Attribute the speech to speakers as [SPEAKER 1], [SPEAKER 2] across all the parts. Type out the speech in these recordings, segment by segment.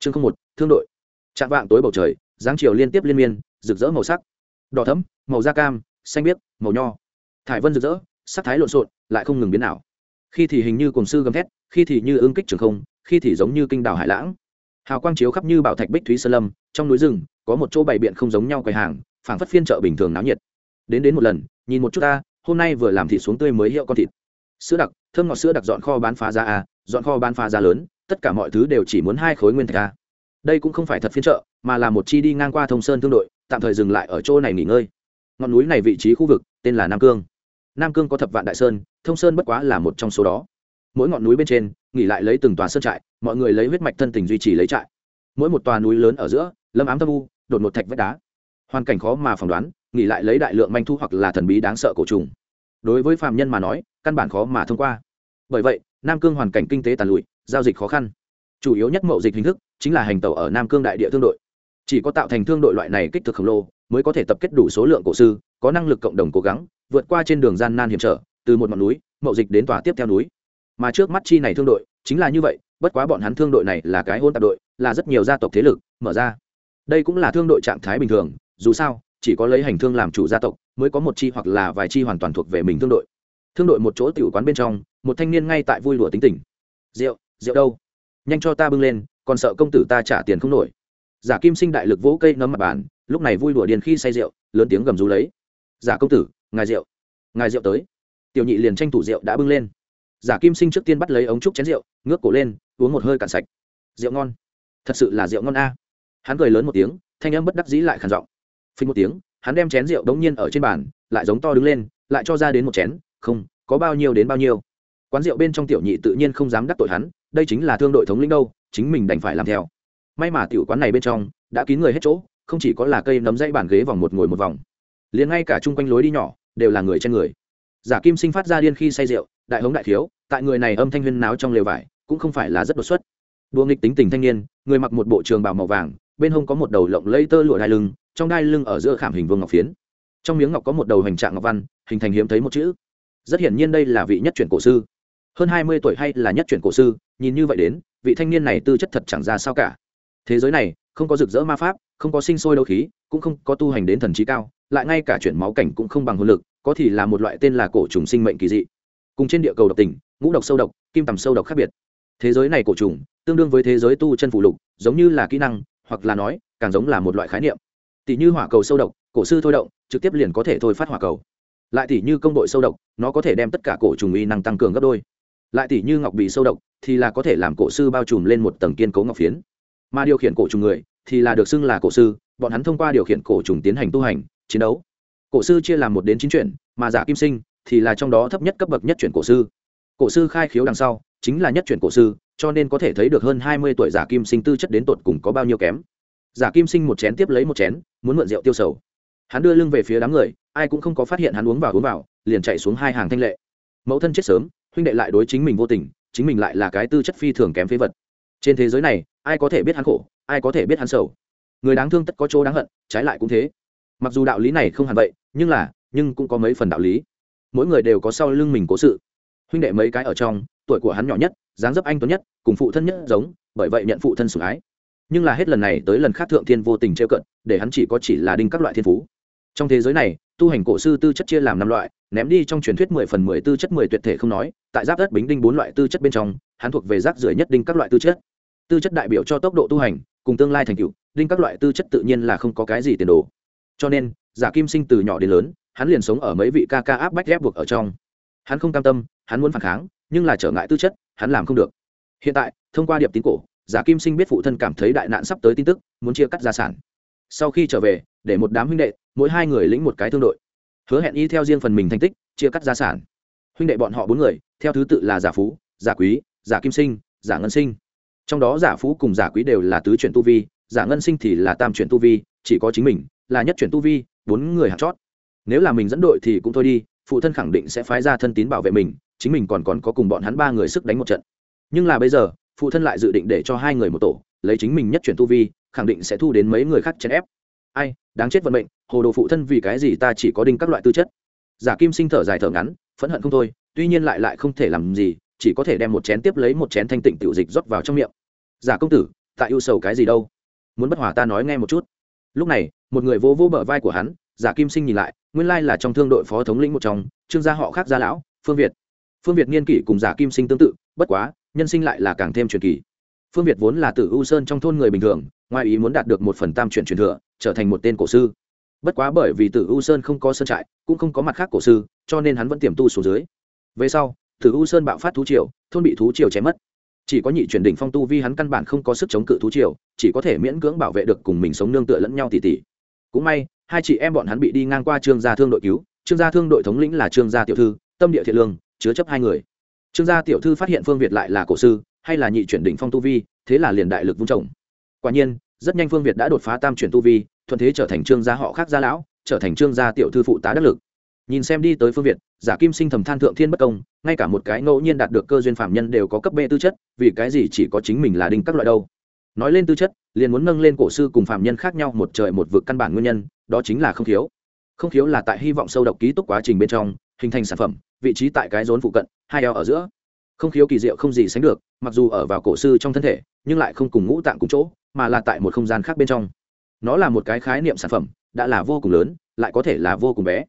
[SPEAKER 1] chương không một, thương đội. Chạm vạng tối bầu trời giáng chiều liên tiếp liên miên, rực rỡ màu sắc. Đỏ thấm màu da cam, xanh biếc, màu nho. Thải vân rực rỡ, sắc thái lộn xộn, lại không ngừng biến nào khi thì hình như cồn sư gầm thét, khi thì như ương kích trường không, khi thì giống như kinh đảo hải lãng. Hào quang chiếu khắp như bảo thạch bích thúy sơn lâm, trong núi rừng, có một chỗ bày biện không giống nhau quầy hàng, phảng phất phiên chợ bình thường náo nhiệt. Đến đến một lần, nhìn một chút ta, hôm nay vừa làm thịt xuống tươi mới hiệu con thịt. Sữa đặc, thơm ngọt sữa đặc dọn kho bán phá giá à dọn kho bán phá giá lớn tất cả mọi thứ đều chỉ muốn hai khối nguyên thạch a đây cũng không phải thật phiên chợ, mà là một chi đi ngang qua thông sơn thương đội, tạm thời dừng lại ở chỗ này nghỉ ngơi. Ngọn núi này vị trí khu vực, tên là nam cương. Nam cương có thập vạn đại sơn, thông sơn bất quá là một trong số đó. Mỗi ngọn núi bên trên, nghỉ lại lấy từng tòa sơn trại, mọi người lấy huyết mạch thân tình duy trì lấy trại. Mỗi một tòa núi lớn ở giữa, lâm ám thâm u, đột một thạch vách đá. Hoàn cảnh khó mà phỏng đoán, nghỉ lại lấy đại lượng manh thu hoặc là thần bí đáng sợ cổ trùng. Đối với phạm nhân mà nói, căn bản khó mà thông qua bởi vậy, nam cương hoàn cảnh kinh tế tàn lụi, giao dịch khó khăn. Chủ yếu nhất mậu dịch hình thức chính là hành tàu ở nam cương đại địa thương đội. Chỉ có tạo thành thương đội loại này kích thước khổng lồ mới có thể tập kết đủ số lượng cổ sư, có năng lực cộng đồng cố gắng, vượt qua trên đường gian nan hiểm trở, từ một ngọn núi, mậu dịch đến tòa tiếp theo núi. Mà trước mắt chi này thương đội, chính là như vậy, bất quá bọn hắn thương đội này là cái hôn tạp đội, là rất nhiều gia tộc thế lực mở ra. Đây cũng là thương đội trạng thái bình thường, dù sao, chỉ có lấy hành thương làm chủ gia tộc mới có một chi hoặc là vài chi hoàn toàn thuộc về mình thương đội. Thương đội một chỗ tiểu quán bên trong một thanh niên ngay tại vui đùa tính tình. Rượu rượu đâu? Nhanh cho ta bưng lên, còn sợ công tử ta trả tiền không nổi. Giả kim sinh đại lực vỗ cây nấm mặt bàn, lúc này vui đùa điền khi say rượu, lớn tiếng gầm rú lấy. Giả công tử, ngài rượu ngài rượu tới. Tiểu nhị liền tranh thủ rượu đã bưng lên. Giả kim sinh trước tiên bắt lấy ống trúc chén rượu, ngước cổ lên, uống một hơi cạn sạch. Rượu ngon, thật sự là rượu ngon a. Hắn cười lớn một tiếng, thanh âm bất đắc dĩ lại khản giọng. Phình một tiếng, hắn đem chén rượu đống nhiên ở trên bàn, lại giống to đứng lên, lại cho ra đến một chén, không, có bao nhiêu đến bao nhiêu quán rượu bên trong tiểu nhị tự nhiên không dám đắc tội hắn, đây chính là thương đội thống lĩnh đâu, chính mình đành phải làm theo. May mà tiểu quán này bên trong đã kín người hết chỗ, không chỉ có là cây nấm dãy bàn ghế vòng một ngồi một vòng, liền ngay cả chung quanh lối đi nhỏ đều là người trên người. Giả kim sinh phát ra điên khi say rượu, đại hống đại thiếu, tại người này âm thanh huyên náo trong lều vải, cũng không phải là rất đột xuất. Đua nghịch tính tình thanh niên, người mặc một bộ trường bào màu vàng, bên hông có một đầu lộng lây tơ lụa đai lưng, trong đai lưng ở giữa khảm hình vương ngọc phiến. Trong miếng ngọc có một đầu hành trạng ngọc văn, hình thành hiếm thấy một chữ. Rất hiển nhiên đây là vị nhất chuyển cổ sư hơn hai mươi tuổi hay là nhất chuyển cổ sư, nhìn như vậy đến, vị thanh niên này tư chất thật chẳng ra sao cả. Thế giới này, không có rực rỡ ma pháp, không có sinh sôi đấu khí, cũng không có tu hành đến thần trí cao, lại ngay cả chuyển máu cảnh cũng không bằng hồn lực, có thì là một loại tên là cổ trùng sinh mệnh kỳ dị. Cùng trên địa cầu độc tình, ngũ độc sâu độc, kim tầm sâu độc khác biệt. Thế giới này cổ trùng, tương đương với thế giới tu chân phụ lục, giống như là kỹ năng, hoặc là nói, càng giống là một loại khái niệm. Tỷ như hỏa cầu sâu độc, cổ sư thôi động, trực tiếp liền có thể thôi phát hỏa cầu. Lại tỷ như công đội sâu độc, nó có thể đem tất cả cổ trùng uy năng tăng cường gấp đôi lại tỷ như ngọc bị sâu độc, thì là có thể làm cổ sư bao trùm lên một tầng kiên cố ngọc phiến. Mà điều khiển cổ trùng người, thì là được xưng là cổ sư, bọn hắn thông qua điều khiển cổ trùng tiến hành tu hành, chiến đấu. Cổ sư chia làm một đến chín chuyển, mà giả kim sinh, thì là trong đó thấp nhất cấp bậc nhất chuyển cổ sư. Cổ sư khai khiếu đằng sau, chính là nhất chuyển cổ sư, cho nên có thể thấy được hơn hai mươi tuổi giả kim sinh tư chất đến tột cùng có bao nhiêu kém. Giả kim sinh một chén tiếp lấy một chén, muốn mượn rượu tiêu sầu. Hắn đưa lưng về phía đám người, ai cũng không có phát hiện hắn uống vào uống vào, liền chạy xuống hai hàng thanh lệ. Mẫu thân chết sớm huynh đệ lại đối chính mình vô tình, chính mình lại là cái tư chất phi thường kém phế vật. Trên thế giới này, ai có thể biết hắn khổ, ai có thể biết hắn sầu. Người đáng thương tất có chỗ đáng hận, trái lại cũng thế. Mặc dù đạo lý này không hẳn vậy, nhưng là, nhưng cũng có mấy phần đạo lý. Mỗi người đều có sau lưng mình cố sự. Huynh đệ mấy cái ở trong, tuổi của hắn nhỏ nhất, dáng dấp anh tuấn nhất, cùng phụ thân nhất giống, bởi vậy nhận phụ thân sủng ái. Nhưng là hết lần này tới lần khác thượng thiên vô tình trêu cận, để hắn chỉ có chỉ là đinh các loại thiên phú. Trong thế giới này, tu hành cổ sư tư chất chia làm năm loại ném đi trong truyền thuyết mười phần mười tư chất mười tuyệt thể không nói, tại giáp đất bính đinh bốn loại tư chất bên trong, hắn thuộc về rác rưởi nhất đinh các loại tư chất. Tư chất đại biểu cho tốc độ tu hành, cùng tương lai thành tựu, đinh các loại tư chất tự nhiên là không có cái gì tiền đồ. Cho nên, giả kim sinh từ nhỏ đến lớn, hắn liền sống ở mấy vị ca ca áp bách ghép buộc ở trong. Hắn không cam tâm, hắn muốn phản kháng, nhưng là trở ngại tư chất, hắn làm không được. Hiện tại, thông qua điệp tín cổ, giả kim sinh biết phụ thân cảm thấy đại nạn sắp tới tin tức, muốn chia cắt gia sản. Sau khi trở về, để một đám huynh đệ, mỗi hai người lĩnh một cái thương đội hứa hẹn y theo riêng phần mình thành tích, chia cắt gia sản. Huynh đệ bọn họ bốn người, theo thứ tự là giả phú, giả quý, giả kim sinh, giả ngân sinh. Trong đó giả phú cùng giả quý đều là tứ chuyển tu vi, giả ngân sinh thì là tam chuyển tu vi, chỉ có chính mình, là nhất chuyển tu vi, bốn người hạt chót. Nếu là mình dẫn đội thì cũng thôi đi, phụ thân khẳng định sẽ phái ra thân tín bảo vệ mình, chính mình còn còn có cùng bọn hắn ba người sức đánh một trận. Nhưng là bây giờ, phụ thân lại dự định để cho hai người một tổ, lấy chính mình nhất chuyển tu vi, khẳng định sẽ thu đến mấy người khác chèn ép ai, đáng chết vận mệnh, hồ đồ phụ thân vì cái gì ta chỉ có đinh các loại tư chất? Giả kim sinh thở dài thở ngắn, phẫn hận không thôi, tuy nhiên lại lại không thể làm gì, chỉ có thể đem một chén tiếp lấy một chén thanh tịnh tiểu dịch rót vào trong miệng. Giả công tử tại ưu sầu cái gì đâu? Muốn bất hòa ta nói nghe một chút. Lúc này, một người vô vô bờ vai của hắn, giả kim sinh nhìn lại, nguyên lai là trong thương đội phó thống lĩnh một trong, trương gia họ khác gia lão, phương việt. Phương việt niên kỷ cùng giả kim sinh tương tự, bất quá, nhân sinh lại là càng thêm truyền kỳ. Phương việt vốn là từ u sơn trong thôn người bình thường ngoài ý muốn đạt được một phần tam chuyển truyền thừa, trở thành một tên cổ sư. Bất quá bởi vì tử u sơn không có sơn trại, cũng không có mặt khác cổ sư, cho nên hắn vẫn tiềm tu xuống dưới. Về sau, tử u sơn bạo phát thú triều, thôn bị thú triều chém mất. Chỉ có nhị chuyển đỉnh phong tu vi hắn căn bản không có sức chống cự thú triều, chỉ có thể miễn cưỡng bảo vệ được cùng mình sống nương tựa lẫn nhau tỉ tỉ. Cũng may, hai chị em bọn hắn bị đi ngang qua trương gia thương đội cứu. Trương gia thương đội thống lĩnh là trương gia tiểu thư, tâm địa thiện lương, chứa chấp hai người. Trương gia tiểu thư phát hiện phương việt lại là cổ sư, hay là nhị chuyển đỉnh phong tu vi, thế là liền đại lực vung trồng quả nhiên, rất nhanh phương việt đã đột phá tam chuyển tu vi, thuận thế trở thành trương gia họ khác gia lão, trở thành trương gia tiểu thư phụ tá đắc lực. Nhìn xem đi tới phương việt, giả kim sinh thầm than thượng thiên bất công, ngay cả một cái ngẫu nhiên đạt được cơ duyên phạm nhân đều có cấp bê tư chất, vì cái gì chỉ có chính mình là đinh các loại đâu. Nói lên tư chất, liền muốn nâng lên cổ sư cùng phạm nhân khác nhau một trời một vực căn bản nguyên nhân, đó chính là không thiếu. Không thiếu là tại hy vọng sâu độc ký túc quá trình bên trong, hình thành sản phẩm, vị trí tại cái rốn phụ cận, hai eo ở giữa không khiếu kỳ diệu không gì sánh được, mặc dù ở vào cổ sư trong thân thể, nhưng lại không cùng ngũ tạng cùng chỗ, mà là tại một không gian khác bên trong. Nó là một cái khái niệm sản phẩm, đã là vô cùng lớn, lại có thể là vô cùng bé.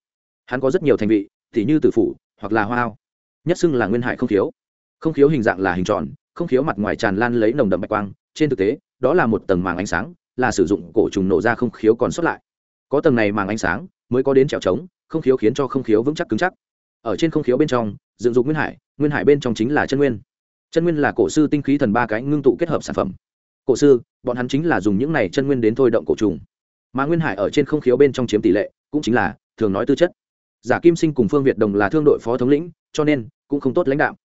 [SPEAKER 1] Hắn có rất nhiều thành vị thì như tử phủ, hoặc là hoa ao. Nhất xưng là nguyên hải không khiếu. Không khiếu hình dạng là hình tròn, không khiếu mặt ngoài tràn lan lấy nồng đậm bạch quang. Trên thực tế, đó là một tầng màng ánh sáng, là sử dụng cổ trùng nổ ra không khiếu còn sót lại. Có tầng này màng ánh sáng, mới có đến trèo trống, không khiếu khiến cho không khiếu vững chắc cứng chắc ở trên không khiếu bên trong, dựng dục nguyên hải nguyên hải bên trong chính là chân nguyên. Chân nguyên là cổ sư tinh khí thần ba cái ngưng tụ kết hợp sản phẩm. Cổ sư, bọn hắn chính là dùng những này chân nguyên đến thôi động cổ trùng. Mà nguyên hải ở trên không khiếu bên trong chiếm tỷ lệ, cũng chính là thường nói tư chất. Giả kim sinh cùng phương việt đồng là thương đội phó thống lĩnh, cho nên cũng không tốt lãnh đạo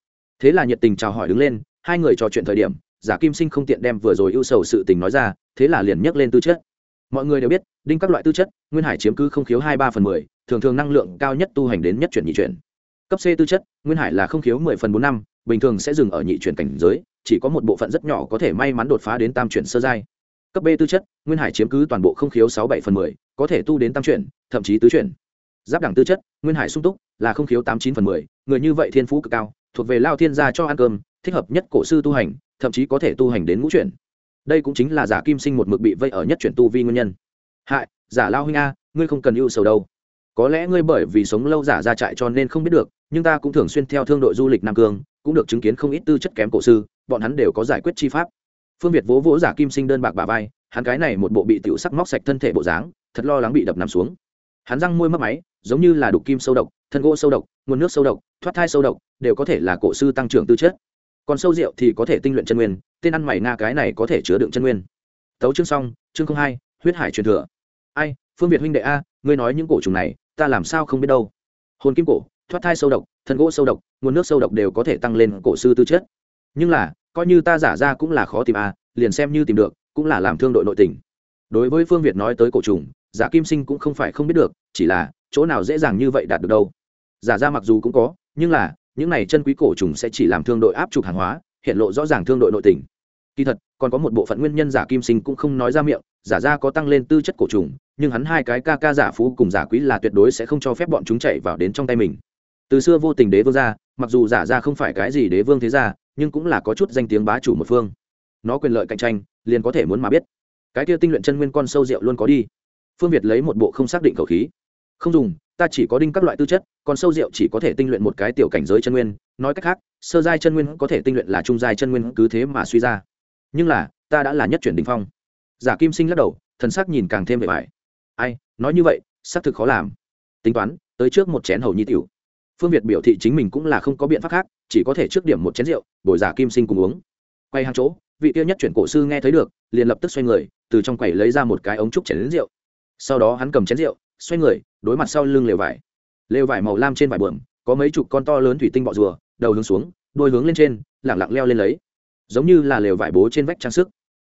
[SPEAKER 1] thế là nhiệt tình chào hỏi đứng lên, hai người trò chuyện thời điểm, giả kim sinh không tiện đem vừa rồi ưu sầu sự tình nói ra, thế là liền nhắc lên tư chất mọi người đều biết, đinh các loại tư chất, nguyên hải chiếm cứ không khiếu hai ba phần mười, thường thường năng lượng cao nhất tu hành đến nhất chuyển nhị chuyển. Cấp c tư chất, nguyên hải là không khiếu mười phần bốn năm, bình thường sẽ dừng ở nhị chuyển cảnh giới, chỉ có một bộ phận rất nhỏ có thể may mắn đột phá đến tam chuyển sơ giai. Cấp b tư chất, nguyên hải chiếm cứ toàn bộ không khiếu sáu bảy phần mười, có thể tu đến tam chuyển, thậm chí tứ chuyển. Giáp đẳng tư chất, nguyên hải sung túc, là không khiếu tám chín phần mười, người như vậy thiên phú cực cao, thuộc về lao thiên gia cho ăn cơm, thích hợp nhất cổ sư tu hành, thậm chí có thể tu hành đến ngũ chuyển đây cũng chính là giả kim sinh một mực bị vây ở nhất chuyển tu vi nguyên nhân. Hại, giả lao huynh a, ngươi không cần ưu sầu đâu. Có lẽ ngươi bởi vì sống lâu giả ra trại cho nên không biết được, nhưng ta cũng thường xuyên theo thương đội du lịch nam cương, cũng được chứng kiến không ít tư chất kém cổ sư, bọn hắn đều có giải quyết chi pháp. Phương việt vỗ vỗ giả kim sinh đơn bạc bà vai, hắn cái này một bộ bị tiểu sắc móc sạch thân thể bộ dáng, thật lo lắng bị đập nằm xuống. Hắn răng môi mất máy, giống như là đục kim sâu độc, thân gỗ sâu độc, nguồn nước sâu độc, thoát thai sâu độc, đều có thể là cổ sư tăng trưởng tư chất còn sâu rượu thì có thể tinh luyện chân nguyên, tên ăn mày nga cái này có thể chứa đựng chân nguyên. Tấu chương xong, chương không hai, huyết hải truyền thừa. Ai, phương việt huynh đệ a, ngươi nói những cổ trùng này, ta làm sao không biết đâu? Hồn kim cổ, thoát thai sâu độc, thân gỗ sâu độc, nguồn nước sâu độc đều có thể tăng lên cổ sư tư chất. Nhưng là, coi như ta giả ra cũng là khó tìm a, liền xem như tìm được, cũng là làm thương đội nội tình. Đối với phương việt nói tới cổ trùng, giả kim sinh cũng không phải không biết được, chỉ là, chỗ nào dễ dàng như vậy đạt được đâu. Giả ra mặc dù cũng có, nhưng là những này chân quý cổ trùng sẽ chỉ làm thương đội áp trục hàng hóa, hiện lộ rõ ràng thương đội nội tình. Kỳ thật, còn có một bộ phận nguyên nhân giả kim sinh cũng không nói ra miệng, giả ra có tăng lên tư chất cổ trùng, nhưng hắn hai cái ca ca giả phú cùng giả quý là tuyệt đối sẽ không cho phép bọn chúng chạy vào đến trong tay mình. Từ xưa vô tình đế vương gia mặc dù giả ra không phải cái gì đế vương thế gia, nhưng cũng là có chút danh tiếng bá chủ một phương. Nó quyền lợi cạnh tranh, liền có thể muốn mà biết. Cái kia tinh luyện chân nguyên con sâu rượu luôn có đi. Phương việt lấy một bộ không xác định khẩu khí. Không dùng ta chỉ có đinh các loại tư chất, còn sâu rượu chỉ có thể tinh luyện một cái tiểu cảnh giới chân nguyên, nói cách khác, sơ giai chân nguyên có thể tinh luyện là trung giai chân nguyên cứ thế mà suy ra. Nhưng là, ta đã là nhất chuyển đình phong. Giả kim sinh lắc đầu, thần sắc nhìn càng thêm vẻ vải. Ai, nói như vậy, xác thực khó làm. Tính toán, tới trước một chén hầu nhi tiểu. Phương việt biểu thị chính mình cũng là không có biện pháp khác, chỉ có thể trước điểm một chén rượu, bồi giả kim sinh cùng uống. Quay hàng chỗ, vị tiêu nhất chuyển cổ sư nghe thấy được, liền lập tức xoay người, từ trong quầy lấy ra một cái ống trúc chén rượu. Sau đó hắn cầm chén rượu xoay người, đối mặt sau lưng lều vải. Lều vải màu lam trên vải bờm có mấy chục con to lớn thủy tinh bọ rùa, đầu hướng xuống, đôi hướng lên trên, lẳng lặng leo lên lấy. Giống như là lều vải bố trên vách trang sức.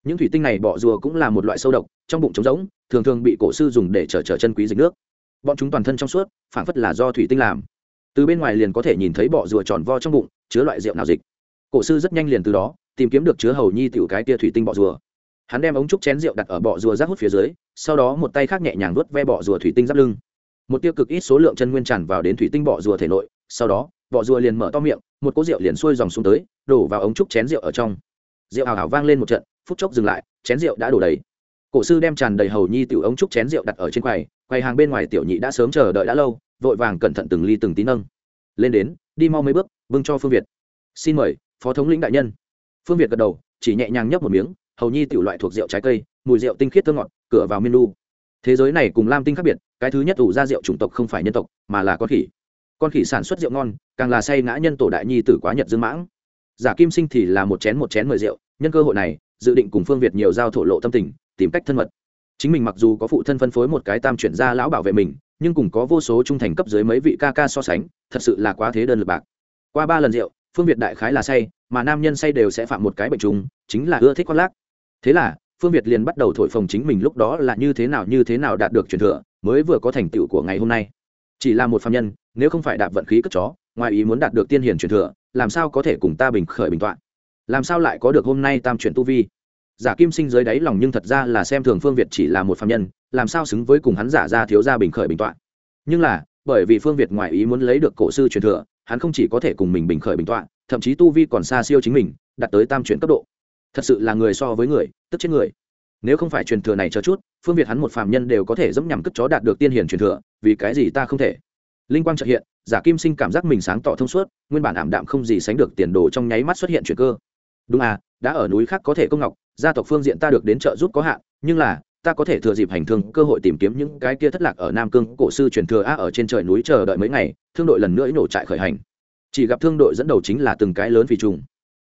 [SPEAKER 1] Những thủy tinh này bọ rùa cũng là một loại sâu độc, trong bụng trống rỗng, thường thường bị cổ sư dùng để chở chở chân quý dịch nước. Bọn chúng toàn thân trong suốt, phảng phất là do thủy tinh làm. Từ bên ngoài liền có thể nhìn thấy bọ rùa tròn vo trong bụng, chứa loại rượu nào dịch. Cổ sư rất nhanh liền từ đó, tìm kiếm được chứa hầu nhi tiểu cái tia thủy tinh bọ rùa hắn đem ống trúc chén rượu đặt ở bọ rùa rác hút phía dưới, sau đó một tay khác nhẹ nhàng vớt ve bọ rùa thủy tinh giáp lưng. Một tiêu cực ít số lượng chân nguyên tràn vào đến thủy tinh bọ rùa thể nội, sau đó, bọ rùa liền mở to miệng, một cỗ rượu liền xuôi dòng xuống tới, đổ vào ống trúc chén rượu ở trong. Rượu hào hào vang lên một trận, phút chốc dừng lại, chén rượu đã đổ đầy. Cổ sư đem tràn đầy hầu nhi tiểu ống trúc chén rượu đặt ở trên quầy quầy hàng bên ngoài tiểu nhị đã sớm chờ đợi đã lâu, vội vàng cẩn thận từng ly từng tí nâng. Lên đến, đi mau mấy bước vương cho phương việt. Xin mời, phó thống lĩnh đại nhân. Phương việt gật đầu, chỉ nhẹ nhàng nhấp một miếng hầu nhi tiểu loại thuộc rượu trái cây, mùi rượu tinh khiết thơ ngọt, cửa vào menu. Thế giới này cùng lam tinh khác biệt, cái thứ nhất ủ ra rượu chủng tộc không phải nhân tộc, mà là con khỉ. Con khỉ sản xuất rượu ngon, càng là say ngã nhân tổ đại nhi tử quá nhật dương mãng. Giả kim sinh thì là một chén một chén mời rượu, nhân cơ hội này, dự định cùng phương việt nhiều giao thổ lộ tâm tình, tìm cách thân mật. Chính mình mặc dù có phụ thân phân phối một cái tam chuyển gia lão bảo vệ mình, nhưng cùng có vô số trung thành cấp dưới mấy vị ca ca so sánh, thật sự là quá thế đơn lực bạc. Qua ba lần rượu, phương việt đại khái là say, mà nam nhân say đều sẽ phạm một cái bệnh trùng, chính là ưa thích khoác lác thế là, phương việt liền bắt đầu thổi phồng chính mình lúc đó là như thế nào, như thế nào đạt được truyền thừa, mới vừa có thành tựu của ngày hôm nay. Chỉ là một phạm nhân, nếu không phải đạp vận khí cất chó, ngoài ý muốn đạt được tiên hiển truyền thừa, làm sao có thể cùng ta bình khởi bình tọa làm sao lại có được hôm nay tam chuyển tu vi? Giả kim sinh dưới đáy lòng nhưng thật ra là xem thường phương việt chỉ là một phạm nhân, làm sao xứng với cùng hắn giả ra thiếu gia bình khởi bình tọa nhưng là, bởi vì phương việt ngoài ý muốn lấy được cổ sư truyền thừa, hắn không chỉ có thể cùng mình bình khởi bình tọa thậm chí tu vi còn xa siêu chính mình, đạt tới tam chuyển cấp độ thật sự là người so với người, tức chết người. Nếu không phải truyền thừa này cho chút, phương việt hắn một phạm nhân đều có thể dẫm nhằm cất chó đạt được tiên hiển truyền thừa, vì cái gì ta không thể? Linh quang trợ hiện, giả kim sinh cảm giác mình sáng tỏ thông suốt, nguyên bản ảm đạm không gì sánh được tiền đồ trong nháy mắt xuất hiện chuyện cơ. Đúng à đã ở núi khác có thể công ngọc, gia tộc phương diện ta được đến trợ giúp có hạn, nhưng là, ta có thể thừa dịp hành thương cơ hội tìm kiếm những cái kia thất lạc ở nam cương cổ sư truyền thừa a ở trên trời núi chờ đợi mấy ngày, thương đội lần nữa nổ trại khởi hành. Chỉ gặp thương đội dẫn đầu chính là từng cái lớn vì trùng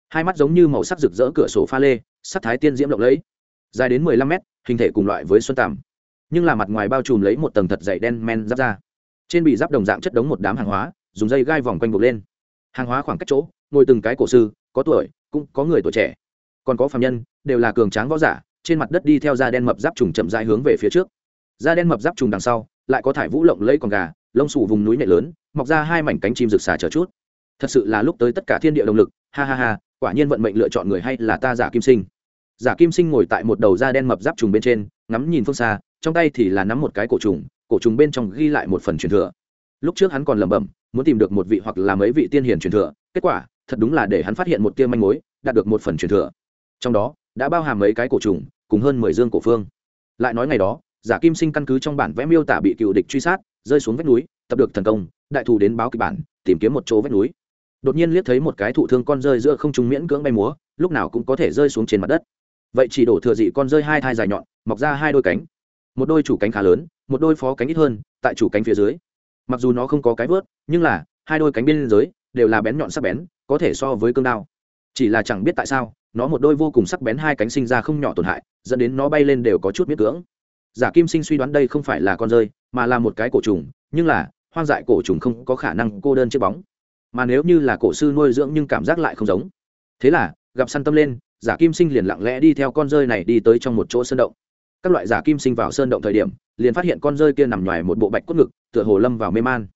[SPEAKER 1] hai mắt giống như màu sắc rực rỡ cửa sổ pha lê, sắc thái tiên diễm lộng lẫy. Dài đến mười lăm mét, hình thể cùng loại với xuân tằm. Nhưng là mặt ngoài bao trùm lấy một tầng thật dày đen men giáp ra trên bị giáp đồng dạng chất đống một đám hàng hóa, dùng dây gai vòng quanh buộc lên. Hàng hóa khoảng cách chỗ, ngồi từng cái cổ sư, có tuổi, cũng có người tuổi trẻ. Còn có phạm nhân, đều là cường tráng võ giả, trên mặt đất đi theo da đen mập giáp trùng chậm dài hướng về phía trước. Da đen mập giáp trùng đằng sau, lại có thải vũ lộng lẫy còn gà, lông sù vùng núi nhẹ lớn, mọc ra hai mảnh cánh chim rực xà chờ chút. Thật sự là lúc tới tất cả thiên địa động lực, ha ha ha quả nhiên vận mệnh lựa chọn người hay là ta giả kim sinh. Giả kim sinh ngồi tại một đầu da đen mập giáp trùng bên trên, ngắm nhìn phương xa, trong tay thì là nắm một cái cổ trùng cổ trùng bên trong ghi lại một phần truyền thừa. Lúc trước hắn còn lẩm bẩm, muốn tìm được một vị hoặc là mấy vị tiên hiền truyền thừa, kết quả, thật đúng là để hắn phát hiện một tia manh mối, đạt được một phần truyền thừa. Trong đó, đã bao hàm mấy cái cổ trùng, cùng hơn mười dương cổ phương. Lại nói ngày đó, giả kim sinh căn cứ trong bản vẽ miêu tả bị cựu địch truy sát, rơi xuống vách núi, tập được thần công, đại thù đến báo kịch bản, tìm kiếm một chỗ vách núi đột nhiên liếc thấy một cái thụ thương con rơi giữa không trung miễn cưỡng bay múa, lúc nào cũng có thể rơi xuống trên mặt đất. Vậy chỉ đổ thừa dị con rơi hai thai dài nhọn, mọc ra hai đôi cánh. Một đôi chủ cánh khá lớn, một đôi phó cánh ít hơn, tại chủ cánh phía dưới. Mặc dù nó không có cái vớt, nhưng là, hai đôi cánh bên dưới đều là bén nhọn sắc bén, có thể so với cương đao. Chỉ là chẳng biết tại sao, nó một đôi vô cùng sắc bén hai cánh sinh ra không nhỏ tổn hại, dẫn đến nó bay lên đều có chút miết cưỡng. Giả kim sinh suy đoán đây không phải là con rơi, mà là một cái cổ trùng, nhưng là, hoang dại cổ trùng không có khả năng cô đơn chiếc bóng mà nếu như là cổ sư nuôi dưỡng nhưng cảm giác lại không giống. Thế là, gặp săn tâm lên, giả kim sinh liền lặng lẽ đi theo con rơi này đi tới trong một chỗ sơn động. Các loại giả kim sinh vào sơn động thời điểm, liền phát hiện con rơi kia nằm ngoài một bộ bạch cốt ngực, tựa hồ lâm vào mê man.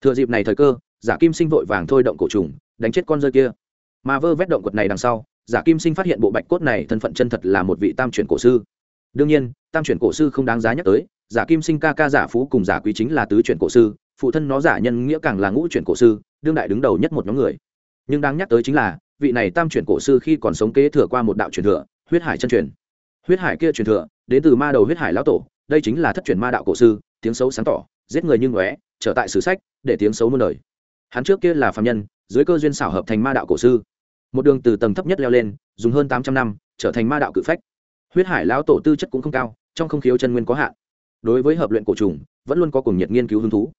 [SPEAKER 1] Thừa dịp này thời cơ, giả kim sinh vội vàng thôi động cổ trùng, đánh chết con rơi kia. Mà vơ vét động quật này đằng sau, giả kim sinh phát hiện bộ bạch cốt này thân phận chân thật là một vị tam chuyển cổ sư. Đương nhiên, tam chuyển cổ sư không đáng giá nhắc tới, giả kim sinh ca ca giả phú cùng giả quý chính là tứ chuyển cổ sư, phụ thân nó giả nhân nghĩa càng là ngũ chuyển cổ sư đương đại đứng đầu nhất một nhóm người. Nhưng đáng nhắc tới chính là, vị này tam chuyển cổ sư khi còn sống kế thừa qua một đạo truyền thừa, huyết hải chân truyền. Huyết hải kia truyền thừa, đến từ ma đầu huyết hải lão tổ, đây chính là thất truyền ma đạo cổ sư, tiếng xấu sáng tỏ, giết người như ngóe, trở tại sử sách, để tiếng xấu muôn đời. Hắn trước kia là phạm nhân, dưới cơ duyên xảo hợp thành ma đạo cổ sư. Một đường từ tầng thấp nhất leo lên, dùng hơn tám trăm năm, trở thành ma đạo cự phách. Huyết hải lão tổ tư chất cũng không cao, trong không khiếu chân nguyên có hạn. Đối với hợp luyện cổ trùng, vẫn luôn có cùng nhiệt nghiên cứu hứng thú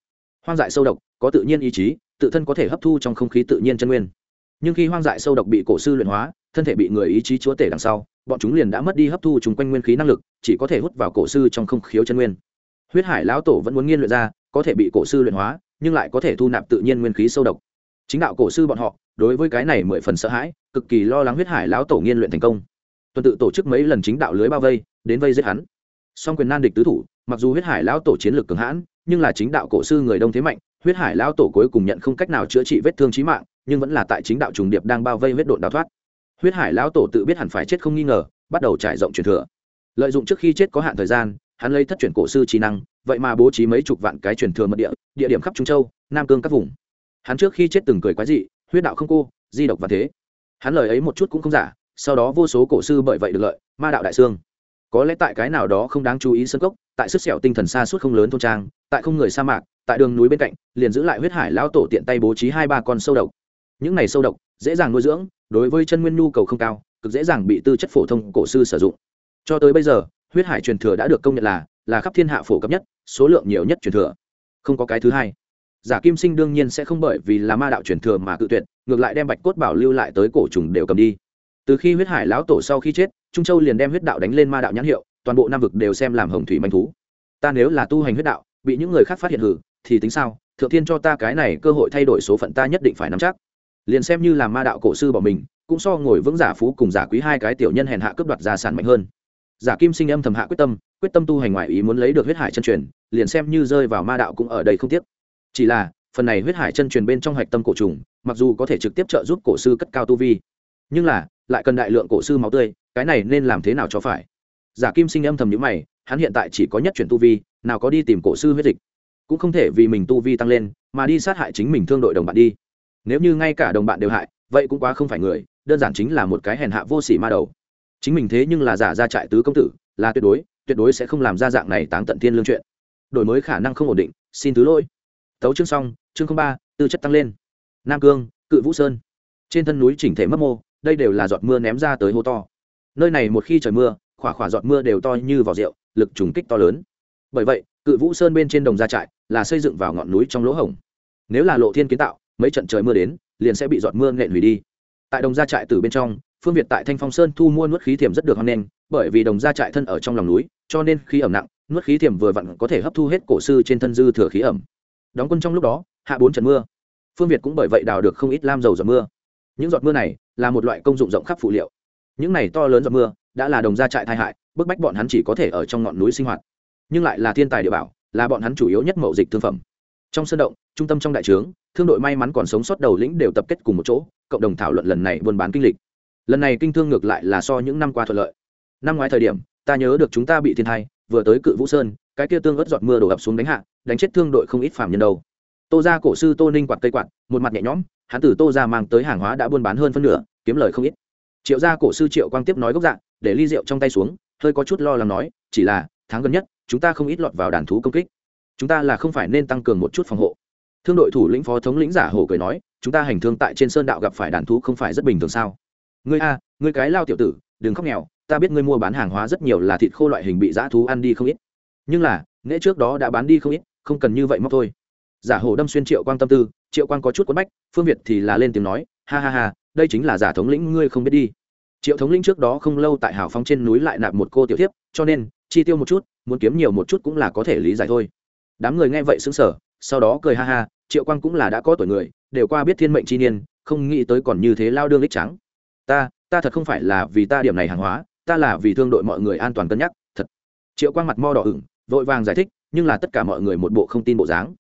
[SPEAKER 1] hoang dại sâu độc, có tự nhiên ý chí, tự thân có thể hấp thu trong không khí tự nhiên chân nguyên. Nhưng khi hoang dại sâu độc bị cổ sư luyện hóa, thân thể bị người ý chí chúa tể đằng sau, bọn chúng liền đã mất đi hấp thu chung quanh nguyên khí năng lực, chỉ có thể hút vào cổ sư trong không khiếu chân nguyên. Huyết hải lão tổ vẫn muốn nghiên luyện ra, có thể bị cổ sư luyện hóa, nhưng lại có thể thu nạp tự nhiên nguyên khí sâu độc. Chính đạo cổ sư bọn họ, đối với cái này mười phần sợ hãi, cực kỳ lo lắng huyết hải lão tổ nghiên luyện thành công. Tuần tự tổ chức mấy lần chính đạo lưới bao vây, đến vây giết hắn. Song quyền nan địch tứ thủ, mặc dù huyết hải lão tổ chiến lược cường hãn nhưng là chính đạo cổ sư người đông thế mạnh, huyết hải lão tổ cuối cùng nhận không cách nào chữa trị vết thương trí mạng, nhưng vẫn là tại chính đạo trùng điệp đang bao vây huyết độn đào thoát. Huyết hải lão tổ tự biết hẳn phải chết không nghi ngờ, bắt đầu trải rộng truyền thừa. Lợi dụng trước khi chết có hạn thời gian, hắn lấy thất truyền cổ sư trí năng, vậy mà bố trí mấy chục vạn cái truyền thừa mật địa địa điểm khắp trung châu, nam cương các vùng. Hắn trước khi chết từng cười quái dị, huyết đạo không cô, di độc và thế. Hắn lời ấy một chút cũng không giả, sau đó vô số cổ sư bởi vậy được lợi, ma đạo đại sương có lẽ tại cái nào đó không đáng chú ý sân cốc, tại sức sẹo tinh thần xa suốt không lớn thôn trang tại không người sa mạc, tại đường núi bên cạnh, liền giữ lại huyết hải lão tổ tiện tay bố trí hai ba con sâu độc. Những này sâu độc, dễ dàng nuôi dưỡng, đối với chân nguyên nhu cầu không cao, cực dễ dàng bị tư chất phổ thông cổ sư sử dụng. Cho tới bây giờ, huyết hải truyền thừa đã được công nhận là là khắp thiên hạ phổ cấp nhất, số lượng nhiều nhất truyền thừa. Không có cái thứ hai. Giả kim sinh đương nhiên sẽ không bởi vì là ma đạo truyền thừa mà cự tuyệt, ngược lại đem bạch cốt bảo lưu lại tới cổ trùng đều cầm đi. Từ khi huyết hải lão tổ sau khi chết, trung châu liền đem huyết đạo đánh lên ma đạo nhãn hiệu, toàn bộ nam vực đều xem làm hồng thủy manh thú. Ta nếu là tu hành huyết đạo bị những người khác phát hiện hử, thì tính sao? Thượng thiên cho ta cái này cơ hội thay đổi số phận ta nhất định phải nắm chắc. Liền xem như là ma đạo cổ sư bỏ mình, cũng so ngồi vững giả phú cùng giả quý hai cái tiểu nhân hèn hạ cướp đoạt gia sản mạnh hơn. Giả kim sinh âm thầm hạ quyết tâm quyết tâm tu hành ngoại ý muốn lấy được huyết hải chân truyền, liền xem như rơi vào ma đạo cũng ở đây không tiếc. Chỉ là, phần này huyết hải chân truyền bên trong hạch tâm cổ trùng, mặc dù có thể trực tiếp trợ giúp cổ sư cất cao tu vi, nhưng là, lại cần đại lượng cổ sư máu tươi, cái này nên làm thế nào cho phải? Giả kim sinh âm thầm nhữ mày, hắn hiện tại chỉ có nhất chuyển tu vi nào có đi tìm cổ sư huyết dịch. Cũng không thể vì mình tu vi tăng lên, mà đi sát hại chính mình thương đội đồng bạn đi. Nếu như ngay cả đồng bạn đều hại, vậy cũng quá không phải người, đơn giản chính là một cái hèn hạ vô sỉ ma đầu. Chính mình thế nhưng là giả ra trại tứ công tử, là tuyệt đối tuyệt đối sẽ không làm ra dạng này táng tận thiên lương chuyện. Đổi mới khả năng không ổn định, xin thứ lỗi. Tấu chương xong, chương ba, tư chất tăng lên. Nam cương, cự vũ sơn. Trên thân núi chỉnh thể mấp mô, đây đều là giọt mưa ném ra tới hố to. Nơi này một khi trời mưa, khỏa khỏa giọt mưa đều to như vỏ rượu, lực trùng kích to lớn bởi vậy, cự vũ sơn bên trên đồng gia trại là xây dựng vào ngọn núi trong lỗ hổng. Nếu là lộ thiên kiến tạo, mấy trận trời mưa đến, liền sẽ bị giọt mưa nện hủy đi. Tại đồng gia trại từ bên trong, phương việt tại thanh phong sơn thu mua nuốt khí thiềm rất được hoan nghênh, bởi vì đồng gia trại thân ở trong lòng núi, cho nên khí ẩm nặng, nuốt khí thiềm vừa vặn có thể hấp thu hết cổ sư trên thân dư thừa khí ẩm. Đóng quân trong lúc đó, hạ bốn trận mưa. Phương việt cũng bởi vậy đào được không ít lam dầu giọt mưa. Những giọt mưa này là một loại công dụng rộng khắp phụ liệu. Những này to lớn giọt mưa đã là đồng gia trại tai hại, bức bách bọn hắn chỉ có thể ở trong ngọn núi sinh hoạt nhưng lại là thiên tài địa bảo, là bọn hắn chủ yếu nhất mậu dịch thương phẩm. Trong sân động, trung tâm trong đại trướng, thương đội may mắn còn sống sót đầu lĩnh đều tập kết cùng một chỗ, cộng đồng thảo luận lần này buôn bán kinh lịch. Lần này kinh thương ngược lại là so những năm qua thuận lợi. Năm ngoái thời điểm, ta nhớ được chúng ta bị thiên thai, vừa tới cự vũ sơn, cái kia tương ớt giọt mưa đổ ập xuống đánh hạ, đánh chết thương đội không ít phạm nhân đâu. Tô ra cổ sư tô ninh quạt cây quạt, một mặt nhẹ nhõm, hắn từ tô ra mang tới hàng hóa đã buôn bán hơn phân nửa, kiếm lời không ít. Triệu gia cổ sư triệu quang tiếp nói gốc dạ để ly rượu trong tay xuống, hơi có chút lo lắng nói, chỉ là, tháng gần nhất chúng ta không ít lọt vào đàn thú công kích. Chúng ta là không phải nên tăng cường một chút phòng hộ. Thương đội thủ lĩnh phó thống lĩnh giả hồ cười nói, chúng ta hành thương tại trên sơn đạo gặp phải đàn thú không phải rất bình thường sao? Ngươi a, ngươi cái lao tiểu tử, đừng khóc nghèo, ta biết ngươi mua bán hàng hóa rất nhiều là thịt khô loại hình bị dã thú ăn đi không ít. Nhưng là, nễ trước đó đã bán đi không ít, không cần như vậy móc thôi. Giả hồ đâm xuyên triệu quang tâm tư, triệu quang có chút quất bách, phương việt thì là lên tiếng nói, ha ha ha, đây chính là giả thống lĩnh ngươi không biết đi. Triệu thống lĩnh trước đó không lâu tại hào phong trên núi lại nạp một cô tiểu thiếp cho nên, chi tiêu một chút, muốn kiếm nhiều một chút cũng là có thể lý giải thôi. Đám người nghe vậy xứng sở sau đó cười ha ha, triệu quang cũng là đã có tuổi người, đều qua biết thiên mệnh chi niên, không nghĩ tới còn như thế lao đương lích trắng. Ta ta thật không phải là vì ta điểm này hàng hóa, ta là vì thương đội mọi người an toàn cân nhắc, thật. Triệu quang mặt mo đỏ ửng, vội vàng giải thích, nhưng là tất cả mọi người một bộ không tin bộ dáng.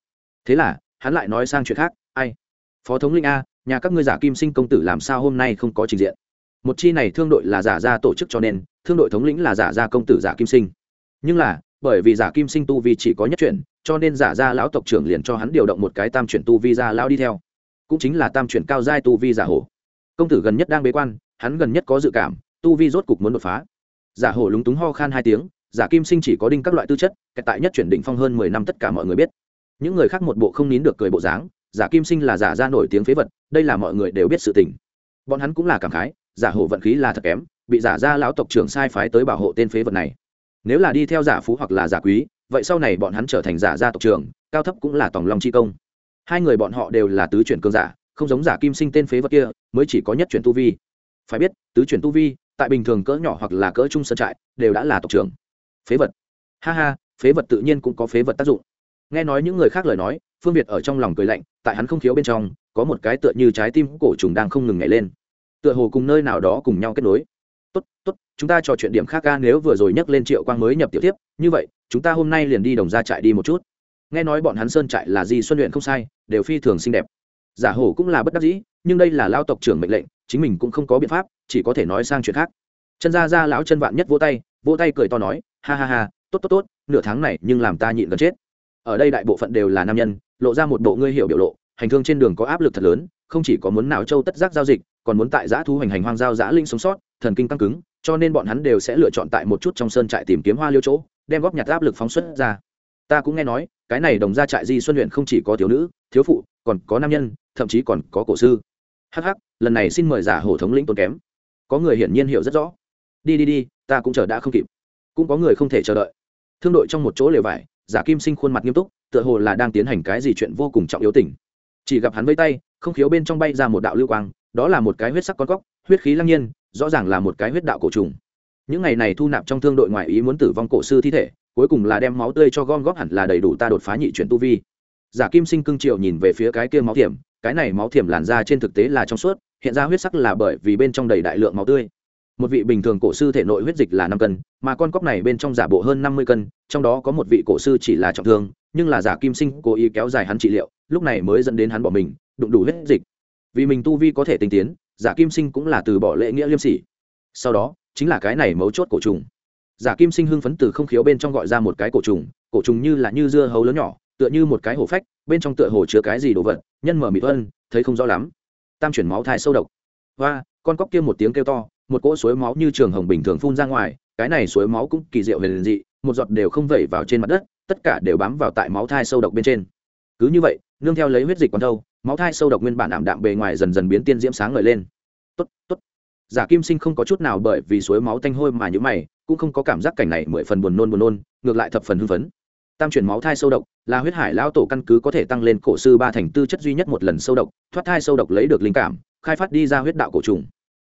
[SPEAKER 1] Thế là, hắn lại nói sang chuyện khác, ai? Phó thống linh a, nhà các ngươi giả kim sinh công tử làm sao hôm nay không có trình diện? Một chi này thương đội là giả ra tổ chức cho nên thương đội thống lĩnh là giả gia công tử giả kim sinh. Nhưng là, bởi vì giả kim sinh tu vi chỉ có nhất chuyển, cho nên giả gia lão tộc trưởng liền cho hắn điều động một cái tam chuyển tu vi ra lão đi theo. Cũng chính là tam chuyển cao giai tu vi giả hổ. Công tử gần nhất đang bế quan, hắn gần nhất có dự cảm, tu vi rốt cục muốn đột phá. Giả hổ lúng túng ho khan hai tiếng, giả kim sinh chỉ có đinh các loại tư chất kẹt tại nhất chuyển định phong hơn mười năm tất cả mọi người biết. Những người khác một bộ không nín được cười bộ dáng, giả kim sinh là giả ra nổi tiếng phế vật, đây là mọi người đều biết sự tình. Bọn hắn cũng là cảm khái, giả hổ vận khí là thật kém bị giả ra lão tộc trưởng sai phái tới bảo hộ tên phế vật này. Nếu là đi theo giả phú hoặc là giả quý, vậy sau này bọn hắn trở thành giả gia tộc trưởng, cao thấp cũng là tòng long chi công. Hai người bọn họ đều là tứ chuyển cương giả, không giống giả kim sinh tên phế vật kia, mới chỉ có nhất chuyển tu vi. Phải biết, tứ chuyển tu vi, tại bình thường cỡ nhỏ hoặc là cỡ trung sơn trại, đều đã là tộc trưởng. Phế vật. Ha ha, phế vật tự nhiên cũng có phế vật tác dụng. Nghe nói những người khác lời nói, phương việt ở trong lòng cười lạnh, tại hắn không thiếu bên trong, có một cái tựa như trái tim cổ trùng đang không ngừng nhảy lên. Tựa hồ cùng nơi nào đó cùng nhau kết nối tốt tốt, chúng ta trò chuyện điểm khác ca nếu vừa rồi nhắc lên triệu quang mới nhập tiểu tiếp như vậy, chúng ta hôm nay liền đi đồng ra trại đi một chút. Nghe nói bọn hắn sơn trại là di xuân luyện không sai, đều phi thường xinh đẹp. Giả hổ cũng là bất đắc dĩ, nhưng đây là lao tộc trưởng mệnh lệnh, chính mình cũng không có biện pháp, chỉ có thể nói sang chuyện khác. Chân ra ra lão chân vạn nhất vỗ tay vỗ tay cười to nói, ha ha ha, tốt tốt tốt, nửa tháng này nhưng làm ta nhịn gần chết. Ở đây đại bộ phận đều là nam nhân, lộ ra một bộ ngươi hiểu biểu lộ, hành thương trên đường có áp lực thật lớn, không chỉ có muốn nào châu tất giác giao dịch, còn muốn tại giã thu hành hành hoang giao giã linh sống sót thần kinh căng cứng, cho nên bọn hắn đều sẽ lựa chọn tại một chút trong sơn trại tìm kiếm hoa liêu chỗ, đem góp nhặt áp lực phóng xuất ra. Ta cũng nghe nói, cái này đồng ra trại di xuân luyện không chỉ có thiếu nữ, thiếu phụ, còn có nam nhân, thậm chí còn có cổ sư. Hh lần này xin mời giả hổ thống lĩnh tốn kém. Có người hiển nhiên hiểu rất rõ. Đi đi đi, ta cũng chờ đã không kịp. Cũng có người không thể chờ đợi. Thương đội trong một chỗ lều vải, giả kim sinh khuôn mặt nghiêm túc, tựa hồ là đang tiến hành cái gì chuyện vô cùng trọng yếu tình. Chỉ gặp hắn vây tay, không khiếu bên trong bay ra một đạo lưu quang, đó là một cái huyết sắc con cóc, huyết khí lăng nhiên rõ ràng là một cái huyết đạo cổ trùng. Những ngày này thu nạp trong thương đội ngoại ý muốn tử vong cổ sư thi thể, cuối cùng là đem máu tươi cho gom góp hẳn là đầy đủ ta đột phá nhị chuyển tu vi. Giả kim sinh cưng triệu nhìn về phía cái kia máu thiểm, cái này máu thiểm làn ra trên thực tế là trong suốt, hiện ra huyết sắc là bởi vì bên trong đầy đại lượng máu tươi. Một vị bình thường cổ sư thể nội huyết dịch là năm cân, mà con cóc này bên trong giả bộ hơn năm mươi cân, trong đó có một vị cổ sư chỉ là trọng thương, nhưng là giả kim sinh cố ý kéo dài hắn trị liệu, lúc này mới dẫn đến hắn bỏ mình, đụng đủ huyết dịch. Vì mình tu vi có thể tinh tiến giả kim sinh cũng là từ bỏ lễ nghĩa liêm sỉ. Sau đó, chính là cái này mấu chốt cổ trùng. Giả kim sinh hưng phấn từ không khiếu bên trong gọi ra một cái cổ trùng cổ trùng như là như dưa hấu lớn nhỏ, tựa như một cái hổ phách, bên trong tựa hồ chứa cái gì đồ vật, nhân mở mịt ân thấy không rõ lắm. Tam chuyển máu thai sâu độc. Và con cóc kia một tiếng kêu to, một cỗ suối máu như trường hồng bình thường phun ra ngoài, cái này suối máu cũng kỳ diệu huyền dị, một giọt đều không vẩy vào trên mặt đất, tất cả đều bám vào tại máu thai sâu độc bên trên. Cứ như vậy, nương theo lấy huyết dịch quán thâu máu thai sâu độc nguyên bản ảm đạm bề ngoài dần dần biến tiên diễm sáng ngời lên. Tốt tốt. Giả kim sinh không có chút nào bởi vì suối máu tanh hôi mà những mày, cũng không có cảm giác cảnh này mười phần buồn nôn buồn nôn, ngược lại thập phần hưng phấn. Tam chuyển máu thai sâu độc là huyết hải lão tổ căn cứ có thể tăng lên cổ sư ba thành tư chất duy nhất một lần sâu độc, thoát thai sâu độc lấy được linh cảm, khai phát đi ra huyết đạo cổ trùng.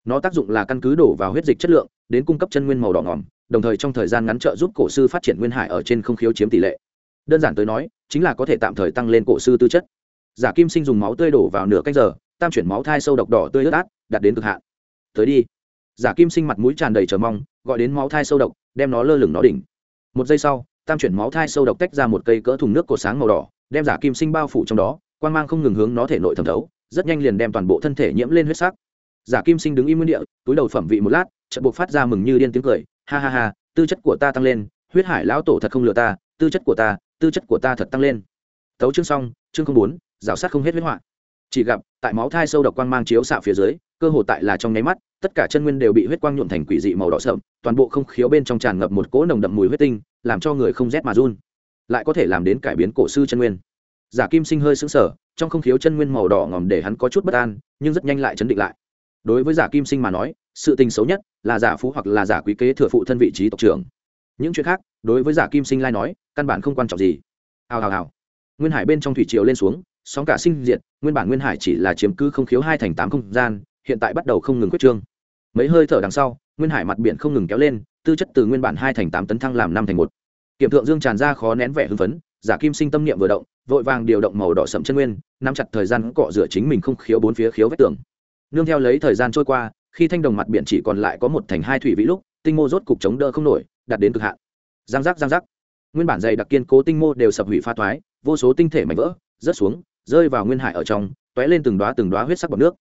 [SPEAKER 1] Nó tác dụng là căn cứ đổ vào huyết dịch chất lượng, đến cung cấp chân nguyên màu đỏ ngỏm, đồng thời trong thời gian ngắn trợ giúp cổ sư phát triển nguyên hải ở trên không khiếu chiếm tỷ lệ. Đơn giản tới nói, chính là có thể tạm thời tăng lên cổ sư tư chất giả kim sinh dùng máu tươi đổ vào nửa cách giờ, tam chuyển máu thai sâu độc đỏ tươi ướt át đặt đến cực hạn. Tới đi. Giả kim sinh mặt mũi tràn đầy chờ mong, gọi đến máu thai sâu độc, đem nó lơ lửng nó đỉnh. Một giây sau, tam chuyển máu thai sâu độc tách ra một cây cỡ thùng nước cột sáng màu đỏ, đem giả kim sinh bao phủ trong đó quan g mang không ngừng hướng nó thể nội thẩm thấu, rất nhanh liền đem toàn bộ thân thể nhiễm lên huyết sắc. Giả kim sinh đứng im nguyên địa, túi đầu phẩm vị một lát, chợt buộc phát ra mừng như điên tiếng cười, ha ha ha, tư chất của ta tăng lên, huyết hải lão tổ thật không lừa ta, tư chất của ta, tư chất của ta thật tăng lên. Tấu chương xong, chương không bốn rào sát không hết huyết họa. Chỉ gặp, tại máu thai sâu độc quang mang chiếu xạ phía dưới, cơ hồ tại là trong nháy mắt, tất cả chân nguyên đều bị huyết quang nhuộm thành quỷ dị màu đỏ sợm toàn bộ không khiếu bên trong tràn ngập một cỗ nồng đậm mùi huyết tinh, làm cho người không rét mà run. Lại có thể làm đến cải biến cổ sư chân nguyên. Giả kim sinh hơi sững sờ, trong không khiếu chân nguyên màu đỏ ngòm để hắn có chút bất an, nhưng rất nhanh lại chấn định lại. Đối với giả kim sinh mà nói, sự tình xấu nhất là giả phú hoặc là giả quý kế thừa phụ thân vị trí tộc trưởng. Những chuyện khác, đối với giả kim sinh lai nói, căn bản không quan trọng gì. Hào hào hào. Nguyên hải bên trong thủy triều lên xuống sóng cả sinh diệt, nguyên bản nguyên hải chỉ là chiếm cứ không khiếu hai thành tám không gian, hiện tại bắt đầu không ngừng quyết trương. Mấy hơi thở đằng sau, nguyên hải mặt biển không ngừng kéo lên, tư chất từ nguyên bản hai thành tám tấn thăng làm năm thành một. Kiểm thượng dương tràn ra khó nén vẻ hưng phấn, giả kim sinh tâm niệm vừa động, vội vàng điều động màu đỏ sậm chân nguyên, nắm chặt thời gian cọ rửa chính mình không khiếu bốn phía khiếu vách tường. Nương theo lấy thời gian trôi qua, khi thanh đồng mặt biển chỉ còn lại có một thành hai thủy vĩ lúc, tinh mô rốt cục chống đỡ không nổi, đạt đến cực hạn. Giang giác giang giác. Nguyên bản dày đặc kiên cố tinh mô đều sập hủy pha thoái, vô số tinh thể mảnh vỡ, rớt xuống rơi vào nguyên hải ở trong, t ó é lên từng đoá từng đoá huyết sắc bọc nước.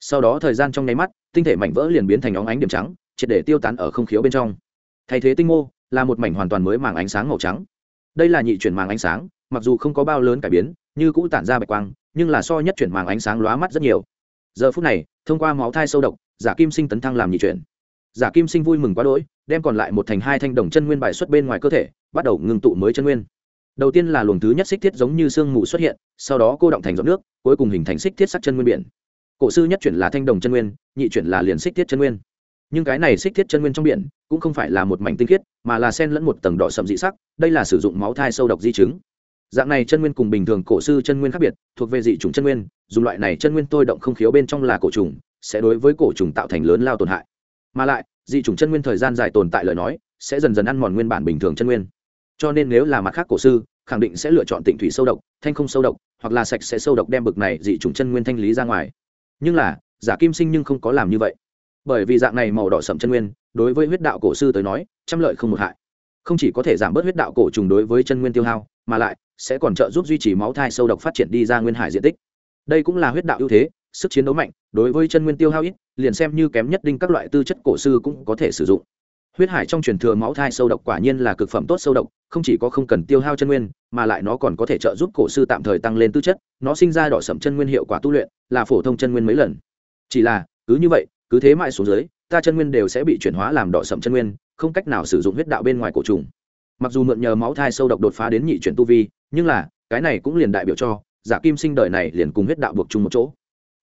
[SPEAKER 1] Sau đó thời gian trong nháy mắt, tinh thể mảnh vỡ liền biến thành óng ánh điểm trắng, triệt để tiêu tán ở không khiếu bên trong. Thay thế tinh mô là một mảnh hoàn toàn mới màng ánh sáng màu trắng. Đây là nhị chuyển màng ánh sáng, mặc dù không có bao lớn cải biến, như cũ tản ra bạch quang, nhưng là so nhất chuyển màng ánh sáng lóa mắt rất nhiều. Giờ phút này, thông qua máu thai sâu độc, giả kim sinh tấn thăng làm nhị chuyển. Giả kim sinh vui mừng quá đỗi, đem còn lại một thành hai thanh đồng chân nguyên bài xuất bên ngoài cơ thể, bắt đầu ngưng tụ mới chân nguyên đầu tiên là luồng thứ nhất xích thiết giống như sương mù xuất hiện, sau đó cô động thành giọt nước, cuối cùng hình thành xích thiết sắc chân nguyên biển. Cổ sư nhất chuyển là thanh đồng chân nguyên, nhị chuyển là liền xích thiết chân nguyên. Nhưng cái này xích thiết chân nguyên trong biển, cũng không phải là một mảnh tinh khiết, mà là sen lẫn một tầng đỏ sậm dị sắc, đây là sử dụng máu thai sâu độc di chứng. Dạng này chân nguyên cùng bình thường cổ sư chân nguyên khác biệt, thuộc về dị chủng chân nguyên, dùng loại này chân nguyên tôi động không khiếu bên trong là cổ trùng sẽ đối với cổ trùng tạo thành lớn lao tổn hại. Mà lại, dị chủng chân nguyên thời gian dài tồn tại lời nói, sẽ dần dần ăn mòn nguyên bản bình thường chân nguyên. Cho nên nếu là mặt khác cổ sư khẳng định sẽ lựa chọn tịnh thủy sâu độc, thanh không sâu độc, hoặc là sạch sẽ sâu độc đem bực này dị chủng chân nguyên thanh lý ra ngoài. Nhưng là, giả kim sinh nhưng không có làm như vậy. Bởi vì dạng này màu đỏ sậm chân nguyên, đối với huyết đạo cổ sư tới nói, trăm lợi không một hại. Không chỉ có thể giảm bớt huyết đạo cổ trùng đối với chân nguyên tiêu hao, mà lại sẽ còn trợ giúp duy trì máu thai sâu độc phát triển đi ra nguyên hải diện tích. Đây cũng là huyết đạo ưu thế, sức chiến đấu mạnh, đối với chân nguyên tiêu hao ít, liền xem như kém nhất đinh các loại tư chất cổ sư cũng có thể sử dụng huyết hải trong truyền thừa máu thai sâu độc quả nhiên là cực phẩm tốt sâu độc, không chỉ có không cần tiêu hao chân nguyên, mà lại nó còn có thể trợ giúp cổ sư tạm thời tăng lên tư chất, nó sinh ra đỏ sậm chân nguyên hiệu quả tu luyện, là phổ thông chân nguyên mấy lần. Chỉ là, cứ như vậy, cứ thế mãi xuống dưới, ta chân nguyên đều sẽ bị chuyển hóa làm đỏ sậm chân nguyên, không cách nào sử dụng huyết đạo bên ngoài cổ trùng. Mặc dù mượn nhờ máu thai sâu độc đột phá đến nhị chuyển tu vi, nhưng là, cái này cũng liền đại biểu cho, giả kim sinh đời này liền cùng huyết đạo buộc chung một chỗ.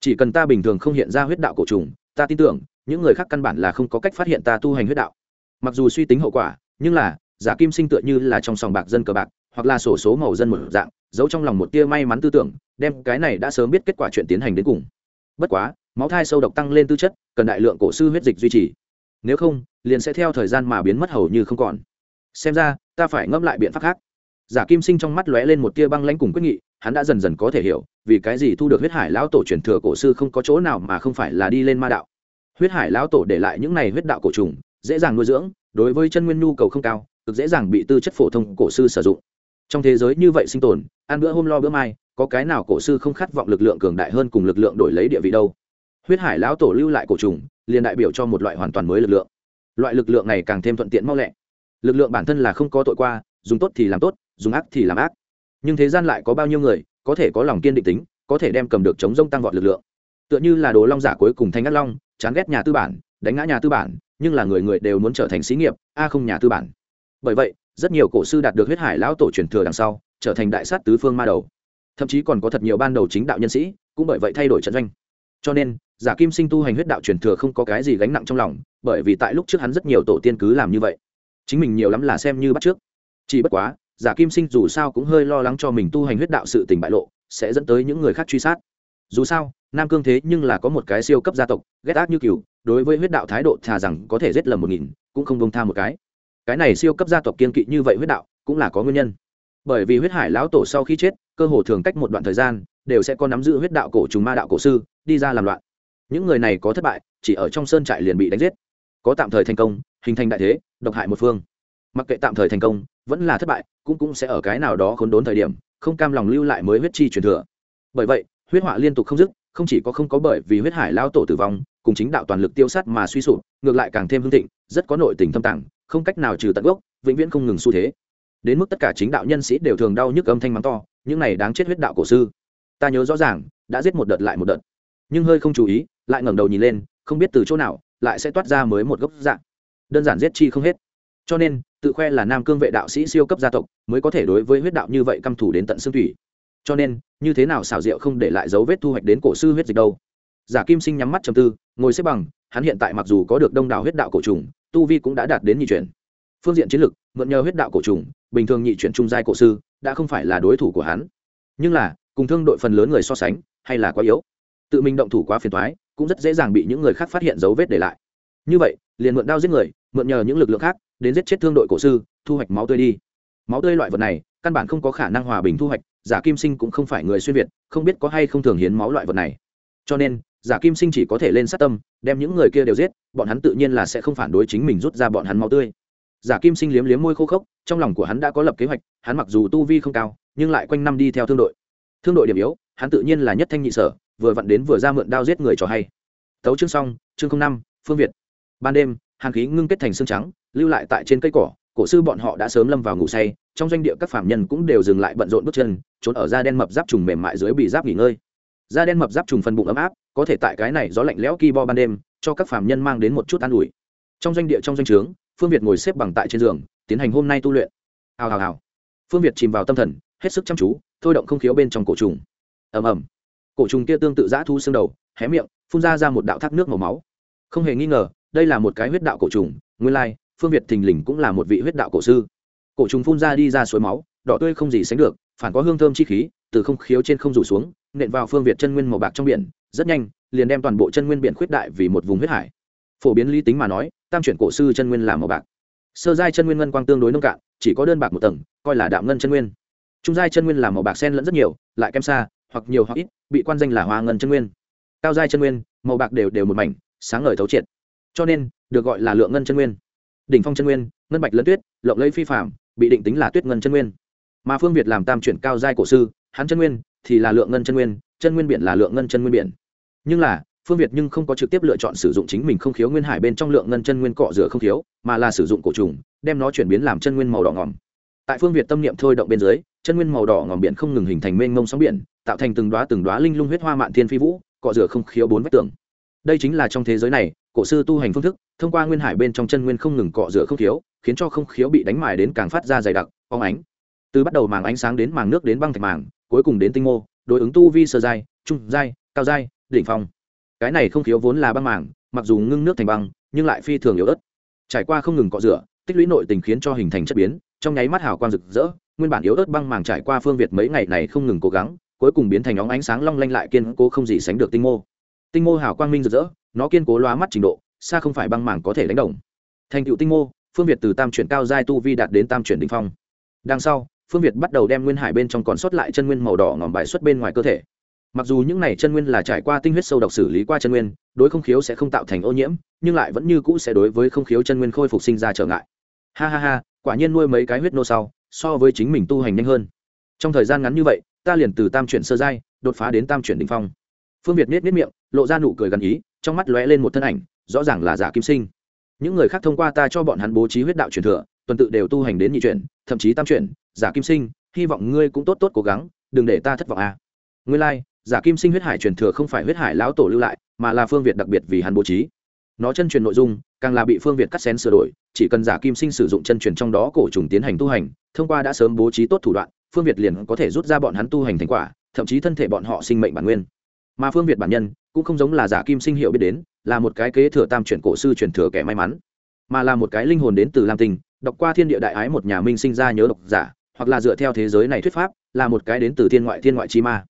[SPEAKER 1] Chỉ cần ta bình thường không hiện ra huyết đạo cổ trùng, ta tin tưởng, những người khác căn bản là không có cách phát hiện ta tu hành huyết đạo mặc dù suy tính hậu quả, nhưng là, giả kim sinh tựa như là trong sòng bạc dân cờ bạc, hoặc là sổ số màu dân một dạng, giấu trong lòng một tia may mắn tư tưởng, đem cái này đã sớm biết kết quả chuyện tiến hành đến cùng. Bất quá, máu thai sâu độc tăng lên tư chất, cần đại lượng cổ sư huyết dịch duy trì. Nếu không, liền sẽ theo thời gian mà biến mất hầu như không còn. Xem ra, ta phải ngẫm lại biện pháp khác. Giả kim sinh trong mắt lóe lên một tia băng lãnh cùng quyết nghị, hắn đã dần dần có thể hiểu, vì cái gì thu được huyết hải lão tổ truyền thừa cổ sư không có chỗ nào mà không phải là đi lên ma đạo. Huyết hải lão tổ để lại những này huyết đạo cổ trùng dễ dàng nuôi dưỡng, đối với chân nguyên nhu cầu không cao, cực dễ dàng bị tư chất phổ thông cổ sư sử dụng. Trong thế giới như vậy sinh tồn, ăn bữa hôm lo bữa mai, có cái nào cổ sư không khát vọng lực lượng cường đại hơn cùng lực lượng đổi lấy địa vị đâu? Huyết hải lão tổ lưu lại cổ trùng, liền đại biểu cho một loại hoàn toàn mới lực lượng. Loại lực lượng này càng thêm thuận tiện mau lẹ. Lực lượng bản thân là không có tội qua, dùng tốt thì làm tốt, dùng ác thì làm ác. Nhưng thế gian lại có bao nhiêu người, có thể có lòng kiên định tính, có thể đem cầm được chống rông tăng vọt lực lượng. Tựa như là đồ long giả cuối cùng thanh ngắt long, chán ghét nhà tư bản, đánh ngã nhà tư bản nhưng là người người đều muốn trở thành sĩ nghiệp, a không nhà tư bản. Bởi vậy, rất nhiều cổ sư đạt được huyết hải lão tổ truyền thừa đằng sau, trở thành đại sát tứ phương ma đầu. Thậm chí còn có thật nhiều ban đầu chính đạo nhân sĩ, cũng bởi vậy thay đổi trận doanh. Cho nên, giả kim sinh tu hành huyết đạo truyền thừa không có cái gì gánh nặng trong lòng, bởi vì tại lúc trước hắn rất nhiều tổ tiên cứ làm như vậy. Chính mình nhiều lắm là xem như bắt trước. Chỉ bất quá, giả kim sinh dù sao cũng hơi lo lắng cho mình tu hành huyết đạo sự tình bại lộ, sẽ dẫn tới những người khác truy sát. Dù sao nam cương thế nhưng là có một cái siêu cấp gia tộc, ghét ác như cừu, đối với huyết đạo thái độ thà rằng có thể giết lầm một nghìn, cũng không bông tha một cái. Cái này siêu cấp gia tộc kiên kỵ như vậy huyết đạo, cũng là có nguyên nhân. Bởi vì huyết hải lão tổ sau khi chết, cơ hồ thường cách một đoạn thời gian, đều sẽ có nắm giữ huyết đạo cổ trùng ma đạo cổ sư, đi ra làm loạn. Những người này có thất bại, chỉ ở trong sơn trại liền bị đánh giết. Có tạm thời thành công, hình thành đại thế, độc hại một phương. Mặc kệ tạm thời thành công, vẫn là thất bại, cũng cũng sẽ ở cái nào đó khốn đốn thời điểm, không cam lòng lưu lại mới huyết chi truyền thừa. Bởi vậy, huyết họa liên tục không dứt không chỉ có không có bởi vì huyết hải lao tổ tử vong, cùng chính đạo toàn lực tiêu sát mà suy sụp, ngược lại càng thêm hưng thịnh, rất có nội tình thâm tàng, không cách nào trừ tận gốc, vĩnh viễn không ngừng xu thế. Đến mức tất cả chính đạo nhân sĩ đều thường đau nhức âm thanh mắng to, những này đáng chết huyết đạo cổ sư. Ta nhớ rõ ràng, đã giết một đợt lại một đợt. Nhưng hơi không chú ý, lại ngẩng đầu nhìn lên, không biết từ chỗ nào, lại sẽ toát ra mới một gốc dạng. Đơn giản giết chi không hết. Cho nên, tự khoe là nam cương vệ đạo sĩ siêu cấp gia tộc, mới có thể đối với huyết đạo như vậy căm thủ đến tận xương thủy cho nên, như thế nào xảo diệu không để lại dấu vết thu hoạch đến cổ sư huyết dịch đâu? Giả kim sinh nhắm mắt trầm tư, ngồi xếp bằng, hắn hiện tại mặc dù có được đông đảo huyết đạo cổ trùng, tu vi cũng đã đạt đến nhị chuyển. Phương diện chiến lược mượn nhờ huyết đạo cổ trùng, bình thường nhị chuyển trung giai cổ sư, đã không phải là đối thủ của hắn. Nhưng là, cùng thương đội phần lớn người so sánh, hay là quá yếu. Tự mình động thủ quá phiền toái, cũng rất dễ dàng bị những người khác phát hiện dấu vết để lại. Như vậy, liền mượn đao giết người, mượn nhờ những lực lượng khác, đến giết chết thương đội cổ sư, thu hoạch máu tươi đi. Máu tươi loại vật này, căn bản không có khả năng hòa bình thu hoạch giả kim sinh cũng không phải người xuyên việt, không biết có hay không thường hiến máu loại vật này. Cho nên, giả kim sinh chỉ có thể lên sát tâm, đem những người kia đều giết, bọn hắn tự nhiên là sẽ không phản đối chính mình rút ra bọn hắn máu tươi. Giả kim sinh liếm liếm môi khô khốc, trong lòng của hắn đã có lập kế hoạch, hắn mặc dù tu vi không cao, nhưng lại quanh năm đi theo thương đội. Thương đội điểm yếu, hắn tự nhiên là nhất thanh nhị sở, vừa vặn đến vừa ra mượn đao giết người cho hay. Tấu chương xong, chương năm, phương việt. Ban đêm, hàng khí ngưng kết thành xương trắng, lưu lại tại trên cây cỏ cổ sư bọn họ đã sớm lâm vào ngủ say, trong doanh địa các phạm nhân cũng đều dừng lại bận rộn bước chân, trốn ở da đen mập giáp trùng mềm mại dưới bị giáp nghỉ ngơi. Da đen mập giáp trùng phần bụng ấm áp, có thể tại cái này gió lạnh lẽo ki bo ban đêm, cho các phạm nhân mang đến một chút an ủi. Trong doanh địa trong doanh trướng, phương việt ngồi xếp bằng tại trên giường, tiến hành hôm nay tu luyện. Hào hào hào. Phương việt chìm vào tâm thần, hết sức chăm chú, thôi động không khiếu bên trong cổ trùng. Ầm ầm. Cổ trùng kia tương tự giã thu xương đầu, hé miệng, phun ra ra một đạo thác nước màu máu. Không hề nghi ngờ, đây là một cái huyết đạo cổ trùng, nguyên lai phương việt thình lình cũng là một vị huyết đạo cổ sư. Cổ trùng phun ra đi ra suối máu, đỏ tươi không gì sánh được, phản có hương thơm chi khí, từ không khiếu trên không rủ xuống, nện vào phương việt chân nguyên màu bạc trong biển, rất nhanh, liền đem toàn bộ chân nguyên biển khuyết đại vì một vùng huyết hải. Phổ biến lý tính mà nói, tam chuyển cổ sư chân nguyên là màu bạc. Sơ giai chân nguyên ngân quang tương đối nông cạn, chỉ có đơn bạc một tầng, coi là đạm ngân chân nguyên. Trung giai chân nguyên là màu bạc sen lẫn rất nhiều, lại kem xa, hoặc nhiều hoặc ít, bị quan danh là hoa ngân chân nguyên. Cao giai chân nguyên, màu bạc đều đều một mảnh, sáng ngời thấu triệt. Cho nên, được gọi là lượng ngân chân nguyên đỉnh phong chân nguyên, ngân bạch lẫn tuyết, lộng lấy phi phạm bị định tính là tuyết ngân chân nguyên. Mà phương việt làm tam chuyển cao giai cổ sư, hắn chân nguyên thì là lượng ngân chân nguyên chân nguyên biển là lượng ngân chân nguyên biển. Nhưng là, phương việt nhưng không có trực tiếp lựa chọn sử dụng chính mình không khiếu nguyên hải bên trong lượng ngân chân nguyên cọ rửa không khiếu, mà là sử dụng cổ trùng, đem nó chuyển biến làm chân nguyên màu đỏ ngòm. Tại phương việt tâm niệm thôi động bên dưới, chân nguyên màu đỏ ngòm biển không ngừng hình thành mênh mông sóng biển, tạo thành từng đoá từng đoá linh lung huyết hoa mạn thiên phi vũ, cọ rửa không khiếu bốn vách tường. Đây chính là trong thế giới này cổ sư tu hành phương thức, thông qua nguyên hải bên trong chân nguyên không ngừng cọ rửa không khiếu, khiến cho không khiếu bị đánh mài đến càng phát ra dày đặc phóng ánh. Từ bắt đầu màng ánh sáng đến màng nước đến băng thạch màng, cuối cùng đến tinh mô, đối ứng tu vi sơ giai, trung giai, cao giai, đỉnh phong. Cái này không khiếu vốn là băng màng, mặc dù ngưng nước thành băng, nhưng lại phi thường yếu ớt. Trải qua không ngừng cọ rửa, tích lũy nội tình khiến cho hình thành chất biến, trong nháy mắt hào quang rực rỡ, nguyên bản yếu ớt băng màng trải qua phương việt mấy ngày này không ngừng cố gắng, cuối cùng biến thành óng ánh sáng long lanh lại kiên cố không gì sánh được tinh mô. Tinh mô hào quang minh rực rỡ nó kiên cố lóa mắt trình độ, xa không phải băng màng có thể đánh đồng. Thành tựu tinh mô, phương việt từ tam chuyển cao giai tu vi đạt đến tam chuyển đình phong. Đằng sau, phương việt bắt đầu đem nguyên hải bên trong còn sót lại chân nguyên màu đỏ ngòm bài xuất bên ngoài cơ thể. Mặc dù những này chân nguyên là trải qua tinh huyết sâu độc xử lý qua chân nguyên, đối không khiếu sẽ không tạo thành ô nhiễm, nhưng lại vẫn như cũ sẽ đối với không khiếu chân nguyên khôi phục sinh ra trở ngại. Ha ha ha, quả nhiên nuôi mấy cái huyết nô sau, so với chính mình tu hành nhanh hơn. Trong thời gian ngắn như vậy, ta liền từ tam chuyển sơ giai, đột phá đến tam chuyển đ ỉ n h phong. Phương việt nết nết miệng lộ ra nụ cười gần ý trong mắt lóe lên một thân ảnh rõ ràng là giả kim sinh. Những người khác thông qua ta cho bọn hắn bố trí huyết đạo truyền thừa tuần tự đều tu hành đến nhị chuyển thậm chí tam chuyển giả kim sinh hy vọng ngươi cũng tốt tốt cố gắng đừng để ta thất vọng à. ngươi lai、like, giả kim sinh huyết hải truyền thừa không phải huyết hải lão tổ lưu lại mà là phương việt đặc biệt vì hắn bố trí. Nó chân truyền nội dung càng là bị phương việt cắt xén sửa đổi chỉ cần giả kim sinh sử dụng chân truyền trong đó cổ trùng tiến hành tu hành thông qua đã sớm bố trí tốt thủ đoạn phương việt liền có thể rút ra bọn hắn tu hành thành quả thậm chí thân thể bọn họ sinh mệnh bản nguyên. Mà phương việt bản nhân cũng không giống là giả kim sinh hiệu biết đến, là một cái kế thừa tam truyền cổ sư truyền thừa kẻ may mắn, mà là một cái linh hồn đến từ lam tinh, đọc qua thiên địa đại ái một nhà minh sinh ra nhớ độc giả, hoặc là dựa theo thế giới này thuyết pháp, là một cái đến từ thiên ngoại thiên ngoại chi ma.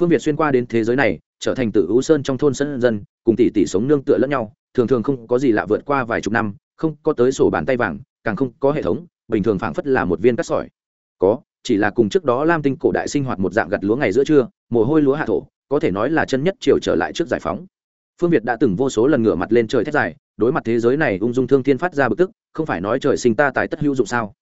[SPEAKER 1] Phương việt xuyên qua đến thế giới này, trở thành tử hữu sơn trong thôn sân dân, cùng tỷ tỷ sống nương tựa lẫn nhau, thường thường không có gì lạ vượt qua vài chục năm, không có tới sổ bàn tay vàng, càng không có hệ thống, bình thường phảng phất là một viên cắt sỏi. Có, chỉ là cùng trước đó lam tinh cổ đại sinh hoạt một dạng gặt lúa ngày giữa trưa, mồ hôi lúa hạ thổ có thể nói là chân nhất chiều trở lại trước giải phóng. Phương việt đã từng vô số lần ngửa mặt lên trời thét dài, đối mặt thế giới này ung dung thương thiên phát ra bực tức, không phải nói trời sinh ta tài tất hữu dụng sao?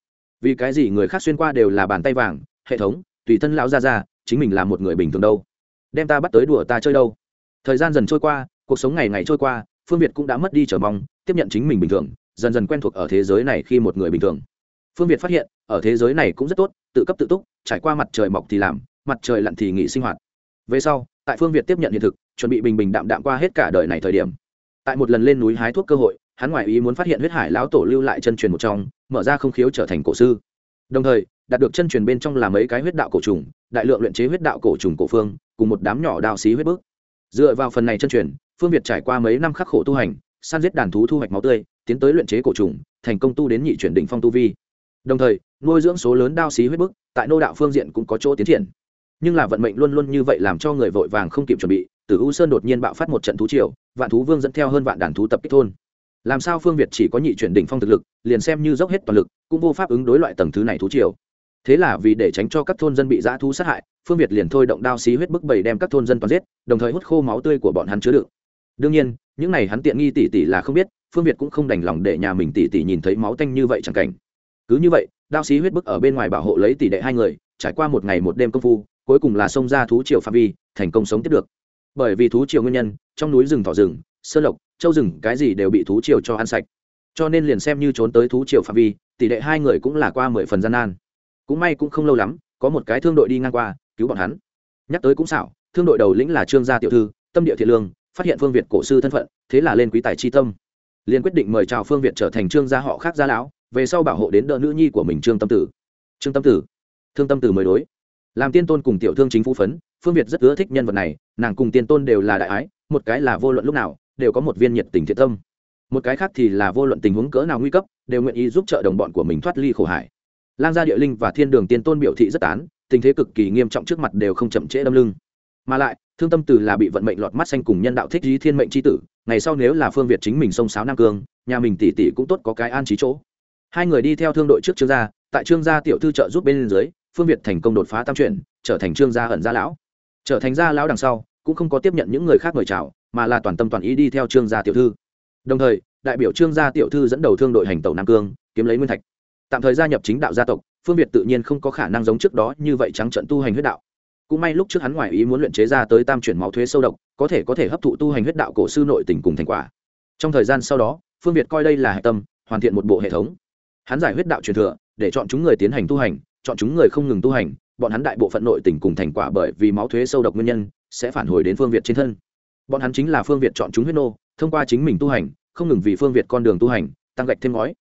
[SPEAKER 1] Vì cái gì người khác xuyên qua đều là bàn tay vàng, hệ thống, tùy thân lão ra ra chính mình là một người bình thường đâu. Đem ta bắt tới đùa ta chơi đâu. Thời gian dần trôi qua, cuộc sống ngày ngày trôi qua, phương việt cũng đã mất đi trở mong, tiếp nhận chính mình bình thường, dần dần quen thuộc ở thế giới này khi một người bình thường. Phương việt phát hiện, ở thế giới này cũng rất tốt, tự cấp tự túc, trải qua mặt trời mọc thì làm, mặt trời lặn thì nghỉ sinh hoạt. Về sau tại phương việt tiếp nhận hiện thực, chuẩn bị bình bình đạm đạm qua hết cả đời này thời điểm. Tại một lần lên núi hái thuốc cơ hội, hắn ngoại ý muốn phát hiện huyết hải lão tổ lưu lại chân truyền một trong, mở ra không khiếu trở thành cổ sư. Đồng thời, đạt được chân truyền bên trong là mấy cái huyết đạo cổ trùng, đại lượng luyện chế huyết đạo cổ trùng cổ phương, cùng một đám nhỏ đào xí huyết bước dựa vào phần này chân truyền, phương việt trải qua mấy năm khắc khổ tu hành, săn giết đàn thú thu hoạch máu tươi, tiến tới luyện chế cổ trùng, thành công tu đến nhị chuyển đỉnh phong tu vi. Đồng thời, nuôi dưỡng số lớn đao xí huyết bức, tại nô đạo phương diện cũng có chỗ tiến triển nhưng là vận mệnh luôn luôn như vậy làm cho người vội vàng không kịp chuẩn bị từ u sơn đột nhiên bạo phát một trận thú triều, vạn thú vương dẫn theo hơn vạn đàn thú tập kích thôn. Làm sao phương việt chỉ có nhị chuyển đỉnh phong thực lực, liền xem như dốc hết toàn lực, cũng vô pháp ứng đối loại tầng thứ này thú triều. Thế là vì để tránh cho các thôn dân bị dã thú sát hại, phương việt liền thôi động đao xí huyết bức bầy đem các thôn dân toàn giết, đồng thời hút khô máu tươi của bọn hắn chứa đựng. Đương nhiên, những này hắn tiện nghi tỷ tỷ là không biết, phương việt cũng không đành lòng để nhà mình tỷ tỷ nhìn thấy máu tanh như vậy chẳng cảnh. Cứ như vậy, đao xí huyết bức ở bên ngoài bảo hộ lấy tỷ đệ hai người, trải qua một ngày một đêm công phu cuối cùng là xông ra thú triều phạm vi, thành công sống tiếp được. Bởi vì thú triều nguyên nhân, trong núi rừng thỏ rừng sơ lộc, châu rừng, cái gì đều bị thú triều cho ăn sạch. Cho nên liền xem như trốn tới thú triều phạm vi, tỷ đệ hai người cũng là qua mười phần gian nan. Cũng may cũng không lâu lắm, có một cái thương đội đi ngang qua, cứu bọn hắn. Nhắc tới cũng xảo, thương đội đầu lĩnh là trương gia tiểu thư, tâm địa thiện lương, phát hiện phương việt cổ sư thân phận, thế là lên quý tài chi tâm. Liền quyết định mời chào phương việt trở thành trương gia họ khác gia lão, về sau bảo hộ đến đỡ nữ nhi của mình trương tâm tử. Trương tâm tử. Thương tâm tử mới đối làm tiên tôn cùng tiểu thương chính phủ phấn, phương việt rất ưa thích nhân vật này, nàng cùng tiên tôn đều là đại ái, một cái là vô luận lúc nào, đều có một viên nhiệt tình thiện tâm. Một cái khác thì là vô luận tình huống cỡ nào nguy cấp, đều nguyện ý giúp trợ đồng bọn của mình thoát ly khổ hải lang gia địa linh và thiên đường tiên tôn biểu thị rất tán, tình thế cực kỳ nghiêm trọng trước mặt đều không chậm trễ đâm lưng. Mà lại, thương tâm từ là bị vận mệnh lọt mắt xanh cùng nhân đạo thích lý thiên mệnh c h i tử, ngày sau nếu là phương việt chính mình sông sáo nam cương, nhà mình tỷ tỷ cũng tốt có cái an trí chỗ. Hai người đi theo thương đội trước trương gia, tại trương gia tiểu thư trợ giúp bên dưới phương việt thành công đột phá tam chuyển, trở thành trương gia ẩn gia lão. Trở thành gia lão đằng sau, cũng không có tiếp nhận những người khác mời chào, mà là toàn tâm toàn ý đi theo trương gia tiểu thư. Đồng thời, đại biểu trương gia tiểu thư dẫn đầu thương đội hành tàu nam cương, kiếm lấy nguyên thạch. Tạm thời gia nhập chính đạo gia tộc, phương việt tự nhiên không có khả năng giống trước đó như vậy trắng trận tu hành huyết đạo. Cũng may lúc trước hắn ngoài ý muốn luyện chế ra tới tam chuyển máu thuế sâu độc, có thể có thể hấp thụ tu hành huyết đạo cổ sư nội tình cùng thành quả. Trong thời gian sau đó, phương việt coi đây là hệ tâm, hoàn thiện một bộ hệ thống. Hắn giải huyết đạo truyền thừa, để chọn chúng người tiến hành tu hành chọn chúng người không ngừng tu hành, bọn hắn đại bộ phận nội tình cùng thành quả bởi vì máu thuế sâu độc nguyên nhân, sẽ phản hồi đến phương việt trên thân. Bọn hắn chính là phương việt chọn chúng huyết nô, thông qua chính mình tu hành, không ngừng vì phương việt con đường tu hành, tăng gạch thêm ngói.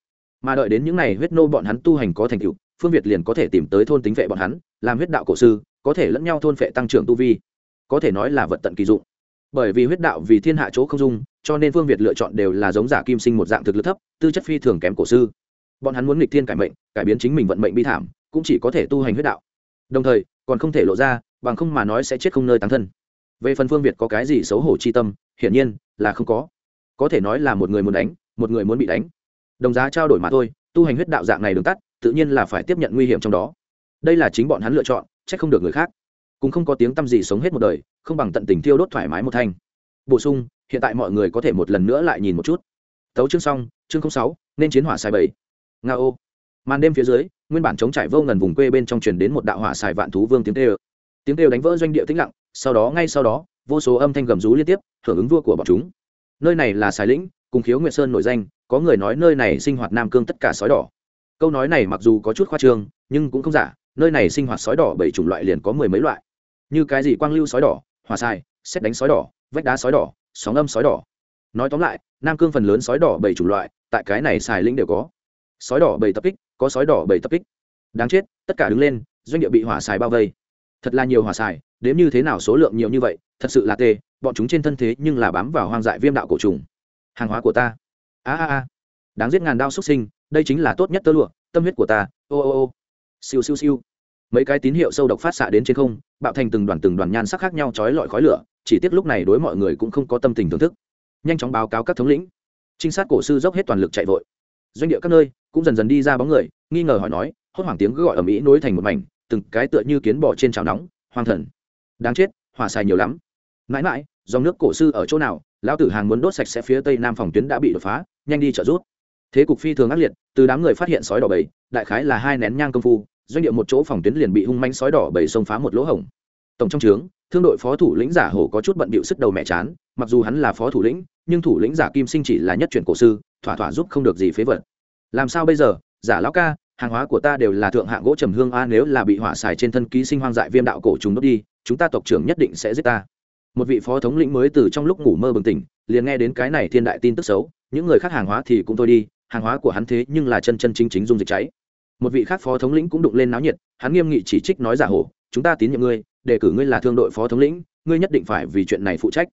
[SPEAKER 1] Mà đợi đến những n à y huyết nô bọn hắn tu hành có thành tựu, phương việt liền có thể tìm tới thôn tính vệ bọn hắn, làm huyết đạo cổ sư, có thể lẫn nhau thôn vệ tăng trưởng tu vi. Có thể nói là vật tận kỳ dụng. Bởi vì huyết đạo vì thiên hạ chỗ không dung, cho nên phương việt lựa chọn đều là giống giả kim sinh một dạng thực lực thấp, tư chất phi thường kém cổ sư. Bọn hắn muốn nghịch thiên cải mệnh, cải biến chính mình vận mệnh bi thảm cũng chỉ có thể tu hành huyết đạo. Đồng thời, còn không thể lộ ra, bằng không mà nói sẽ chết không nơi tán thân. Về phần phương việt có cái gì xấu hổ chi tâm, hiển nhiên là không có. Có thể nói là một người muốn đánh, một người muốn bị đánh. Đồng giá trao đổi mà thôi, tu hành huyết đạo dạng này đường tắt, tự nhiên là phải tiếp nhận nguy hiểm trong đó. Đây là chính bọn hắn lựa chọn c h ắ c không được người khác. Cũng không có tiếng t â m gì sống hết một đời, không bằng tận tình thiêu đốt thoải mái một thanh. Bổ sung, hiện tại mọi người có thể một lần nữa lại nhìn một chút. Tấu chương xong, chương sáu, nên chiến hỏa sai bảy. Nga ô màn đêm phía dưới nguyên bản chống trải vô ngần vùng quê bên trong truyền đến một đạo hỏa xài vạn thú vương tiếng tê ơ tiếng kêu đánh vỡ doanh địa tĩnh lặng, sau đó ngay sau đó, vô số âm thanh gầm rú liên tiếp, hưởng ứng vua của bọn chúng. Nơi này là xài lĩnh, cùng khiếu nguyệt sơn nổi danh, có người nói nơi này sinh hoạt nam cương tất cả sói đỏ. Câu nói này mặc dù có chút khoa trương, nhưng cũng không giả, nơi này sinh hoạt sói đỏ bảy chủng loại liền có mười mấy loại. Như cái gì quang lưu sói đỏ hòa sai xét đánh sói đỏ, vách đá sói đỏ, sóng âm sói đỏ. Nói tóm lại, nam cương phần lớn sói đỏ bảy chủng loại, tại cái này xài lĩnh đều có. Sói đỏ bảy tập kích có sói đỏ bảy tập kích. Đáng chết, tất cả đứng lên, doanh địa bị hỏa xài bao vây. Thật là nhiều hỏa xài, đếm như thế nào số lượng nhiều như vậy, thật sự là tê, bọn chúng trên thân thế nhưng là bám vào hoang dại viêm đạo cổ trùng. Hàng hóa của ta. A a a. Đáng giết ngàn đao xuất sinh, đây chính là tốt nhất tơ lụa, tâm huyết của ta, ô ô ô. Siêu siêu siêu. Mấy cái tín hiệu sâu độc phát xạ đến trên không, bạo thành từng đoàn từng đoàn nhan sắc khác nhau trói lọi khói lửa, chỉ tiếc lúc này đối mọi người cũng không có tâm tình thưởng thức. Nhanh chóng báo cáo các thống lĩnh. Trinh sát cổ sư dốc hết toàn lực chạy vội doanh địa các nơi cũng dần dần đi ra bóng người, nghi ngờ hỏi nói, hốt hoảng tiếng gọi ở mỹ nối thành một mảnh, từng cái tựa như kiến bỏ trên chảo nóng, hoang thần. Đáng chết, hỏa xài nhiều lắm. Mãi mãi, dòng nước cổ sư ở chỗ nào, lão tử hàng muốn đốt sạch sẽ phía tây nam phòng tuyến đã bị đột phá, nhanh đi trợ rút thế cục phi thường ác liệt, từ đám người phát hiện sói đỏ bầy, đại khái là hai nén nhang công phu, doanh địa một chỗ phòng tuyến liền bị hung manh sói đỏ bầy xông phá một lỗ hổng. Tổng trong trướng, thương đội phó thủ lĩnh giả hổ có chút bận bịu sức đầu mẹ chán, mặc dù hắn là phó thủ lĩnh, nhưng thủ lĩnh giả kim sinh chỉ là nhất chuyển cổ sư thỏa thỏa giúp không được gì phế vật. Làm sao bây giờ? Giả lão ca, hàng hóa của ta đều là thượng hạng gỗ trầm hương a, nếu là bị hỏa xài trên thân ký sinh hoang dại viêm đạo cổ trùng đốt đi, chúng ta tộc trưởng nhất định sẽ giết ta. Một vị phó thống lĩnh mới từ trong lúc ngủ mơ bừng tỉnh, liền nghe đến cái này thiên đại tin tức xấu, những người khác hàng hóa thì cũng thôi đi, hàng hóa của hắn thế nhưng là chân chân chính chính dung dịch cháy. Một vị khác phó thống lĩnh cũng đụng lên náo nhiệt, hắn nghiêm nghị chỉ trích nói giả hổ, chúng ta tín nhiệm ngươi đề cử ngươi là thương đội phó thống lĩnh, ngươi nhất định phải vì chuyện này phụ trách.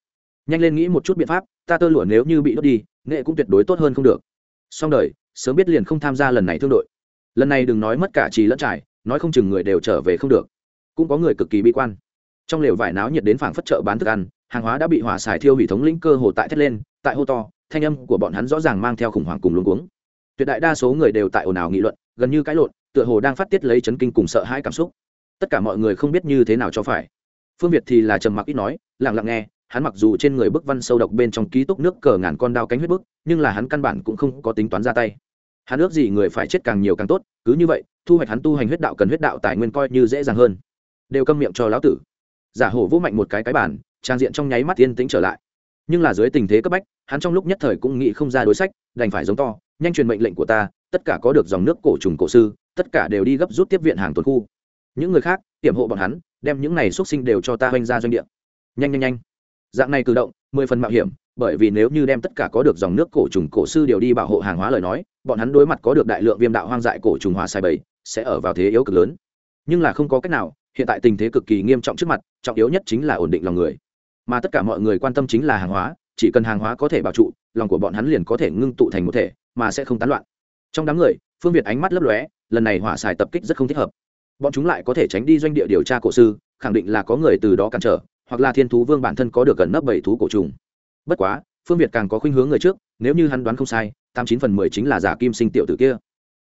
[SPEAKER 1] Nhanh lên nghĩ một chút biện pháp, ta tơ lụa nếu như bị đốt đi nghệ cũng tuyệt đối tốt hơn không được. Xong đời, sớm biết liền không tham gia lần này thương đội. Lần này đừng nói mất cả trì lẫn trải, nói không chừng người đều trở về không được. Cũng có người cực kỳ bi quan. Trong lều vải náo nhiệt đến phảng phất chợ bán thức ăn, hàng hóa đã bị hỏa xài thiêu hủy thống lĩnh cơ hồ tại thét lên, tại hô to, thanh âm của bọn hắn rõ ràng mang theo khủng hoảng cùng luống cuống. Tuyệt đại đa số người đều tại ồn ào nghị luận, gần như cãi lộn, tựa hồ đang phát tiết lấy chấn kinh cùng sợ hãi cảm xúc. Tất cả mọi người không biết như thế nào cho phải. Phương việt thì là trầm mặc ít nói, lặng lặng nghe hắn mặc dù trên người bức văn sâu độc bên trong ký túc nước cờ ngàn con đao cánh huyết bức, nhưng là hắn căn bản cũng không có tính toán ra tay. Hắn ước gì người phải chết càng nhiều càng tốt, cứ như vậy, thu hoạch hắn tu hành huyết đạo cần huyết đạo tài nguyên coi như dễ dàng hơn. Đều câm miệng cho lão tử. Giả hổ vỗ mạnh một cái cái bản trang diện trong nháy mắt yên tĩnh trở lại. Nhưng là dưới tình thế cấp bách, hắn trong lúc nhất thời cũng nghĩ không ra đối sách, đành phải giống to, nhanh truyền mệnh lệnh của ta, tất cả có được dòng nước cổ trùng cổ sư, tất cả đều đi gấp rút tiếp viện hàng tuần khu. Những người khác tiệm hộ bọn hắn, đem những này xuất sinh đều cho ta hoành ra doanh địa. Nhanh nhanh nhanh dạng này cử động, mười phần mạo hiểm, bởi vì nếu như đem tất cả có được dòng nước cổ trùng cổ sư đều đi bảo hộ hàng hóa lời nói, bọn hắn đối mặt có được đại lượng viêm đạo hoang dại cổ trùng hòa sai bầy, sẽ ở vào thế yếu cực lớn. Nhưng là không có cách nào, hiện tại tình thế cực kỳ nghiêm trọng trước mặt, trọng yếu nhất chính là ổn định lòng người. Mà tất cả mọi người quan tâm chính là hàng hóa, chỉ cần hàng hóa có thể bảo trụ, lòng của bọn hắn liền có thể ngưng tụ thành một thể, mà sẽ không tán loạn. Trong đám người, phương việt ánh mắt lấp lóe, lần này hỏa xài tập kích rất không thích hợp. Bọn chúng lại có thể tránh đi doanh địa điều tra cổ sư, khẳng định là có người từ đó cản trở hoặc là thiên thú vương bản thân có được gần nấp bảy thú cổ trùng. Bất quá, phương việt càng có khuynh hướng người trước, nếu như hắn đoán không sai, tám chín phần mười chính là giả kim sinh tiểu tử kia.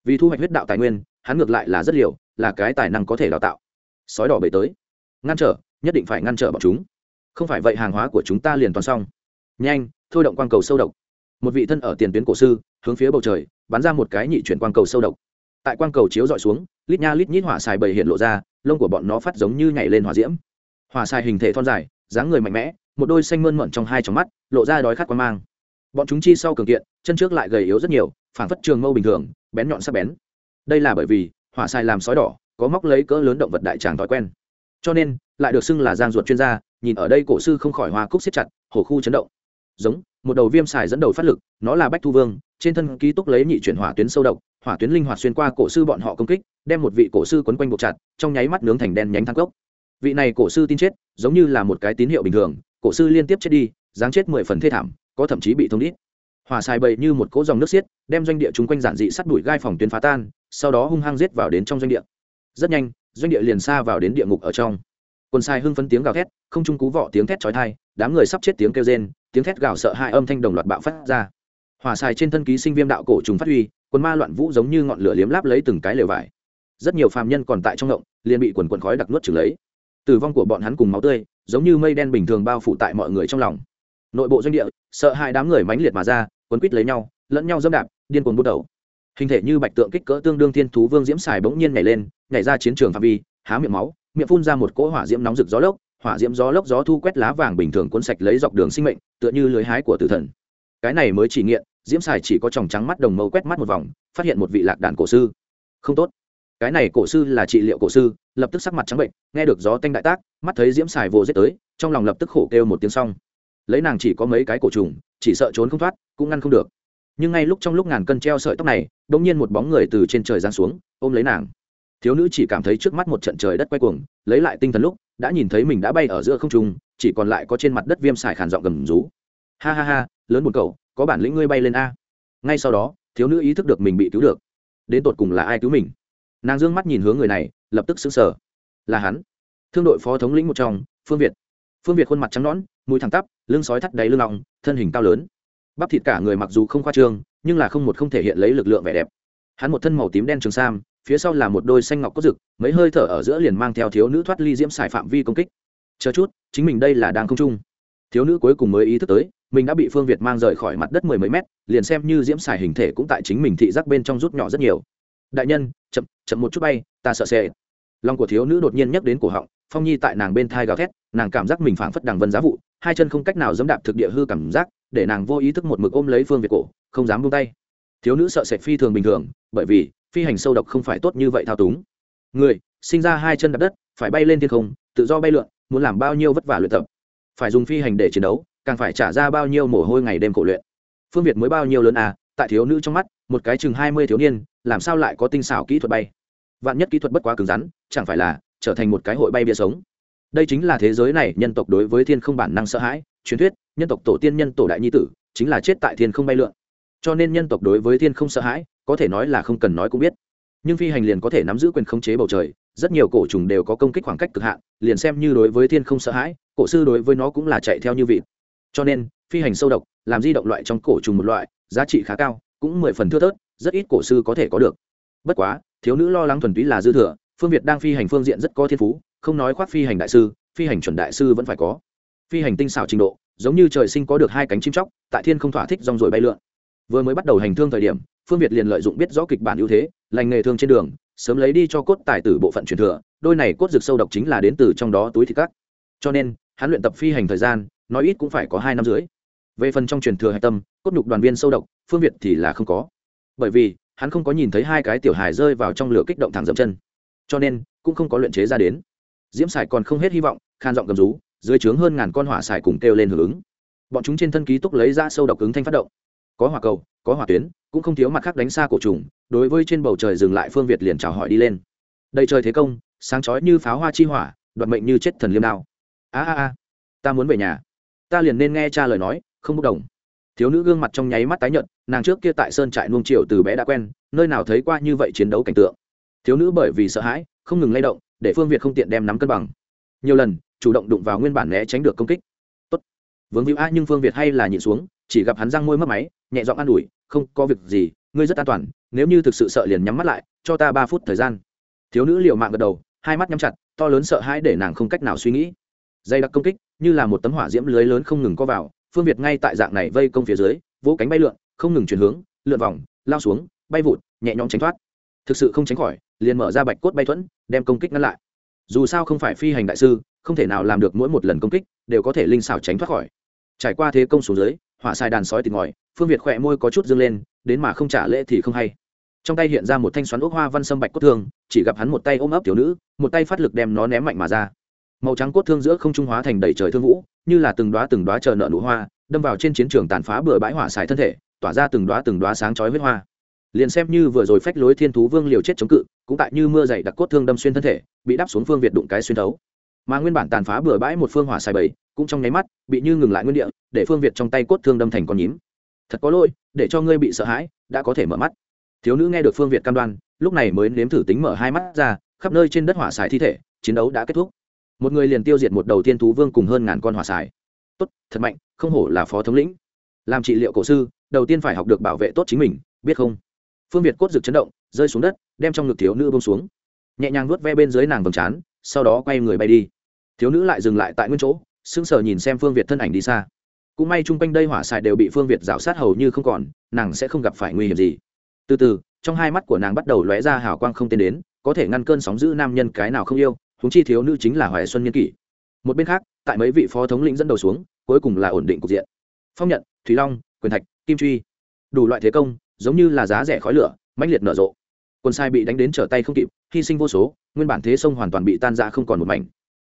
[SPEAKER 1] Vì thu hoạch huyết đạo tài nguyên, hắn ngược lại là rất liều, là cái tài năng có thể đào tạo. Sói đỏ bể tới. Ngăn trở, nhất định phải ngăn trở bọn chúng. Không phải vậy hàng hóa của chúng ta liền toàn xong. Nhanh, thôi động quang cầu sâu độc. Một vị thân ở tiền tuyến cổ sư, hướng phía bầu trời, bắn ra một cái nhị chuyển quang cầu sâu độc. Tại quang cầu chiếu dọi xuống, lít nha lít nhít hỏa xài bầy hiện lộ ra, lông của bọn nó phát giống như nhảy lên hỏa diễm hỏa xài hình thể thon dài, dáng người mạnh mẽ, một đôi xanh mơn mận trong hai trong mắt, lộ ra đói khát quan mang. Bọn chúng chi sau cường kiện, chân trước lại gầy yếu rất nhiều phản phất trường mâu bình thường, bén nhọn sắc bén. Đây là bởi vì, hỏa xài làm sói đỏ, có móc lấy cỡ lớn động vật đại tràng thói quen. Cho nên, lại được xưng là giang ruột chuyên gia, nhìn ở đây cổ sư không khỏi hoa cúc siết chặt, hổ khu chấn động. Giống, một đầu viêm xài dẫn đầu phát lực, nó là bách thu vương, trên thân ký túc lấy nhị chuyển hỏa tuyến sâu độc, hỏa tuyến linh hoạt xuyên qua cổ sư bọn họ công kích, đem một vị cổ sư quấn quanh buộc chặt, trong nháy mắt nướng thành đen nhánh thang cốc vị này cổ sư tin chết, giống như là một cái tín hiệu bình thường, cổ sư liên tiếp chết đi, dáng chết mười phần thê thảm, có thậm chí bị thông đít hỏa xài bậy như một cỗ dòng nước xiết, đem doanh địa chung quanh giản dị sắt đuổi gai phòng tuyến phá tan, sau đó hung hăng giết vào đến trong doanh địa. Rất nhanh, doanh địa liền xa vào đến địa ngục ở trong. Quần sai hưng phấn tiếng gào thét, không trung cú vọ tiếng thét chói tai, đám người sắp chết tiếng kêu rên, tiếng thét gào sợ hai âm thanh đồng loạt bạo phát ra. Hỏa xài trên thân ký sinh viêm đạo cổ trùng phát huy quần ma loạn vũ giống như ngọn lửa liếm láp lấy từng cái lều vải. Rất nhiều phàm nhân còn tại trong ngộng, liền bị quần quần khói đặc nuốt trừng lấy tử vong của bọn hắn cùng máu tươi, giống như mây đen bình thường bao phủ tại mọi người trong lòng. Nội bộ doanh địa, sợ hai đám người mãnh liệt mà ra, quấn quít lấy nhau, lẫn nhau dâm đạp, điên cuồng bút đầu. Hình thể như bạch tượng kích cỡ tương đương thiên thú vương diễm xài bỗng nhiên nhảy lên, nhảy ra chiến trường phạm vi, há miệng máu, miệng phun ra một cỗ hỏa diễm nóng rực gió lốc, hỏa diễm gió lốc gió thu quét lá vàng bình thường cuốn sạch lấy dọc đường sinh mệnh, tựa như lưới hái của tử thần. Cái này mới chỉ nghiện, diễm xài chỉ có tròng trắng mắt đồng mâu quét mắt một vòng, phát hiện một vị lạc đàn cổ sư. Không tốt. Cái này cổ sư là trị liệu cổ sư lập tức sắc mặt trắng bệnh, nghe được gió tanh đại tác, mắt thấy diễm xài vô giết tới, trong lòng lập tức khổ kêu một tiếng xong. Lấy nàng chỉ có mấy cái cổ trùng, chỉ sợ trốn không thoát, cũng ngăn không được. Nhưng ngay lúc trong lúc ngàn cân treo sợi tóc này đ ỗ n g nhiên một bóng người từ trên trời giáng xuống, ôm lấy nàng. Thiếu nữ chỉ cảm thấy trước mắt một trận trời đất quay cuồng, lấy lại tinh thần lúc, đã nhìn thấy mình đã bay ở giữa không trung, chỉ còn lại có trên mặt đất viêm xài khàn giọng gầm rú. Ha ha ha, lớn một cậu, có bản lĩnh ngươi bay lên a. Ngay sau đó, thiếu nữ ý thức được mình bị cứu được. Đến tột cùng là ai cứu mình? Nàng d ư ơ n g mắt nhìn hướng người này, lập tức xứng sở là hắn. Thương đội phó thống lĩnh một trong, phương việt. Phương việt khuôn mặt trắng nõn, mũi thẳng tắp, lưng sói thắt đáy lưng lòng thân hình cao lớn. Bắp thịt cả người mặc dù không khoa trương, nhưng là không một không thể hiện lấy lực lượng vẻ đẹp. Hắn một thân màu tím đen trường sam, phía sau là một đôi xanh ngọc có rực, mấy hơi thở ở giữa liền mang theo thiếu nữ thoát ly diễm xài phạm vi công kích. Chờ chút, chính mình đây là đang không trung. Thiếu nữ cuối cùng mới ý thức tới, mình đã bị phương việt mang rời khỏi mặt đất mười mấy mét, liền xem như diễm xài hình thể cũng tại chính mình thị giác bên trong rút nhỏ rất nhiều. Đại nhân chậm chậm một chút bay, ta sợ sệt. Lòng của thiếu nữ đột nhiên nhắc đến cổ họng, phong nhi tại nàng bên thai gào thét, nàng cảm giác mình phảng phất đằng vân giá vụ, hai chân không cách nào dẫm đạp thực địa hư cảm giác, để nàng vô ý thức một mực ôm lấy phương việt cổ, không dám buông tay. Thiếu nữ sợ sệt phi thường bình thường, bởi vì, phi hành sâu độc không phải tốt như vậy thao túng. Người, sinh ra hai chân đạp đất, phải bay lên thiên không, tự do bay lượn, muốn làm bao nhiêu vất vả luyện tập. Phải dùng phi hành để chiến đấu, càng phải trả ra bao nhiêu mồ hôi ngày đêm khổ luyện. Phương việt mới bao nhiêu lớn à tại thiếu nữ trong mắt một cái chừng hai mươi thiếu niên, làm sao lại có tinh xảo kỹ thuật bay? Vạn nhất kỹ thuật bất quá cứng rắn, chẳng phải là trở thành một cái hội bay bia sống? Đây chính là thế giới này nhân tộc đối với thiên không bản năng sợ hãi, truyền thuyết, nhân tộc tổ tiên nhân tổ đại nhi tử, chính là chết tại thiên không bay lượn. Cho nên nhân tộc đối với thiên không sợ hãi, có thể nói là không cần nói cũng biết. Nhưng phi hành liền có thể nắm giữ quyền khống chế bầu trời, rất nhiều cổ trùng đều có công kích khoảng cách cực hạn, liền xem như đối với thiên không sợ hãi, cổ sư đối với nó cũng là chạy theo như vị cho nên, phi hành sâu độc, làm di động loại trong cổ trùng một loại, giá trị khá cao cũng mười phần thưa thớt, rất ít cổ sư có thể có được. Bất quá, thiếu nữ lo lắng thuần túy là dư thừa, phương việt đang phi hành phương diện rất có thiên phú, không nói khoác phi hành đại sư, phi hành chuẩn đại sư vẫn phải có. Phi hành tinh xảo trình độ, giống như trời sinh có được hai cánh chim chóc, tại thiên không thỏa thích rong rồi bay lượn. Vừa mới bắt đầu hành thương thời điểm, phương việt liền lợi dụng biết rõ kịch bản ưu thế, lành nghề thương trên đường, sớm lấy đi cho cốt tài tử bộ phận truyền thừa, đôi này cốt rực sâu độc chính là đến từ trong đó túi thịt cắt cho nên, hắn luyện tập phi hành thời gian, nói ít cũng phải có hai năm dưới về phần trong truyền thừa hạch tâm, cốt nhục đoàn viên sâu độc, phương việt thì là không có. Bởi vì, hắn không có nhìn thấy hai cái tiểu hài rơi vào trong lửa kích động thẳng dậm chân. Cho nên, cũng không có luyện chế ra đến. Diễm sài còn không hết hy vọng, khan giọng gầm rú, dưới trướng hơn ngàn con hỏa sài cùng kêu lên hưởng ứng. Bọn chúng trên thân ký túc lấy ra sâu độc ứng thanh phát động. Có hỏa cầu, có hỏa tuyến, cũng không thiếu mặt khác đánh xa cổ trùng, đối với trên bầu trời dừng lại phương việt liền chào hỏi đi lên. Đầy trời thế công, sáng chói như pháo hoa chi hỏa, đoạt mệnh như chết thần liêm đao. A a a, ta muốn về nhà. Ta liền nên nghe cha lời nói không bốc đồng. Thiếu nữ gương mặt trong nháy mắt tái nhợt, nàng trước kia tại sơn trại nuông triệu từ bé đã quen, nơi nào thấy qua như vậy chiến đấu cảnh tượng. Thiếu nữ bởi vì sợ hãi, không ngừng lay động, để phương việt không tiện đem nắm cân bằng. Nhiều lần, chủ động đụng vào nguyên bản né tránh được công kích. Tốt. Vướng víu a nhưng phương việt hay là nhịn xuống, chỉ gặp hắn răng môi mất máy, nhẹ giọng an ủi, không có việc gì, ngươi rất an toàn, nếu như thực sự sợ liền nhắm mắt lại, cho ta ba phút thời gian. Thiếu nữ liều mạng gật đầu, hai mắt nhắm chặt, to lớn sợ hãi để nàng không cách nào suy nghĩ. Dây đặc công kích, như là một tấm hỏa diễm lưới lớn không ngừng có vào phương việt ngay tại dạng này vây công phía dưới, vỗ cánh bay lượn, không ngừng chuyển hướng, lượn vòng, lao xuống, bay vụt, nhẹ nhõm tránh thoát. Thực sự không tránh khỏi, liền mở ra bạch cốt bay thuẫn, đem công kích ngăn lại. Dù sao không phải phi hành đại sư, không thể nào làm được mỗi một lần công kích, đều có thể linh xảo tránh thoát khỏi. Trải qua thế công xuống dưới, hỏa sai đàn sói tìm ngòi phương việt khỏe môi có chút dâng lên, đến mà không trả lễ thì không hay. Trong tay hiện ra một thanh xoắn ốc hoa văn sâm bạch cốt thương, chỉ gặp hắn một tay ôm ấp thiếu nữ, một tay phát lực đem nó ném mạnh mà ra. Màu trắng cốt thương giữa không trung hóa thành đầy trời thương vũ như là từng đoá từng đoá chờ nợ nụ hoa, đâm vào trên chiến trường tàn phá bừa bãi hỏa xài thân thể, tỏa ra từng đoá từng đoá sáng chói huyết hoa. Liền xem như vừa rồi phách lối thiên thú vương liều chết chống cự, cũng tại như mưa dày đặc cốt thương đâm xuyên thân thể, bị đắp xuống phương việt đụng cái xuyên thấu. Mà nguyên bản tàn phá bừa bãi một phương hỏa xài bảy cũng trong nháy mắt, bị như ngừng lại nguyên địa, để phương việt trong tay cốt thương đâm thành con nhím. Thật có lỗi, để cho ngươi bị sợ hãi, đã có thể mở mắt. Thiếu nữ nghe được phương việt cam đoan, lúc này mới nếm thử tính mở hai mắt ra, khắp nơi trên đất hỏa xài thi thể, chiến đấu đã kết thúc một người liền tiêu diệt một đầu tiên thú vương cùng hơn ngàn con hỏa xài. Tốt, thật mạnh, không hổ là phó thống lĩnh. Làm trị liệu cổ sư, đầu tiên phải học được bảo vệ tốt chính mình, biết không? Phương việt cốt rực chấn động, rơi xuống đất, đem trong ngực thiếu nữ bông xuống. Nhẹ nhàng nuốt ve bên dưới nàng vầng trán, sau đó quay người bay đi. Thiếu nữ lại dừng lại tại nguyên chỗ, sững sờ nhìn xem phương việt thân ảnh đi xa. Cũng may chung quanh đây hỏa xài đều bị phương việt rào sát hầu như không còn, nàng sẽ không gặp phải nguy hiểm gì. Từ từ, trong hai mắt của nàng bắt đầu lóe ra hào quang không tên đến, có thể ngăn cơn sóng giữ nam nhân cái nào không yêu huống chi thiếu nữ chính là hoài xuân nhân kỷ. Một bên khác, tại mấy vị phó thống lĩnh dẫn đầu xuống, cuối cùng là ổn định cục diện. Phong nhận thúy long, quyền thạch, kim truy, đủ loại thế công, giống như là giá rẻ khói lửa, mãnh liệt nở rộ. Quân sai bị đánh đến trở tay không kịp, hy sinh vô số, nguyên bản thế sông hoàn toàn bị tan ra không còn một mảnh.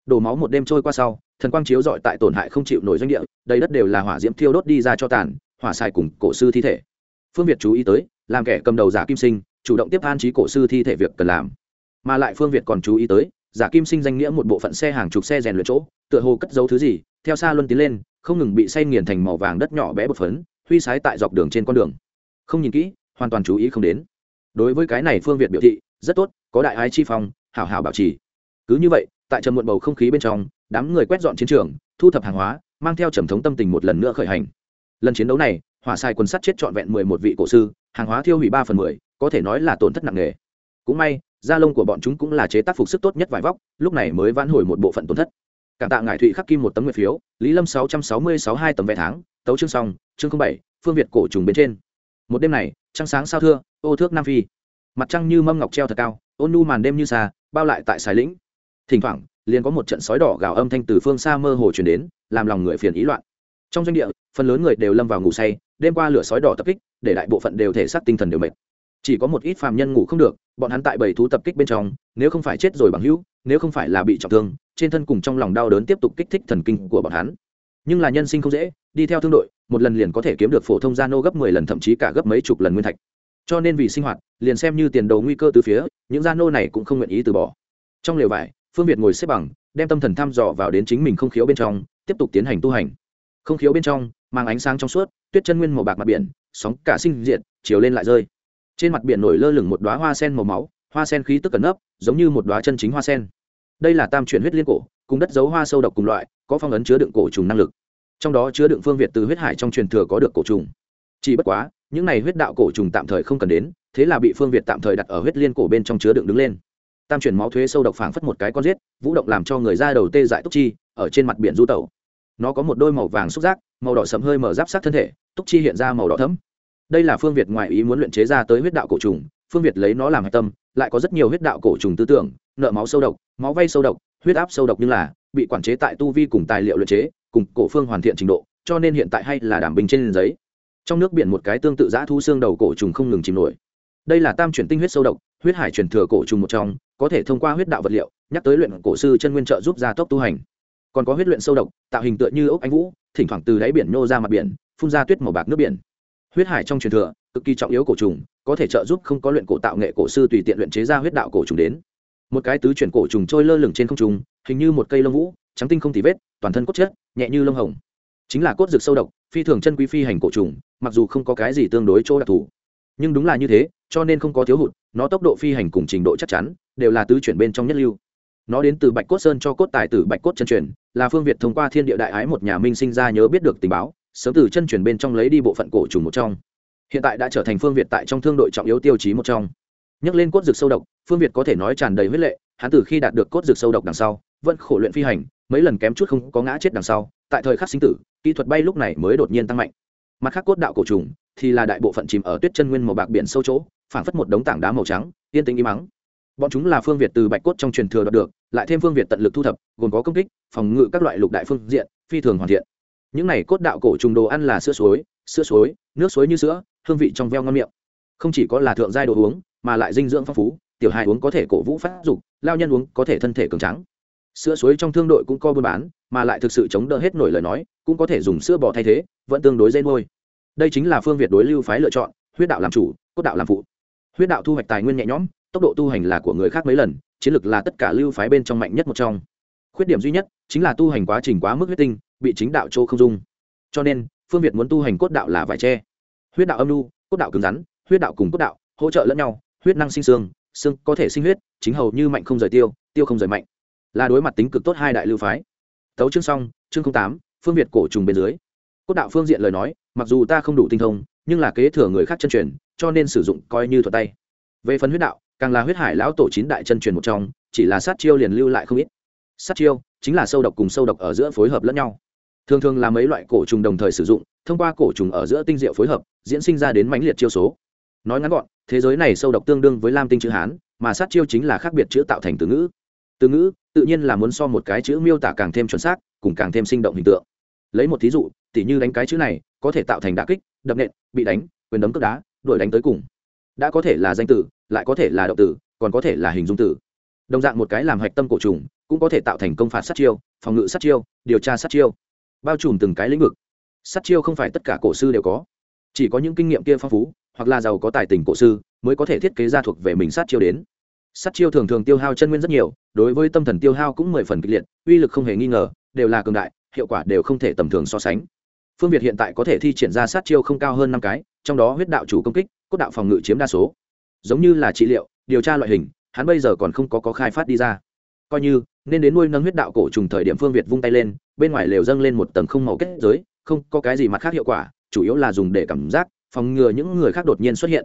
[SPEAKER 1] Đổ máu một đêm trôi qua sau, thần quang chiếu dọi tại tổn hại không chịu nổi doanh địa, đầy đất đều là hỏa diễm thiêu đốt đi ra cho tàn, hỏa xài cùng cổ sư thi thể. Phương việt chú ý tới, làm kẻ cầm đầu giả kim sinh, chủ động tiếp an trí cổ sư thi thể việc cần làm. Mà lại phương việt còn chú ý tới giả kim sinh danh nghĩa một bộ phận xe hàng chục xe rèn luyện chỗ, tựa hồ cất giấu thứ gì, theo xa luân tiến lên, không ngừng bị say nghiền thành màu vàng đất nhỏ bé bột phấn, huy sái tại dọc đường trên con đường. Không nhìn kỹ, hoàn toàn chú ý không đến. Đối với cái này phương việt biểu thị, rất tốt, có đại ái chi phong, hảo hảo bảo trì. Cứ như vậy, tại trầm muộn bầu không khí bên trong, đám người quét dọn chiến trường, thu thập hàng hóa, mang theo trầm thống tâm tình một lần nữa khởi hành. Lần chiến đấu này, hỏa sai quân sắt chết trọn vẹn mười một vị cổ sư, hàng hóa thiêu hủy ba phần mười, có thể nói là tổn thất nặng nề. Cũng may da lông của bọn chúng cũng là chế tác phục sức tốt nhất vải vóc, lúc này mới vãn hồi một bộ phận tổn thất. Cảm tạ ngài thụy khắc kim một tấm nguyệt phiếu, lý lâm sáu trăm sáu mươi sáu hai tấm vé tháng, tấu chương xong, chương bảy, phương việt cổ trùng bên trên. Một đêm này, trăng sáng sao thưa, ô thước nam phi. Mặt trăng như mâm ngọc treo thật cao, ôn nu màn đêm như xa, bao lại tại sài lĩnh. Thỉnh thoảng, liền có một trận sói đỏ gào âm thanh từ phương xa mơ hồ chuyển đến, làm lòng người phiền ý loạn. Trong doanh địa, phần lớn người đều lâm vào ngủ say, đêm qua lửa sói đỏ tập kích, để đại bộ phận đều thể xác tinh thần đều mệt chỉ có một ít phàm nhân ngủ không được, bọn hắn tại bầy thú tập kích bên trong, nếu không phải chết rồi bằng hữu, nếu không phải là bị trọng thương, trên thân cùng trong lòng đau đớn tiếp tục kích thích thần kinh của bọn hắn. Nhưng là nhân sinh không dễ, đi theo thương đội, một lần liền có thể kiếm được phổ thông gia nô gấp mười lần, thậm chí cả gấp mấy chục lần nguyên thạch. Cho nên vì sinh hoạt, liền xem như tiền đầu nguy cơ từ phía, những gia nô này cũng không nguyện ý từ bỏ. Trong lều vải, phương việt ngồi xếp bằng, đem tâm thần thăm dò vào đến chính mình không khiếu bên trong, tiếp tục tiến hành tu hành. Không khiếu bên trong, mang ánh sáng trong suốt, tuyết chân nguyên màu bạc mặt biển, sóng cả sinh diện chiều lên lại rơi trên mặt biển nổi lơ lửng một đoá hoa sen màu máu, hoa sen khí tức cẩn nấp, giống như một đoá chân chính hoa sen. Đây là tam chuyển huyết liên cổ, cùng đất dấu hoa sâu độc cùng loại, có phong ấn chứa đựng cổ trùng năng lực. Trong đó chứa đựng phương việt từ huyết hải trong truyền thừa có được cổ trùng. Chỉ bất quá, những này huyết đạo cổ trùng tạm thời không cần đến, thế là bị phương việt tạm thời đặt ở huyết liên cổ bên trong chứa đựng đứng lên. Tam chuyển máu thuế sâu độc phảng phất một cái con giết, vũ động làm cho người ra đầu tê dại túc chi, ở trên mặt biển du tẩu. Nó có một đôi màu vàng xúc giác, màu đỏ sẫm hơi mở giáp sát thân thể, túc chi hiện ra màu đỏ thấm đây là phương việt ngoại ý muốn luyện chế ra tới huyết đạo cổ trùng, phương việt lấy nó làm hạch tâm, lại có rất nhiều huyết đạo cổ trùng tư tưởng, nợ máu sâu độc, máu vay sâu độc, huyết áp sâu độc nhưng là bị quản chế tại tu vi cùng tài liệu luyện chế, cùng cổ phương hoàn thiện trình độ, cho nên hiện tại hay là đảm bình trên giấy. Trong nước biển một cái tương tự giã thu xương đầu cổ trùng không ngừng chìm nổi. Đây là tam chuyển tinh huyết sâu độc, huyết hải chuyển thừa cổ trùng một trong, có thể thông qua huyết đạo vật liệu, nhắc tới luyện cổ sư chân nguyên trợ giúp gia tốc tu hành. Còn có huyết luyện sâu độc, tạo hình tựa như ốc anh vũ, thỉnh thoảng từ đáy biển nhô ra mặt biển, phun ra tuyết màu bạc nước biển huyết hải trong truyền thừa, cực kỳ trọng yếu cổ trùng, có thể trợ giúp không có luyện cổ tạo nghệ cổ sư tùy tiện luyện chế ra huyết đạo cổ trùng đến. Một cái tứ chuyển cổ trùng trôi lơ lửng trên không trùng hình như một cây lông vũ, trắng tinh không tì vết, toàn thân cốt chất, nhẹ như lông hồng. Chính là cốt dược sâu độc, phi thường chân quý phi hành cổ trùng, mặc dù không có cái gì tương đối chỗ đặc thù. Nhưng đúng là như thế, cho nên không có thiếu hụt, nó tốc độ phi hành cùng trình độ chắc chắn, đều là tứ chuyển bên trong nhất lưu. Nó đến từ bạch cốt sơn cho cốt tài tử bạch cốt chân truyền, là phương việt thông qua thiên địa đại ái một nhà minh sinh ra nhớ biết được tình báo sớm từ chân truyền bên trong lấy đi bộ phận cổ trùng một trong. Hiện tại đã trở thành phương việt tại trong thương đội trọng yếu tiêu chí một trong. Nhắc lên cốt dược sâu độc, phương việt có thể nói tràn đầy huyết lệ, hắn từ khi đạt được cốt dược sâu độc đằng sau, vẫn khổ luyện phi hành, mấy lần kém chút không có ngã chết đằng sau, tại thời khắc sinh tử, kỹ thuật bay lúc này mới đột nhiên tăng mạnh. Mặt khác cốt đạo cổ trùng thì là đại bộ phận chìm ở tuyết chân nguyên màu bạc biển sâu chỗ, phảng phất một đống tảng đá màu trắng, yên tĩnh im mắng bọn chúng là phương việt từ bạch cốt trong truyền thừa đoạt được, lại thêm phương việt tận lực thu thập, gồm có công kích, phòng ngự các loại lục đại phương diện, phi thường hoàn thiện những này cốt đạo cổ trùng đồ ăn là sữa suối sữa suối, nước suối như sữa, hương vị trong veo ngon miệng. Không chỉ có là thượng giai đồ uống, mà lại dinh dưỡng phong phú, tiểu hài uống có thể cổ vũ phát dục, lao nhân uống có thể thân thể cường trắng sữa suối trong thương đội cũng có buôn bán, mà lại thực sự chống đỡ hết nổi lời nói, cũng có thể dùng sữa bò thay thế, vẫn tương đối dễ nuôi. Đây chính là phương việt đối lưu phái lựa chọn, huyết đạo làm chủ, cốt đạo làm phụ. Huyết đạo thu hoạch tài nguyên nhẹ nhõm, tốc độ tu hành là của người khác mấy lần, chiến lược là tất cả lưu phái bên trong mạnh nhất một trong. Khuyết điểm duy nhất chính là tu hành quá trình quá mức huyết tinh bị chính đạo chỗ không dung. Cho nên, phương việt muốn tu hành cốt đạo là vải tre. Huyết đạo âm lưu cốt đạo cứng rắn, huyết đạo cùng cốt đạo, hỗ trợ lẫn nhau, huyết năng sinh xương xương có thể sinh huyết, chính hầu như mạnh không rời tiêu tiêu không rời mạnh. Là đối mặt tính cực tốt hai đại lưu phái. Tấu chương xong, chương tám, phương việt cổ trùng bên dưới. Cốt đạo phương diện lời nói, mặc dù ta không đủ tinh thông, nhưng là kế thừa người khác chân truyền, cho nên sử dụng coi như thuật tay. Về phần huyết đạo, càng là huyết hải lão tổ chín đại chân truyền một trong, chỉ là sát chiêu liền lưu lại không ít. Sát chiêu, chính là sâu độc cùng sâu độc ở giữa phối hợp lẫn nhau thường thường là mấy loại cổ trùng đồng thời sử dụng, thông qua cổ trùng ở giữa tinh diệu phối hợp, diễn sinh ra đến mãnh liệt chiêu số. Nói ngắn gọn, thế giới này sâu độc tương đương với lam tinh chữ hán, mà sát chiêu chính là khác biệt chữ tạo thành từ ngữ. Từ ngữ, tự nhiên là muốn so một cái chữ miêu tả càng thêm chuẩn xác, cùng càng thêm sinh động hình tượng. Lấy một thí dụ, tỉ như đánh cái chữ này, có thể tạo thành đả kích, đập nện, bị đánh, quyền đấm cướp đá, đuổi đánh tới cùng. Đã có thể là danh từ, lại có thể là động từ, còn có thể là hình dung từ. Đồng dạng một cái làm hạch tâm cổ trùng, cũng có thể tạo thành công phạt sát chiêu, phòng ngự sát chiêu, điều tra sát chiêu bao trùm từng cái lĩnh vực. Sát chiêu không phải tất cả cổ sư đều có. Chỉ có những kinh nghiệm kia phong phú hoặc là giàu có tài tình cổ sư mới có thể thiết kế ra thuộc về mình sát chiêu đến. Sát chiêu thường thường tiêu hao chân nguyên rất nhiều đối với tâm thần tiêu hao cũng mười phần kịch liệt uy lực không hề nghi ngờ đều là cường đại hiệu quả đều không thể tầm thường so sánh. Phương việt hiện tại có thể thi triển ra sát chiêu không cao hơn năm cái trong đó huyết đạo chủ công kích cốt đạo phòng ngự chiếm đa số. Giống như là trị liệu điều tra loại hình hắn bây giờ còn không có, có khai phát đi ra. Coi như nên đến nuôi nâng huyết đạo cổ trùng thời điểm phương việt vung tay lên, bên ngoài lều dâng lên một tầng không màu kết giới, không có cái gì mặt khác hiệu quả, chủ yếu là dùng để cảm giác, phòng ngừa những người khác đột nhiên xuất hiện.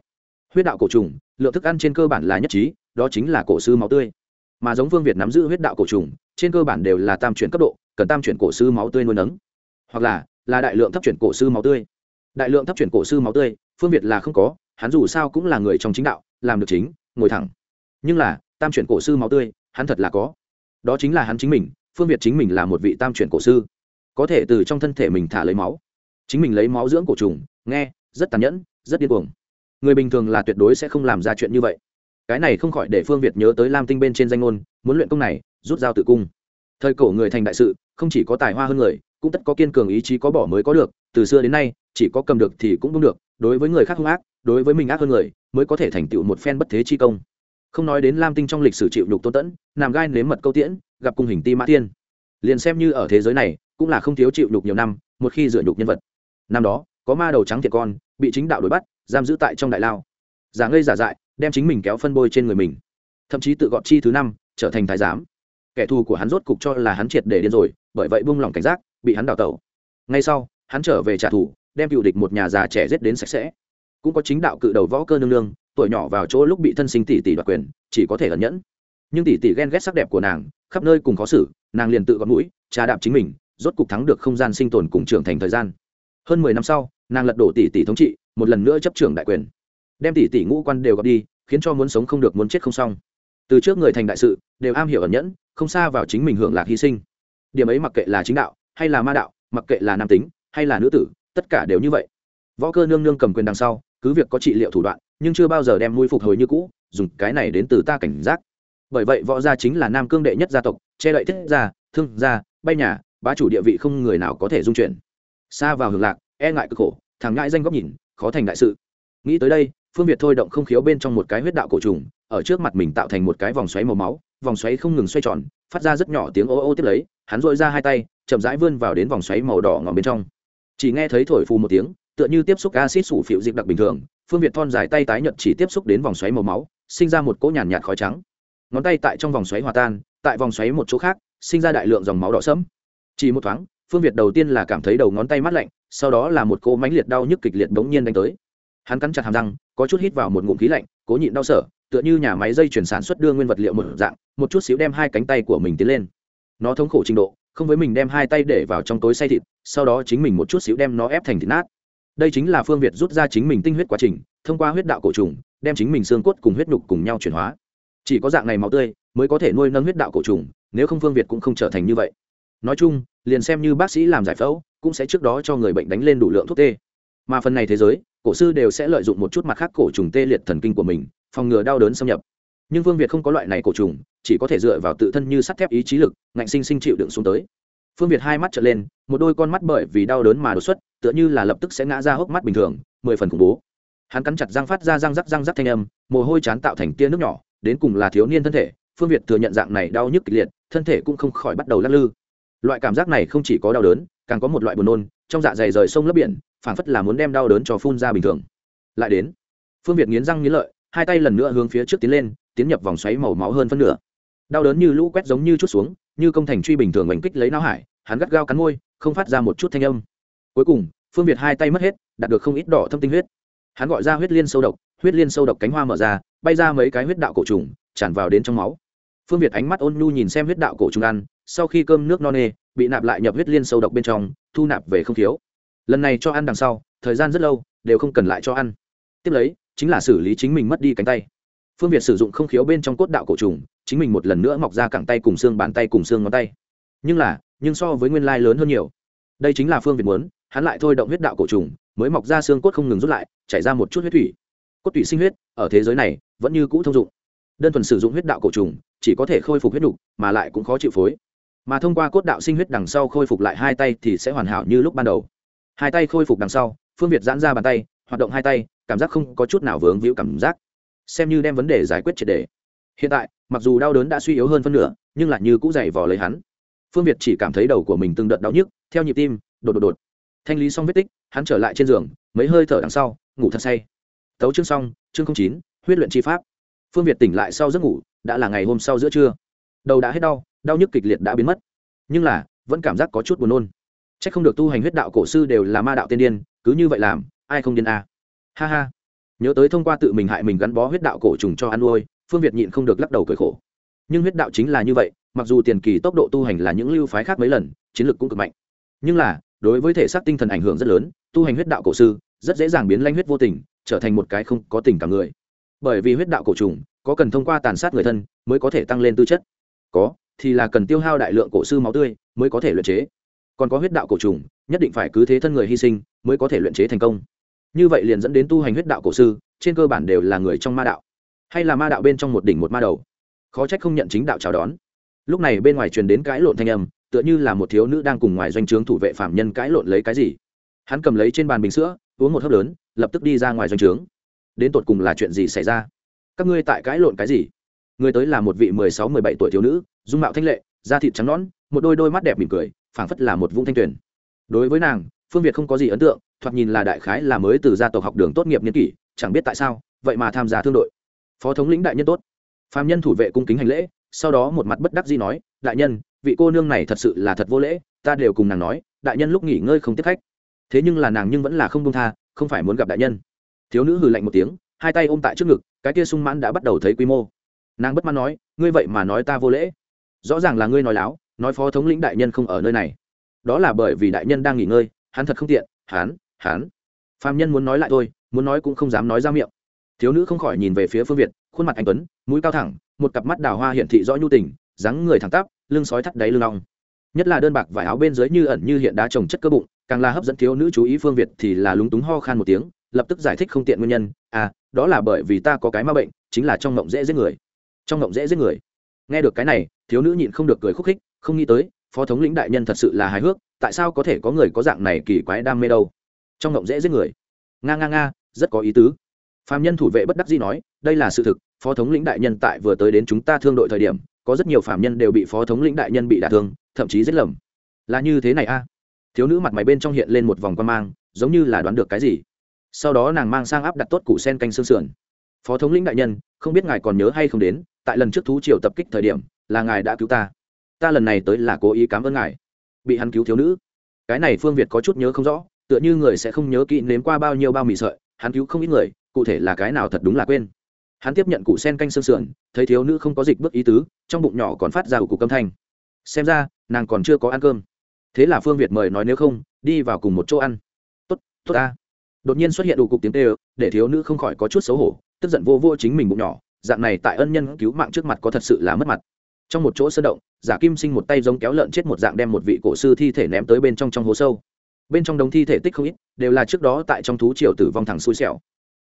[SPEAKER 1] Huyết đạo cổ trùng, lượng thức ăn trên cơ bản là nhất trí, đó chính là cổ sư máu tươi. Mà giống phương việt nắm giữ huyết đạo cổ trùng, trên cơ bản đều là tam chuyển cấp độ, cần tam chuyển cổ sư máu tươi nuôi nấng. Hoặc là là đại lượng thấp chuyển cổ sư máu tươi. Đại lượng thấp chuyển cổ sư máu tươi, phương việt là không có, hắn dù sao cũng là người trong chính đạo, làm được chính, ngồi thẳng. Nhưng là, tam chuyển cổ sư máu tươi, hắn thật là có đó chính là hắn chính mình, phương việt chính mình là một vị tam chuyển cổ sư. Có thể từ trong thân thể mình thả lấy máu. Chính mình lấy máu dưỡng cổ trùng, nghe, rất tàn nhẫn, rất điên cuồng. Người bình thường là tuyệt đối sẽ không làm ra chuyện như vậy. Cái này không khỏi để phương việt nhớ tới lam tinh bên trên danh ngôn, muốn luyện công này, rút dao tự cung. Thời cổ người thành đại sự, không chỉ có tài hoa hơn người, cũng tất có kiên cường ý chí có bỏ mới có được, từ xưa đến nay, chỉ có cầm được thì cũng không được, đối với người khác hung ác, đối với mình ác hơn người, mới có thể thành tựu một phen bất thế chi công không nói đến lam tinh trong lịch sử chịu nhục tôn tẫn làm gai nếm mật câu tiễn, gặp cung hình ti mã tiên liền xem như ở thế giới này, cũng là không thiếu chịu nhục nhiều năm, một khi dựa nhục nhân vật. Năm đó, có ma đầu trắng thiệt con, bị chính đạo đuổi bắt, giam giữ tại trong đại lao. Giả ngây giả dại, đem chính mình kéo phân bôi trên người mình. Thậm chí tự gọt chi thứ năm, trở thành thái giám. Kẻ thù của hắn rốt cục cho là hắn triệt để điên rồi, bởi vậy buông lỏng cảnh giác, bị hắn đào tẩu. Ngay sau, hắn trở về trả thù, đem cựu địch một nhà già trẻ giết đến sạch sẽ. Cũng có chính đạo cự đầu võ cơ nương nương tuổi nhỏ vào chỗ lúc bị thân sinh tỷ tỷ đoạt quyền, chỉ có thể ẩn nhẫn. Nhưng tỷ tỷ ghen ghét sắc đẹp của nàng, khắp nơi cùng khó xử, nàng liền tự gọt mũi, trà đạp chính mình, rốt cục thắng được không gian sinh tồn cùng trưởng thành thời gian. Hơn mười năm sau, nàng lật đổ tỷ tỷ thống trị, một lần nữa chấp trưởng đại quyền. Đem tỷ tỷ ngũ quan đều gọt đi, khiến cho muốn sống không được, muốn chết không xong. Từ trước người thành đại sự, đều am hiểu ẩn nhẫn, không xa vào chính mình hưởng lạc hy sinh. Điểm ấy mặc kệ là chính đạo, hay là ma đạo, mặc kệ là nam tính, hay là nữ tử, tất cả đều như vậy. Võ cơ nương nương cầm quyền đằng sau, cứ việc có trị liệu thủ đoạn nhưng chưa bao giờ đem nuôi phục hồi như cũ, dùng cái này đến từ ta cảnh giác. Bởi vậy võ gia chính là nam cương đệ nhất gia tộc, che đậy thiết gia, thương gia, bay nhà, bá chủ địa vị không người nào có thể dung chuyển. Xa vào hưởng lạc e ngại cực khổ, thằng ngại danh góc nhìn, khó thành đại sự. Nghĩ tới đây, phương việt thôi động không khiếu bên trong một cái huyết đạo cổ trùng, ở trước mặt mình tạo thành một cái vòng xoáy màu máu, vòng xoáy không ngừng xoay tròn, phát ra rất nhỏ tiếng ô ô tiếp lấy, hắn dội ra hai tay, chậm rãi vươn vào đến vòng xoáy màu đỏ ngòm bên trong. Chỉ nghe thấy thổi phù một tiếng, tựa như tiếp xúc acid sủ phịu dịp đặc bình thường phương việt thon dài tay tái nhợt chỉ tiếp xúc đến vòng xoáy màu máu, sinh ra một cỗ nhàn nhạt khói trắng. Ngón tay tại trong vòng xoáy hòa tan, tại vòng xoáy một chỗ khác, sinh ra đại lượng dòng máu đỏ sẫm. Chỉ một thoáng, phương việt đầu tiên là cảm thấy đầu ngón tay mát lạnh, sau đó là một cỗ mãnh liệt đau nhức kịch liệt bỗng nhiên đánh tới. Hắn cắn chặt hàm răng, có chút hít vào một ngụm khí lạnh, cố nhịn đau sở, tựa như nhà máy dây chuyển sản xuất đưa nguyên vật liệu một dạng, một chút xíu đem hai cánh tay của mình tiến lên. Nó thống khổ trình độ, không với mình đem hai tay để vào trong tối say thịt, sau đó chính mình một chút xíu đem nó ép thành thịt nát đây chính là phương việt rút ra chính mình tinh huyết quá trình, thông qua huyết đạo cổ trùng, đem chính mình xương cốt cùng huyết nhục cùng nhau chuyển hóa. Chỉ có dạng này máu tươi mới có thể nuôi nâng huyết đạo cổ trùng, nếu không phương việt cũng không trở thành như vậy. Nói chung, liền xem như bác sĩ làm giải phẫu, cũng sẽ trước đó cho người bệnh đánh lên đủ lượng thuốc tê. Mà phần này thế giới, cổ sư đều sẽ lợi dụng một chút mặt khác cổ trùng tê liệt thần kinh của mình, phòng ngừa đau đớn xâm nhập. Nhưng phương việt không có loại này cổ trùng, chỉ có thể dựa vào tự thân như sắt thép ý chí lực, ngạnh sinh sinh chịu đựng xuống tới. Phương việt hai mắt trở lên, một đôi con mắt bởi vì đau đớn mà đột xuất tựa như là lập tức sẽ ngã ra hốc mắt bình thường, mười phần khủng bố. Hắn cắn chặt răng phát ra răng rắc răng rắc thanh âm, mồ hôi chán tạo thành tia nước nhỏ, đến cùng là thiếu niên thân thể, phương việt thừa nhận dạng này đau nhức kịch liệt, thân thể cũng không khỏi bắt đầu lắc lư. Loại cảm giác này không chỉ có đau đớn, càng có một loại buồn nôn, trong dạ dày rời sông lấp biển, phảng phất là muốn đem đau đớn cho phun ra bình thường. Lại đến, phương việt nghiến răng nghiến lợi, hai tay lần nữa hướng phía trước tiến lên, tiến nhập vòng xoáy màu máu hơn phân nửa. Đau đớn như lũ quét giống như chút xuống, như công thành truy bình thường oanh kích lấy não hải, hắn gắt gao cắn môi, không phát ra một chút thanh âm cuối cùng, phương việt hai tay mất hết, đạt được không ít đỏ thâm tinh huyết. Hắn gọi ra huyết liên sâu độc, huyết liên sâu độc cánh hoa mở ra, bay ra mấy cái huyết đạo cổ trùng, tràn vào đến trong máu. Phương việt ánh mắt ôn nhu nhìn xem huyết đạo cổ trùng ăn, sau khi cơm nước no nê, bị nạp lại nhập huyết liên sâu độc bên trong, thu nạp về không thiếu. Lần này cho ăn đằng sau, thời gian rất lâu, đều không cần lại cho ăn. Tiếp lấy, chính là xử lý chính mình mất đi cánh tay. Phương việt sử dụng không khiếu bên trong cốt đạo cổ trùng, chính mình một lần nữa mọc ra cẳng tay cùng xương, bàn tay cùng xương ngón tay. Nhưng là, nhưng so với nguyên lai lớn hơn nhiều. Đây chính là phương việt muốn hắn lại thôi động huyết đạo cổ trùng, mới mọc ra xương cốt không ngừng rút lại, chảy ra một chút huyết thủy. Cốt tủy sinh huyết, ở thế giới này, vẫn như cũ thông dụng. Đơn thuần sử dụng huyết đạo cổ trùng, chỉ có thể khôi phục huyết đục, mà lại cũng khó chịu phối. Mà thông qua cốt đạo sinh huyết đằng sau khôi phục lại hai tay thì sẽ hoàn hảo như lúc ban đầu. Hai tay khôi phục đằng sau, phương việt giãn ra bàn tay, hoạt động hai tay, cảm giác không có chút nào vướng víu cảm giác. Xem như đem vấn đề giải quyết triệt đề hiện tại, mặc dù đau đớn đã suy yếu hơn phân nửa, nhưng lại như cũ dày vò lấy hắn. Phương việt chỉ cảm thấy đầu của mình từng đợt đau nhức, theo nhịp tim, đột đột đột thanh lý xong vết tích, hắn trở lại trên giường, mấy hơi thở đằng sau, ngủ thật say. Tấu chương xong, chương chín, huyết luyện chi pháp. Phương việt tỉnh lại sau giấc ngủ, đã là ngày hôm sau giữa trưa. Đầu đã hết đau đau nhức kịch liệt đã biến mất. Nhưng là, vẫn cảm giác có chút buồn nôn. C h ắ c không được tu hành huyết đạo cổ sư đều là ma đạo tiên điên, cứ như vậy làm, ai không điên à. ha ha. Nhớ tới thông qua tự mình hại mình gắn bó huyết đạo cổ trùng cho ăn nuôi, phương việt nhịn không được lắc đầu cởi khổ. Nhưng huyết đạo chính là như vậy, mặc dù tiền kỳ tốc độ tu hành là những lưu phái khác mấy lần, chiến lược cũng cực mạnh. Nhưng là đối với thể xác tinh thần ảnh hưởng rất lớn, tu hành huyết đạo cổ sư, rất dễ dàng biến lanh huyết vô tình, trở thành một cái không có tình cả người. Bởi vì huyết đạo cổ trùng, có cần thông qua tàn sát người thân mới có thể tăng lên tư chất. Có, thì là cần tiêu hao đại lượng cổ sư máu tươi mới có thể luyện chế. Còn có huyết đạo cổ trùng, nhất định phải cứ thế thân người hy sinh mới có thể luyện chế thành công. Như vậy liền dẫn đến tu hành huyết đạo cổ sư, trên cơ bản đều là người trong ma đạo, hay là ma đạo bên trong một đỉnh một ma đầu. Khó trách không nhận chính đạo chào đón. Lúc này bên ngoài truyền đến cãi lộn thanh âm tựa như là một thiếu nữ đang cùng ngoài doanh trướng thủ vệ phạm nhân cãi lộn lấy cái gì. Hắn cầm lấy trên bàn bình sữa, uống một hớp lớn, lập tức đi ra ngoài doanh trướng. Đến tột cùng là chuyện gì xảy ra? Các ngươi tại cãi lộn cái gì? Người tới là một vị mười sáu, mười bảy tuổi thiếu nữ, dung mạo thanh lệ, da thịt trắng nõn, một đôi đôi mắt đẹp mỉm cười, phảng phất là một vũng thanh tuyển đối với nàng, phương việt không có gì ấn tượng, thoạt nhìn là đại khái là mới từ gia tộc học đường tốt nghiệp niên kỷ, chẳng biết tại sao, vậy mà tham gia thương đội. Phó thống lĩnh đại nhân tốt. Phạm nhân thủ vệ cung kính hành lễ sau đó một mặt bất đắc dĩ nói, đại nhân, vị cô nương này thật sự là thật vô lễ, ta đều cùng nàng nói, đại nhân lúc nghỉ ngơi không tiếp khách. Thế nhưng là nàng nhưng vẫn là không công tha, không phải muốn gặp đại nhân. Thiếu nữ hừ lạnh một tiếng, hai tay ôm tại trước ngực, cái kia sung mãn đã bắt đầu thấy quy mô. Nàng bất mãn nói, ngươi vậy mà nói ta vô lễ. Rõ ràng là ngươi nói láo, nói phó thống lĩnh đại nhân không ở nơi này. Đó là bởi vì đại nhân đang nghỉ ngơi, hắn thật không tiện, hắn hắn. Phạm nhân muốn nói lại thôi, muốn nói cũng không dám nói ra miệng thiếu nữ không khỏi nhìn về phía phương việt, khuôn mặt anh tuấn, mũi cao thẳng, một cặp mắt đào hoa hiện thị rõ nhu tình, dáng người thẳng tắp, lưng sói thắt đáy lưng long nhất là đơn bạc vải áo bên dưới như ẩn như hiện đá trồng chất cơ bụng, càng là hấp dẫn thiếu nữ chú ý phương việt thì là lúng túng ho khan một tiếng, lập tức giải thích không tiện nguyên nhân à đó là bởi vì ta có cái ma bệnh, chính là trong ngộng dễ giết người. Trong ngộng dễ giết người. Nghe được cái này, thiếu nữ nhịn không được cười khúc khích, không nghĩ tới, phó thống lĩnh đại nhân thật sự là hài hước, tại sao có thể có người có dạng này kỳ quái đam mê đâu? Trong ngộng dễ giết người. Nga nga nga, rất có ý tứ phạm nhân thủ vệ bất đắc dĩ nói, đây là sự thực, phó thống lĩnh đại nhân tại vừa tới đến chúng ta thương đội thời điểm, có rất nhiều phạm nhân đều bị phó thống lĩnh đại nhân bị đả thương, thậm chí giết lầm. Là như thế này a? Thiếu nữ mặt mày bên trong hiện lên một vòng quan mang, giống như là đoán được cái gì. Sau đó nàng mang sang áp đặt tốt củ sen canh xương sườn. Phó thống lĩnh đại nhân, không biết ngài còn nhớ hay không đến, tại lần trước thú triều tập kích thời điểm, là ngài đã cứu ta. Ta lần này tới là cố ý cảm ơn ngài. Bị hắn cứu thiếu nữ. Cái này phương việt có chút nhớ không rõ, tựa như người sẽ không nhớ kỹ nếm qua bao nhiêu bao mì sợi hắn cứu không ít người, cụ thể là cái nào thật đúng là quên. Hắn tiếp nhận củ sen canh sương sườn, thấy thiếu nữ không có dịch bước ý tứ, trong bụng nhỏ còn phát ra cục âm thanh. Xem ra, nàng còn chưa có ăn cơm. Thế là phương việt mời nói nếu không, đi vào cùng một chỗ ăn. Tốt tốt ta. Đột nhiên xuất hiện đủ cục tiếng tê để thiếu nữ không khỏi có chút xấu hổ, tức giận vô vô chính mình bụng nhỏ, dạng này tại ân nhân cứu mạng trước mặt có thật sự là mất mặt. Trong một chỗ sơ động, giả kim sinh một tay giống kéo lợn chết một dạng đem một vị cổ sư thi thể ném tới bên trong trong hố sâu bên trong đống thi thể tích không ít, đều là trước đó tại trong thú triều tử vong thẳng xui xẻo.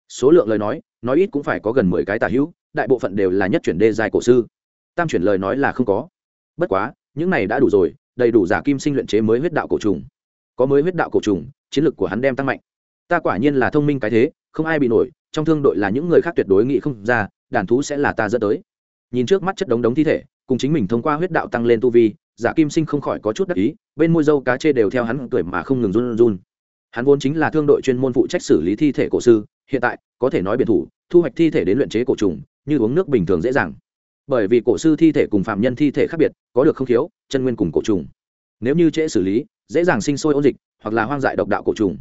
[SPEAKER 1] Số lượng lời nói nói ít cũng phải có gần mười cái tà hữu, đại bộ phận đều là nhất chuyển đê dài cổ sư. Tam chuyển lời nói là không có. Bất quá, những này đã đủ rồi, đầy đủ giả kim sinh luyện chế mới huyết đạo cổ trùng. Có mới huyết đạo cổ trùng, chiến lược của hắn đem tăng mạnh. Ta quả nhiên là thông minh cái thế, không ai bị nổi, trong thương đội là những người khác tuyệt đối nghĩ không ra, đàn thú sẽ là ta dẫn tới. Nhìn trước mắt chất đống đống thi thể, cùng chính mình thông qua huyết đạo tăng lên tu vi giả kim sinh không khỏi có chút đắc ý, bên môi dâu cá chê đều theo hắn cười mà không ngừng run run. Hắn vốn chính là thương đội chuyên môn phụ trách xử lý thi thể cổ sư, hiện tại, có thể nói biệt thủ, thu hoạch thi thể đến luyện chế cổ trùng, như uống nước bình thường dễ dàng. Bởi vì cổ sư thi thể cùng phạm nhân thi thể khác biệt, có được không thiếu chân nguyên cùng cổ trùng. Nếu như trễ xử lý, dễ dàng sinh sôi ôn dịch, hoặc là hoang dại độc đạo cổ trùng.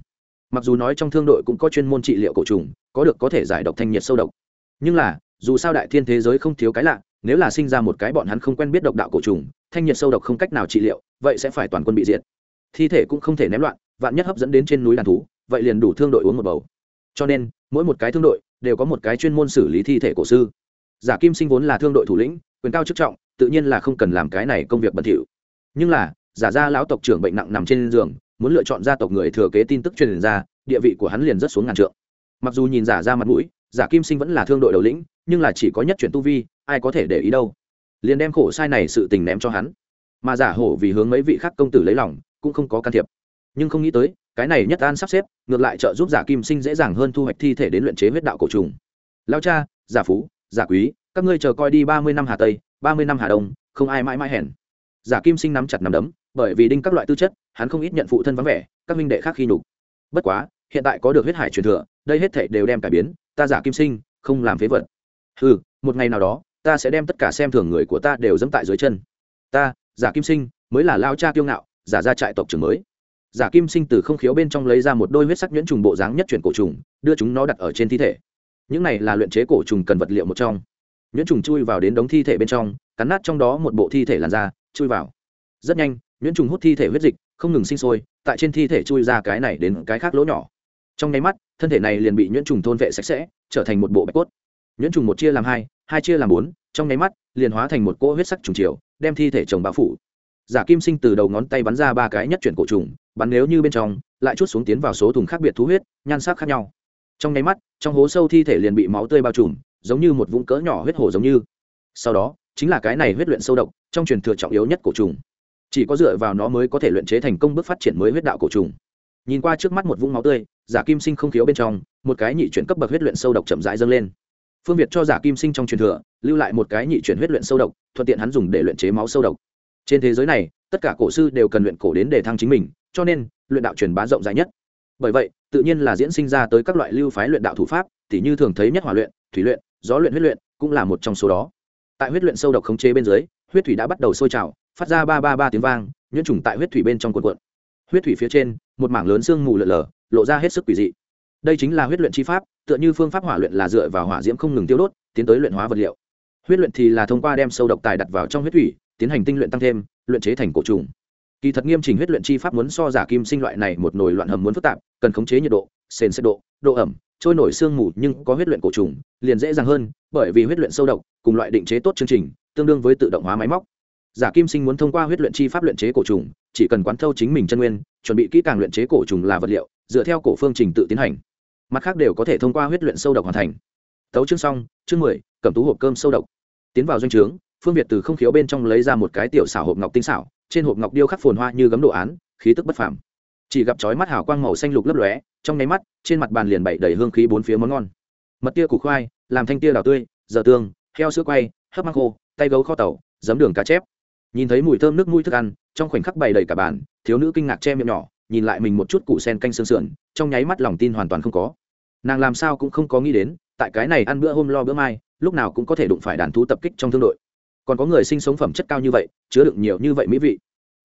[SPEAKER 1] Mặc dù nói trong thương đội cũng có chuyên môn trị liệu cổ trùng, có được có thể giải độc thanh nhiệt sâu độc. Nhưng là, dù sao đại thiên thế giới không thiếu cái lạ, nếu là sinh ra một cái bọn hắn không quen biết độc đạo cổ trùng thanh nhiệt sâu độc không cách nào trị liệu, vậy sẽ phải toàn quân bị diệt. Thi thể cũng không thể ném loạn, vạn nhất hấp dẫn đến trên núi đàn thú, vậy liền đủ thương đội uống một bầu. Cho nên, mỗi một cái thương đội đều có một cái chuyên môn xử lý thi thể cổ sư. Giả kim sinh vốn là thương đội thủ lĩnh, quyền cao chức trọng, tự nhiên là không cần làm cái này công việc bẩn thỉu. Nhưng là, giả ra lão tộc trưởng bệnh nặng nằm trên giường, muốn lựa chọn gia tộc người thừa kế tin tức truyền ra, địa vị của hắn liền rất xuống ngàn trượng. Mặc dù nhìn giả ra mặt mũi, giả kim sinh vẫn là thương đội đầu lĩnh, nhưng là chỉ có nhất chuyển tu vi, ai có thể để ý đâu? Liền đem khổ sai này sự tình ném cho hắn. Mà giả hổ vì hướng mấy vị khác công tử lấy lòng, cũng không có can thiệp. Nhưng không nghĩ tới, cái này nhất an sắp xếp, ngược lại trợ giúp giả kim sinh dễ dàng hơn thu hoạch thi thể đến luyện chế huyết đạo cổ trùng. Lao cha, giả phú, giả quý, các ngươi chờ coi đi ba mươi năm hà tây, ba mươi năm hà đông, không ai mãi mãi hèn. Giả kim sinh nắm chặt nắm đấm, bởi vì đinh các loại tư chất, hắn không ít nhận phụ thân vắng vẻ, các minh đệ khác khi nhục. Bất quá, hiện tại có được huyết hải truyền thừa, đây hết thể đều đem cải biến, ta giả kim sinh, không làm phế vật. Ừ một ngày nào đó ta sẽ đem tất cả xem thường người của ta đều dẫm tại dưới chân. Ta, giả kim sinh, mới là lao cha kiêu ngạo, giả ra trại tộc trưởng mới. Giả kim sinh từ không khiếu bên trong lấy ra một đôi huyết sắc nhuyễn trùng bộ dáng nhất chuyển cổ trùng, đưa chúng nó đặt ở trên thi thể. Những này là luyện chế cổ trùng cần vật liệu một trong. Nhuyễn trùng chui vào đến đống thi thể bên trong, cắn nát trong đó một bộ thi thể làn da, chui vào. Rất nhanh, nhuyễn trùng hút thi thể huyết dịch, không ngừng sinh sôi, tại trên thi thể chui ra cái này đến cái khác lỗ nhỏ. Trong nháy mắt, thân thể này liền bị nhuyễn trùng thôn vệ sạch sẽ, trở thành một bộ bạch cốt. Nhuyễn trùng một chia làm hai hai chia làm bốn, trong nháy mắt, liền hóa thành một cỗ huyết sắc trùng chiều, đem thi thể chồng bao phủ. Giả kim sinh từ đầu ngón tay bắn ra ba cái nhất chuyển cổ trùng, bắn nếu như bên trong, lại chút xuống tiến vào số thùng khác biệt thú huyết, nhan sắc khác nhau. Trong nháy mắt, trong hố sâu thi thể liền bị máu tươi bao trùm, giống như một vũng cỡ nhỏ huyết hồ giống như. Sau đó, chính là cái này huyết luyện sâu độc, trong truyền thừa trọng yếu nhất cổ trùng. Chỉ có dựa vào nó mới có thể luyện chế thành công bước phát triển mới huyết đạo cổ trùng. Nhìn qua trước mắt một vũng máu tươi, giả kim sinh không khiếu bên trong, một cái nhị chuyển cấp bậc huyết luyện sâu độc chậm rãi dâng lên phương việt cho giả kim sinh trong truyền thừa, lưu lại một cái nhị chuyển huyết luyện sâu độc, thuận tiện hắn dùng để luyện chế máu sâu độc. Trên thế giới này, tất cả cổ sư đều cần luyện cổ đến để thăng chính mình, cho nên, luyện đạo truyền bá rộng rãi nhất. Bởi vậy, tự nhiên là diễn sinh ra tới các loại lưu phái luyện đạo thủ pháp, tỉ như thường thấy nhất hỏa luyện, thủy luyện, gió luyện huyết luyện, cũng là một trong số đó. Tại huyết luyện sâu độc khống chế bên dưới, huyết thủy đã bắt đầu sôi trào, phát ra ba ba ba tiếng vang, nhuyễn trùng tại huyết thủy bên trong cuộn cuộn. Huyết thủy phía trên, một mảng lớn xương mù lợn lờ lộ ra hết sức quỷ dị. Đây chính là huyết luyện chi pháp tựa như phương pháp hỏa luyện là dựa vào hỏa diễm không ngừng tiêu đốt, tiến tới luyện hóa vật liệu. Huyết luyện thì là thông qua đem sâu độc tài đặt vào trong huyết thủy, tiến hành tinh luyện tăng thêm, luyện chế thành cổ trùng. Kỳ thật nghiêm chỉnh huyết luyện chi pháp muốn so giả kim sinh loại này một nồi loạn hầm muốn phức tạp, cần khống chế nhiệt độ, sền sệt độ độ ẩm, trôi nổi sương mù nhưng có huyết luyện cổ trùng, liền dễ dàng hơn, bởi vì huyết luyện sâu độc cùng loại định chế tốt chương trình tương đương với tự động hóa máy móc. Giả kim sinh muốn thông qua huyết luyện chi pháp luyện chế cổ trùng, chỉ cần quán thâu chính mình chân nguyên, chuẩn bị kỹ càng luyện chế cổ trùng là vật liệu, dựa theo cổ phương trình tự tiến hành mặt khác đều có thể thông qua huyết luyện sâu độc hoàn thành. Tấu chương xong, chương mười, cầm tú hộp cơm sâu độc. Tiến vào doanh trướng, phương việt từ không khiếu bên trong lấy ra một cái tiểu xảo hộp ngọc tinh xảo, trên hộp ngọc điêu khắc phồn hoa như gấm đồ án, khí tức bất phàm. Chỉ gặp chói mắt hào quang màu xanh lục lấp lóe, trong nháy mắt, trên mặt bàn liền bày đầy hương khí bốn phía món ngon. Mật tia củ khoai, làm thanh tia đào tươi, giờ tương, heo sữa quay, hấp măng khô, tay gấu kho tàu, giấm đường cá chép. Nhìn thấy mùi thơm nước mũi thức ăn, trong khoảnh khắc bày đầy cả bàn, thiếu nữ kinh ngạc che miệng nhỏ, nhìn lại mình một chút củ sen canh sương sườn trong nháy mắt lòng tin hoàn toàn không có. Nàng làm sao cũng không có nghĩ đến, tại cái này ăn bữa hôm lo bữa mai, lúc nào cũng có thể đụng phải đàn thú tập kích trong thương đội. Còn có người sinh sống phẩm chất cao như vậy, chứa đựng nhiều như vậy mỹ vị.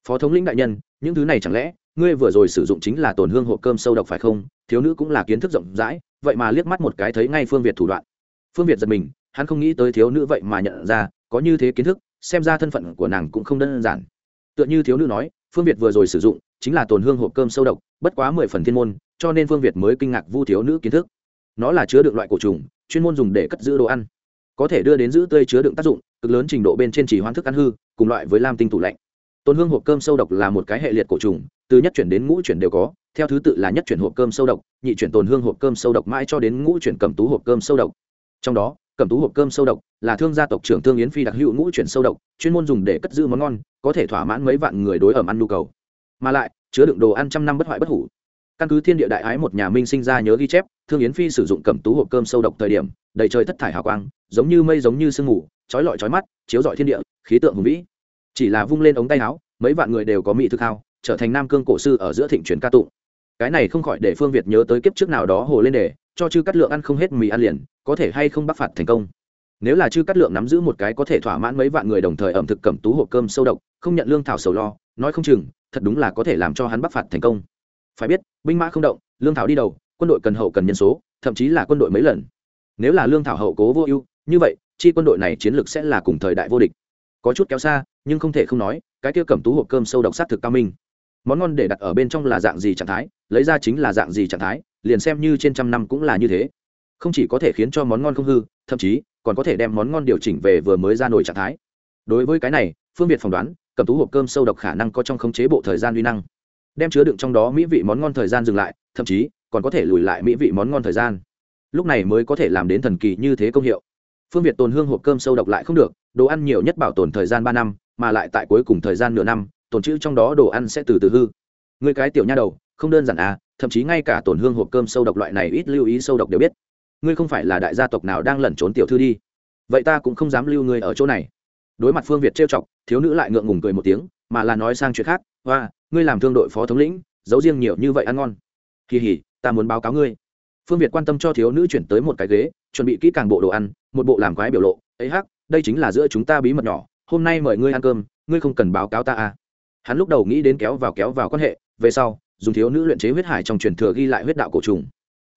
[SPEAKER 1] Phó thống lĩnh đại nhân, những thứ này chẳng lẽ, ngươi vừa rồi sử dụng chính là tổn hương hộp cơm sâu độc phải không? Thiếu nữ cũng là kiến thức rộng rãi, vậy mà liếc mắt một cái thấy ngay phương việt thủ đoạn. Phương việt giật mình, hắn không nghĩ tới thiếu nữ vậy mà nhận ra, có như thế kiến thức, xem ra thân phận của nàng cũng không đơn giản. Tựa như thiếu nữ nói, phương việt vừa rồi sử dụng, chính là tổn hương hộp cơm sâu độc, bất quá mười phần thiên môn cho nên phương việt mới kinh ngạc vu thiếu nữ kiến thức. Nó là chứa đựng loại cổ trùng, chuyên môn dùng để cất giữ đồ ăn. Có thể đưa đến giữ tươi chứa đựng tác dụng, cực lớn trình độ bên trên chỉ hoán thức ăn hư, cùng loại với lam tinh tủ lạnh. Tôn hương hộp cơm sâu độc là một cái hệ liệt cổ trùng, từ nhất chuyển đến ngũ chuyển đều có, theo thứ tự là nhất chuyển hộp cơm sâu độc, nhị chuyển tồn hương hộp cơm sâu độc mãi cho đến ngũ chuyển cầm tú hộp cơm sâu độc. Trong đó cầm tú hộp cơm sâu độc là thương gia tộc trưởng thương yến phi đặc hữu ngũ chuyển sâu độc, chuyên môn dùng để cất giữ món ngon, có thể thỏa mãn mấy vạn người đối ẩm ăn nhu cầu. Mà lại, chứa đựng đồ ăn trăm năm bất hoại bất hủ căn cứ thiên địa đại ái một nhà minh sinh ra nhớ ghi chép, thương yến phi sử dụng cẩm tú hộp cơm sâu độc thời điểm, đầy trời thất thải hào quang, giống như mây giống như sương mù trói lọi trói mắt, chiếu rọi thiên địa, khí tượng hùng vĩ. Chỉ là vung lên ống tay áo, mấy vạn người đều có mỹ thực hao, trở thành nam cương cổ sư ở giữa thịnh truyền ca tụng. Cái này không khỏi để phương việt nhớ tới kiếp trước nào đó hồ lên để cho chư cắt lượng ăn không hết mì ăn liền, có thể hay không bắc phạt thành công. Nếu là chư cắt lượng nắm giữ một cái có thể thỏa mãn mấy vạn người đồng thời ẩm thực cẩm tú hộp cơm sâu độc, không nhận lương thảo sầu lo, nói không chừng, thật đúng là có thể làm cho hắn bắc phạt thành công phải biết, binh mã không động, lương thảo đi đầu, quân đội cần hậu cần nhân số, thậm chí là quân đội mấy lần. Nếu là lương thảo hậu cố vô ưu, như vậy, chi quân đội này chiến lược sẽ là cùng thời đại vô địch. Có chút kéo xa, nhưng không thể không nói, cái kia cẩm tú hộp cơm sâu độc sát thực cao minh. Món ngon để đặt ở bên trong là dạng gì trạng thái, lấy ra chính là dạng gì trạng thái, liền xem như trên trăm năm cũng là như thế. Không chỉ có thể khiến cho món ngon không hư, thậm chí, còn có thể đem món ngon điều chỉnh về vừa mới ra nổi trạng thái. Đối với cái này, phương việt phỏng đoán, cầm tú hộp cơm sâu độc khả năng có trong khống chế bộ thời gian uy năng đem chứa đựng trong đó mỹ vị món ngon thời gian dừng lại, thậm chí còn có thể lùi lại mỹ vị món ngon thời gian. Lúc này mới có thể làm đến thần kỳ như thế công hiệu. Phương việt tồn hương hộp cơm sâu độc lại không được, đồ ăn nhiều nhất bảo tồn thời gian ba năm, mà lại tại cuối cùng thời gian nửa năm, tồn trữ trong đó đồ ăn sẽ từ từ hư. Người cái tiểu nha đầu, không đơn giản à thậm chí ngay cả tổn hương hộp cơm sâu độc loại này ít lưu ý sâu độc đều biết. Ngươi không phải là đại gia tộc nào đang lẩn trốn tiểu thư đi. Vậy ta cũng không dám lưu ngươi ở chỗ này. Đối mặt phương việt trêu chọc, thiếu nữ lại ngượng ngùng cười một tiếng, mà là nói sang chuyện khác, hoa ngươi làm thương đội phó thống lĩnh, giấu riêng nhiều như vậy ăn ngon. Kỳ hỉ, ta muốn báo cáo ngươi. Phương việt quan tâm cho thiếu nữ chuyển tới một cái ghế, chuẩn bị kỹ càng bộ đồ ăn, một bộ làm quái biểu lộ. Ấy hắc, đây chính là giữa chúng ta bí mật nhỏ, hôm nay mời ngươi ăn cơm, ngươi không cần báo cáo ta à. Hắn lúc đầu nghĩ đến kéo vào kéo vào quan hệ, về sau, dùng thiếu nữ luyện chế huyết hải trong truyền thừa ghi lại huyết đạo cổ trùng.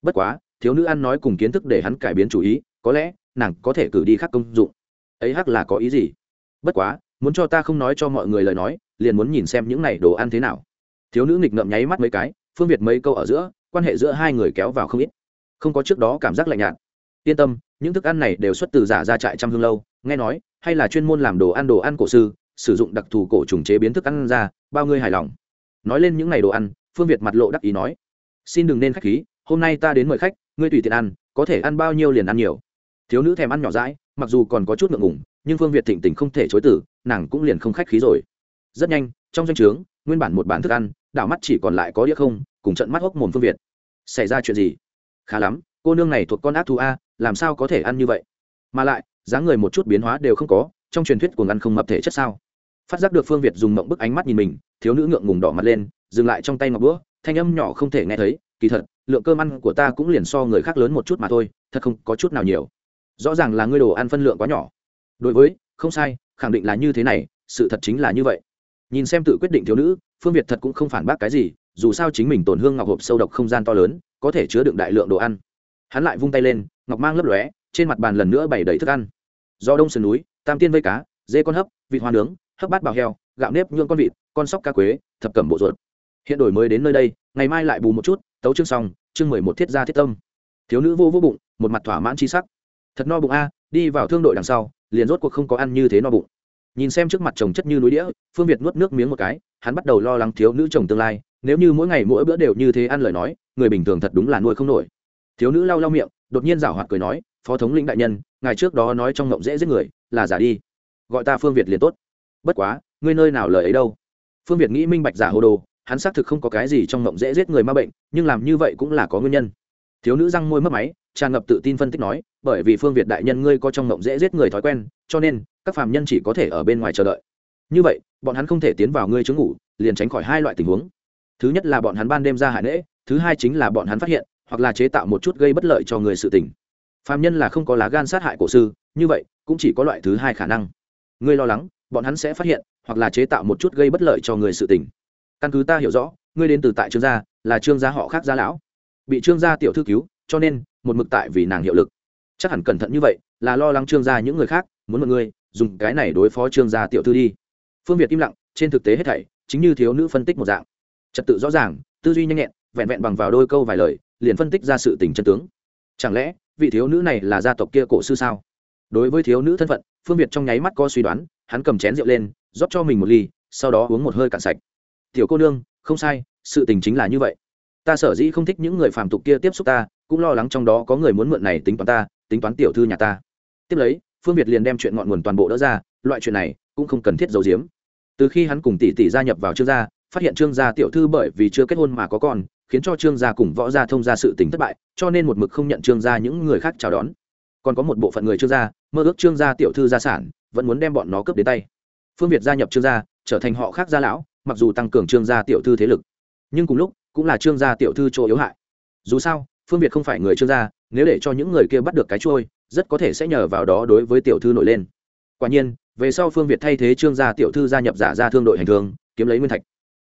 [SPEAKER 1] Bất quá, thiếu nữ ăn nói cùng kiến thức để hắn cải biến chủ ý, có lẽ, nàng có thể cử đi khác công dụng. Ấy hắc là có ý gì? Bất quá, muốn cho ta không nói cho mọi người lời nói liền muốn nhìn xem những này đồ ăn thế nào. Thiếu nữ nghịch ngợm nháy mắt mấy cái, phương việt mấy câu ở giữa, quan hệ giữa hai người kéo vào không ít. Không có trước đó cảm giác lạnh nhạt. Yên tâm, những thức ăn này đều xuất từ giả ra trại trăm hương lâu, nghe nói, hay là chuyên môn làm đồ ăn đồ ăn cổ sư, sử dụng đặc thù cổ trùng chế biến thức ăn ra, bao ngươi hài lòng. Nói lên những ngày đồ ăn, phương việt mặt lộ đắc ý nói, xin đừng nên khách khí, hôm nay ta đến mời khách, ngươi tùy tiện ăn, có thể ăn bao nhiêu liền ăn nhiều. Thiếu nữ thèm ăn nhỏ rãi mặc dù còn có chút ngượng ngùng, nhưng phương việt thịnh tình không thể chối tử nàng cũng liền không khách khí rồi rất nhanh, trong danh o trướng, nguyên bản một bản thức ăn, đảo mắt chỉ còn lại có đĩa không, cùng trận mắt hốc mồm phương việt. Xảy ra chuyện gì? Khá lắm, cô nương này thuộc con ác thú a, làm sao có thể ăn như vậy? Mà lại, dáng người một chút biến hóa đều không có, trong truyền thuyết của ngăn không mập thể chất sao? Phát giác được phương việt dùng mộng bức ánh mắt nhìn mình, thiếu nữ ngượng ngùng đỏ mặt lên, dừng lại trong tay ngọc bữa thanh âm nhỏ không thể nghe thấy, kỳ thật, lượng cơm ăn của ta cũng liền so người khác lớn một chút mà thôi, thật không có chút nào nhiều. Rõ ràng là ngươi đồ ăn phân lượng quá nhỏ. Đối với, không sai, khẳng định là như thế này, sự thật chính là như vậy nhìn xem tự quyết định thiếu nữ, phương việt thật cũng không phản bác cái gì, dù sao chính mình tổn hương ngọc hộp sâu độc không gian to lớn, có thể chứa đựng đại lượng đồ ăn. Hắn lại vung tay lên, ngọc mang lấp lóe, trên mặt bàn lần nữa bày đầy thức ăn. Do đông sườn núi, tam tiên vây cá, dê con hấp, vịt hoa nướng, hấp bát bào heo, gạo nếp nhương con vịt, con sóc ca quế, thập cẩm bộ ruột. Hiện đổi mới đến nơi đây, ngày mai lại bù một chút, tấu chương xong, chương mười một thiết gia thiết tâm. Thiếu nữ vô vô bụng, một mặt thỏa mãn c sắc. Thật no bụng a, đi vào thương đội đằng sau, liền rốt cuộc không có ăn như thế no bụng nhìn xem trước mặt chồng chất như núi đĩa, phương việt nuốt nước miếng một cái, hắn bắt đầu lo lắng thiếu nữ chồng tương lai, nếu như mỗi ngày mỗi bữa đều như thế ăn lời nói, người bình thường thật đúng là nuôi không nổi. Thiếu nữ lau lau miệng, đột nhiên rảo hoạt cười nói, phó thống lĩnh đại nhân ngày trước đó nói trong ngộng dễ giết người, là giả đi. Gọi ta phương việt liền tốt. Bất quá, ngươi nơi nào lời ấy đâu. Phương việt nghĩ minh bạch giả hồ đồ, hắn xác thực không có cái gì trong ngộng dễ giết người ma bệnh, nhưng làm như vậy cũng là có nguyên nhân. Thiếu nữ răng môi mất máy, tràn ngập tự tin phân tích nói, bởi vì phương việt đại nhân ngươi có trong ngộng dễ giết người thói quen, cho nên các phàm nhân chỉ có thể ở bên ngoài chờ đợi. Như vậy, bọn hắn không thể tiến vào ngươi chướng ngủ, liền tránh khỏi hai loại tình huống. Thứ nhất là bọn hắn ban đêm ra hại nễ, thứ hai chính là bọn hắn phát hiện, hoặc là chế tạo một chút gây bất lợi cho người sự tình. Phàm nhân là không có lá gan sát hại cổ sư, như vậy, cũng chỉ có loại thứ hai khả năng. Ngươi lo lắng, bọn hắn sẽ phát hiện, hoặc là chế tạo một chút gây bất lợi cho người sự tình. Căn cứ ta hiểu rõ, ngươi đến từ tại trương gia, là trương gia họ khác gia lão. Bị trương gia tiểu thư cứu, cho nên, một mực tại vì nàng hiệu lực. Chắc hẳn cẩn thận như vậy, là lo lắng trương gia những người khác, muốn một ngươi dùng cái này đối phó trương gia tiểu thư đi. Phương việt im lặng, trên thực tế hết thảy chính như thiếu nữ phân tích một dạng. Trật tự rõ ràng, tư duy nhanh nhẹn, vẹn vẹn bằng vào đôi câu vài lời, liền phân tích ra sự tình chân tướng. Chẳng lẽ, vị thiếu nữ này là gia tộc kia cổ sư sao? Đối với thiếu nữ thân phận, phương việt trong nháy mắt có suy đoán, hắn cầm chén rượu lên, rót cho mình một ly, sau đó uống một hơi cạn sạch. Tiểu cô nương, không sai, sự tình chính là như vậy. Ta sở dĩ không thích những người phàm tục kia tiếp xúc ta, cũng lo lắng trong đó có người muốn mượn này tính toán ta, tính toán tiểu thư nhà ta. Tiếp lấy phương việt liền đem chuyện ngọn nguồn toàn bộ đỡ ra, loại chuyện này cũng không cần thiết giấu giếm. Từ khi hắn cùng tỷ tỷ gia nhập vào trương gia, phát hiện trương gia tiểu thư bởi vì chưa kết hôn mà có con, khiến cho trương gia cùng võ gia thông gia sự tình thất bại, cho nên một mực không nhận trương gia những người khác chào đón. Còn có một bộ phận người trương gia, mơ ước trương gia tiểu thư gia sản, vẫn muốn đem bọn nó cướp đến tay. Phương việt gia nhập trương gia, trở thành họ khác gia lão, mặc dù tăng cường trương gia tiểu thư thế lực. Nhưng cùng lúc, cũng là trương gia tiểu thư chỗ yếu hại. Dù sao, phương việt không phải người trương gia, nếu để cho những người kia bắt được cái trôi rất có thể sẽ nhờ vào đó đối với tiểu thư nổi lên. Quả nhiên, về sau phương việt thay thế trương gia tiểu thư gia nhập giả ra thương đội hành thương, kiếm lấy nguyên thạch.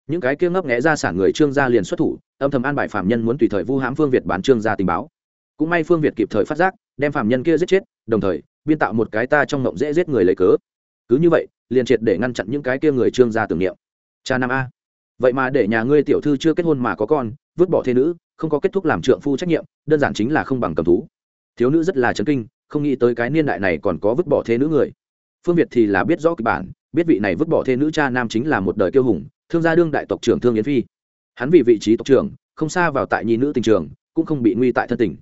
[SPEAKER 1] Những cái kia ngấp nghẽ ra sản người trương gia liền xuất thủ, âm thầm an bài phạm nhân muốn tùy thời vu hãm phương việt bán trương gia tình báo. Cũng may phương việt kịp thời phát giác, đem phạm nhân kia giết chết, đồng thời, biên tạo một cái ta trong ngộng dễ giết người lấy cớ. Cứ như vậy, liền triệt để ngăn chặn những cái kia người trương gia tưởng niệm. Cha nam a. Vậy mà để nhà ngươi tiểu thư chưa kết hôn mà có con, vứt bỏ thế nữ, không có kết thúc làm trượng phu trách nhiệm, đơn giản chính là không bằng cầm thú thiếu nữ rất là chấn kinh, không nghĩ tới cái niên đại này còn có vứt bỏ thế nữ người. Phương việt thì là biết rõ kịch bản, biết vị này vứt bỏ thế nữ cha nam chính là một đời kiêu hùng, thương gia đương đại tộc trưởng thương yến phi. Hắn vì vị trí tộc trưởng, không xa vào tại nhi nữ tình trường, cũng không bị nguy tại thân tình.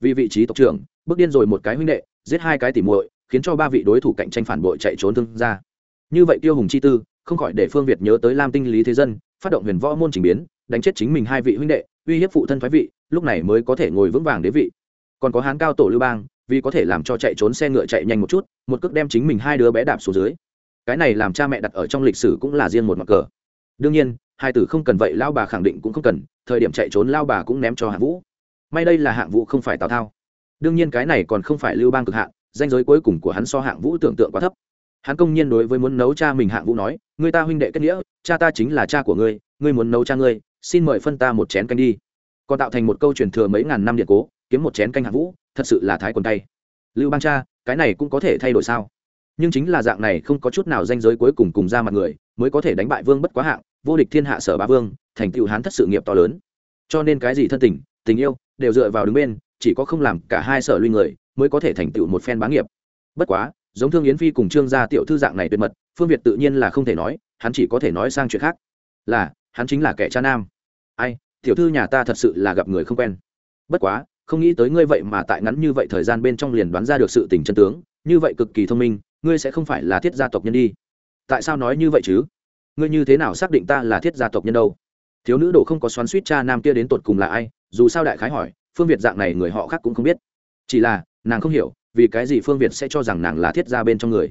[SPEAKER 1] Vì vị trí tộc trưởng, bước điên rồi một cái huynh đệ, giết hai cái tỉ muội, khiến cho ba vị đối thủ cạnh tranh phản bội chạy trốn thương gia. Như vậy tiêu hùng chi tư, không khỏi để phương việt nhớ tới lam tinh lý thế dân, phát động huyền võ môn trình biến, đánh chết chính mình hai vị huynh đệ, uy hiếp phụ thân thoái vị, lúc này mới có thể ngồi vững vàng đế vị còn có hán cao tổ lưu bang, vì có thể làm cho chạy trốn xe ngựa chạy nhanh một chút, một cước đem chính mình hai đứa bé đạp xuống dưới. Cái này làm cha mẹ đặt ở trong lịch sử cũng là riêng một mặt cờ. Đương nhiên, hai tử không cần vậy lao bà khẳng định cũng không cần, thời điểm chạy trốn lao bà cũng ném cho hạng vũ. May đây là hạng vũ không phải tào thao. Đương nhiên cái này còn không phải lưu bang cực hạn, danh giới cuối cùng của hắn so hạng vũ tưởng tượng quá thấp. Hắn công nhiên đối với muốn nấu cha mình hạng vũ nói, người ta huynh đệ kết nghĩa, cha ta chính là cha của ngươi ngươi muốn nấu cha ngươi, xin mời phân ta một chén canh đi. Còn tạo thành một câu truyền thừa mấy ngàn năm điện cố kiếm một chén canh hạng vũ, thật sự là thái quần tay. Lưu bang cha, cái này cũng có thể thay đổi sao? Nhưng chính là dạng này không có chút nào danh giới cuối cùng cùng ra mặt người, mới có thể đánh bại vương bất quá hạng, vô địch thiên hạ sở bá vương, thành tựu hán thất sự nghiệp to lớn. Cho nên cái gì thân tình tình yêu, đều dựa vào đứng bên, chỉ có không làm cả hai sở luy người, mới có thể thành tựu một phen bá nghiệp. Bất quá, giống thương yến phi cùng trương gia tiểu thư dạng này tuyệt mật, phương việt tự nhiên là không thể nói, hắn chỉ có thể nói sang chuyện khác. Là, hắn chính là kẻ cha nam. Ai, tiểu thư nhà ta thật sự là gặp người không quen. Bất quá không nghĩ tới ngươi vậy mà tại ngắn như vậy thời gian bên trong liền đoán ra được sự tình chân tướng, như vậy cực kỳ thông minh, ngươi sẽ không phải là thiết gia tộc nhân đi. Tại sao nói như vậy chứ? Ngươi như thế nào xác định ta là thiết gia tộc nhân đâu? Thiếu nữ đồ không có xoắn suýt cha nam kia đến tột cùng là ai, dù sao đại khái hỏi, phương việt dạng này người họ khác cũng không biết. Chỉ là, nàng không hiểu, vì cái gì phương việt sẽ cho rằng nàng là thiết gia bên trong người.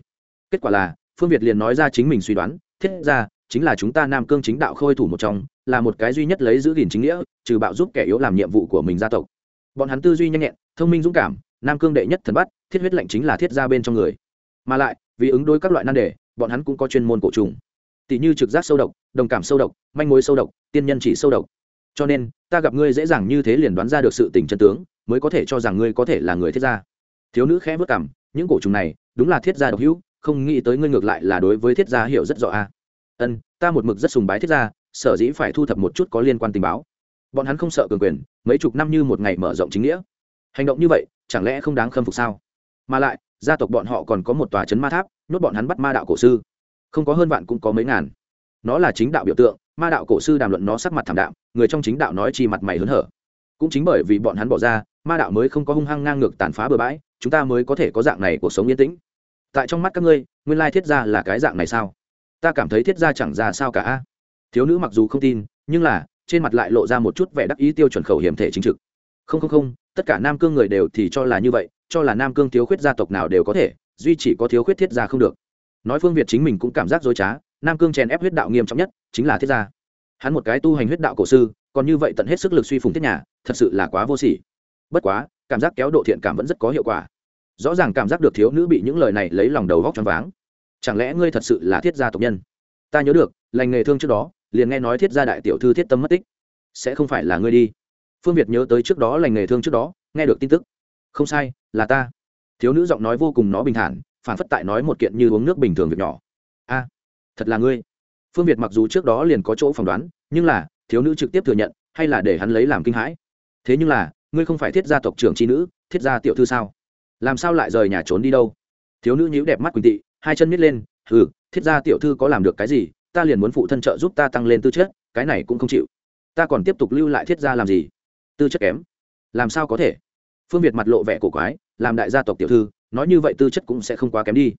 [SPEAKER 1] Kết quả là, phương việt liền nói ra chính mình suy đoán, thiết gia chính là chúng ta nam cương chính đạo khôi thủ một trong, là một cái duy nhất lấy giữ gìn chính nghĩa, trừ bạo giúp kẻ yếu làm nhiệm vụ của mình gia tộc bọn hắn tư duy nhanh nhẹn, thông minh dũng cảm, nam cương đệ nhất thần bắt, thiết huyết lệnh chính là thiết gia bên trong người. Mà lại, vì ứng đối các loại nan đề, bọn hắn cũng có chuyên môn cổ trùng. Tỷ như trực giác sâu độc, đồng cảm sâu độc, manh mối sâu độc, tiên nhân chỉ sâu độc. Cho nên, ta gặp ngươi dễ dàng như thế liền đoán ra được sự tình chân tướng, mới có thể cho rằng ngươi có thể là người thiết gia. Thiếu nữ khẽ vất cảm những cổ trùng này, đúng là thiết gia độc hữu, không nghĩ tới ngươi ngược lại là đối với thiết gia hiểu rất rõ a. Ân, ta một mực rất sùng bái thiết gia, sở dĩ phải thu thập một chút có liên quan tình báo bọn hắn không sợ cường quyền, mấy chục năm như một ngày mở rộng chính nghĩa. Hành động như vậy, chẳng lẽ không đáng khâm phục sao? Mà lại, gia tộc bọn họ còn có một tòa chấn ma tháp, nhốt bọn hắn bắt ma đạo cổ sư. Không có hơn vạn cũng có mấy ngàn. Nó là chính đạo biểu tượng, ma đạo cổ sư đàm luận nó sắc mặt thảm đạm, người trong chính đạo nói chi mặt mày hớn hở. Cũng chính bởi vì bọn hắn bỏ ra, ma đạo mới không có hung hăng ngang ngược tàn phá bừa bãi, chúng ta mới có thể có dạng này cuộc sống yên tĩnh. Tại trong mắt các ngươi, nguyên lai thiết gia là cái dạng này sao? Ta cảm thấy thiết gia chẳng ra sao cả thiếu nữ mặc dù không tin, nhưng là trên mặt lại lộ ra một chút vẻ đắc ý tiêu chuẩn khẩu hiểm thể chính trực. Không không không, tất cả nam cương người đều thì cho là như vậy, cho là nam cương thiếu khuyết gia tộc nào đều có thể, duy chỉ có thiếu khuyết thiết gia không được. Nói phương việt chính mình cũng cảm giác dối trá, nam cương chèn ép huyết đạo nghiêm trọng nhất chính là thiết gia. Hắn một cái tu hành huyết đạo cổ sư, còn như vậy tận hết sức lực suy phùng thiết nhà, thật sự là quá vô sỉ. Bất quá, cảm giác kéo độ thiện cảm vẫn rất có hiệu quả. Rõ ràng cảm giác được thiếu nữ bị những lời này lấy lòng đầu góc choáng váng. Chẳng lẽ ngươi thật sự là thiết gia tộc nhân? Ta nhớ được, lành nghề thương trước đó liền nghe nói thiết gia đại tiểu thư thiết tâm mất tích. Sẽ không phải là ngươi đi. Phương việt nhớ tới trước đó lành nghề thương trước đó, nghe được tin tức. Không sai, là ta. Thiếu nữ giọng nói vô cùng nó bình thản, phản phất tại nói một kiện như uống nước bình thường việc nhỏ. A, thật là ngươi. Phương việt mặc dù trước đó liền có chỗ phỏng đoán, nhưng là, thiếu nữ trực tiếp thừa nhận, hay là để hắn lấy làm kinh hãi. Thế nhưng là, ngươi không phải thiết gia tộc trưởng tri nữ, thiết gia tiểu thư sao? Làm sao lại rời nhà trốn đi đâu? Thiếu nữ nhíu đẹp mắt quỳnh tị, hai chân miết lên ừ thiết gia tiểu thư có làm được cái gì? Ta liền muốn phụ thân trợ giúp ta tăng lên tư chất, cái này cũng không chịu. Ta còn tiếp tục lưu lại thiết gia làm gì? Tư chất kém. Làm sao có thể? Phương việt mặt lộ vẻ cổ quái, làm đại gia tộc tiểu thư, nói như vậy tư chất cũng sẽ không quá kém đi.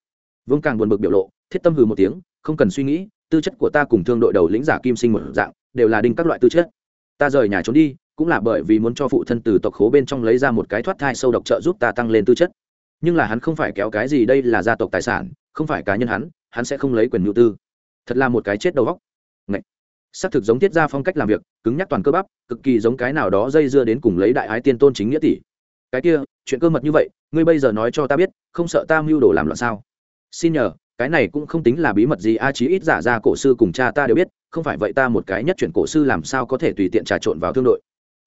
[SPEAKER 1] Vương càng buồn bực biểu lộ, thiết tâm hừ một tiếng, không cần suy nghĩ, tư chất của ta cùng thương đội đầu lĩnh giả kim sinh một dạng, đều là đinh các loại tư chất. Ta rời nhà trốn đi, cũng là bởi vì muốn cho phụ thân từ tộc khố bên trong lấy ra một cái thoát thai sâu độc trợ giúp ta tăng lên tư chất. Nhưng là hắn không phải kéo cái gì đây là gia tộc tài sản, không phải cá nhân hắn hắn sẽ không lấy quyền nhu tư thật là một cái chết đầu góc Ngậy. xác thực giống tiết ra phong cách làm việc, cứng nhắc toàn cơ bắp, cực kỳ giống cái nào đó dây dưa đến cùng lấy đại ái tiên tôn chính nghĩa tỷ. Cái kia, chuyện cơ mật như vậy, ngươi bây giờ nói cho ta biết, không sợ ta mưu đồ làm loạn sao? Xin nhờ, cái này cũng không tính là bí mật gì, a, chí ít giả ra cổ sư cùng cha ta đều biết, không phải vậy ta một cái nhất chuyển cổ sư làm sao có thể tùy tiện trà trộn vào thương đội.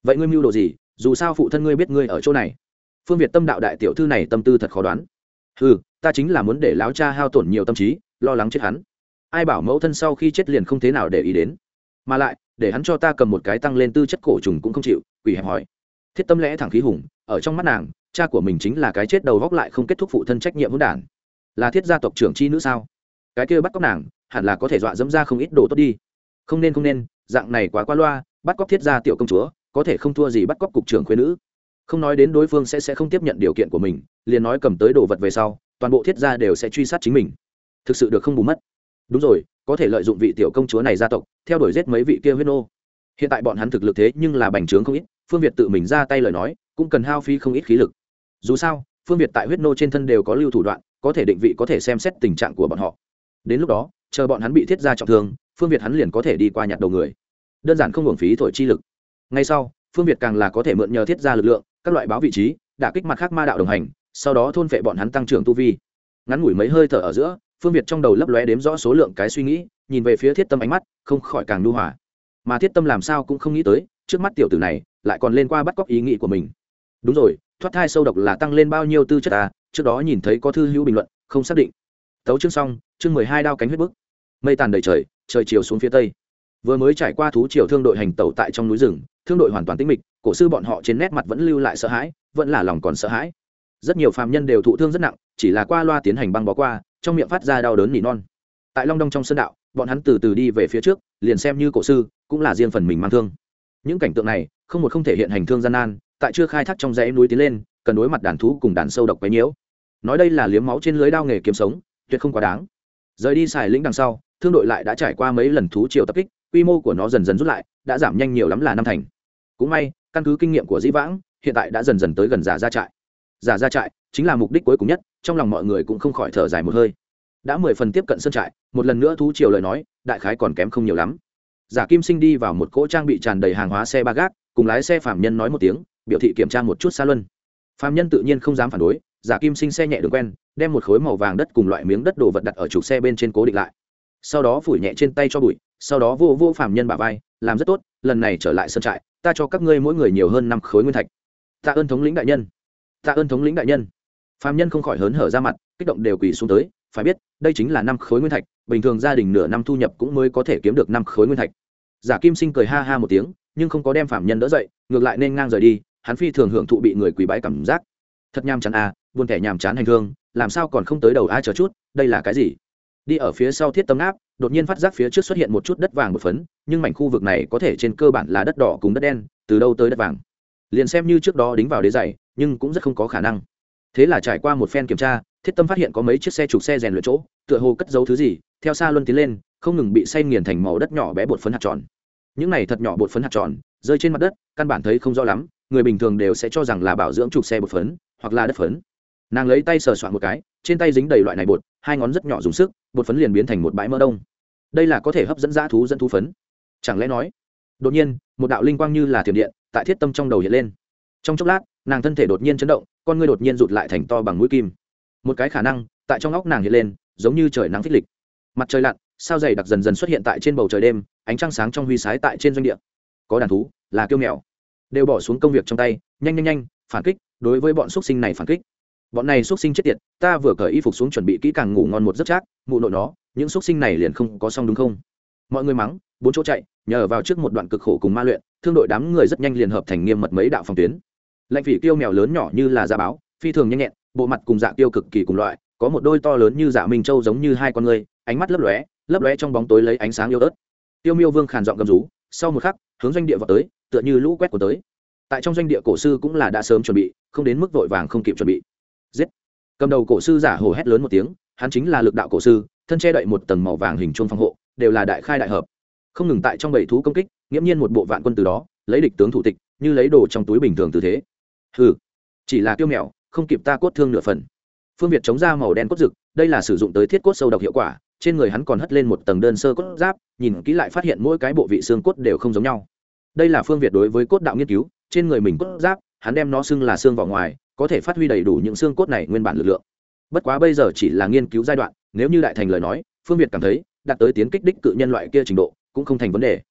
[SPEAKER 1] Vậy ngươi mưu đồ gì? Dù sao phụ thân ngươi biết ngươi ở chỗ này. Phương việt tâm đạo đại tiểu thư này tâm tư thật khó đoán. Ừ ta chính là muốn để láo cha hao tổn nhiều tâm trí, lo lắng chết hắn ai bảo mẫu thân sau khi chết liền không thế nào để ý đến. Mà lại, để hắn cho ta cầm một cái tăng lên tư chất cổ trùng cũng không chịu, quỷ hẹp hỏi. Thiết tâm lẽ thẳng khí hùng, ở trong mắt nàng, cha của mình chính là cái chết đầu góc lại không kết thúc phụ thân trách nhiệm hỗn đản. Là thiết gia tộc trưởng chi nữ sao? Cái kia bắt cóc nàng, hẳn là có thể dọa dẫm ra không ít đồ tốt đi. Không nên không nên, dạng này quá qua loa, bắt cóc thiết gia tiểu công chúa, có thể không thua gì bắt cóc cục trưởng khuyên nữ. Không nói đến đối phương sẽ sẽ không tiếp nhận điều kiện của mình, liền nói cầm tới đồ vật về sau, toàn bộ thiết gia đều sẽ truy sát chính mình. Thực sự được không bù mất đúng rồi, có thể lợi dụng vị tiểu công chúa này gia tộc, theo đuổi giết mấy vị kia huyết nô. Hiện tại bọn hắn thực lực thế nhưng là bành trướng không ít, phương việt tự mình ra tay lời nói, cũng cần hao phí không ít khí lực. Dù sao, phương việt tại huyết nô trên thân đều có lưu thủ đoạn, có thể định vị, có thể xem xét tình trạng của bọn họ. Đến lúc đó, chờ bọn hắn bị thiết ra trọng thương, phương việt hắn liền có thể đi qua nhặt đầu người. Đơn giản không hưởng phí thổi chi lực. Ngay sau, phương việt càng là có thể mượn nhờ thiết ra lực lượng, các loại báo vị trí, đả kích mặt khác ma đạo đồng hành, sau đó thôn phệ bọn hắn tăng trưởng tu vi. Ngắn ngủi mấy hơi thở ở giữa phương việt trong đầu lấp lóe đếm rõ số lượng cái suy nghĩ, nhìn về phía thiết tâm ánh mắt, không khỏi càng nu hòa. Mà thiết tâm làm sao cũng không nghĩ tới, trước mắt tiểu tử này lại còn lên qua bắt cóc ý nghĩ của mình. Đúng rồi, thoát thai sâu độc là tăng lên bao nhiêu tư chất à? Trước đó nhìn thấy có thư hữu bình luận, không xác định. Tấu chương xong, chương mười hai đao cánh huyết bức. Mây tàn đầy trời trời chiều xuống phía tây. Vừa mới trải qua thú triều thương đội hành tẩu tại trong núi rừng, thương đội hoàn toàn tĩnh mịch, cổ sư bọn họ trên nét mặt vẫn lưu lại sợ hãi, vẫn là lòng còn sợ hãi. Rất nhiều phàm nhân đều thụ thương rất nặng, chỉ là qua loa tiến hành băng bó qua trong miệng phát ra đau đớn nỉ non. Tại long đong trong sân đạo, bọn hắn từ từ đi về phía trước, liền xem như cổ sư, cũng là riêng phần mình mang thương. Những cảnh tượng này, không một không thể hiện hành thương gian nan, tại chưa khai thác trong dãy núi tiến lên, cần đối mặt đàn thú cùng đàn sâu độc quấy nhiễu. Nói đây là liếm máu trên lưới đao nghề kiếm sống, tuyệt không quá đáng. Rời đi xài lĩnh đằng sau, thương đội lại đã trải qua mấy lần thú triều tập kích, quy mô của nó dần dần rút lại, đã giảm nhanh nhiều lắm là năm thành. Cũng may, căn cứ kinh nghiệm của dĩ vãng, hiện tại đã dần dần tới gần giả ra trại giả ra trại, chính là mục đích cuối cùng nhất, trong lòng mọi người cũng không khỏi thở dài một hơi. Đã mười phần tiếp cận sân trại, một lần nữa thú chiều lời nói, đại khái còn kém không nhiều lắm. Giả kim sinh đi vào một cỗ trang bị tràn đầy hàng hóa xe ba gác, cùng lái xe phạm nhân nói một tiếng, biểu thị kiểm tra một chút xa luân. Phạm nhân tự nhiên không dám phản đối, giả kim sinh xe nhẹ đường quen, đem một khối màu vàng đất cùng loại miếng đất đồ vật đặt ở trục xe bên trên cố định lại. Sau đó phủi nhẹ trên tay cho bụi, sau đó vô vô phạm nhân bà vai, làm rất tốt, lần này trở lại sân trại, ta cho các ngươi mỗi người nhiều hơn năm khối nguyên thạch. Tạ ơn thống lĩnh đại nhân tạ ơn thống lĩnh đại nhân. Phạm nhân không khỏi hớn hở ra mặt, kích động đều quỳ xuống tới, phải biết, đây chính là năm khối nguyên thạch, bình thường gia đình nửa năm thu nhập cũng mới có thể kiếm được năm khối nguyên thạch. Giả kim sinh cười ha ha một tiếng, nhưng không có đem phạm nhân đỡ dậy, ngược lại nên ngang rời đi, hắn phi thường hưởng thụ bị người quỳ bái cảm giác. Thật nham chán à buồn thẻ nhàm chán hành thương làm sao còn không tới đầu ai chờ chút, đây là cái gì? Đi ở phía sau thiết tâm áp, đột nhiên phát giác phía trước xuất hiện một chút đất vàng một phấn, nhưng mảnh khu vực này có thể trên cơ bản là đất đỏ cùng đất đen, từ đâu tới đất vàng? Liền xem như trước đó đính vào đế giày, nhưng cũng rất không có khả năng. Thế là trải qua một phen kiểm tra, thiết tâm phát hiện có mấy chiếc xe trục xe rèn luyện chỗ, tựa hồ cất giấu thứ gì, theo xa luân tiến lên, không ngừng bị say nghiền thành màu đất nhỏ bé bột phấn hạt tròn. Những này thật nhỏ bột phấn hạt tròn, rơi trên mặt đất, căn bản thấy không rõ lắm, người bình thường đều sẽ cho rằng là bảo dưỡng trục xe bột phấn, hoặc là đất phấn. Nàng lấy tay sờ soạn một cái, trên tay dính đầy loại này bột, hai ngón rất nhỏ dùng sức, bột phấn liền biến thành một bãi mỡ đông. Đây là có thể hấp dẫn dã thú dẫn thú phấn. Chẳng lẽ nói, đột nhiên, một đạo linh quang như là thiểm điện tại thiết tâm trong đầu hiện lên. Trong chốc lát, nàng thân thể đột nhiên chấn động, con ngươi đột nhiên rụt lại thành to bằng mũi kim. Một cái khả năng, tại trong óc nàng hiện lên, giống như trời nắng phích lịch. Mặt trời lặn, sao dày đặc dần dần xuất hiện tại trên bầu trời đêm, ánh trăng sáng trong huy sái tại trên doanh địa. Có đàn thú, là kiêu mèo. Đều bỏ xuống công việc trong tay, nhanh nhanh nhanh, phản kích, đối với bọn xuất sinh này phản kích. Bọn này xuất sinh chết tiệt, ta vừa cởi y phục xuống chuẩn bị kỹ càng ngủ ngon một giấc chát, mụ nội nó, những xuất sinh này liền không có xong đúng không? Mọi người mắng bốn chỗ chạy, nhờ vào trước một đoạn cực khổ cùng ma luyện, thương đội đám người rất nhanh liền hợp thành nghiêm mật mấy đạo phòng tuyến. Lạnh phỉ tiêu mèo lớn nhỏ như là da báo, phi thường nhanh nhẹn, bộ mặt cùng dạ tiêu cực kỳ cùng loại, có một đôi to lớn như dạ minh châu giống như hai con người, ánh mắt lấp lóe lấp lóe trong bóng tối lấy ánh sáng yêu ớt. Tiêu miêu vương khàn giọng gầm rú, sau một khắc, hướng doanh địa vào tới, tựa như lũ quét của tới. Tại trong doanh địa cổ sư cũng là đã sớm chuẩn bị, không đến mức vội vàng không kịp chuẩn bị. Giết! Cầm đầu cổ sư giả hổ hét lớn một tiếng, hắn chính là lực đạo cổ sư, thân che đậy một tầng màu vàng hình chuông phòng hộ, đều là đại khai đại hợp không ngừng tại trong bảy thú công kích, nghiễm nhiên một bộ vạn quân từ đó, lấy địch tướng thủ tịch, như lấy đồ trong túi bình thường tư thế. Hừ, chỉ là tiêu mèo, không kịp ta cốt thương nửa phần. Phương việt chống ra màu đen cốt rực, đây là sử dụng tới thiết cốt sâu độc hiệu quả, trên người hắn còn hất lên một tầng đơn sơ cốt giáp, nhìn kỹ lại phát hiện mỗi cái bộ vị xương cốt đều không giống nhau. Đây là phương việt đối với cốt đạo nghiên cứu, trên người mình cốt giáp, hắn đem nó xưng là xương vào ngoài, có thể phát huy đầy đủ những xương cốt này nguyên bản lực lượng. Bất quá bây giờ chỉ là nghiên cứu giai đoạn, nếu như đại thành lời nói, phương việt cảm thấy, đạt tới tiến kích đích cự nhân loại kia trình độ cũng không thành vấn đề.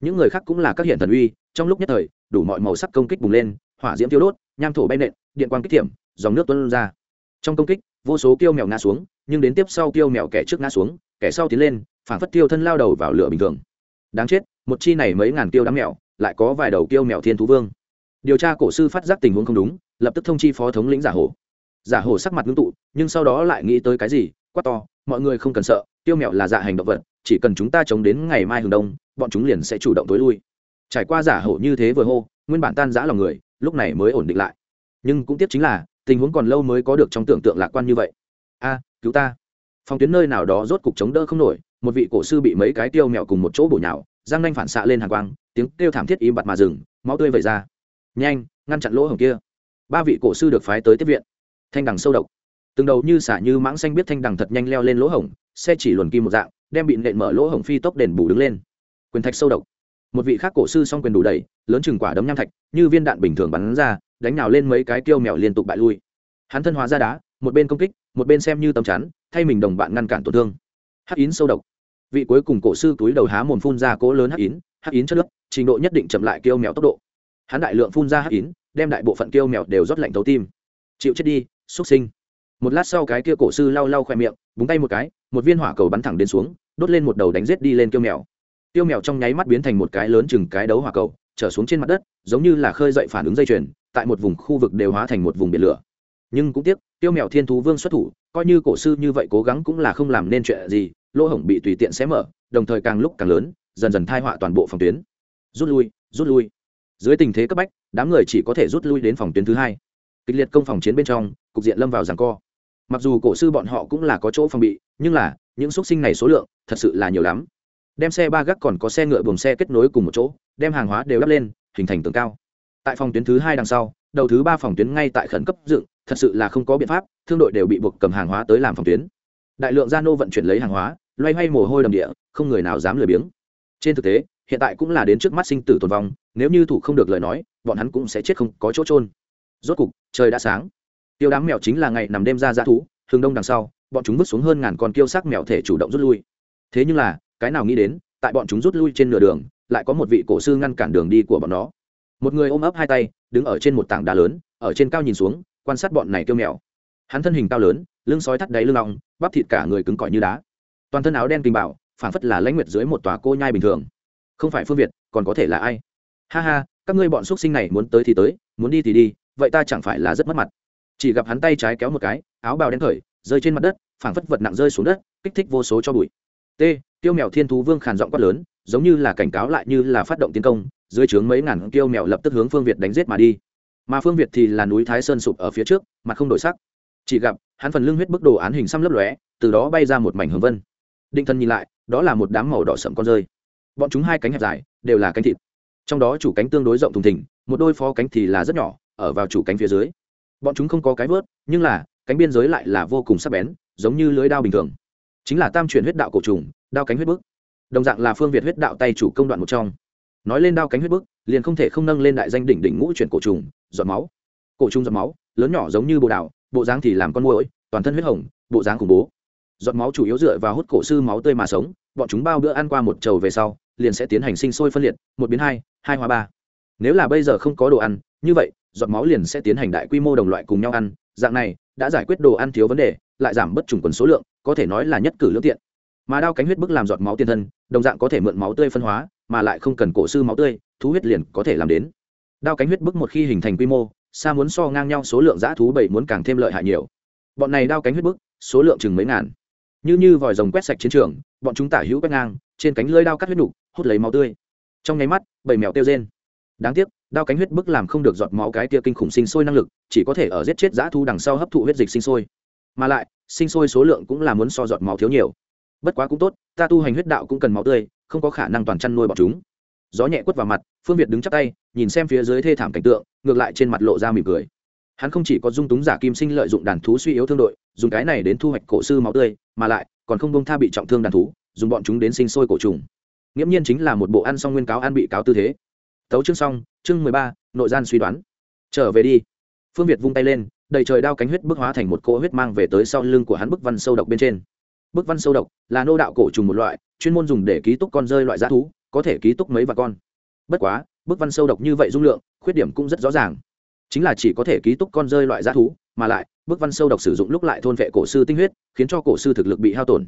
[SPEAKER 1] Những người khác cũng là các hiện thần uy trong lúc nhất thời đủ mọi màu sắc công kích bùng lên hỏa diễm tiêu đốt nham thổ bay nện điện quang kích thiểm, dòng nước tuôn ra. Trong công kích vô số tiêu mèo ngã xuống nhưng đến tiếp sau tiêu mèo kẻ trước ngã xuống kẻ sau tiến lên phản phất tiêu thân lao đầu vào lửa bình thường. Đáng chết một chi này mấy ngàn tiêu đám mèo lại có vài đầu tiêu mèo thiên thú vương. Điều tra cổ sư phát giác tình huống không đúng lập tức thông chi phó thống lĩnh giả hổ. Giả hổ sắc mặt ngưng tụ nhưng sau đó lại nghĩ tới cái gì quát to mọi người không cần sợ tiêu mèo là dạ hành động vật chỉ cần chúng ta chống đến ngày mai hừng đông, bọn chúng liền sẽ chủ động tối lui. Trải qua giả hổ như thế vừa hô, nguyên bản tan giã lòng người, lúc này mới ổn định lại. Nhưng cũng tiếc chính là, tình huống còn lâu mới có được trong tưởng tượng lạc quan như vậy. A, cứu ta. Phòng tuyến nơi nào đó rốt cục chống đỡ không nổi, một vị cổ sư bị mấy cái tiêu mèo cùng một chỗ bổ nhào, giang nanh phản xạ lên hàng quang, tiếng kêu thảm thiết im bặt mà rừng máu tươi vẩy ra. Nhanh, ngăn chặn lỗ hổng kia. Ba vị cổ sư được phái tới tiếp viện. Thanh đằng sâu độc. Từng đầu như xả như mãng xanh biết thanh đằng thật nhanh leo lên lỗ hổng, xe chỉ luồn kim một dạng đem bị nện mở lỗ hổng phi tốc đền bù đứng lên. Quyền thạch sâu độc. Một vị khác cổ sư song quyền đủ đầy, lớn chừng quả đấm nham thạch, như viên đạn bình thường bắn ra, đánh nào lên mấy cái tiêu mèo liên tục bại lui. Hắn thân hóa ra đá, một bên công kích, một bên xem như tầm chắn, thay mình đồng bạn ngăn cản tổn thương. Hắc yến sâu độc. Vị cuối cùng cổ sư túi đầu há mồm phun ra cỗ lớn hắc yến hắc yến chất nước trình độ nhất định chậm lại kêu mèo tốc độ. Hắn đại lượng phun ra hắc yến, đem đại bộ phận kêu mèo đều rót lạnh thấu tim. Chịu chết đi, xuất sinh. Một lát sau cái kia cổ sư lau lau khoe miệng, búng tay một cái, một viên hỏa cầu bắn thẳng đến xuống đốt lên một đầu đánh rết đi lên tiêu mèo. Tiêu mèo trong nháy mắt biến thành một cái lớn chừng cái đấu hỏa cầu, trở xuống trên mặt đất, giống như là khơi dậy phản ứng dây chuyền, tại một vùng khu vực đều hóa thành một vùng biển lửa. Nhưng cũng tiếc tiêu mèo thiên thú vương xuất thủ, coi như cổ sư như vậy cố gắng cũng là không làm nên chuyện gì, lỗ hổng bị tùy tiện xé mở, đồng thời càng lúc càng lớn, dần dần thai họa toàn bộ phòng tuyến. Rút lui rút lui. Dưới tình thế cấp bách, đám người chỉ có thể rút lui đến phòng tuyến thứ hai. Kịch liệt công phòng chiến bên trong, cục diện lâm vào giảng co mặc dù cổ sư bọn họ cũng là có chỗ phòng bị, nhưng là, những x u ấ t sinh này số lượng thật sự là nhiều lắm. Đem xe ba gác còn có xe ngựa buồng xe kết nối cùng một chỗ, đem hàng hóa đều đắp lên, hình thành tường cao. Tại phòng tuyến thứ hai đằng sau, đầu thứ ba phòng tuyến ngay tại khẩn cấp dựng, thật sự là không có biện pháp, thương đội đều bị buộc cầm hàng hóa tới làm phòng tuyến. Đại lượng gia nô vận chuyển lấy hàng hóa, loay hoay mồ hôi đầm địa, không người nào dám lười biếng. Trên thực tế, hiện tại cũng là đến trước mắt sinh tử tồn vong, nếu như thủ không được lời nói, bọn hắn cũng sẽ chết không có chỗ trôn rốt cục, trời đã sáng tiêu đám mèo chính là ngày nằm đêm ra dã thú, hướng đông đằng sau, bọn chúng vứt xuống hơn ngàn con kiêu sắc mèo thể chủ động rút lui. Thế nhưng là, cái nào nghĩ đến, tại bọn chúng rút lui trên nửa đường, lại có một vị cổ sư ngăn cản đường đi của bọn nó. Một người ôm ấp hai tay, đứng ở trên một tảng đá lớn, ở trên cao nhìn xuống, quan sát bọn này kêu mèo. Hắn thân hình cao lớn, lưng sói thắt đáy lưng ngọng bắp thịt cả người cứng cỏi như đá. Toàn thân áo đen kinh bảo phản phất là lãnh nguyệt dưới một tòa cô nhai bình thường. Không phải phương việt, còn có thể là ai? Ha ha, các ngươi bọn x sinh này muốn tới thì tới, muốn đi thì đi, vậy ta chẳng phải là rất mất mặt chỉ gặp hắn tay trái kéo một cái, áo bào đen khởi, rơi trên mặt đất, phảng phất vật nặng rơi xuống đất, kích thích vô số cho bụi. T tiêu mèo thiên thú vương khàn giọng quát lớn, giống như là cảnh cáo lại như là phát động tiến công, dưới trướng mấy ngàn tiêu mèo lập tức hướng phương việt đánh giết mà đi. Mà phương việt thì là núi thái sơn sụp ở phía trước, mặt không đổi sắc. Chỉ gặp, hắn phần lưng huyết bức đồ án hình xăm lấp lóe, từ đó bay ra một mảnh hướng vân. Định thân nhìn lại, đó là một đám màu đỏ sậm con rơi. Bọn chúng hai cánh hẹp dài, đều là cánh thịt. Trong đó chủ cánh tương đối rộng thùng thình, một đôi phó cánh thì là rất nhỏ, ở vào chủ cánh phía dưới bọn chúng không có cái vớt, nhưng là, cánh biên giới lại là vô cùng sắc bén, giống như lưới đao bình thường. Chính là tam chuyển huyết đạo cổ trùng, đao cánh huyết bức. Đồng dạng là phương việt huyết đạo tay chủ công đoạn một trong. Nói lên đao cánh huyết bức, liền không thể không nâng lên đại danh đỉnh đỉnh ngũ chuyển cổ trùng, giọt máu. Cổ trùng giọt máu, lớn nhỏ giống như bồ đào, bộ dáng thì làm con môi toàn thân huyết hồng, bộ dáng khủng bố. Giọt máu chủ yếu dựa vào hút cổ sư máu tươi mà sống, bọn chúng bao bữa ăn qua một trầu về sau, liền sẽ tiến hành sinh sôi phân liệt, một biến hai hai hóa ba. Nếu là bây giờ không có đồ ăn, như vậy giọt máu liền sẽ tiến hành đại quy mô đồng loại cùng nhau ăn, dạng này, đã giải quyết đồ ăn thiếu vấn đề, lại giảm bất chủng quần số lượng, có thể nói là nhất cử lương tiện. Mà đao cánh huyết bức làm giọt máu tiên thân, đồng dạng có thể mượn máu tươi phân hóa, mà lại không cần cổ sư máu tươi, thú huyết liền có thể làm đến. Đao cánh huyết bức một khi hình thành quy mô, xa muốn so ngang nhau số lượng dã thú bảy muốn càng thêm lợi hại nhiều. Bọn này đao cánh huyết bức, số lượng chừng mấy ngàn. Như như vòi rồng quét sạch chiến trường, bọn chúng tả hữu quét ngang, trên cánh lưới đao cắt huyết đục hút lấy máu tươi. Trong nháy mắt, bảy mèo tiêu rên. Đáng tiếc đao cánh huyết bức làm không được giọt máu cái tia kinh khủng sinh sôi năng lực, chỉ có thể ở giết chết dã thu đằng sau hấp thụ huyết dịch sinh sôi. Mà lại, sinh sôi số lượng cũng là muốn so giọt máu thiếu nhiều. Bất quá cũng tốt, ta tu hành huyết đạo cũng cần máu tươi, không có khả năng toàn chăn nuôi bọn chúng. Gió nhẹ quất vào mặt, phương việt đứng chắc tay, nhìn xem phía dưới thê thảm cảnh tượng, ngược lại trên mặt lộ ra mỉm cười. Hắn không chỉ có dung túng giả kim sinh lợi dụng đàn thú suy yếu thương đội, dùng cái này đến thu hoạch cổ sư máu tươi, mà lại còn không bông tha bị trọng thương đàn thú, dùng bọn chúng đến sinh sôi cổ trùng. Nghiễm nhiên chính là một bộ ăn xong nguyên cáo ăn bị cáo tư thế tấu chương xong, chương mười ba, nội gian suy đoán. Trở về đi. Phương việt vung tay lên, đầy trời đao cánh huyết bức hóa thành một cỗ huyết mang về tới sau lưng của hắn bức văn sâu độc bên trên. Bức văn sâu độc là nô đạo cổ trùng một loại, chuyên môn dùng để ký túc con rơi loại g thú, có thể ký túc mấy và con. Bất quá, bức văn sâu độc như vậy dung lượng, khuyết điểm cũng rất rõ ràng. Chính là chỉ có thể ký túc con rơi loại g thú, mà lại, bức văn sâu độc sử dụng lúc lại thôn vệ cổ sư tinh huyết, khiến cho cổ sư thực lực bị hao tổn.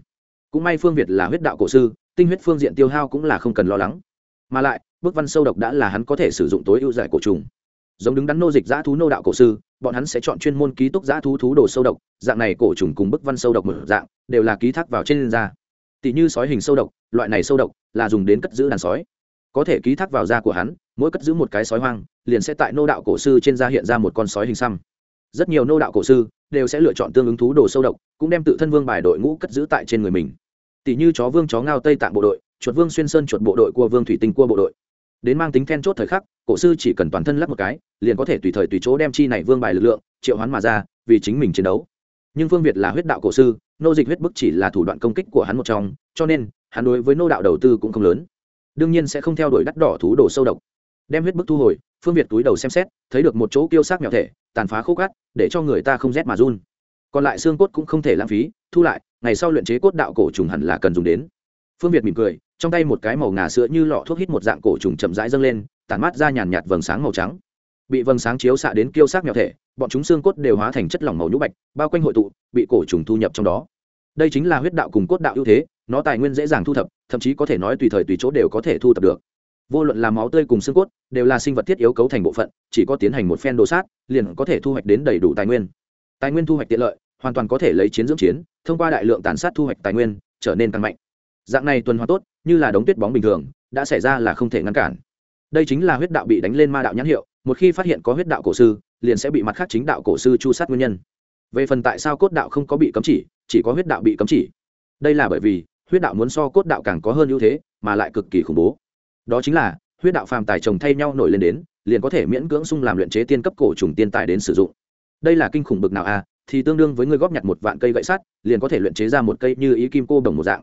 [SPEAKER 1] Cũng may phương việt là huyết đạo cổ sư, tinh huyết phương diện tiêu hao cũng là không cần lo lắng. Mà lại bức văn sâu độc đã là hắn có thể sử dụng tối ưu giải cổ trùng. Giống đứng đắn nô dịch giã thú nô đạo cổ sư, bọn hắn sẽ chọn chuyên môn ký túc giã thú thú đồ sâu độc, dạng này cổ trùng cùng bức văn sâu độc một dạng, đều là ký thác vào trên da. Tỷ như sói hình sâu độc, loại này sâu độc là dùng đến cất giữ đàn sói. Có thể ký thác vào da của hắn, mỗi cất giữ một cái sói hoang, liền sẽ tại nô đạo cổ sư trên da hiện ra một con sói hình xăm. Rất nhiều nô đạo cổ sư đều sẽ lựa chọn tương ứng thú đồ sâu độc, cũng đem tự thân vương bài đội ngũ cất giữ tại trên người mình. Tỷ như chó vương, chó ngao tây tạng bộ đội, chuột vương xuyên sơn chuột bộ đội của vương thủy tinh cua bộ đội đến mang tính then chốt thời khắc, cổ sư chỉ cần toàn thân lắp một cái, liền có thể tùy thời tùy chỗ đem chi này vương bài lực lượng, triệu hoán mà ra, vì chính mình chiến đấu. Nhưng phương việt là huyết đạo cổ sư, nô dịch huyết bức chỉ là thủ đoạn công kích của hắn một trong, cho nên, hắn đối với nô đạo đầu tư cũng không lớn. Đương nhiên sẽ không theo đuổi đắt đỏ thú đồ sâu độc. Đem huyết bức thu hồi, phương việt túi đầu xem xét, thấy được một chỗ kiêu xác nhỏ thể, tàn phá khúc cát để cho người ta không rét mà run. Còn lại xương cốt cũng không thể lãng phí, thu lại, ngày sau luyện chế cốt đạo cổ trùng hẳn là cần dùng đến phương việt mỉm cười, trong tay một cái màu ngà sữa như lọ thuốc hít một dạng cổ trùng chậm rãi dâng lên, tản mát ra nhàn nhạt vầng sáng màu trắng. Bị vầng sáng chiếu xạ đến kiêu xác nhỏ thể, bọn chúng xương cốt đều hóa thành chất lỏng màu nhũ bạch, bao quanh hội tụ, bị cổ trùng thu nhập trong đó. Đây chính là huyết đạo cùng cốt đạo ưu thế, nó tài nguyên dễ dàng thu thập, thậm chí có thể nói tùy thời tùy chỗ đều có thể thu thập được. Vô luận là máu tươi cùng xương cốt, đều là sinh vật thiết yếu cấu thành bộ phận, chỉ có tiến hành một phen đồ sát, liền có thể thu hoạch đến đầy đủ tài nguyên. Tài nguyên thu hoạch tiện lợi, hoàn toàn có thể lấy chiến dưỡng chiến, thông qua đại lượng tàn sát thu hoạch tài nguyên, trở nên càng mạnh dạng này tuần hoàn tốt, như là đống tuyết bóng bình thường, đã xảy ra là không thể ngăn cản. Đây chính là huyết đạo bị đánh lên ma đạo nhãn hiệu, một khi phát hiện có huyết đạo cổ sư, liền sẽ bị mặt khác chính đạo cổ sư chu sát nguyên nhân. Về phần tại sao cốt đạo không có bị cấm chỉ chỉ có huyết đạo bị cấm chỉ. Đây là bởi vì, huyết đạo muốn so cốt đạo càng có hơn ưu thế, mà lại cực kỳ khủng bố. Đó chính là, huyết đạo phàm tài trồng thay nhau nổi lên đến, liền có thể miễn cưỡng sung làm luyện chế tiên cấp cổ trùng tiên tài đến sử dụng. Đây là kinh khủng bực nào à thì tương đương với người góp nhặt một vạn cây gậy sắt, liền có thể luyện chế ra một cây như ý kim cô đồng một dạng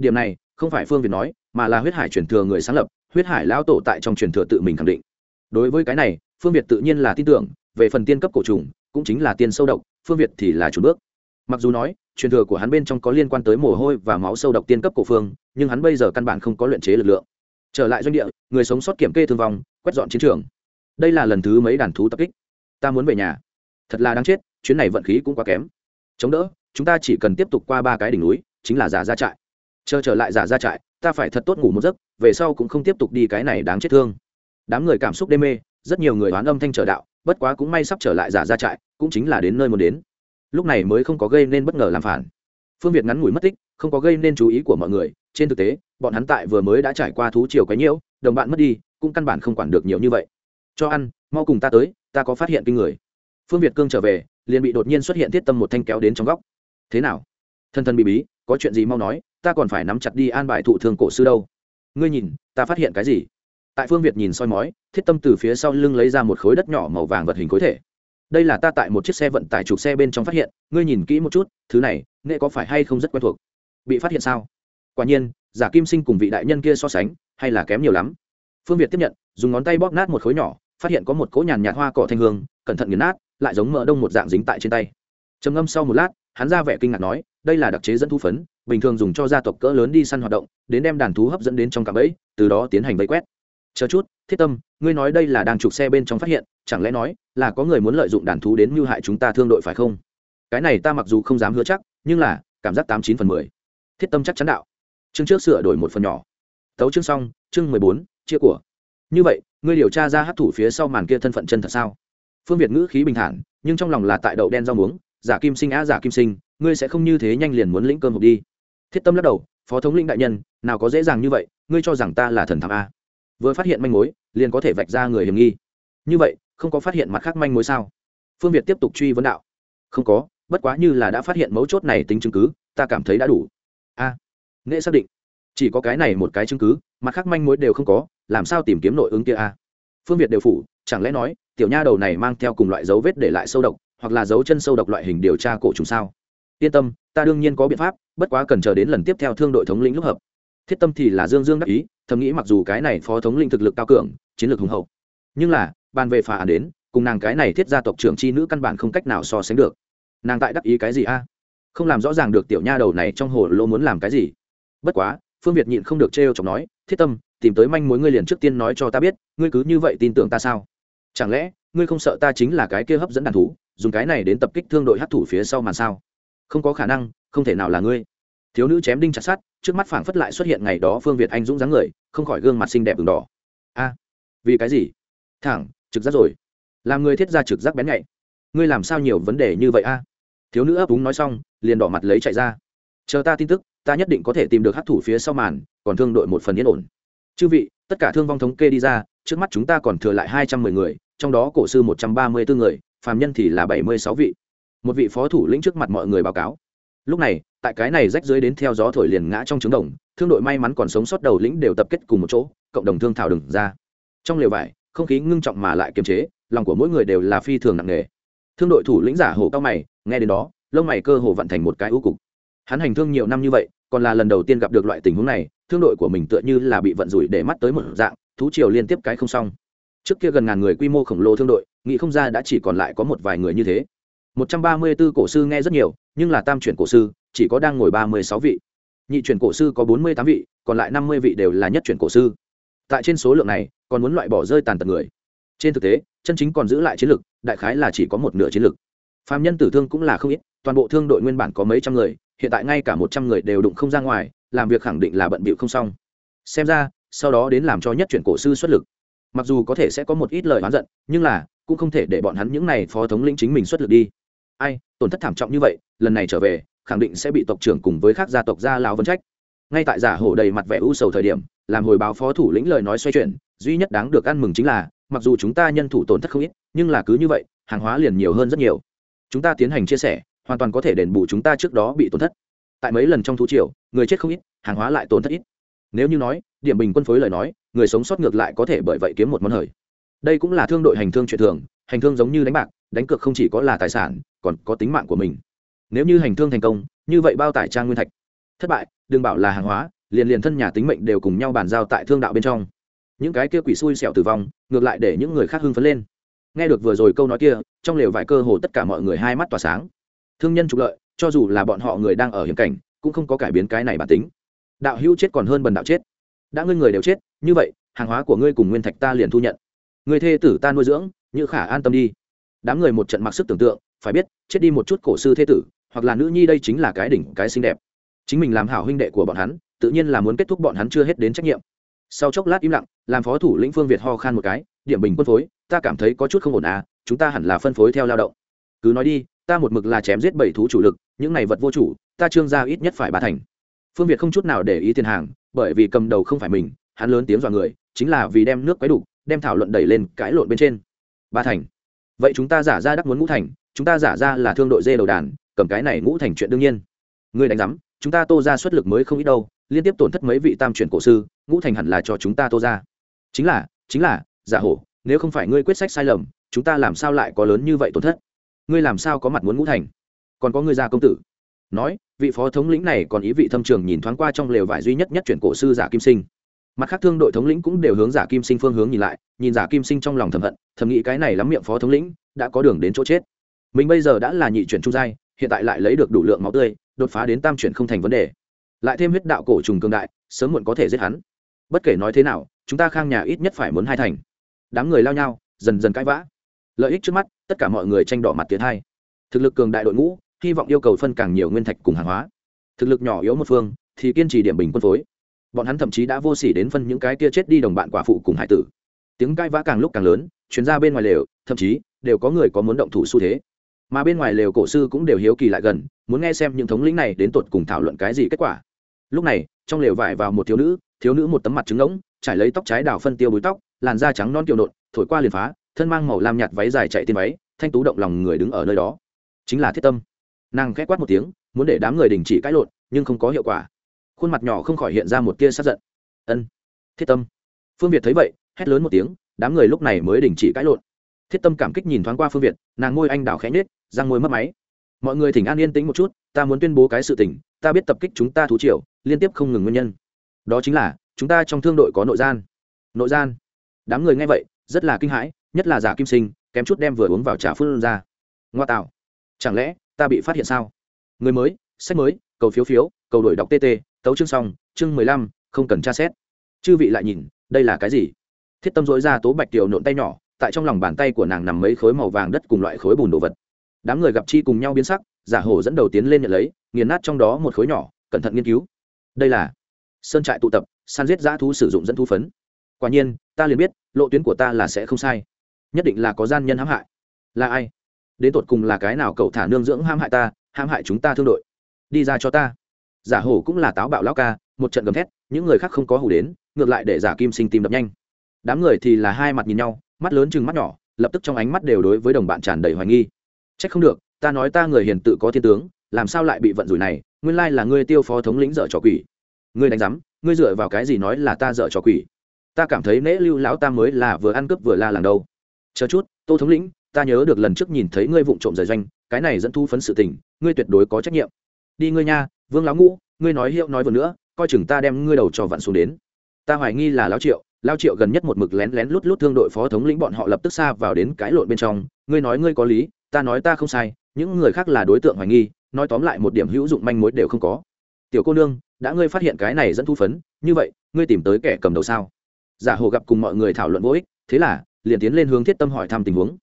[SPEAKER 1] điểm này, không phải phương việt nói, mà là huyết hải truyền thừa người sáng lập, huyết hải lão tổ tại trong truyền thừa tự mình khẳng định. Đối với cái này, phương việt tự nhiên là tin tưởng, về phần tiên cấp cổ trùng, cũng chính là tiên sâu độc, phương việt thì là chủ bước. Mặc dù nói, truyền thừa của hắn bên trong có liên quan tới mồ hôi và máu sâu độc tiên cấp cổ phương, nhưng hắn bây giờ căn bản không có luyện chế lực lượng. Trở lại doanh địa, người sống sót kiểm kê thương vong, quét dọn chiến trường. Đây là lần thứ mấy đàn thú tập kích? Ta muốn về nhà. Thật là đáng chết, chuyến này vận khí cũng quá kém. Chống đỡ, chúng ta chỉ cần tiếp tục qua ba cái đỉnh núi, chính là giả ra trại chờ trở lại giả ra trại, ta phải thật tốt ngủ một giấc, về sau cũng không tiếp tục đi cái này đáng chết thương. Đám người cảm xúc đê mê, rất nhiều người đoán âm thanh trở đạo, bất quá cũng may sắp trở lại giả ra trại, cũng chính là đến nơi muốn đến. Lúc này mới không có gây nên bất ngờ làm phản. Phương việt ngắn ngủi mất tích, không có gây nên chú ý của mọi người, trên thực tế, bọn hắn tại vừa mới đã trải qua thú chiều cái nhiễu, đồng bạn mất đi, cũng căn bản không quản được nhiều như vậy. Cho ăn, mau cùng ta tới, ta có phát hiện kinh người. Phương việt cương trở về, liền bị đột nhiên xuất hiện thiết tâm một thanh kéo đến trong góc. Thế nào? Thân thân bị bí, có chuyện gì mau nói? Ta còn phải nắm chặt đi an bài thụ thương cổ sư đâu. Ngươi nhìn, ta phát hiện cái gì? Tại phương việt nhìn soi mói, thiết tâm từ phía sau lưng lấy ra một khối đất nhỏ màu vàng vật hình khối thể. Đây là ta tại một chiếc xe vận tải trục xe bên trong phát hiện, ngươi nhìn kỹ một chút, thứ này nghệ có phải hay không rất quen thuộc? Bị phát hiện sao? Quả nhiên, giả kim sinh cùng vị đại nhân kia so sánh, hay là kém nhiều lắm. Phương việt tiếp nhận, dùng ngón tay bóp nát một khối nhỏ, phát hiện có một cỗ nhàn nhạt hoa cỏ thanh hương, cẩn thận nghiền nát, lại giống mỡ đông một dạng dính tại trên tay. Trầm ngâm sau một lát, hắn ra vẻ kinh ngạc nói, đây là đặc chế dẫn thu phấn bình thường dùng cho gia tộc cỡ lớn đi săn hoạt động, đến đem đàn thú hấp dẫn đến trong cạm bẫy, từ đó tiến hành vây quét. Chờ chút, thiết tâm, ngươi nói đây là đang trục xe bên trong phát hiện, chẳng lẽ nói là có người muốn lợi dụng đàn thú đến mưu hại chúng ta thương đội phải không? Cái này ta mặc dù không dám hứa chắc, nhưng là, cảm giác tám chín phần mười. Thiết tâm chắc chắn đạo. Chương trước sửa đổi một phần nhỏ. Tấu chương xong, chương mười bốn, chia của. Như vậy, ngươi điều tra ra hát thủ phía sau màn kia thân phận chân thật sao? Phương việt ngữ khí bình thản, nhưng trong lòng là tại đậu đen rau muống. Giả kim sinh á, giả kim sinh, ngươi sẽ không như thế nhanh liền muốn lĩnh cơm hộp đi thiết tâm lắc đầu, phó thống lĩnh đại nhân, nào có dễ dàng như vậy, ngươi cho rằng ta là thần thám a. Vừa phát hiện manh mối, liền có thể vạch ra người hiểm nghi. Như vậy, không có phát hiện mặt khác manh mối sao? Phương việt tiếp tục truy vấn đạo. Không có, bất quá như là đã phát hiện mấu chốt này tính chứng cứ, ta cảm thấy đã đủ. A nghệ xác định. Chỉ có cái này một cái chứng cứ, mặt khác manh mối đều không có, làm sao tìm kiếm nội ứng kia a? Phương việt đều phủ, chẳng lẽ nói, tiểu nha đầu này mang theo cùng loại dấu vết để lại sâu độc, hoặc là dấu chân sâu độc loại hình điều tra cổ trùng sao? Yên tâm, ta đương nhiên có biện pháp bất quá cần chờ đến lần tiếp theo thương đội thống lĩnh lúc hợp. Thiết tâm thì là dương dương đắc ý, thầm nghĩ mặc dù cái này phó thống lĩnh thực lực cao cường, chiến lược hùng hậu, nhưng là ban về phà án đến, cùng nàng cái này thiết gia tộc trưởng chi nữ căn bản không cách nào so sánh được. Nàng tại đắc ý cái gì a? Không làm rõ ràng được tiểu nha đầu này trong hồ lô muốn làm cái gì. Bất quá, phương việt nhịn không được trêu chọc nói, thiết tâm, tìm tới manh mối ngươi liền trước tiên nói cho ta biết, ngươi cứ như vậy tin tưởng ta sao? Chẳng lẽ, ngươi không sợ ta chính là cái kia hấp dẫn đàn thú, dùng cái này đến tập kích thương đội hát thủ phía sau màn sao? Không có khả năng không thể nào là ngươi. Thiếu nữ chém đinh chặt sát trước mắt phảng phất lại xuất hiện ngày đó phương việt anh dũng dáng người, không khỏi gương mặt xinh đẹp v đỏ. A, vì cái gì? Thẳng, trực giác rồi. Làm người thiết ra trực giác bén nhạy. Ngươi làm sao nhiều vấn đề như vậy a? Thiếu nữ ấp úng nói xong, liền đỏ mặt lấy chạy ra. Chờ ta tin tức, ta nhất định có thể tìm được hát thủ phía sau màn, còn thương đội một phần yên ổn. Chư vị, tất cả thương vong thống kê đi ra, trước mắt chúng ta còn thừa lại hai trăm mười người, trong đó cổ sư một trăm ba mươi bốn người, phàm nhân thì là bảy mươi sáu vị. Một vị phó thủ lĩnh trước mặt mọi người báo cáo lúc này, tại cái này rách dưới đến theo gió thổi liền ngã trong trứng đồng, thương đội may mắn còn sống sót đầu lĩnh đều tập kết cùng một chỗ, cộng đồng thương thảo đừng ra. Trong lều vải, không khí ngưng trọng mà lại kiềm chế, lòng của mỗi người đều là phi thường nặng nề. Thương đội thủ lĩnh giả hồ cao mày, nghe đến đó, lông mày cơ hồ vận thành một cái ưu cục. Hắn hành thương nhiều năm như vậy, còn là lần đầu tiên gặp được loại tình huống này, thương đội của mình tựa như là bị vận rủi để mắt tới một dạng, thú triều liên tiếp cái không xong. Trước kia gần ngàn người quy mô khổng lồ thương đội, nghĩ không ra đã chỉ còn lại có một vài người như thế. Một trăm ba mươi 134 cổ sư nghe rất nhiều nhưng là tam chuyển cổ sư, chỉ có đang ngồi ba mươi sáu vị. Nhị chuyển cổ sư có bốn mươi tám vị, còn lại năm mươi vị đều là nhất chuyển cổ sư. Tại trên số lượng này, còn muốn loại bỏ rơi tàn tật người. Trên thực tế, chân chính còn giữ lại chiến lực, đại khái là chỉ có một nửa chiến lực. Phạm nhân tử thương cũng là không ít, toàn bộ thương đội nguyên bản có mấy trăm người, hiện tại ngay cả một trăm người đều đụng không ra ngoài, làm việc khẳng định là bận bịu không xong. Xem ra, sau đó đến làm cho nhất chuyển cổ sư xuất lực. Mặc dù có thể sẽ có một ít lời oán giận, nhưng là, cũng không thể để bọn hắn những này phó thống lĩnh chính mình xuất lực đi ai, tổn thất thảm trọng như vậy, lần này trở về, khẳng định sẽ bị tộc trưởng cùng với các gia tộc gia lao vân trách. Ngay tại giả hổ đầy mặt vẻ u sầu thời điểm, làm hồi báo phó thủ lĩnh lời nói xoay chuyển, duy nhất đáng được ăn mừng chính là, mặc dù chúng ta nhân thủ tổn thất không ít, nhưng là cứ như vậy, hàng hóa liền nhiều hơn rất nhiều. Chúng ta tiến hành chia sẻ, hoàn toàn có thể đền bù chúng ta trước đó bị tổn thất. Tại mấy lần trong thú triều, người chết không ít, hàng hóa lại tổn thất ít. Nếu như nói, điểm bình quân phối lời nói, người sống sót ngược lại có thể bởi vậy kiếm một món hời. Đây cũng là thương đội hành thương chuyện thường, hành thương giống như đánh bạc, đánh cược không chỉ có là tài sản còn có tính mạng của mình. Nếu như hành thương thành công, như vậy bao tải trang nguyên thạch. Thất bại, đừng bảo là hàng hóa, liền liền thân nhà tính mệnh đều cùng nhau bàn giao tại thương đạo bên trong. Những cái kia quỷ xui xẻo tử vong, ngược lại để những người khác hưng phấn lên. Nghe được vừa rồi câu nói kia, trong lều vài cơ hồ tất cả mọi người hai mắt tỏa sáng. Thương nhân trục lợi, cho dù là bọn họ người đang ở hiểm cảnh, cũng không có cải biến cái này bản tính. Đạo hữu chết còn hơn bần đạo chết. Đã ngươi người đều chết, như vậy, hàng hóa của ngươi cùng nguyên thạch ta liền thu nhận. Người thê tử ta nuôi dưỡng, như khả an tâm đi. Đám người một trận mặc sức tưởng tượng phải biết, chết đi một chút cổ sư thế tử, hoặc là nữ nhi đây chính là cái đỉnh, cái xinh đẹp. Chính mình làm hảo huynh đệ của bọn hắn, tự nhiên là muốn kết thúc bọn hắn chưa hết đến trách nhiệm. Sau chốc lát im lặng, làm phó thủ lĩnh phương việt ho khan một cái, điểm bình quân phối, ta cảm thấy có chút không ổn à chúng ta hẳn là phân phối theo lao động. Cứ nói đi, ta một mực là chém giết bảy thú chủ lực, những này vật vô chủ, ta trương ra ít nhất phải ba thành. Phương việt không chút nào để ý tiền hàng, bởi vì cầm đầu không phải mình, hắn lớn tiếng dọa người, chính là vì đem nước quấy đủ, đem thảo luận đẩy lên cãi lộn bên trên. Ba thành. Vậy chúng ta giả ra đắc muốn ngũ thành chúng ta giả ra là thương đội dê đầu đàn, cầm cái này ngũ thành chuyện đương nhiên. Ngươi đánh giám, chúng ta tô ra xuất lực mới không ít đâu, liên tiếp tổn thất mấy vị tam chuyển cổ sư, ngũ thành hẳn là cho chúng ta tô ra. Chính là chính là, giả hổ, nếu không phải ngươi quyết sách sai lầm, chúng ta làm sao lại có lớn như vậy tổn thất? Ngươi làm sao có mặt muốn ngũ thành? Còn có ngươi gia công tử. Nói, vị phó thống lĩnh này còn ý vị thâm trường nhìn thoáng qua trong lều vải duy nhất nhất chuyển cổ sư giả kim sinh. Mặt khác thương đội thống lĩnh cũng đều hướng giả kim sinh phương hướng nhìn lại, nhìn giả kim sinh trong lòng thầm hận, thầm nghĩ cái này lắm miệng phó thống lĩnh, đã có đường đến chỗ chết mình bây giờ đã là nhị chuyển trung giai, hiện tại lại lấy được đủ lượng máu tươi, đột phá đến tam chuyển không thành vấn đề. Lại thêm huyết đạo cổ trùng cường đại, sớm muộn có thể giết hắn. Bất kể nói thế nào, chúng ta khang nhà ít nhất phải muốn hai thành. Đám người lao nhau, dần dần cãi vã. Lợi ích trước mắt, tất cả mọi người tranh đỏ mặt tiến hai. Thực lực cường đại đội ngũ, hy vọng yêu cầu phân càng nhiều nguyên thạch cùng hàng hóa. Thực lực nhỏ yếu một phương, thì kiên trì điểm bình quân phối. Bọn hắn thậm chí đã vô s ỉ đến phân những cái kia chết đi đồng bạn quả phụ cùng hải tử. Tiếng cãi vã càng lúc càng lớn chuyến ra bên ngoài lều, thậm chí, đều có người có muốn động thủ xu thế mà bên ngoài lều cổ sư cũng đều hiếu kỳ lại gần, muốn nghe xem những thống lĩnh này đến tột cùng thảo luận cái gì kết quả. Lúc này, trong lều vải vào một thiếu nữ thiếu nữ một tấm mặt trứng ngỗng, trải lấy tóc trái đào phân tiêu búi tóc, làn da trắng non kiều nộn, thổi qua liền phá, thân mang màu lam nhạt váy dài chạy tiên váy, thanh tú động lòng người đứng ở nơi đó. Chính là thiết tâm. Nàng khẽ quát một tiếng, muốn để đám người đình chỉ cãi lộn, nhưng không có hiệu quả. Khuôn mặt nhỏ không khỏi hiện ra một tia sát giận. Ân, thiết tâm. Phương việt thấy vậy, hét lớn một tiếng, đám người lúc này mới đình chỉ cãi lộn. Thiết tâm cảm kích nhìn thoáng qua phương việt, nàng ngôi anh đào khẽ nhết răng môi mất máy. Mọi người thỉnh an yên tĩnh một chút, ta muốn tuyên bố cái sự tình, ta biết tập kích chúng ta thú triều, liên tiếp không ngừng nguyên nhân. Đó chính là, chúng ta trong thương đội có nội gian. Nội gian? Đám người nghe vậy, rất là kinh hãi, nhất là giả kim sinh, kém chút đem vừa uống vào trà phun ra. Ngoa tạo. Chẳng lẽ, ta bị phát hiện sao? Người mới, sách mới, cầu phiếu phiếu, cầu đổi đọc tt tấu chương xong, chương mười lăm, không cần tra xét. Chư vị lại nhìn, đây là cái gì? Thiết tâm dối ra tố bạch tiểu nộn tay nhỏ, tại trong lòng bàn tay của nàng nằm mấy khối màu vàng đất cùng loại khối bùn đồ vật đám người gặp chi cùng nhau biến sắc, giả hổ dẫn đầu tiến lên nhận lấy, nghiền nát trong đó một khối nhỏ, cẩn thận nghiên cứu. Đây là sơn trại tụ tập, san giết dã thú sử dụng dẫn thú phấn. Quả nhiên, ta liền biết, lộ tuyến của ta là sẽ không sai. Nhất định là có gian nhân hãm hại. Là ai? Đến tột cùng là cái nào cậu thả nương dưỡng hãm hại ta, hãm hại chúng ta thương đội? Đi ra cho ta. Giả hổ cũng là táo bạo lão ca, một trận gầm thét, những người khác không có hủ đến, ngược lại để giả kim sinh tìm đập nhanh. Đám người thì là hai mặt nhìn nhau, mắt lớn chừng mắt nhỏ, lập tức trong ánh mắt đều đối với đồng bạn tràn đầy hoài nghi. Chắc không được ta nói ta người hiền tự có thiên tướng làm sao lại bị vận rủi này nguyên lai là ngươi tiêu phó thống lĩnh dở trò quỷ. Ngươi đánh rắm, ngươi dựa vào cái gì nói là ta dở trò quỷ? Ta cảm thấy nễ lưu lão ta mới là vừa ăn cướp vừa la làng đâu. Chờ chút tô thống lĩnh ta nhớ được lần trước nhìn thấy ngươi vụng trộm rời doanh cái này dẫn thu phấn sự tình ngươi tuyệt đối có trách nhiệm. Đi ngươi nha vương lão ngũ ngươi nói hiệu nói vừa nữa coi chừng ta đem ngươi đầu cho vặn xuống đến. Ta hoài nghi là lão triệu lão triệu gần nhất một mực lén lén lút lút thương đội phó thống lĩnh bọn họ lập tức xa vào đến cái lộn bên trong ngươi nói ngươi có lý ta nói ta không sai, những người khác là đối tượng hoài nghi, nói tóm lại một điểm hữu dụng manh mối đều không có. Tiểu cô nương, đã ngươi phát hiện cái này dẫn thu phấn, như vậy, ngươi tìm tới kẻ cầm đầu sao? Giả hồ gặp cùng mọi người thảo luận vô ích, thế là, liền tiến lên hướng thiết tâm hỏi thăm tình huống.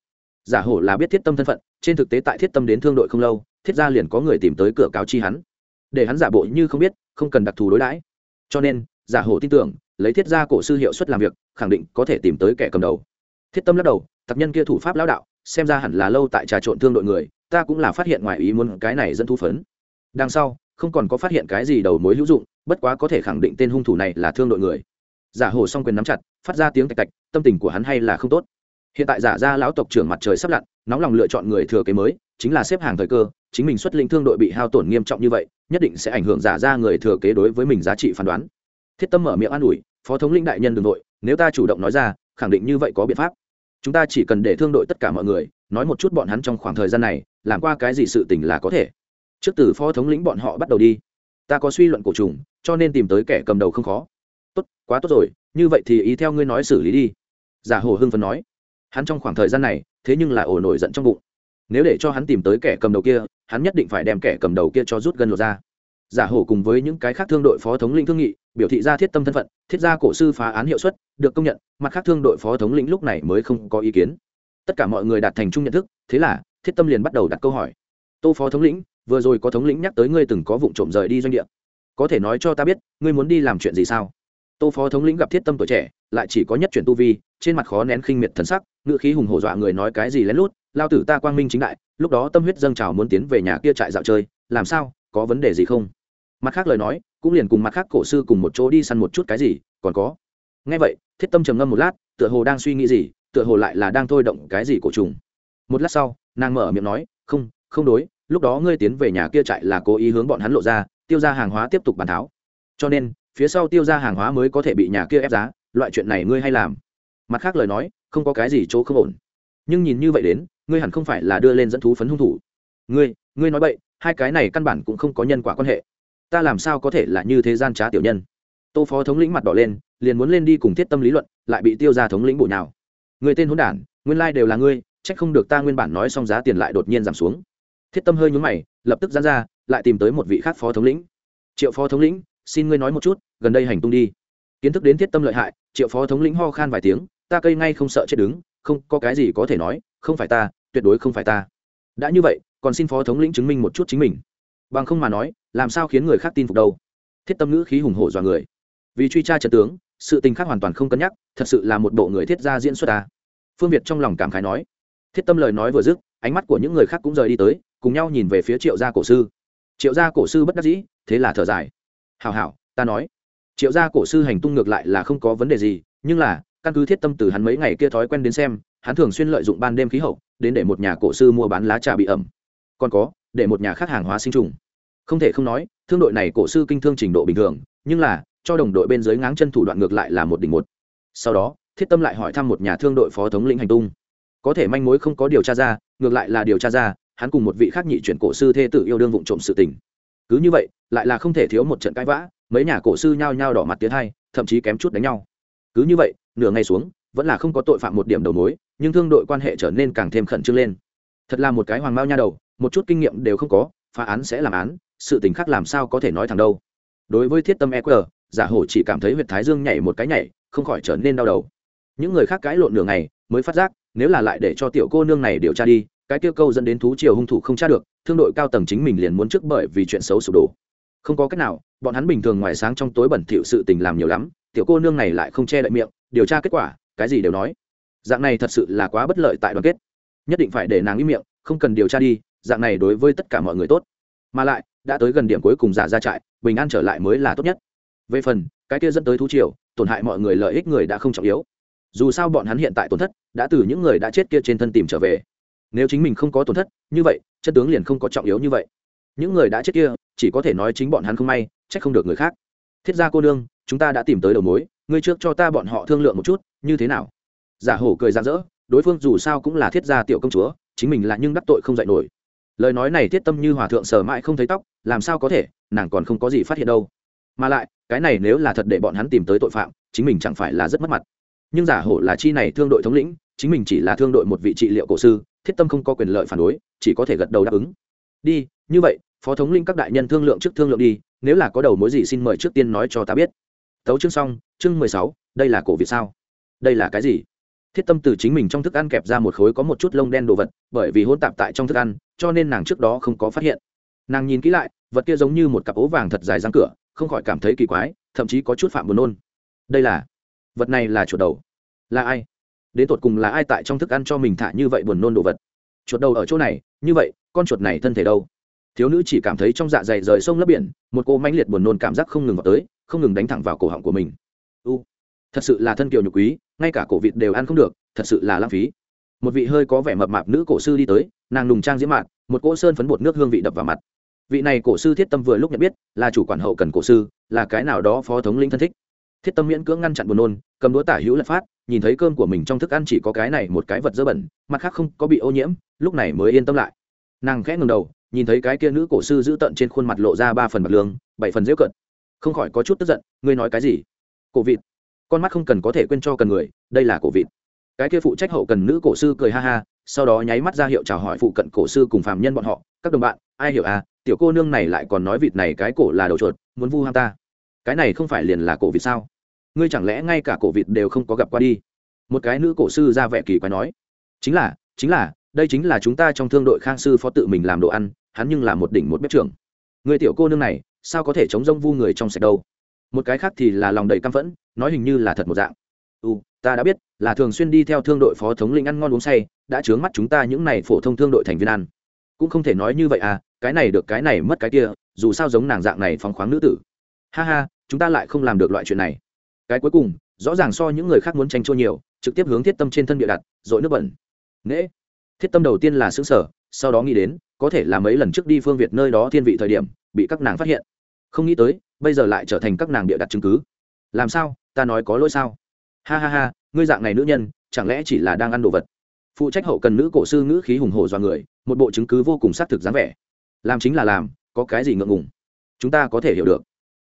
[SPEAKER 1] Giả hổ là biết thiết tâm thân phận, trên thực tế tại thiết tâm đến thương đội không lâu, thiết ra liền có người tìm tới cửa cáo chi hắn. Để hắn giả bộ như không biết, không cần đặc thù đối đãi. Cho nên, giả hổ tin tưởng, lấy thiết ra cổ sư hiệu suất làm việc, khẳng định có thể tìm tới kẻ cầm đầu. Thiết tâm lắc đầu, tập nhân kia thủ pháp lão đạo xem ra hẳn là lâu tại trà trộn thương đội người, ta cũng là phát hiện ngoài ý muốn cái này dẫn thu phấn. Đằng sau, không còn có phát hiện cái gì đầu mối hữu dụng, bất quá có thể khẳng định tên hung thủ này là thương đội người. Giả hồ song quyền nắm chặt, phát ra tiếng tạch tạch, tâm tình của hắn hay là không tốt. Hiện tại giả ra lão tộc trưởng mặt trời sắp lặn, nóng lòng lựa chọn người thừa kế mới, chính là xếp hàng thời cơ, chính mình xuất lĩnh thương đội bị hao tổn nghiêm trọng như vậy, nhất định sẽ ảnh hưởng giả ra người thừa kế đối với mình giá trị phán đoán. Thiết tâm mở miệng an ủi, phó thống lĩnh đại nhân đ ừ n g nội nếu ta chủ động nói ra, khẳng định như vậy có biện pháp chúng ta chỉ cần để thương đội tất cả mọi người, nói một chút bọn hắn trong khoảng thời gian này, làm qua cái gì sự tình là có thể. Trước từ phó thống lĩnh bọn họ bắt đầu đi. Ta có suy luận cổ trùng, cho nên tìm tới kẻ cầm đầu không khó. Tốt, quá tốt rồi, như vậy thì ý theo ngươi nói xử lý đi. Giả hồ hưng phấn nói. Hắn trong khoảng thời gian này, thế nhưng là ổ nổi giận trong bụng. Nếu để cho hắn tìm tới kẻ cầm đầu kia, hắn nhất định phải đem kẻ cầm đầu kia cho rút gân lột ra giả hổ cùng với những cái khác thương đội phó thống lĩnh thương nghị, biểu thị ra thiết tâm thân phận, thiết gia cổ sư phá án hiệu suất, được công nhận, mặt khác thương đội phó thống lĩnh lúc này mới không có ý kiến. Tất cả mọi người đạt thành chung nhận thức, thế là, thiết tâm liền bắt đầu đặt câu hỏi. Tô phó thống lĩnh, vừa rồi có thống lĩnh nhắc tới ngươi từng có vụ trộm rời đi doanh địa. Có thể nói cho ta biết, ngươi muốn đi làm chuyện gì sao? Tô phó thống lĩnh gặp thiết tâm tuổi trẻ, lại chỉ có nhất chuyển tu vi, trên mặt khó nén khinh miệt thần sắc ngự khí hùng hổ dọa người nói cái gì lén lút, lao tử ta quang minh chính đại, lúc đó tâm huyết dâng trào muốn tiến về nhà kia trại dạo chơi, làm sao, có vấn đề gì không? Mặt khác lời nói, cũng liền cùng mặt khác cổ sư cùng một chỗ đi săn một chút cái gì, còn có. Ngay vậy, thiết tâm trầm ngâm một lát, tựa hồ đang suy nghĩ gì, tựa hồ lại là đang thôi động cái gì cổ trùng. Một lát sau, nàng mở miệng nói, không không đối, lúc đó ngươi tiến về nhà kia trại là cố ý hướng bọn hắn lộ ra, tiêu ra hàng hóa tiếp tục bàn tháo. Cho nên, phía sau tiêu ra hàng hóa mới có thể bị nhà kia ép giá, loại chuyện này ngươi hay làm. Mặt khác lời nói, không có cái gì chỗ không ổn. Nhưng nhìn như vậy đến, ngươi hẳn không phải là đưa lên dẫn thú phấn hung thủ. Ngươi ngươi nói vậy hai cái này căn bản cũng không có nhân quả quan hệ ta làm sao có thể là như thế gian trá tiểu nhân? Tô phó thống lĩnh mặt đỏ lên, liền muốn lên đi cùng thiết tâm lý luận, lại bị tiêu ra thống lĩnh bụi nào người tên hôn đản, nguyên lai đều là ngươi trách không được ta nguyên bản nói xong giá tiền lại đột nhiên giảm xuống. Thiết tâm hơi nhúng mày, lập tức dán ra, lại tìm tới một vị khác phó thống lĩnh. Triệu phó thống lĩnh, xin ngươi nói một chút, gần đây hành tung đi. Kiến thức đến thiết tâm lợi hại, triệu phó thống lĩnh ho khan vài tiếng, ta cây ngay không sợ chết đứng, không, có cái gì có thể nói, không phải ta, tuyệt đối không phải ta. Đã như vậy, còn xin phó thống lĩnh chứng minh một chút chính mình bằng không mà nói, làm sao khiến người khác tin phục đâu? Thiết tâm ngữ khí hùng hổ dọa người. Vì truy tra trận tướng, sự tình khác hoàn toàn không cân nhắc, thật sự là một bộ người thiết gia diễn xuất ta phương việt trong lòng cảm khái nói. Thiết tâm lời nói vừa dứt, ánh mắt của những người khác cũng rời đi tới, cùng nhau nhìn về phía triệu gia cổ sư. Triệu gia cổ sư bất đắc dĩ, thế là thở dài. Hào hào ta nói. Triệu gia cổ sư hành tung ngược lại là không có vấn đề gì, nhưng là, căn cứ thiết tâm từ hắn mấy ngày kia thói quen đến xem, hắn thường xuyên lợi dụng ban đêm khí hậu, đến để một nhà cổ sư mua bán lá trà bị ẩm. Còn có để một nhà khác hàng hóa sinh trùng. Không thể không nói, thương đội này cổ sư kinh thương trình độ bình thường, nhưng là, cho đồng đội bên dưới ngáng chân thủ đoạn ngược lại là một đỉnh một. Sau đó, thiết tâm lại hỏi thăm một nhà thương đội phó thống lĩnh hành tung. Có thể manh mối không có điều tra ra, ngược lại là điều tra ra, hắn cùng một vị khác nhị chuyển cổ sư thê tử yêu đương vụng trộm sự tình. Cứ như vậy, lại là không thể thiếu một trận cãi vã, mấy nhà cổ sư nhao nhao đỏ mặt tiến hai, thậm chí kém chút đánh nhau. Cứ như vậy, nửa ngày xuống, vẫn là không có tội phạm một điểm đầu mối, nhưng thương đội quan hệ trở nên càng thêm khẩn trương lên. Thật là một cái hoàng mao nha đầu một chút kinh nghiệm đều không có, phá án sẽ làm án, sự tình khác làm sao có thể nói thẳng đâu. Đối với thiết tâm eq giả hổ chỉ cảm thấy huyệt thái dương nhảy một cái nhảy, không khỏi trở nên đau đầu. Những người khác cãi lộn nửa ngày, mới phát giác, nếu là lại để cho tiểu cô nương này điều tra đi, cái tiêu câu dẫn đến thú triều hung thủ không tra được, thương đội cao tầng chính mình liền muốn trước bởi vì chuyện xấu sụp đổ. Không có cách nào, bọn hắn bình thường ngoài sáng trong tối bẩn thỉu sự tình làm nhiều lắm, tiểu cô nương này lại không che đậy miệng, điều tra kết quả, cái gì đều nói. Dạng này thật sự là quá bất lợi tại đoàn kết. Nhất định phải để nàng im miệng, không cần điều tra đi dạng này đối với tất cả mọi người tốt. Mà lại, đã tới gần điểm cuối cùng giả ra trại, bình an trở lại mới là tốt nhất. Về phần, cái kia dẫn tới thú triều, tổn hại mọi người lợi ích người đã không trọng yếu. Dù sao bọn hắn hiện tại tổn thất, đã từ những người đã chết kia trên thân tìm trở về. Nếu chính mình không có tổn thất, như vậy, chân tướng liền không có trọng yếu như vậy. Những người đã chết kia, chỉ có thể nói chính bọn hắn không may, trách không được người khác. Thiết gia cô đương chúng ta đã tìm tới đầu mối, ngươi trước cho ta bọn họ thương lượng một chút, như thế nào? Giả hổ cười ra rỡ, đối phương dù sao cũng là thiết gia tiểu công chúa, chính mình là nhưng đắc tội không dạy nổi lời nói này thiết tâm như hòa thượng sờ mãi không thấy tóc, làm sao có thể, nàng còn không có gì phát hiện đâu. Mà lại, cái này nếu là thật để bọn hắn tìm tới tội phạm, chính mình chẳng phải là rất mất mặt. Nhưng giả hổ là chi này thương đội thống lĩnh, chính mình chỉ là thương đội một vị trị liệu cổ sư, thiết tâm không có quyền lợi phản đối, chỉ có thể gật đầu đáp ứng. Đi, như vậy, phó thống linh các đại nhân thương lượng trước thương lượng đi, nếu là có đầu mối gì xin mời trước tiên nói cho ta biết. Tấu chương xong, chương mười sáu, đây là cổ việt sao? Đây là cái gì? Thiết tâm từ chính mình trong thức ăn kẹp ra một khối có một chút lông đen đồ vật, bởi vì hôn tạp tại trong thức ăn cho nên nàng trước đó không có phát hiện. Nàng nhìn kỹ lại, vật kia giống như một cặp ố vàng thật dài răng cửa, không khỏi cảm thấy kỳ quái, thậm chí có chút phạm buồn nôn. Đây là, vật này là chuột đầu. Là ai? Đến tột cùng là ai tại trong thức ăn cho mình thả như vậy buồn nôn đồ vật? Chuột đầu ở chỗ này, như vậy, con chuột này thân thể đâu? Thiếu nữ chỉ cảm thấy trong dạ dày rời sông lấp biển, một cô mãnh liệt buồn nôn cảm giác không ngừng vào tới, không ngừng đánh thẳng vào cổ họng của mình. U, thật sự là thân kiều nhục quý, ngay cả cổ vịt đều ăn không được, thật sự là lãng phí. Một vị hơi có vẻ mập mạp nữ cổ sư đi tới nàng nùng trang diễm mạn, một cỗ sơn phấn bột nước hương vị đập vào mặt. Vị này cổ sư thiết tâm vừa lúc nhận biết, là chủ quản hậu cần cổ sư, là cái nào đó phó thống linh thân thích. Thiết tâm miễn cưỡng ngăn chặn buồn nôn, cầm đũa tả hữu lật phát, nhìn thấy cơm của mình trong thức ăn chỉ có cái này một cái vật dơ bẩn, mặt khác không có bị ô nhiễm, lúc này mới yên tâm lại. Nàng khẽ ngừng đầu, nhìn thấy cái kia nữ cổ sư giữ tận trên khuôn mặt lộ ra ba phần mặt lương, bảy phần dễu cận. Không khỏi có chút tức giận, ngươi nói cái gì? Cổ vịt. Con mắt không cần có thể quên cho cần người, đây là cổ vịt. Cái kia phụ trách hậu cần nữ cổ sư cười ha ha sau đó nháy mắt ra hiệu chào hỏi phụ cận cổ sư cùng phàm nhân bọn họ, các đồng bạn, ai hiểu à tiểu cô nương này lại còn nói vịt này cái cổ là đầu chuột, muốn vu ham ta. Cái này không phải liền là cổ vịt sao? Ngươi chẳng lẽ ngay cả cổ vịt đều không có gặp qua đi? Một cái nữ cổ sư ra vẻ kỳ quái nói, chính là chính là, đây chính là chúng ta trong thương đội khang sư phó tự mình làm đồ ăn, hắn nhưng là một đỉnh một bếp trưởng. Người tiểu cô nương này, sao có thể chống rông vu người trong sạch đâu? Một cái khác thì là lòng đầy căm phẫn, nói hình như là thật một dạng. U ta đã biết, là thường xuyên đi theo thương đội phó thống lĩnh ăn ngon uống say, đã chướng mắt chúng ta những này phổ thông thương đội thành viên ăn. Cũng không thể nói như vậy à cái này được cái này mất cái kia, dù sao giống nàng dạng này phóng khoáng nữ tử. Ha ha, chúng ta lại không làm được loại chuyện này. Cái cuối cùng, rõ ràng so những người khác muốn tranh trôi nhiều, trực tiếp hướng thiết tâm trên thân địa đặt, dội nước bẩn. Nễ. Thiết tâm đầu tiên là xứ sở sau đó nghĩ đến, có thể là mấy lần trước đi phương việt nơi đó thiên vị thời điểm, bị các nàng phát hiện. Không nghĩ tới, bây giờ lại trở thành các nàng địa đặt chứng cứ. Làm sao, ta nói có lỗi sao? Ha ha ha, ngươi dạng này nữ nhân, chẳng lẽ chỉ là đang ăn đồ vật? Phụ trách hậu cần nữ cổ sư ngữ khí hùng hổ do người, một bộ chứng cứ vô cùng xác thực dáng vẻ. Làm chính là làm, có cái gì ngượng ngùng? Chúng ta có thể hiểu được.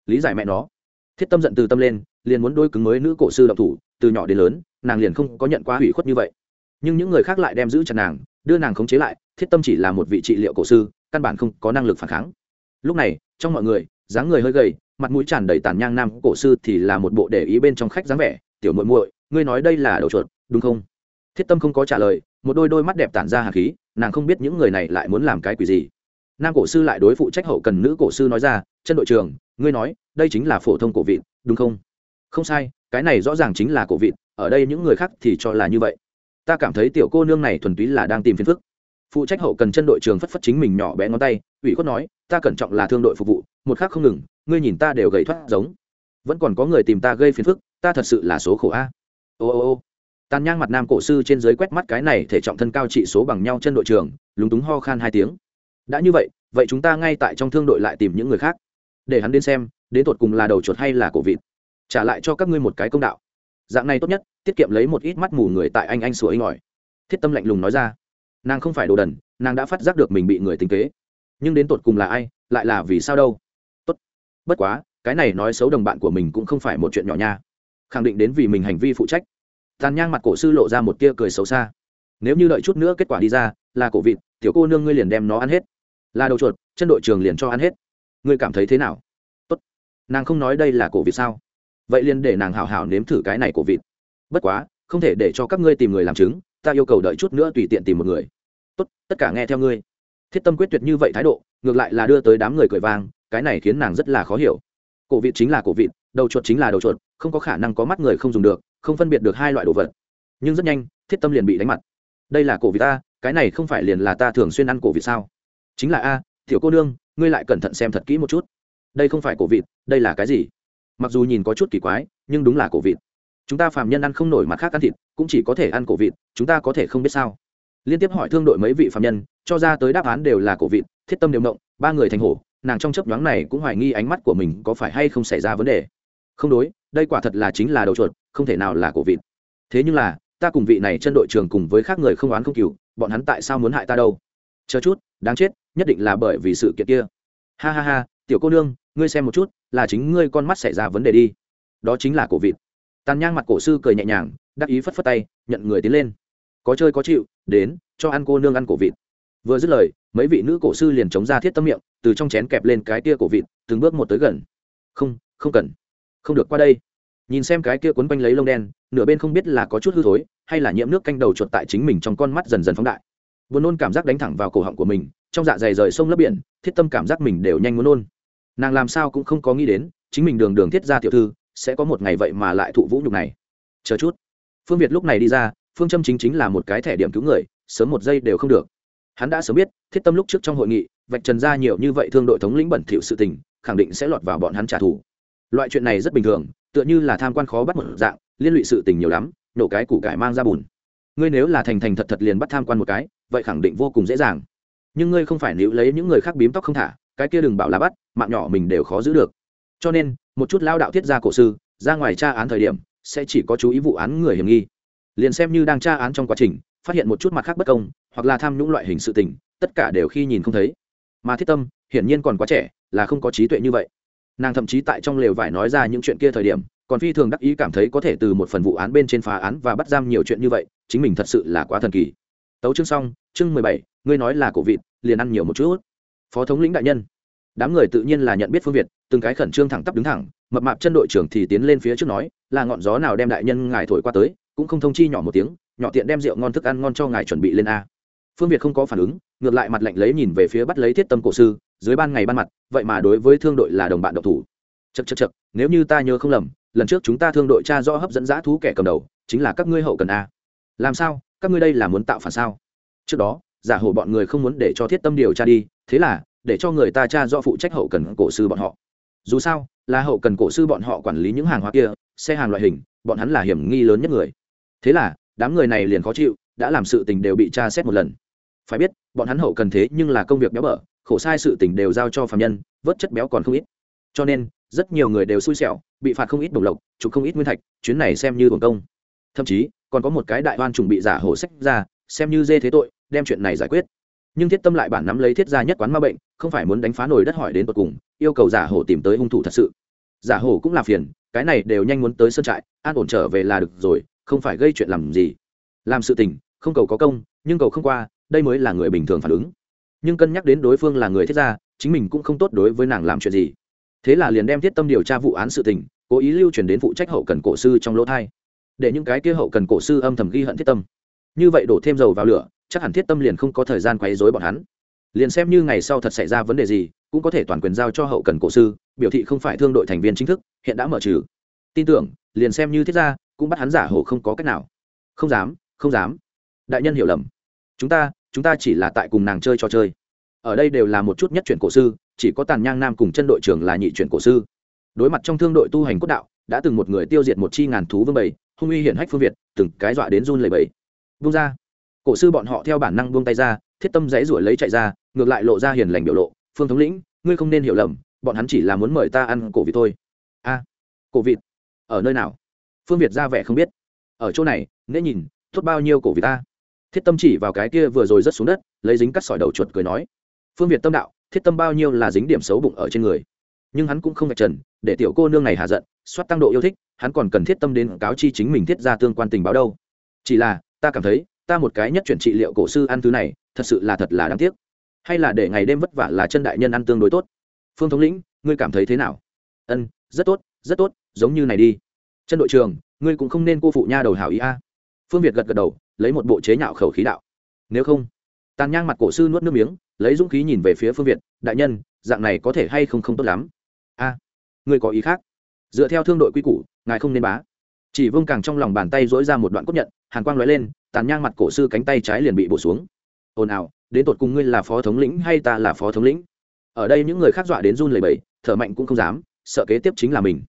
[SPEAKER 1] Lý giải mẹ nó. Thiết tâm giận từ tâm lên, liền muốn đôi cứng mới nữ cổ sư độc thủ, từ nhỏ đến lớn, nàng liền không có nhận quá hủy khuất như vậy. Nhưng những người khác lại đem giữ chặt nàng, đưa nàng khống chế lại, thiết tâm chỉ là một vị trị liệu cổ sư, căn bản không có năng lực phản kháng. Lúc này, trong mọi người, dáng người hơi gầy, mặt mũi tràn đầy tàn nhang nam cổ sư thì là một bộ để ý bên trong khách dáng vẻ tiểu muội muội, ngươi nói đây là đầu chuột, đúng không? Thiết tâm không có trả lời, một đôi đôi mắt đẹp tản ra hạt khí, nàng không biết những người này lại muốn làm cái quỷ gì. Nam cổ sư lại đối phụ trách hậu cần nữ cổ sư nói ra, chân đội trưởng, ngươi nói, đây chính là phổ thông cổ vịt, đúng không? Không sai, cái này rõ ràng chính là cổ vịt, ở đây những người khác thì cho là như vậy. Ta cảm thấy tiểu cô nương này thuần túy là đang tìm phiền phức. Phụ trách hậu cần chân đội trường phất phất chính mình nhỏ bé ngón tay, ủy khuất nói, ta cẩn trọng là thương đội phục vụ, một khác không ngừng, ngươi nhìn ta đều gầy thoát giống vẫn còn có người tìm ta gây phiền phức, ta thật sự là số khổ a. Ô ô ô. Tàn nhang mặt nam cổ sư trên dưới quét mắt cái này thể trọng thân cao trị số bằng nhau chân đội trường lúng túng ho khan hai tiếng. Đã như vậy vậy chúng ta ngay tại trong thương đội lại tìm những người khác. Để hắn đến xem, đến tột cùng là đầu chuột hay là cổ vịt. Trả lại cho các ngươi một cái công đạo. Dạng này tốt nhất, tiết kiệm lấy một ít mắt mù người tại anh anh sủa inh ỏi thiết tâm lạnh lùng nói ra. Nàng không phải đồ đần, nàng đã phát giác được mình bị người tính kế. Nhưng đến tột cùng là ai, lại là vì sao đâu? Tốt. Bất quá cái này nói xấu đồng bạn của mình cũng không phải một chuyện nhỏ nha. Khẳng định đến vì mình hành vi phụ trách. Tàn nhang mặt cổ sư lộ ra một tia cười xấu xa. Nếu như đợi chút nữa kết quả đi ra, là cổ vịt, tiểu cô nương ngươi liền đem nó ăn hết. Là đầu chuột, chân đội trường liền cho ăn hết. Ngươi cảm thấy thế nào? Tốt. Nàng không nói đây là cổ vịt sao? Vậy liền để nàng hào hào nếm thử cái này cổ vịt. Bất quá, không thể để cho các ngươi tìm người làm chứng, ta yêu cầu đợi chút nữa tùy tiện tìm một người. Tốt, tất cả nghe theo ngươi. Thiết tâm quyết tuyệt như vậy thái độ, ngược lại là đưa tới đám người cười vang, cái này khiến nàng rất là khó hiểu cổ vịt chính là cổ vịt, đầu chuột chính là đầu chuột, không có khả năng có mắt người không dùng được, không phân biệt được hai loại đồ vật. Nhưng rất nhanh, thiết tâm liền bị đánh mặt. Đây là cổ vịt ta cái này không phải liền là ta thường xuyên ăn cổ vịt sao? Chính là a thiểu cô nương, ngươi lại cẩn thận xem thật kỹ một chút. Đây không phải cổ vịt, đây là cái gì? Mặc dù nhìn có chút kỳ quái, nhưng đúng là cổ vịt. Chúng ta phàm nhân ăn không nổi mặt khác ăn thịt, cũng chỉ có thể ăn cổ vịt, chúng ta có thể không biết sao? Liên tiếp hỏi thương đội mấy vị phàm nhân, cho ra tới đáp án đều là cổ vịt, thiết tâm đều động ba người thành hổ nàng trong chấp nhoáng này cũng hoài nghi ánh mắt của mình có phải hay không xảy ra vấn đề. Không đối, đây quả thật là chính là đầu chuột, không thể nào là cổ vịt. Thế nhưng là, ta cùng vị này chân đội trường cùng với khác người không oán không cừu, bọn hắn tại sao muốn hại ta đâu? Chờ chút, đáng chết, nhất định là bởi vì sự kiện kia. Ha ha ha, tiểu cô nương, ngươi xem một chút, là chính ngươi con mắt xảy ra vấn đề đi. Đó chính là cổ vịt. Tàn nhang mặt cổ sư cười nhẹ nhàng, đắc ý phất phất tay, nhận người tiến lên. Có chơi có chịu, đến, cho ăn cô nương ăn cổ vịt. Vừa dứt lời mấy vị nữ cổ sư liền chống ra thiết tâm miệng, từ trong chén kẹp lên cái tia cổ vịt, từng bước một tới gần. Không không cần. Không được qua đây. Nhìn xem cái kia quấn quanh lấy lông đen, nửa bên không biết là có chút hư thối, hay là nhiễm nước canh đầu chuột tại chính mình trong con mắt dần dần phóng đại. Buồn nôn cảm giác đánh thẳng vào cổ họng của mình, trong dạ dày rời sông lấp biển, thiết tâm cảm giác mình đều nhanh muốn nôn. Nàng làm sao cũng không có nghĩ đến, chính mình đường đường thiết ra tiểu thư, sẽ có một ngày vậy mà lại thụ vũ nhục này. Chờ chút. Phương việt lúc này đi ra, phương châm chính chính là một cái thẻ điểm cứu người, sớm một giây đều không được hắn đã sớm biết, thiết tâm lúc trước trong hội nghị, vạch trần ra nhiều như vậy thương đội thống lĩnh bẩn thỉu sự tình, khẳng định sẽ lọt vào bọn hắn trả thù. Loại chuyện này rất bình thường, tựa như là tham quan khó bắt một dạng, liên lụy sự tình nhiều lắm, nổ cái củ cải mang ra bùn. Ngươi nếu là thành thành thật thật liền bắt tham quan một cái, vậy khẳng định vô cùng dễ dàng. Nhưng ngươi không phải níu lấy những người khác bím tóc không thả, cái kia đừng bảo là bắt, mạng nhỏ mình đều khó giữ được. Cho nên, một chút lao đạo thiết gia cổ sư, ra ngoài tra án thời điểm, sẽ chỉ có chú ý vụ án người hiểm nghi. Liền xem như đang tra án trong quá trình phát hiện một chút mặt khác bất công, hoặc là tham nhũng loại hình sự tình, tất cả đều khi nhìn không thấy. Mà thiết tâm, hiển nhiên còn quá trẻ, là không có trí tuệ như vậy. Nàng thậm chí tại trong lều vải nói ra những chuyện kia thời điểm, còn phi thường đắc ý cảm thấy có thể từ một phần vụ án bên trên phá án và bắt giam nhiều chuyện như vậy, chính mình thật sự là quá thần kỳ. Tấu chương xong, chương mười bảy, ngươi nói là cổ vịt, liền ăn nhiều một chút. Phó thống lĩnh đại nhân. Đám người tự nhiên là nhận biết phương việt, từng cái khẩn trương thẳng tắp đứng thẳng, mập mạp chân đội trưởng thì tiến lên phía trước nói, là ngọn gió nào đem đại nhân ngài thổi qua tới, cũng không thông chi nhỏ một tiếng nhỏ tiện đem rượu ngon thức ăn ngon cho ngài chuẩn bị lên a. Phương việt không có phản ứng, ngược lại mặt lạnh lấy nhìn về phía bắt lấy thiết tâm cổ sư, dưới ban ngày ban mặt, vậy mà đối với thương đội là đồng bạn độc thủ. Chật chật chật nếu như ta nhớ không lầm, lần trước chúng ta thương đội cha rõ hấp dẫn dã thú kẻ cầm đầu, chính là các ngươi hậu cần a. Làm sao? Các ngươi đây là muốn tạo phản sao? Trước đó, giả hổ bọn người không muốn để cho thiết tâm điều tra đi, thế là, để cho người ta cha do phụ trách hậu cần cổ sư bọn họ. Dù sao, là hậu cần cổ sư bọn họ quản lý những hàng hóa kia, xe hàng loại hình, bọn hắn là hiểm nghi lớn nhất người. Thế là đám người này liền khó chịu, đã làm sự tình đều bị tra xét một lần. Phải biết, bọn hắn hậu cần thế nhưng là công việc béo bở, khổ sai sự tình đều giao cho phạm nhân, vớt chất béo còn không ít. Cho nên, rất nhiều người đều xui xẻo, bị phạt không ít đồng lộc, chụp không ít nguyên thạch, chuyến này xem như hưởng công. Thậm chí, còn có một cái đại oan trùng bị giả hổ sách ra, xem như dê thế tội, đem chuyện này giải quyết. Nhưng thiết tâm lại bản nắm lấy thiết gia nhất quán ma bệnh, không phải muốn đánh phá nồi đất hỏi đến tột cùng, yêu cầu giả hổ tìm tới hung thủ thật sự. Giả hổ cũng là phiền, cái này đều nhanh muốn tới sân trại, an ổn trở về là được rồi không phải gây chuyện làm gì. Làm sự tình, không cầu có công, nhưng cầu không qua, đây mới là người bình thường phản ứng. Nhưng cân nhắc đến đối phương là người thiết gia, chính mình cũng không tốt đối với nàng làm chuyện gì. Thế là liền đem thiết tâm điều tra vụ án sự tình, cố ý lưu truyền đến phụ trách hậu cần cổ sư trong lỗ thai. Để những cái kia hậu cần cổ sư âm thầm ghi hận thiết tâm. Như vậy đổ thêm dầu vào lửa, chắc hẳn thiết tâm liền không có thời gian quấy rối bọn hắn. Liền xem như ngày sau thật xảy ra vấn đề gì, cũng có thể toàn quyền giao cho hậu cần cổ sư, biểu thị không phải thương đội thành viên chính thức, hiện đã mở trừ. Tin tưởng, liền xem như thiết ra cũng bắt hắn giả hổ không có cách nào. Không dám không dám. Đại nhân hiểu lầm. Chúng ta chúng ta chỉ là tại cùng nàng chơi trò chơi. Ở đây đều là một chút nhất chuyển cổ sư, chỉ có tàn nhang nam cùng chân đội trưởng là nhị chuyển cổ sư. Đối mặt trong thương đội tu hành cốt đạo, đã từng một người tiêu diệt một chi ngàn thú vương bầy hung uy hiển hách phương việt, từng cái dọa đến run lầy bầy vung ra. Cổ sư bọn họ theo bản năng buông tay ra, thiết tâm dãy ruổi lấy chạy ra, ngược lại lộ ra hiền lành biểu lộ. Phương thống lĩnh, ngươi không nên hiểu lầm, bọn hắn chỉ là muốn mời ta ăn cổ vịt thôi. A, cổ vịt, ở nơi nào? Phương việt ra vẻ không biết. Ở chỗ này nễ nhìn, tốt bao nhiêu cổ vì ta? Thiết tâm chỉ vào cái kia vừa rồi rớt xuống đất, lấy dính cắt sỏi đầu chuột cười nói, phương việt tâm đạo, thiết tâm bao nhiêu là dính điểm xấu bụng ở trên người. Nhưng hắn cũng không ngạch trần, để tiểu cô nương này hạ giận, soát tăng độ yêu thích, hắn còn cần thiết tâm đến cáo chi chính mình thiết ra tương quan tình báo đâu. Chỉ là, ta cảm thấy, ta một cái nhất chuyển trị liệu cổ sư ăn thứ này, thật sự là thật là đáng tiếc. Hay là để ngày đêm vất vả là chân đại nhân ăn tương đối tốt. Phương thống lĩnh, ngươi cảm thấy thế nào? Ân, rất tốt rất tốt, giống như này đi chân đội trường ngươi cũng không nên cô phụ nha đầu hảo ý a. Phương việt gật gật đầu, lấy một bộ chế nhạo khẩu khí đạo. Nếu không, tàn nhang mặt cổ sư nuốt nước miếng, lấy dũng khí nhìn về phía phương việt, đại nhân, dạng này có thể hay không không tốt lắm? A, ngươi có ý khác. Dựa theo thương đội quy củ, ngài không nên bá. Chỉ vương càng trong lòng bàn tay dỗi ra một đoạn cốt nhận, hàn quang lóe lên, tàn nhang mặt cổ sư cánh tay trái liền bị bổ xuống. Ồn ào, đến tột cùng ngươi là phó thống lĩnh hay ta là phó thống lĩnh? Ở đây những người khác dọa đến run lầy bầy thở mạnh cũng không dám, sợ kế tiếp chính là mình.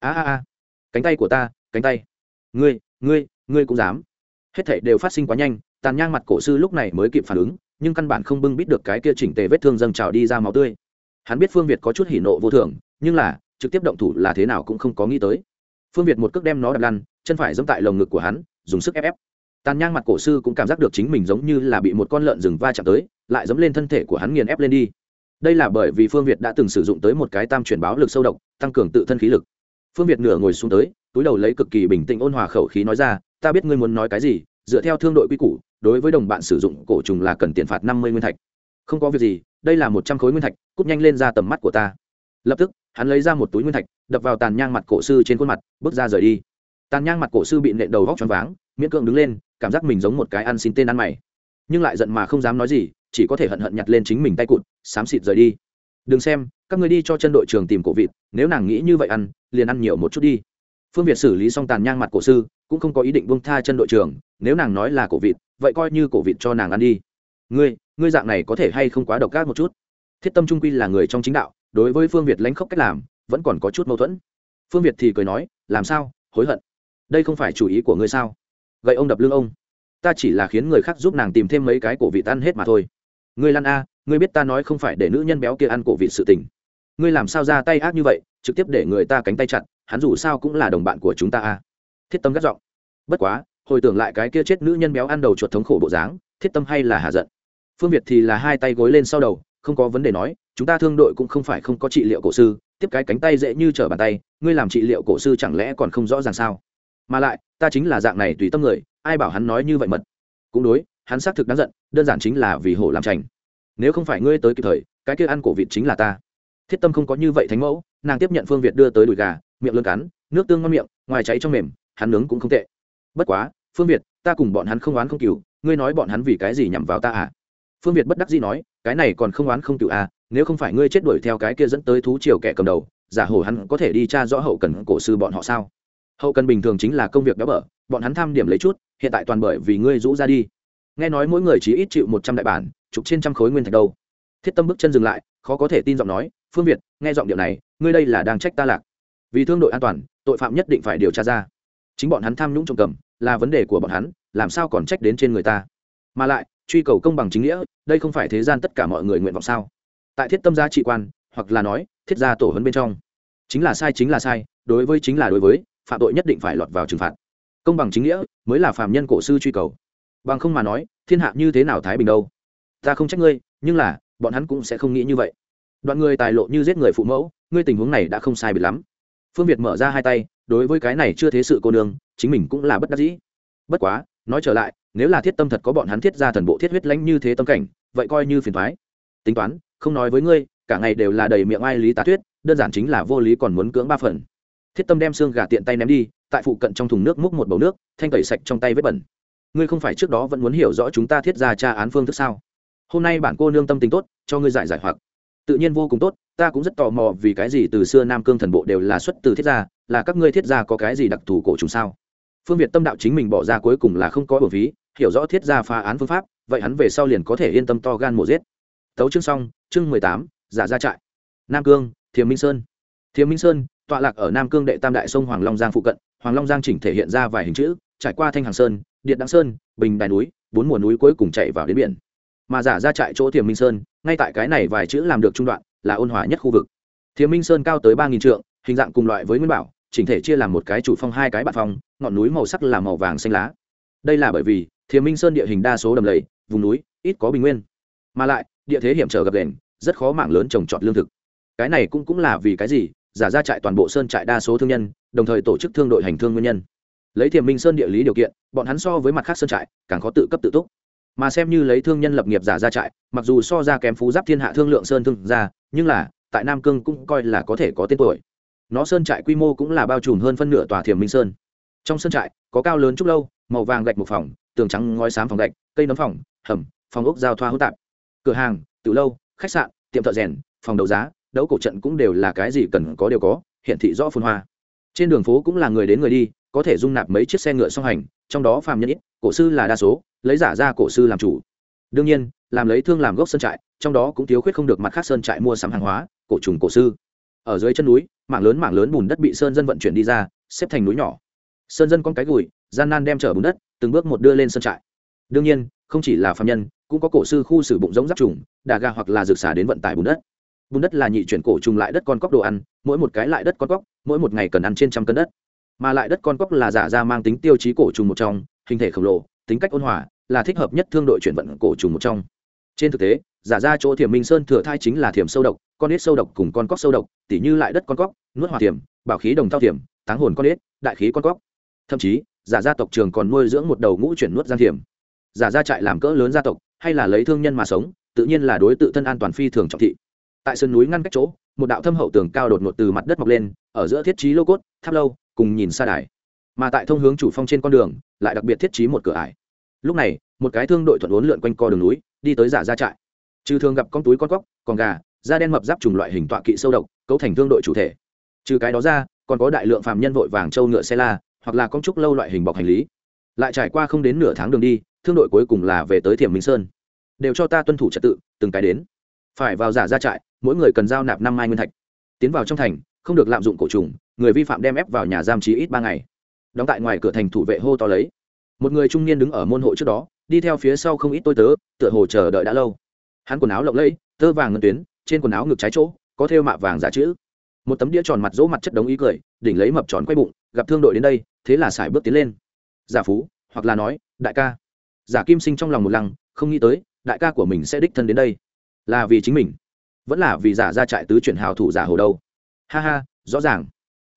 [SPEAKER 1] A a a cánh tay của ta, cánh tay. Ngươi ngươi ngươi cũng dám. Hết thảy đều phát sinh quá nhanh, tàn nhang mặt cổ sư lúc này mới kịp phản ứng, nhưng căn bản không bưng bít được cái kia chỉnh tề vết thương dâng trào đi ra máu tươi. Hắn biết phương việt có chút hỉ nộ vô thường, nhưng là, trực tiếp động thủ là thế nào cũng không có nghĩ tới. Phương việt một cước đem nó đặt lăn, chân phải dẫm tại lồng ngực của hắn, dùng sức ép ép. Tàn nhang mặt cổ sư cũng cảm giác được chính mình giống như là bị một con lợn rừng va chạm tới, lại dẫm lên thân thể của hắn nghiền ép lên đi. Đây là bởi vì phương việt đã từng sử dụng tới một cái tam truyền báo lực sâu độc, tăng cường tự thân khí lực phương việt nửa ngồi xuống tới, túi đầu lấy cực kỳ bình tĩnh ôn hòa khẩu khí nói ra, ta biết ngươi muốn nói cái gì, dựa theo thương đội quy củ, đối với đồng bạn sử dụng cổ trùng là cần tiền phạt năm mươi nguyên thạch. Không có việc gì, đây là một trăm khối nguyên thạch cúp nhanh lên ra tầm mắt của ta. Lập tức, hắn lấy ra một túi nguyên thạch, đập vào tàn nhang mặt cổ sư trên khuôn mặt, bước ra rời đi. Tàn nhang mặt cổ sư bị nện đầu vóc choáng váng, miễn cưỡng đứng lên, cảm giác mình giống một cái ăn xin tên ăn mày. Nhưng lại giận mà không dám nói gì, chỉ có thể hận hận nhặt lên chính mình tay cụt, xám xịt rời đi. Đừng xem các người đi cho chân đội trường tìm cổ vịt, nếu nàng nghĩ như vậy ăn, liền ăn nhiều một chút đi. Phương việt xử lý xong tàn nhang mặt cổ sư, cũng không có ý định buông tha chân đội trường, nếu nàng nói là cổ vịt, vậy coi như cổ vịt cho nàng ăn đi. Ngươi ngươi dạng này có thể hay không quá độc ác một chút? Thiết tâm trung quy là người trong chính đạo, đối với phương việt lãnh khóc cách làm, vẫn còn có chút mâu thuẫn. Phương việt thì cười nói, làm sao? Hối hận. Đây không phải chủ ý của ngươi sao? Gậy ông đập lưng ông. Ta chỉ là khiến người khác giúp nàng tìm thêm mấy cái cổ vịt ăn hết mà thôi. Ngươi lăn a, ngươi biết ta nói không phải để nữ nhân béo kia ăn cổ vịt sự tình ngươi làm sao ra tay ác như vậy, trực tiếp để người ta cánh tay chặt, hắn dù sao cũng là đồng bạn của chúng ta a thiết tâm gắt giọng. Bất quá, hồi tưởng lại cái kia chết nữ nhân béo ăn đầu chuột thống khổ bộ dáng, thiết tâm hay là hạ giận. Phương việt thì là hai tay gối lên sau đầu, không có vấn đề nói, chúng ta thương đội cũng không phải không có trị liệu cổ sư, tiếp cái cánh tay dễ như trở bàn tay, ngươi làm trị liệu cổ sư chẳng lẽ còn không rõ ràng sao? Mà lại, ta chính là dạng này tùy tâm người, ai bảo hắn nói như vậy mật? Cũng đối, hắn xác thực đáng giận, đơn giản chính là vì hổ làm trành nếu không phải ngươi tới kịp thời, cái kia ăn cổ vịt chính là ta thiết tâm không có như vậy thánh mẫu, nàng tiếp nhận phương việt đưa tới đùi gà, miệng lươn cắn, nước tương ngon miệng, ngoài cháy trong mềm, hắn nướng cũng không tệ. Bất quá, phương việt, ta cùng bọn hắn không oán không cừu, ngươi nói bọn hắn vì cái gì nhằm vào ta à? Phương việt bất đắc dĩ nói, cái này còn không oán không cừu à nếu không phải ngươi chết đuổi theo cái kia dẫn tới thú triều kẻ cầm đầu, giả hổ hắn có thể đi tra rõ hậu cần cổ sư bọn họ sao? Hậu cần bình thường chính là công việc béo bở, bọn hắn tham điểm lấy chút, hiện tại toàn bởi vì ngươi rũ ra đi. Nghe nói mỗi người chỉ ít chịu một trăm đại bản chục trên trăm khối nguyên thạch đâu. Thiết tâm bước chân dừng lại, khó có thể tin giọng nói phương việt, nghe giọng điệu này, ngươi đây là đang trách ta lạc. Vì thương đội an toàn, tội phạm nhất định phải điều tra ra. Chính bọn hắn tham nhũng trộm cầm, là vấn đề của bọn hắn, làm sao còn trách đến trên người ta? Mà lại, truy cầu công bằng chính nghĩa, đây không phải thế gian tất cả mọi người nguyện vọng sao? Tại thiết tâm gia trị quan, hoặc là nói, thiết gia tổ hấn bên trong. Chính là sai chính là sai, đối với chính là đối với, phạm tội nhất định phải lọt vào trừng phạt. Công bằng chính nghĩa, mới là phạm nhân cổ sư truy cầu. Bằng không mà nói, thiên hạ như thế nào thái bình đâu? Ta không trách ngươi, nhưng là, bọn hắn cũng sẽ không nghĩ như vậy đoạn người tài lộ như giết người phụ mẫu, ngươi tình huống này đã không sai biệt lắm. Phương việt mở ra hai tay, đối với cái này chưa thế sự cô nương, chính mình cũng là bất đắc dĩ. Bất quá, nói trở lại, nếu là thiết tâm thật có bọn hắn thiết ra thần bộ thiết huyết lãnh như thế tâm cảnh, vậy coi như phiền thoái tính toán, không nói với ngươi, cả ngày đều là đầy miệng ai lý tá thuyết, đơn giản chính là vô lý còn muốn cưỡng ba phần. Thiết tâm đem xương gà tiện tay ném đi, tại phụ cận trong thùng nước múc một bầu nước, thanh tẩy sạch trong tay vết bẩn. Ngươi không phải trước đó vẫn muốn hiểu rõ chúng ta thiết ra tra án phương thức sao? Hôm nay bản cô nương tâm tình tốt, cho ngươi giải giải hoặc tự nhiên vô cùng tốt, ta cũng rất tò mò vì cái gì từ xưa nam cương thần bộ đều là xuất từ thiết gia, là các ngươi thiết gia có cái gì đặc thù cổ trùng sao? Phương việt tâm đạo chính mình bỏ ra cuối cùng là không có bổn phí, hiểu rõ thiết gia phá án phương pháp, vậy hắn về sau liền có thể yên tâm to gan mổ giết. Tấu chương xong, chương mười tám, giả ra trại. Nam cương thiềm minh sơn. Thiềm minh sơn, tọa lạc ở nam cương đệ tam đại sông hoàng long giang phụ cận, hoàng long giang chỉnh thể hiện ra vài hình chữ, trải qua thanh hàng sơn, điện đăng sơn, bình đài núi, bốn mùa núi cuối cùng chạy vào đến biển mà giả ra trại chỗ thiềm minh sơn, ngay tại cái này vài chữ làm được trung đoạn, là ôn hòa nhất khu vực. Thiềm minh sơn cao tới ba nghìn trượng, hình dạng cùng loại với nguyên bảo, chỉnh thể chia làm một cái chủ phong, hai cái bạt phong, ngọn núi màu sắc là màu vàng xanh lá. Đây là bởi vì thiềm minh sơn địa hình đa số đầm lầy, vùng núi, ít có bình nguyên. Mà lại, địa thế hiểm trở gập đền rất khó mảng lớn trồng trọt lương thực. Cái này cũng cũng là vì cái gì, giả ra trại toàn bộ sơn trại đa số thương nhân, đồng thời tổ chức thương đội hành thương nguyên nhân. Lấy thiềm minh sơn địa lý điều kiện, bọn hắn so với mặt khác sơn trại, càng khó tự cấp tự túc mà xem như lấy thương nhân lập nghiệp giả ra trại, mặc dù so ra kém phú giáp thiên hạ thương lượng sơn thương ra, nhưng là, tại nam cương cũng coi là có thể có tên tuổi. Nó sơn trại quy mô cũng là bao trùm hơn phân nửa tòa thiềm minh sơn. Trong sơn trại, có cao lớn trúc lâu, màu vàng gạch một phòng, tường trắng ngói xám phòng gạch, cây nấm phòng, hầm, phòng ốc giao thoa hỗn tạp. Cửa hàng từ lâu, khách sạn, tiệm thợ rèn, phòng đấu giá, đấu cổ trận cũng đều là cái gì cần có đều có hiện thị rõ phun hoa. Trên đường phố cũng là người đến người đi, có thể dung nạp mấy chiếc xe ngựa song hành, trong đó phàm nhân ít, cổ sư là đa số lấy giả ra cổ sư làm chủ. Đương nhiên, làm lấy thương làm gốc sơn trại, trong đó cũng thiếu khuyết không được mặt khác sơn trại mua sắm hàng hóa, cổ trùng cổ sư. Ở dưới chân núi, mảng lớn mảng lớn bùn đất bị sơn dân vận chuyển đi ra, xếp thành núi nhỏ. Sơn dân con cái gùi, gian nan đem chở bùn đất, từng bước một đưa lên sơn trại. Đương nhiên, không chỉ là phạm nhân, cũng có cổ sư khu sử bụng giống giáp trùng, đà gà hoặc là rực xả đến vận tải bùn đất. Bùn đất là nhị chuyển cổ trùng lại đất con cóc đồ ăn, mỗi một cái lại đất con cóc, mỗi một ngày cần ăn trên trăm cân đất. Mà lại đất con cóc là giả ra mang tính tiêu chí cổ trùng một trong, hình thể khổng lồ tính cách ôn hòa, là thích hợp nhất thương đội chuyển vận cổ trùng một trong. Trên thực tế, giả ra chỗ thiểm minh sơn thừa thai chính là thiểm sâu độc, con ếch sâu độc cùng con cóc sâu độc, tỉ như lại đất con cóc, nuốt hòa thiểm, bảo khí đồng thao thiểm, táng hồn con ếch, đại khí con cóc. Thậm chí, giả gia tộc trường còn nuôi dưỡng một đầu ngũ chuyển nuốt gian thiểm. Giả gia trại làm cỡ lớn gia tộc, hay là lấy thương nhân mà sống, tự nhiên là đối tự thân an toàn phi thường trọng thị. Tại sườn núi ngăn cách chỗ, một đạo thâm hậu tường cao đột ngột từ mặt đất mọc lên, ở giữa thiết trí lô cốt, tháp lâu, cùng nhìn xa đài mà tại thông hướng chủ phong trên con đường, lại đặc biệt thiết trí một cửa ải. Lúc này, một cái thương đội thuận uốn lượn quanh co đường núi, đi tới giả gia trại. Trừ thường gặp con túi con cóc, con gà, da đen mập giáp trùng loại hình tọa kỵ sâu độc, cấu thành thương đội chủ thể. Trừ cái đó ra, còn có đại lượng phàm nhân vội vàng trâu ngựa xe la, hoặc là con trúc lâu loại hình bọc hành lý. Lại trải qua không đến nửa tháng đường đi, thương đội cuối cùng là về tới thiểm minh sơn. Đều cho ta tuân thủ trật tự, từng cái đến. Phải vào giả ra trại, mỗi người cần giao nạp năm mai nguyên thạch. Tiến vào trong thành, không được lạm dụng cổ trùng, người vi phạm đem ép vào nhà giam trí ít ba ngày đóng tại ngoài cửa thành thủ vệ hô to lấy. Một người trung niên đứng ở môn hộ trước đó, đi theo phía sau không ít tôi tớ, tựa hồ chờ đợi đã lâu. Hắn quần áo lộng lẫy, tơ vàng ngân tuyến, trên quần áo ngực trái chỗ, có thêu mạ vàng giả chữ. Một tấm đĩa tròn mặt dỗ mặt chất đống ý cười, đỉnh lấy mập tròn quay bụng, gặp thương đội đến đây, thế là sải bước tiến lên. Giả phú, hoặc là nói, đại ca. Giả kim sinh trong lòng một lăng, không nghĩ tới, đại ca của mình sẽ đích thân đến đây. Là vì chính mình, vẫn là vì giả ra trại tứ chuyển hào thủ giả hồ đâu. Ha ha, rõ ràng.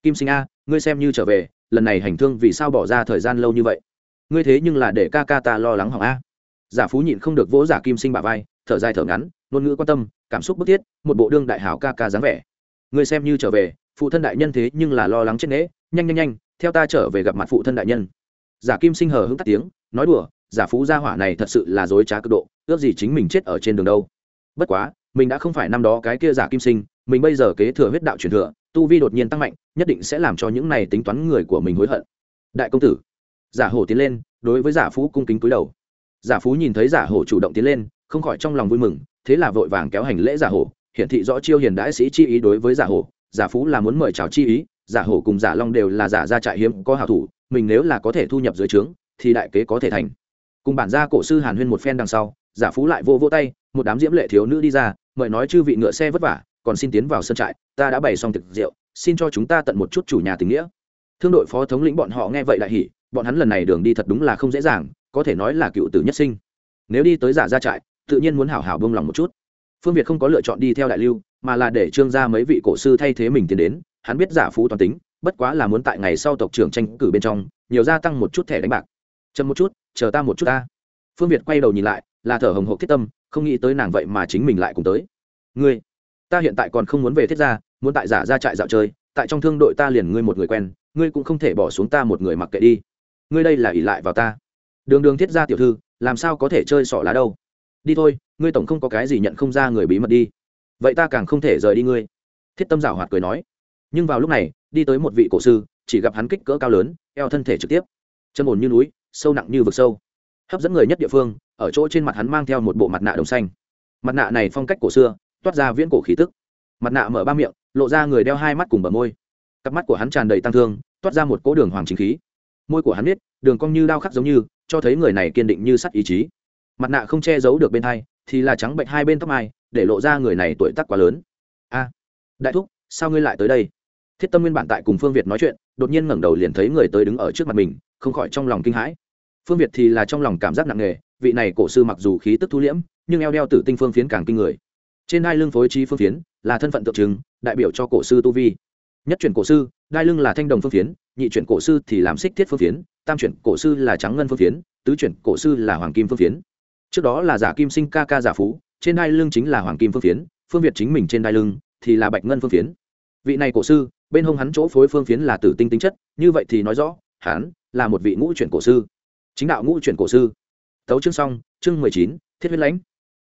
[SPEAKER 1] Kim sinh a, ngươi xem như trở về lần này hành thương vì sao bỏ ra thời gian lâu như vậy? Ngươi thế nhưng là để ca ca ta lo lắng hỏng a. Giả phú nhịn không được vỗ giả kim sinh bà vai, thở dài thở ngắn, ngôn ngữ quan tâm, cảm xúc bức thiết, một bộ đương đại hảo ca ca dáng vẻ. Ngươi xem như trở về, phụ thân đại nhân thế nhưng là lo lắng chết nễ nhanh nhanh nhanh, theo ta trở về gặp mặt phụ thân đại nhân. Giả kim sinh hờ hững tắt tiếng, nói đùa, giả phú gia hỏa này thật sự là dối trá cực độ, ước gì chính mình chết ở trên đường đâu. Bất quá, mình đã không phải năm đó cái kia giả kim sinh, mình bây giờ kế thừa huyết đạo truyền thừa tu vi đột nhiên tăng mạnh, nhất định sẽ làm cho những này tính toán người của mình hối hận. Đại công tử, giả hổ tiến lên, đối với giả phú cung kính cúi đầu. Giả phú nhìn thấy giả hổ chủ động tiến lên, không khỏi trong lòng vui mừng, thế là vội vàng kéo hành lễ giả hổ. Hiển thị rõ chiêu hiền đại sĩ chi ý đối với giả hổ. Giả phú là muốn mời chào chi ý, giả hổ cùng giả long đều là giả gia trại hiếm, có hảo thủ, mình nếu là có thể thu nhập dưới trướng, thì đại kế có thể thành. Cùng bản gia cổ sư hàn huyên một phen đằng sau, giả phú lại vô vô tay, một đám diễm lệ thiếu nữ đi ra, mời nói chư vị ngựa xe vất vả còn xin tiến vào sân trại, ta đã bày xong thực rượu, xin cho chúng ta tận một chút chủ nhà tình nghĩa. Thương đội phó thống lĩnh bọn họ nghe vậy đại hỉ, bọn hắn lần này đường đi thật đúng là không dễ dàng, có thể nói là cựu tử nhất sinh. Nếu đi tới giả gia trại, tự nhiên muốn hảo hảo bông lòng một chút. Phương việt không có lựa chọn đi theo đại lưu, mà là để trương gia mấy vị cổ sư thay thế mình tiến đến, hắn biết giả phú toàn tính, bất quá là muốn tại ngày sau tộc trưởng tranh cử bên trong, nhiều gia tăng một chút thẻ đánh bạc. Chậm một chút, chờ ta một chút ta. Phương việt quay đầu nhìn lại, là thở hồng hộc thiết tâm, không nghĩ tới nàng vậy mà chính mình lại cùng tới. Ngươi ta hiện tại còn không muốn về thiết gia, muốn tại giả ra trại dạo chơi, tại trong thương đội ta liền ngươi một người quen, ngươi cũng không thể bỏ xuống ta một người mặc kệ đi. Ngươi đây là ỷ lại vào ta. Đường đường thiết gia tiểu thư, làm sao có thể chơi sọ lá đâu? Đi thôi, ngươi tổng không có cái gì nhận không ra người bí mật đi. Vậy ta càng không thể rời đi ngươi. Thiết tâm giảo hoạt cười nói. Nhưng vào lúc này, đi tới một vị cổ sư, chỉ gặp hắn kích cỡ cao lớn, eo thân thể trực tiếp. Chân ổn như núi, sâu nặng như vực sâu. Hấp dẫn người nhất địa phương, ở chỗ trên mặt hắn mang theo một bộ mặt nạ đồng xanh. Mặt nạ này phong cách cổ xưa toát ra viễn cổ khí tức. Mặt nạ mở ba miệng, lộ ra người đeo hai mắt cùng bờ môi. Cặp mắt của hắn tràn đầy tăng thương, toát ra một cỗ đường hoàng chính khí. Môi của hắn biết đường cong như đao khắc giống như, cho thấy người này kiên định như sắt ý chí. Mặt nạ không che giấu được bên hai, thì là trắng bệnh hai bên tóc mai, để lộ ra người này tuổi tác quá lớn. A, đại thúc, sao ngươi lại tới đây? Thiết tâm nguyên bản tại cùng phương việt nói chuyện, đột nhiên ngẩng đầu liền thấy người tới đứng ở trước mặt mình, không khỏi trong lòng kinh hãi. Phương việt thì là trong lòng cảm giác nặng nề, vị này cổ sư mặc dù khí tức thu liễm, nhưng eo đeo tử tinh phương phiến càng kinh người trên hai lưng phối trí phương phiến là thân phận tượng trưng, đại biểu cho cổ sư tu vi. Nhất chuyển cổ sư, đai lưng là thanh đồng phương phiến, nhị chuyển cổ sư thì làm xích thiết phương phiến, tam chuyển cổ sư là trắng ngân phương phiến, tứ chuyển cổ sư là hoàng kim phương phiến. Trước đó là giả kim sinh ca ca giả phú, trên đai lưng chính là hoàng kim phương phiến, phương việt chính mình trên đai lưng thì là bạch ngân phương phiến. Vị này cổ sư, bên hông hắn chỗ phối phương phiến là tử tinh tính chất, như vậy thì nói rõ, hắn là một vị ngũ chuyển cổ sư. Chính đạo ngũ chuyển cổ sư. Tấu chương xong, chương mười chín, thiết huyết lãnh.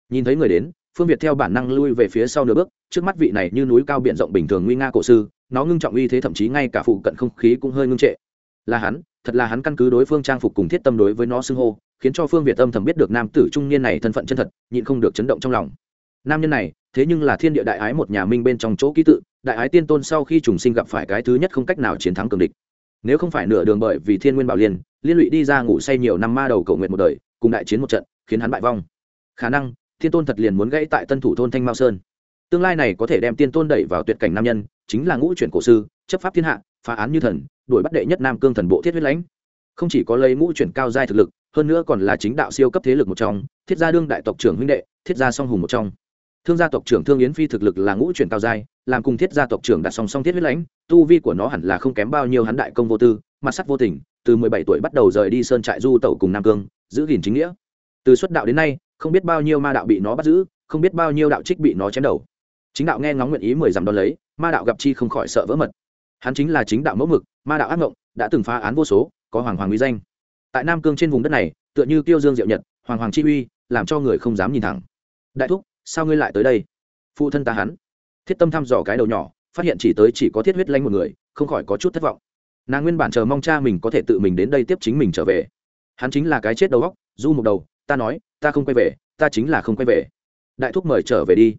[SPEAKER 1] Nhìn thấy người đến phương việt theo bản năng lui về phía sau nửa bước, trước mắt vị này như núi cao b i ể n rộng bình thường nguy nga cổ sư, nó ngưng trọng uy thế thậm chí ngay cả phụ cận không khí cũng hơi ngưng trệ. Là hắn, thật là hắn căn cứ đối phương trang phục cùng thiết tâm đối với nó xưng hô, khiến cho phương việt âm thầm biết được nam tử trung niên này thân phận chân thật, nhịn không được chấn động trong lòng. Nam nhân này, thế nhưng là thiên địa đại ái một nhà minh bên trong chỗ ký tự, đại ái tiên tôn sau khi trùng sinh gặp phải cái thứ nhất không cách nào chiến thắng cường địch. Nếu không phải nửa đường bởi vì thiên nguyên bảo liên liên lụy đi ra ngủ say nhiều năm ma đầu cầu nguyện một đời, cùng đại chiến một trận, khiến hắn bại vong. Khả năng thiên tôn thật liền muốn gãy tại tân thủ thôn thanh mao sơn. Tương lai này có thể đem tiên tôn đẩy vào tuyệt cảnh nam nhân, chính là ngũ chuyển cổ sư, chấp pháp thiên hạ, phá án như thần, đuổi bắt đệ nhất nam cương thần bộ thiết huyết lãnh. Không chỉ có lấy ngũ chuyển cao giai thực lực, hơn nữa còn là chính đạo siêu cấp thế lực một trong, thiết gia đương đại tộc trưởng huynh đệ, thiết gia song hùng một trong. Thương gia tộc trưởng thương yến phi thực lực là ngũ chuyển cao giai, làm cùng thiết gia tộc trưởng đặt song song thiết huyết lãnh, tu vi của nó hẳn là không kém bao nhiêu hắn đại công vô tư, mặt sắt vô tình, từ mười bảy tuổi bắt đầu rời đi sơn trại du tẩu cùng nam cương, giữ gìn chính nghĩa. Từ xuất đạo đến nay không biết bao nhiêu ma đạo bị nó bắt giữ, không biết bao nhiêu đạo trích bị nó chém đầu. Chính đạo nghe ngóng nguyện ý mười dặm đón lấy, ma đạo gặp chi không khỏi sợ vỡ mật. Hắn chính là chính đạo mẫu mực, ma đạo ác mộng đã từng phá án vô số, có hoàng hoàng uy danh. Tại nam cương trên vùng đất này, tựa như tiêu dương diệu nhật, hoàng hoàng chi uy, làm cho người không dám nhìn thẳng. Đại thúc, sao ngươi lại tới đây? Phụ thân ta hắn. Thiết tâm thăm dò cái đầu nhỏ, phát hiện chỉ tới chỉ có thiết huyết lanh một người, không khỏi có chút thất vọng. Nàng nguyên bản chờ mong cha mình có thể tự mình đến đây tiếp chính mình trở về. Hắn chính là cái chết đầu góc du một đầu ta nói, ta không quay về, ta chính là không quay về. Đại thúc mời trở về đi.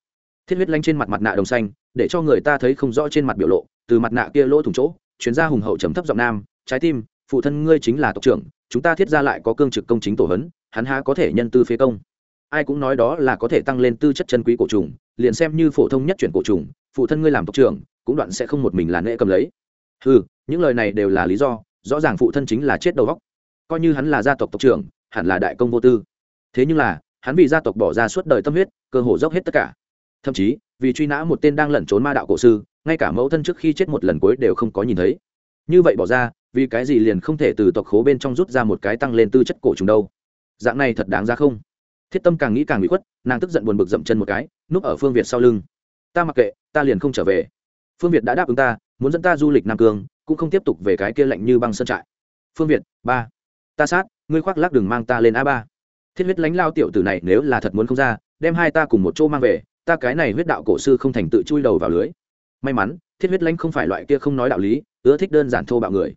[SPEAKER 1] Thiết huyết lanh trên mặt mặt nạ đồng xanh, để cho người ta thấy không rõ trên mặt biểu lộ, từ mặt nạ kia lỗ thủng chỗ chuyến ra hùng hậu trầm thấp giọng nam, trái tim, phụ thân ngươi chính là tộc trưởng, chúng ta thiết ra lại có cương trực công chính tổ hấn hắn há có thể nhân tư phế công? Ai cũng nói đó là có thể tăng lên tư chất chân quý cổ trùng liền xem như phổ thông nhất chuyển cổ trùng phụ thân ngươi làm tộc trưởng, cũng đoạn sẽ không một mình là nệ cầm lấy. Ừ những lời này đều là lý do, rõ ràng phụ thân chính là chết đầu góc coi như hắn là gia tộc tộc trưởng, hẳn là đại công vô tư thế nhưng là, hắn vì gia tộc bỏ ra suốt đời tâm huyết, cơ hồ dốc hết tất cả. Thậm chí, vì truy nã một tên đang lẩn trốn ma đạo cổ sư, ngay cả mẫu thân trước khi chết một lần cuối đều không có nhìn thấy. Như vậy bỏ ra, vì cái gì liền không thể từ tộc khố bên trong rút ra một cái tăng lên tư chất cổ trùng đâu? Dạng này thật đáng ra không? Thiết tâm càng nghĩ càng bị khuất, nàng tức giận buồn bực dậm chân một cái, núp ở phương việt sau lưng. Ta mặc kệ, ta liền không trở về. Phương việt đã đáp ứng ta, muốn dẫn ta du lịch nam cương, cũng không tiếp tục về cái kia lạnh như băng sơn trại. Phương việt, ba, ta sát, ngươi khoác lác đừng mang ta lên a ba thiết huyết lãnh lao tiểu tử này nếu là thật muốn không ra, đem hai ta cùng một chỗ mang về, ta cái này huyết đạo cổ sư không thành tự chui đầu vào lưới. May mắn, thiết huyết lãnh không phải loại kia không nói đạo lý, ưa thích đơn giản thô bạo người.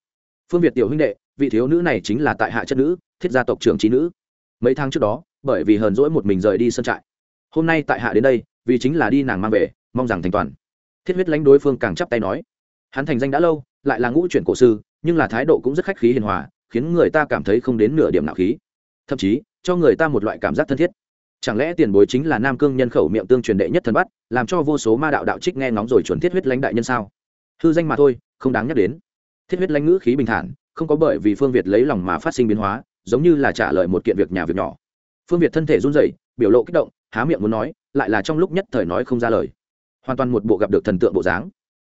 [SPEAKER 1] Phương việt tiểu huynh đệ, vị thiếu nữ này chính là tại hạ chất nữ, thiết gia tộc trưởng trí nữ. Mấy tháng trước đó, bởi vì hờn dỗi một mình rời đi sân trại. Hôm nay tại hạ đến đây, vì chính là đi nàng mang về, mong rằng thành toàn. Thiết huyết lãnh đối phương càng chắp tay nói. Hắn thành danh đã lâu, lại là ngũ chuyển cổ sư, nhưng là thái độ cũng rất khách khí hiền hòa, khiến người ta cảm thấy không đến nửa điểm nào khí. Thậm chí cho người ta một loại cảm giác thân thiết. Chẳng lẽ tiền bối chính là nam cương nhân khẩu miệng tương truyền đệ nhất thần bắt làm cho vô số ma đạo đạo trích nghe ngóng rồi chuẩn thiết huyết lãnh đại nhân sao? Hư danh mà thôi, không đáng nhắc đến. Thiết huyết lãnh ngữ khí bình thản, không có bởi vì phương việt lấy lòng mà phát sinh biến hóa, giống như là trả lời một kiện việc nhà việc nhỏ. Phương việt thân thể run rẩy, biểu lộ kích động, há miệng muốn nói, lại là trong lúc nhất thời nói không ra lời. Hoàn toàn một bộ gặp được thần tượng bộ dáng.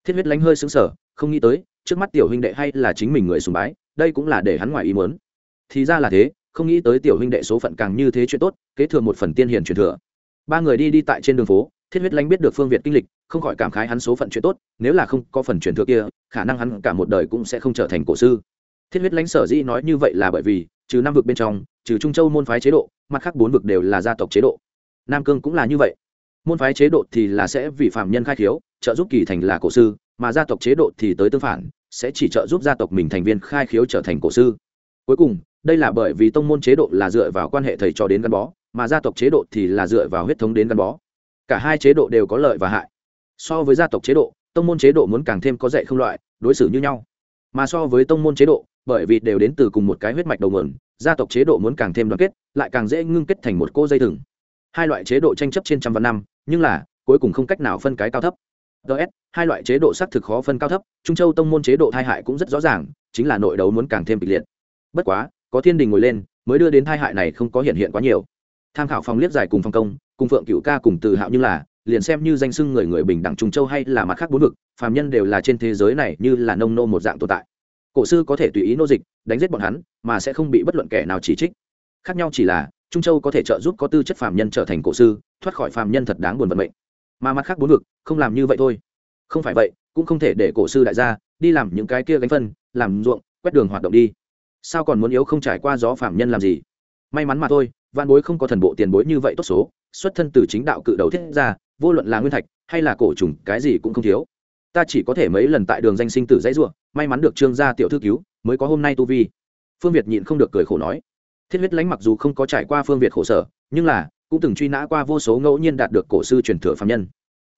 [SPEAKER 1] Thiết huyết lánh hơi xứng sở không nghĩ tới, trước mắt tiểu huynh đệ hay là chính mình người sùng bái, đây cũng là để hắn ngoài ý muốn. Thì ra là thế không nghĩ tới tiểu huynh đệ số phận càng như thế chuyện tốt, kế thừa một phần tiên hiền truyền thừa. Ba người đi đi tại trên đường phố, thiết huyết lánh biết được phương việt kinh lịch, không khỏi cảm khái hắn số phận chuyện tốt, nếu là không có phần truyền thừa kia, khả năng hắn cả một đời cũng sẽ không trở thành cổ sư. Thiết huyết lãnh sở dĩ nói như vậy là bởi vì, trừ năm vực bên trong, trừ trung châu môn phái chế độ, mặt khác bốn vực đều là gia tộc chế độ. Nam cương cũng là như vậy. Môn phái chế độ thì là sẽ vì phạm nhân khai khiếu, trợ giúp kỳ thành là cổ sư, mà gia tộc chế độ thì tới tương phản, sẽ chỉ trợ giúp gia tộc mình thành viên khai khiếu trở thành cổ sư. Cuối cùng đây là bởi vì tông môn chế độ là dựa vào quan hệ thầy trò đến gắn bó, mà gia tộc chế độ thì là dựa vào huyết thống đến gắn bó. Cả hai chế độ đều có lợi và hại. So với gia tộc chế độ, tông môn chế độ muốn càng thêm có dạy không loại, đối xử như nhau. Mà so với tông môn chế độ, bởi vì đều đến từ cùng một cái huyết mạch đầu nguồn, gia tộc chế độ muốn càng thêm đoàn kết, lại càng dễ ngưng kết thành một cô dây thừng. Hai loại chế độ tranh chấp trên trăm vạn năm, nhưng là, cuối cùng không cách nào phân cái cao thấp. Ts hai loại chế độ xác thực khó phân cao thấp, trung châu tông môn chế độ thai hại cũng rất rõ ràng, chính là nội đấu muốn càng thêm kịch liệt. Bất quá có thiên đình ngồi lên, mới đưa đến tai hại này không có hiện hiện quá nhiều. Tham khảo phòng liếc dài cùng phong công, cùng phượng cựu ca cùng từ hạo như là, liền xem như danh sưng người người bình đẳng trung châu hay là mặt khác bốn vực, phàm nhân đều là trên thế giới này như là nông nô một dạng tồn tại. Cổ sư có thể tùy ý nô dịch, đánh giết bọn hắn, mà sẽ không bị bất luận kẻ nào chỉ trích. Khác nhau chỉ là, trung châu có thể trợ giúp có tư chất phàm nhân trở thành cổ sư, thoát khỏi phàm nhân thật đáng buồn vận mệnh. Mà mặt khác bốn vực, không làm như vậy thôi. Không phải vậy, cũng không thể để cổ sư đại gia đi làm những cái kia gánh phân, làm ruộng, quét đường hoạt động đi sao còn muốn yếu không trải qua gió phạm nhân làm gì? May mắn mà thôi văn bối không có thần bộ tiền bối như vậy tốt số, xuất thân từ chính đạo cự đầu thiết ra vô luận là nguyên thạch hay là cổ trùng, cái gì cũng không thiếu. Ta chỉ có thể mấy lần tại đường danh sinh tử dãy ruộng, may mắn được trương gia tiểu thư cứu, mới có hôm nay tu vi. Phương việt nhịn không được cười khổ nói. Thiết huyết lãnh mặc dù không có trải qua phương việt khổ sở, nhưng là, cũng từng truy nã qua vô số ngẫu nhiên đạt được cổ sư truyền thừa phạm nhân.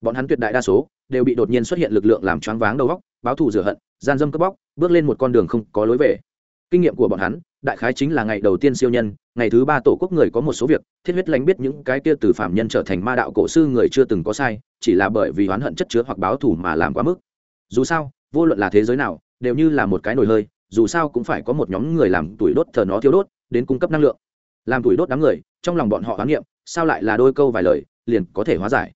[SPEAKER 1] Bọn hắn tuyệt đại đa số, đều bị đột nhiên xuất hiện lực lượng làm choáng váng đầu óc, báo thù rửa hận, gian dâm cướp bóc, bước lên một con đường không có lối về kinh nghiệm của bọn hắn, đại khái chính là ngày đầu tiên siêu nhân, ngày thứ ba tổ quốc người có một số việc, thiết huyết lánh biết những cái kia từ phạm nhân trở thành ma đạo cổ sư người chưa từng có sai, chỉ là bởi vì oán hận chất chứa hoặc báo thù mà làm quá mức. Dù sao, vô luận là thế giới nào, đều như là một cái nồi hơi, dù sao cũng phải có một nhóm người làm tuổi đốt thờ nó thiếu đốt, đến cung cấp năng lượng. Làm tuổi đốt đám người, trong lòng bọn họ hoán niệm sao lại là đôi câu vài lời, liền có thể hóa giải.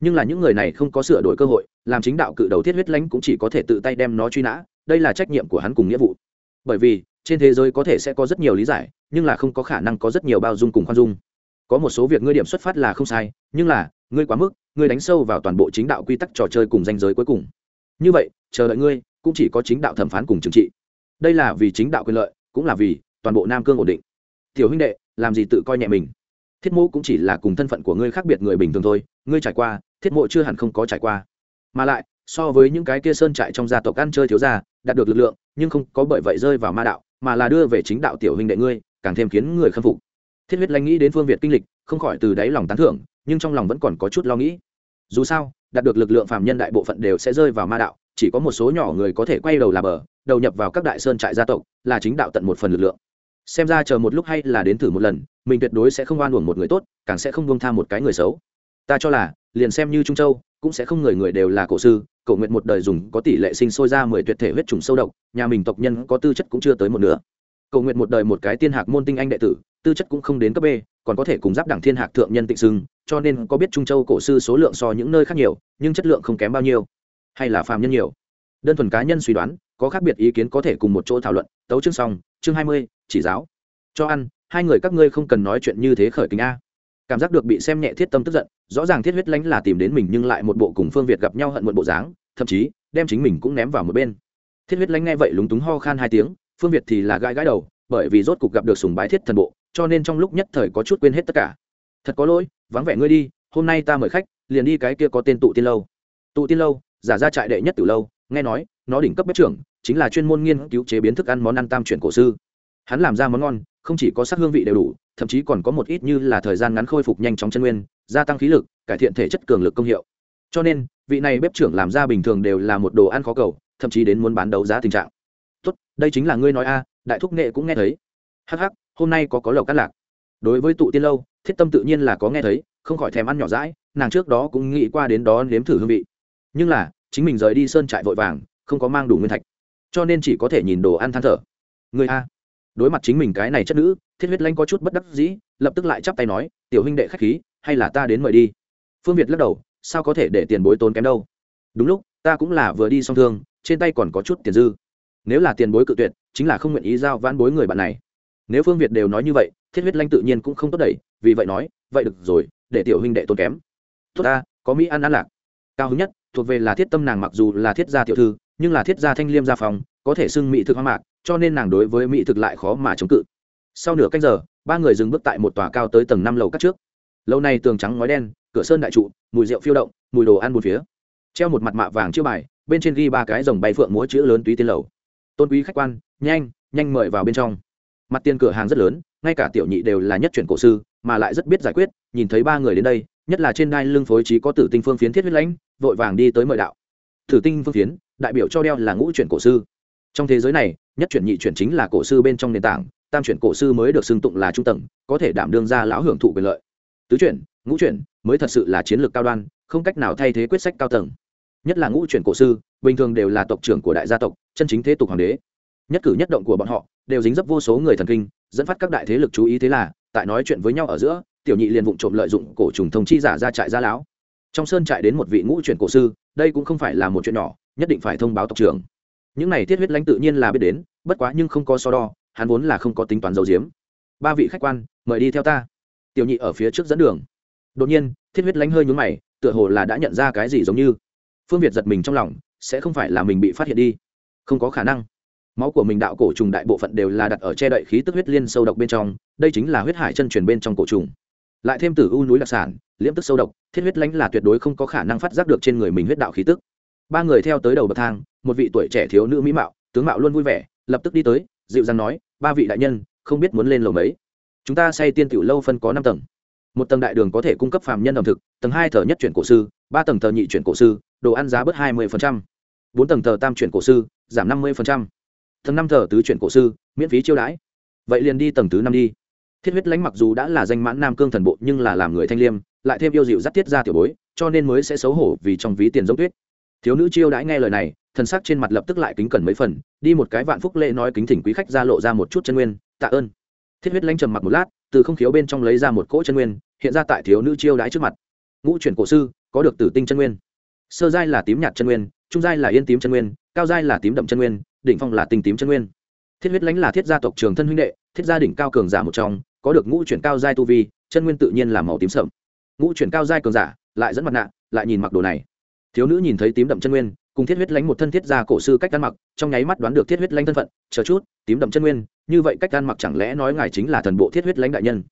[SPEAKER 1] Nhưng là những người này không có sửa đổi cơ hội, làm chính đạo cự đầu thiết huyết lãnh cũng chỉ có thể tự tay đem nó truy nã, đây là trách nhiệm của hắn cùng nghĩa vụ. Bởi vì trên thế giới có thể sẽ có rất nhiều lý giải, nhưng là không có khả năng có rất nhiều bao dung cùng khoan dung. Có một số việc ngươi điểm xuất phát là không sai, nhưng là, ngươi quá mức, ngươi đánh sâu vào toàn bộ chính đạo quy tắc trò chơi cùng danh giới cuối cùng. Như vậy, chờ đợi ngươi, cũng chỉ có chính đạo thẩm phán cùng trừng trị. Đây là vì chính đạo quyền lợi, cũng là vì toàn bộ nam cương ổn định. Tiểu huynh đệ, làm gì tự coi nhẹ mình? Thiết mộ cũng chỉ là cùng thân phận của ngươi khác biệt người bình thường thôi, ngươi trải qua, thiết mộ chưa hẳn không có trải qua. Mà lại, so với những cái kia sơn trại trong gia tộc ăn chơi thiếu gia, đạt được lực lượng, nhưng không có bởi vậy rơi vào ma đạo mà là đưa về chính đạo tiểu huynh đệ ngươi, càng thêm khiến người khâm phục. Thiết huyết lanh nghĩ đến phương việt kinh lịch, không khỏi từ đáy lòng tán thưởng, nhưng trong lòng vẫn còn có chút lo nghĩ. Dù sao, đạt được lực lượng phạm nhân đại bộ phận đều sẽ rơi vào ma đạo, chỉ có một số nhỏ người có thể quay đầu là bờ, đầu nhập vào các đại sơn trại gia tộc, là chính đạo tận một phần lực lượng. Xem ra chờ một lúc hay là đến thử một lần, mình tuyệt đối sẽ không oan uổng một người tốt, càng sẽ không buông tha một cái người xấu. Ta cho là, liền xem như trung châu, cũng sẽ không người người đều là cổ sư cầu nguyện một đời dùng có tỷ lệ sinh sôi ra mười tuyệt thể huyết trùng sâu độc, nhà mình tộc nhân có tư chất cũng chưa tới một nửa. Cầu nguyện một đời một cái tiên hạc môn tinh anh đệ tử, tư chất cũng không đến cấp b, còn có thể cùng giáp đẳng thiên hạc thượng nhân tịnh sưng cho nên có biết trung châu cổ sư số lượng so những nơi khác nhiều, nhưng chất lượng không kém bao nhiêu. Hay là phàm nhân nhiều. Đơn thuần cá nhân suy đoán, có khác biệt ý kiến có thể cùng một chỗ thảo luận. Tấu chương xong, chương hai mươi, chỉ giáo. Cho ăn, hai người các ngươi không cần nói chuyện như thế khởi kính a cảm giác được bị xem nhẹ thiết tâm tức giận, rõ ràng thiết huyết lãnh là tìm đến mình nhưng lại một bộ cùng phương việt gặp nhau hận một bộ dáng, thậm chí, đem chính mình cũng ném vào một bên. Thiết huyết lãnh nghe vậy lúng túng ho khan hai tiếng, phương việt thì là gãi gãi đầu, bởi vì rốt cục gặp được sùng bái thiết thần bộ, cho nên trong lúc nhất thời có chút quên hết tất cả. Thật có lỗi, vắng vẻ ngươi đi, hôm nay ta mời khách, liền đi cái kia có tên tụ tiên lâu. Tụ tiên lâu, giả ra trại đệ nhất từ lâu, nghe nói, nó đỉnh cấp bếp trưởng, chính là chuyên môn nghiên cứu chế biến thức ăn món ăn tam chuyển cổ sư. Hắn làm ra món ngon không chỉ có sắc hương vị đều đủ, thậm chí còn có một ít như là thời gian ngắn khôi phục nhanh chóng chân nguyên, gia tăng khí lực, cải thiện thể chất cường lực công hiệu. Cho nên, vị này bếp trưởng làm ra bình thường đều là một đồ ăn khó cầu, thậm chí đến muốn bán đấu giá tình trạng. Tốt, đây chính là ngươi nói a, đại thúc nghệ cũng nghe thấy. Hắc hắc, hôm nay có có lầu cắt lạc. Đối với tụ tiên lâu, thiết tâm tự nhiên là có nghe thấy, không khỏi thèm ăn nhỏ rãi nàng trước đó cũng nghĩ qua đến đó nếm thử hương vị. Nhưng là, chính mình rời đi sơn trại vội vàng, không có mang đủ nguyên thạch. Cho nên chỉ có thể nhìn đồ ăn than thở. Người a đối mặt chính mình cái này chất nữ, thiết huyết lanh có chút bất đắc dĩ, lập tức lại chắp tay nói, tiểu huynh đệ k h á c h khí, hay là ta đến mời đi? Phương việt lắc đầu, sao có thể để tiền bối tốn kém đâu? Đúng lúc, ta cũng là vừa đi song thương, trên tay còn có chút tiền dư. Nếu là tiền bối cự tuyệt, chính là không nguyện ý giao vãn bối người bạn này. Nếu phương việt đều nói như vậy, thiết huyết lanh tự nhiên cũng không tốt đẩy, vì vậy nói, vậy được rồi, để tiểu huynh đệ tốn kém. Tốt ta, có mỹ ăn ăn lạc. Cao hứng nhất, thuộc về là thiết tâm nàng mặc dù là thiết gia tiểu thư, nhưng là thiết gia thanh liêm gia phòng có thể xưng mỹ thực hoa mạc, cho nên nàng đối với mỹ thực lại khó mà chống cự. Sau nửa canh giờ, ba người dừng bước tại một tòa cao tới tầng năm lầu cắt trước. Lâu nay tường trắng ngói đen, cửa sơn đại trụ, mùi rượu phiêu động, mùi đồ ăn một phía. Treo một mặt mạ vàng chiêu bài, bên trên ghi ba cái dòng bay phượng múa chữ lớn túy tiên lầu. Tôn quý khách quan, nhanh nhanh mời vào bên trong. Mặt tiền cửa hàng rất lớn, ngay cả tiểu nhị đều là nhất chuyển cổ sư, mà lại rất biết giải quyết, nhìn thấy ba người đến đây, nhất là trên đai lưng phối trí có tử tinh phương phiến thiết huyết lãnh, vội vàng đi tới mời đạo. Tử tinh phương phiến, đại biểu cho đeo là ngũ chuyển cổ sư trong thế giới này, nhất chuyển nhị chuyển chính là cổ sư bên trong nền tảng, tam chuyển cổ sư mới được xưng tụng là trung tầng, có thể đảm đương ra lão hưởng thụ quyền lợi. Tứ chuyển, ngũ chuyển mới thật sự là chiến lược cao đoan, không cách nào thay thế quyết sách cao tầng. Nhất là ngũ chuyển cổ sư, bình thường đều là tộc trưởng của đại gia tộc, chân chính thế tục hoàng đế. Nhất cử nhất động của bọn họ, đều dính dấp vô số người thần kinh, dẫn phát các đại thế lực chú ý thế là, tại nói chuyện với nhau ở giữa, tiểu nhị liền vụng trộm lợi dụng cổ trùng thông chi giả ra trại gia lão. Trong sơn trại đến một vị ngũ chuyển cổ sư, đây cũng không phải là một chuyện nhỏ, nhất định phải thông báo tộc trưởng những này thiết huyết lãnh tự nhiên là biết đến, bất quá nhưng không có so đo, hắn vốn là không có tính toán dầu diếm ba vị khách quan, mời đi theo ta. Tiểu nhị ở phía trước dẫn đường. Đột nhiên thiết huyết lãnh hơi nhúng mày, tựa hồ là đã nhận ra cái gì giống như. Phương việt giật mình trong lòng, sẽ không phải là mình bị phát hiện đi. Không có khả năng. Máu của mình đạo cổ trùng đại bộ phận đều là đặt ở che đậy khí tức huyết liên sâu độc bên trong, đây chính là huyết hải chân truyền bên trong cổ trùng. Lại thêm từ u núi đặc sản, liễm tức sâu độc thiết huyết lãnh là tuyệt đối không có khả năng phát giác được trên người mình huyết đạo khí tức ba người theo tới đầu bậc thang, một vị tuổi trẻ thiếu nữ mỹ mạo, tướng mạo luôn vui vẻ, lập tức đi tới, dịu dàng nói, ba vị đại nhân, không biết muốn lên lầu mấy? Chúng ta xây tiên tiểu lâu phân có năm tầng. Một tầng đại đường có thể cung cấp phàm nhân ẩm thực, tầng hai thờ nhất chuyển cổ sư, ba tầng thờ nhị chuyển cổ sư, đồ ăn giá bớt hai mươi bốn tầng thờ tam chuyển cổ sư, giảm năm mươi tầng năm thờ tứ chuyển cổ sư, miễn phí chiêu đãi. Vậy liền đi tầng thứ năm đi. Thiết huyết lãnh mặc dù đã là danh mãn nam cương thần bộ, nhưng là làm người thanh liêm, lại thêm yêu dịu dắt tiết ra tiểu bối, cho nên mới sẽ xấu hổ vì trong ví tiền giống tuyết thiếu nữ chiêu đãi nghe lời này, thần sắc trên mặt lập tức lại kính cẩn mấy phần, đi một cái vạn phúc lễ nói kính thỉnh quý khách ra lộ ra một chút chân nguyên, tạ ơn. Thiết huyết lãnh trầm mặc một lát, từ không khiếu bên trong lấy ra một cỗ chân nguyên, hiện ra tại thiếu nữ chiêu đãi trước mặt. Ngũ chuyển cổ sư, có được tử tinh chân nguyên. Sơ giai là tím nhạt chân nguyên, trung giai là yên tím chân nguyên, cao giai là tím đậm chân nguyên, đỉnh phong là tinh tím chân nguyên. Thiết huyết lãnh là thiết gia tộc trường thân huynh đệ, thiết gia đỉnh cao cường giả một trong, có được ngũ chuyển cao giai tu vi, chân nguyên tự nhiên là màu tím sậm. Ngũ chuyển cao giai cường giả, lại dẫn mặt nạ, lại nhìn mặc đồ này thiếu nữ nhìn thấy tím đậm chân nguyên, cùng thiết huyết lãnh một thân thiết gia cổ sư cách ăn mặc, trong nháy mắt đoán được thiết huyết lãnh thân phận, chờ chút, tím đậm chân nguyên, như vậy cách ăn mặc chẳng lẽ nói ngài chính là thần bộ thiết huyết lãnh đại nhân?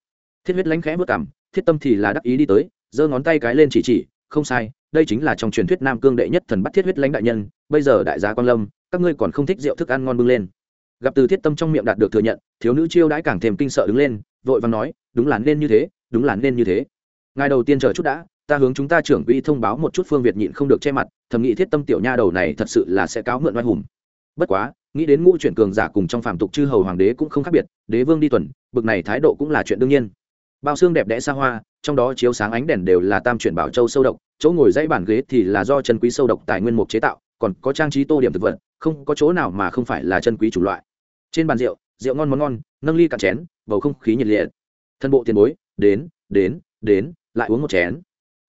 [SPEAKER 1] Thiết huyết lãnh khẽ bước cảm thiết tâm thì là đắc ý đi tới, giơ ngón tay cái lên chỉ chỉ, không sai, đây chính là trong truyền thuyết nam cương đệ nhất thần bắt thiết huyết lãnh đại nhân, bây giờ đại gia quan lâm, các ngươi còn không thích rượu thức ăn ngon bưng lên. Gặp từ thiết tâm trong miệng đạt được thừa nhận, thiếu nữ chiêu đãi càng thêm kinh sợ đứng lên, vội vàng nói, đúng là nên như thế, đúng là nên như thế. Ngài đầu tiên chờ chút đã ta hướng chúng ta trưởng quỹ thông báo một chút phương việt nhịn không được che mặt, thầm nghĩ thiết tâm tiểu nha đầu này thật sự là sẽ cáo mượn oai hùng. Bất quá, nghĩ đến ngũ chuyển cường giả cùng trong phàm tục chư hầu hoàng đế cũng không khác biệt, đế vương đi tuần, bực này thái độ cũng là chuyện đương nhiên. Bao xương đẹp đẽ xa hoa, trong đó chiếu sáng ánh đèn đều là tam chuyển bảo châu sâu độc, chỗ ngồi dãy bản ghế thì là do chân quý sâu độc tài nguyên mục chế tạo, còn có trang trí tô điểm thực vật, không có chỗ nào mà không phải là chân quý chủ loại. Trên bàn rượu rượu ngon món ngon, nâng ly cạn chén, bầu không khí nhiệt liệt. Thân bộ tiền bối, đến đến đến, lại uống một chén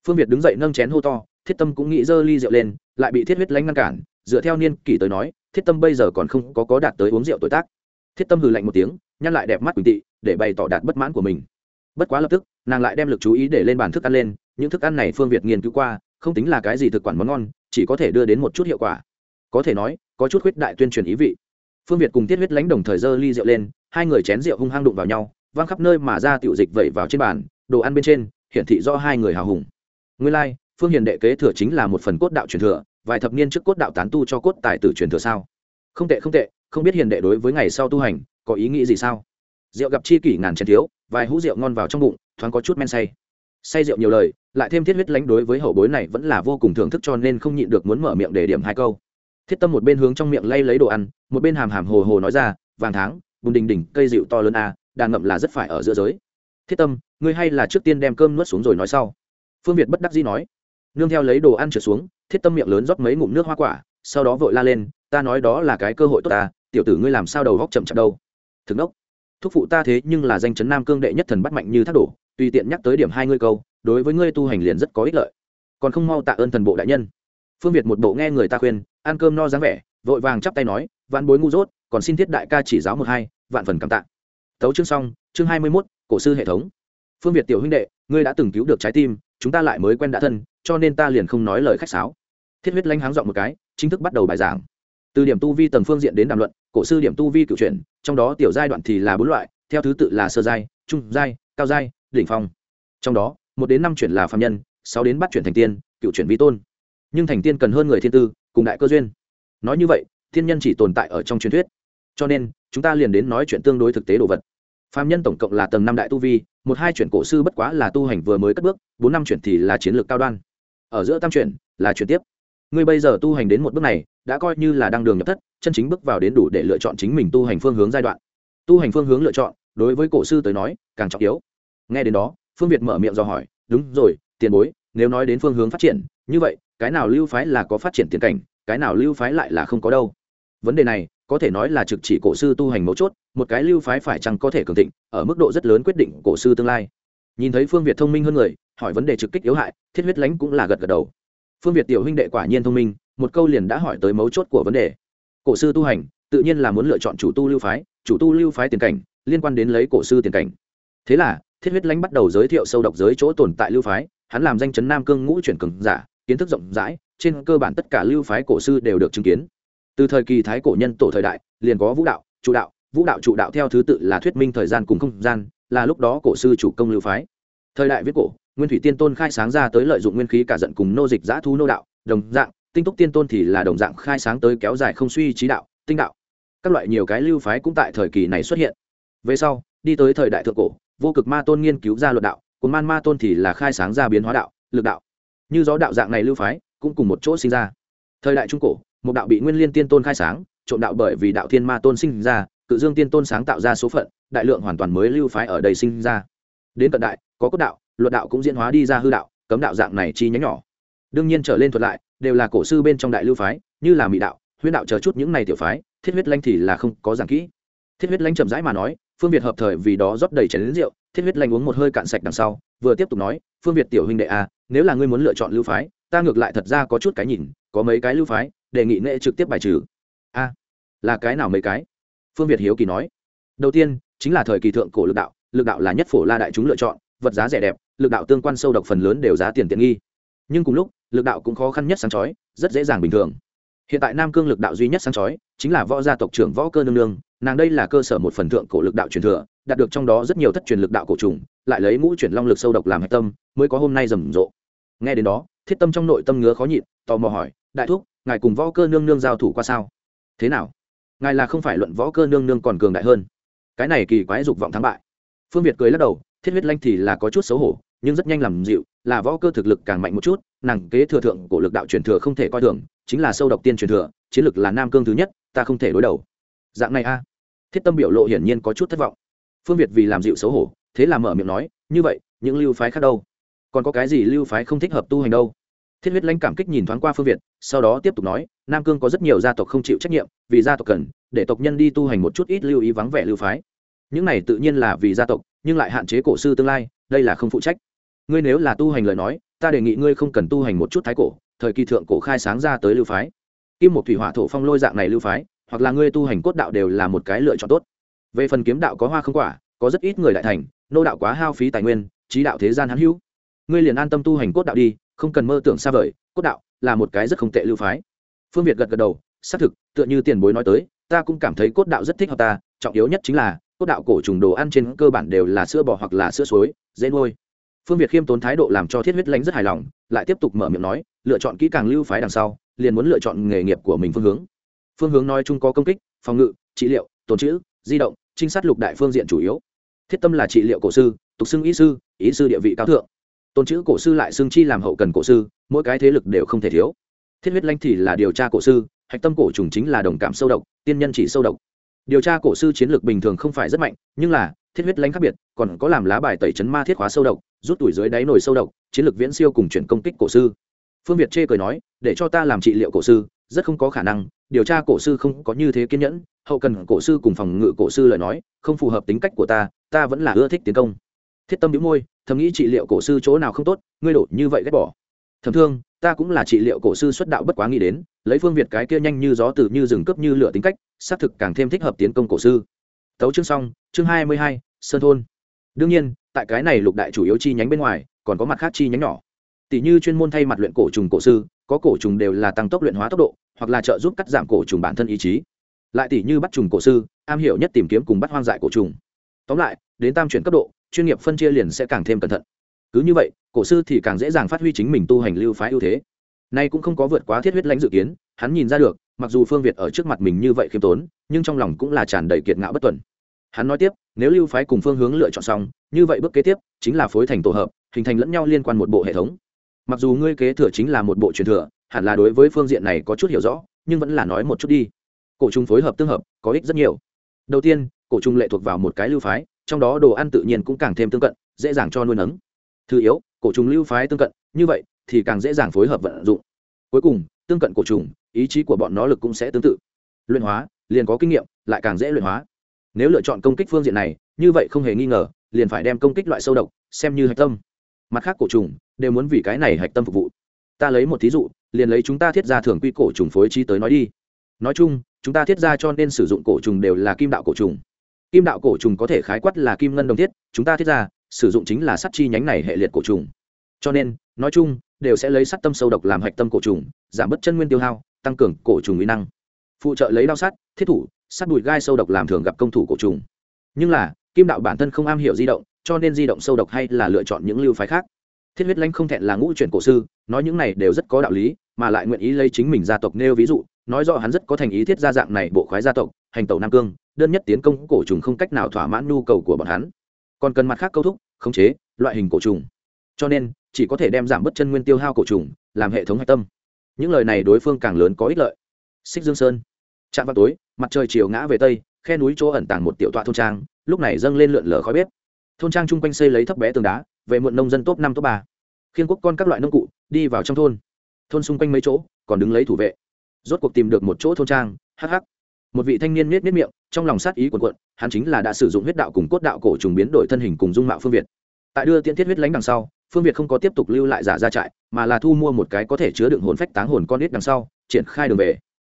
[SPEAKER 1] phương việt đứng dậy nâng chén hô to, thiết tâm cũng nghĩ dơ ly rượu lên, lại bị thiết huyết lánh ngăn cản. Dựa theo niên kỷ tới nói, thiết tâm bây giờ còn không có có đạt tới uống rượu tuổi tác. Thiết tâm hừ lạnh một tiếng, nhăn lại đẹp mắt quỳnh tị, để bày tỏ đạt bất mãn của mình. Bất quá lập tức, nàng lại đem lực chú ý để lên bàn thức ăn lên. Những thức ăn này phương việt nghiên cứu qua, không tính là cái gì thực quản món ngon, chỉ có thể đưa đến một chút hiệu quả. Có thể nói, có chút khuyết đại tuyên truyền ý vị. Phương việt cùng tiết huyết lãnh đồng thời dơ ly rượu lên, hai người chén rượu hung hăng đụng vào nhau văng khắp nơi mà ra tiểu dịch vẩy vào trên bàn, đồ ăn bên trên, hiển thị do hai người hào hùng nguyên lai, phương hiền đệ kế thừa chính là một phần cốt đạo truyền thừa, vài thập niên trước cốt đạo tán tu cho cốt tài tử truyền thừa sao? Không tệ không tệ, không biết hiền đệ đối với ngày sau tu hành, có ý nghĩ gì sao? Rượu gặp chi kỷ ngàn chén thiếu, vài hũ rượu ngon vào trong bụng, thoáng có chút men say. Say rượu nhiều lời, lại thêm thiết huyết lánh đối với hậu bối này vẫn là vô cùng thưởng thức cho nên không nhịn được muốn mở miệng để điểm hai câu. Thiết tâm một bên hướng trong miệng lay lấy đồ ăn, một bên hàm hàm hồ hồ nói ra, vàng tháng, bùn đình đỉnh, cây rượu to lớn a đàn ngậm là rất phải ở giữa giới. Thiết tâm, ngươi hay là trước tiên đem cơm nuốt xuống rồi nói sau phương việt bất đắc dĩ nói, nương theo lấy đồ ăn trượt xuống, thiết tâm miệng lớn rót mấy ngụm nước hoa quả, sau đó vội la lên, ta nói đó là cái cơ hội tốt ta, tiểu tử ngươi làm sao đầu góc chậm chậm đâu? Thực đốc thúc phụ ta thế nhưng là danh chấn nam cương đệ nhất thần bắt mạnh như thác đổ, tùy tiện nhắc tới điểm hai ngươi câu, đối với ngươi tu hành liền rất có ích lợi. Còn không mau tạ ơn thần bộ đại nhân. Phương việt một bộ nghe người ta khuyên, ăn cơm no dáng vẻ, vội vàng chắp tay nói vạn bối ngu dốt, còn xin thiết đại ca chỉ giáo một hai, vạn phần cảm tạ. Tấu chương xong, chương hai mươi mốt, cổ sư hệ thống phương việt tiểu huynh đệ, ngươi đã từng cứu được trái tim, chúng ta lại mới quen đã thân, cho nên ta liền không nói lời khách sáo. Thiết huyết lanh háng dọn một cái, chính thức bắt đầu bài giảng. Từ điểm tu vi tầng phương diện đến đàm luận, cổ sư điểm tu vi cựu chuyển, trong đó tiểu giai đoạn thì là bốn loại, theo thứ tự là sơ giai, trung giai, cao giai, đỉnh phong. Trong đó, một đến năm chuyển là phạm nhân, sáu đến bắt chuyển thành tiên, cựu chuyển vi tôn. Nhưng thành tiên cần hơn người thiên tư, cùng đại cơ duyên. Nói như vậy, thiên nhân chỉ tồn tại ở trong truyền thuyết. Cho nên, chúng ta liền đến nói chuyện tương đối thực tế đồ vật. Phạm nhân tổng cộng là tầng năm đại tu vi một hai chuyển cổ sư bất quá là tu hành vừa mới cất bước, bốn năm chuyển thì là chiến lược cao đoan. Ở giữa tam chuyển, là chuyển tiếp. Ngươi bây giờ tu hành đến một bước này, đã coi như là đang đường nhập thất, chân chính bước vào đến đủ để lựa chọn chính mình tu hành phương hướng giai đoạn. Tu hành phương hướng lựa chọn, đối với cổ sư tới nói, càng trọng yếu. Nghe đến đó, phương việt mở miệng do hỏi, đúng rồi, tiền bối, nếu nói đến phương hướng phát triển, như vậy, cái nào lưu phái là có phát triển tiền cảnh, cái nào lưu phái lại là không có đâu? Vấn đề này có thể nói là trực chỉ cổ sư tu hành mấu chốt, một cái lưu phái phải chăng có thể cường thịnh, ở mức độ rất lớn quyết định cổ sư tương lai. Nhìn thấy phương việt thông minh hơn người, hỏi vấn đề trực kích yếu hại, thiết huyết lánh cũng là gật gật đầu. Phương việt tiểu huynh đệ quả nhiên thông minh, một câu liền đã hỏi tới mấu chốt của vấn đề. Cổ sư tu hành, tự nhiên là muốn lựa chọn chủ tu lưu phái, chủ tu lưu phái tiền cảnh, liên quan đến lấy cổ sư tiền cảnh. Thế là, thiết huyết lãnh bắt đầu giới thiệu sâu độc giới chỗ tồn tại lưu phái, hắn làm danh chấn nam cương ngũ chuyển cường giả, kiến thức rộng rãi, trên cơ bản tất cả lưu phái cổ sư đều được chứng kiến từ thời kỳ thái cổ nhân tổ thời đại, liền có vũ đạo, chủ đạo, vũ đạo chủ đạo theo thứ tự là thuyết minh thời gian cùng không gian, là lúc đó cổ sư chủ công lưu phái. Thời đại viết cổ, nguyên thủy tiên tôn khai sáng ra tới lợi dụng nguyên khí cả giận cùng nô dịch giã thu nô đạo, đồng dạng, tinh túc tiên tôn thì là đồng dạng khai sáng tới kéo dài không suy trí đạo, tinh đạo. Các loại nhiều cái lưu phái cũng tại thời kỳ này xuất hiện. Về sau, đi tới thời đại thượng cổ, vô cực ma tôn nghiên cứu ra luật đạo còn man ma tôn thì là khai sáng ra biến hóa đạo, lực đạo. Như gió đạo dạng này lưu phái cũng cùng một chỗ sinh ra. Thời đại trung cổ một đạo bị nguyên liên tiên tôn khai sáng trộm đạo bởi vì đạo thiên ma tôn sinh ra cự dương tiên tôn sáng tạo ra số phận đại lượng hoàn toàn mới lưu phái ở đây sinh ra. Đến cận đại có cốt đạo luật đạo cũng diễn hóa đi ra hư đạo cấm đạo dạng này chi nhánh nhỏ. Đương nhiên trở lên thuật lại đều là cổ sư bên trong đại lưu phái như là mỹ đạo huyết đạo chờ chút những này tiểu phái thiết huyết lanh thì là không có giảng kỹ. Thiết huyết lanh chậm rãi mà nói phương việt hợp thời vì đó rót đầy chén lính rượu thiết huyết lanh uống một hơi cạn sạch đằng sau vừa tiếp tục nói phương việt tiểu huynh đệ a à, nếu là ngươi muốn lựa chọn lưu phái ta ngược lại thật ra có chút cái nhìn có mấy cái lưu phái đề nghị nghệ trực tiếp bài trừ. A, là cái nào mấy cái? Phương việt hiếu kỳ nói. Đầu tiên, chính là thời kỳ thượng cổ lực đạo lực đạo là nhất phổ la đại chúng lựa chọn, vật giá rẻ đẹp, lực đạo tương quan sâu độc phần lớn đều giá tiền tiện nghi. Nhưng cùng lúc, lực đạo cũng khó khăn nhất sáng chói, rất dễ dàng bình thường. Hiện tại nam cương lực đạo duy nhất sáng chói, chính là võ gia tộc trưởng võ cơ nương nương, nàng đây là cơ sở một phần thượng cổ lực đạo truyền thừa, đạt được trong đó rất nhiều thất truyền lực đạo cổ trùng, lại lấy ngũ chuyển long lực sâu độc làm hạch tâm, mới có hôm nay rầm rộ. Nghe đến đó, thiết tâm trong nội tâm ngứa khó nhịn, tò mò hỏi, đại thúc ngài cùng võ cơ nương nương giao thủ qua sao? Thế nào? Ngài là không phải luận võ cơ nương nương còn cường đại hơn. Cái này kỳ quái dục vọng thắng bại. Phương việt cười lắc đầu, thiết huyết lanh thì là có chút xấu hổ, nhưng rất nhanh làm dịu, là võ cơ thực lực càng mạnh một chút, nàng kế thừa thượng cổ lực đạo truyền thừa không thể coi thường, chính là sâu độc tiên truyền thừa, chiến lực là nam cương thứ nhất, ta không thể đối đầu. Dạng này a. Thiết tâm biểu lộ hiển nhiên có chút thất vọng. Phương việt vì làm dịu xấu hổ, thế là mở miệng nói, như vậy, những lưu phái khác đâu? Còn có cái gì lưu phái không thích hợp tu hành đâu? Thiết huyết lãnh cảm kích nhìn thoáng qua phương việt, sau đó tiếp tục nói, nam cương có rất nhiều gia tộc không chịu trách nhiệm, vì gia tộc cần, để tộc nhân đi tu hành một chút ít lưu ý vắng vẻ lưu phái. Những này tự nhiên là vì gia tộc, nhưng lại hạn chế cổ sư tương lai, đây là không phụ trách. Ngươi nếu là tu hành lời nói, ta đề nghị ngươi không cần tu hành một chút thái cổ, thời kỳ thượng cổ khai sáng ra tới lưu phái. Kim một thủy hỏa thổ phong lôi dạng này lưu phái, hoặc là ngươi tu hành cốt đạo đều là một cái lựa chọn tốt. Về phần kiếm đạo có hoa không quả, có rất ít người đại thành, nô đạo quá hao phí tài nguyên trí đạo thế gian hãn hữu. Ngươi liền an tâm tu hành cốt đạo đi không cần mơ tưởng xa vời, cốt đạo là một cái rất không tệ lưu phái. Phương việt gật gật đầu, xác thực, tựa như tiền bối nói tới, ta cũng cảm thấy cốt đạo rất thích hợp ta, trọng yếu nhất chính là, cốt đạo cổ trùng đồ ăn trên cơ bản đều là sữa bò hoặc là sữa suối, dễ nuôi. Phương việt khiêm tốn thái độ làm cho thiết huyết lãnh rất hài lòng, lại tiếp tục mở miệng nói, lựa chọn kỹ càng lưu phái đằng sau, liền muốn lựa chọn nghề nghiệp của mình phương hướng. Phương hướng nói chung có công kích, phòng ngự, trị liệu, tồn chữ di động, trinh sát lục đại phương diện chủ yếu. Thiết tâm là trị liệu cổ sư, tục xưng ý sư ý sư địa vị cao thượng tôn chữ cổ sư lại xương chi làm hậu cần cổ sư, mỗi cái thế lực đều không thể thiếu. Thiết huyết lanh thì là điều tra cổ sư, hạch tâm cổ trùng chính là đồng cảm sâu độc, tiên nhân chỉ sâu độc. Điều tra cổ sư chiến lược bình thường không phải rất mạnh, nhưng là, thiết huyết lanh khác biệt, còn có làm lá bài tẩy chấn ma thiết hóa sâu độc, rút tuổi dưới đáy nồi sâu độc, chiến lược viễn siêu cùng chuyển công kích cổ sư. Phương việt chê cười nói, để cho ta làm trị liệu cổ sư, rất không có khả năng, điều tra cổ sư không có như thế kiên nhẫn, hậu cần cổ sư cùng phòng ngự cổ sư lời nói, không phù hợp tính cách của ta ta vẫn là ưa thích tiến công. Thiết tâm đĩu môi thầm nghĩ trị liệu cổ sư chỗ nào không tốt, ngươi đổ như vậy ghét bỏ. Thầm thương, ta cũng là trị liệu cổ sư xuất đạo bất quá nghĩ đến, lấy phương việt cái kia nhanh như gió từ như rừng cướp như lửa tính cách, xác thực càng thêm thích hợp tiến công cổ sư. Tấu chương xong, chương hai mươi hai, sơn thôn. Đương nhiên, tại cái này lục đại chủ yếu chi nhánh bên ngoài, còn có mặt khác chi nhánh nhỏ. Tỷ như chuyên môn thay mặt luyện cổ trùng cổ sư, có cổ trùng đều là tăng tốc luyện hóa tốc độ, hoặc là trợ giúp cắt giảm cổ trùng bản thân ý chí. Lại tỷ như bắt trùng cổ sư, am hiểu nhất tìm kiếm cùng bắt hoang dại cổ trùng. Tóm lại, đến tam chuyển cấp độ chuyên nghiệp phân chia liền sẽ càng thêm cẩn thận. Cứ như vậy, cổ sư thì càng dễ dàng phát huy chính mình tu hành lưu phái ưu thế. Nay cũng không có vượt quá thiết huyết lãnh dự kiến, hắn nhìn ra được, mặc dù phương việt ở trước mặt mình như vậy khiêm tốn, nhưng trong lòng cũng là tràn đầy kiệt ngạo bất tuần. Hắn nói tiếp, nếu lưu phái cùng phương hướng lựa chọn xong, như vậy bước kế tiếp chính là phối thành tổ hợp, hình thành lẫn nhau liên quan một bộ hệ thống. Mặc dù ngươi kế thừa chính là một bộ truyền thừa, hẳn là đối với phương diện này có chút hiểu rõ, nhưng vẫn là nói một chút đi. Cổ trùng phối hợp tương hợp, có ích rất nhiều. Đầu tiên, cổ trùng lệ thuộc vào một cái lưu phái trong đó đồ ăn tự nhiên cũng càng thêm tương cận, dễ dàng cho nuôi nấng. Thứ yếu, cổ trùng lưu phái tương cận, như vậy thì càng dễ dàng phối hợp vận dụng. Cuối cùng, tương cận cổ trùng, ý chí của bọn nó lực cũng sẽ tương tự. Luyện hóa, liền có kinh nghiệm, lại càng dễ luyện hóa. Nếu lựa chọn công kích phương diện này, như vậy không hề nghi ngờ, liền phải đem công kích loại sâu độc, xem như hạch tâm. Mặt khác, cổ trùng đều muốn vì cái này hạch tâm phục vụ. Ta lấy một thí dụ, liền lấy chúng ta thiết ra thường quy cổ trùng phối trí tới nói đi. Nói chung, chúng ta thiết ra cho nên sử dụng cổ trùng đều là kim đạo cổ trùng kim đạo cổ trùng có thể khái quát là kim ngân đồng thiết, chúng ta thiết ra, sử dụng chính là sắt chi nhánh này hệ liệt cổ trùng. Cho nên, nói chung, đều sẽ lấy sắt tâm sâu độc làm hạch tâm cổ trùng, giảm bớt chân nguyên tiêu hao, tăng cường cổ trùng uy năng. Phụ trợ lấy đao sắt, thiết thủ, sắt bụi gai sâu độc làm thường gặp công thủ cổ trùng. Nhưng là, kim đạo bản thân không am hiểu di động, cho nên di động sâu độc hay là lựa chọn những lưu phái khác. Thiết huyết lãnh không thẹn là ngũ chuyển cổ sư, nói những này đều rất có đạo lý mà lại nguyện ý lấy chính mình gia tộc nêu ví dụ, nói rõ hắn rất có thành ý thiết gia dạng này bộ khoái gia tộc, hành tẩu nam cương, đơn nhất tiến công cổ trùng không cách nào thỏa mãn nhu cầu của bọn hắn. Còn cần mặt khác câu thúc khống chế, loại hình cổ trùng. Cho nên, chỉ có thể đem giảm bớt chân nguyên tiêu hao cổ trùng, làm hệ thống hạch tâm. Những lời này đối phương càng lớn có ích lợi. Xích dương sơn. Chạm vào tối, mặt trời chiều ngã về tây, khe núi chỗ ẩn tàng một tiểu tọa thôn trang, lúc này dâng lên lượn lờ khói bếp. Thôn trang chung quanh xây lấy thấp bé tường đá, về muộn nông dân top năm, top ba. Khiên quốc con các loại nông cụ, đi vào trong thôn thôn xung quanh mấy chỗ, còn đứng lấy thủ vệ. Rốt cuộc tìm được một chỗ thôn trang hh một vị thanh niên miết miết miệng, trong lòng sát ý quần quận hắn chính là đã sử dụng huyết đạo cùng cốt đạo cổ trùng biến đổi thân hình cùng dung mạo phương việt. Tại đưa tiễn thiết huyết lánh đằng sau, phương việt không có tiếp tục lưu lại giả ra trại, mà là thu mua một cái có thể chứa đựng hồn phách táng hồn con ít đằng sau, triển khai đường về.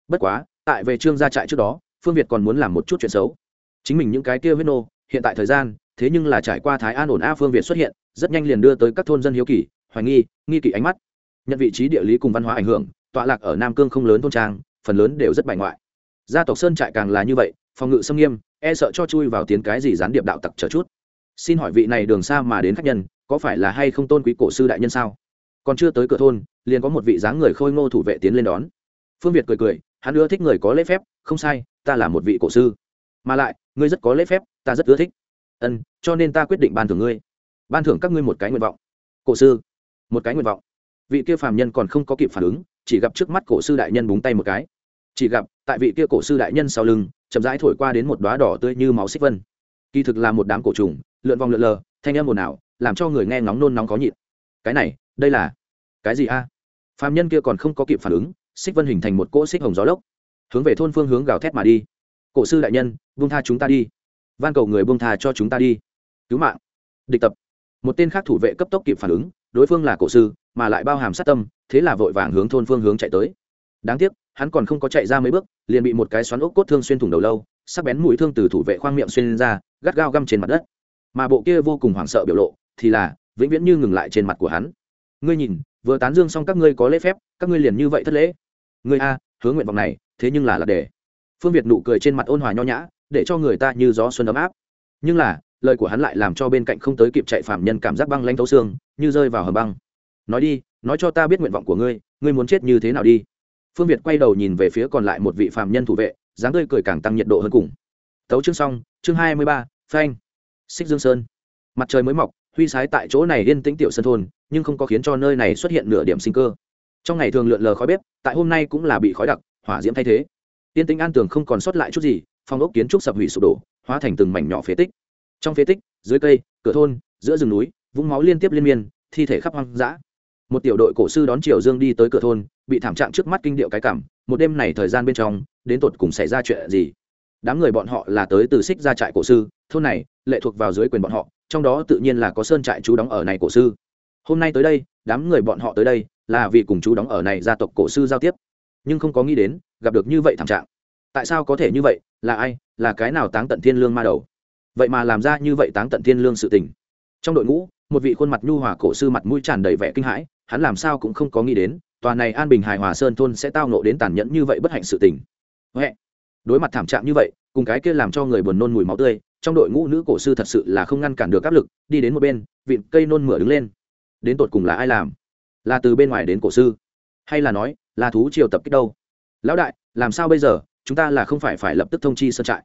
[SPEAKER 1] Bất quá, tại về trương gia trại trước đó, phương việt còn muốn làm một chút chuyện xấu. Chính mình những cái kia huyết nô, hiện tại thời gian, thế nhưng là trải qua thái an ổn a phương việt xuất hiện, rất nhanh liền đưa tới các thôn dân hiếu kỳ, hoài nghi nghi kỵ ánh mắt nhận vị trí địa lý cùng văn hóa ảnh hưởng, tọa lạc ở nam cương không lớn thôn trang, phần lớn đều rất bài ngoại. Gia tộc sơn trại càng là như vậy, phòng ngự xâm nghiêm e sợ cho chui vào tiến cái gì gián điệp đạo tặc chờ chút. Xin hỏi vị này đường xa mà đến khách nhân, có phải là hay không tôn quý cổ sư đại nhân sao? Còn chưa tới cửa thôn, liền có một vị dáng người khôi ngô thủ vệ tiến lên đón. Phương việt cười cười, hắn ưa thích người có lễ phép, không sai, ta là một vị cổ sư. Mà lại, ngươi rất có lễ phép, ta rất ưa thích. Ân, cho nên ta quyết định ban thưởng ngươi. Ban thưởng các ngươi một cái nguyện vọng. Cổ sư, một cái nguyện vọng vị kia phàm nhân còn không có kịp phản ứng, chỉ gặp trước mắt cổ sư đại nhân búng tay một cái. Chỉ gặp, tại vị kia cổ sư đại nhân sau lưng, chậm rãi thổi qua đến một đoá đỏ tươi như máu xích vân. Kỳ thực là một đám cổ trùng, lượn vòng lượn lờ, thanh âm ồn ào, làm cho người nghe ngóng nôn nóng có nhịn. Cái này, đây là cái gì a? À? phàm nhân kia còn không có kịp phản ứng, xích vân hình thành một cỗ xích hồng gió lốc, hướng về thôn phương hướng gào thét mà đi. Cổ sư đại nhân, buông tha chúng ta đi. Van cầu người buông tha cho chúng ta đi. Cứu mạng. Địch tập. Một tên khác thủ vệ cấp tốc kịp phản ứng, đối phương là cổ sư mà lại bao hàm sát tâm, thế là vội vàng hướng thôn phương hướng chạy tới. Đáng tiếc, hắn còn không có chạy ra mấy bước, liền bị một cái xoắn ốc cốt thương xuyên thủng đầu lâu, sắc bén mũi thương từ thủ vệ khoang miệng xuyên ra, gắt gao găm trên mặt đất. Mà bộ kia vô cùng hoảng sợ biểu lộ, thì là, vĩnh viễn như ngừng lại trên mặt của hắn. Ngươi nhìn, vừa tán dương xong các ngươi có lễ phép, các ngươi liền như vậy thất lễ. Ngươi a hướng nguyện vọng này, thế nhưng là là để. Phương việt nụ cười trên mặt ôn hòa nho nhã, để cho người ta như gió xuân ấm áp. Nhưng là, lời của hắn lại làm cho bên cạnh không tới kịp chạy phạm nhân cảm giác băng lanh thấu xương, như rơi vào hầm băng nói đi, nói cho ta biết nguyện vọng của ngươi ngươi muốn chết như thế nào đi? Phương việt quay đầu nhìn về phía còn lại một vị phạm nhân thủ vệ, dáng tươi cười càng tăng nhiệt độ hơn cùng. Tấu chương xong, chương hai mươi ba, phanh. Xích dương sơn. Mặt trời mới mọc, huy sái tại chỗ này yên tĩnh tiểu sân thôn, nhưng không có khiến cho nơi này xuất hiện nửa điểm sinh cơ. Trong ngày thường lượn lờ khói bếp, tại hôm nay cũng là bị khói đặc, hỏa diễm thay thế. Yên tĩnh an tường không còn sót lại chút gì phong ốc kiến trúc sập hủy sụp đổ, hóa thành từng mảnh nhỏ phế tích. Trong phế tích, dưới cây, cửa thôn, giữa rừng núi, vũng máu liên tiếp liên miên, thi thể khắp hoang dã một tiểu đội cổ sư đón triều dương đi tới cửa thôn, bị thảm trạng trước mắt kinh điệu cái cảm, một đêm này thời gian bên trong, đến tột cùng xảy ra chuyện gì? Đám người bọn họ là tới từ xích ra trại cổ sư, thôn này, lệ thuộc vào dưới quyền bọn họ, trong đó tự nhiên là có sơn trại chú đóng ở này cổ sư. Hôm nay tới đây, đám người bọn họ tới đây, là vì cùng chú đóng ở này gia tộc cổ sư giao tiếp. Nhưng không có nghĩ đến, gặp được như vậy thảm trạng. Tại sao có thể như vậy? Là ai? Là cái nào táng tận thiên lương ma đầu? Vậy mà làm ra như vậy táng tận thiên lương sự tình. Trong đội ngũ, một vị khuôn mặt nhu hòa cổ sư mặt mũi tràn đầy vẻ kinh hãi hắn làm sao cũng không có nghĩ đến, tòa này an bình hài hòa sơn thôn sẽ tao nộ đến tàn nhẫn như vậy bất hạnh sự tình. Huệ. đối mặt thảm trạng như vậy, cùng cái kia làm cho người buồn nôn mùi máu tươi, trong đội ngũ nữ cổ sư thật sự là không ngăn cản được áp lực, đi đến một bên, vịn cây nôn mửa đứng lên. Đến tột cùng là ai làm? Là từ bên ngoài đến cổ sư? Hay là nói, là thú triều tập kích đâu? Lão đại, làm sao bây giờ? Chúng ta là không phải phải lập tức thông chi sơn trại.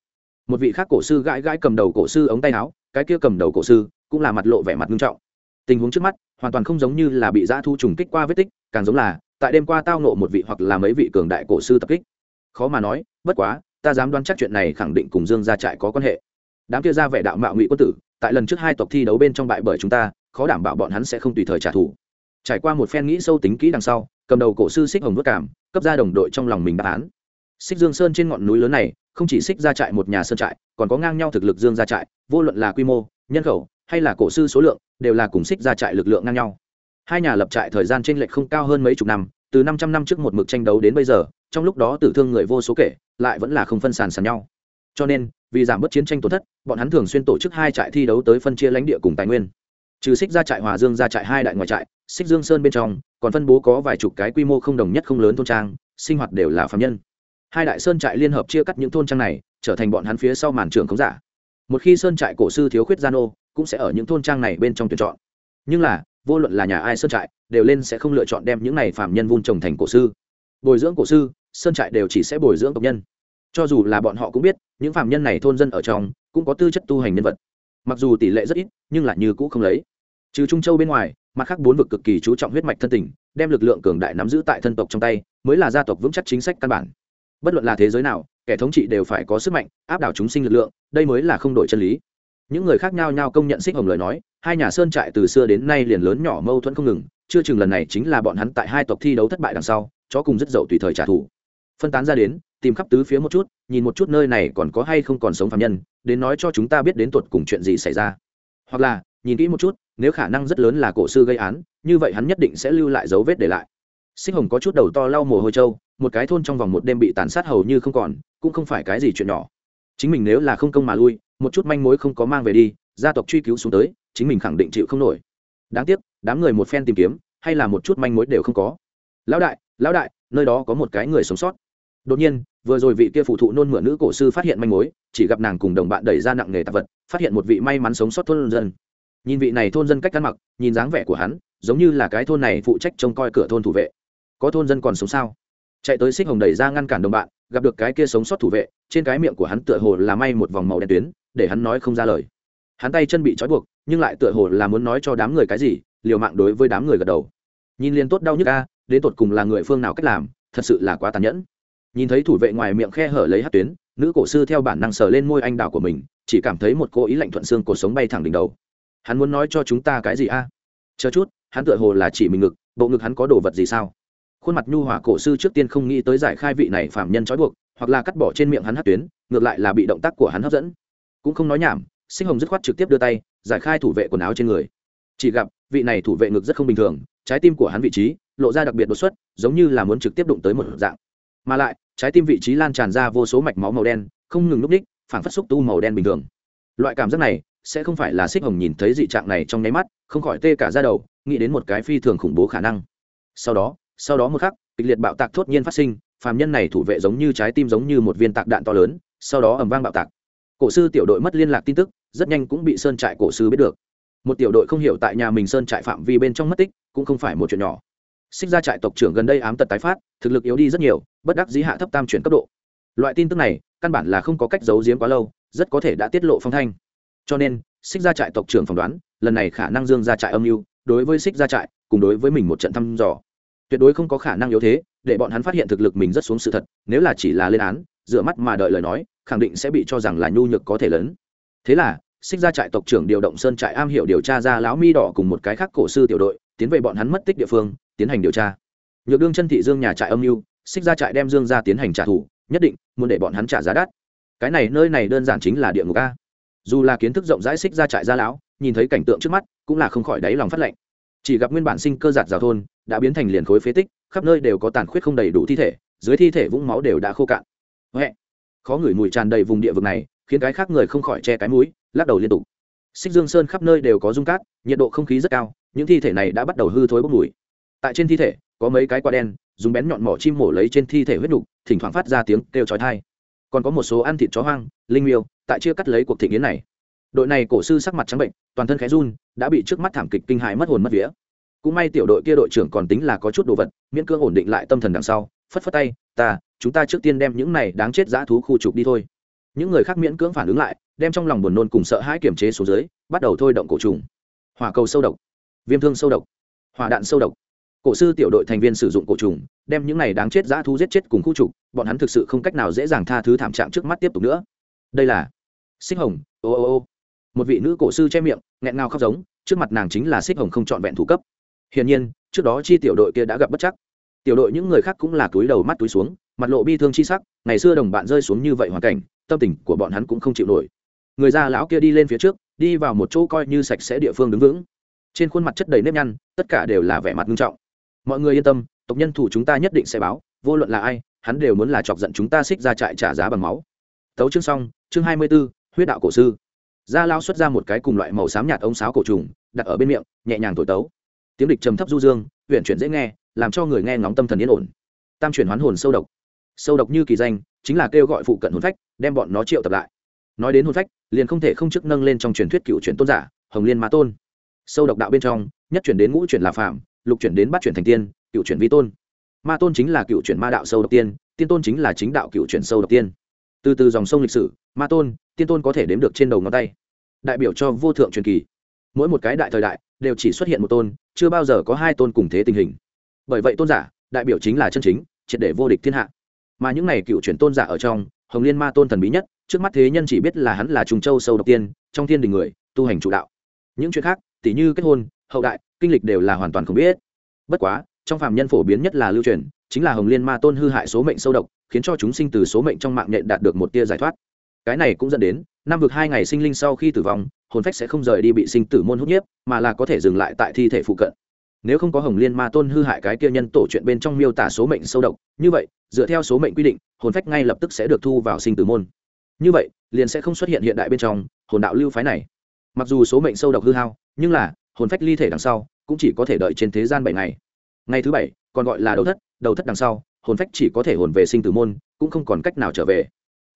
[SPEAKER 1] Một vị khác cổ sư gãi gãi cầm đầu cổ sư ống tay áo, cái kia cầm đầu cổ sư cũng là mặt lộ vẻ mặt nghiêm trọng. Tình huống trước mắt hoàn toàn không giống như là bị dã thu trùng kích qua vết tích, càng giống là, tại đêm qua tao nộ một vị hoặc là mấy vị cường đại cổ sư tập kích. Khó mà nói, bất quá, ta dám đoán chắc chuyện này khẳng định cùng dương gia trại có quan hệ. Đám kia ra vẻ đạo mạo ngụy quân tử, tại lần trước hai tộc thi đấu bên trong bại bởi chúng ta, khó đảm bảo bọn hắn sẽ không tùy thời trả thù. Trải qua một phen nghĩ sâu tính kỹ đằng sau, cầm đầu cổ sư xích hồng vất cảm, cấp ra đồng đội trong lòng mình đáp án. Xích dương sơn trên ngọn núi lớn này, không chỉ xích ra trại một nhà sơn trại, còn có ngang nhau thực lực dương ra trại, vô luận là quy mô, nhân khẩu hay là cổ sư số lượng, đều là cùng xích ra trại lực lượng ngang nhau. Hai nhà lập trại thời gian t r ê n lệch không cao hơn mấy chục năm, từ năm trăm năm trước một mực tranh đấu đến bây giờ, trong lúc đó tử thương người vô số kể, lại vẫn là không phân sàn sàn nhau. Cho nên, vì giảm bớt chiến tranh tổn thất, bọn hắn thường xuyên tổ chức hai trại thi đấu tới phân chia lãnh địa cùng tài nguyên. Trừ xích ra trại hòa dương ra trại hai đại ngoại trại, xích dương sơn bên trong, còn phân bố có vài chục cái quy mô không đồng nhất không lớn thôn trang, sinh hoạt đều là phạm nhân. Hai đại sơn trại liên hợp chia cắt những thôn trang này, trở thành bọn hắn phía sau màn trường khống giả. Một khi sơn trại cổ sư thiếu khuyết gian ô cũng sẽ ở những thôn trang này bên trong tuyển chọn. Nhưng là, vô luận là nhà ai sơn trại, đều lên sẽ không lựa chọn đem những này phạm nhân vun trồng thành cổ sư. Bồi dưỡng cổ sư, sơn trại đều chỉ sẽ bồi dưỡng tộc nhân. Cho dù là bọn họ cũng biết, những phạm nhân này thôn dân ở trong, cũng có tư chất tu hành nhân vật. Mặc dù tỷ lệ rất ít, nhưng là như cũ không lấy. Trừ trung châu bên ngoài, mặt khác bốn vực cực kỳ chú trọng huyết mạch thân tình, đem lực lượng cường đại nắm giữ tại thân tộc trong tay, mới là gia tộc vững chắc chính sách căn bản. Bất luận là thế giới nào, kẻ thống trị đều phải có sức mạnh, áp đảo chúng sinh lực lượng, đây mới là không đổi chân lý những người khác nhau nhau công nhận xích hồng lời nói, hai nhà sơn trại từ xưa đến nay liền lớn nhỏ mâu thuẫn không ngừng, chưa chừng lần này chính là bọn hắn tại hai tộc thi đấu thất bại đằng sau, chó cùng rất dậu tùy thời trả thù. Phân tán ra đến, tìm khắp tứ phía một chút, nhìn một chút nơi này còn có hay không còn sống phạm nhân, đến nói cho chúng ta biết đến tuột cùng chuyện gì xảy ra. Hoặc là, nhìn kỹ một chút, nếu khả năng rất lớn là cổ sư gây án, như vậy hắn nhất định sẽ lưu lại dấu vết để lại. Xích hồng có chút đầu to lau mồ hôi trâu, một cái thôn trong vòng một đêm bị tàn sát hầu như không còn, cũng không phải cái gì chuyện nhỏ. Chính mình nếu là không công mà lui một chút manh mối không có mang về đi, gia tộc truy cứu xuống tới, chính mình khẳng định chịu không nổi. Đáng tiếc, đám người một phen tìm kiếm, hay là một chút manh mối đều không có. Lão đại lão đại, nơi đó có một cái người sống sót. Đột nhiên, vừa rồi vị kia phụ thụ nôn mửa nữ cổ sư phát hiện manh mối, chỉ gặp nàng cùng đồng bạn đẩy ra nặng nghề tạp vật, phát hiện một vị may mắn sống sót thôn dân. Nhìn vị này thôn dân cách ăn mặc, nhìn dáng vẻ của hắn, giống như là cái thôn này phụ trách trông coi cửa thôn thủ vệ. Có thôn dân còn sống sao? Chạy tới xích hồng đẩy ra ngăn cản đồng bạn, gặp được cái kia sống sót thủ vệ, trên cái miệng của hắn tựa hồ là may một vòng màu đen tuyến để hắn nói không ra lời. Hắn tay chân bị trói buộc, nhưng lại tựa hồ là muốn nói cho đám người cái gì, liều mạng đối với đám người gật đầu. Nhìn liền tốt đau nhức a, đến tột cùng là người phương nào cách làm, thật sự là quá tàn nhẫn. Nhìn thấy thủ vệ ngoài miệng khe hở lấy hát tuyến, nữ cổ sư theo bản năng sờ lên môi anh đào của mình, chỉ cảm thấy một cô ý lạnh thuận xương cuộc sống bay thẳng đỉnh đầu. Hắn muốn nói cho chúng ta cái gì a? Chờ chút, hắn tựa hồ là chỉ mình ngực, bộ ngực hắn có đồ vật gì sao? Khuôn mặt nhu hòa cổ sư trước tiên không nghĩ tới giải khai vị này phạm nhân trói buộc, hoặc là cắt bỏ trên miệng hắn hát tuyến, ngược lại là bị động tác của hắn hấp dẫn cũng không nói nhảm, sinh hồng dứt khoát trực tiếp đưa tay, giải khai thủ vệ quần áo trên người. Chỉ gặp, vị này thủ vệ ngực rất không bình thường, trái tim của hắn vị trí lộ ra đặc biệt đột xuất, giống như là muốn trực tiếp đụng tới một dạng. Mà lại, trái tim vị trí lan tràn ra vô số mạch máu màu đen, không ngừng núp ních phản phát xúc tu màu đen bình thường. Loại cảm giác này sẽ không phải là xích hồng nhìn thấy dị trạng này trong nháy mắt, không khỏi tê cả ra đầu, nghĩ đến một cái phi thường khủng bố khả năng. Sau đó sau đó một khắc, kịch liệt bạo tạc thốt nhiên phát sinh, phàm nhân này thủ vệ giống như trái tim giống như một viên tạc đạn to lớn, sau đó ầm vang bạo tạc cổ sư tiểu đội mất liên lạc tin tức, rất nhanh cũng bị sơn trại cổ sư biết được. Một tiểu đội không hiểu tại nhà mình sơn trại phạm vi bên trong mất tích, cũng không phải một chuyện nhỏ. Xích ra trại tộc trưởng gần đây ám tật tái phát, thực lực yếu đi rất nhiều, bất đắc dĩ hạ thấp tam chuyển cấp độ. Loại tin tức này, căn bản là không có cách giấu giếm quá lâu, rất có thể đã tiết lộ phong thanh. Cho nên, xích ra trại tộc trưởng phỏng đoán, lần này khả năng dương ra trại âm mưu, đối với xích ra trại, cùng đối với mình một trận thăm dò. Tuyệt đối không có khả năng yếu thế, để bọn hắn phát hiện thực lực mình rất xuống sự thật, nếu là chỉ là lên án, dựa mắt mà đợi lời nói khẳng định sẽ bị cho rằng là nhu nhược có thể lớn. Thế là, xích ra trại tộc trưởng điều động sơn trại am hiểu điều tra ra lão mi đỏ cùng một cái khác cổ sư tiểu đội, tiến về bọn hắn mất tích địa phương, tiến hành điều tra. Nhược đương chân thị dương nhà trại âm mưu, xích ra trại đem dương ra tiến hành trả thù, nhất định muốn để bọn hắn trả giá đắt. Cái này nơi này đơn giản chính là địa ngục a. Dù là kiến thức rộng rãi xích ra trại gia lão, nhìn thấy cảnh tượng trước mắt, cũng là không khỏi đáy lòng phát lệnh. Chỉ gặp nguyên bản sinh cơ giạt rào thôn, đã biến thành liền khối phế tích, khắp nơi đều có tàn khuyết không đầy đủ thi thể, dưới thi thể vũng máu đều đã khô cạn. Huệ! Khó ngửi mùi tràn đầy vùng địa vực này, khiến cái khác người không khỏi che cái mũi, lắc đầu liên tục. Xích dương sơn khắp nơi đều có dung cát, nhiệt độ không khí rất cao, những thi thể này đã bắt đầu hư thối bốc mùi. Tại trên thi thể, có mấy cái quả đen, dùng bén nhọn mỏ chim mổ lấy trên thi thể huyết nục, thỉnh thoảng phát ra tiếng kêu chói thai còn có một số ăn thịt chó hoang, linh miêu, tại chưa cắt lấy cuộc thị nghiến này. Đội này cổ sư sắc mặt trắng bệnh, toàn thân khẽ run, đã bị trước mắt thảm kịch kinh hại mất hồn mất vía. Cũng may tiểu đội kia đội trưởng còn tính là có chút đồ vật, miễn cưỡng ổn định lại tâm thần đằng sau, phất phất tay, ta chúng ta trước tiên đem những này đáng chết dã thú khu trục đi thôi. Những người khác miễn cưỡng phản ứng lại, đem trong lòng buồn nôn cùng sợ hãi kiểm chế xuống dưới, bắt đầu thôi động cổ trùng. Hỏa cầu sâu độc, viêm thương sâu độc, hỏa đạn sâu độc. Cổ sư tiểu đội thành viên sử dụng cổ trùng, đem những này đáng chết dã thú giết chết cùng khu trục, bọn hắn thực sự không cách nào dễ dàng tha thứ thảm trạng trước mắt tiếp tục nữa. Đây là xích hồng, ô ô ô. Một vị nữ cổ sư che miệng, nghẹn ngào khóc giống, trước mặt nàng chính là xích hồng không trọn vẹn thủ cấp. Hiển nhiên, trước đó chi tiểu đội kia đã gặp bất chắc. Tiểu đội những người khác cũng là túi đầu mắt túi xuống mặt lộ bi thương chi sắc, ngày xưa đồng bạn rơi xuống như vậy hoàn cảnh, tâm tình của bọn hắn cũng không chịu nổi. Người già lão kia đi lên phía trước, đi vào một chỗ coi như sạch sẽ địa phương đứng vững. Trên khuôn mặt chất đầy nếp nhăn, tất cả đều là vẻ mặt nghiêm trọng. Mọi người yên tâm, tộc nhân thủ chúng ta nhất định sẽ báo, vô luận là ai, hắn đều muốn là chọc giận chúng ta xích ra trại trả giá bằng máu. Tấu chương xong, chương hai mươi b ố huyết đạo cổ sư. Gia lao xuất ra một cái cùng loại màu xám nhạt ống sáo cổ trùng, đặt ở bên miệng, nhẹ nhàng thổi tấu. Tiếng địch trầm thấp du dương huyện chuyển dễ nghe, làm cho người nghe ngóng tâm thần yên ổn. Tam chuyển hoán hồn sâu độc sâu độc như kỳ danh, chính là kêu gọi phụ cận hồn phách, đem bọn nó triệu tập lại. Nói đến hồn phách, liền không thể không chức nâng lên trong truyền thuyết cựu truyền tôn giả, hồng liên ma tôn. Sâu độc đạo bên trong, nhất chuyển đến ngũ chuyển là phạm lục chuyển đến bát chuyển thành tiên, cựu chuyển vi tôn. Ma tôn chính là cựu chuyển ma đạo sâu độc tiên tiên tôn chính là chính đạo cựu chuyển sâu độc tiên. Từ từ dòng sông lịch sử, ma tôn, tiên tôn có thể đếm được trên đầu ngón tay. Đại biểu cho vô thượng truyền kỳ. Mỗi một cái đại thời đại, đều chỉ xuất hiện một tôn, chưa bao giờ có hai tôn cùng thế tình hình. Bởi vậy tôn giả, đại biểu chính là chân chính, triệt để vô địch thiên hạ mà những này cựu chuyển tôn giả ở trong, hồng liên ma tôn thần bí nhất, trước mắt thế nhân chỉ biết là hắn là trùng châu sâu độc tiên, trong thiên đình người, tu hành chủ đạo. Những chuyện khác, tỉ như kết hôn, hậu đại, kinh lịch đều là hoàn toàn không biết. Bất quá, trong phạm nhân phổ biến nhất là lưu truyền, chính là hồng liên ma tôn hư hại số mệnh sâu độc, khiến cho chúng sinh từ số mệnh trong mạng nhện đạt được một tia giải thoát. Cái này cũng dẫn đến, năm vực hai ngày sinh linh sau khi tử vong, hồn phách sẽ không rời đi bị sinh tử môn hút nhiếp, mà là có thể dừng lại tại thi thể phụ cận nếu không có hồng liên ma tôn hư hại cái kia nhân tổ chuyện bên trong miêu tả số mệnh sâu độc, như vậy, dựa theo số mệnh quy định, hồn phách ngay lập tức sẽ được thu vào sinh tử môn. Như vậy, liền sẽ không xuất hiện hiện đại bên trong, hồn đạo lưu phái này. Mặc dù số mệnh sâu độc hư hao, nhưng là, hồn phách ly thể đằng sau, cũng chỉ có thể đợi trên thế gian bảy ngày. Ngày thứ bảy, còn gọi là đầu thất đầu thất đằng sau, hồn phách chỉ có thể hồn về sinh tử môn, cũng không còn cách nào trở về.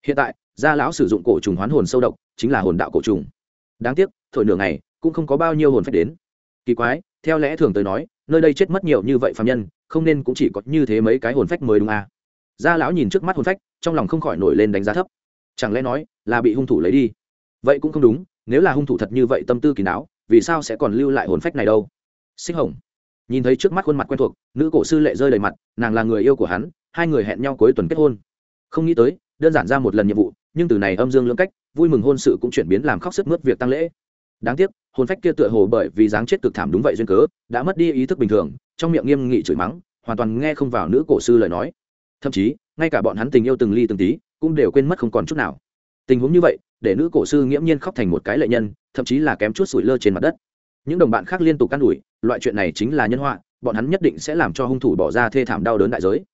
[SPEAKER 1] Hiện tại, gia lão sử dụng cổ trùng hoán hồn sâu độc, chính là hồn đạo cổ trùng. Đáng tiếc, thổi nửa ngày, cũng không có bao nhiêu hồn phách đến kỳ quái, theo lẽ thường tới nói, nơi đây chết mất nhiều như vậy phạm nhân, không nên cũng chỉ có như thế mấy cái hồn phách mới đúng à. gia lão nhìn trước mắt hồn phách, trong lòng không khỏi nổi lên đánh giá thấp. Chẳng lẽ nói là bị hung thủ lấy đi? Vậy cũng không đúng, nếu là hung thủ thật như vậy tâm tư kỳ não, vì sao sẽ còn lưu lại hồn phách này đâu? Xích hồng nhìn thấy trước mắt khuôn mặt quen thuộc, nữ cổ sư lệ rơi đầy mặt, nàng là người yêu của hắn, hai người hẹn nhau cuối tuần kết hôn. Không nghĩ tới, đơn giản ra một lần nhiệm vụ, nhưng từ này âm dương lưỡng cách, vui mừng hôn sự cũng chuyển biến làm khóc sức mướt việc tăng lễ. Đáng tiếc hồn phách kia tựa hồ bởi vì dáng chết cực thảm đúng vậy duyên cớ, đã mất đi ý thức bình thường, trong miệng nghiêm nghị chửi mắng, hoàn toàn nghe không vào nữ cổ sư lời nói. Thậm chí, ngay cả bọn hắn tình yêu từng ly từng tí, cũng đều quên mất không còn chút nào. Tình huống như vậy, để nữ cổ sư nghiễm nhiên khóc thành một cái lệ nhân, thậm chí là kém chút sủi lơ trên mặt đất. Những đồng bạn khác liên tục can đuổi loại chuyện này chính là nhân họa, bọn hắn nhất định sẽ làm cho hung thủ bỏ ra thê thảm đau đớn đại giới.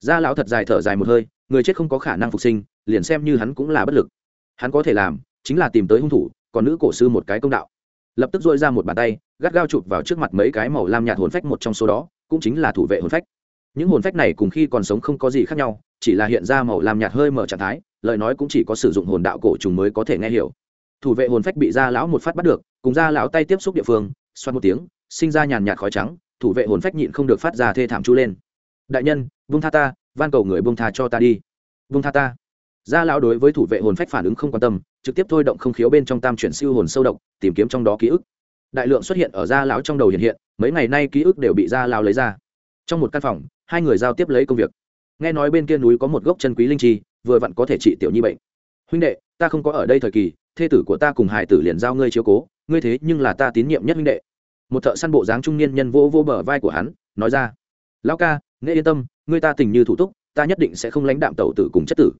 [SPEAKER 1] Gia lão thật dài thở dài một hơi, người chết không có khả năng phục sinh, liền xem như hắn cũng là bất lực. Hắn có thể làm, chính là tìm tới hung thủ, còn nữ cổ sư một cái công đạo lập tức dội ra một bàn tay, gắt gao chụp vào trước mặt mấy cái màu lam nhạt hồn phách một trong số đó, cũng chính là thủ vệ hồn phách. Những hồn phách này cùng khi còn sống không có gì khác nhau, chỉ là hiện ra màu lam nhạt hơi mở trạng thái, lời nói cũng chỉ có sử dụng hồn đạo cổ trùng mới có thể nghe hiểu. Thủ vệ hồn phách bị gia lão một phát bắt được, cùng gia lão tay tiếp xúc địa phương, xoát một tiếng, sinh ra nhàn nhạt khói trắng, thủ vệ hồn phách nhịn không được phát ra thê thảm chu lên. Đại nhân vung tha ta, van cầu người bông tha cho ta đi. Vung tha ta gia lão đối với thủ vệ hồn phách phản ứng không quan tâm, trực tiếp thôi động không khiếu bên trong tam chuyển siêu hồn sâu độc, tìm kiếm trong đó ký ức. Đại lượng xuất hiện ở gia lão trong đầu hiện hiện, mấy ngày nay ký ức đều bị gia lão lấy ra. Trong một căn phòng, hai người giao tiếp lấy công việc. Nghe nói bên kia núi có một gốc chân quý linh chi, vừa vặn có thể trị tiểu nhi bệnh. Huynh đệ, ta không có ở đây thời kỳ, thê tử của ta cùng hải tử liền giao ngươi chiếu cố, ngươi thế nhưng là ta tín nhiệm nhất huynh đệ. Một thợ săn bộ dáng trung niên nhân vô vô bờ vai của hắn, nói ra, lão ca, nghe yên tâm, ngươi ta tình như thủ túc, ta nhất định sẽ không lãnh đạm tẩu tử cùng chất tử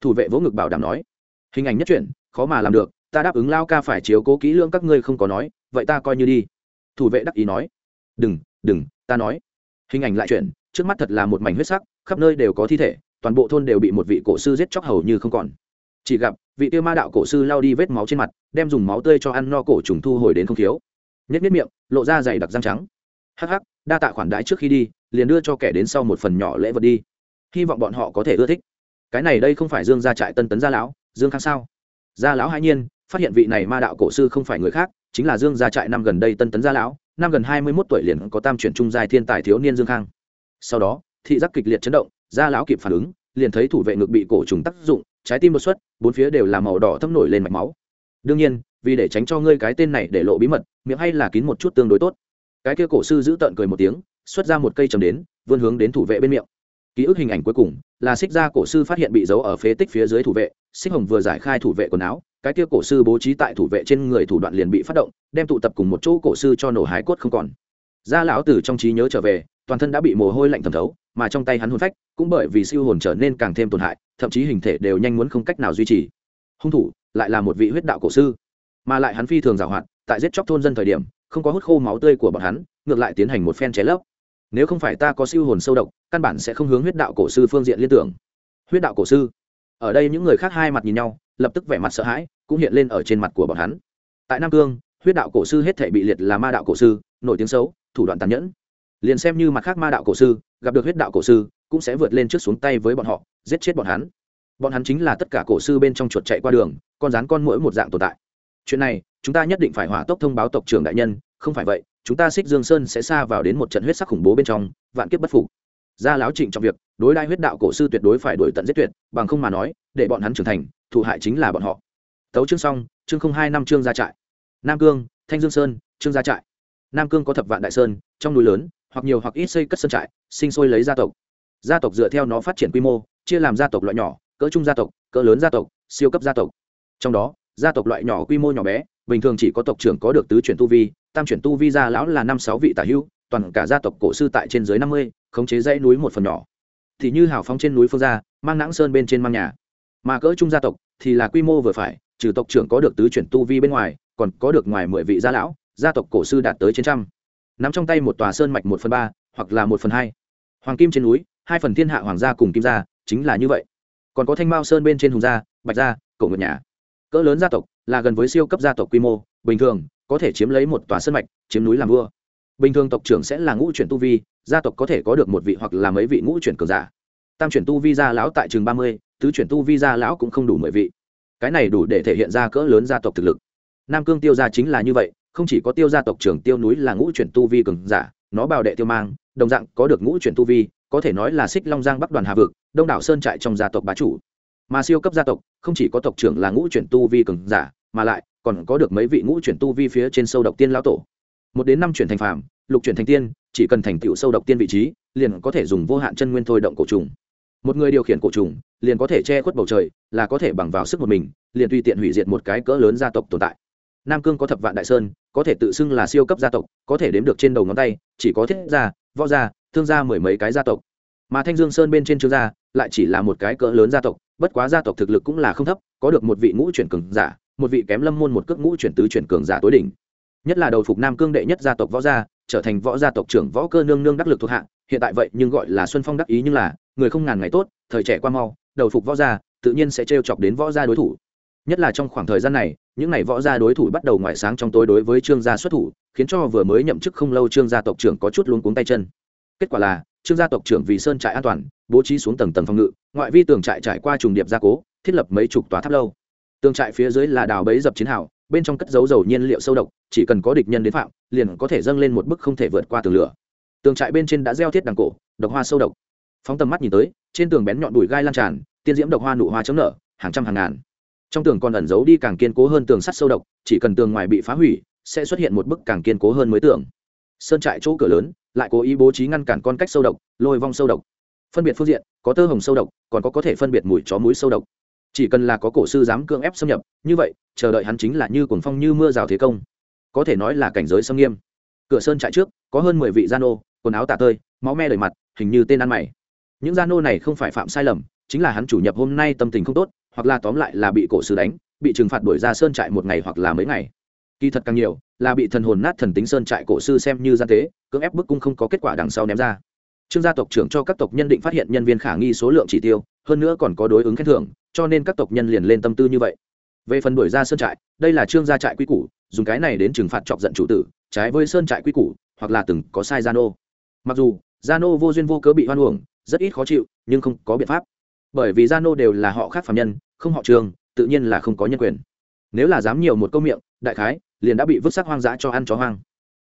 [SPEAKER 1] thủ vệ vỗ ngực bảo đảm nói, hình ảnh nhất chuyển, khó mà làm được, ta đáp ứng lao ca phải chiếu cố kỹ lưỡng các ngươi không có nói, vậy ta coi như đi. Thủ vệ đắc ý nói, đừng đừng, ta nói. Hình ảnh lại chuyển, trước mắt thật là một mảnh huyết sắc, khắp nơi đều có thi thể, toàn bộ thôn đều bị một vị cổ sư giết chóc hầu như không còn. Chỉ gặp, vị tiêu ma đạo cổ sư lao đi vết máu trên mặt, đem dùng máu tươi cho ăn no cổ trùng thu hồi đến không thiếu. Nhất nhất miệng, lộ ra dày đặc răng trắng. Hắc hắc, đa tạ khoản đãi trước khi đi, liền đưa cho kẻ đến sau một phần nhỏ lễ vật đi. Hy vọng bọn họ có thể ưa thích cái này đây không phải dương gia trại tân tấn gia lão, dương khang sao? Gia lão hai nhiên, phát hiện vị này ma đạo cổ sư không phải người khác, chính là dương gia trại năm gần đây tân tấn gia lão, năm gần hai mươi mốt tuổi liền có tam chuyển trung giai thiên tài thiếu niên dương khang. Sau đó, thị giác kịch liệt chấn động, gia lão kịp phản ứng, liền thấy thủ vệ ngực bị cổ trùng tác dụng, trái tim đột xuất, bốn phía đều là màu đỏ thâm nổi lên mạch máu. Đương nhiên, vì để tránh cho ngươi cái tên này để lộ bí mật, miệng hay là kín một chút tương đối tốt. Cái kia cổ sư giữ tợn cười một tiếng, xuất ra một cây trầm đến, vươn hướng đến thủ vệ bên miệng ký ức hình ảnh cuối cùng là xích ra cổ sư phát hiện bị giấu ở phế tích phía dưới thủ vệ, xích hồng vừa giải khai thủ vệ quần áo, cái kia cổ sư bố trí tại thủ vệ trên người thủ đoạn liền bị phát động, đem tụ tập cùng một chỗ cổ sư cho nổ hái cốt không còn. Gia lão từ trong trí nhớ trở về, toàn thân đã bị mồ hôi lạnh thẩm thấu, mà trong tay hắn hồn phách cũng bởi vì siêu hồn trở nên càng thêm tổn hại, thậm chí hình thể đều nhanh muốn không cách nào duy trì. Hung thủ lại là một vị huyết đạo cổ sư, mà lại hắn phi thường giảo hoạt tại giết chóc thôn dân thời điểm, không có hút khô máu tươi của bọn hắn, ngược lại tiến hành một phen cháy lấp nếu không phải ta có siêu hồn sâu độc, căn bản sẽ không hướng huyết đạo cổ sư phương diện liên tưởng. Huyết đạo cổ sư? Ở đây những người khác hai mặt nhìn nhau, lập tức vẻ mặt sợ hãi cũng hiện lên ở trên mặt của bọn hắn. Tại nam cương, huyết đạo cổ sư hết thể bị liệt là ma đạo cổ sư, nổi tiếng xấu, thủ đoạn tàn nhẫn. Liền xem như mặt khác ma đạo cổ sư, gặp được huyết đạo cổ sư cũng sẽ vượt lên trước xuống tay với bọn họ, giết chết bọn hắn. Bọn hắn chính là tất cả cổ sư bên trong chuột chạy qua đường, con rán con mỗi một dạng tồn tại. Chuyện này, chúng ta nhất định phải hỏa tốc thông báo tộc trưởng đại nhân, không phải vậy chúng ta xích dương sơn sẽ xa vào đến một trận huyết sắc khủng bố bên trong, vạn kiếp bất phục. Gia láo trịnh trong việc, đối đai huyết đạo cổ sư tuyệt đối phải đổi tận giết tuyệt, bằng không mà nói, để bọn hắn trưởng thành, thủ hại chính là bọn họ. Tấu chương xong, chương không hai năm chương gia trại. Nam cương, thanh dương sơn trương gia trại. Nam cương có thập vạn đại sơn, trong núi lớn, hoặc nhiều hoặc ít xây cất sơn trại, sinh sôi lấy gia tộc. Gia tộc dựa theo nó phát triển quy mô, chia làm gia tộc loại nhỏ, cỡ trung gia tộc, cỡ lớn gia tộc, siêu cấp gia tộc. Trong đó gia tộc loại nhỏ quy mô nhỏ bé, bình thường chỉ có tộc trưởng có được tứ chuyển tu vi, tam chuyển tu vi gia lão là năm sáu vị tả hữu, toàn cả gia tộc cổ sư tại trên dưới năm mươi, khống chế dãy núi một phần nhỏ. Thì như hào phóng trên núi phương gia, mang nãng sơn bên trên mang nhà. Mà cỡ trung gia tộc thì là quy mô vừa phải, trừ tộc trưởng có được tứ chuyển tu vi bên ngoài, còn có được ngoài mười vị gia lão, gia tộc cổ sư đạt tới trên trăm. Nắm trong tay một tòa sơn mạch một phần ba, hoặc là một phần hai. Hoàng kim trên núi, hai phần thiên hạ hoàng gia cùng kim gia, chính là như vậy. Còn có thanh mao sơn bên trên hùng gia, bạch gia, cổ ngựa nhà cỡ lớn gia tộc là gần với siêu cấp gia tộc quy mô, bình thường có thể chiếm lấy một tòa sân mạch, chiếm núi làm vua. Bình thường tộc trưởng sẽ là ngũ chuyển tu vi, gia tộc có thể có được một vị hoặc là mấy vị ngũ chuyển cường giả. Tam chuyển tu vi gia lão tại trường ba mươi, tứ chuyển tu vi gia lão cũng không đủ mười vị. Cái này đủ để thể hiện ra cỡ lớn gia tộc thực lực. Nam cương tiêu gia chính là như vậy, không chỉ có tiêu gia tộc trưởng tiêu núi là ngũ chuyển tu vi cường giả, nó bảo đệ tiêu mang, đồng dạng có được ngũ chuyển tu vi, có thể nói là xích long giang bắc đoàn hà vực, đông đảo sơn trại trong gia tộc bá chủ mà siêu cấp gia tộc, không chỉ có tộc trưởng là ngũ chuyển tu vi cường giả, mà lại còn có được mấy vị ngũ chuyển tu vi phía trên sâu độc tiên lão tổ. Một đến năm chuyển thành phàm, lục chuyển thành tiên, chỉ cần thành tựu sâu độc tiên vị trí, liền có thể dùng vô hạn chân nguyên thôi động cổ trùng. Một người điều khiển cổ trùng, liền có thể che khuất bầu trời, là có thể bằng vào sức một mình, liền tùy tiện hủy diệt một cái cỡ lớn gia tộc tồn tại. Nam cương có thập vạn đại sơn, có thể tự xưng là siêu cấp gia tộc, có thể đếm được trên đầu ngón tay, chỉ có thiết gia, võ gia, thương gia mười mấy cái gia tộc. Mà thanh dương sơn bên trên trương gia, lại chỉ là một cái cỡ lớn gia tộc bất quá gia tộc thực lực cũng là không thấp, có được một vị ngũ chuyển cường giả, một vị kém lâm môn một cước ngũ chuyển tứ chuyển cường giả tối đỉnh. Nhất là đầu phục nam cương đệ nhất gia tộc võ gia, trở thành võ gia tộc trưởng võ cơ nương nương đắc lực thuộc hạ, hiện tại vậy nhưng gọi là xuân phong đắc ý nhưng là, người không ngàn ngày tốt, thời trẻ qua mau, đầu phục võ gia, tự nhiên sẽ trêu chọc đến võ gia đối thủ. Nhất là trong khoảng thời gian này, những ngày võ gia đối thủ bắt đầu ngoại sáng trong tối đối với trương gia xuất thủ, khiến cho vừa mới nhậm chức không lâu trương gia tộc trưởng có chút luống cuống tay chân. Kết quả là trương gia tộc trưởng vì sơn trại an toàn, bố trí xuống tầng tầng phòng ngự, ngoại vi tường trại trải qua trùng điệp gia cố, thiết lập mấy chục tòa tháp lâu. Tường trại phía dưới là đào bấy dập chiến hào, bên trong cất dấu dầu nhiên liệu sâu độc, chỉ cần có địch nhân đến phạm, liền có thể dâng lên một bức không thể vượt qua tường lửa. Tường trại bên trên đã gieo thiết đằng cổ, độc hoa sâu độc. Phóng tầm mắt nhìn tới, trên tường bén nhọn đùi gai lan tràn, tiên diễm độc hoa nụ hoa chống nở, hàng trăm hàng ngàn. Trong tường còn ẩn giấu đi càng kiên cố hơn tường sắt sâu độc, chỉ cần tường ngoài bị phá hủy, sẽ xuất hiện một bức càng kiên cố hơn mới tường. Sơn trại chỗ cửa lớn lại cố ý bố trí ngăn cản con cách sâu độc, lôi vong sâu độc. Phân biệt phương diện, có tơ hồng sâu độc, còn có có thể phân biệt mùi chó mũi sâu độc. Chỉ cần là có cổ sư dám cưỡng ép xâm nhập, như vậy, chờ đợi hắn chính là như cuồng phong như mưa rào thế công. Có thể nói là cảnh giới xâm nghiêm. Cửa sơn trại trước, có hơn mười vị gian nô, quần áo tả tơi, máu me đầy mặt, hình như tên ăn mày. Những gian nô này không phải phạm sai lầm, chính là hắn chủ nhập hôm nay tâm tình không tốt, hoặc là tóm lại là bị cổ sư đánh, bị trừng phạt đuổi ra sơn trại một ngày hoặc là mấy ngày kỳ thật càng nhiều, là bị thần hồn nát thần tính sơn trại cổ sư xem như gian tế, cưỡng ép bức cung không có kết quả đằng sau ném ra. Trương gia tộc trưởng cho các tộc nhân định phát hiện nhân viên khả nghi số lượng chỉ tiêu, hơn nữa còn có đối ứng khen thưởng, cho nên các tộc nhân liền lên tâm tư như vậy. Về phần đuổi ra sơn trại, đây là trương gia trại quy củ, dùng cái này đến trừng phạt chọc giận chủ tử, trái với sơn trại quy củ, hoặc là từng có sai gia nô mặc dù gia nô vô duyên vô cớ bị hoan uổng, rất ít khó chịu, nhưng không có biện pháp. Bởi vì gia nô đều là họ khác phạm nhân, không họ trường tự nhiên là không có nhân quyền. Nếu là dám nhiều một câu miệng, đại khái liền đã bị vứt xác hoang dã cho ăn chó hoang.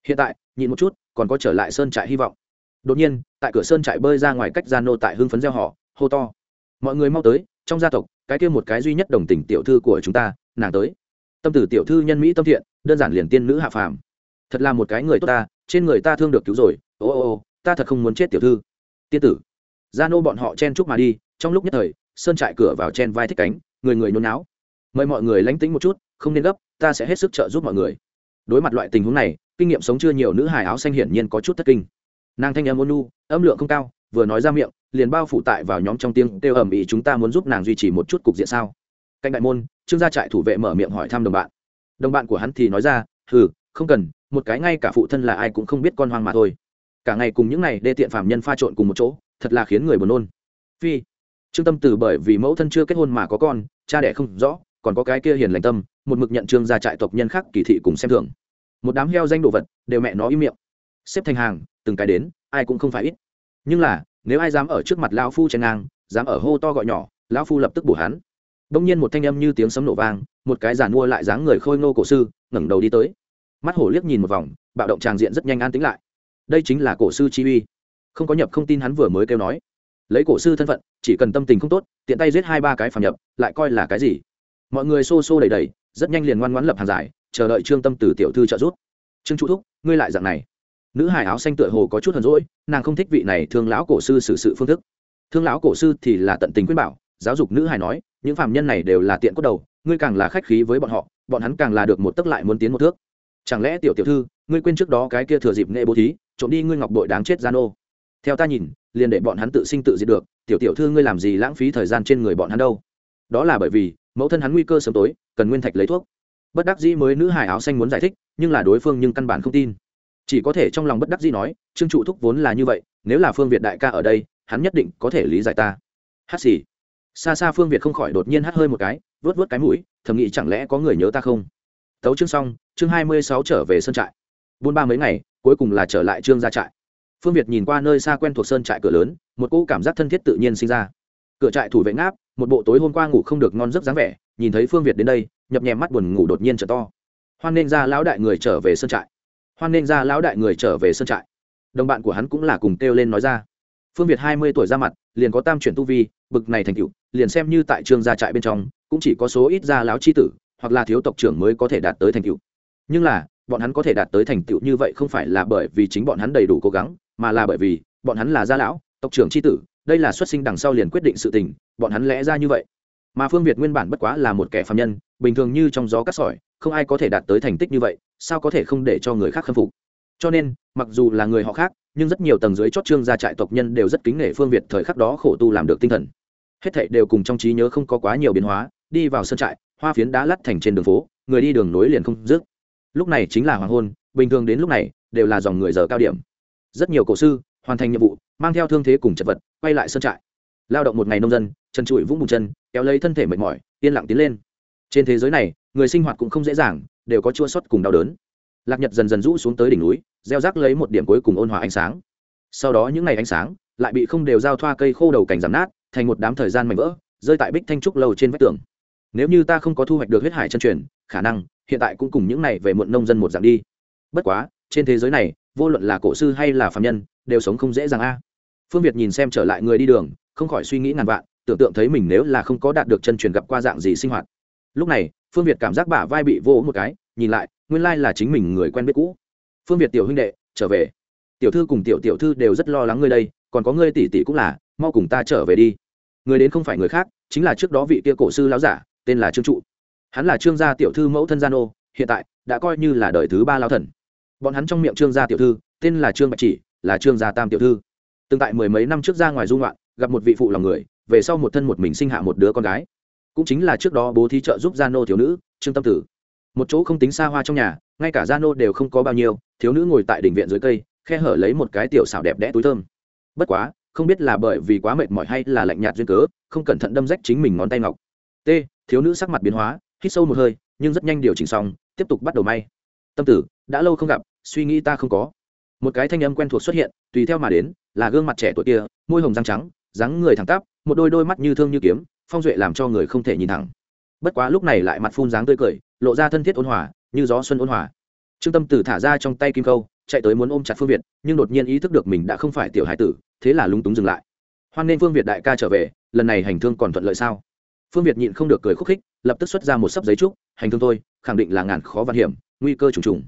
[SPEAKER 1] Hiện tại nhìn một chút, còn có trở lại sơn trại hy vọng. Đột nhiên, tại cửa sơn trại bơi ra ngoài cách gian nô tại hưng phấn gieo họ, hô to. Mọi người mau tới, trong gia tộc, cái kia một cái duy nhất đồng tình tiểu thư của chúng ta, nàng tới. Tâm tử tiểu thư nhân mỹ tâm thiện, đơn giản liền tiên nữ hạ phàm. Thật là một cái người tốt ta, trên người ta thương được cứu rồi, ô ô ô, ta thật không muốn chết tiểu thư. Tiên tử. Gia nô bọn họ chen chúc mà đi, trong lúc nhất thời, sơn trại cửa vào chen vai thích cánh, người người nhốn náo. Mời mọi người lánh tính một chút, không nên gấp ta sẽ hết sức trợ giúp mọi người. Đối mặt loại tình huống này, kinh nghiệm sống chưa nhiều nữ hài áo xanh hiển nhiên có chút thất kinh. Nàng thanh âm ôn nu âm lượng không cao, vừa nói ra miệng, liền bao phủ tại vào nhóm trong tiếng kêu ầm ĩ chúng ta muốn giúp nàng duy trì một chút cục diện sao? Cạnh đại môn, trương gia trại thủ vệ mở miệng hỏi thăm đồng bạn. Đồng bạn của hắn thì nói ra, hừ, không cần, một cái ngay cả phụ thân là ai cũng không biết con hoang mà thôi. Cả ngày cùng những này đê tiện phạm nhân pha trộn cùng một chỗ, thật là khiến người buồn nôn. Phi, trương tâm từ bởi vì mẫu thân chưa kết hôn mà có con, cha đẻ không rõ còn có cái kia hiền lành tâm, một mực nhận trương gia trại tộc nhân khác kỳ thị cùng xem thường. Một đám heo danh đồ vật đều mẹ nó im miệng. Xếp thành hàng, từng cái đến, ai cũng không phải ít. Nhưng là, nếu ai dám ở trước mặt lão phu chen ngang, dám ở hô to gọi nhỏ, lão phu lập tức bổ hắn. Đông nhiên một thanh âm như tiếng sấm nổ vang, một cái giàn mua lại dáng người khôi ngô cổ sư, ngẩng đầu đi tới. Mắt hổ liếc nhìn một vòng, bạo động tràng diện rất nhanh an tĩnh lại. Đây chính là cổ sư chi uy. Không có nhập không tin hắn vừa mới kêu nói. Lấy cổ sư thân phận, chỉ cần tâm tình không tốt, tiện tay giết hai ba cái phàm nhập, lại coi là cái gì? Mọi người xô xô đầy đầy rất nhanh liền ngoan ngoãn lập hàng giải, chờ đợi trương tâm từ tiểu thư trợ giúp. Trương trụ thúc, ngươi lại dạng này. Nữ hải áo xanh tựa hồ có chút hờn rỗi nàng không thích vị này thương lão cổ sư xử sự phương thức. Thương lão cổ sư thì là tận tình quyết bảo, giáo dục nữ hải nói, những phạm nhân này đều là tiện cốt đầu, ngươi càng là khách khí với bọn họ, bọn hắn càng là được một tấc lại muốn tiến một thước. Chẳng lẽ tiểu tiểu thư, ngươi quên trước đó cái kia thừa dịp nghệ bố thí, trộm đi ngươi ngọc đội đáng chết gian ô? Theo ta nhìn, liền để bọn hắn tự sinh tự diệt được, tiểu tiểu thư, ngươi làm gì lãng phí thời gian trên người bọn hắn đâu? Đó là bởi vì mẫu thân hắn nguy cơ sớm tối, cần nguyên thạch lấy thuốc. Bất đắc dĩ mới nữ hải áo xanh muốn giải thích, nhưng là đối phương nhưng căn bản không tin. Chỉ có thể trong lòng bất đắc dĩ nói, trương trụ thúc vốn là như vậy, nếu là phương việt đại ca ở đây, hắn nhất định có thể lý giải ta. Hát xì. Xa xa phương việt không khỏi đột nhiên hát hơi một cái vớt vớt cái mũi, thầm nghĩ chẳng lẽ có người nhớ ta không? Tấu chương xong, chương hai mươi sáu trở về sân trại. Buôn ba mấy ngày, cuối cùng là trở lại trương gia trại. Phương việt nhìn qua nơi xa quen thuộc sơn trại cửa lớn, một cỗ cảm giác thân thiết tự nhiên sinh ra. Cửa trại thủ vệ ngáp một bộ tối hôm qua ngủ không được ngon giấc dáng vẻ, nhìn thấy phương việt đến đây, nhập nhèm mắt buồn ngủ đột nhiên trở to. Hoan nên ra lão đại người trở về sân trại. Hoan nên ra lão đại người trở về sân trại. Đồng bạn của hắn cũng là cùng kêu lên nói ra. Phương việt hai mươi tuổi ra mặt, liền có tam chuyển tu vi, bực này thành cựu liền xem như tại trường gia trại bên trong, cũng chỉ có số ít gia lão c h i tử, hoặc là thiếu tộc trưởng mới có thể đạt tới thành cựu nhưng là, bọn hắn có thể đạt tới thành tựu như vậy không phải là bởi vì chính bọn hắn đầy đủ cố gắng, mà là bởi vì bọn hắn là gia lão, tộc trưởng c h i tử, đây là xuất sinh đằng sau liền quyết định sự tình bọn hắn lẽ ra như vậy. Mà phương việt nguyên bản bất quá là một kẻ phạm nhân, bình thường như trong gió cắt sỏi, không ai có thể đạt tới thành tích như vậy, sao có thể không để cho người khác khâm phục? Cho nên, mặc dù là người họ khác, nhưng rất nhiều tầng dưới chót trương gia trại tộc nhân đều rất kính nể phương việt thời khắc đó khổ tu làm được tinh thần. Hết thảy đều cùng trong trí nhớ không có quá nhiều biến hóa, đi vào sân trại, hoa phiến đã lắt thành trên đường phố, người đi đường nối liền không dứt. Lúc này chính là hoàng hôn, bình thường đến lúc này, đều là dòng người giờ cao điểm. Rất nhiều cổ sư, hoàn thành nhiệm vụ, mang theo thương thế cùng chật vật, quay lại sân trại. Lao động một ngày nông dân trần trụi vũng bùn chân, kéo lấy thân thể mệt mỏi, yên lặng tiến lên. Trên thế giới này, người sinh hoạt cũng không dễ dàng, đều có chua sót cùng đau đớn. Lạc nhật dần dần rũ xuống tới đỉnh núi, gieo rác lấy một điểm cuối cùng ôn hòa ánh sáng. Sau đó những ngày ánh sáng lại bị không đều giao thoa cây khô đầu cảnh giảm nát, thành một đám thời gian mảnh vỡ, rơi tại bích thanh trúc lâu trên vách tường. Nếu như ta không có thu hoạch được huyết hải chân truyền, khả năng hiện tại cũng cùng những này về muộn nông dân một dạng đi. Bất quá, trên thế giới này, vô luận là cổ sư hay là phạm nhân, đều sống không dễ dàng a. Phương việt nhìn xem trở lại người đi đường, không khỏi suy nghĩ ngàn vạn tưởng tượng thấy mình nếu là không có đạt được chân truyền gặp qua dạng gì sinh hoạt. Lúc này, phương việt cảm giác bả vai bị vô một cái, nhìn lại, nguyên lai là chính mình người quen biết cũ. Phương việt tiểu huynh đệ, trở về. Tiểu thư cùng tiểu tiểu thư đều rất lo lắng ngươi đây, còn có ngươi tỷ tỷ cũng là, mau cùng ta trở về đi. Người đến không phải người khác, chính là trước đó vị kia cổ sư lão giả, tên là trương trụ. Hắn là trương gia tiểu thư mẫu thân gia nô, hiện tại đã coi như là đời thứ ba lao thần. Bọn hắn trong miệng trương gia tiểu thư, tên là trương bạch chỉ, là trương gia tam tiểu thư. Từng tại mười mấy năm trước ra ngoài dung loạn gặp một vị phụ lòng người về sau một thân một mình sinh hạ một đứa con gái. Cũng chính là trước đó bố thí trợ giúp gia nô thiếu nữ, trương tâm tử. Một chỗ không tính xa hoa trong nhà, ngay cả gia nô đều không có bao nhiêu, thiếu nữ ngồi tại đỉnh viện dưới cây, khe hở lấy một cái tiểu xảo đẹp đẽ túi thơm. Bất quá, không biết là bởi vì quá mệt mỏi hay là lạnh nhạt duyên cớ, không cẩn thận đâm rách chính mình ngón tay ngọc. T, thiếu nữ sắc mặt biến hóa, hít sâu một hơi, nhưng rất nhanh điều chỉnh xong, tiếp tục bắt đầu may. Tâm tử, đã lâu không gặp, suy nghĩ ta không có. Một cái thanh âm quen thuộc xuất hiện, tùy theo mà đến, là gương mặt trẻ tuổi kia, môi hồng răng trắng, dáng người thẳng tắp một đôi đôi mắt như thương như kiếm, phong duệ làm cho người không thể nhìn thẳng. Bất quá lúc này lại mặt phun dáng tươi cười, lộ ra thân thiết ôn hòa, như gió xuân ôn hòa. Trương tâm tử thả ra trong tay kim câu, chạy tới muốn ôm chặt phương việt, nhưng đột nhiên ý thức được mình đã không phải tiểu hải tử, thế là lúng túng dừng lại. Hoan nên phương việt đại ca trở về, lần này hành thương còn thuận lợi sao? Phương việt nhịn không được cười khúc khích, lập tức xuất ra một sấp giấy trúc, hành thương tôi khẳng định là ngàn khó văn hiểm, nguy cơ trùng trùng.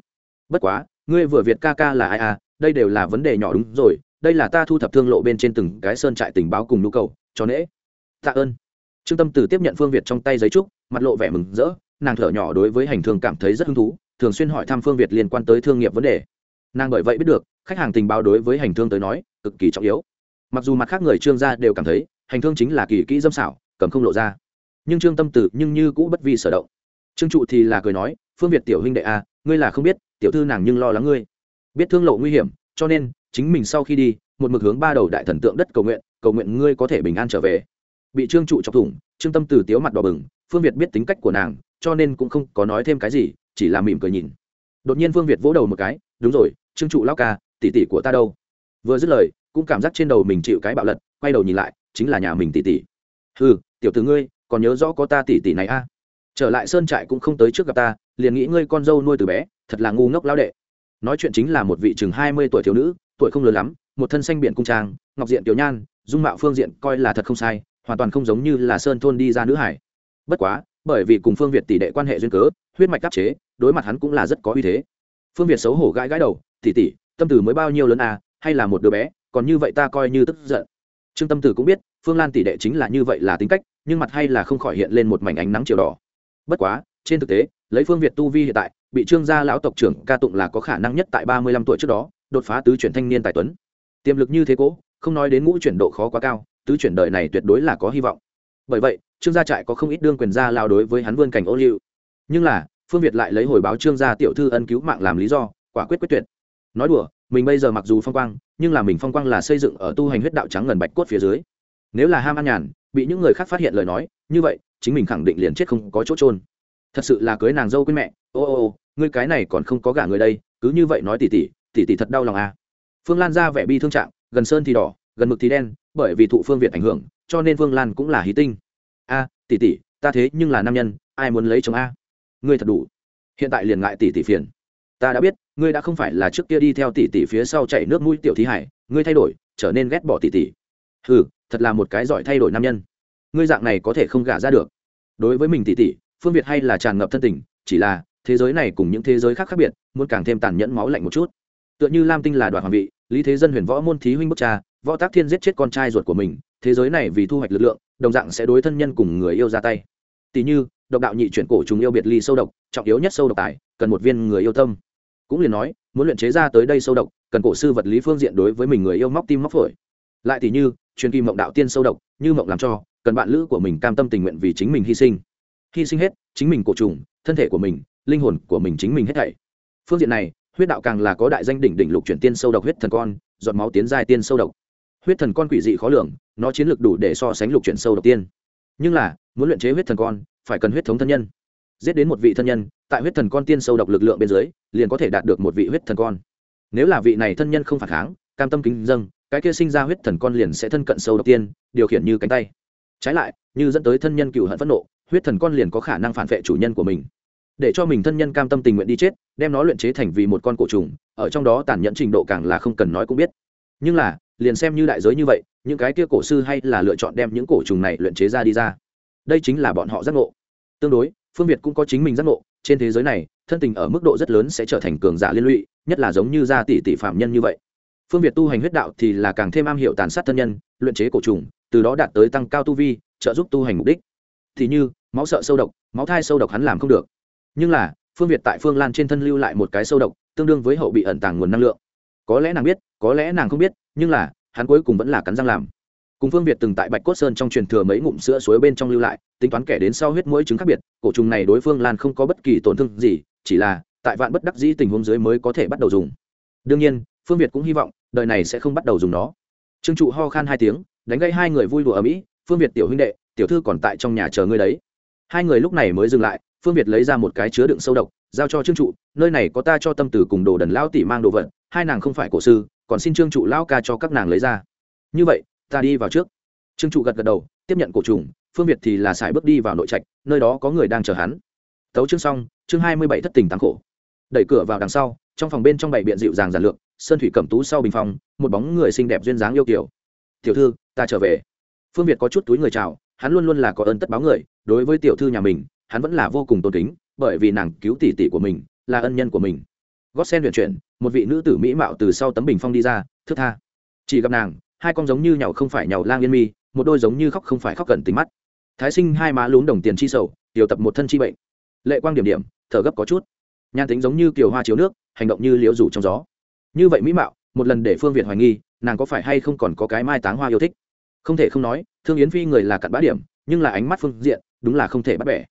[SPEAKER 1] Bất quá, ngươi vừa việt ca ca là ai à? Đây đều là vấn đề nhỏ đúng rồi đây là ta thu thập thương lộ bên trên từng cái sơn trại tình báo cùng nhu cầu cho nễ tạ ơn. Trương tâm tử tiếp nhận phương việt trong tay giấy trúc mặt lộ vẻ mừng rỡ nàng thở nhỏ đối với hành thương cảm thấy rất hứng thú thường xuyên hỏi thăm phương việt liên quan tới thương nghiệp vấn đề. Nàng bởi vậy biết được khách hàng tình báo đối với hành thương tới nói cực kỳ trọng yếu. Mặc dù mặt khác người trương gia đều cảm thấy hành thương chính là kỳ kỹ dâm xảo cầm không lộ ra. Nhưng trương tâm tử nhưng như cũ bất vi sở động. Trương trụ thì là cười nói phương việt tiểu huynh đệ a à, ngươi là không biết tiểu thư nàng nhưng lo lắng ngươi. Biết thương lộ nguy hiểm cho nên chính mình sau khi đi, một mực hướng ba đầu đại thần tượng đất cầu nguyện cầu nguyện ngươi có thể bình an trở về. Bị trương trụ chọc thủng, trương tâm từ tiếu mặt đỏ bừng, phương việt biết tính cách của nàng, cho nên cũng không có nói thêm cái gì, chỉ là mỉm cười nhìn. Đột nhiên phương việt vỗ đầu một cái, đúng rồi, trương trụ lao ca, tỷ tỷ của ta đâu? Vừa dứt lời, cũng cảm giác trên đầu mình chịu cái bạo lật, quay đầu nhìn lại, chính là nhà mình tỷ tỷ. Ừ tiểu tử ngươi, còn nhớ rõ có ta tỷ tỷ này a à? trở lại sơn trại cũng không tới trước gặp ta, liền nghĩ ngươi con dâu nuôi từ bé, thật là ngu ngốc lao đệ. Nói chuyện chính là một vị chừng hai mươi tuổi thiếu nữ tuổi không lớn lắm, một thân xanh biển cung trang, ngọc diện tiểu nhan, dung mạo phương diện coi là thật không sai, hoàn toàn không giống như là sơn thôn đi ra nữ hải. Bất quá, bởi vì cùng phương việt tỷ đệ quan hệ duyên cớ, huyết mạch đáp chế, đối mặt hắn cũng là rất có uy thế. Phương việt xấu hổ gãi gãi đầu, tỷ tỷ, tâm tử mới bao nhiêu lớn à hay là một đứa bé, còn như vậy ta coi như tức giận. Trương tâm tử cũng biết, phương lan tỷ đệ chính là như vậy là tính cách, nhưng mặt hay là không khỏi hiện lên một mảnh ánh nắng chiều đỏ. Bất quá, trên thực tế, lấy phương việt tu vi hiện tại, bị trương gia lão tộc trưởng ca tụng là có khả năng nhất tại ba mươi lăm tuổi trước đó đột phá tứ chuyển thanh niên tài tuấn. Tiềm lực như thế cố, không nói đến ngũ chuyển độ khó quá cao, tứ chuyển đời này tuyệt đối là có hy vọng. Bởi vậy, trương gia trại có không ít đương quyền gia lao đối với hắn vươn cảnh ô liu. Nhưng là, phương việt lại lấy hồi báo trương gia tiểu thư ân cứu mạng làm lý do, quả quyết quyết tuyệt. Nói đùa, mình bây giờ mặc dù phong quang, nhưng là mình phong quang là xây dựng ở tu hành huyết đạo trắng ngần bạch cốt phía dưới. Nếu là ham ăn nhàn, bị những người khác phát hiện lời nói, như vậy, chính mình khẳng định liền chết không có chỗ trôn thật sự là cưới nàng dâu quên mẹ, ô ô ô, ngươi cái này còn không có gả người đây, cứ như vậy nói tỉ tỉ Tỷ tỷ thật đau lòng à. phương lan ra vẻ bi thương trạng, gần sơn thì đỏ, gần mực thì đen, bởi vì thụ phương việt ảnh hưởng, cho nên phương lan cũng là hí tinh. A, tỷ tỷ, ta thế nhưng là nam nhân, ai muốn lấy chồng a? Ngươi thật đủ. Hiện tại liền ngại tỷ tỷ phiền. Ta đã biết, ngươi đã không phải là trước kia đi theo tỷ tỷ phía sau chạy nước mũi tiểu thí hải, ngươi thay đổi, trở nên ghét bỏ tỷ tỷ. Ừ thật là một cái giỏi thay đổi nam nhân. Ngươi dạng này có thể không gả ra được. Đối với mình tỷ tỷ, phương việt hay là tràn ngập thân tình, chỉ là thế giới này cùng những thế giới khác khác biệt, muốn càng thêm tàn nhẫn máu lạnh một chút tựa như lam tinh là đoạt hoàng vị, lý thế dân huyền võ môn thí huynh bức cha, võ tác thiên giết chết con trai ruột của mình, thế giới này vì thu hoạch lực lượng, đồng dạng sẽ đối thân nhân cùng người yêu ra tay. Tỷ như, độc đạo nhị chuyển cổ trùng yêu biệt ly sâu độc, trọng yếu nhất sâu độc tài, cần một viên người yêu tâm. Cũng liền nói, muốn luyện chế ra tới đây sâu độc, cần cổ sư vật lý phương diện đối với mình người yêu móc tim móc phổi. Lại tỷ như, truyền kỳ mộng đạo tiên sâu độc, như mộng làm cho, cần bạn lữ của mình cam tâm tình nguyện vì chính mình hy sinh. Hy sinh hết, chính mình cổ trùng, thân thể của mình, linh hồn của mình chính mình hết thảy. Phương diện này huyết đạo càng là có đại danh đỉnh đỉnh lục chuyển tiên sâu độc huyết thần con, giọt máu tiến giai tiên sâu độc. Huyết thần con quỷ dị khó lường, nó chiến lược đủ để so sánh lục chuyển sâu độc tiên. Nhưng là, muốn luyện chế huyết thần con, phải cần huyết thống thân nhân. Giết đến một vị thân nhân, tại huyết thần con tiên sâu độc lực lượng bên dưới, liền có thể đạt được một vị huyết thần con. Nếu là vị này thân nhân không phản kháng, cam tâm kính dâng, cái kia sinh ra huyết thần con liền sẽ thân cận sâu độc tiên, điều khiển như cánh tay. Trái lại, như dẫn tới thân nhân cựu hận phẫn nộ, huyết thần con liền có khả năng phản vệ chủ nhân của mình để cho mình thân nhân cam tâm tình nguyện đi chết, đem nó luyện chế thành vì một con cổ trùng, ở trong đó tàn nhẫn trình độ càng là không cần nói cũng biết. Nhưng là, liền xem như đại giới như vậy, những cái kia cổ sư hay là lựa chọn đem những cổ trùng này luyện chế ra đi ra. Đây chính là bọn họ giác ngộ. Tương đối, phương việt cũng có chính mình giác ngộ, trên thế giới này, thân tình ở mức độ rất lớn sẽ trở thành cường giả liên lụy, nhất là giống như gia tỷ tỷ phạm nhân như vậy. Phương việt tu hành huyết đạo thì là càng thêm am hiểu tàn sát thân nhân, luyện chế cổ trùng, từ đó đạt tới tăng cao tu vi, trợ giúp tu hành mục đích. Thì như, máu sợ sâu độc, máu thai sâu độc hắn làm không được nhưng là, phương việt tại phương lan trên thân lưu lại một cái sâu độc, tương đương với hậu bị ẩn tàng nguồn năng lượng. Có lẽ nàng biết, có lẽ nàng không biết, nhưng là, hắn cuối cùng vẫn là cắn răng làm. Cùng phương việt từng tại bạch cốt sơn trong truyền thừa mấy ngụm sữa suối bên trong lưu lại, tính toán kẻ đến sau huyết mũi trứng khác biệt, cổ trùng này đối phương lan không có bất kỳ tổn thương gì, chỉ là, tại vạn bất đắc dĩ tình huống dưới mới có thể bắt đầu dùng. Đương nhiên, phương việt cũng hy vọng, đời này sẽ không bắt đầu dùng nó. Trương trụ ho khan hai tiếng, đánh gây hai người vui đùa ở mỹ, phương việt tiểu huynh đệ, tiểu thư còn tại trong nhà chờ ngươi đấy. Hai người lúc này mới dừng lại phương việt lấy ra một cái chứa đựng sâu độc, giao cho trương trụ, nơi này có ta cho tâm tử cùng đồ đần lao tỷ mang đồ vật, hai nàng không phải cổ sư, còn xin trương trụ lao ca cho các nàng lấy ra. Như vậy, ta đi vào trước. Trương trụ gật gật đầu, tiếp nhận cổ trùng, phương việt thì là xài bước đi vào nội trạch, nơi đó có người đang chờ hắn. Tấu chương xong, chương hai mươi bảy thất tình táng khổ. Đẩy cửa vào đằng sau, trong phòng bên trong bảy biện dịu dàng giản lược, sơn thủy cẩm tú sau bình phòng một bóng người xinh đẹp duyên dáng yêu kiểu tiểu thư, ta trở về. Phương việt có chút túi người chào, hắn luôn luôn là có ơn tất báo người, đối với tiểu thư nhà mình hắn vẫn là vô cùng tôn kính, bởi vì nàng cứu tỷ tỷ của mình là ân nhân của mình. Gót sen luyện chuyển, một vị nữ tử mỹ mạo từ sau tấm bình phong đi ra, thức tha. Chỉ gặp nàng, hai con giống như nhau không phải nhau lang yên mi, một đôi giống như khóc không phải khóc gần tính mắt. Thái sinh hai má lún đồng tiền chi sầu, tiểu tập một thân chi bệnh. Lệ quang điểm điểm, thở gấp có chút. Nhan tính giống như kiều hoa chiếu nước, hành động như liễu rủ trong gió. Như vậy mỹ mạo, một lần để phương việt hoài nghi, nàng có phải hay không còn có cái mai táng hoa yêu thích? Không thể không nói, thương yến phi người là cặn bã điểm, nhưng là ánh mắt phương diện, đúng là không thể bắt bẻ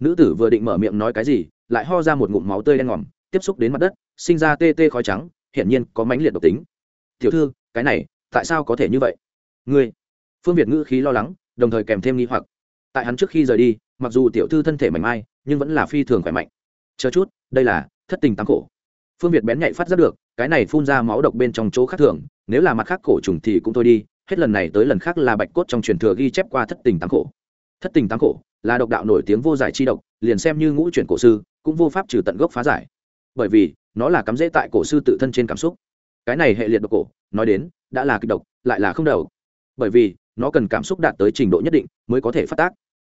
[SPEAKER 1] nữ tử vừa định mở miệng nói cái gì, lại ho ra một ngụm máu tươi đen ngòm, tiếp xúc đến mặt đất, sinh ra tê tê khói trắng, hiển nhiên có mãnh liệt độc tính. Tiểu thư, cái này, tại sao có thể như vậy? Ngươi. Phương việt ngữ khí lo lắng, đồng thời kèm thêm nghi hoặc. Tại hắn trước khi rời đi, mặc dù tiểu thư thân thể mảnh mai, nhưng vẫn là phi thường khỏe mạnh. Chờ chút, đây là thất tình tăng khổ. Phương việt bén nhạy phát giác được, cái này phun ra máu độc bên trong chỗ khác thường, nếu là mặt khác cổ trùng thì cũng thôi đi, hết lần này tới lần khác là bạch cốt trong truyền thừa ghi chép qua thất tình tăng khổ thất tình tăng khổ, là độc đạo nổi tiếng vô giải chi độc, liền xem như ngũ chuyển cổ sư, cũng vô pháp trừ tận gốc phá giải. Bởi vì, nó là cắm rễ tại cổ sư tự thân trên cảm xúc. Cái này hệ liệt độc cổ, nói đến, đã là kịch độc, lại là không đầu bởi vì, nó cần cảm xúc đạt tới trình độ nhất định mới có thể phát tác.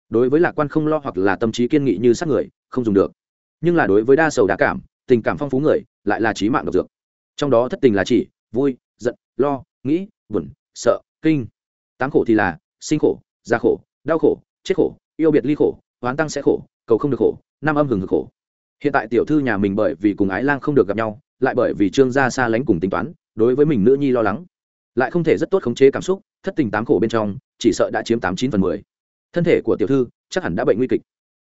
[SPEAKER 1] Đối với lạc quan không lo hoặc là tâm trí kiên nghị như sát người, không dùng được. Nhưng là đối với đa sầu đa cảm, tình cảm phong phú người, lại là trí mạng độc dược. Trong đó thất tình là chỉ, vui, giận, lo, nghĩ, buồn, sợ, kinh. Tám khổ thì là, sinh khổ gia khổ, đau khổ chết khổ, yêu biệt ly khổ, oán tăng sẽ khổ, cầu không được khổ nam âm hừng hực khổ. Hiện tại tiểu thư nhà mình bởi vì cùng ái lang không được gặp nhau, lại bởi vì trương gia xa lánh cùng tính toán, đối với mình nữ nhi lo lắng, lại không thể rất tốt khống chế cảm xúc, thất tình tám khổ bên trong, chỉ sợ đã chiếm tám chín phần mười. Thân thể của tiểu thư chắc hẳn đã bệnh nguy kịch.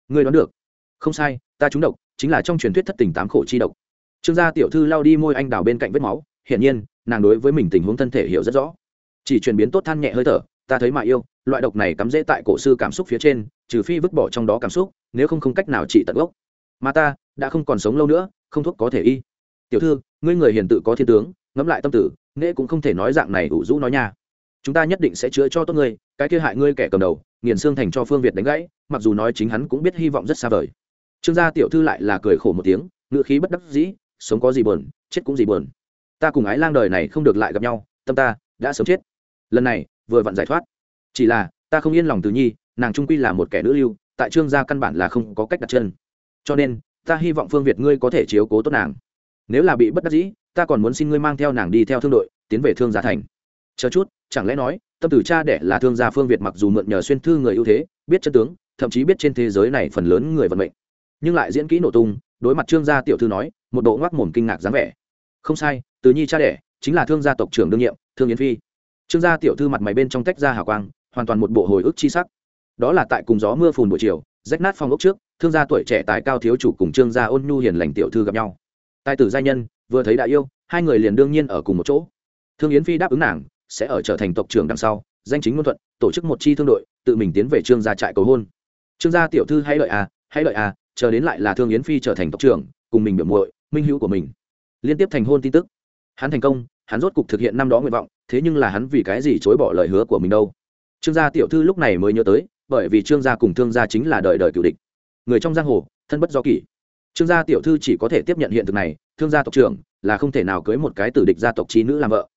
[SPEAKER 1] Người đoán được? Không sai, ta trúng độc, chính là trong truyền thuyết thất tình tám khổ chi độc. Trương gia tiểu thư lao đi môi anh đào bên cạnh vết máu, hiển nhiên, nàng đối với mình tình huống thân thể hiểu rất rõ. Chỉ chuyển biến tốt than nhẹ hơi thở ta thấy mà yêu, loại độc này cắm dễ tại cổ sư cảm xúc phía trên, trừ phi vứt bỏ trong đó cảm xúc, nếu không không cách nào trị tận gốc. Mà ta, đã không còn sống lâu nữa, không thuốc có thể y. Tiểu thư, ngươi người hiền tự có thiên tướng, ngẫm lại tâm tử nghệ cũng không thể nói dạng này ủ rũ nói nha. Chúng ta nhất định sẽ chữa cho tốt ngươi, cái kia hại ngươi kẻ cầm đầu, nghiền xương thành cho phương việt đánh gãy, mặc dù nói chính hắn cũng biết hy vọng rất xa vời. Trương gia tiểu thư lại là cười khổ một tiếng, ngựa khí bất đắc dĩ, sống có gì buồn, chết cũng gì buồn. Ta cùng ái lang đời này không được lại gặp nhau, tâm ta đã sớm chết. Lần này vừa vặn giải thoát. Chỉ là, ta không yên lòng từ nhi, nàng trung quy là một kẻ nữ lưu, tại trương gia căn bản là không có cách đặt chân. Cho nên, ta hy vọng phương việt ngươi có thể chiếu cố tốt nàng. Nếu là bị bất đắc dĩ, ta còn muốn xin ngươi mang theo nàng đi theo thương đội, tiến về thương gia thành. Chờ chút, chẳng lẽ nói, tâm tử cha đẻ là thương gia phương việt mặc dù mượn nhờ xuyên thư người ưu thế, biết chân tướng, thậm chí biết trên thế giới này phần lớn người vận mệnh. Nhưng lại diễn kỹ nổ tung, đối mặt trương gia tiểu thư nói, một độ ngoác mồm kinh ngạc dáng vẻ. Không sai, từ nhi cha đẻ, chính là thương gia tộc trưởng đương nhiệm, thương yến phi trương gia tiểu thư mặt mày bên trong tách ra hào quang, hoàn toàn một bộ hồi ức chi sắc. Đó là tại cùng gió mưa phùn buổi chiều, rách nát phong ốc trước, thương gia tuổi trẻ tài cao thiếu chủ cùng trương gia ôn nhu hiền lành tiểu thư gặp nhau. Tài tử gia nhân, vừa thấy đã yêu, hai người liền đương nhiên ở cùng một chỗ. Thương yến phi đáp ứng nàng, sẽ ở trở thành tộc trưởng đằng sau, danh chính ngôn thuận, tổ chức một chi thương đội, tự mình tiến về trương gia trại cầu hôn. Trương gia tiểu thư hãy đợi à hãy đợi à chờ đến lại là thương yến phi trở thành tộc trưởng, cùng mình biểu muội, minh hữu của mình. Liên tiếp thành hôn tin tức. Hắn thành công, hắn rốt cục thực hiện năm đó nguyện vọng thế nhưng là hắn vì cái gì chối bỏ lời hứa của mình đâu? Trương gia tiểu thư lúc này mới nhớ tới, bởi vì trương gia cùng thương gia chính là đời đời cựu địch. Người trong giang hồ, thân bất do kỷ. Trương gia tiểu thư chỉ có thể tiếp nhận hiện thực này, thương gia tộc trưởng là không thể nào cưới một cái tử địch gia tộc trí nữ làm vợ.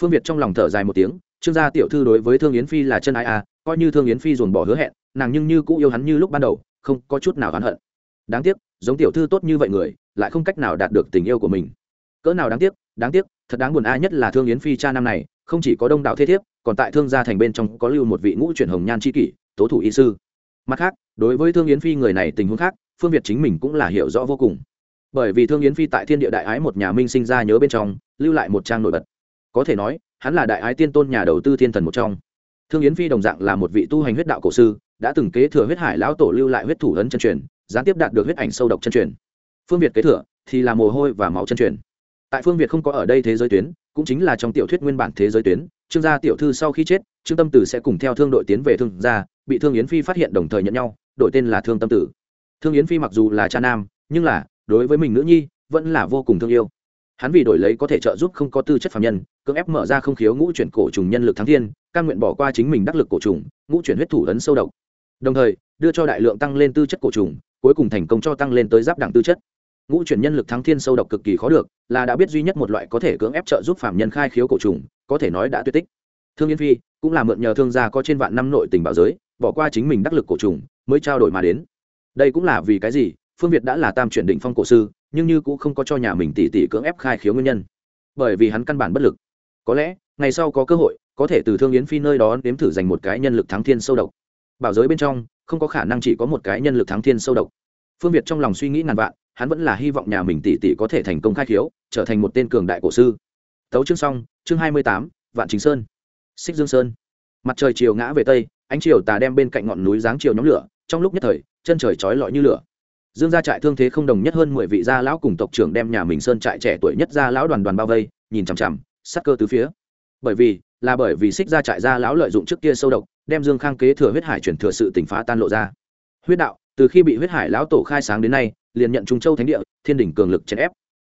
[SPEAKER 1] Phương việt trong lòng thở dài một tiếng, trương gia tiểu thư đối với thương yến phi là chân ai à coi như thương yến phi dồn bỏ hứa hẹn, nàng nhưng như cũng yêu hắn như lúc ban đầu, không có chút nào oán hận. Đáng tiếc, giống tiểu thư tốt như vậy người, lại không cách nào đạt được tình yêu của mình cỡ nào đáng tiếc đáng tiếc, thật đáng buồn ai nhất là thương yến phi cha năm này, không chỉ có đông đảo thế thiếp, còn tại thương gia thành bên trong có lưu một vị ngũ chuyển hồng nhan c kỷ, tố thủ y sư. Mặt khác, đối với thương yến phi người này tình huống khác, phương việt chính mình cũng là hiểu rõ vô cùng. Bởi vì thương yến phi tại thiên địa đại ái một nhà minh sinh ra nhớ bên trong, lưu lại một trang nổi bật. Có thể nói, hắn là đại ái tiên tôn nhà đầu tư thiên thần một trong. Thương yến phi đồng dạng là một vị tu hành huyết đạo cổ sư, đã từng kế thừa huyết hải lão tổ lưu lại huyết thủ ấn chân truyền, gián tiếp đạt được huyết ảnh sâu độc chân truyền. Phương việt kế thừa thì là mồ hôi và máu chân truyền tại phương việt không có ở đây thế giới tuyến, cũng chính là trong tiểu thuyết nguyên bản thế giới tuyến, trương gia tiểu thư sau khi chết, trương tâm tử sẽ cùng theo thương đội tiến về thương gia, bị thương yến phi phát hiện đồng thời nhận nhau, đổi tên là thương tâm tử. Thương yến phi mặc dù là cha nam, nhưng là, đối với mình nữ nhi, vẫn là vô cùng thương yêu. Hắn vì đổi lấy có thể trợ giúp không có tư chất phạm nhân, cưỡng ép mở ra không khiếu ngũ chuyển cổ trùng nhân lực thắng thiên căn nguyện bỏ qua chính mình đắc lực cổ trùng, ngũ chuyển huyết thủ ấn sâu độc. Đồng thời, đưa cho đại lượng tăng lên tư chất cổ trùng, cuối cùng thành công cho tăng lên tới giáp đẳng tư chất ngũ chuyển nhân lực thắng thiên sâu độc cực kỳ khó được, là đã biết duy nhất một loại có thể cưỡng ép trợ giúp phạm nhân khai khiếu cổ trùng, có thể nói đã tuyệt tích. Thương yên phi cũng là mượn nhờ thương gia có trên vạn năm nội tình bảo giới, bỏ qua chính mình đắc lực cổ trùng, mới trao đổi mà đến. Đây cũng là vì cái gì? Phương việt đã là tam chuyển định phong cổ sư, nhưng như cũng không có cho nhà mình tỷ tỷ cưỡng ép khai khiếu nguyên nhân. Bởi vì hắn căn bản bất lực. Có lẽ, ngày sau có cơ hội, có thể từ thương yến phi nơi đó nếm thử dành một cái nhân lực thắng thiên sâu độc. Bảo giới bên trong, không có khả năng chỉ có một cái nhân lực thắng thiên sâu độc. Phương việt trong lòng suy nghĩ ngàn vạn hắn vẫn là hy vọng nhà mình tỷ tỷ có thể thành công khai khiếu, trở thành một tên cường đại cổ sư. Tấu chương xong, chương hai mươi tám, vạn chính sơn. Xích dương sơn. Mặt trời chiều ngã về tây, ánh chiều tà đem bên cạnh ngọn núi dáng chiều nhóm lửa, trong lúc nhất thời, chân trời chói lọi như lửa. Dương gia trại thương thế không đồng nhất hơn mười vị gia lão cùng tộc trưởng đem nhà mình sơn trại trẻ tuổi nhất gia lão đoàn đoàn bao vây, nhìn chằm chằm, sắc cơ tứ phía. Bởi vì, là bởi vì xích gia trại gia lão lợi dụng trước kia sâu độc, đem dương khang kế thừa huyết hải chuyển thừa sự tỉnh phá tan lộ ra. Huyết đạo, từ khi bị huyết hải lão tổ khai sáng đến nay liền nhận trung châu thánh địa, thiên đỉnh cường lực chèn ép.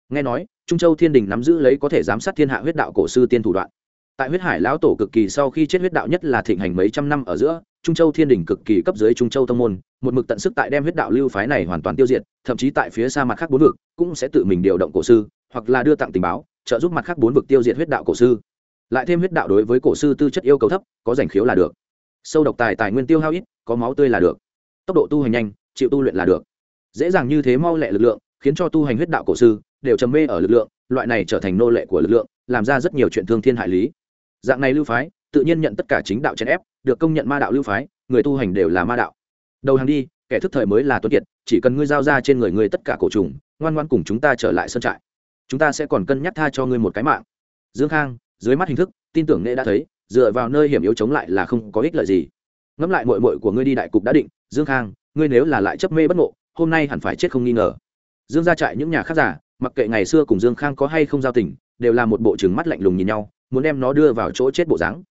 [SPEAKER 1] Nghe nói, trung châu thiên đình nắm giữ lấy có thể giám sát thiên hạ huyết đạo cổ sư tiên thủ đoạn. Tại huyết hải lão tổ cực kỳ sau khi chết huyết đạo nhất là thịnh hành mấy trăm năm ở giữa, trung châu thiên đình cực kỳ cấp dưới trung châu tông môn, một mực tận sức tại đem huyết đạo lưu phái này hoàn toàn tiêu diệt, thậm chí tại phía xa mặt khác bốn vực cũng sẽ tự mình điều động cổ sư, hoặc là đưa tặng tình báo, trợ giúp mặt khác bốn vực tiêu diệt huyết đạo cổ sư. Lại thêm huyết đạo đối với cổ sư tư chất yêu cầu thấp, có giành khiếu là được. Sâu độc tài tài nguyên tiêu hao ít, có máu tươi là được. Tốc độ tu hành nhanh, chịu tu luyện là được dễ dàng như thế mau lẹ lực lượng, khiến cho tu hành huyết đạo cổ sư đều trầm mê ở lực lượng, loại này trở thành nô lệ của lực lượng, làm ra rất nhiều chuyện thương thiên hại lý. Dạng này lưu phái, tự nhiên nhận tất cả chính đạo chèn ép, được công nhận ma đạo lưu phái, người tu hành đều là ma đạo. Đầu hàng đi, kẻ thức thời mới là tuân kiệt, chỉ cần ngươi giao ra trên người ngươi tất cả cổ trùng, ngoan ngoan cùng chúng ta trở lại sân trại. Chúng ta sẽ còn cân nhắc tha cho ngươi một cái mạng. Dương khang, dưới mắt hình thức, tin tưởng nghệ đã thấy, dựa vào nơi hiểm yếu chống lại là không có ích lợi gì. Ngẫm lại mội mội của ngươi đi đại cục đã định, dương khang, ngươi nếu là lại chấp mê bất ngộ hôm nay hẳn phải chết không nghi ngờ. Dương ra trại những nhà khác giả, mặc kệ ngày xưa cùng dương khang có hay không giao tình, đều là một bộ trừng mắt lạnh lùng nhìn nhau, muốn đem nó đưa vào chỗ chết bộ dáng.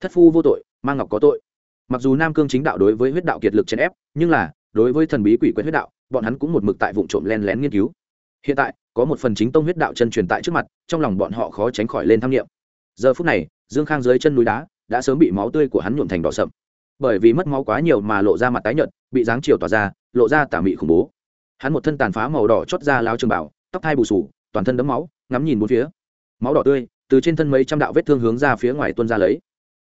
[SPEAKER 1] Thất phu vô tội mang ngọc có tội. Mặc dù nam cương chính đạo đối với huyết đạo kiệt lực chèn ép, nhưng là, đối với thần bí quỷ quyệt huyết đạo, bọn hắn cũng một mực tại vụ trộm len lén nghiên cứu. Hiện tại, có một phần chính tông huyết đạo chân truyền tại trước mặt, trong lòng bọn họ khó tránh khỏi lên tham nghiệm giờ phút này, dương khang dưới chân núi đá, đã sớm bị máu tươi của hắn nhuộm thành đỏ sậm. Bởi vì mất máu quá nhiều mà lộ ra mặt tái nhợt, bị dáng chiều tỏa ra lộ ra tà mị khủng bố. Hắn một thân tàn phá màu đỏ chót ra lao trường bảo tóc thai bù sù, toàn thân đấm máu, ngắm nhìn bốn phía. Máu đỏ tươi từ trên thân mấy trăm đạo vết thương hướng ra phía ngoài tuân ra lấy.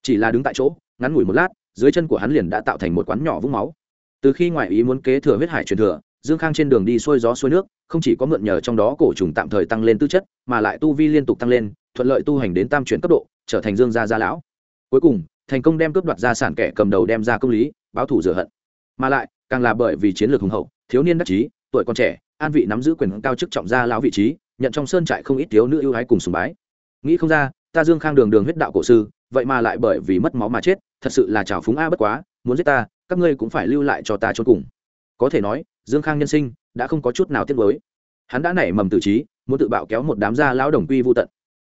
[SPEAKER 1] Chỉ là đứng tại chỗ, ngắn ngủi một lát, dưới chân của hắn liền đã tạo thành một quán nhỏ vũng máu. Từ khi ngoại ý muốn kế thừa huyết hải truyền thừa, dương khang trên đường đi xuôi gió xuôi nước, không chỉ có mượn nhờ trong đó cổ trùng tạm thời tăng lên tư chất, mà lại tu vi liên tục tăng lên, thuận lợi tu hành đến tam chuyển cấp độ, trở thành dương gia gia lão. Cuối cùng, thành công đem cướp đoạt gia sản kẻ cầm đầu đem ra công lý, báo thủ rửa hận. Mà lại càng là bởi vì chiến lược hùng hậu, thiếu niên đắc chí, tuổi còn trẻ, an vị nắm giữ quyền cao chức trọng gia lão vị trí, nhận trong sơn trại không ít thiếu nữ ưu ái cùng sùng bái. Nghĩ không ra, ta dương khang đường đường huyết đạo cổ sư, vậy mà lại bởi vì mất máu mà chết, thật sự là trào phúng a bất quá, muốn giết ta, các ngươi cũng phải lưu lại cho ta trốn cùng. Có thể nói, dương khang nhân sinh đã không có chút nào tiếc mới hắn đã nảy mầm tử trí, muốn tự bạo kéo một đám gia lão đồng quy vô tận.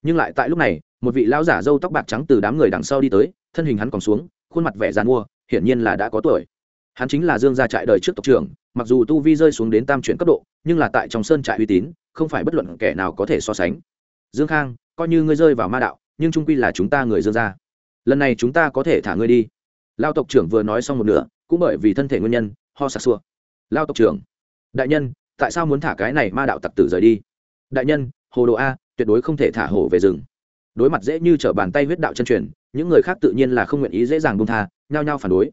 [SPEAKER 1] Nhưng lại tại lúc này, một vị lão giả râu tóc bạc trắng từ đám người đằng sau đi tới, thân hình hắn còn xuống, khuôn mặt vẻ dàn mua, hiển nhiên là đã có tuổi hắn chính là dương gia trại đời trước tộc trưởng, mặc dù tu vi rơi xuống đến tam chuyển cấp độ, nhưng là tại trong sơn trại uy tín, không phải bất luận kẻ nào có thể so sánh. Dương khang, coi như ngươi rơi vào ma đạo, nhưng trung quy là chúng ta người dương gia. Lần này chúng ta có thể thả ngươi đi. Lao tộc trưởng vừa nói xong một nửa, cũng bởi vì thân thể nguyên nhân, ho sặc xua lao tộc trưởng, đại nhân, tại sao muốn thả cái này ma đạo tặc tử rời đi? Đại nhân, hồ đồ a, tuyệt đối không thể thả hổ về rừng. Đối mặt dễ như t r ở bàn tay huyết đạo chân truyền, những người khác tự nhiên là không nguyện ý dễ dàng bung tha, nhao nhao phản đối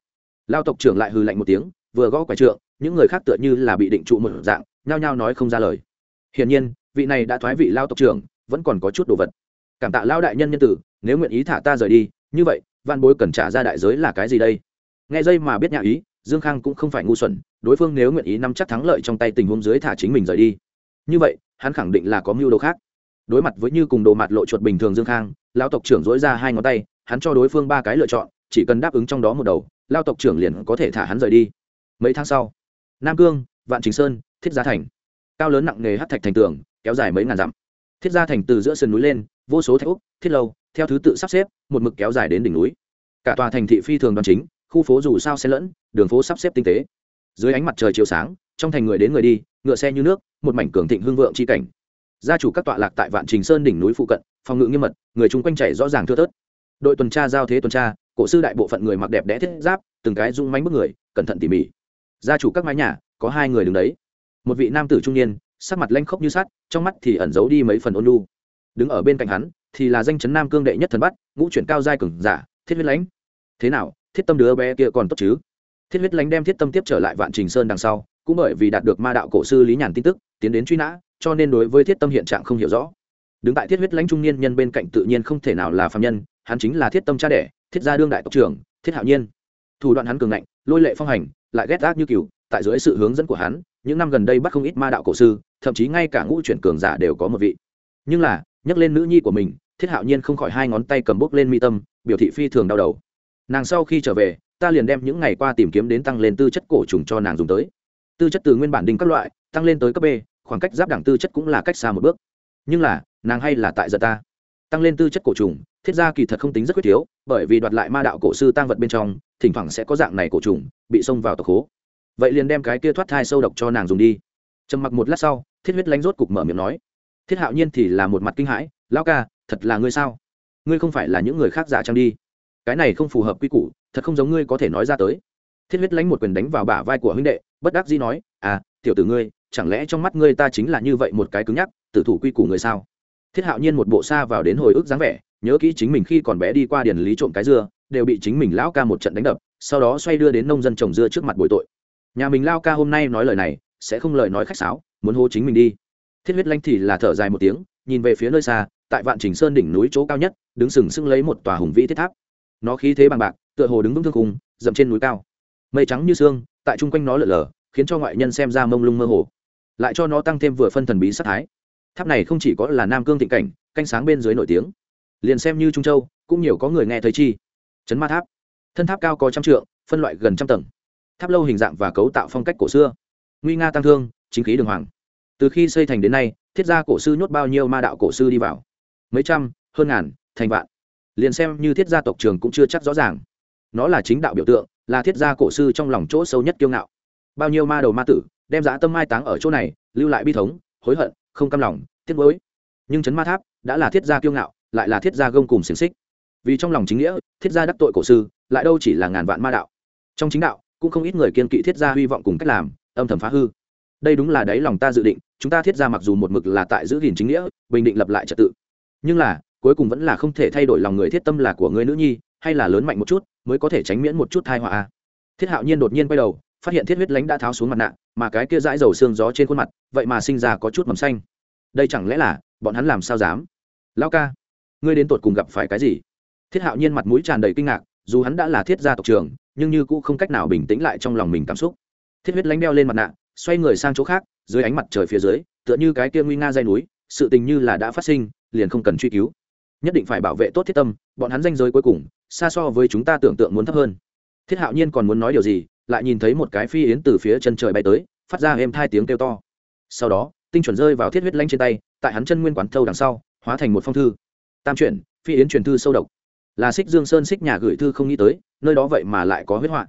[SPEAKER 1] lao tộc trưởng lại hừ lạnh một tiếng, vừa gõ quải trượng, những người khác tựa như là bị định trụ một dạng, nhao nhao nói không ra lời. Hiển nhiên, vị này đã thoái vị lao tộc trưởng, vẫn còn có chút đồ vật. Cảm tạ lao đại nhân nhân tử, nếu nguyện ý thả ta rời đi, như vậy, văn bối cần trả ra đại giới là cái gì đây? Nghe dây mà biết nhà ý, dương khang cũng không phải ngu xuẩn, đối phương nếu nguyện ý nắm chắc thắng lợi trong tay tình huống dưới thả chính mình rời đi. Như vậy, hắn khẳng định là có mưu đồ khác. Đối mặt với như cùng đồ mặt lộ chuột bình thường dương khang, lao tộc trưởng dối ra hai ngón tay, hắn cho đối phương ba cái lựa chọn, chỉ cần đáp ứng trong đó một đầu lao tộc trưởng liền có thể thả hắn rời đi. Mấy tháng sau, nam cương, vạn trình sơn, thiết gia thành, cao lớn nặng nề hát thạch thành tường, kéo dài mấy ngàn dặm. Thiết gia thành từ giữa sườn núi lên, vô số thạch úc, thiết lâu, theo thứ tự sắp xếp, một mực kéo dài đến đỉnh núi. Cả tòa thành thị phi thường đoàn chính, khu phố dù sao xen lẫn, đường phố sắp xếp tinh tế. Dưới ánh mặt trời chiều sáng, trong thành người đến người đi, ngựa xe như nước, một mảnh cường thịnh hương vượng chi cảnh. Gia chủ các tọa lạc tại vạn trình sơn đỉnh núi phụ cận, phòng ngự nghiêm mật, người chung quanh chảy rõ ràng thưa thớt. Đội tuần tra giao thế tuần tra cổ sư đại bộ phận người mặc đẹp đẽ thiết giáp, từng cái rung mánh bức người, cẩn thận tỉ mỉ. Gia chủ các mái nhà, có hai người đứng đấy. Một vị nam tử trung niên, sắc mặt lanh khốc như sắt, trong mắt thì ẩn giấu đi mấy phần ôn lu đứng ở bên cạnh hắn, thì là danh chấn nam cương đệ nhất thần bắt ngũ chuyển cao giai cường giả, thiết huyết lãnh. Thế nào, thiết tâm đứa bé kia còn tốt chứ? Thiết huyết lãnh đem thiết tâm tiếp trở lại vạn trình sơn đằng sau, cũng bởi vì đạt được ma đạo cổ sư lý nhàn tin tức, tiến đến truy nã, cho nên đối với thiết tâm hiện trạng không hiểu rõ. Đứng tại thiết huyết lãnh trung niên nhân bên cạnh tự nhiên không thể nào là phạm nhân, hắn chính là thiết tâm cha đẻ thiết gia đương đại tộc trưởng, thiết hạo nhiên. Thủ đoạn hắn cường ngạnh, lôi lệ phong hành, lại ghét ác như cừu, tại dưới sự hướng dẫn của hắn, những năm gần đây bắt không ít ma đạo cổ sư, thậm chí ngay cả ngũ chuyển cường giả đều có một vị. Nhưng là, nhắc lên nữ nhi của mình, thiết hạo nhiên không khỏi hai ngón tay cầm bốc lên mi tâm, biểu thị phi thường đau đầu. Nàng sau khi trở về, ta liền đem những ngày qua tìm kiếm đến tăng lên tư chất cổ trùng cho nàng dùng tới. Tư chất từ nguyên bản đinh các loại, tăng lên tới cấp b, khoảng cách giáp đẳng tư chất cũng là cách xa một bước. Nhưng là, nàng hay là tại giật ta. Tăng lên tư chất cổ trùng thiết ra kỳ thật không tính rất quyết thiếu, bởi vì đoạt lại ma đạo cổ sư tăng vật bên trong, thỉnh thoảng sẽ có dạng này cổ trùng, bị xông vào tộc hố. Vậy liền đem cái kia thoát thai sâu độc cho nàng dùng đi. Trầm mặc một lát sau, thiết huyết lánh rốt cục mở miệng nói, thiết hạo nhiên thì là một mặt kinh hãi lao ca, thật là ngươi sao? Ngươi không phải là những người khác giả trang đi. Cái này không phù hợp quy củ, thật không giống ngươi có thể nói ra tới. Thiết huyết lánh một quyền đánh vào bả vai của huynh đệ, bất đắc dĩ nói à tiểu tử ngươi, chẳng lẽ trong mắt ngươi ta chính là như vậy một cái cứng nhắc tự thủ quy củ người sao? Thiết hạo nhiên một bộ xa vào đến hồi ức dáng vẻ nhớ kỹ chính mình khi còn bé đi qua điền lý trộm cái dưa, đều bị chính mình lão ca một trận đánh đập, sau đó xoay đưa đến nông dân trồng dưa trước mặt bồi tội. Nhà mình lao ca hôm nay nói lời này, sẽ không lời nói khách sáo, muốn hô chính mình đi. Thiết huyết lanh thì là thở dài một tiếng, nhìn về phía nơi xa, tại vạn trình sơn đỉnh núi chỗ cao nhất, đứng sừng sững lấy một tòa hùng vĩ thiết tháp. Nó khí thế bằng bạc, tựa hồ đứng vững thương khung, dậm trên núi cao. Mây trắng như sương, tại chung quanh nó lở lở, khiến cho ngoại nhân xem ra mông lung mơ hồ. Lại cho nó tăng thêm vừa phân thần bí sắc thái. Tháp này không chỉ có là nam cương thịnh cảnh canh sáng bên dưới nổi tiếng liền xem như trung châu, cũng nhiều có người nghe thấy chi. Chấn ma tháp. Thân tháp cao có trăm trượng, phân loại gần trăm tầng. Tháp lâu hình dạng và cấu tạo phong cách cổ xưa. Nguy nga tăng thương, chính khí đường hoàng. Từ khi xây thành đến nay, thiết gia cổ sư nhốt bao nhiêu ma đạo cổ sư đi vào? Mấy trăm, hơn ngàn, thành vạn. Liền xem như thiết gia tộc trường cũng chưa chắc rõ ràng. Nó là chính đạo biểu tượng, là thiết gia cổ sư trong lòng chỗ sâu nhất kiêu ngạo. Bao nhiêu ma đầu ma tử, đem giá tâm mai táng ở chỗ này, lưu lại bi thống, hối hận, không căm lòng, tiếc nuối. Nhưng chấn ma tháp đã là thiết gia kiêu ngạo lại là thiết gia gông cùng xiềng xích. Vì trong lòng chính nghĩa, thiết gia đắc tội cổ sư, lại đâu chỉ là ngàn vạn ma đạo. Trong chính đạo, cũng không ít người kiên kỵ thiết gia hy vọng cùng cách làm, âm thầm phá hư. Đây đúng là đấy lòng ta dự định, chúng ta thiết gia mặc dù một mực là tại giữ gìn chính nghĩa, bình định lập lại trật tự. Nhưng là, cuối cùng vẫn là không thể thay đổi lòng người thiết tâm là của người nữ nhi, hay là lớn mạnh một chút, mới có thể tránh miễn một chút thai họa thiết hạo nhiên đột nhiên quay đầu, phát hiện thiết huyết lánh đã tháo xuống mặt nạ, mà cái kia dãi dầu xương gió trên khuôn mặt, vậy mà sinh ra có chút mầm xanh. Đây chẳng lẽ là, bọn hắn làm sao dám? Lao ca ngươi đến tột cùng gặp phải cái gì? Thiết hạo nhiên mặt mũi tràn đầy kinh ngạc, dù hắn đã là thiết gia tộc trường nhưng như cũng không cách nào bình tĩnh lại trong lòng mình cảm xúc. Thiết huyết lánh đeo lên mặt nạ, xoay người sang chỗ khác, dưới ánh mặt trời phía dưới, tựa như cái kia nguy nga dây núi, sự tình như là đã phát sinh, liền không cần truy cứu. Nhất định phải bảo vệ tốt thiết tâm, bọn hắn danh giới cuối cùng, xa so với chúng ta tưởng tượng muốn thấp hơn. Thiết hạo nhiên còn muốn nói điều gì, lại nhìn thấy một cái phi yến từ phía chân trời bay tới, phát ra êm hai tiếng kêu to. Sau đó, tinh chuẩn rơi vào thiết huyết lanh trên tay, tại hắn chân nguyên quán thâu đằng sau, hóa thành một phong thư tam chuyển, phi yến truyền thư sâu độc. Là xích dương sơn xích nhà gửi thư không nghĩ tới, nơi đó vậy mà lại có huyết họa.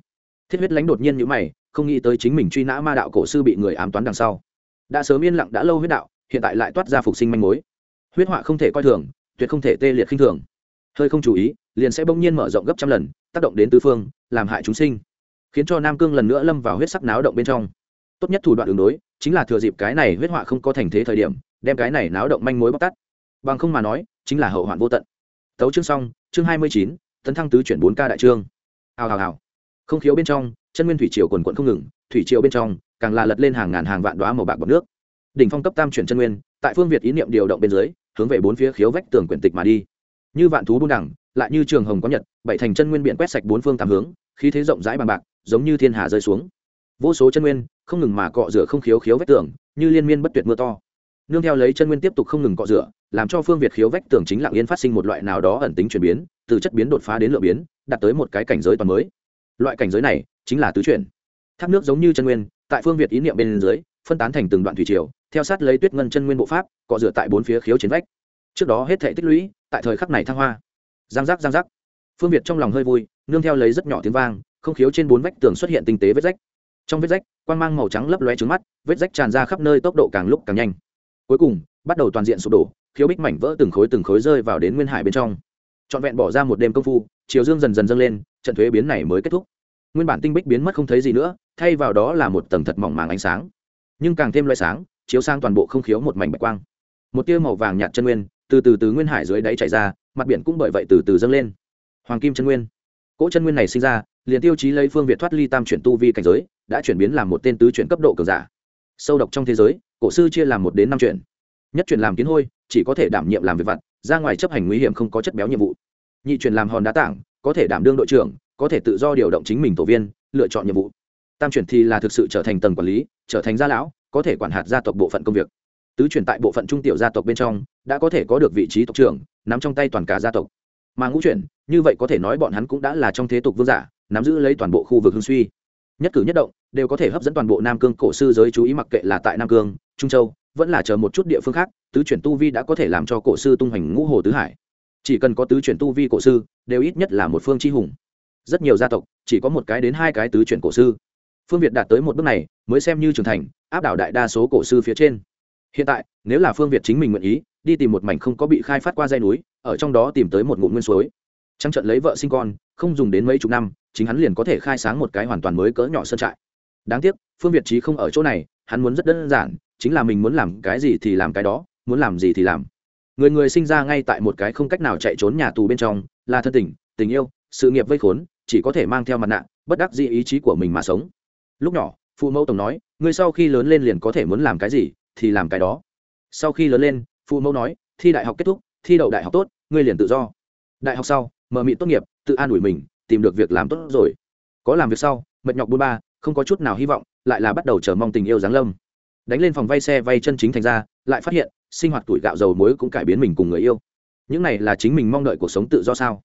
[SPEAKER 1] Thiết huyết lánh đột nhiên như mày, không nghĩ tới chính mình truy nã ma đạo cổ sư bị người ám toán đằng sau. Đã sớm yên lặng đã lâu huyết đạo, hiện tại lại toát ra phục sinh manh mối. Huyết họa không thể coi thường, tuyệt không thể tê liệt khinh thường. Hơi không chú ý, liền sẽ bỗng nhiên mở rộng gấp trăm lần, tác động đến tứ phương, làm hại chúng sinh. Khiến cho nam cương lần nữa lâm vào huyết sắc náo động bên trong. Tốt nhất thủ đoạn đường đối, chính là thừa dịp cái này huyết họa không có thành thế thời điểm, đem cái này náo động manh mối bóc tắt bằng không mà nói, chính là hậu hoạn vô tận. Tấu chương xong, chương hai mươi chín, tấn thăng tứ chuyển bốn ca đại trương. Hào hào hào. Không khiếu bên trong, chân nguyên thủy triều quần quận không ngừng, thủy triều bên trong, càng là lật lên hàng ngàn hàng vạn đoá màu bạc bọc nước. Đỉnh phong cấp tam chuyển chân nguyên, tại phương việt ý niệm điều động bên dưới, hướng về bốn phía khiếu vách tường quyển tịch mà đi. Như vạn thú buôn đẳng lại như trường hồng có nhật, bảy thành chân nguyên biện quét sạch bốn phương tám hướng, khí thế rộng rãi bằng bạc, giống như thiên hà rơi xuống. Vô số chân nguyên, không ngừng mà cọ rửa không khiếu khiếu vách tường, như liên miên bất tuyệt mưa to. Nương theo lấy chân nguyên tiếp tục không ngừng cọ rửa làm cho phương việt khiếu vách tường chính lặng yên phát sinh một loại nào đó ẩn tính chuyển biến, từ chất biến đột phá đến lượng biến, đạt tới một cái cảnh giới toàn mới. Loại cảnh giới này chính là tứ chuyển. Thác nước giống như chân nguyên, tại phương việt ý niệm bên dưới, phân tán thành từng đoạn thủy triều, theo sát lấy tuyết ngân chân nguyên bộ pháp cọ rửa tại bốn phía khiếu chiến vách. Trước đó hết thể tích lũy, tại thời khắc này thăng hoa. Giang giác giang giác. Phương việt trong lòng hơi vui, nương theo lấy rất nhỏ tiếng vang, không khiếu trên bốn vách tường xuất hiện tinh tế vết rách. Trong vết rách quan g mang màu trắng lấp loe trứng mắt, vết rách tràn ra khắp nơi tốc độ càng lúc càng nhanh. Cuối cùng, bắt đầu toàn diện sụp đổ khiếu bích mảnh vỡ từng khối từng khối rơi vào đến nguyên hải bên trong. Trọn vẹn bỏ ra một đêm công phu, chiều dương dần dần dâng lên, trận thuế biến này mới kết thúc. Nguyên bản tinh bích biến mất không thấy gì nữa, thay vào đó là một tầng thật mỏng màng ánh sáng. Nhưng càng thêm loại sáng, chiếu sang toàn bộ không khiếu một mảnh bạch quang. Một tia màu vàng nhạt chân nguyên, từ từ từ nguyên hải dưới đáy chảy ra, mặt biển cũng bởi vậy từ từ dâng lên. Hoàng kim chân nguyên. Cỗ chân nguyên này sinh ra, liền tiêu chí lấy phương việt thoát ly tam chuyển tu vi cảnh giới, đã chuyển biến làm một tên tứ chuyển cấp độ cường giả. Sâu độc trong thế giới, cổ sư chia làm một đến năm chuyển. Nhất chuyển làm kiến hôi chỉ có thể đảm nhiệm làm việc vặt, ra ngoài chấp hành nguy hiểm không có chất béo nhiệm vụ. Nhị truyền làm hòn đá tảng, có thể đảm đương đội trưởng, có thể tự do điều động chính mình tổ viên, lựa chọn nhiệm vụ. Tam chuyển thì là thực sự trở thành tầng quản lý, trở thành gia lão, có thể quản hạt gia tộc bộ phận công việc. Tứ chuyển tại bộ phận trung tiểu gia tộc bên trong, đã có thể có được vị trí tộc trưởng, nắm trong tay toàn cả gia tộc. Mà ngũ chuyển như vậy có thể nói bọn hắn cũng đã là trong thế tục vương giả, nắm giữ lấy toàn bộ khu vực hương suy. Nhất cử nhất động, đều có thể hấp dẫn toàn bộ nam cương cổ sư giới chú ý mặc kệ là tại nam cương, trung châu vẫn là chờ một chút địa phương khác, tứ chuyển tu vi đã có thể làm cho cổ sư tung hoành ngũ hồ tứ hải. Chỉ cần có tứ chuyển tu vi cổ sư, đều ít nhất là một phương chi hùng. Rất nhiều gia tộc, chỉ có một cái đến hai cái tứ chuyển cổ sư. Phương việt đạt tới một bước này, mới xem như trưởng thành, áp đảo đại đa số cổ sư phía trên. Hiện tại, nếu là phương việt chính mình nguyện ý, đi tìm một mảnh không có bị khai phát qua dây núi, ở trong đó tìm tới một ngụm nguyên suối. Trăng trận lấy vợ sinh con, không dùng đến mấy chục năm, chính hắn liền có thể khai sáng một cái hoàn toàn mới cỡ nhỏ sơn trại. Đáng tiếc, phương việt trí không ở chỗ này, hắn muốn rất đơn giản chính là mình muốn làm cái gì thì làm cái đó, muốn làm gì thì làm. Người người sinh ra ngay tại một cái không cách nào chạy trốn nhà tù bên trong, là thân tình tình yêu, sự nghiệp vây khốn, chỉ có thể mang theo mặt nạ, bất đắc dĩ ý chí của mình mà sống. Lúc nhỏ, phụ mẫu tổng nói người sau khi lớn lên liền có thể muốn làm cái gì thì làm cái đó. Sau khi lớn lên, phụ mẫu nói, thi đại học kết thúc, thi đậu đại học tốt, ngươi liền tự do. Đại học sau, mở mị tốt nghiệp, tự an ủi mình, tìm được việc làm tốt rồi. Có làm việc sau, mệt nhọc bôn ba, không có chút nào hy vọng, lại là bắt đầu chờ mong tình yêu giáng lâm đánh lên phòng vay xe vay chân chính thành ra, lại phát hiện, sinh hoạt tuổi gạo dầu muối cũng cải biến mình cùng người yêu. Những này là chính mình mong đợi cuộc sống tự do sao?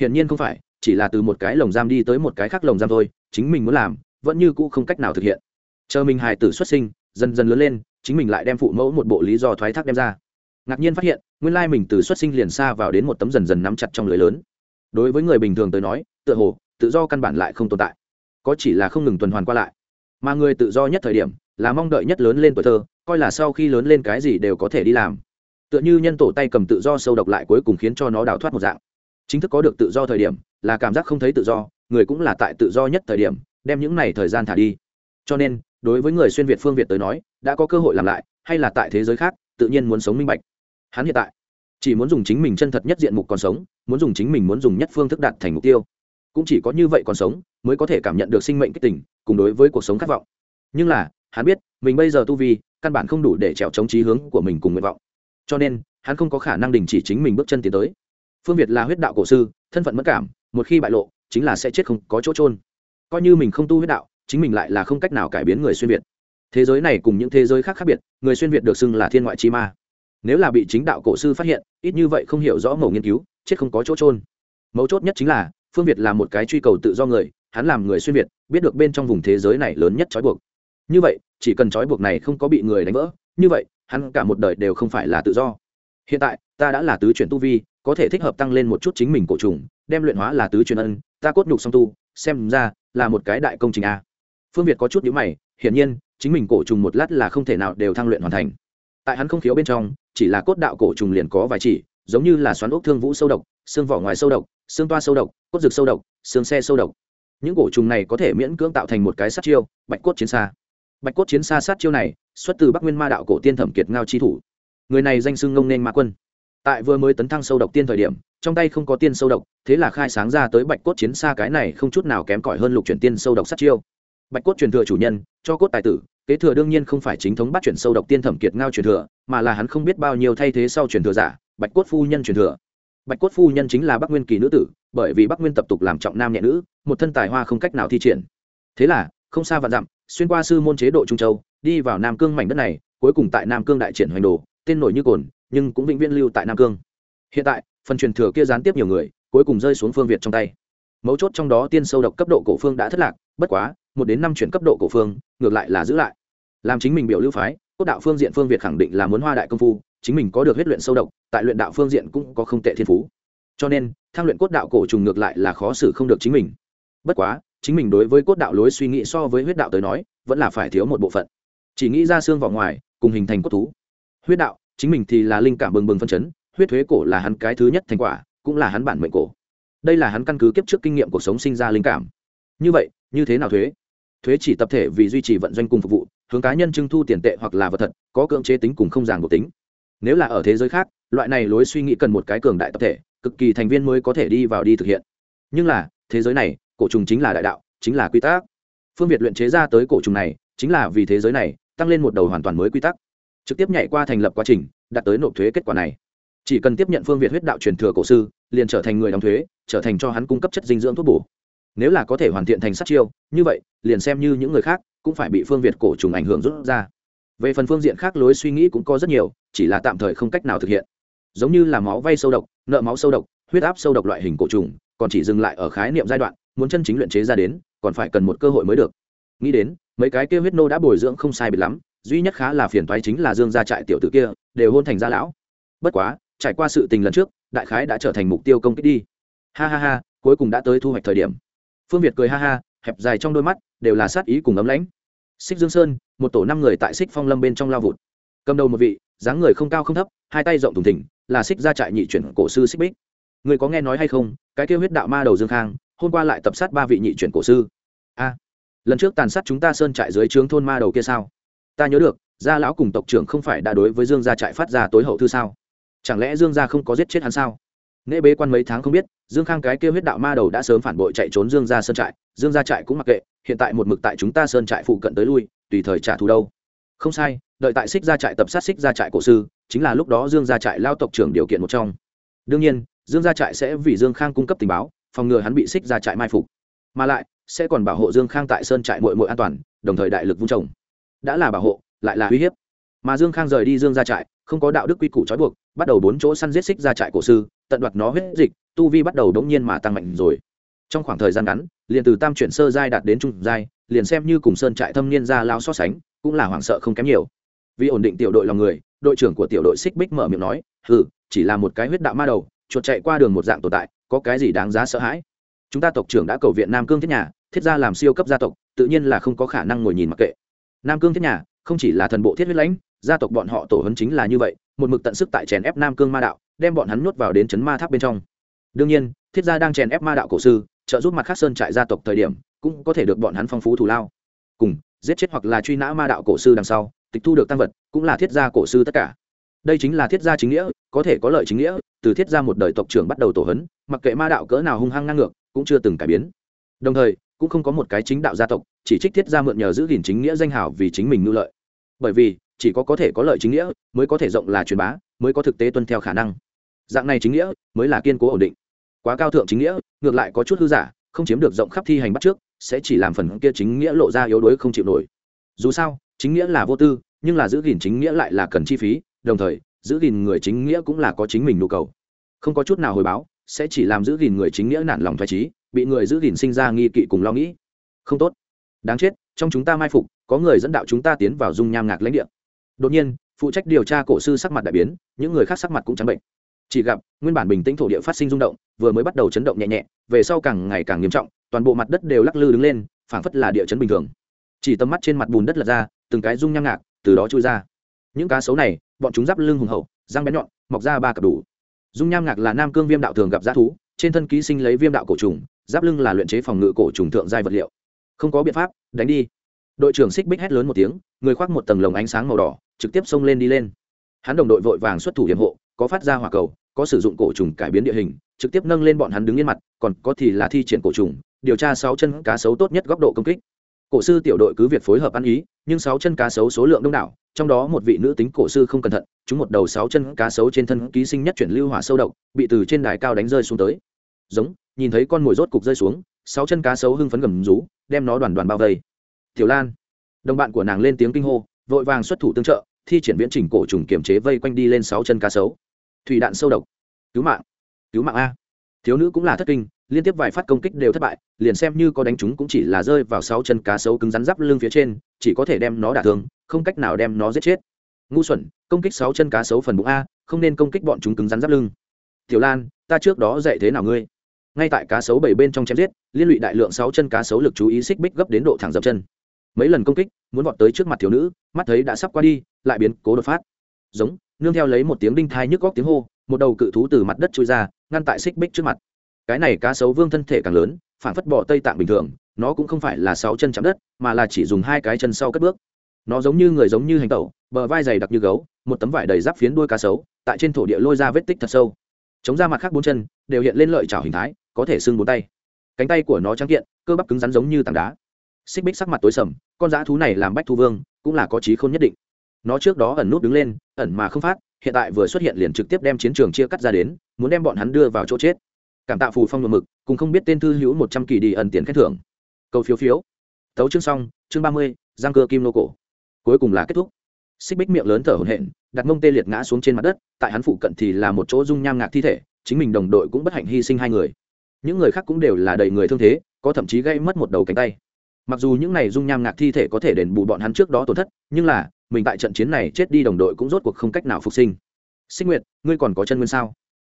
[SPEAKER 1] Hiển nhiên không phải, chỉ là từ một cái lồng giam đi tới một cái khác lồng giam thôi, chính mình muốn làm, vẫn như cũ không cách nào thực hiện. Chờ mình hài tử xuất sinh, dần dần lớn lên, chính mình lại đem phụ mẫu một bộ lý do thoái thác đem ra. Ngạc nhiên phát hiện, nguyên lai mình từ xuất sinh liền xa vào đến một tấm dần dần nắm chặt trong lưới lớn. Đối với người bình thường tới nói, tựa hồ, tự do căn bản lại không tồn tại. Có chỉ là không ngừng tuần hoàn qua lại. Mà người tự do nhất thời điểm là mong đợi nhất lớn lên tuổi thơ, coi là sau khi lớn lên cái gì đều có thể đi làm. Tựa như nhân tổ tay cầm tự do sâu độc lại cuối cùng khiến cho nó đào thoát một dạng. Chính thức có được tự do thời điểm, là cảm giác không thấy tự do, người cũng là tại tự do nhất thời điểm, đem những này thời gian thả đi. Cho nên, đối với người xuyên việt phương việt tới nói, đã có cơ hội làm lại, hay là tại thế giới khác, tự nhiên muốn sống minh bạch. Hắn hiện tại, chỉ muốn dùng chính mình chân thật nhất diện mục còn sống, muốn dùng chính mình muốn dùng nhất phương thức đạt thành mục tiêu. Cũng chỉ có như vậy còn sống, mới có thể cảm nhận được sinh mệnh kích tỉnh cùng đối với cuộc sống khát vọng. Nhưng là hắn biết, mình bây giờ tu vi, căn bản không đủ để trèo chống trí hướng của mình cùng nguyện vọng. Cho nên, hắn không có khả năng đình chỉ chính mình bước chân tiến tới. Phương việt là huyết đạo cổ sư, thân phận mất cảm, một khi bại lộ, chính là sẽ chết không có chỗ trôn coi như mình không tu huyết đạo, chính mình lại là không cách nào cải biến người xuyên việt. Thế giới này cùng những thế giới khác khác biệt, người xuyên việt được xưng là thiên ngoại chi ma. Nếu là bị chính đạo cổ sư phát hiện, ít như vậy không hiểu rõ mẫu nghiên cứu, chết không có chỗ trôn mấu chốt nhất chính là, phương việt là một cái truy cầu tự do người, hắn làm người xuyên việt, biết được bên trong vùng thế giới này lớn nhất trói buộc như vậy, chỉ cần trói buộc này không có bị người đánh vỡ, như vậy, hắn cả một đời đều không phải là tự do. Hiện tại, ta đã là tứ chuyển tu vi, có thể thích hợp tăng lên một chút chính mình cổ trùng, đem luyện hóa là tứ truyền ân, ta cốt nhục song tu, xem ra là một cái đại công trình a. Phương việt có chút nhữ mày, hiển nhiên, chính mình cổ trùng một lát là không thể nào đều thăng luyện hoàn thành. Tại hắn không khiếu bên trong, chỉ là cốt đạo cổ trùng liền có vài chỉ, giống như là xoắn ốc thương vũ sâu độc, xương vỏ ngoài sâu độc, xương toa sâu độc, cốt rực sâu độc, xương xe sâu độc. Những cổ trùng này có thể miễn cưỡng tạo thành một cái sát chiêu, bạch cốt chiến xa bạch cốt chiến xa sát chiêu này, xuất từ bắc nguyên ma đạo cổ tiên thẩm kiệt ngao chi thủ. Người này danh xưng ngông nên ma quân. Tại vừa mới tấn thăng sâu độc tiên thời điểm, trong tay không có tiên sâu độc, thế là khai sáng ra tới bạch cốt chiến xa cái này không chút nào kém cỏi hơn lục chuyển tiên sâu độc sát chiêu. Bạch cốt truyền thừa chủ nhân, cho cốt tài tử, kế thừa đương nhiên không phải chính thống bắt chuyển sâu độc tiên thẩm kiệt ngao truyền thừa, mà là hắn không biết bao nhiêu thay thế sau truyền thừa giả, bạch cốt phu nhân truyền thừa. Bạch cốt phu nhân chính là bắc nguyên kỳ nữ tử, bởi vì bắc nguyên tập tục làm trọng nam nhẹ nữ, một thân tài hoa không cách nào thi triển. Thế là không xa vạn dặm, xuyên qua sư môn chế độ trung châu, đi vào nam cương mảnh đất này, cuối cùng tại nam cương đại triển hoành đồ, tên nổi như cồn, nhưng cũng vĩnh viễn lưu tại nam cương. Hiện tại, phần truyền thừa kia gián tiếp nhiều người, cuối cùng rơi xuống phương việt trong tay. Mấu chốt trong đó tiên sâu độc cấp độ cổ phương đã thất lạc, bất quá, một đến năm chuyển cấp độ cổ phương, ngược lại là giữ lại. Làm chính mình biểu lưu phái, cốt đạo phương diện phương việt khẳng định là muốn hoa đại công phu, chính mình có được huyết luyện sâu độc, tại luyện đạo phương diện cũng có không tệ thiên phú. Cho nên thang luyện cốt đạo cổ trùng ngược lại là khó xử không được chính mình. Bất quá chính mình đối với cốt đạo lối suy nghĩ so với huyết đạo tới nói, vẫn là phải thiếu một bộ phận. Chỉ nghĩ ra xương vào ngoài, cùng hình thành cốt thú. Huyết đạo, chính mình thì là linh cảm bừng bừng phân chấn, huyết thuế cổ là hắn cái thứ nhất thành quả, cũng là hắn bản mệnh cổ. Đây là hắn căn cứ kiếp trước kinh nghiệm cuộc sống sinh ra linh cảm. Như vậy, như thế nào thuế? Thuế chỉ tập thể vì duy trì vận doanh cùng phục vụ, hướng cá nhân trưng thu tiền tệ hoặc là vật thật, có cưỡng chế tính cùng không ràng buộc tính. Nếu là ở thế giới khác, loại này lối suy nghĩ cần một cái cường đại tập thể, cực kỳ thành viên mới có thể đi vào đi thực hiện. Nhưng là, thế giới này cổ trùng chính là đại đạo, chính là quy tắc. Phương việt luyện chế ra tới cổ trùng này, chính là vì thế giới này, tăng lên một đầu hoàn toàn mới quy tắc. Trực tiếp nhảy qua thành lập quá trình, đạt tới nộp thuế kết quả này. Chỉ cần tiếp nhận phương việt huyết đạo truyền thừa cổ sư, liền trở thành người đóng thuế, trở thành cho hắn cung cấp chất dinh dưỡng thuốc bổ. Nếu là có thể hoàn thiện thành sát chiêu, như vậy, liền xem như những người khác cũng phải bị phương việt cổ trùng ảnh hưởng rút ra. Về phần phương diện khác lối suy nghĩ cũng có rất nhiều, chỉ là tạm thời không cách nào thực hiện. Giống như là máu vay sâu độc, nợ máu sâu độc, huyết áp sâu độc loại hình cổ trùng, còn chỉ dừng lại ở khái niệm giai đoạn muốn chân chính luyện chế ra đến, còn phải cần một cơ hội mới được. Nghĩ đến, mấy cái kia huyết nô đã bồi dưỡng không sai biệt lắm, duy nhất khá là phiền toái chính là dương gia trại tiểu tử kia, đều hôn thành gia lão. Bất quá, trải qua sự tình lần trước, đại khái đã trở thành mục tiêu công kích đi. Ha ha ha, cuối cùng đã tới thu hoạch thời điểm. Phương việt cười ha ha, hẹp dài trong đôi mắt, đều là sát ý cùng ấm lãnh. Xích dương sơn, một tổ năm người tại xích phong lâm bên trong lao vụt. Cầm đầu một vị, dáng người không cao không thấp, hai tay rộng thùng thỉnh là xích gia trại nhị chuyển cổ sư xích bích. Người có nghe nói hay không, cái kêu huyết đạo ma đầu dương khang hôm qua lại tập sát ba vị nhị chuyển cổ sư. A, lần trước tàn sát chúng ta sơn trại dưới trướng thôn ma đầu kia sao? Ta nhớ được, gia lão cùng tộc trưởng không phải đã đối với dương gia trại phát ra tối hậu thư sao? Chẳng lẽ dương gia không có giết chết hắn sao? Nễ bế quan mấy tháng không biết, dương khang cái kêu huyết đạo ma đầu đã sớm phản bội chạy trốn dương gia sơn trại, dương gia trại cũng mặc kệ, hiện tại một mực tại chúng ta sơn trại phụ cận tới lui, tùy thời trả thù đâu. Không sai, đợi tại xích gia trại tập sát xích gia trại cổ sư, chính là lúc đó dương gia trại lao tộc trưởng điều kiện một trong. Đương nhiên, dương gia trại sẽ vì dương khang cung cấp tình báo phòng ngừa hắn bị xích ra trại mai phục. Mà lại, sẽ còn bảo hộ dương khang tại sơn trại mội mội an toàn, đồng thời đại lực vung trồng. Đã là bảo hộ, lại là uy hiếp. Mà dương khang rời đi dương ra trại, không có đạo đức quy củ trói buộc, bắt đầu bốn chỗ săn giết xích ra trại cổ sư, tận đoạt nó huyết dịch, tu vi bắt đầu đống nhiên mà tăng mạnh rồi. Trong khoảng thời gian ngắn, liền từ tam chuyển sơ giai đạt đến trung giai, liền xem như cùng sơn trại thâm niên ra lao so sánh, cũng là hoảng sợ không kém nhiều. Vì ổn định tiểu đội lòng người, đội trưởng của tiểu đội xích bích mở miệng nói, hừ, chỉ là một cái huyết đạo ma đầu chuột chạy qua đường một dạng tồn tại, có cái gì đáng giá sợ hãi? Chúng ta tộc trưởng đã cầu viện nam cương thiết nhà, thiết gia làm siêu cấp gia tộc, tự nhiên là không có khả năng ngồi nhìn mặc kệ. Nam cương thiết nhà, không chỉ là thần bộ thiết huyết lãnh, gia tộc bọn họ tổ hấn chính là như vậy, một mực tận sức tại chèn ép nam cương ma đạo, đem bọn hắn nuốt vào đến chấn ma tháp bên trong. Đương nhiên, thiết gia đang chèn ép ma đạo cổ sư, trợ giúp mặt khác sơn trại gia tộc thời điểm, cũng có thể được bọn hắn phong phú thù lao. Cùng, giết chết hoặc là truy nã ma đạo cổ sư đằng sau, tịch thu được tăng vật, cũng là thiết gia cổ sư tất cả. Đây chính là thiết gia chính nghĩa, có thể có lợi chính nghĩa từ thiết gia một đời tộc trưởng bắt đầu tổ hấn, mặc kệ ma đạo cỡ nào hung hăng ngang ngược, cũng chưa từng cải biến. Đồng thời, cũng không có một cái chính đạo gia tộc, chỉ trích thiết gia mượn nhờ giữ gìn chính nghĩa danh hào vì chính mình ngư lợi. Bởi vì, chỉ có có thể có lợi chính nghĩa, mới có thể rộng là truyền bá, mới có thực tế tuân theo khả năng. Dạng này chính nghĩa, mới là kiên cố ổn định. Quá cao thượng chính nghĩa, ngược lại có chút hư giả, không chiếm được rộng khắp thi hành bắt trước, sẽ chỉ làm phần kia chính nghĩa lộ ra yếu đuối không chịu nổi. Dù sao, chính nghĩa là vô tư, nhưng là giữ gìn chính nghĩa lại là cần chi phí, đồng thời giữ gìn người chính nghĩa cũng là có chính mình nhu cầu. Không có chút nào hồi báo, sẽ chỉ làm giữ gìn người chính nghĩa nản lòng thoải trí bị người giữ gìn sinh ra nghi kỵ cùng lo nghĩ. Không tốt. Đáng chết, trong chúng ta mai phục, có người dẫn đạo chúng ta tiến vào dung nham ngạc lãnh địa. Đột nhiên, phụ trách điều tra cổ sư sắc mặt đại biến, những người khác sắc mặt cũng trắng bệnh. Chỉ gặp, nguyên bản bình tĩnh thổ địa phát sinh rung động, vừa mới bắt đầu chấn động nhẹ nhẹ, về sau càng ngày càng nghiêm trọng, toàn bộ mặt đất đều lắc lư đứng lên, phảng phất là địa chấn bình thường. Chỉ tầm mắt trên mặt bùn đất lật ra, từng cái rung nham ngạc từ đó trôi ra những cá sấu này, bọn chúng giáp lưng hùng hậu, răng bén nhọn, mọc ra ba cặp đủ. Dung nham ngạc là nam cương viêm đạo thường gặp g thú, trên thân ký sinh lấy viêm đạo cổ trùng, giáp lưng là luyện chế phòng ngự cổ trùng thượng giai vật liệu. Không có biện pháp, đánh đi. Đội trưởng xích bích hét lớn một tiếng, người khoác một tầng lồng ánh sáng màu đỏ, trực tiếp xông lên đi lên. Hắn đồng đội vội vàng xuất thủ hiểm hộ, có phát ra hỏa cầu, có sử dụng cổ trùng cải biến địa hình, trực tiếp nâng lên bọn hắn đứng yên mặt, còn có thì là thi triển cổ trùng, điều tra sáu chân cá sấu tốt nhất góc độ công kích cổ sư tiểu đội cứ việc phối hợp ăn ý, nhưng sáu chân cá sấu số lượng đông đảo, trong đó một vị nữ tính cổ sư không cẩn thận, chúng một đầu sáu chân cá sấu trên thân ký sinh nhất chuyển lưu hỏa sâu độc, bị từ trên đài cao đánh rơi xuống tới. Giống, nhìn thấy con mồi rốt cục rơi xuống, sáu chân cá sấu hưng phấn gầm rú, đem nó đoàn đoàn bao vây. Tiểu lan, đồng bạn của nàng lên tiếng kinh hô, vội vàng xuất thủ tương trợ, thi triển viễn trình cổ trùng kiểm chế vây quanh đi lên sáu chân cá sấu. Thủy đạn sâu độc. Cứu mạng. Cứu mạng a. Thiếu nữ cũng là thất kinh liên tiếp vài phát công kích đều thất bại, liền xem như có đánh chúng cũng chỉ là rơi vào sáu chân cá sấu cứng rắn giáp lưng phía trên, chỉ có thể đem nó đả thương, không cách nào đem nó giết chết. Ngu xuẩn, công kích sáu chân cá sấu phần bụng a, không nên công kích bọn chúng cứng rắn giáp lưng. Tiểu lan, ta trước đó dạy thế nào ngươi? Ngay tại cá sấu bảy bên trong chém giết, liên lụy đại lượng sáu chân cá sấu lực chú ý xích bích gấp đến độ thẳng dập chân. Mấy lần công kích, muốn vọt tới trước mặt thiếu nữ, mắt thấy đã sắp qua đi, lại biến cố đột phát. Giống, nương theo lấy một tiếng đinh thai nhức góc tiếng hô, một đầu cự thú từ mặt đất trôi ra, ngăn tại xích bích trước mặt cái này cá sấu vương thân thể càng lớn phản phất bỏ tây tạng bình thường, nó cũng không phải là sáu chân chạm đất, mà là chỉ dùng hai cái chân sau cất bước. Nó giống như người giống như hành tẩu, bờ vai dày đặc như gấu, một tấm vải đầy giáp phiến đuôi cá sấu, tại trên thổ địa lôi ra vết tích thật sâu. Chống ra mặt khác bốn chân, đều hiện lên lợi chảo hình thái, có thể xương bốn tay. Cánh tay của nó trắng kiện, cơ bắp cứng rắn giống như tảng đá. Xích bích sắc mặt tối sầm, con dã thú này làm bách thu vương, cũng là có trí khôn nhất định. Nó trước đó ẩn nút đứng lên, ẩn mà không phát, hiện tại vừa xuất hiện liền trực tiếp đem chiến trường chia cắt ra đến, muốn đem bọn hắn đưa vào chỗ chết cảm tạ phù phong nội mực, cùng không biết tên thư hữu một trăm kỳ đi ẩn tiền khen thưởng. Câu phiếu phiếu. Tấu chương xong, chương ba mươi, giang cơ kim nô cổ. Cuối cùng là kết thúc. Xích bích miệng lớn thở hổn hển, đặt mông tê liệt ngã xuống trên mặt đất, tại hắn phụ cận thì là một chỗ dung nham ngạc thi thể, chính mình đồng đội cũng bất hạnh hy sinh hai người. Những người khác cũng đều là đầy người thương thế, có thậm chí gây mất một đầu cánh tay. Mặc dù những này dung nham ngạc thi thể có thể đền bù bọn hắn trước đó tổn thất, nhưng là, mình tại trận chiến này chết đi đồng đội cũng rốt cuộc không cách nào phục sinh. Xích nguyệt, ngươi còn có chân nguyên sao?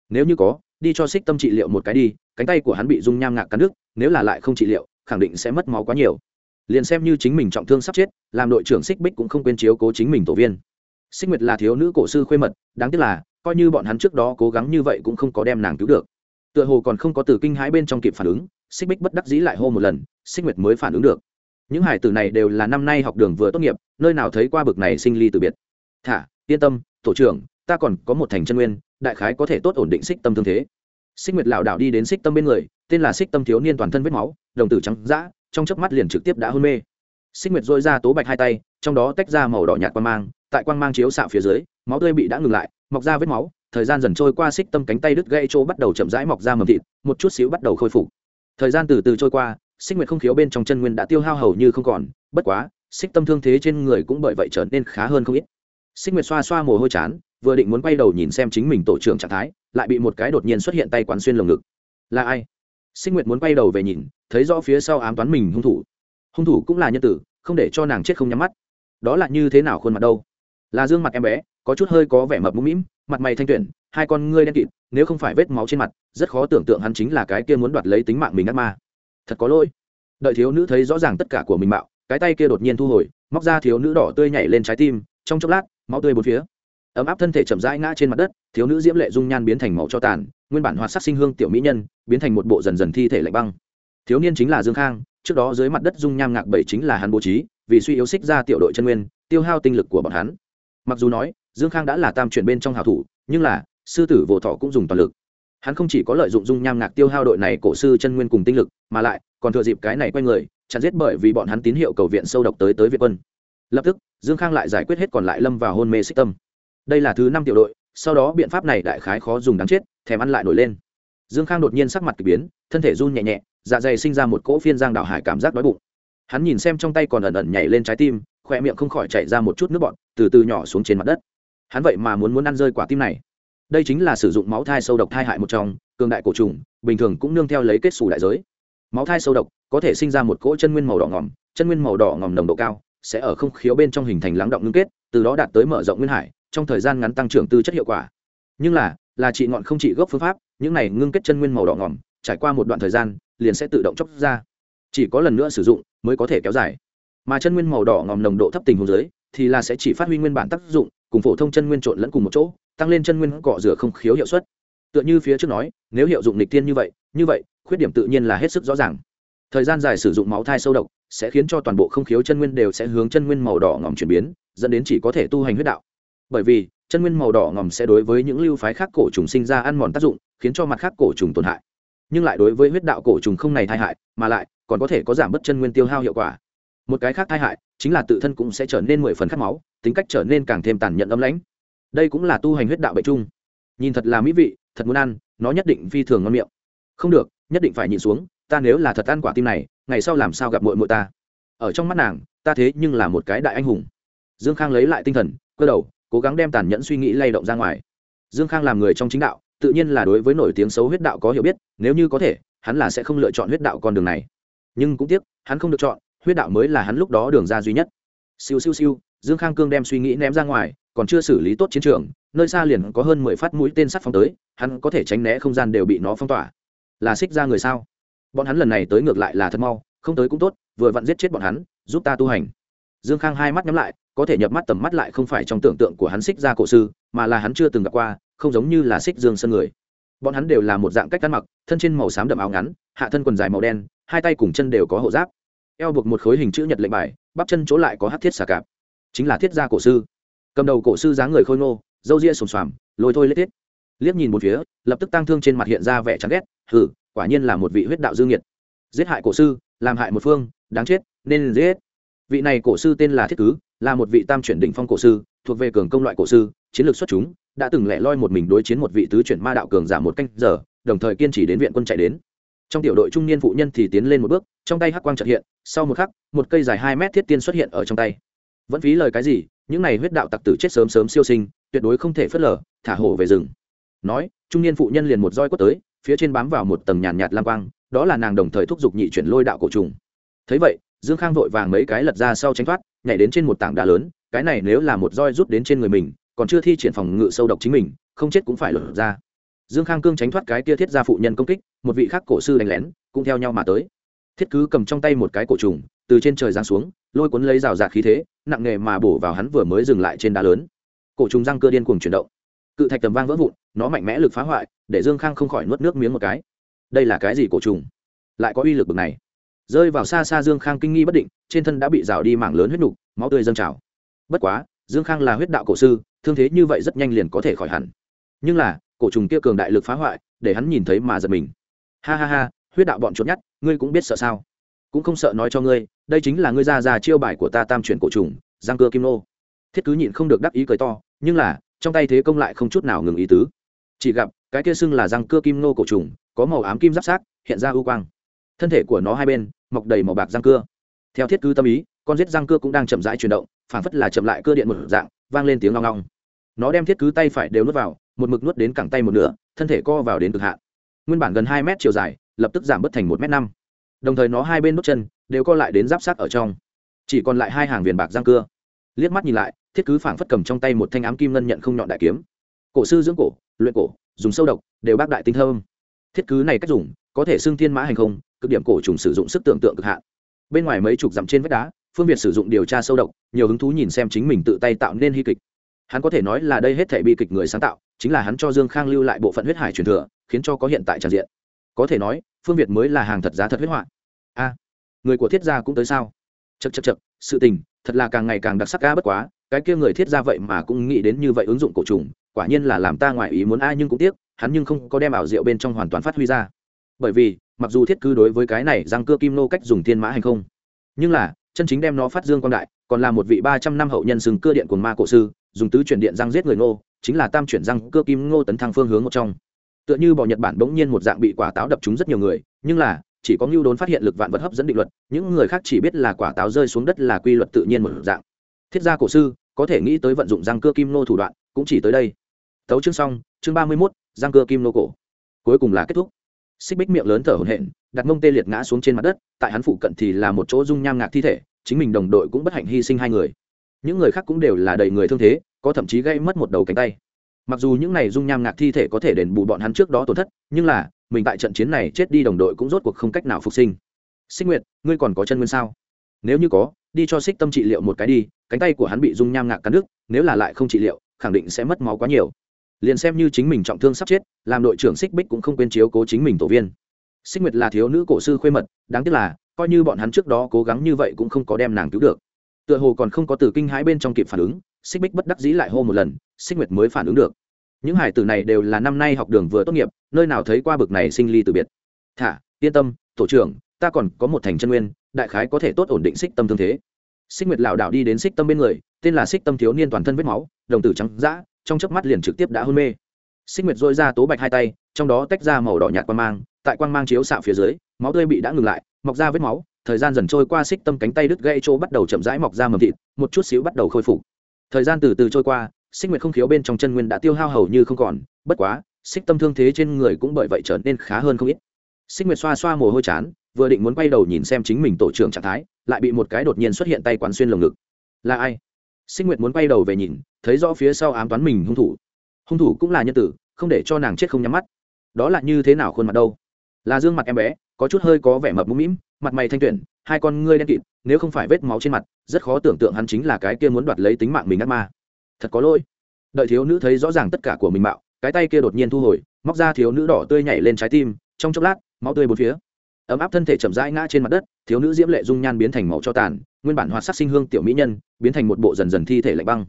[SPEAKER 1] Nếu như có đi cho xích tâm trị liệu một cái đi, cánh tay của hắn bị dung nham ngạc cắn đứt, nếu là lại không trị liệu, khẳng định sẽ mất máu quá nhiều. Liền xem như chính mình trọng thương sắp chết, làm đội trưởng xích bích cũng không quên chiếu cố chính mình tổ viên. Xích nguyệt là thiếu nữ cổ sư khuê mật, đáng tiếc là, coi như bọn hắn trước đó cố gắng như vậy cũng không có đem nàng cứu được. Tựa hồ còn không có từ kinh hãi bên trong kịp phản ứng, xích bích bất đắc dĩ lại hô một lần, xích nguyệt mới phản ứng được. Những hải tử này đều là năm nay học đường vừa tốt nghiệp, nơi nào thấy qua bực này sinh ly từ biệt. Thả, yên tâm, tổ trưởng, ta còn có một thành chân nguyên đại khái có thể tốt ổn định xích tâm thương thế. Xích nguyệt lảo đảo đi đến xích tâm bên người, tên là xích tâm thiếu niên toàn thân vết máu, đồng tử trắng d trong chớp mắt liền trực tiếp đã hôn mê. Xích nguyệt dôi ra tố bạch hai tay, trong đó tách ra màu đỏ nhạt quang mang, tại quang mang chiếu xạo phía dưới, máu tươi bị đã ngừng lại, mọc ra vết máu, thời gian dần trôi qua xích tâm cánh tay đứt gãy chỗ bắt đầu chậm rãi mọc ra mầm thịt, một chút xíu bắt đầu khôi phục. Thời gian từ từ trôi qua, xích nguyệt không khiếu bên trong chân nguyên đã tiêu hao hầu như không còn, bất quá, xích tâm thương thế trên người cũng bởi vậy trở nên khá hơn không ít. Xích nguyệt xoa xoa mồ hôi chán vừa định muốn quay đầu nhìn xem chính mình tổ trưởng trạng thái, lại bị một cái đột nhiên xuất hiện tay quán xuyên lồng ngực. Là ai? Sinh nguyệt muốn quay đầu về nhìn, thấy rõ phía sau ám toán mình hung thủ. Hung thủ cũng là nhân tử, không để cho nàng chết không nhắm mắt. Đó là như thế nào khuôn mặt đâu? Là dương mặt em bé, có chút hơi có vẻ mập mũm mĩm, mặt mày thanh tuyển, hai con ngươi đen kịt, nếu không phải vết máu trên mặt, rất khó tưởng tượng hắn chính là cái kia muốn đoạt lấy tính mạng mình ác ma. Thật có lỗi. Đợi thiếu nữ thấy rõ ràng tất cả của mình mạo, cái tay kia đột nhiên thu hồi, móc ra thiếu nữ đỏ tươi nhảy lên trái tim, trong chốc lát, máu tươi bốn phía ấm áp thân thể chậm rãi ngã trên mặt đất, thiếu nữ diễm lệ dung nhan biến thành màu cho tàn, nguyên bản hoạt sắc sinh hương tiểu mỹ nhân, biến thành một bộ dần dần thi thể lạnh băng. Thiếu niên chính là dương khang, trước đó dưới mặt đất dung nham ngạc bảy chính là hắn bố trí, vì suy yếu xích ra tiểu đội chân nguyên, tiêu hao tinh lực của bọn hắn. Mặc dù nói, dương khang đã là tam chuyển bên trong hào thủ, nhưng là, sư tử vỗ thọ cũng dùng toàn lực. Hắn không chỉ có lợi dụng dung nham ngạc tiêu hao đội này cổ sư chân nguyên cùng tinh lực, mà lại, còn thừa dịp cái này quay người, chặn giết bởi vì bọn hắn tín hiệu cầu viện sâu độc tới tới việt quân. Lập tức, dương khang lại giải quyết hết còn lại lâm vào hôn mê xích tâm đây là thứ năm tiểu đội, sau đó biện pháp này đại khái khó dùng đáng chết, thèm ăn lại nổi lên. Dương khang đột nhiên sắc mặt k ỳ biến, thân thể run nhẹ nhẹ dạ dày sinh ra một cỗ phiên giang đảo hải cảm giác đói bụng. Hắn nhìn xem trong tay còn ẩn ẩn nhảy lên trái tim khoe miệng không khỏi chạy ra một chút nước bọt, từ từ nhỏ xuống trên mặt đất. Hắn vậy mà muốn muốn ăn rơi quả tim này. Đây chính là sử dụng máu thai sâu độc thai hại một trong, cường đại cổ trùng, bình thường cũng nương theo lấy kết xù đại giới. Máu thai sâu độc có thể sinh ra một cỗ chân nguyên màu đỏ ngòm, chân nguyên màu đỏ ngòm nồng độ cao, sẽ ở không khiếu bên trong hình thành lắng động ngưng kết, từ đó đạt tới mở rộng nguyên hải trong thời gian ngắn tăng trưởng tư chất hiệu quả. Nhưng là là trị ngọn không trị gốc phương pháp, những này ngưng kết chân nguyên màu đỏ ngòm trải qua một đoạn thời gian, liền sẽ tự động chóc ra. Chỉ có lần nữa sử dụng mới có thể kéo dài. Mà chân nguyên màu đỏ ngòm nồng độ thấp tình hồ dưới, thì là sẽ chỉ phát huy nguyên bản tác dụng, cùng phổ thông chân nguyên trộn lẫn cùng một chỗ, tăng lên chân nguyên cọ rửa không khiếu hiệu suất. Tựa như phía trước nói, nếu hiệu dụng lịch tiên như vậy như vậy, khuyết điểm tự nhiên là hết sức rõ ràng. Thời gian dài sử dụng máu thai sâu độc sẽ khiến cho toàn bộ không khiếu chân nguyên đều sẽ hướng chân nguyên màu đỏ ngòm chuyển biến, dẫn đến chỉ có thể tu hành huyết đạo bởi vì, chân nguyên màu đỏ ngòm sẽ đối với những lưu phái khác cổ trùng sinh ra ăn mòn tác dụng, khiến cho mặt khác cổ trùng tổn hại. Nhưng lại đối với huyết đạo cổ trùng không này tai hại, mà lại còn có thể có giảm bớt chân nguyên tiêu hao hiệu quả. Một cái khác tai hại chính là tự thân cũng sẽ trở nên mười phần khát máu, tính cách trở nên càng thêm tàn nhẫn ấm lãnh. Đây cũng là tu hành huyết đạo bệnh chung. Nhìn thật là mỹ vị, thật muốn ăn, nó nhất định phi thường ngon miệng. Không được, nhất định phải nhìn xuống, ta nếu là thật ăn quả tim này, ngày sau làm sao gặp mội mội ta? Ở trong mắt nàng, ta thế nhưng là một cái đại anh hùng. Dương khang lấy lại tinh thần cơ đầu cố gắng đem tàn nhẫn suy nghĩ lay động ra ngoài. Dương khang làm người trong chính đạo, tự nhiên là đối với nổi tiếng xấu huyết đạo có hiểu biết, nếu như có thể, hắn là sẽ không lựa chọn huyết đạo con đường này. Nhưng cũng tiếc, hắn không được chọn, huyết đạo mới là hắn lúc đó đường ra duy nhất. Siêu siêu siêu, dương khang cương đem suy nghĩ ném ra ngoài, còn chưa xử lý tốt chiến trường, nơi xa liền có hơn mười phát mũi tên sắt phóng tới, hắn có thể tránh né không gian đều bị nó phong tỏa. Là xích ra người sao? Bọn hắn lần này tới ngược lại là thật mau, không tới cũng tốt, vừa vặn giết chết bọn hắn, giúp ta tu hành. Dương khang hai mắt nhắm lại có thể nhập mắt tầm mắt lại không phải trong tưởng tượng của hắn xích ra cổ sư, mà là hắn chưa từng gặp qua, không giống như là xích dương sân người. Bọn hắn đều là một dạng cách ăn mặc, thân trên màu xám đậm áo ngắn, hạ thân quần dài màu đen, hai tay cùng chân đều có hộ giáp. Eo buộc một khối hình chữ nhật lệnh bài, bắp chân chỗ lại có hát thiết xà cạp. Chính là thiết gia cổ sư. Cầm đầu cổ sư dáng người khôi ngô, râu ria sồm xoàm, lôi thôi lết thiết. Liếc nhìn một phía, lập tức tăng thương trên mặt hiện ra vẻ chán ghét hử quả nhiên là một vị huyết đạo dương nhiệt giết hại cổ sư, làm hại một phương, đáng chết, nên giết. Vị này cổ sư tên là thiết cứ là một vị tam chuyển đỉnh phong cổ sư thuộc về cường công loại cổ sư chiến lược xuất chúng đã từng lẻ loi một mình đối chiến một vị tứ chuyển ma đạo cường giả một canh giờ đồng thời kiên trì đến viện quân chạy đến. Trong tiểu đội trung niên phụ nhân thì tiến lên một bước trong tay hắc quang trật hiện sau một khắc một cây dài hai mét thiết tiên xuất hiện ở trong tay. Vẫn phí lời cái gì những này huyết đạo tặc tử chết sớm sớm siêu sinh tuyệt đối không thể phớt lờ thả hổ về rừng. Nói trung niên phụ nhân liền một roi quất tới phía trên bám vào một tầng nhàn nhạt, lam quang đó là nàng đồng thời thúc giục nhị chuyển lôi đạo cổ trùng. Thấy vậy dương khang vội vàng mấy cái lật ra sau tránh thoát, nhảy đến trên một tảng đá lớn, cái này nếu là một roi rút đến trên người mình, còn chưa thi triển phòng ngự sâu độc chính mình, không chết cũng phải lột ra. Dương khang cương tránh thoát cái kia thiết ra phụ nhân công kích, một vị khác cổ sư đánh lén, cũng theo nhau mà tới. Thiết cứ cầm trong tay một cái cổ trùng, từ trên trời giáng xuống, lôi cuốn lấy rào rạc khí thế, nặng nề mà bổ vào hắn vừa mới dừng lại trên đá lớn. Cổ trùng răng cơ điên cuồng chuyển động. Cự thạch tầm vang vỡ vụn, nó mạnh mẽ lực phá hoại, để dương khang không khỏi nuốt nước miếng một cái. Đây là cái gì cổ trùng? Lại có uy lực bực này rơi vào xa xa dương khang kinh nghi bất định, trên thân đã bị rào đi mảng lớn huyết nục, máu tươi dâng trào. Bất quá, dương khang là huyết đạo cổ sư, thương thế như vậy rất nhanh liền có thể khỏi hẳn. Nhưng là, cổ trùng kia cường đại lực phá hoại, để hắn nhìn thấy mà giật mình. Ha ha ha, huyết đạo bọn trốn nhất ngươi cũng biết sợ sao? Cũng không sợ nói cho ngươi, đây chính là ngươi ra ra chiêu bài của ta tam chuyển cổ trùng, giang cơ kim nô. Thiết cứ nhịn không được đắc ý cười to, nhưng là, trong tay thế công lại không chút nào ngừng ý tứ. Chỉ gặp, cái kia xưng là răng cưa kim nô cổ trùng, có màu ám kim giáp sát, hiện ra ưu quang thân thể của nó hai bên, mọc đầy màu bạc răng cưa. Theo thiết cứ tâm ý, con giết răng cưa cũng đang chậm rãi chuyển động phản phất là chậm lại cơ điện một dạng, vang lên tiếng ngong ngong. Nó đem thiết cứ tay phải đều nuốt vào, một mực nuốt đến cẳng tay một nửa, thân thể co vào đến cực hạn. Nguyên bản gần hai mét chiều dài, lập tức giảm bớt thành một m năm. Đồng thời nó hai bên nốt chân đều co lại đến giáp sát ở trong. Chỉ còn lại hai hàng viền bạc răng cưa. Liếc mắt nhìn lại, thiết cứ phảng phất cầm trong tay một thanh ám kim ngân nhận không nhọn đại kiếm. Cổ sư dưỡng cổ, luyện cổ, dùng sâu độc, đều bác đại tinh thơm. Thiết cứ này cách dùng, có thể xưng thiên mã hành không cực điểm cổ trùng sử dụng sức tưởng tượng cực hạn. Bên ngoài mấy chục dặm trên vách đá, phương việt sử dụng điều tra sâu độc, nhiều hứng thú nhìn xem chính mình tự tay tạo nên hy kịch. Hắn có thể nói là đây hết thể bi kịch người sáng tạo, chính là hắn cho dương khang lưu lại bộ phận huyết hải truyền thừa, khiến cho có hiện tại tràn diện. Có thể nói, phương việt mới là hàng thật giá thật huyết họa. A, người của thiết gia cũng tới sao? Chật chật chật sự tình, thật là càng ngày càng đặc sắc ca bất quá, cái kia người thiết gia vậy mà cũng nghĩ đến như vậy ứng dụng cổ trùng, quả nhiên là làm ta ngoài ý muốn ai nhưng cũng tiếc, hắn nhưng không có đem ảo diệu bên trong hoàn toàn phát huy ra. Bởi vì mặc dù thiết cứ đối với cái này răng cưa kim nô cách dùng thiên mã hay không, nhưng là, chân chính đem nó phát dương quan đại, còn là một vị ba trăm năm hậu nhân sừng cưa điện của ma cổ sư, dùng tứ chuyển điện răng giết người ngô, chính là tam chuyển răng cưa kim ngô tấn thăng phương hướng một trong. Tựa như bỏ nhật bản bỗng nhiên một dạng bị quả táo đập trúng rất nhiều người, nhưng là, chỉ có ngưu đốn phát hiện lực vạn vật hấp dẫn định luật, những người khác chỉ biết là quả táo rơi xuống đất là quy luật tự nhiên một dạng. Thiết gia cổ sư, có thể nghĩ tới vận dụng răng cưa kim nô thủ đoạn, cũng chỉ tới đây. Tấu chương xong, chương ba mươi mốt, răng cưa kim nô cổ. Cuối cùng là kết thúc xích bích miệng lớn thở hổn hển, đặt mông tê liệt ngã xuống trên mặt đất, tại hắn phụ cận thì là một chỗ dung nham ngạc thi thể, chính mình đồng đội cũng bất hạnh hy sinh hai người. Những người khác cũng đều là đầy người thương thế, có thậm chí gây mất một đầu cánh tay. Mặc dù những này dung nham ngạc thi thể có thể đền bù bọn hắn trước đó tổn thất, nhưng là, mình tại trận chiến này chết đi đồng đội cũng rốt cuộc không cách nào phục sinh. Xích nguyệt, ngươi còn có chân nguyên sao? Nếu như có, đi cho xích tâm trị liệu một cái đi, cánh tay của hắn bị dung nham ngạc cắn đứt, nếu là lại không trị liệu, khẳng định sẽ mất máu quá nhiều liền xem như chính mình trọng thương sắp chết, làm đội trưởng xích bích cũng không quên chiếu cố chính mình tổ viên. Xích nguyệt là thiếu nữ cổ sư khuê mật, đáng tiếc là, coi như bọn hắn trước đó cố gắng như vậy cũng không có đem nàng cứu được. Tựa hồ còn không có từ kinh hãi bên trong kịp phản ứng, xích bích bất đắc dĩ lại hô một lần, xích nguyệt mới phản ứng được. Những hải tử này đều là năm nay học đường vừa tốt nghiệp, nơi nào thấy qua bực này sinh ly từ biệt. Thả, yên tâm, tổ trưởng, ta còn có một thành chân nguyên, đại khái có thể tốt ổn định xích tâm thương thế. Xích nguyệt lảo đảo đi đến xích tâm bên người, tên là xích tâm thiếu niên toàn thân vết máu, đồng tử trắng d trong chớp mắt liền trực tiếp đã hôn mê. Xích nguyệt dội ra tố bạch hai tay, trong đó tách ra màu đỏ nhạt quang mang, tại quang mang chiếu xạ phía dưới, máu tươi bị đã ngừng lại, mọc ra vết máu, thời gian dần trôi qua xích tâm cánh tay đứt gãy chỗ bắt đầu chậm rãi mọc ra mầm thịt, một chút xíu bắt đầu khôi phục. Thời gian từ từ trôi qua, xích nguyệt không khiếu bên trong chân nguyên đã tiêu hao hầu như không còn, bất quá, xích tâm thương thế trên người cũng bởi vậy trở nên khá hơn không ít. Xích nguyệt xoa xoa mồ hôi chán, vừa định muốn quay đầu nhìn xem chính mình tổ trưởng trạng thái, lại bị một cái đột nhiên xuất hiện tay quán xuyên lồng ngực. Là ai? Sinh nguyệt muốn quay đầu về nhìn, thấy rõ phía sau ám toán mình hung thủ. Hung thủ cũng là nhân tử, không để cho nàng chết không nhắm mắt. Đó là như thế nào khuôn mặt đâu? Là dương mặt em bé, có chút hơi có vẻ mập mũm mĩm, mặt mày thanh tuyển, hai con ngươi đen kịt, nếu không phải vết máu trên mặt, rất khó tưởng tượng hắn chính là cái kia muốn đoạt lấy tính mạng mình ác ma. Thật có lỗi. Đợi thiếu nữ thấy rõ ràng tất cả của mình mạo, cái tay kia đột nhiên thu hồi, móc ra thiếu nữ đỏ tươi nhảy lên trái tim, trong chốc lát, máu tươi bốn phía ấm áp thân thể chậm rãi ngã trên mặt đất, thiếu nữ diễm lệ dung nhan biến thành màu cho tàn, nguyên bản hoạt sắc sinh hương tiểu mỹ nhân, biến thành một bộ dần dần thi thể lạnh băng.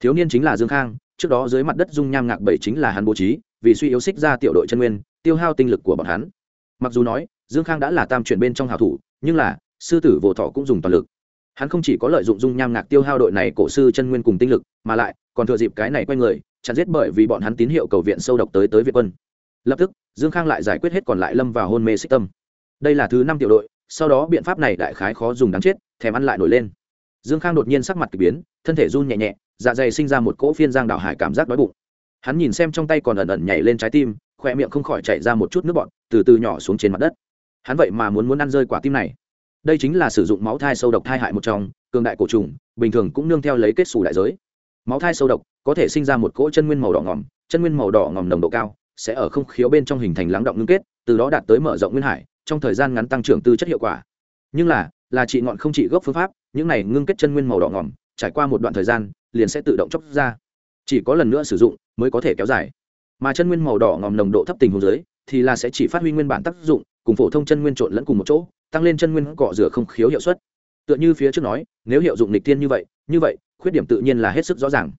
[SPEAKER 1] Thiếu niên chính là dương khang, trước đó dưới mặt đất dung nham ngạc bảy chính là hắn bố trí, vì suy yếu xích ra tiểu đội chân nguyên, tiêu hao tinh lực của bọn hắn. Mặc dù nói, dương khang đã là tam chuyển bên trong hào thủ, nhưng là, sư tử vỗ thọ cũng dùng toàn lực. Hắn không chỉ có lợi dụng dung nham ngạc tiêu hao đội này cổ sư chân nguyên cùng tinh lực, mà lại, còn thừa dịp cái này quay người, chặn giết bởi vì bọn hắn tín hiệu cầu viện sâu độc tới tới việt quân. Lập tức, dương khang lại giải quyết hết còn lại lâm vào hôn mê xích tâm đây là thứ năm tiểu đội, sau đó biện pháp này đại khái khó dùng đáng chết, thèm ăn lại nổi lên. Dương khang đột nhiên sắc mặt k ỳ biến, thân thể run nhẹ nhẹ dạ dày sinh ra một cỗ phiên giang đảo hải cảm giác đói bụng. Hắn nhìn xem trong tay còn ẩn ẩn nhảy lên trái tim khoe miệng không khỏi chạy ra một chút nước bọn từ từ nhỏ xuống trên mặt đất. Hắn vậy mà muốn muốn ăn rơi quả tim này. Đây chính là sử dụng máu thai sâu độc thai hại một trong, cường đại cổ trùng, bình thường cũng nương theo lấy kết xù đại giới. Máu thai sâu độc có thể sinh ra một cỗ chân nguyên màu đỏ ngòm, chân nguyên màu đỏ ngòm nồng độ cao, sẽ ở không khiếu bên trong hình thành lắng động ngưng kết, từ đó đạt tới mở rộng nguyên hải trong thời gian ngắn tăng trưởng tư chất hiệu quả. Nhưng là là trị ngọn không trị gốc phương pháp, những này ngưng kết chân nguyên màu đỏ ngòm trải qua một đoạn thời gian, liền sẽ tự động chóc ra. Chỉ có lần nữa sử dụng, mới có thể kéo dài. Mà chân nguyên màu đỏ ngòm nồng độ thấp tình hồ dưới, thì là sẽ chỉ phát huy nguyên bản tác dụng, cùng phổ thông chân nguyên trộn lẫn cùng một chỗ, tăng lên chân nguyên cọ rửa không khiếu hiệu suất. Tựa như phía trước nói, nếu hiệu dụng lịch tiên như vậy như vậy, khuyết điểm tự nhiên là hết sức rõ ràng.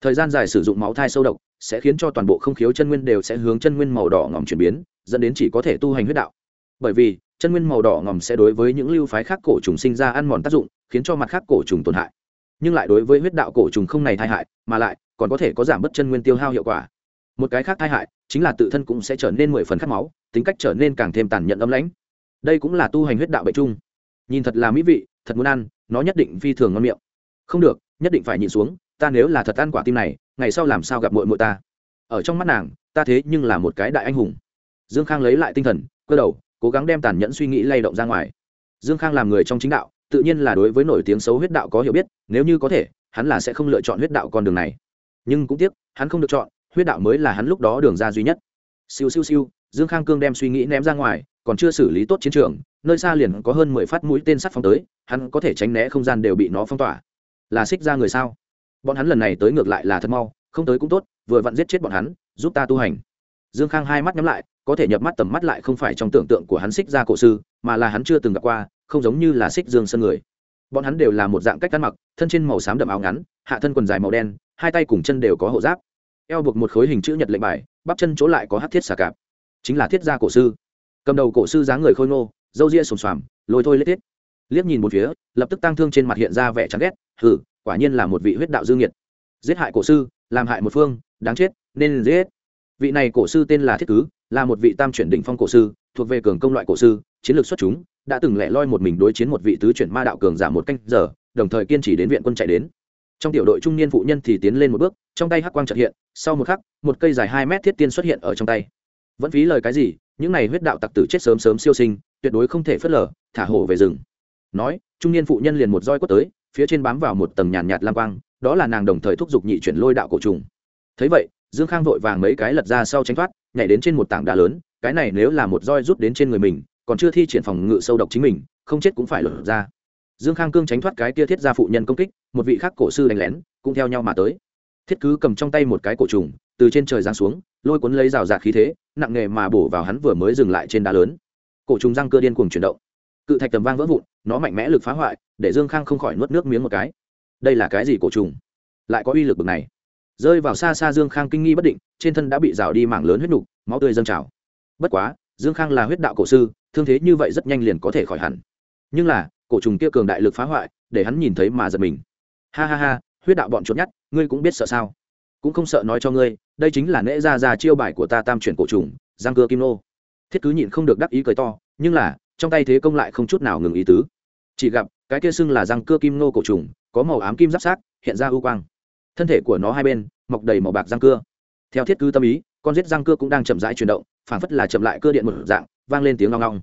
[SPEAKER 1] Thời gian dài sử dụng máu thai sâu độc, sẽ khiến cho toàn bộ không khiếu chân nguyên đều sẽ hướng chân nguyên màu đỏ ngòm chuyển biến, dẫn đến chỉ có thể tu hành huyết đạo bởi vì chân nguyên màu đỏ ngòm sẽ đối với những lưu phái khác cổ trùng sinh ra ăn mòn tác dụng, khiến cho mặt khác cổ trùng tổn hại. Nhưng lại đối với huyết đạo cổ trùng không này thai hại, mà lại còn có thể có giảm bớt chân nguyên tiêu hao hiệu quả. Một cái khác thai hại chính là tự thân cũng sẽ trở nên mười phần khát máu, tính cách trở nên càng thêm tàn nhẫn âm lãnh. Đây cũng là tu hành huyết đạo bệnh chung. Nhìn thật là mỹ vị, thật muốn ăn, nó nhất định phi thường ngon miệng. Không được, nhất định phải nhịn xuống, ta nếu là thật ăn quả tim này, ngày sau làm sao gặp mội mội ta? Ở trong mắt nàng, ta thế nhưng là một cái đại anh hùng. Dương khang lấy lại tinh thần cơ đầu cố gắng đem tàn nhẫn suy nghĩ lay động ra ngoài. Dương khang làm người trong chính đạo, tự nhiên là đối với nổi tiếng xấu huyết đạo có hiểu biết, nếu như có thể, hắn là sẽ không lựa chọn huyết đạo con đường này. Nhưng cũng tiếc, hắn không được chọn, huyết đạo mới là hắn lúc đó đường ra duy nhất. Siêu siêu siêu, dương khang cương đem suy nghĩ ném ra ngoài, còn chưa xử lý tốt chiến trường, nơi xa liền có hơn mười phát mũi tên sắt phong tới, hắn có thể tránh né không gian đều bị nó phong tỏa. Là xích ra người sao? Bọn hắn lần này tới ngược lại là thật mau, không tới cũng tốt, vừa vặn giết chết bọn hắn, giúp ta tu hành dương khang hai mắt nhắm lại, có thể nhập mắt tầm mắt lại không phải trong tưởng tượng của hắn xích ra cổ sư, mà là hắn chưa từng gặp qua, không giống như là xích dương sân người. Bọn hắn đều là một dạng cách ăn mặc, thân trên màu xám đậm áo ngắn, hạ thân quần dài màu đen, hai tay cùng chân đều có hộ giáp. Eo buộc một khối hình chữ nhật lệnh bài, bắp chân chỗ lại có hát thiết xà cạp. Chính là thiết gia cổ sư. Cầm đầu cổ sư dáng người khôi ngô, râu ria sồm xoàm, lôi thôi lết thiết liếc nhìn một phía, lập tức tăng thương trên mặt hiện ra vẻ chán ghét hử quả nhiên là một vị huyết đạo dương nhiệt giết hại cổ sư, làm hại một phương, đáng chết, nên giết vị này cổ sư tên là thiết cứ, là một vị tam chuyển đỉnh phong cổ sư, thuộc về cường công loại cổ sư, chiến lược xuất chúng, đã từng lẻ loi một mình đối chiến một vị tứ chuyển ma đạo cường giả một canh giờ, đồng thời kiên trì đến viện quân chạy đến. Trong tiểu đội trung niên phụ nhân thì tiến lên một bước, trong tay hắc quang trật hiện, sau một khắc, một cây dài hai mét thiết tiên xuất hiện ở trong tay. Vẫn phí lời cái gì, những này huyết đạo tặc tử chết sớm sớm siêu sinh, tuyệt đối không thể phớt lờ, thả hổ về rừng. Nói, trung niên phụ nhân liền một roi quất tới, phía trên bám vào một tầng nhàn nhạt lam quang, đó là nàng đồng thời thúc giục nhị chuyển lôi đạo cổ trùng. Thấy vậy dương khang vội vàng mấy cái lật ra sau tránh thoát, nhảy đến trên một tảng đá lớn, cái này nếu là một roi rút đến trên người mình, còn chưa thi triển phòng ngự sâu độc chính mình, không chết cũng phải lột ra. Dương khang cương tránh thoát cái kia thiết ra phụ nhân công kích, một vị khác cổ sư đánh lén, cũng theo nhau mà tới. Thiết cứ cầm trong tay một cái cổ trùng, từ trên trời giáng xuống, lôi cuốn lấy rào rạc khí thế, nặng nghề mà bổ vào hắn vừa mới dừng lại trên đá lớn. Cổ trùng răng cơ điên cuồng chuyển động. Cự thạch tầm vang vỡ vụn, nó mạnh mẽ lực phá hoại, để dương khang không khỏi nuốt nước miếng một cái. Đây là cái gì cổ trùng? Lại có uy lực bực này rơi vào xa xa dương khang kinh nghi bất định, trên thân đã bị rào đi mảng lớn huyết nục, máu tươi dâng trào. Bất quá, dương khang là huyết đạo cổ sư, thương thế như vậy rất nhanh liền có thể khỏi hẳn. Nhưng là, cổ trùng kia cường đại lực phá hoại, để hắn nhìn thấy mà giật mình. Ha ha ha, huyết đạo bọn trốn nhát ngươi cũng biết sợ sao? Cũng không sợ nói cho ngươi, đây chính là nễ ra ra chiêu bài của ta tam chuyển cổ trùng, giang cưa kim nô. Thiết cứ nhịn không được đắc ý cười to, nhưng là, trong tay thế công lại không chút nào ngừng ý tứ. Chỉ gặp, cái kia xưng là răng cưa kim nô cổ trùng, có màu ám kim giáp sát, hiện ra ưu quang thân thể của nó hai bên, mọc đầy màu bạc răng cưa. Theo thiết Cư tâm ý, con giết răng cưa cũng đang chậm rãi chuyển động phản phất là chậm lại cơ điện một dạng, vang lên tiếng ngong ngong.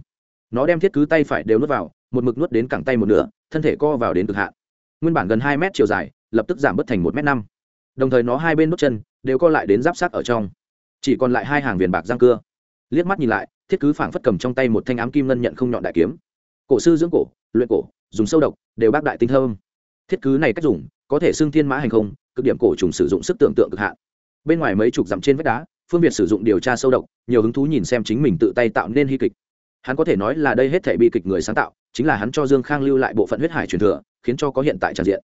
[SPEAKER 1] Nó đem thiết cứ tay phải đều nuốt vào, một mực nuốt đến cẳng tay một nửa, thân thể co vào đến cực hạn. Nguyên bản gần hai mét chiều dài, lập tức giảm bớt thành một m năm. Đồng thời nó hai bên đốt chân đều co lại đến giáp sát ở trong. Chỉ còn lại hai hàng viền bạc răng cưa. Liếc mắt nhìn lại, thiết cứ phảng phất cầm trong tay một thanh ám kim ngân nhận không nhọn đại kiếm. Cổ sư dưỡng cổ, luyện cổ, dùng sâu độc, đều bác đại tinh thơm. Thiết cứ này cách dùng, có thể xưng thiên mã hành không cực điểm cổ trùng sử dụng sức tưởng tượng cực hạn. Bên ngoài mấy chục dặm trên vách đá, phương việt sử dụng điều tra sâu độc, nhiều hứng thú nhìn xem chính mình tự tay tạo nên hy kịch. Hắn có thể nói là đây hết thể bi kịch người sáng tạo, chính là hắn cho dương khang lưu lại bộ phận huyết hải truyền thừa, khiến cho có hiện tại tràn diện.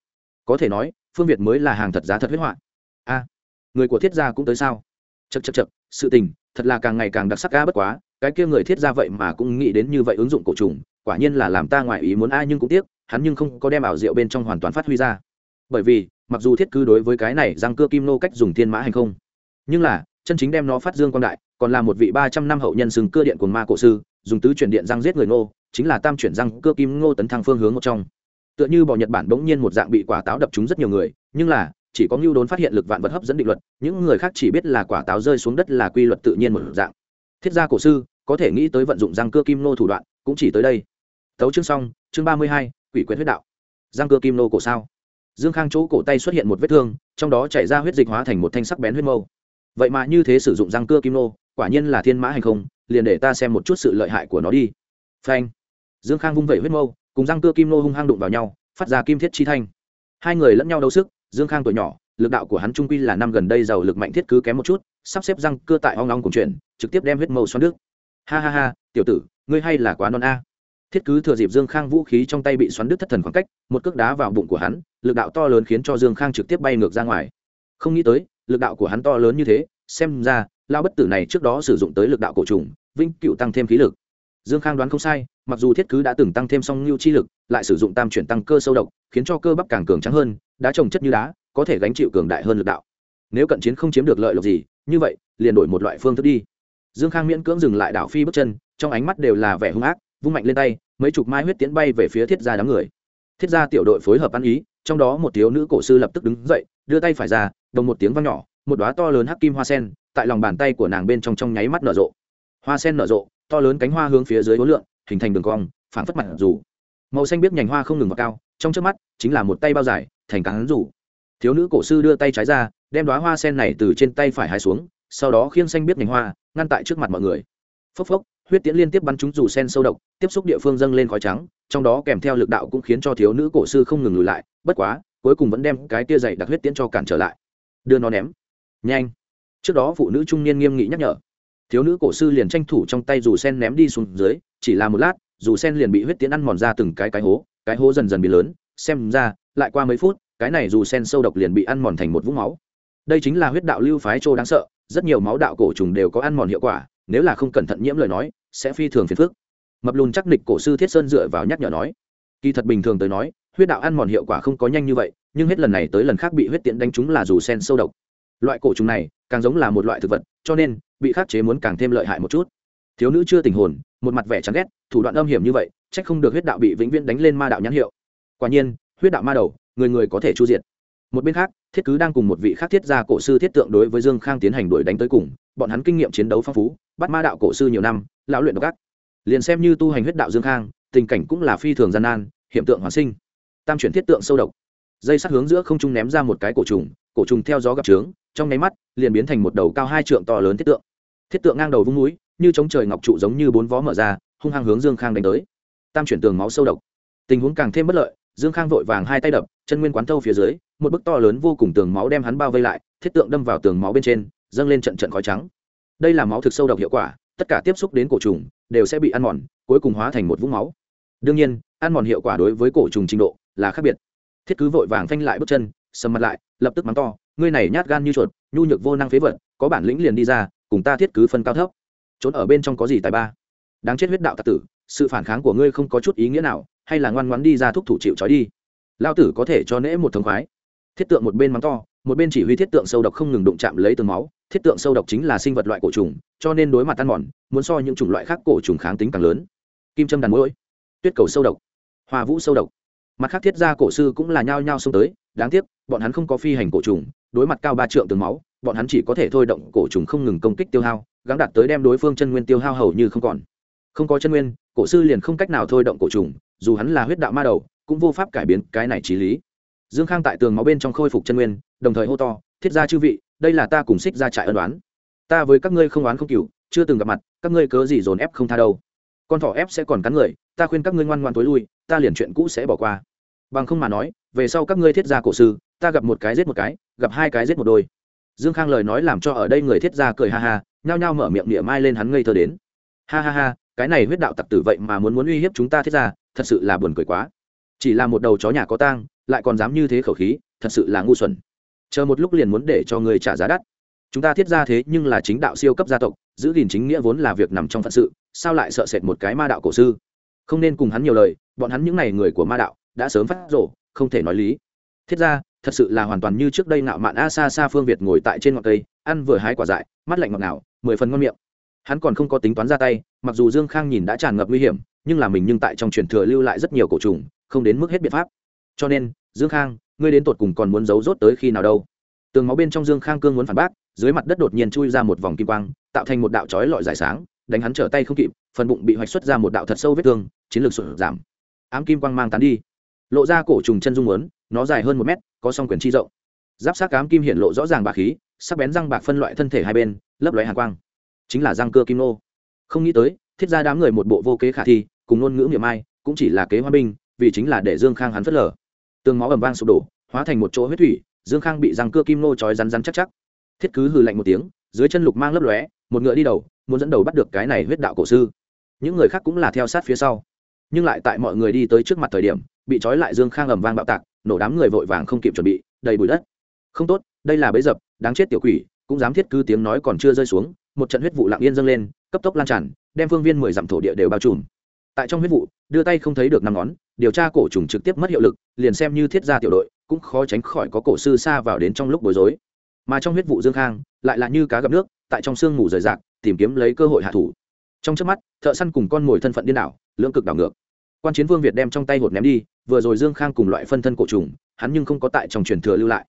[SPEAKER 1] Có thể nói, phương việt mới là hàng thật giá thật huyết họa. A, người của thiết gia cũng tới sao? Chật chật chật sự tình, thật là càng ngày càng đặc sắc ga bất quá, cái kia người thiết gia vậy mà cũng nghĩ đến như vậy ứng dụng cổ trùng, quả nhiên là làm ta ngoài ý muốn ai nhưng cũng tiếc, hắn nhưng không có đem ảo diệu bên trong hoàn toàn phát huy ra. Bởi vì mặc dù thiết cứ đối với cái này răng cưa kim nô cách dùng thiên mã hành không, nhưng là, chân chính đem nó phát dương quan đại, còn là một vị ba trăm năm hậu nhân sừng cưa điện của ma cổ sư, dùng tứ chuyển điện răng giết người ngô, chính là tam chuyển răng cưa kim ngô tấn thăng phương hướng một trong. Tựa như bò nhật bản bỗng nhiên một dạng bị quả táo đập trúng rất nhiều người, nhưng là, chỉ có ngưu đốn phát hiện lực vạn vật hấp dẫn định luật, những người khác chỉ biết là quả táo rơi xuống đất là quy luật tự nhiên một dạng. Thiết gia cổ sư, có thể nghĩ tới vận dụng răng cưa kim nô thủ đoạn, cũng chỉ tới đây. Tấu chương xong, chương ba mươi hai, quỷ quyệt huyết đạo. Răng cưa kim nô cổ sao? Dương khang chỗ cổ tay xuất hiện một vết thương, trong đó chảy ra huyết dịch hóa thành một thanh sắc bén huyết mâu. Vậy mà như thế sử dụng răng cưa kim nô, quả nhiên là thiên mã hành không, liền để ta xem một chút sự lợi hại của nó đi. Phanh. Dương khang vung vẩy huyết mâu, cùng răng cưa kim nô hung hăng đụng vào nhau, phát ra kim thiết chi thanh. Hai người lẫn nhau đấu sức, dương khang tuổi nhỏ, lực đạo của hắn trung quy là năm gần đây giàu lực mạnh thiết cứ kém một chút, sắp xếp răng cưa tại hoang long cùng chuyển, trực tiếp đem huyết mâu xoắn nước ha ha ha, tiểu tử, ngươi hay là quá non a. Thiết cứ thừa dịp dương khang vũ khí trong tay bị xoắn đứt thất thần khoảng cách, một cước đá vào bụng của hắn lực đạo to lớn khiến cho dương khang trực tiếp bay ngược ra ngoài. Không nghĩ tới, lực đạo của hắn to lớn như thế, xem ra lao bất tử này trước đó sử dụng tới lực đạo cổ trùng, Vĩnh cựu tăng thêm khí lực. Dương khang đoán không sai, mặc dù thiết cứ đã từng tăng thêm song lưu chi lực, lại sử dụng tam chuyển tăng cơ sâu độc, khiến cho cơ bắp càng cường trắng hơn, đá trồng chất như đá, có thể gánh chịu cường đại hơn lực đạo. Nếu cận chiến không chiếm được lợi lộc gì, như vậy, liền đổi một loại phương thức đi. Dương khang miễn cưỡng dừng lại đảo phi bước chân, trong ánh mắt đều là vẻ hung ác, vung mạnh lên tay, mấy chục mai huyết tiến bay về phía thiết gia đám người. Thiết gia tiểu đội phối hợp ăn ý trong đó một thiếu nữ cổ sư lập tức đứng dậy, đưa tay phải ra, đồng một tiếng vang nhỏ, một đóa to lớn hắc kim hoa sen tại lòng bàn tay của nàng bên trong trong nháy mắt nở rộ. Hoa sen nở rộ, to lớn cánh hoa hướng phía dưới hối lượng, hình thành đường cong, phảng phất mặt dù. Màu xanh biết nhành hoa không ngừng vào cao, trong trước mắt, chính là một tay bao dài, thành cán rủ. Thiếu nữ cổ sư đưa tay trái ra, đem đoá hoa sen này từ trên tay phải hai xuống, sau đó khiêng xanh biết nhành hoa, ngăn tại trước mặt mọi người. Phốc phốc, huyết tiễn liên tiếp bắn trúng rủ sen sâu độc, tiếp xúc địa phương dâng lên khói trắng, trong đó kèm theo lực đạo cũng khiến cho thiếu nữ cổ sư không ngừng lùi lại bất quá, cuối cùng vẫn đem cái tia dày đặc huyết tiễn cho cản trở lại. Đưa nó ném. Nhanh. Trước đó phụ nữ trung niên nghiêm nghị nhắc nhở. Thiếu nữ cổ sư liền tranh thủ trong tay dù sen ném đi xuống dưới, chỉ là một lát, dù sen liền bị huyết tiễn ăn mòn ra từng cái cái hố cái hố dần dần bị lớn, xem ra, lại qua mấy phút, cái này dù sen sâu độc liền bị ăn mòn thành một vũng máu. Đây chính là huyết đạo lưu phái trô đáng sợ, rất nhiều máu đạo cổ trùng đều có ăn mòn hiệu quả, nếu là không cẩn thận nhiễm lời nói, sẽ phi thường phiền phức. Mập lùn chắc nịch cổ sư thiết sơn dựa vào nhắc nhở nói. Kỳ thật bình thường tới nói huyết đạo ăn mòn hiệu quả không có nhanh như vậy, nhưng hết lần này tới lần khác bị huyết tiện đánh trúng là dù sen sâu độc. Loại cổ trùng này càng giống là một loại thực vật, cho nên bị khắc chế muốn càng thêm lợi hại một chút. Thiếu nữ chưa tình hồn, một mặt vẻ chán ghét, thủ đoạn âm hiểm như vậy trách không được huyết đạo bị vĩnh viễn đánh lên ma đạo nhãn hiệu. Quả nhiên, huyết đạo ma đầu, người người có thể chu diệt. Một bên khác, thiết cứ đang cùng một vị khác thiết gia cổ sư thiết tượng đối với dương khang tiến hành đuổi đánh tới cùng, bọn hắn kinh nghiệm chiến đấu phong phú, bắt ma đạo cổ sư nhiều năm, lão luyện độc ác. Liền xem như tu hành huyết đạo dương khang, tình cảnh cũng là phi thường gian nan, hiện tượng hoàn sinh tam chuyển thiết tượng sâu độc. Dây sắt hướng giữa không trung ném ra một cái cổ trùng cổ trùng theo gió gặp trướng, trong nháy mắt, liền biến thành một đầu cao hai trượng to lớn thiết tượng. Thiết tượng ngang đầu vung núi, như chống trời ngọc trụ giống như bốn vó mở ra, hung hăng hướng dương khang đánh tới. Tam chuyển tường máu sâu độc. Tình huống càng thêm bất lợi, dương khang vội vàng hai tay đập, chân nguyên quán thâu phía dưới, một bức to lớn vô cùng tường máu đem hắn bao vây lại, thiết tượng đâm vào tường máu bên trên, dâng lên trận trận khói trắng. Đây là máu thực sâu độc hiệu quả, tất cả tiếp xúc đến cổ trùng, đều sẽ bị ăn mòn, cuối cùng hóa thành một vũng máu. Đương nhiên, ăn mòn hiệu quả đối với cổ trùng trình độ là khác biệt. Thiết cứ vội vàng phanh lại bước chân, sầm mặt lại, lập tức mắng to, ngươi này nhát gan như chuột, nhu nhược vô năng phế vật, có bản lĩnh liền đi ra, cùng ta thiết cứ phân cao thấp. Trốn ở bên trong có gì tài ba? Đáng chết huyết đạo tạc tử, sự phản kháng của ngươi không có chút ý nghĩa nào, hay là ngoan ngoãn đi ra thúc thủ chịu trói đi? Lao tử có thể cho nễ một thống khoái. Thiết tượng một bên mắng to, một bên chỉ huy thiết tượng sâu độc không ngừng đụng chạm lấy tường máu. Thiết tượng sâu độc chính là sinh vật loại cổ trùng, cho nên đối mặt tan mòn, muốn so những chủng loại khác cổ trùng kháng tính càng lớn. Kim châm đàn mũi tuyết cầu sâu độc, hoa vũ sâu độc mặt khác thiết gia cổ sư cũng là nhao nhao xông tới, đáng tiếc, bọn hắn không có phi hành cổ trùng, đối mặt cao ba trượng tường máu, bọn hắn chỉ có thể thôi động cổ trùng không ngừng công kích tiêu hao, gắng đạt tới đem đối phương chân nguyên tiêu hao hầu như không còn. Không có chân nguyên, cổ sư liền không cách nào thôi động cổ trùng, dù hắn là huyết đạo ma đầu, cũng vô pháp cải biến cái này trí lý. Dương khang tại tường máu bên trong khôi phục chân nguyên, đồng thời hô to, thiết gia chư vị, đây là ta cùng xích ra trại ân đoán ta với các ngươi không oán không cừu, chưa từng gặp mặt, các ngươi cớ gì dồn ép không tha đâu. Con thỏ ép sẽ còn cắn người, ta khuyên các ngươi ngoan ngoan tối lui, ta liền chuyện cũ sẽ bỏ qua bằng không mà nói, về sau các ngươi thiết gia cổ sư, ta gặp một cái giết một cái, gặp hai cái giết một đôi. Dương khang lời nói làm cho ở đây người thiết gia cười ha ha, nhao nhao mở miệng địa mai lên hắn ngây thơ đến. Ha ha ha, cái này huyết đạo tặc tử vậy mà muốn muốn uy hiếp chúng ta thiết gia, thật sự là buồn cười quá. Chỉ là một đầu chó nhà có tang, lại còn dám như thế khẩu khí, thật sự là ngu xuẩn. Chờ một lúc liền muốn để cho người trả giá đắt. Chúng ta thiết ra thế nhưng là chính đạo siêu cấp gia tộc, giữ gìn chính nghĩa vốn là việc nằm trong phận sự, sao lại sợ sệt một cái ma đạo cổ sư? Không nên cùng hắn nhiều lời, bọn hắn những n à y người của ma đạo đã sớm phát rổ, không thể nói lý. Thiết ra, thật sự là hoàn toàn như trước đây nạo mạn a xa xa phương việt ngồi tại trên ngọn cây, ăn vừa hái quả dại, mắt lạnh ngọt ngào, mười phần ngon miệng. Hắn còn không có tính toán ra tay, mặc dù dương khang nhìn đã tràn ngập nguy hiểm, nhưng là mình nhưng tại trong truyền thừa lưu lại rất nhiều cổ trùng, không đến mức hết biện pháp. Cho nên, dương khang, ngươi đến tột cùng còn muốn giấu rốt tới khi nào đâu? Tường máu bên trong dương khang cương muốn phản bác, dưới mặt đất đột nhiên chui ra một vòng kim quang, tạo thành một đạo trói lọi giải sáng, đánh hắn trở tay không kịp, phần bụng bị hoạch xuất ra một đạo thật sâu vết thương, chiến lược sụt giảm. Ám kim quang mang tán đi lộ ra cổ trùng chân dung lớn nó dài hơn một mét, có song quyền chi rộng. Giáp sát cám kim hiện lộ rõ ràng bạc khí, sắc bén răng bạc phân loại thân thể hai bên, lấp lóe hàng quang. Chính là răng cơ kim nô. Không nghĩ tới, thiết ra đám người một bộ vô kế khả thi, cùng ngôn ngữ miệng ai, cũng chỉ là kế hoa binh, vì chính là để dương khang hắn phớt lờ. Tường máu ầm vang sụp đổ, hóa thành một chỗ huyết thủy, dương khang bị răng cưa kim nô trói rắn rắn chắc chắc. Thiết cứ hừ lạnh một tiếng, dưới chân lục mang lấp lóe, một ngựa đi đầu, muốn dẫn đầu bắt được cái này huyết đạo cổ sư. Những người khác cũng là theo sát phía sau. Nhưng lại tại mọi người đi tới trước mặt thời điểm bị trói lại dương khang ầm vang bạo tạc, nổ đám người vội vàng không kịp chuẩn bị, đầy bụi đất. Không tốt, đây là bấy dập, đáng chết tiểu quỷ, cũng dám thiết cứ tiếng nói còn chưa rơi xuống, một trận huyết vụ lặng yên dâng lên, cấp tốc lan tràn, đem phương viên mười dặm thổ địa đều bao trùm. Tại trong huyết vụ, đưa tay không thấy được năm ngón, điều tra cổ trùng trực tiếp mất hiệu lực, liền xem như thiết gia tiểu đội, cũng khó tránh khỏi có cổ sư xa vào đến trong lúc bối rối. Mà trong huyết vụ dương khang, lại là như cá gặp nước, tại trong sương mù rời rạc, tìm kiếm lấy cơ hội hạ thủ. Trong trước mắt, thợ săn cùng con mồi thân phận điên đảo, lưỡng cực đảo ngược quan chiến vương việt đem trong tay hột ném đi, vừa rồi dương khang cùng loại phân thân cổ trùng, hắn nhưng không có tại trong truyền thừa lưu lại.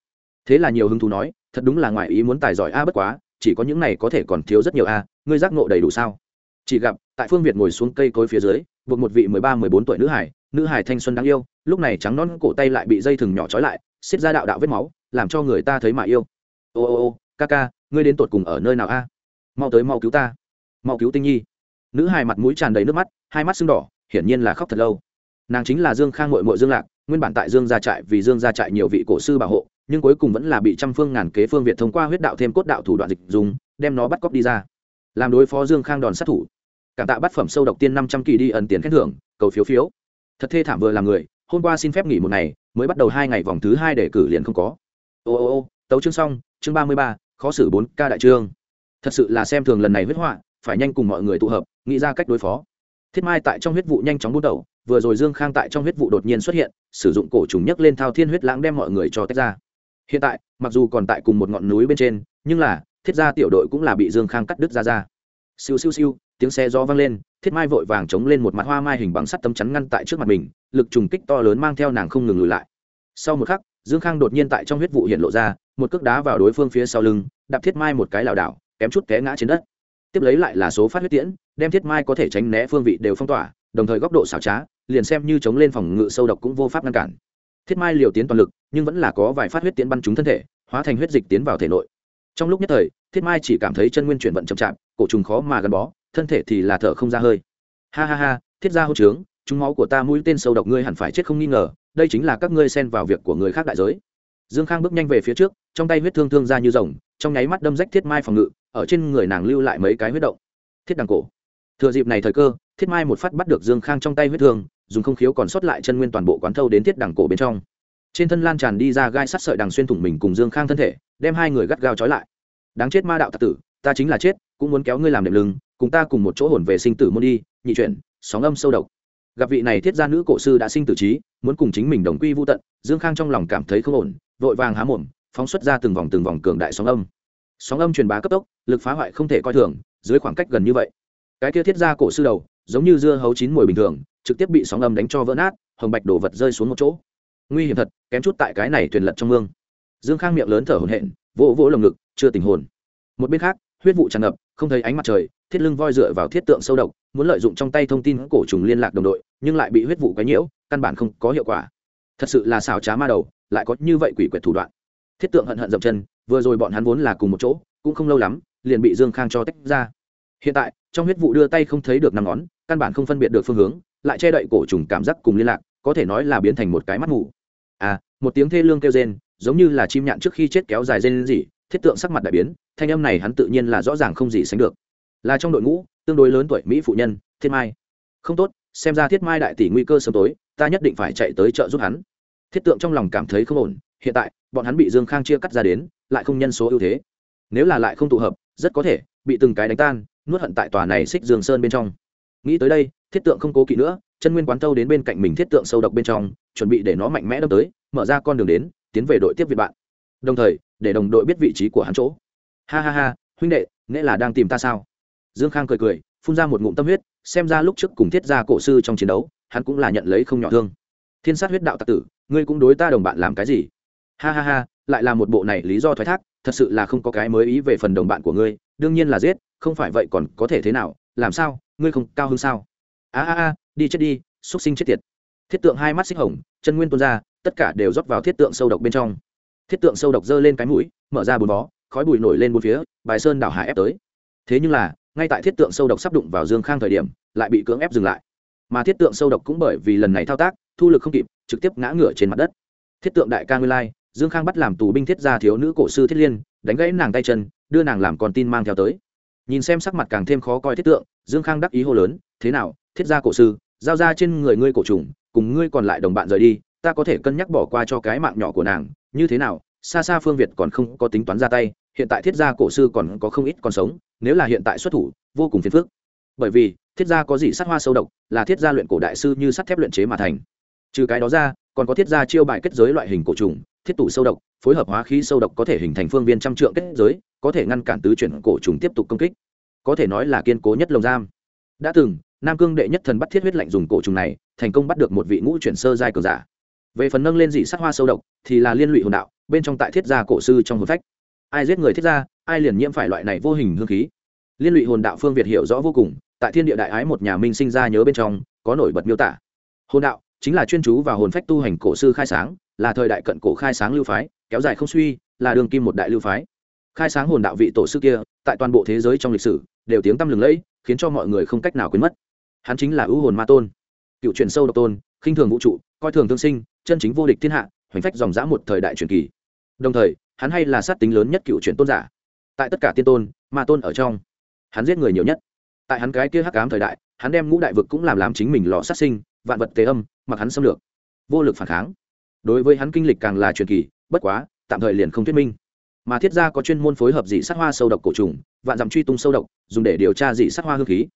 [SPEAKER 1] Thế là nhiều hứng thú nói, thật đúng là ngoài ý muốn tài giỏi a bất quá, chỉ có những này có thể còn thiếu rất nhiều a, ngươi giác ngộ đầy đủ sao? Chỉ gặp, tại phương việt ngồi xuống cây cối phía dưới, buộc một vị mười ba, mười bốn tuổi nữ hải nữ hải thanh xuân đáng yêu, lúc này trắng non cổ tay lại bị dây thừng nhỏ trói lại xiết ra đạo đạo vết máu, làm cho người ta thấy mà yêu. Ô ô ô, ca ca, ngươi đến tột cùng ở nơi nào a? Mau tới mau cứu ta. Mau cứu tinh nhi. Nữ hải mặt mũi tràn đầy nước mắt, hai mắt sưng đỏ hiển nhiên là khóc thật lâu. Nàng chính là dương khang mội mội dương lạc, nguyên bản tại dương gia trại vì dương gia trại nhiều vị cổ sư bảo hộ, nhưng cuối cùng vẫn là bị trăm phương ngàn kế phương việt thông qua huyết đạo thêm cốt đạo thủ đoạn dịch dùng, đem nó bắt cóc đi ra. Làm đối phó dương khang đòn sát thủ. Cảm tạ bát phẩm sâu độc tiên năm trăm kỳ đi ẩn tiền khen thưởng, cầu phiếu phiếu. Thật thê thảm vừa là người, hôm qua xin phép nghỉ một ngày, mới bắt đầu hai ngày vòng thứ hai để cử liền không có. Ô ô ô, tấu chương xong, chương ba mươi ba, khó xử bốn ca đại trương. Thật sự là xem thường lần này huyết họa, phải nhanh cùng mọi người tụ hợp, nghĩ ra cách đối phó thiết mai tại trong huyết vụ nhanh chóng bút đầu, vừa rồi dương khang tại trong huyết vụ đột nhiên xuất hiện, sử dụng cổ trùng nhấc lên thao thiên huyết lãng đem mọi người cho tách ra. Hiện tại, mặc dù còn tại cùng một ngọn núi bên trên, nhưng là, thiết gia tiểu đội cũng là bị dương khang cắt đứt ra ra. Siêu siêu siêu, tiếng xe gió vang lên, thiết mai vội vàng chống lên một mặt hoa mai hình bằng sắt tấm chắn ngăn tại trước mặt mình, lực trùng kích to lớn mang theo nàng không ngừng lùi lại. Sau một khắc, dương khang đột nhiên tại trong huyết vụ hiện lộ ra, một cước đá vào đối phương phía sau lưng, đạp thiết mai một cái lảo đảo, kém chút té ngã trên đất tiếp lấy lại là số phát huyết tiễn, đem thiết mai có thể tránh né phương vị đều phong tỏa, đồng thời góc độ xảo trá, liền xem như chống lên phòng ngự sâu độc cũng vô pháp ngăn cản. Thiết mai liều tiến toàn lực, nhưng vẫn là có vài phát huyết tiễn bắn trúng thân thể, hóa thành huyết dịch tiến vào thể nội. Trong lúc nhất thời, thiết mai chỉ cảm thấy chân nguyên chuyển vận chậm chạp, cổ trùng khó mà gắn bó, thân thể thì là thở không ra hơi. Ha ha ha, thiết ra hô trướng, chúng máu của ta mũi tên sâu độc ngươi hẳn phải chết không nghi ngờ, đây chính là các ngươi xen vào việc của người khác đại giới. Dương khang bước nhanh về phía trước trong tay huyết thương thương ra như rồng, trong nháy mắt đâm rách thiết mai phòng ngự, ở trên người nàng lưu lại mấy cái huyết động. Thiết đằng cổ. Thừa dịp này thời cơ, thiết mai một phát bắt được dương khang trong tay huyết thương, dùng không khiếu còn sót lại chân nguyên toàn bộ quán thâu đến thiết đằng cổ bên trong. Trên thân lan tràn đi ra gai sắt sợi đằng xuyên thủng mình cùng dương khang thân thể, đem hai người gắt gao trói lại. Đáng chết ma đạo tạc tử, ta chính là chết, cũng muốn kéo ngươi làm đệm lưng, cùng ta cùng một chỗ hồn về sinh tử môn đi, nhị chuyển, sóng âm sâu độc. Gặp vị này thiết gia nữ cổ sư đã sinh tử trí, muốn cùng chính mình đồng quy vô tận, dương khang trong lòng cảm thấy không ổn, vội vàng há mồm phóng xuất ra từng vòng từng vòng cường đại sóng âm. Sóng âm truyền bá cấp tốc, lực phá hoại không thể coi thường, dưới khoảng cách gần như vậy. Cái kia thiết ra cổ sư đầu, giống như dưa hấu chín mùi bình thường, trực tiếp bị sóng âm đánh cho vỡ nát, hồng bạch đổ vật rơi xuống một chỗ. Nguy hiểm thật, kém chút tại cái này thuyền lật trong mương. Dương khang miệng lớn thở hổn hển, vỗ vỗ lồng ngực, chưa tình hồn. Một bên khác, huyết vụ tràn ngập, không thấy ánh mặt trời, thiết lưng voi dựa vào thiết tượng sâu độc, muốn lợi dụng trong tay thông tin cổ trùng liên lạc đồng đội, nhưng lại bị huyết vụ quấy nhiễu, căn bản không có hiệu quả. Thật sự là xào trá ma đầu, lại có như vậy quỷ quyệt thủ đoạn thiết tượng hận hận dậm chân, vừa rồi bọn hắn vốn là cùng một chỗ, cũng không lâu lắm, liền bị dương khang cho tách ra. Hiện tại, trong huyết vụ đưa tay không thấy được năm ngón, căn bản không phân biệt được phương hướng, lại che đậy cổ trùng cảm giác cùng liên lạc, có thể nói là biến thành một cái mắt mù. À một tiếng thê lương kêu rên, giống như là chim nhạn trước khi chết kéo dài rên gì thiết tượng sắc mặt đại biến, thanh âm này hắn tự nhiên là rõ ràng không gì sánh được. Là trong đội ngũ, tương đối lớn tuổi mỹ phụ nhân, thiết mai. Không tốt, xem ra thiết mai đại tỷ nguy cơ sớm tối, ta nhất định phải chạy tới trợ giúp hắn. Thiết tượng trong lòng cảm thấy không ổn hiện tại, bọn hắn bị dương khang chia cắt ra đến, lại không nhân số ưu thế. Nếu là lại không tụ hợp, rất có thể bị từng cái đánh tan, nuốt hận tại tòa này xích dương sơn bên trong. Nghĩ tới đây, thiết tượng không cố kỵ nữa, chân nguyên quán thâu đến bên cạnh mình thiết tượng sâu độc bên trong, chuẩn bị để nó mạnh mẽ đâm tới, mở ra con đường đến, tiến về đội tiếp việt bạn. Đồng thời, để đồng đội biết vị trí của hắn chỗ. Ha ha ha, huynh đệ nghĩa là đang tìm ta sao? Dương khang cười cười, phun ra một ngụm tâm huyết, xem ra lúc trước cùng thiết gia cổ sư trong chiến đấu, hắn cũng là nhận lấy không nhỏ thương. Thiên sát huyết đạo tạc tử, ngươi cũng đối ta đồng bạn làm cái gì? Ha ha ha, lại là một bộ này lý do thoái thác, thật sự là không có cái mới ý về phần đồng bạn của ngươi, đương nhiên là giết, không phải vậy còn có thể thế nào, làm sao, ngươi không cao hơn sao? A a a, đi chết đi xúc sinh chết tiệt. Thiết tượng hai mắt xích hồng, chân nguyên tuôn ra, tất cả đều rót vào thiết tượng sâu độc bên trong. Thiết tượng sâu độc giơ lên cái mũi, mở ra bốn vó khói bụi nổi lên bốn phía, bài sơn đảo hải ép tới. Thế nhưng là, ngay tại thiết tượng sâu độc sắp đụng vào dương khang thời điểm, lại bị cưỡng ép dừng lại. Mà thiết tượng sâu độc cũng bởi vì lần này thao tác, thu lực không kịp, trực tiếp ngã ngửa trên mặt đất. Thiết tượng đại ca nguyên lai dương khang bắt làm tù binh thiết gia thiếu nữ cổ sư thiết liên, đánh gãy nàng tay chân, đưa nàng làm con tin mang theo tới. Nhìn xem sắc mặt càng thêm khó coi thiết tượng, dương khang đắc ý hô lớn, thế nào, thiết gia cổ sư, giao ra trên người ngươi cổ trùng, cùng ngươi còn lại đồng bạn rời đi, ta có thể cân nhắc bỏ qua cho cái mạng nhỏ của nàng, như thế nào, xa xa phương việt còn không có tính toán ra tay, hiện tại thiết gia cổ sư còn có không ít còn sống, nếu là hiện tại xuất thủ, vô cùng phiền phức. Bởi vì, thiết gia có gì sát hoa sâu độc, là thiết gia luyện cổ đại sư như sắt thép luyện chế mà thành. Trừ cái đó ra, còn có thiết gia chiêu bài kết giới loại hình cổ trùng thiết tủ sâu độc, phối hợp hóa khí sâu độc có thể hình thành phương viên trăm trượng kết giới, có thể ngăn cản tứ chuyển cổ trùng tiếp tục công kích. Có thể nói là kiên cố nhất lồng giam. Đã từng, nam cương đệ nhất thần bắt thiết huyết lạnh dùng cổ trùng này, thành công bắt được một vị ngũ chuyển sơ giai cường giả. Về phần nâng lên dị sắc hoa sâu độc, thì là liên lụy hồn đạo, bên trong tại thiết gia cổ sư trong hồn phách. Ai giết người thiết gia, ai liền nhiễm phải loại này vô hình hương khí. Liên lụy hồn đạo phương việt hiểu rõ vô cùng, tại thiên địa đại ái một nhà minh sinh ra nhớ bên trong, có nổi bật miêu tả. Hồn đạo chính là chuyên chú vào hồn phách tu hành cổ sư khai sáng là thời đại cận cổ khai sáng lưu phái, kéo dài không suy, là đường kim một đại lưu phái. Khai sáng hồn đạo vị tổ sư kia, tại toàn bộ thế giới trong lịch sử, đều tiếng tăm lừng lẫy, khiến cho mọi người không cách nào quên mất. Hắn chính là ưu hồn ma tôn, cựu truyền sâu độc tôn, khinh thường vũ trụ, coi thường thương sinh, chân chính vô địch thiên hạ, hoành phách dòng dã một thời đại truyền kỳ. Đồng thời, hắn hay là sát tính lớn nhất cựu truyền tôn giả. Tại tất cả tiên tôn, ma tôn ở trong, hắn giết người nhiều nhất. Tại hắn cái kia hắc ám thời đại, hắn đem ngũ đại vực cũng làm làm chính mình lò sát sinh, vạn vật tế âm, mặc hắn xâm lược. Vô lực phản kháng đối với hắn kinh lịch càng là truyền kỳ, bất quá, tạm thời liền không thuyết minh. Mà thiết gia có chuyên môn phối hợp dị sát hoa sâu độc cổ trùng, vạn dặm truy tung sâu độc, dùng để điều tra dị sát hoa hương khí.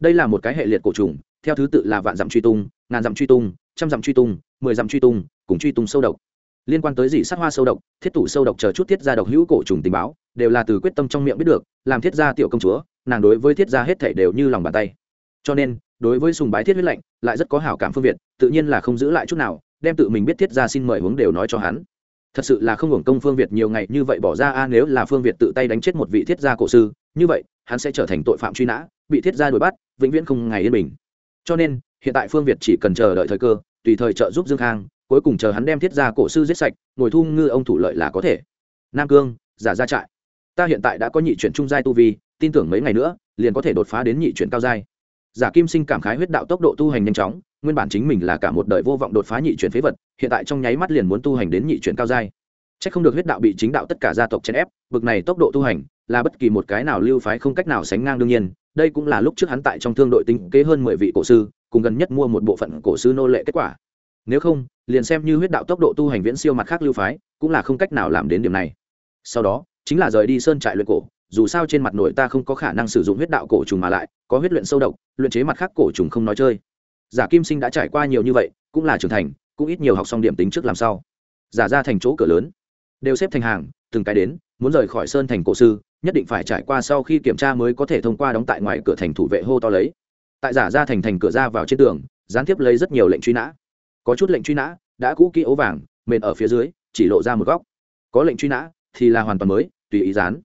[SPEAKER 1] Đây là một cái hệ liệt cổ trùng, theo thứ tự là vạn dặm truy tung, ngàn dặm truy tung, trăm dặm truy tung, mười dặm truy tung, cùng truy tung sâu độc. Liên quan tới dị sát hoa sâu độc, thiết tủ sâu độc chờ chút thiết gia độc hữu cổ trùng tình báo, đều là từ quyết tâm trong miệng biết được, làm thiết gia tiểu công chúa, nàng đối với thiết gia hết thể đều như lòng bàn tay. Cho nên, đối với sùng bái thiết huyết lệnh lại rất có hảo cảm phương việt, tự nhiên là không giữ lại chút nào đem tự mình biết thiết gia xin mời hướng đều nói cho hắn. Thật sự là không hưởng công phương việt nhiều ngày như vậy bỏ ra a, nếu là phương việt tự tay đánh chết một vị thiết gia cổ sư, như vậy, hắn sẽ trở thành tội phạm truy nã, bị thiết gia đuổi bắt, vĩnh viễn không ngày yên bình. Cho nên, hiện tại phương việt chỉ cần chờ đợi thời cơ, tùy thời trợ giúp dương khang, cuối cùng chờ hắn đem thiết gia cổ sư giết sạch, ngồi thu ngư ông thủ lợi là có thể. Nam cương, giả ra trại. Ta hiện tại đã có nhị chuyển trung giai tu vi, tin tưởng mấy ngày nữa, liền có thể đột phá đến nhị chuyển cao giai. Giả kim sinh cảm khái huyết đạo tốc độ tu hành nhanh chóng nguyên bản chính mình là cả một đời vô vọng đột phá nhị chuyển phế vật, hiện tại trong nháy mắt liền muốn tu hành đến nhị chuyển cao giai. C h ắ c không được huyết đạo bị chính đạo tất cả gia tộc chèn ép, bực này tốc độ tu hành, là bất kỳ một cái nào lưu phái không cách nào sánh ngang đương nhiên, đây cũng là lúc trước hắn tại trong thương đội tính kế hơn mười vị cổ sư, cùng gần nhất mua một bộ phận cổ sư nô lệ kết quả. Nếu không, liền xem như huyết đạo tốc độ tu hành viễn siêu mặt khác lưu phái, cũng là không cách nào làm đến điểm này. Sau đó, chính là rời đi sơn trại luyện cổ, dù sao trên mặt nội ta không có khả năng sử dụng huyết đạo cổ trùng mà lại, có huyết luyện sâu độc, luyện chế mặt khác cổ trùng không nói chơi giả kim sinh đã trải qua nhiều như vậy, cũng là trưởng thành, cũng ít nhiều học xong điểm tính trước làm sao. Giả ra thành chỗ cửa lớn. Đều xếp thành hàng, từng cái đến, muốn rời khỏi sơn thành cổ sư, nhất định phải trải qua sau khi kiểm tra mới có thể thông qua đóng tại ngoài cửa thành thủ vệ hô to lấy. Tại giả ra thành thành cửa ra vào trên tường, gián tiếp lấy rất nhiều lệnh truy nã. Có chút lệnh truy nã, đã cũ kỹ ấu vàng mền ở phía dưới, chỉ lộ ra một góc. Có lệnh truy nã, thì là hoàn toàn mới, tùy ý dán.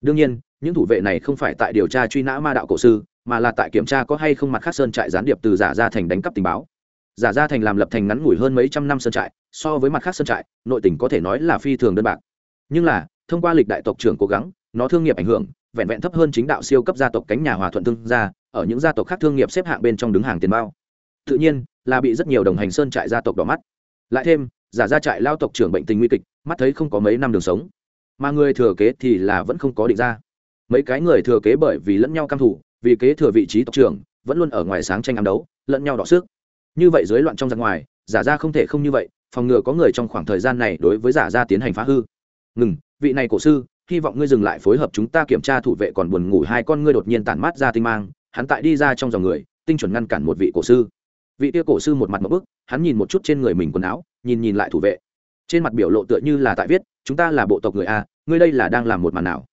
[SPEAKER 1] Đương nhiên, những thủ vệ này không phải tại điều tra truy nã ma đạo cổ sư mà là tại kiểm tra có hay không mặt khác sơn trại gián điệp từ giả ra thành đánh cắp tình báo. Giả ra thành làm lập thành ngắn ngủi hơn mấy trăm năm sơn trại, so với mặt khác sơn trại, nội tỉnh có thể nói là phi thường đơn bạc. Nhưng là, thông qua lịch đại tộc trưởng cố gắng, nó thương nghiệp ảnh hưởng, vẹn vẹn thấp hơn chính đạo siêu cấp gia tộc cánh nhà hòa thuận thương gia, ở những gia tộc khác thương nghiệp xếp hạng bên trong đứng hàng tiền bao. Tự nhiên, là bị rất nhiều đồng hành sơn trại gia tộc đỏ mắt. Lại thêm, giả gia trại lao tộc trưởng bệnh tình nguy kịch, mắt thấy không có mấy năm đường sống. Mà người thừa kế thì là vẫn không có định ra. Mấy cái người thừa kế bởi vì lẫn nhau căm thủ vì kế thừa vị trí tộc trưởng, vẫn luôn ở ngoài sáng tranh ám đấu, lẫn nhau đọ sức. Như vậy dưới loạn trong ra ngoài, giả ra không thể không như vậy, phòng ngừa có người trong khoảng thời gian này đối với giả ra tiến hành phá hư. Ngừng, vị này cổ sư, hy vọng ngươi dừng lại phối hợp chúng ta kiểm tra thủ vệ còn buồn ngủ hai con ngươi đột nhiên tản mát ra tinh mang, hắn tại đi ra trong dòng người, tinh chuẩn ngăn cản một vị cổ sư. Vị tia cổ sư một mặt một bức, hắn nhìn một chút trên người mình quần áo, nhìn nhìn lại thủ vệ. Trên mặt biểu lộ tựa như là tại viết, chúng ta là bộ tộc người a, ngươi đây là đang làm một màn nào?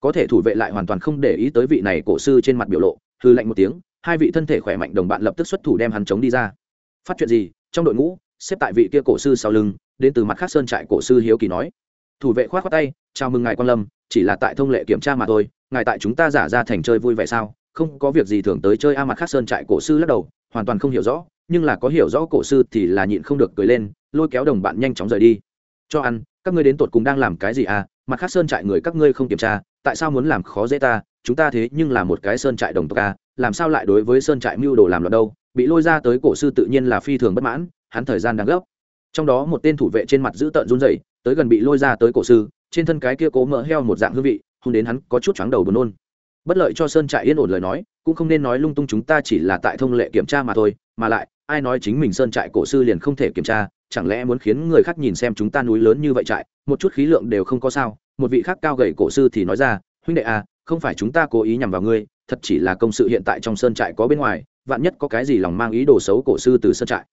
[SPEAKER 1] Có thể thủ vệ lại hoàn toàn không để ý tới vị này cổ sư trên mặt biểu lộ, hư lạnh một tiếng, hai vị thân thể khỏe mạnh đồng bạn lập tức xuất thủ đem hắn chống đi ra. Phát chuyện gì? Trong đội ngũ, xếp tại vị kia cổ sư sau lưng, đến từ mặt khác sơn trại cổ sư hiếu kỳ nói. Thủ vệ khoát khoát tay, chào mừng ngài quan lâm, chỉ là tại thông lệ kiểm tra mà thôi, ngài tại chúng ta giả ra thành chơi vui vẻ sao? Không có việc gì thường tới chơi a mặt khác sơn trại cổ sư lắc đầu, hoàn toàn không hiểu rõ, nhưng là có hiểu rõ cổ sư thì là nhịn không được cười lên, lôi kéo đồng bạn nhanh chóng rời đi. Cho ăn, các ngươi đến tột cùng đang làm cái gì à? Mặt khác sơn trại người các ngươi không kiểm tra tại sao muốn làm khó dễ ta, chúng ta thế nhưng là một cái sơn trại đồng tộc a, làm sao lại đối với sơn trại mưu đồ làm loạn đâu? Bị lôi ra tới cổ sư tự nhiên là phi thường bất mãn, hắn thời gian đang gấp. Trong đó một tên thủ vệ trên mặt giữ tợn run rẩy, tới gần bị lôi ra tới cổ sư, trên thân cái kia cố mỡ heo một dạng hương vị hôn đến hắn có chút chóng đầu buồn nôn. Bất lợi cho sơn trại yên ổn lời nói, cũng không nên nói lung tung chúng ta chỉ là tại thông lệ kiểm tra mà thôi, mà lại, ai nói chính mình sơn trại cổ sư liền không thể kiểm tra chẳng lẽ muốn khiến người khác nhìn xem chúng ta núi lớn như vậy trại? Một chút khí lượng đều không có sao. Một vị khác cao gầy cổ sư thì nói ra, huynh đệ à không phải chúng ta cố ý nhằm vào ngươi, thật chỉ là công sự hiện tại trong sơn trại có bên ngoài, vạn nhất có cái gì lòng mang ý đồ xấu cổ sư từ sơn trại,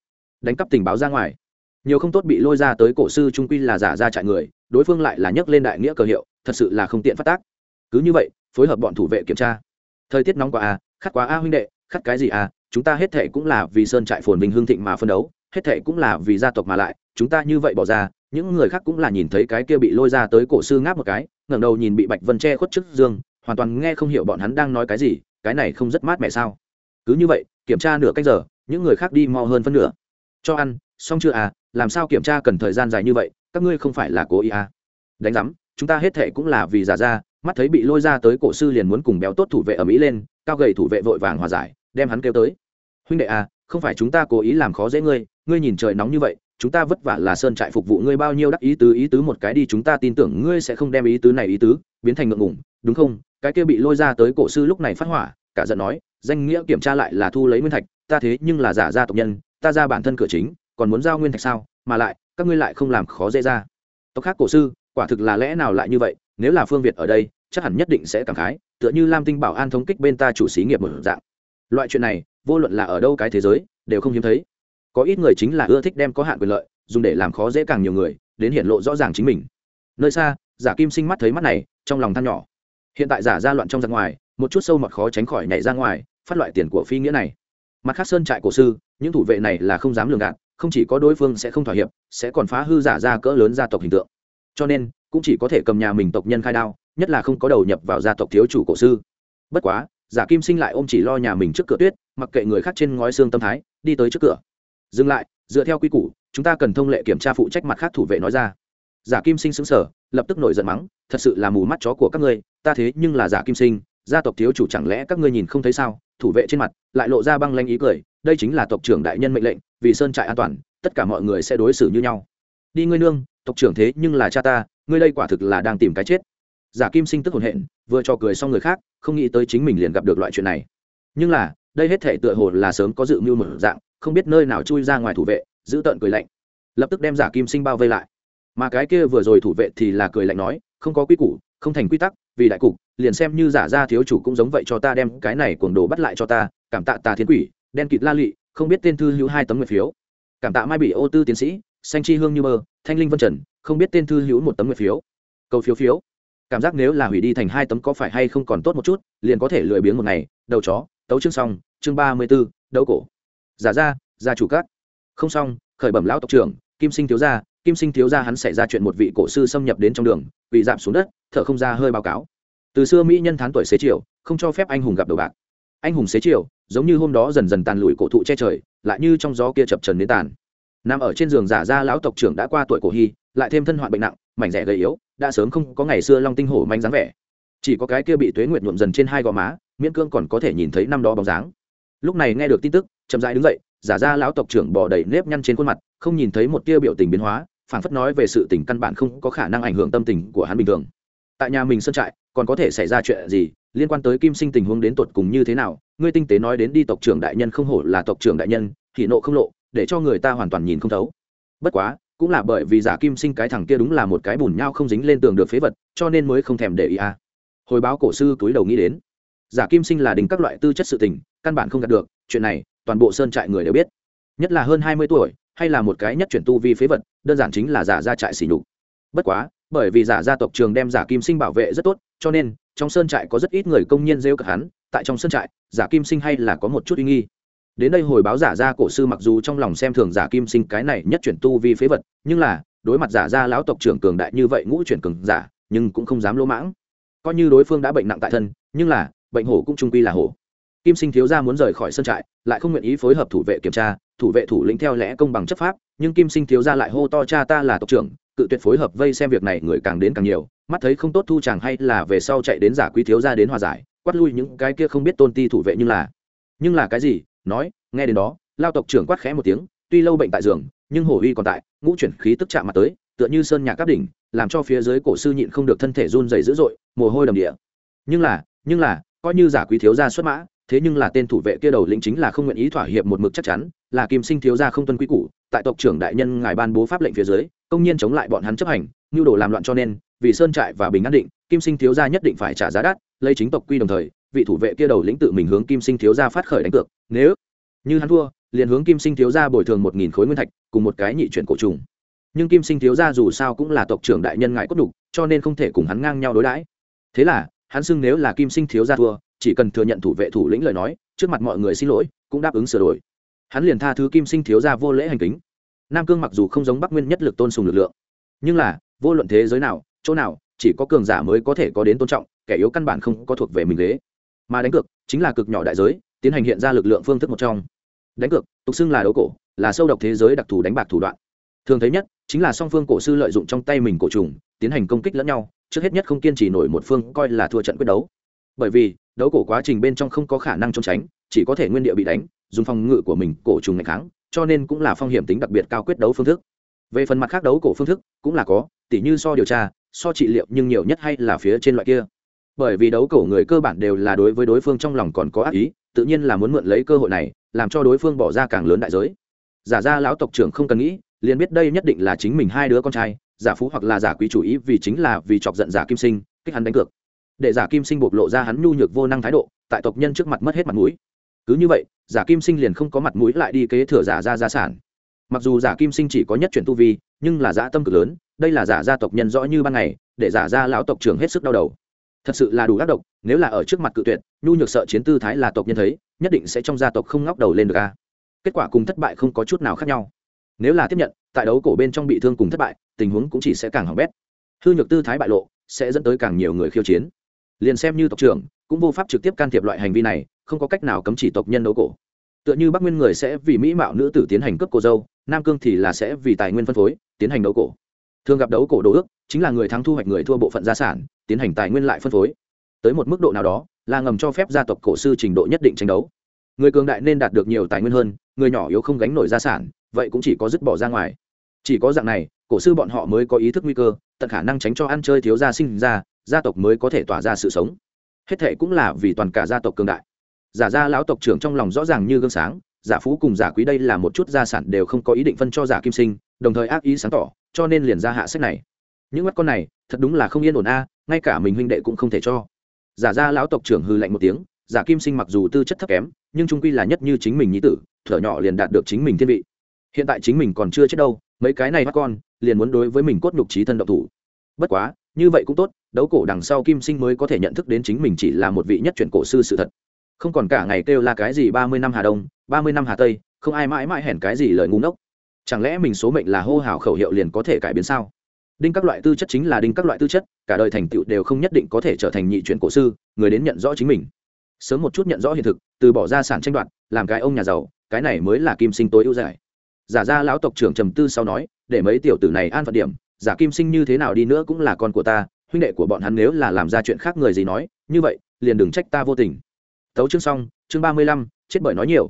[SPEAKER 1] đánh cắp tình báo ra ngoài. Nhiều không tốt bị lôi ra tới cổ sư trung quy là giả ra trại người, đối phương lại là nhấc lên đại nghĩa cờ hiệu, thật sự là không tiện phát tác. Cứ như vậy, phối hợp bọn thủ vệ kiểm tra. Thời tiết nóng quá à khát quá a à huynh đệ, khát cái gì à chúng ta hết thệ cũng là vì sơn trại phồn vinh hương thịnh mà phân đấu hết thệ cũng là vì gia tộc mà lại, chúng ta như vậy bỏ ra, những người khác cũng là nhìn thấy cái kia bị lôi ra tới cổ sư ngáp một cái, ngẩng đầu nhìn bị bạch vân che khuất trước dương, hoàn toàn nghe không hiểu bọn hắn đang nói cái gì, cái này không rất mát mẻ sao? Cứ như vậy, kiểm tra nửa cách giờ, những người khác đi mau hơn phân nửa. Cho ăn, xong chưa à làm sao kiểm tra cần thời gian dài như vậy, các ngươi không phải là cố ý à? Đánh giám, chúng ta hết thệ cũng là vì giả ra, mắt thấy bị lôi ra tới cổ sư liền muốn cùng béo tốt thủ vệ ở mỹ lên, cao gầy thủ vệ vội vàng hòa giải, đem hắn kêu tới. Huynh đệ à không phải chúng ta cố ý làm khó dễ ngươi ngươi nhìn trời nóng như vậy, chúng ta vất vả là sơn trại phục vụ ngươi bao nhiêu đắc ý tứ ý tứ một cái đi, chúng ta tin tưởng ngươi sẽ không đem ý tứ này ý tứ biến thành ngượng ngủng đúng không? Cái kia bị lôi ra tới cổ sư lúc này phát hỏa, cả giận nói, danh nghĩa kiểm tra lại là thu lấy nguyên thạch, ta thế nhưng là giả gia tộc nhân, ta ra bản thân cửa chính, còn muốn giao nguyên thạch sao? Mà lại, các ngươi lại không làm khó dễ ra. Tộc khác cổ sư, quả thực là lẽ nào lại như vậy? Nếu là phương việt ở đây, chắc hẳn nhất định sẽ cảm khái, tựa như lam tinh bảo an thống kích bên ta chủ xí nghiệp một dạng. Loại chuyện này, vô luận là ở đâu cái thế giới, đều không hiếm thấy có ít người chính là ưa thích đem có hạn quyền lợi, dùng để làm khó dễ càng nhiều người, đến hiện lộ rõ ràng chính mình. Nơi xa, giả kim sinh mắt thấy mắt này, trong lòng than nhỏ. Hiện tại giả ra loạn trong ra ngoài, một chút sâu mọt khó tránh khỏi nhảy ra ngoài, phát loại tiền của phi nghĩa này. Mặt khác sơn trại cổ sư, những thủ vệ này là không dám lường gạt, không chỉ có đối phương sẽ không thỏa hiệp, sẽ còn phá hư giả ra cỡ lớn gia tộc hình tượng. Cho nên, cũng chỉ có thể cầm nhà mình tộc nhân khai đao, nhất là không có đầu nhập vào gia tộc thiếu chủ cổ sư. Bất quá, giả kim sinh lại ôm chỉ lo nhà mình trước cửa tuyết, mặc kệ người khác trên ngói xương tâm thái, đi tới trước cửa dừng lại, dựa theo quy củ, chúng ta cần thông lệ kiểm tra phụ trách mặt khác thủ vệ nói ra. Giả kim sinh xứng sở lập tức nổi giận mắng, thật sự là mù mắt chó của các ngươi, ta thế nhưng là giả kim sinh, gia tộc thiếu chủ chẳng lẽ các ngươi nhìn không thấy sao? Thủ vệ trên mặt lại lộ ra băng lanh ý cười, đây chính là tộc trưởng đại nhân mệnh lệnh, vì sơn trại an toàn, tất cả mọi người sẽ đối xử như nhau. Đi ngươi nương, tộc trưởng thế nhưng là cha ta, ngươi đây quả thực là đang tìm cái chết. Giả kim sinh tức hồn hện, vừa cho cười xong người khác, không nghĩ tới chính mình liền gặp được loại chuyện này. Nhưng là, đây hết thể tựa hồ là sớm có dự mưu một dạng không biết nơi nào chui ra ngoài thủ vệ giữ tợn cười lạnh. Lập tức đem giả kim sinh bao vây lại. Mà cái kia vừa rồi thủ vệ thì là cười lạnh nói không có quy củ không thành quy tắc vì đại cục liền xem như giả ra thiếu chủ cũng giống vậy cho ta đem cái này cuồng đồ bắt lại cho ta cảm tạ tà thiên quỷ đen kịt la lị, không biết tên thư hữu hai tấm nguyệt phiếu. Cảm tạ mai bị ô tư tiến sĩ xanh chi hương như mơ thanh linh vân trần không biết tên thư hữu một tấm nguyệt phiếu. Câu phiếu phiếu. Cảm giác nếu là hủy đi thành hai tấm có phải hay không còn tốt một chút liền có thể lười biếng một ngày. Đầu chó tấu chương xong chương ba mươi b ố đấu cổ giả ra, gia chủ cát không xong, khởi bẩm lão tộc trưởng, kim sinh thiếu gia, kim sinh thiếu gia hắn xảy ra chuyện một vị cổ sư xâm nhập đến trong đường bị giảm xuống đất, thở không ra hơi báo cáo. Từ xưa mỹ nhân thán tuổi xế chiều, không cho phép anh hùng gặp đầu bạc. Anh hùng xế chiều, giống như hôm đó dần dần tàn lụi cổ thụ che trời, lại như trong gió kia chập trần đến tàn. Nằm ở trên giường giả ra lão tộc trưởng đã qua tuổi cổ hy, lại thêm thân hoạn bệnh nặng, mảnh rẻ gầy yếu, đã sớm không có ngày xưa long tinh hổ manh dáng vẻ. Chỉ có cái kia bị tuế nguyệt nhuộm dần trên hai gò má, miễn cương còn có thể nhìn thấy năm đó bóng dáng. Lúc này nghe được tin tức chậm rãi đứng dậy, giả ra lão tộc trưởng bỏ đầy nếp nhăn trên khuôn mặt, không nhìn thấy một tia biểu tình biến hóa, phảng phất nói về sự tình căn bản không có khả năng ảnh hưởng tâm tình của hắn bình thường tại nhà mình sân trại, còn có thể xảy ra chuyện gì, liên quan tới kim sinh tình huống đến tột cùng như thế nào, ngươi tinh tế nói đến đi tộc trưởng đại nhân không hổ là tộc trưởng đại nhân thì nộ không lộ, để cho người ta hoàn toàn nhìn không thấu bất quá, cũng là bởi vì giả kim sinh cái thằng kia đúng là một cái bùn nhau không dính lên tường được phế vật, cho nên mới không thèm để ý à. hồi báo cổ sư túi đầu nghĩ đến, giả kim sinh là đỉnh các loại tư chất sự tình, căn bản không đạt được, chuyện này toàn bộ sơn trại người đều biết. Nhất là hơn hai mươi tuổi, hay là một cái nhất chuyển tu vi phế vật, đơn giản chính là giả ra trại xỉ nhục. Bất quá, bởi vì giả gia tộc trường đem giả kim sinh bảo vệ rất tốt, cho nên, trong sơn trại có rất ít người công nhân rêu cực hắn, tại trong sơn trại, giả kim sinh hay là có một chút uy nghi. Đến đây hồi báo giả gia cổ sư mặc dù trong lòng xem thường giả kim sinh cái này nhất chuyển tu vi phế vật, nhưng là, đối mặt giả gia lão tộc trưởng cường đại như vậy ngũ chuyển cường giả, nhưng cũng không dám lỗ mãng. Coi như đối phương đã bệnh nặng tại thân, nhưng là, bệnh hổ cũng trung quy là hổ kim sinh thiếu gia muốn rời khỏi sân trại, lại không nguyện ý phối hợp thủ vệ kiểm tra, thủ vệ thủ lĩnh theo lẽ công bằng chấp pháp, nhưng kim sinh thiếu gia lại hô to, cha ta là tộc trưởng, cự tuyệt phối hợp vây xem việc này, người càng đến càng nhiều, mắt thấy không tốt thu chàng hay là về sau chạy đến giả quý thiếu gia đến hòa giải, quát lui những cái kia không biết tôn ti thủ vệ nhưng là nhưng là cái gì? Nói, nghe đến đó, lao tộc trưởng quát khẽ một tiếng, tuy lâu bệnh tại giường, nhưng hổ uy còn tại, ngũ chuyển khí tức chạm mặt tới, tựa như sơn nhạc cáp đỉnh, làm cho phía dưới cổ sư nhịn không được thân thể run dày dữ dội, mồ hôi đầm địa. Nhưng là nhưng là, coi như giả quý thiếu gia xuất mã thế nhưng là tên thủ vệ kia đầu lĩnh chính là không nguyện ý thỏa hiệp một mực chắc chắn, là kim sinh thiếu gia không tuân quy củ, tại tộc trưởng đại nhân ngài ban bố pháp lệnh phía dưới, công nhiên chống lại bọn hắn chấp hành, nhu đồ làm loạn cho nên, vì sơn trại và bình an định, kim sinh thiếu gia nhất định phải trả giá đắt, lấy chính tộc quy đồng thời, vị thủ vệ kia đầu lĩnh tự mình hướng kim sinh thiếu gia phát khởi đánh cược, nếu như hắn thua, liền hướng kim sinh thiếu gia bồi thường một nghìn khối nguyên thạch, cùng một cái nhị chuyển cổ trùng. Nhưng kim sinh thiếu gia dù sao cũng là tộc trưởng đại nhân ngài cốt đục cho nên không thể cùng hắn ngang nhau đối đãi. Thế là, hắn xưng nếu là kim sinh thiếu gia thua chỉ cần thừa nhận thủ vệ thủ lĩnh lời nói, trước mặt mọi người xin lỗi, cũng đáp ứng sửa đổi. Hắn liền tha thứ kim sinh thiếu gia vô lễ hành kính. Nam cương mặc dù không giống bắc nguyên nhất lực tôn sùng lực lượng, nhưng là, vô luận thế giới nào, chỗ nào, chỉ có cường giả mới có thể có đến tôn trọng, kẻ yếu căn bản không có thuộc về mình ghế. Mà đánh cược, chính là cực nhỏ đại giới, tiến hành hiện ra lực lượng phương thức một trong. Đánh cược, tục xưng là đấu cổ, là sâu độc thế giới đặc thù đánh bạc thủ đoạn. Thường thấy nhất, chính là song phương cổ sư lợi dụng trong tay mình cổ trùng, tiến hành công kích lẫn nhau, trước hết nhất không kiên trì nổi một phương, coi là thua trận quyết đấu bởi vì, đấu cổ quá trình bên trong không có khả năng trốn tránh, chỉ có thể nguyên địa bị đánh, dùng phòng ngự của mình cổ trùng ngày kháng, cho nên cũng là phong hiểm tính đặc biệt cao quyết đấu phương thức. Về phần mặt khác đấu cổ phương thức, cũng là có, tỉ như so điều tra, so trị liệu, nhưng nhiều nhất hay là phía trên loại kia. Bởi vì đấu cổ người cơ bản đều là đối với đối phương trong lòng còn có ác ý, tự nhiên là muốn mượn lấy cơ hội này, làm cho đối phương bỏ ra càng lớn đại giới. Giả ra lão tộc trưởng không cần nghĩ, liền biết đây nhất định là chính mình hai đứa con trai, giả phú hoặc là giả quý chủ ý vì chính là vì chọc giận giả kim sinh, kích hắn đánh cược để giả kim sinh bộc lộ ra hắn nhu nhược vô năng thái độ, tại tộc nhân trước mặt mất hết mặt mũi. Cứ như vậy, giả kim sinh liền không có mặt mũi lại đi kế thừa giả ra gia sản. Mặc dù giả kim sinh chỉ có nhất chuyển tu vi, nhưng là giả tâm cực lớn, đây là giả gia tộc nhân rõ như ban ngày, để giả ra lão tộc trưởng hết sức đau đầu. Thật sự là đủ ác độc, nếu là ở trước mặt cự tuyệt, nhu nhược sợ chiến tư thái là tộc nhân thấy, nhất định sẽ trong gia tộc không ngóc đầu lên được a. Kết quả cùng thất bại không có chút nào khác nhau. Nếu là tiếp nhận, tại đấu cổ bên trong bị thương cùng thất bại, tình huống cũng chỉ sẽ càng hỏng bét. Hư nhược tư thái bại lộ, sẽ dẫn tới càng nhiều người khiêu chiến liền xem như tộc trưởng, cũng vô pháp trực tiếp can thiệp loại hành vi này, không có cách nào cấm chỉ tộc nhân đấu cổ. Tựa như bắc nguyên người sẽ vì mỹ mạo nữ tử tiến hành cướp cô dâu, nam cương thì là sẽ vì tài nguyên phân phối, tiến hành đấu cổ. Thường gặp đấu cổ đồ ước, chính là người thắng thu hoạch người thua bộ phận gia sản, tiến hành tài nguyên lại phân phối. Tới một mức độ nào đó, là ngầm cho phép gia tộc cổ sư trình độ nhất định tranh đấu. Người cường đại nên đạt được nhiều tài nguyên hơn, người nhỏ yếu không gánh nổi gia sản, vậy cũng chỉ có dứt bỏ ra ngoài. Chỉ có dạng này, cổ sư bọn họ mới có ý thức nguy cơ, tận khả năng tránh cho ăn chơi thiếu gia sinh ra gia tộc mới có thể tỏa ra sự sống. Hết thệ cũng là vì toàn cả gia tộc cường đại. Giả gia lão tộc trưởng trong lòng rõ ràng như gương sáng, giả phú cùng giả quý đây là một chút gia sản đều không có ý định phân cho giả kim sinh, đồng thời ác ý sáng tỏ, cho nên liền ra hạ sách này. Những mắt con này, thật đúng là không yên ổn a, ngay cả mình huynh đệ cũng không thể cho. Giả gia lão tộc trưởng hư lạnh một tiếng, giả kim sinh mặc dù tư chất thấp kém, nhưng trung quy là nhất như chính mình nhí tử, thở nhỏ liền đạt được chính mình thiên vị. Hiện tại chính mình còn chưa chết đâu, mấy cái này mắt con, liền muốn đối với mình cốt nhục trí thân độc thủ. Bất quá như vậy cũng tốt, đấu cổ đằng sau kim sinh mới có thể nhận thức đến chính mình chỉ là một vị nhất chuyển cổ sư sự thật. Không còn cả ngày kêu là cái gì ba mươi năm hà đông, ba mươi năm hà tây, không ai mãi mãi hẹn cái gì lời ngu ngốc. Chẳng lẽ mình số mệnh là hô hào khẩu hiệu liền có thể cải biến sao? Đinh các loại tư chất chính là đinh các loại tư chất, cả đời thành tựu đều không nhất định có thể trở thành nhị chuyển cổ sư, người đến nhận rõ chính mình. Sớm một chút nhận rõ hiện thực, từ bỏ ra sản tranh đoạt, làm cái ông nhà giàu, cái này mới là kim sinh tối ưu giải. Giả ra lão tộc trưởng trầm tư sau nói, để mấy tiểu tử này an phận điểm giả kim sinh như thế nào đi nữa cũng là con của ta, huynh đệ của bọn hắn nếu là làm ra chuyện khác người gì nói, như vậy, liền đừng trách ta vô tình. Tấu chương xong, chương ba mươi lăm, chết bởi nói nhiều.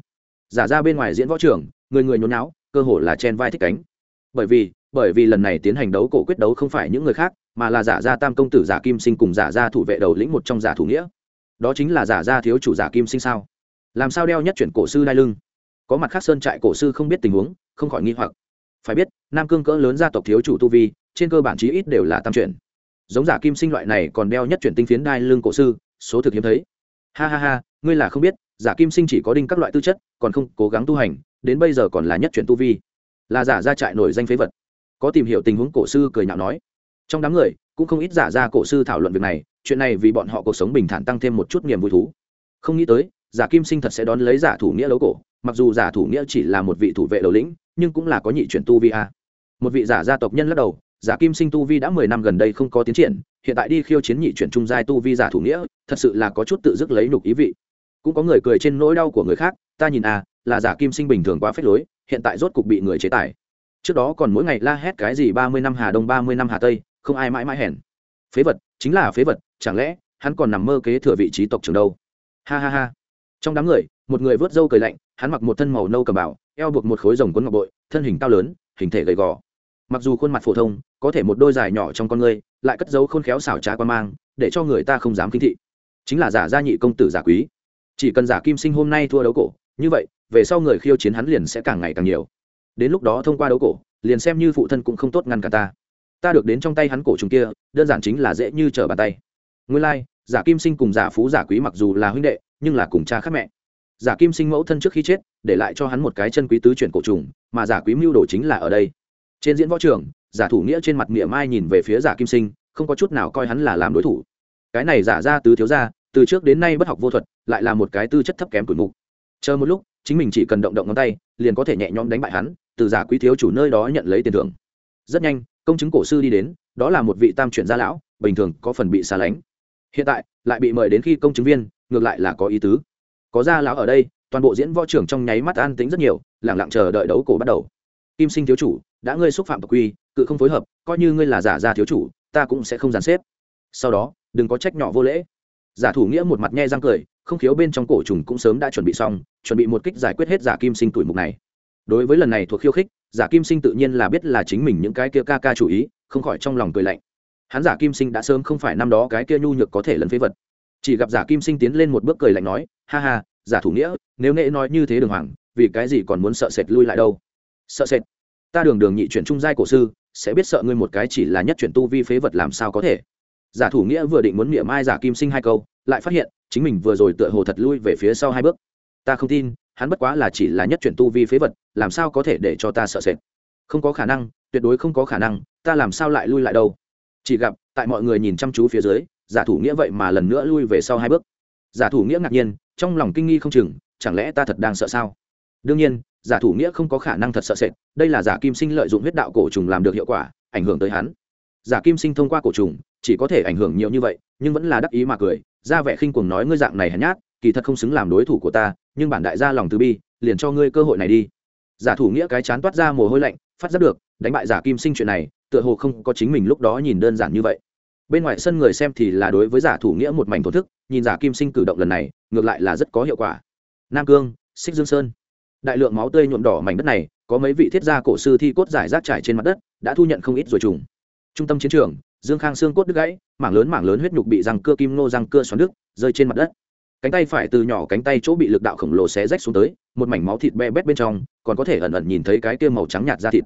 [SPEAKER 1] Giả ra bên ngoài diễn võ trưởng, người người nhốn náo cơ hồ là chen vai thích cánh. Bởi vì bởi vì lần này tiến hành đấu cổ quyết đấu không phải những người khác, mà là giả gia tam công tử giả kim sinh cùng giả gia thủ vệ đầu lĩnh một trong giả thủ nghĩa. Đó chính là giả gia thiếu chủ giả kim sinh sao? Làm sao đeo nhất chuyển cổ sư đai lưng? Có mặt khác sơn trại cổ sư không biết tình huống, không khỏi nghi hoặc phải biết, nam cương cỡ lớn gia tộc thiếu chủ tu vi, trên cơ bản chí ít đều là tam chuyển. Giống giả kim sinh loại này còn đeo nhất chuyển tinh phiến đai lưng cổ sư, số thực hiếm thấy. Ha ha ha, ngươi là không biết, giả kim sinh chỉ có đinh các loại tư chất, còn không cố gắng tu hành, đến bây giờ còn là nhất chuyển tu vi. Là giả ra trại nổi danh phế vật. Có tìm hiểu tình huống cổ sư cười nhạo nói. Trong đám người, cũng không ít giả ra cổ sư thảo luận việc này, chuyện này vì bọn họ cuộc sống bình thản tăng thêm một chút niềm vui thú. Không nghĩ tới, giả kim sinh thật sẽ đón lấy giả thủ nghĩa lấu cổ, mặc dù giả thủ nghĩa chỉ là một vị thủ vệ đầu lĩnh nhưng cũng là có nhị chuyển tu vi a. Một vị giả gia tộc nhân lắc đầu, giả kim sinh tu vi đã mười năm gần đây không có tiến triển, hiện tại đi khiêu chiến nhị chuyển trung giai tu vi giả thủ nghĩa, thật sự là có chút tự dứt lấy nhục ý vị. Cũng có người cười trên nỗi đau của người khác, ta nhìn a, là giả kim sinh bình thường quá phết lối, hiện tại rốt cục bị người chế tài. Trước đó còn mỗi ngày la hét cái gì ba mươi năm hà đông, ba mươi năm hà tây, không ai mãi mãi hèn. Phế vật, chính là phế vật, chẳng lẽ hắn còn nằm mơ kế thừa vị trí tộc trưởng đâu? Ha ha ha trong đám người một người vớt râu cười lạnh hắn mặc một thân màu nâu cầm bảo eo buộc một khối rồng quấn ngọc bội thân hình cao lớn hình thể gầy gò. Mặc dù khuôn mặt phổ thông có thể một đôi dài nhỏ trong con người lại cất dấu khôn khéo xảo trá quan mang để cho người ta không dám kinh thị. Chính là giả gia nhị công tử giả quý. Chỉ cần giả kim sinh hôm nay thua đấu cổ như vậy về sau người khiêu chiến hắn liền sẽ càng ngày càng nhiều. Đến lúc đó thông qua đấu cổ liền xem như phụ thân cũng không tốt ngăn cả ta. Ta được đến trong tay hắn cổ trùng kia đơn giản chính là dễ như trở bàn tay. Nguyên lai、like, giả kim sinh cùng giả phú giả quý mặc dù là huynh đệ nhưng là cùng cha khác mẹ. Giả kim sinh mẫu thân trước khi chết, để lại cho hắn một cái chân quý tứ chuyển cổ trùng, mà giả quý mưu đồ chính là ở đây. Trên diễn võ trường, giả thủ nghĩa trên mặt miệng mai nhìn về phía giả kim sinh, không có chút nào coi hắn là làm đối thủ. Cái này giả ra tứ thiếu ra từ trước đến nay bất học vô thuật, lại là một cái tư chất thấp kém tuổi mục. Chờ một lúc, chính mình chỉ cần động động ngón tay, liền có thể nhẹ nhõm đánh bại hắn, từ giả quý thiếu chủ nơi đó nhận lấy tiền thưởng. Rất nhanh, công chứng cổ sư đi đến, đó là một vị tam chuyển gia lão, bình thường có phần bị xa lánh hiện tại, lại bị mời đến khi công chứng viên, ngược lại là có ý tứ. Có gia lão ở đây, toàn bộ diễn võ trưởng trong nháy mắt an tính rất nhiều lẳng lặng chờ đợi đấu cổ bắt đầu. Kim sinh thiếu chủ, đã ngươi xúc phạm tộc quy, cự không phối hợp, coi như ngươi là giả gia thiếu chủ, ta cũng sẽ không dàn xếp. Sau đó, đừng có trách nhỏ vô lễ. Giả thủ nghĩa một mặt nhe răng cười, không khiếu bên trong cổ trùng cũng sớm đã chuẩn bị xong, chuẩn bị một kích giải quyết hết giả kim sinh tuổi mục này. Đối với lần này thuộc khiêu khích, giả kim sinh tự nhiên là biết là chính mình những cái kia ca ca chủ ý, không khỏi trong lòng cười lạnh hắn giả kim sinh đã sớm không phải năm đó cái kia nhu nhược có thể lấn phế vật. Chỉ gặp giả kim sinh tiến lên một bước cười lạnh nói, ha ha, giả thủ nghĩa, nếu nghệ nói như thế đường hoàng, vì cái gì còn muốn sợ sệt lui lại đâu? Sợ sệt? Ta đường đường nhị chuyển trung giai cổ sư, sẽ biết sợ ngươi một cái chỉ là nhất chuyển tu vi phế vật làm sao có thể. Giả thủ nghĩa vừa định muốn miệng mai giả kim sinh hai câu, lại phát hiện, chính mình vừa rồi tựa hồ thật lui về phía sau hai bước. Ta không tin, hắn bất quá là chỉ là nhất chuyển tu vi phế vật, làm sao có thể để cho ta sợ sệt? Không có khả năng, tuyệt đối không có khả năng, ta làm sao lại lui lại đâu? Chỉ gặp tại mọi người nhìn chăm chú phía dưới, giả thủ nghĩa vậy mà lần nữa lui về sau hai bước. Giả thủ nghĩa ngạc nhiên, trong lòng kinh nghi không chừng, chẳng lẽ ta thật đang sợ sao? Đương nhiên, giả thủ nghĩa không có khả năng thật sợ sệt, đây là giả kim sinh lợi dụng huyết đạo cổ trùng làm được hiệu quả, ảnh hưởng tới hắn. Giả kim sinh thông qua cổ trùng, chỉ có thể ảnh hưởng nhiều như vậy, nhưng vẫn là đắc ý mà cười, ra vẻ khinh cuồng nói ngươi dạng này hèn nhát, kỳ thật không xứng làm đối thủ của ta, nhưng bản đại gia lòng từ bi, liền cho ngươi cơ hội này đi. Giả thủ nghĩa cái chán toát ra mồ hôi lạnh, phát giác được, đánh bại giả kim sinh chuyện này tựa hồ không có chính mình lúc đó nhìn đơn giản như vậy. Bên ngoài sân người xem thì là đối với giả thủ nghĩa một mảnh thổ thức, nhìn giả kim sinh cử động lần này, ngược lại là rất có hiệu quả. Nam cương, xích dương sơn. Đại lượng máu tươi nhuộm đỏ mảnh đất này, có mấy vị thiết gia cổ sư thi cốt giải rác trải trên mặt đất, đã thu nhận không ít rồi trùng. Trung tâm chiến trường, dương khang xương cốt đứt gãy, mảng lớn mảng lớn huyết nhục bị răng cưa kim nô răng cưa xoắn đứt, rơi trên mặt đất. Cánh tay phải từ nhỏ cánh tay chỗ bị lực đạo khổng lồ xé rách xuống tới, một mảnh máu thịt be bét bên trong, còn có thể ẩn ẩn nhìn thấy cái kia màu trắng nhạt da thịt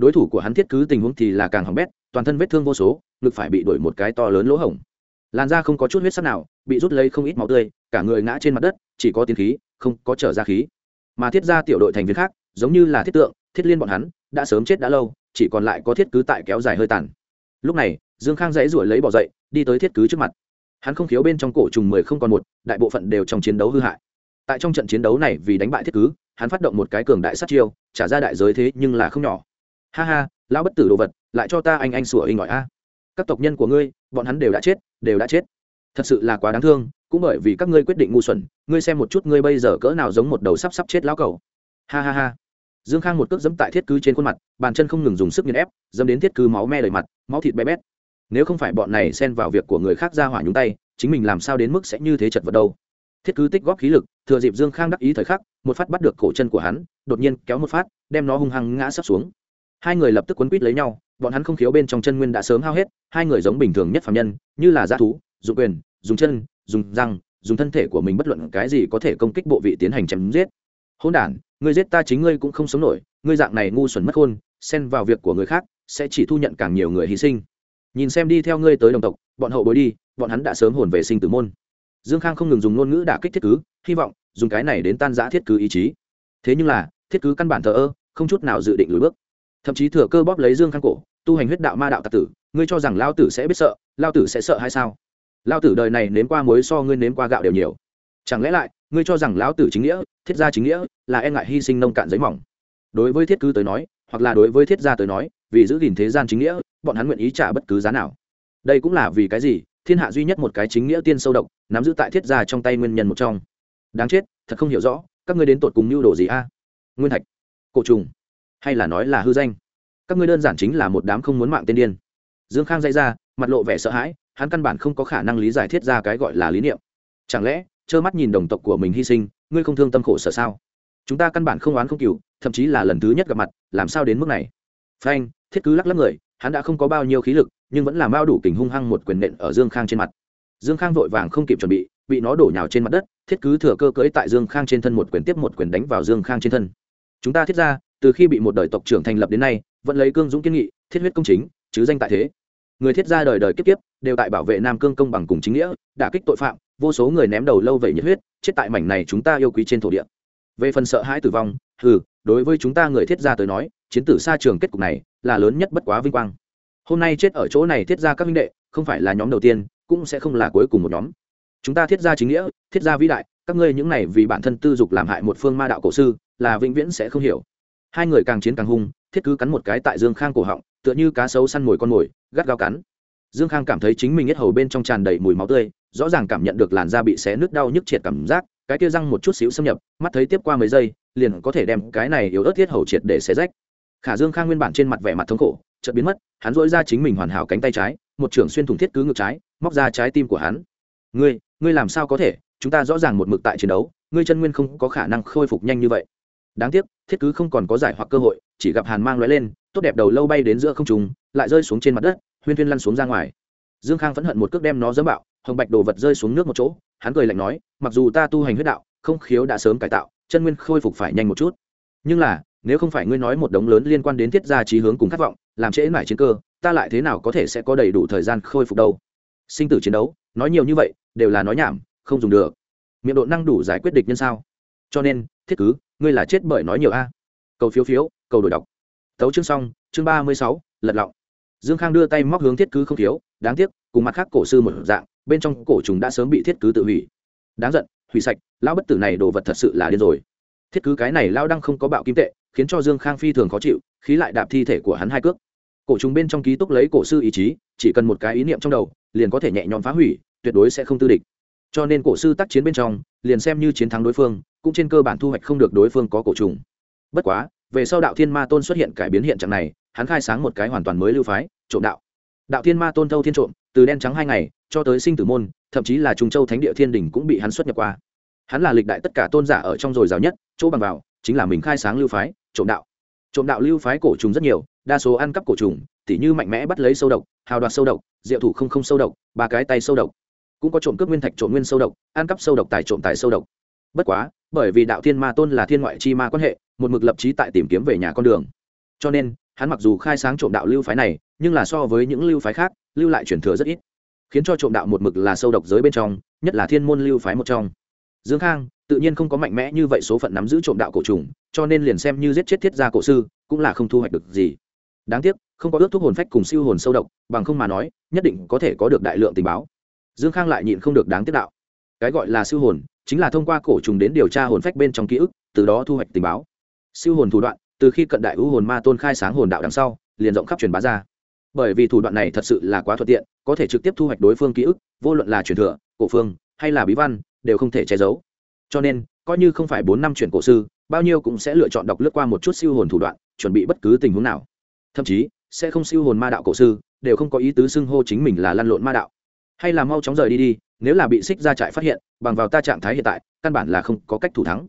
[SPEAKER 1] đối thủ của hắn thiết cứ tình huống thì là càng hỏng bét, toàn thân vết thương vô số, ngực phải bị đổi một cái to lớn lỗ hổng. Làn da không có chút huyết sắc nào, bị rút lấy không ít máu tươi, cả người ngã trên mặt đất, chỉ có tiến khí, không có trở ra khí. Mà thiết ra tiểu đội thành viên khác, giống như là thiết tượng, thiết liên bọn hắn, đã sớm chết đã lâu, chỉ còn lại có thiết cứ tại kéo dài hơi tàn. Lúc này, dương khang dãy ruổi lấy bỏ dậy, đi tới thiết cứ trước mặt. Hắn không khiếu bên trong cổ trùng mười không còn một, đại bộ phận đều trong chiến đấu hư hại. Tại trong trận chiến đấu này vì đánh bại thiết cứ, hắn phát động một cái cường đại sát chiêu, trả ra đại giới thế nhưng là không nhỏ ha ha, lão bất tử đồ vật, lại cho ta anh anh sủa hình gọi a. Các tộc nhân của ngươi, bọn hắn đều đã chết, đều đã chết. Thật sự là quá đáng thương, cũng bởi vì các ngươi quyết định ngu xuẩn, ngươi xem một chút ngươi bây giờ cỡ nào giống một đầu sắp sắp chết lão cầu ha ha ha. Dương khang một cước dẫm tại thiết cứ trên khuôn mặt, bàn chân không ngừng dùng sức nghiền ép dẫm đến thiết cứ máu me đầy mặt, máu thịt bé bét. Nếu không phải bọn này xen vào việc của người khác ra hỏa nhúng tay, chính mình làm sao đến mức sẽ như thế chật vật đâu. Thiết cứ tích góp khí lực, thừa dịp dương khang đắc ý thời khắc, một phát bắt được cổ chân của hắn, đột nhiên kéo một phát, đem nó hung hăng ngã sấp xuống hai người lập tức quấn quýt lấy nhau, bọn hắn không khiếu bên trong chân nguyên đã sớm hao hết, hai người giống bình thường nhất phạm nhân, như là g thú dùng quyền, dùng chân, dùng răng, dùng thân thể của mình bất luận cái gì có thể công kích bộ vị tiến hành chém giết. Hôn đản người giết ta chính ngươi cũng không sống nổi, ngươi dạng này ngu xuẩn mất khôn, xen vào việc của người khác, sẽ chỉ thu nhận càng nhiều người hy sinh. Nhìn xem đi theo ngươi tới đồng tộc, bọn hậu bối đi, bọn hắn đã sớm hồn về sinh tử môn. Dương khang không ngừng dùng ngôn ngữ đả kích thiết cứ, hy vọng dùng cái này đến tan giã thiết cứ ý chí. Thế nhưng là, thiết cứ căn bản thờ ơ, không chút nào dự định lùi bước thậm chí thừa cơ bóp lấy dương khang cổ, tu hành huyết đạo ma đạo tạc tử, ngươi cho rằng lao tử sẽ biết sợ, lao tử sẽ sợ hay sao? Lao tử đời này nếm qua muối so ngươi nếm qua gạo đều nhiều. Chẳng lẽ lại, ngươi cho rằng lão tử chính nghĩa, thiết gia chính nghĩa, là e ngại hy sinh nông cạn giấy mỏng? Đối với thiết cứ tới nói, hoặc là đối với thiết gia tới nói, vì giữ gìn thế gian chính nghĩa, bọn hắn nguyện ý trả bất cứ giá nào. Đây cũng là vì cái gì, thiên hạ duy nhất một cái chính nghĩa tiên sâu độc, nắm giữ tại thiết gia trong tay nguyên nhân một trong. Đáng chết, thật không hiểu rõ, các ngươi đến tột cùng mưu đồ gì a? Nguyên thạch, cổ trùng hay là nói là hư danh? Các ngươi đơn giản chính là một đám không muốn mạng tên điên. Dương khang dây ra, mặt lộ vẻ sợ hãi, hắn căn bản không có khả năng lý giải thiết ra cái gọi là lý niệm. Chẳng lẽ, trơ mắt nhìn đồng tộc của mình hy sinh, ngươi không thương tâm khổ sở sao? Chúng ta căn bản không oán không cừu, thậm chí là lần thứ nhất gặp mặt, làm sao đến mức này? Phanh, thiết cứ lắc lắc người, hắn đã không có bao nhiêu khí lực, nhưng vẫn làm bao đủ kình hung hăng một quyền nện ở dương khang trên mặt. Dương khang vội vàng không kịp chuẩn bị bị nó đổ nhào trên mặt đất, thiết cứ thừa cơ cưỡi tại dương khang trên thân một quyền tiếp một quyền đánh vào dương khang trên thân. Chúng ta thiết ra từ khi bị một đời tộc trưởng thành lập đến nay, vẫn lấy cương dũng kiến nghị, thiết huyết công chính, chứ danh tại thế. Người thiết gia đời đời kiếp kiếp, đều tại bảo vệ nam cương công bằng cùng chính nghĩa, đả kích tội phạm, vô số người ném đầu lâu vậy nhiệt huyết, chết tại mảnh này chúng ta yêu quý trên thổ địa. Về phần sợ hãi tử vong, hừ, đối với chúng ta người thiết gia tới nói, chiến tử xa trường kết cục này là lớn nhất bất quá vinh quang. Hôm nay chết ở chỗ này thiết gia các minh đệ, không phải là nhóm đầu tiên, cũng sẽ không là cuối cùng một nhóm. Chúng ta thiết gia chính nghĩa, thiết gia vĩ đại, các ngươi những này vì bản thân tư dục làm hại một phương ma đạo cổ sư, là vĩnh viễn sẽ không hiểu hai người càng chiến càng hung, thiết cứ cắn một cái tại dương khang cổ họng, tựa như cá sấu săn mồi con mồi, gắt gao cắn. Dương khang cảm thấy chính mình nhất hầu bên trong tràn đầy mùi máu tươi, rõ ràng cảm nhận được làn da bị xé nứt đau nhức triệt cảm giác, cái kia răng một chút xíu xâm nhập, mắt thấy tiếp qua mấy giây, liền có thể đem cái này yếu ớt thiết hầu triệt để xé rách. Khả dương khang nguyên bản trên mặt vẻ mặt thống khổ, chợt biến mất, hắn dỗi ra chính mình hoàn hảo cánh tay trái, một trưởng xuyên thủng thiết cứ ngược trái, móc ra trái tim của hắn. Ngươi ngươi làm sao có thể? Chúng ta rõ ràng một mực tại chiến đấu, ngươi chân nguyên không có khả năng khôi phục nhanh như vậy đáng tiếc, thiết cứ không còn có giải hoặc cơ hội, chỉ gặp hàn mang lóe lên, tốt đẹp đầu lâu bay đến giữa không trùng lại rơi xuống trên mặt đất, huyên thuyên lăn xuống ra ngoài. Dương khang phẫn hận một cước đem nó dẫm bạo, hồng bạch đồ vật rơi xuống nước một chỗ, hắn cười lạnh nói, mặc dù ta tu hành huyết đạo, không khiếu đã sớm cải tạo, chân nguyên khôi phục phải nhanh một chút. Nhưng là, nếu không phải ngươi nói một đống lớn liên quan đến thiết gia trí hướng cùng khát vọng, làm trễ mải chiến cơ, ta lại thế nào có thể sẽ có đầy đủ thời gian khôi phục đâu? Sinh tử chiến đấu, nói nhiều như vậy, đều là nói nhảm, không dùng được. Miệng độ năng đủ giải quyết địch nhân sao? Cho nên thiết cứ, ngươi là chết bởi nói nhiều a. Cầu phiếu phiếu, cầu đổi đọc. Tấu chương xong, chương ba mươi sáu, lật lọng. Dương khang đưa tay móc hướng thiết cứ không thiếu, đáng tiếc, cùng mặt khác cổ sư một dạng, bên trong cổ trùng đã sớm bị thiết cứ tự hủy. Đáng giận, hủy sạch, lão bất tử này đồ vật thật sự là điên rồi. Thiết cứ cái này lao đang không có bạo kim tệ, khiến cho dương khang phi thường khó chịu, khí lại đạp thi thể của hắn hai cước. Cổ trùng bên trong ký túc lấy cổ sư ý chí, chỉ cần một cái ý niệm trong đầu, liền có thể nhẹ nhõm phá hủy, tuyệt đối sẽ không tư địch cho nên cổ sư tác chiến bên trong, liền xem như chiến thắng đối phương, cũng trên cơ bản thu hoạch không được đối phương có cổ trùng. Bất quá, về sau đạo thiên ma tôn xuất hiện cải biến hiện trạng này, hắn khai sáng một cái hoàn toàn mới lưu phái, trộm đạo. Đạo thiên ma tôn thâu thiên trộm, từ đen trắng hai ngày, cho tới sinh tử môn, thậm chí là trung châu thánh địa thiên đình cũng bị hắn xuất nhập qua. Hắn là lịch đại tất cả tôn giả ở trong dồi dào nhất, chỗ bằng vào, chính là mình khai sáng lưu phái, trộm đạo. Trộm đạo lưu phái cổ trùng rất nhiều, đa số ăn cắp cổ trùng, tỉ như mạnh mẽ bắt lấy sâu độc, hào đoạt sâu độc, diệu thủ không không sâu độc, ba cái tay sâu độc cũng có trộm cướp nguyên thạch, trộm nguyên sâu độc, ăn cắp sâu độc, tài trộm tài sâu độc. Bất quá, bởi vì đạo thiên ma tôn là thiên ngoại chi ma quan hệ, một mực lập trí tại tìm kiếm về nhà con đường. Cho nên, hắn mặc dù khai sáng trộm đạo lưu phái này, nhưng là so với những lưu phái khác, lưu lại truyền thừa rất ít, khiến cho trộm đạo một mực là sâu độc giới bên trong, nhất là thiên môn lưu phái một trong. Dương khang, tự nhiên không có mạnh mẽ như vậy số phận nắm giữ trộm đạo cổ trùng, cho nên liền xem như giết chết thiết gia cổ sư, cũng là không thu hoạch được gì. Đáng tiếc, không có ước thuốc hồn phách cùng siêu hồn sâu độc, bằng không mà nói, nhất định có thể có được đại lượng tình báo dương khang lại nhịn không được đáng tiếc đạo. Cái gọi là siêu hồn, chính là thông qua cổ trùng đến điều tra hồn phách bên trong ký ức, từ đó thu hoạch tình báo. Siêu hồn thủ đoạn, từ khi cận đại ưu hồn ma tôn khai sáng hồn đạo đằng sau, liền rộng khắp truyền bá ra. Bởi vì thủ đoạn này thật sự là quá thuận tiện, có thể trực tiếp thu hoạch đối phương ký ức, vô luận là truyền thừa, cổ phương, hay là bí văn, đều không thể che giấu. Cho nên, coi như không phải bốn năm chuyển cổ sư, bao nhiêu cũng sẽ lựa chọn đọc lướt qua một chút siêu hồn thủ đoạn, chuẩn bị bất cứ tình huống nào. Thậm chí, sẽ không siêu hồn ma đạo cổ sư, đều không có ý tứ xưng hô chính mình là lăn lộn ma đạo hay là mau chóng rời đi đi nếu là bị xích ra trại phát hiện bằng vào ta trạng thái hiện tại căn bản là không có cách thủ thắng.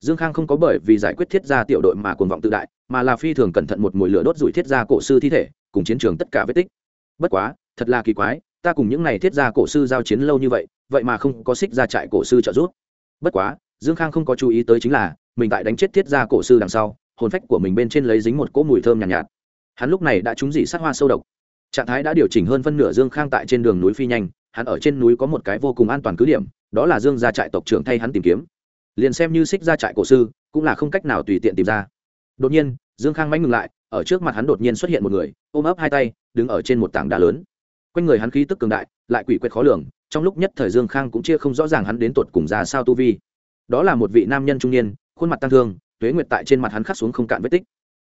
[SPEAKER 1] Dương khang không có bởi vì giải quyết thiết gia tiểu đội mà cuồng vọng tự đại mà là phi thường cẩn thận một mùi lửa đốt rủi thiết gia cổ sư thi thể cùng chiến trường tất cả vết tích. Bất quá thật là kỳ quái ta cùng những n à y thiết gia cổ sư giao chiến lâu như vậy vậy mà không có xích ra trại cổ sư trợ giúp. Bất quá dương khang không có chú ý tới chính là mình tại đánh chết thiết gia cổ sư đằng sau hồn phách của mình bên trên lấy dính một cỗ mùi thơm nhàn nhạt, nhạt. Hắn lúc này đã trúng dị sát hoa sâu độc trạng thái đã điều chỉnh hơn phân nửa dương khang tại trên đường núi phi nhanh, hắn ở trên núi có một cái vô cùng an toàn cứ điểm, đó là dương gia trại tộc trưởng thay hắn tìm kiếm. Liền xem như xích gia trại cổ sư, cũng là không cách nào tùy tiện tìm ra. Đột nhiên, dương khang mánh ngừng lại, ở trước mặt hắn đột nhiên xuất hiện một người, ôm ấp hai tay, đứng ở trên một tảng đá lớn. Quanh người hắn khí tức cường đại, lại quỷ quyệt khó lường, trong lúc nhất thời dương khang cũng chia không rõ ràng hắn đến tột cùng ra sao tu vi. Đó là một vị nam nhân trung niên, khuôn mặt tăng thương, tuế nguyệt tại trên mặt hắn khắc xuống không cạn vết tích.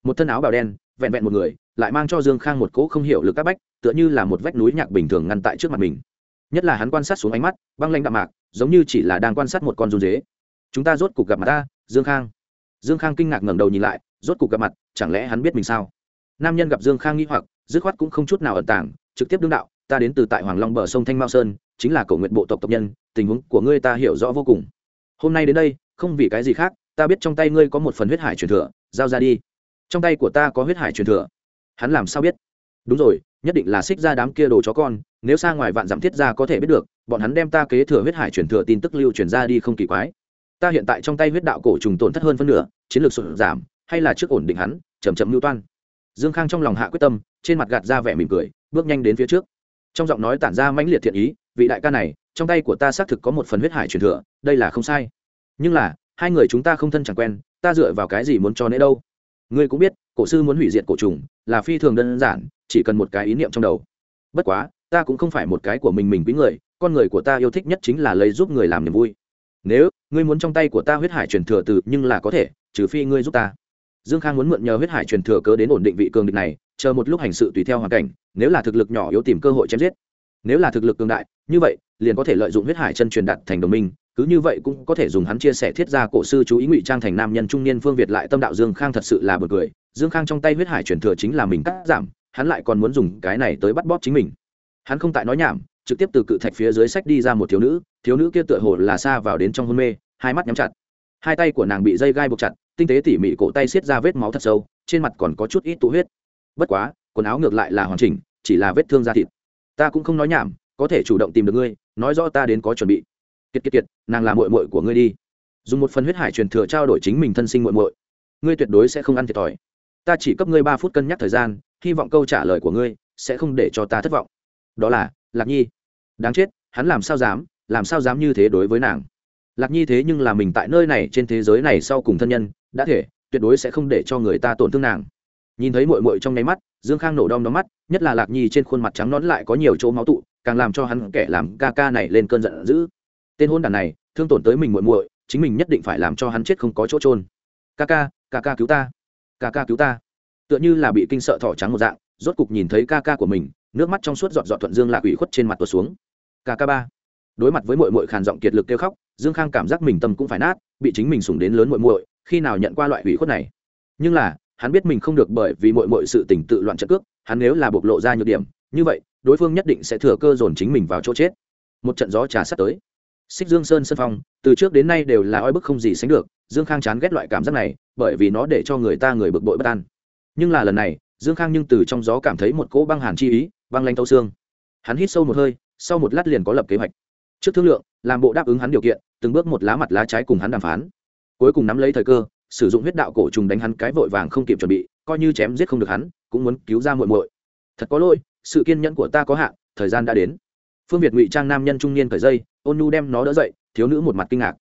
[SPEAKER 1] Một thân áo bào đen vẹn vẹn một người, lại mang cho dương khang một cỗ không hiểu lực các bách, tựa như là một vách núi nhạc bình thường ngăn tại trước mặt mình. Nhất là hắn quan sát xuống ánh mắt, băng lanh đạm mạc, giống như chỉ là đang quan sát một con run dế. Chúng ta rốt cục gặp mặt ta, dương khang. Dương khang kinh ngạc ngẩng đầu nhìn lại, rốt cục gặp mặt, chẳng lẽ hắn biết mình sao? Nam nhân gặp dương khang nghi hoặc, dứt khoát cũng không chút nào ẩn tàng, trực tiếp đương đạo, ta đến từ tại hoàng long bờ sông thanh mao sơn, chính là cầu nguyện bộ tộc tộc nhân, tình huống của ngươi ta hiểu rõ vô cùng. Hôm nay đến đây, không vì cái gì khác, ta biết trong tay ngươi có một phần huyết hải truyền thừa, giao ra đi trong tay của ta có huyết hải truyền thừa. Hắn làm sao biết? Đúng rồi, nhất định là xích ra đám kia đồ chó con, nếu xa ngoài vạn dặm thiết ra có thể biết được, bọn hắn đem ta kế thừa huyết hải truyền thừa tin tức lưu truyền ra đi không kỳ quái. Ta hiện tại trong tay huyết đạo cổ trùng tổn thất hơn phân nửa, chiến lược sụt giảm, hay là trước ổn định hắn chầm chậm lưu toan. Dương khang trong lòng hạ quyết tâm, trên mặt gạt ra vẻ mỉm cười, bước nhanh đến phía trước. Trong giọng nói tản ra mãnh liệt thiện ý, vị đại ca này, trong tay của ta xác thực có một phần huyết hải truyền thừa, đây là không sai. Nhưng là, hai người chúng ta không thân chẳng quen, ta dựa vào cái gì muốn cho nễ đâu? Ngươi cũng biết, cổ sư muốn hủy diệt cổ trùng là phi thường đơn giản, chỉ cần một cái ý niệm trong đầu. Bất quá, ta cũng không phải một cái của mình mình quý người, con người của ta yêu thích nhất chính là lấy giúp người làm niềm vui. Nếu, ngươi muốn trong tay của ta huyết hải truyền thừa từ, nhưng là có thể, trừ phi ngươi giúp ta. Dương khang muốn mượn nhờ huyết hải truyền thừa cớ đến ổn định vị cường địch này, chờ một lúc hành sự tùy theo hoàn cảnh, nếu là thực lực nhỏ yếu tìm cơ hội chém giết. Nếu là thực lực cường đại, như vậy liền có thể lợi dụng huyết hải chân truyền đạt thành đồng minh, cứ như vậy cũng có thể dùng hắn chia sẻ thiết ra cổ sư chú ý ngụy trang thành nam nhân trung niên phương việt lại tâm đạo dương khang thật sự là bật cười. Dương khang trong tay huyết hải truyền thừa chính là mình cắt giảm, hắn lại còn muốn dùng cái này tới bắt bóp chính mình. Hắn không tại nói nhảm, trực tiếp từ cự thạch phía dưới sách đi ra một thiếu nữ thiếu nữ kia tựa hồ là xa vào đến trong hôn mê, hai mắt nhắm chặt. Hai tay của nàng bị dây gai buộc chặt, tinh tế tỉ mỉ cổ tay xiết ra vết máu thật sâu, trên mặt còn có chút ít tụ huyết. Bất quá, quần áo ngược lại là hoàn chỉnh, chỉ là vết thương da thịt. Ta cũng không nói nhảm có thể chủ động tìm được ngươi, nói rõ ta đến có chuẩn bị. Kiệt kiệt kiệt, nàng là mội mội của ngươi đi. Dùng một phần huyết hải truyền thừa trao đổi chính mình thân sinh mội mội ngươi tuyệt đối sẽ không ăn thiệt thòi. Ta chỉ cấp ngươi ba phút cân nhắc thời gian, hy vọng câu trả lời của ngươi sẽ không để cho ta thất vọng. Đó là, lạc nhi. Đáng chết, hắn làm sao dám, làm sao dám như thế đối với nàng? Lạc nhi thế nhưng là mình tại nơi này trên thế giới này sau cùng thân nhân, đã thể, tuyệt đối sẽ không để cho người ta tổn thương nàng nhìn thấy mội mội trong nháy mắt, dương khang nổ đom đóm mắt, nhất là lạc nhi trên khuôn mặt trắng nón lại có nhiều chỗ máu tụ, càng làm cho hắn kẻ làm ca ca này lên cơn giận dữ. Tên hôn đàn này, thương tổn tới mình muội muội, chính mình nhất định phải làm cho hắn chết không có chỗ trôn ca ca ca ca cứu ta. Ca ca cứu ta. Tựa như là bị kinh sợ thỏ trắng một dạng, rốt cục nhìn thấy ca ca của mình, nước mắt trong suốt giọt giọt thuận dương lạc ủy khuất trên mặt tuột xuống. Ca ca ba. Đối mặt với muội muội khàn giọng kiệt lực kêu khóc, dương khang cảm giác mình tâm cũng phải nát, bị chính mình sủng đến lớn muội muội, khi nào nhận qua loại ủy khuất này? Nhưng là hắn biết mình không được bởi vì muội muội sự tình tự loạn trận cước, hắn nếu là bộc lộ ra nhược điểm, như vậy, đối phương nhất định sẽ thừa cơ dồn chính mình vào chỗ chết. Một trận gió trà sắp tới. Xích dương sơn sân phong, từ trước đến nay đều là oi bức không gì sánh được, dương khang chán ghét loại cảm giác này, bởi vì nó để cho người ta người bực bội bất an. Nhưng là lần này, dương khang nhưng từ trong gió cảm thấy một cỗ băng hàn chi ý, băng lanh thâu xương. Hắn hít sâu một hơi, sau một lát liền có lập kế hoạch. Trước thương lượng, làm bộ đáp ứng hắn điều kiện, từng bước một lá mặt lá trái cùng hắn đàm phán. Cuối cùng nắm lấy thời cơ sử dụng huyết đạo cổ trùng đánh hắn cái vội vàng không kịp chuẩn bị, coi như chém giết không được hắn, cũng muốn cứu ra muội muội. Thật có lỗi, sự kiên nhẫn của ta có hạn, thời gian đã đến. Phương việt ngụy trang nam nhân trung niên cởi dây, ôn nhu đem nó đỡ dậy, thiếu nữ một mặt kinh ngạc.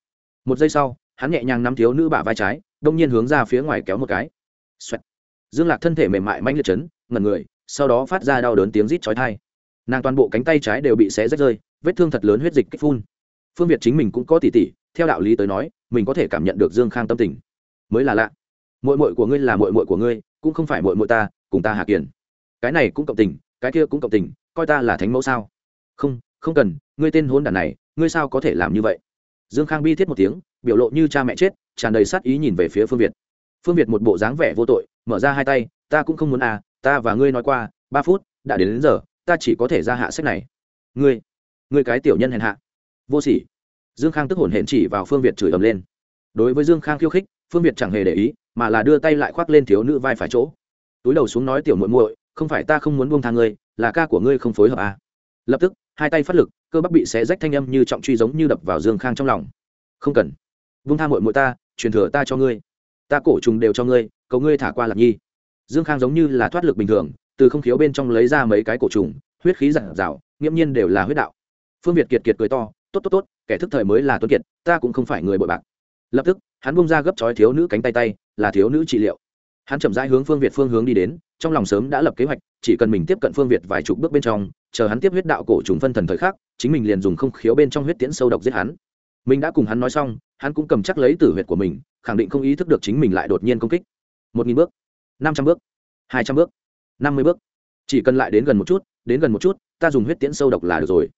[SPEAKER 1] Một giây sau, hắn nhẹ nhàng nắm thiếu nữ bả vai trái, đông nhiên hướng ra phía ngoài kéo một cái、Xoẹt. dương lạc thân thể mềm mại manh liệt chấn, ngẩn người, sau đó phát ra đau đớn tiếng rít chói thai nàng toàn bộ cánh tay trái đều bị xé rách rơi, vết thương thật lớn huyết dịch kích phun. Phương việt chính mình cũng có tỉ tỉ, theo đạo lý tới nói, mình có thể cảm nhận được dương khang tâm tình mới là lạ. Mội mội của ngươi là mội mội của ngươi cũng không phải mội mội ta cùng ta hạ kiển cái này cũng cộng tình cái kia cũng cộng tình coi ta là thánh mẫu sao? Không không cần ngươi tên hôn đàn này ngươi sao có thể làm như vậy? Dương khang bi thiết một tiếng biểu lộ như cha mẹ chết tràn đầy sát ý nhìn về phía phương việt. Phương việt một bộ dáng vẻ vô tội mở ra hai tay ta cũng không muốn à ta và ngươi nói qua ba phút đã đến, đến giờ ta chỉ có thể ra hạ sách này. Ngươi ngươi cái tiểu nhân hèn hạ. Vô sỉ. Dương khang tức hổn hển chỉ vào phương việt chửi ầm lên. Đối với dương khang khiêu khích phương việt chẳng hề để ý, mà là đưa tay lại khoác lên thiếu nữ vai phải chỗ. Túi đầu xuống nói tiểu muội muội, không phải ta không muốn buông thang ngươi, là ca của ngươi không phối hợp à. lập tức, hai tay phát lực, cơ bắp bị xé rách thanh âm như trọng truy giống như đập vào dương khang trong lòng. Không cần. Vung tha muội muội ta, truyền thừa ta cho ngươi. Ta cổ trùng đều cho ngươi, cầu ngươi thả qua lạc nhi. Dương khang giống như là thoát lực bình thường, từ không khiếu bên trong lấy ra mấy cái cổ trùng, huyết khí giản rào, nghiễm nhiên đều là huyết đạo. Phương việt kiệt kiệt cười to, tốt tốt tốt, kẻ thức thời mới là tuấn kiệt, ta cũng không phải người bội bạc. Lập tức hắn bung ra gấp chói thiếu nữ cánh tay tay, là thiếu nữ trị liệu. Hắn chậm rãi hướng phương việt phương hướng đi đến, trong lòng sớm đã lập kế hoạch, chỉ cần mình tiếp cận phương việt vài chục bước bên trong, chờ hắn tiếp huyết đạo cổ trùng phân thần thời khắc, chính mình liền dùng không khiếu bên trong huyết tiễn sâu độc giết hắn. Mình đã cùng hắn nói xong, hắn cũng cầm chắc lấy tử huyệt của mình, khẳng định không ý thức được chính mình lại đột nhiên công kích. Một nghìn bước, năm trăm bước, hai trăm bước, năm mươi bước. Chỉ cần lại đến gần một chút, đến gần một chút, ta dùng huyết tiễn sâu độc là được rồi.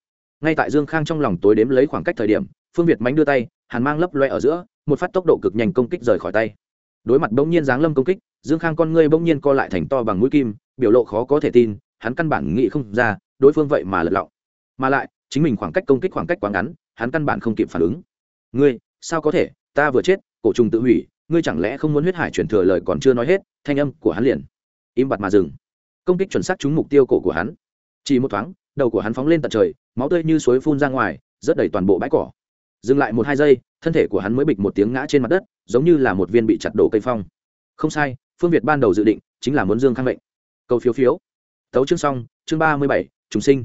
[SPEAKER 1] Ngay tại dương khang trong lòng tối đếm lấy khoảng cách thời điểm, phương việt mánh đưa tay, hàn mang lấp loe ở giữa một phát tốc độ cực nhanh công kích rời khỏi tay. Đối mặt bỗng nhiên giáng lâm công kích, dương khang con ngươi bỗng nhiên co lại thành to bằng mũi kim, biểu lộ khó có thể tin, hắn căn bản nghĩ không ra, đối phương vậy mà lật lọng. Mà lại, chính mình khoảng cách công kích khoảng cách quá ngắn, hắn căn bản không kịp phản ứng. Ngươi, sao có thể? Ta vừa chết, cổ trùng tự hủy, ngươi chẳng lẽ không muốn huyết hải chuyển thừa lời còn chưa nói hết, thanh âm của hắn liền im bặt mà dừng. Công kích chuẩn xác trúng mục tiêu cổ của hắn. Chỉ một thoáng, đầu của hắn phóng lên tận trời, máu tươi như suối phun ra ngoài, rớt đầy toàn bộ bãi cỏ dừng lại một hai giây, thân thể của hắn mới bịch một tiếng ngã trên mặt đất, giống như là một viên bị chặt đổ cây phong. Không sai, phương việt ban đầu dự định chính là muốn dương khang bệnh câu phiếu phiếu. Tấu chương xong, chương ba mươi bảy chúng sinh.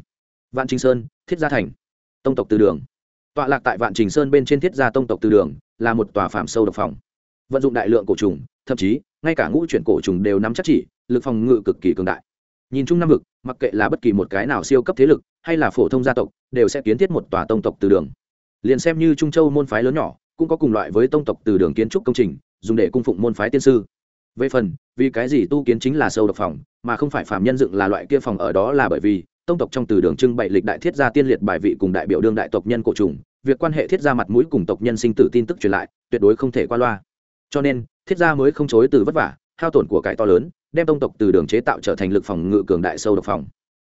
[SPEAKER 1] Vạn trình sơn, thiết gia thành. Tông tộc từ đường. Tọa lạc tại vạn trình sơn bên trên thiết gia tông tộc từ đường, là một tòa phạm sâu độc phòng. Vận dụng đại lượng cổ trùng, thậm chí, ngay cả ngũ chuyển cổ trùng đều nắm chắc chỉ, lực phòng ngự cực kỳ cường đại. Nhìn chung năm vực, mặc kệ là bất kỳ một cái nào siêu cấp thế lực, hay là phổ thông gia tộc, đều sẽ kiến thiết một tòa tông tộc từ đường liền xem như trung châu môn phái lớn nhỏ, cũng có cùng loại với tông tộc từ đường kiến trúc công trình, dùng để cung phụng môn phái tiên sư. Về phần, vì cái gì tu kiến chính là sâu độc phòng, mà không phải phạm nhân dựng là loại kia phòng ở đó là bởi vì, tông tộc trong từ đường trưng bày lịch đại thiết gia tiên liệt bài vị cùng đại biểu đương đại tộc nhân cổ trùng, việc quan hệ thiết gia mặt mũi cùng tộc nhân sinh tử tin tức truyền lại, tuyệt đối không thể qua loa. Cho nên, thiết gia mới không chối từ vất vả, hao tổn của cải to lớn, đem tông tộc từ đường chế tạo trở thành lực phòng ngự cường đại sâu độc phòng.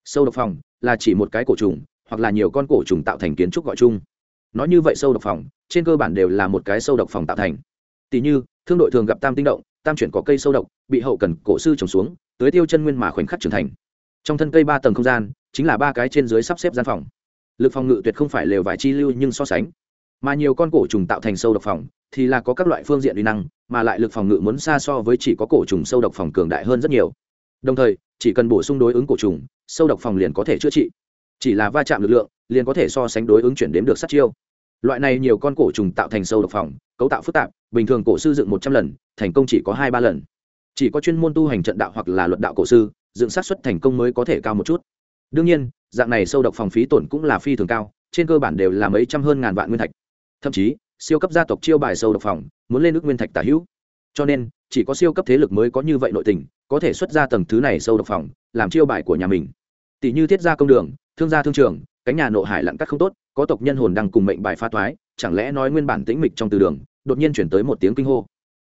[SPEAKER 1] Sâu độc phòng là chỉ một cái cổ trùng, hoặc là nhiều con cổ trùng tạo thành kiến trúc gọi chung nói như vậy sâu độc phòng, trên cơ bản đều là một cái sâu độc phòng tạo thành. Tỷ như, thương đội thường gặp tam tinh động, tam chuyển có cây sâu độc, bị hậu cần cổ sư trồng xuống, tưới tiêu chân nguyên mà khoảnh khắc trưởng thành. Trong thân cây ba tầng không gian, chính là ba cái trên dưới sắp xếp gian phòng. Lực phòng ngự tuyệt không phải lều vải chi lưu nhưng so sánh. Mà nhiều con cổ trùng tạo thành sâu độc phòng, thì là có các loại phương diện uy năng, mà lại lực phòng ngự muốn xa so với chỉ có cổ trùng sâu độc phòng cường đại hơn rất nhiều. Đồng thời, chỉ cần bổ sung đối ứng cổ trùng, sâu độc phòng liền có thể chữa trị chỉ là va chạm lực lượng, liền có thể so sánh đối ứng chuyển đếm được sát chiêu. Loại này nhiều con cổ trùng tạo thành sâu độc phòng, cấu tạo phức tạp, bình thường cổ sư dựng một trăm lần, thành công chỉ có hai ba lần. Chỉ có chuyên môn tu hành trận đạo hoặc là luận đạo cổ sư, dựng sát xuất thành công mới có thể cao một chút. Đương nhiên, dạng này sâu độc phòng phí tổn cũng là phi thường cao, trên cơ bản đều là mấy trăm hơn ngàn vạn nguyên thạch. Thậm chí, siêu cấp gia tộc chiêu bài sâu độc phòng, muốn lên nước nguyên thạch tả hữu. Cho nên, chỉ có siêu cấp thế lực mới có như vậy nội tình, có thể xuất ra tầng thứ này sâu độc phòng, làm chiêu bài của nhà mình. Tỷ như thiết gia công đường thương gia thương trường, cánh nhà nộ hải lặn cắt không tốt, có tộc nhân hồn đang cùng mệnh bài pha thoái, chẳng lẽ nói nguyên bản tĩnh mịch trong từ đường, đột nhiên chuyển tới một tiếng kinh hô.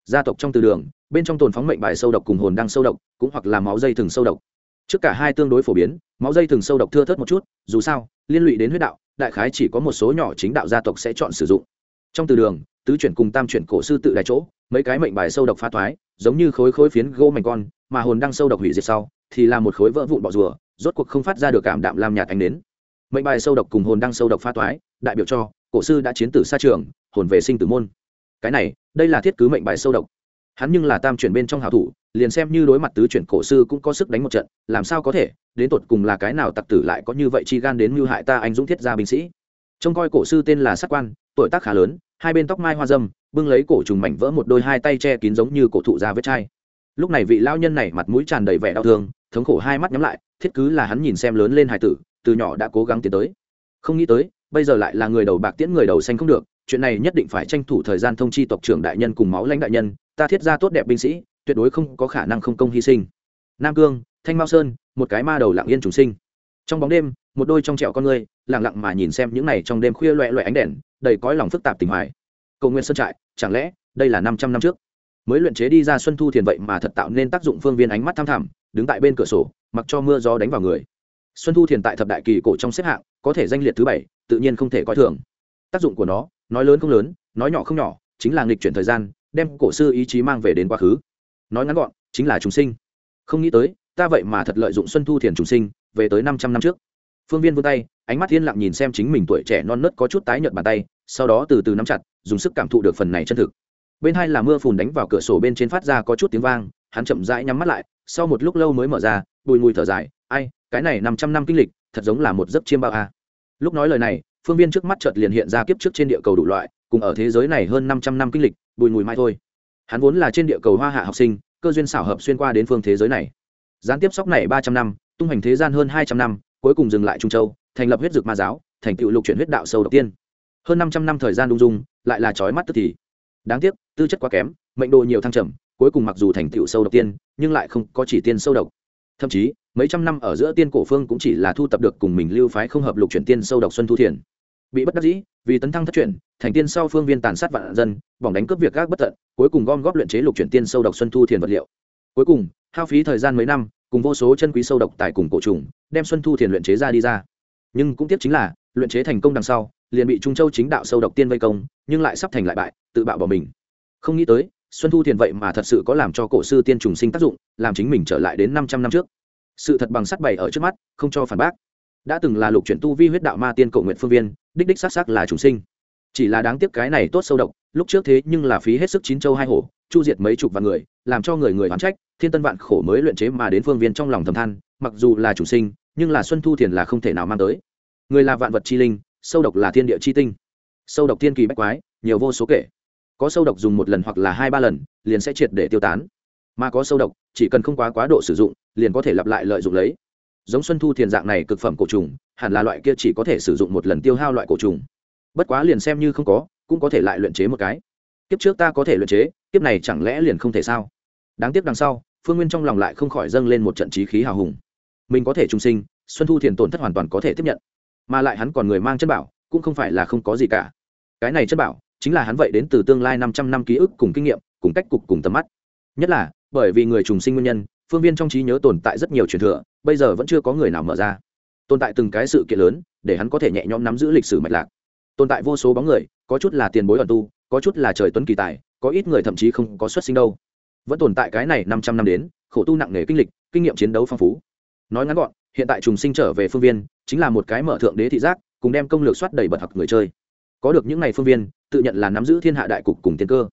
[SPEAKER 1] Gia tộc trong từ đường, bên trong tồn phóng mệnh bài sâu độc cùng hồn đang sâu độc, cũng hoặc là máu dây thừng sâu độc. Trước cả hai tương đối phổ biến, máu dây thừng sâu độc thưa thớt một chút, dù sao, liên lụy đến huyết đạo, đại khái chỉ có một số nhỏ chính đạo gia tộc sẽ chọn sử dụng. Trong từ đường, tứ chuyển cùng tam chuyển cổ sư tự đại chỗ, mấy cái mệnh bài sâu độc phá thoái, giống như khối khối phiến gỗ mảnh con, mà hồn đang sâu độc hủy diệt sau, thì là một khối vỡ vụn bọ rùa rốt cuộc không phát ra được cảm đạm làm nhạt ánh đến mệnh bài sâu độc cùng hồn đang sâu độc phá toái, đại biểu cho, cổ sư đã chiến tử xa trường, hồn về sinh tử môn. Cái này, đây là thiết cứ mệnh bài sâu độc. Hắn nhưng là tam chuyển bên trong hảo thủ, liền xem như đối mặt tứ chuyển cổ sư cũng có sức đánh một trận, làm sao có thể, đến tột cùng là cái nào tặc tử lại có như vậy chi gan đến mưu hại ta anh dũng thiết gia binh sĩ. Trông coi cổ sư tên là sát quan, tuổi tác khá lớn, hai bên tóc mai hoa dâm, bưng lấy cổ trùng mảnh vỡ một đôi hai tay che kín giống như cổ thụ ra vết chai lúc này vị lao nhân này mặt mũi tràn đầy vẻ đau thương, thống khổ hai mắt nhắm lại, thiết cứ là hắn nhìn xem lớn lên hải tử, từ nhỏ đã cố gắng tiến tới. Không nghĩ tới, bây giờ lại là người đầu bạc tiễn người đầu xanh không được, chuyện này nhất định phải tranh thủ thời gian thông chi tộc trưởng đại nhân cùng máu lãnh đại nhân, ta thiết ra tốt đẹp binh sĩ, tuyệt đối không có khả năng không công hy sinh. Nam cương, thanh mao sơn, một cái ma đầu lặng yên trùng sinh. Trong bóng đêm, một đôi trong trẹo con người, lặng lặng mà nhìn xem những này trong đêm khuya loẹ loẹ ánh đèn, đầy cõi lòng phức tạp tình hoài. Cầu nguyện sơn trại, chẳng lẽ đây là năm trăm năm trước? Mới luyện chế đi ra xuân thu thiền vậy mà thật tạo nên tác dụng phương viên ánh mắt tham thẳm, đứng tại bên cửa sổ, mặc cho mưa gió đánh vào người. Xuân thu thiền tại thập đại kỳ cổ trong xếp hạng, có thể danh liệt thứ bảy, tự nhiên không thể coi thường. Tác dụng của nó, nói lớn không lớn, nói nhỏ không nhỏ, chính là nghịch chuyển thời gian, đem cổ sư ý chí mang về đến quá khứ. Nói ngắn gọn, chính là chúng sinh. Không nghĩ tới, ta vậy mà thật lợi dụng xuân thu thiền chúng sinh, về tới năm trăm năm trước. Phương viên vươn tay, ánh mắt yên lặng nhìn xem chính mình tuổi trẻ non nớt có chút tái nhợt bàn tay, sau đó từ từ nắm chặt, dùng sức cảm thụ được phần này chân thực bên hai là mưa phùn đánh vào cửa sổ bên trên phát ra có chút tiếng vang, hắn chậm rãi nhắm mắt lại, sau một lúc lâu mới mở ra, bùi mùi thở dài, ai, cái này năm trăm năm kinh lịch, thật giống là một giấc chiêm bao a. Lúc nói lời này, phương viên trước mắt chợt liền hiện ra kiếp trước trên địa cầu đủ loại, cùng ở thế giới này hơn năm trăm năm kinh lịch, bùi mùi mai thôi. Hắn vốn là trên địa cầu hoa hạ học sinh, cơ duyên xảo hợp xuyên qua đến phương thế giới này. Gián tiếp sóc này ba trăm năm, tung hành thế gian hơn hai trăm năm, cuối cùng dừng lại trung châu, thành lập huyết dược ma giáo, thành tựu lục chuyển huyết đạo sâu đầu tiên. Hơn năm trăm năm thời gian đung dung, lại là trói mắt tức thì. Đáng tiếc tư chất quá kém, mệnh đồ nhiều thăng trầm, cuối cùng mặc dù thành tựu sâu độc tiên, nhưng lại không có chỉ tiên sâu độc. Thậm chí, mấy trăm năm ở giữa tiên cổ phương cũng chỉ là thu tập được cùng mình lưu phái không hợp lục chuyển tiên sâu độc xuân thu thiền. Bị bất đắc dĩ, vì tấn thăng thất chuyển, thành tiên sau phương viên tàn sát vạn dân, bỏng đánh cướp việc các bất tận, cuối cùng gom góp luyện chế lục chuyển tiên sâu độc xuân thu thiền vật liệu. Cuối cùng, hao phí thời gian mấy năm, cùng vô số chân quý sâu độc tại cùng cổ trùng, đem xuân thu thiền luyện chế ra đi ra. Nhưng cũng tiếc chính là, luyện chế thành công đằng sau, liền bị trung châu chính đạo sâu độc tiên vây công, nhưng lại sắp thành lại bại, tự bạo bỏ mình không nghĩ tới, xuân thu thiền vậy mà thật sự có làm cho cổ sư tiên trùng sinh tác dụng, làm chính mình trở lại đến năm trăm năm trước. Sự thật bằng sắt bày ở trước mắt, không cho phản bác. Đã từng là lục chuyển tu vi huyết đạo ma tiên cổ nguyện phương viên, đích đích xác xác là trùng sinh. Chỉ là đáng tiếc cái này tốt sâu độc, lúc trước thế nhưng là phí hết sức chín châu hai hổ, chu diệt mấy chục vạn người, làm cho người người oán trách, thiên tân vạn khổ mới luyện chế mà đến phương viên trong lòng thầm than, mặc dù là chủ sinh, nhưng là xuân thu thiền là không thể nào mang tới. Người là vạn vật chi linh, sâu độc là thiên địa chi tinh. Sâu độc thiên kỳ bách quái, nhiều vô số kể có sâu độc dùng một lần hoặc là hai ba lần, liền sẽ triệt để tiêu tán. Mà có sâu độc, chỉ cần không quá quá độ sử dụng, liền có thể lặp lại lợi dụng lấy. Giống xuân thu thiền dạng này cực phẩm cổ trùng, hẳn là loại kia chỉ có thể sử dụng một lần tiêu hao loại cổ trùng. Bất quá liền xem như không có, cũng có thể lại luyện chế một cái. Kiếp trước ta có thể luyện chế, kiếp này chẳng lẽ liền không thể sao? Đáng tiếc đằng sau, phương nguyên trong lòng lại không khỏi dâng lên một trận trí khí hào hùng. Mình có thể trung sinh, xuân thu thiền tổn thất hoàn toàn có thể tiếp nhận. Mà lại hắn còn người mang chân bảo, cũng không phải là không có gì cả. Cái này chân bảo chính là hắn vậy đến từ tương lai năm trăm năm ký ức cùng kinh nghiệm, cùng cách cục cùng tầm mắt. Nhất là, bởi vì người trùng sinh nguyên nhân, phương viên trong trí nhớ tồn tại rất nhiều truyền thừa, bây giờ vẫn chưa có người nào mở ra. Tồn tại từng cái sự kiện lớn, để hắn có thể nhẹ nhõm nắm giữ lịch sử mạch lạc. Tồn tại vô số bóng người, có chút là tiền bối ẩn tu, có chút là trời tuấn kỳ tài, có ít người thậm chí không có xuất sinh đâu. Vẫn tồn tại cái này năm trăm năm đến, khổ tu nặng nề kinh lịch, kinh nghiệm chiến đấu phong phú. Nói ngắn gọn, hiện tại trùng sinh trở về phương viên, chính là một cái mở thượng đế thị giác, cùng đem công lược soát đầy bật học người chơi có được những ngày phương viên, tự nhận là nắm giữ thiên hạ đại cục cùng tiên cơ.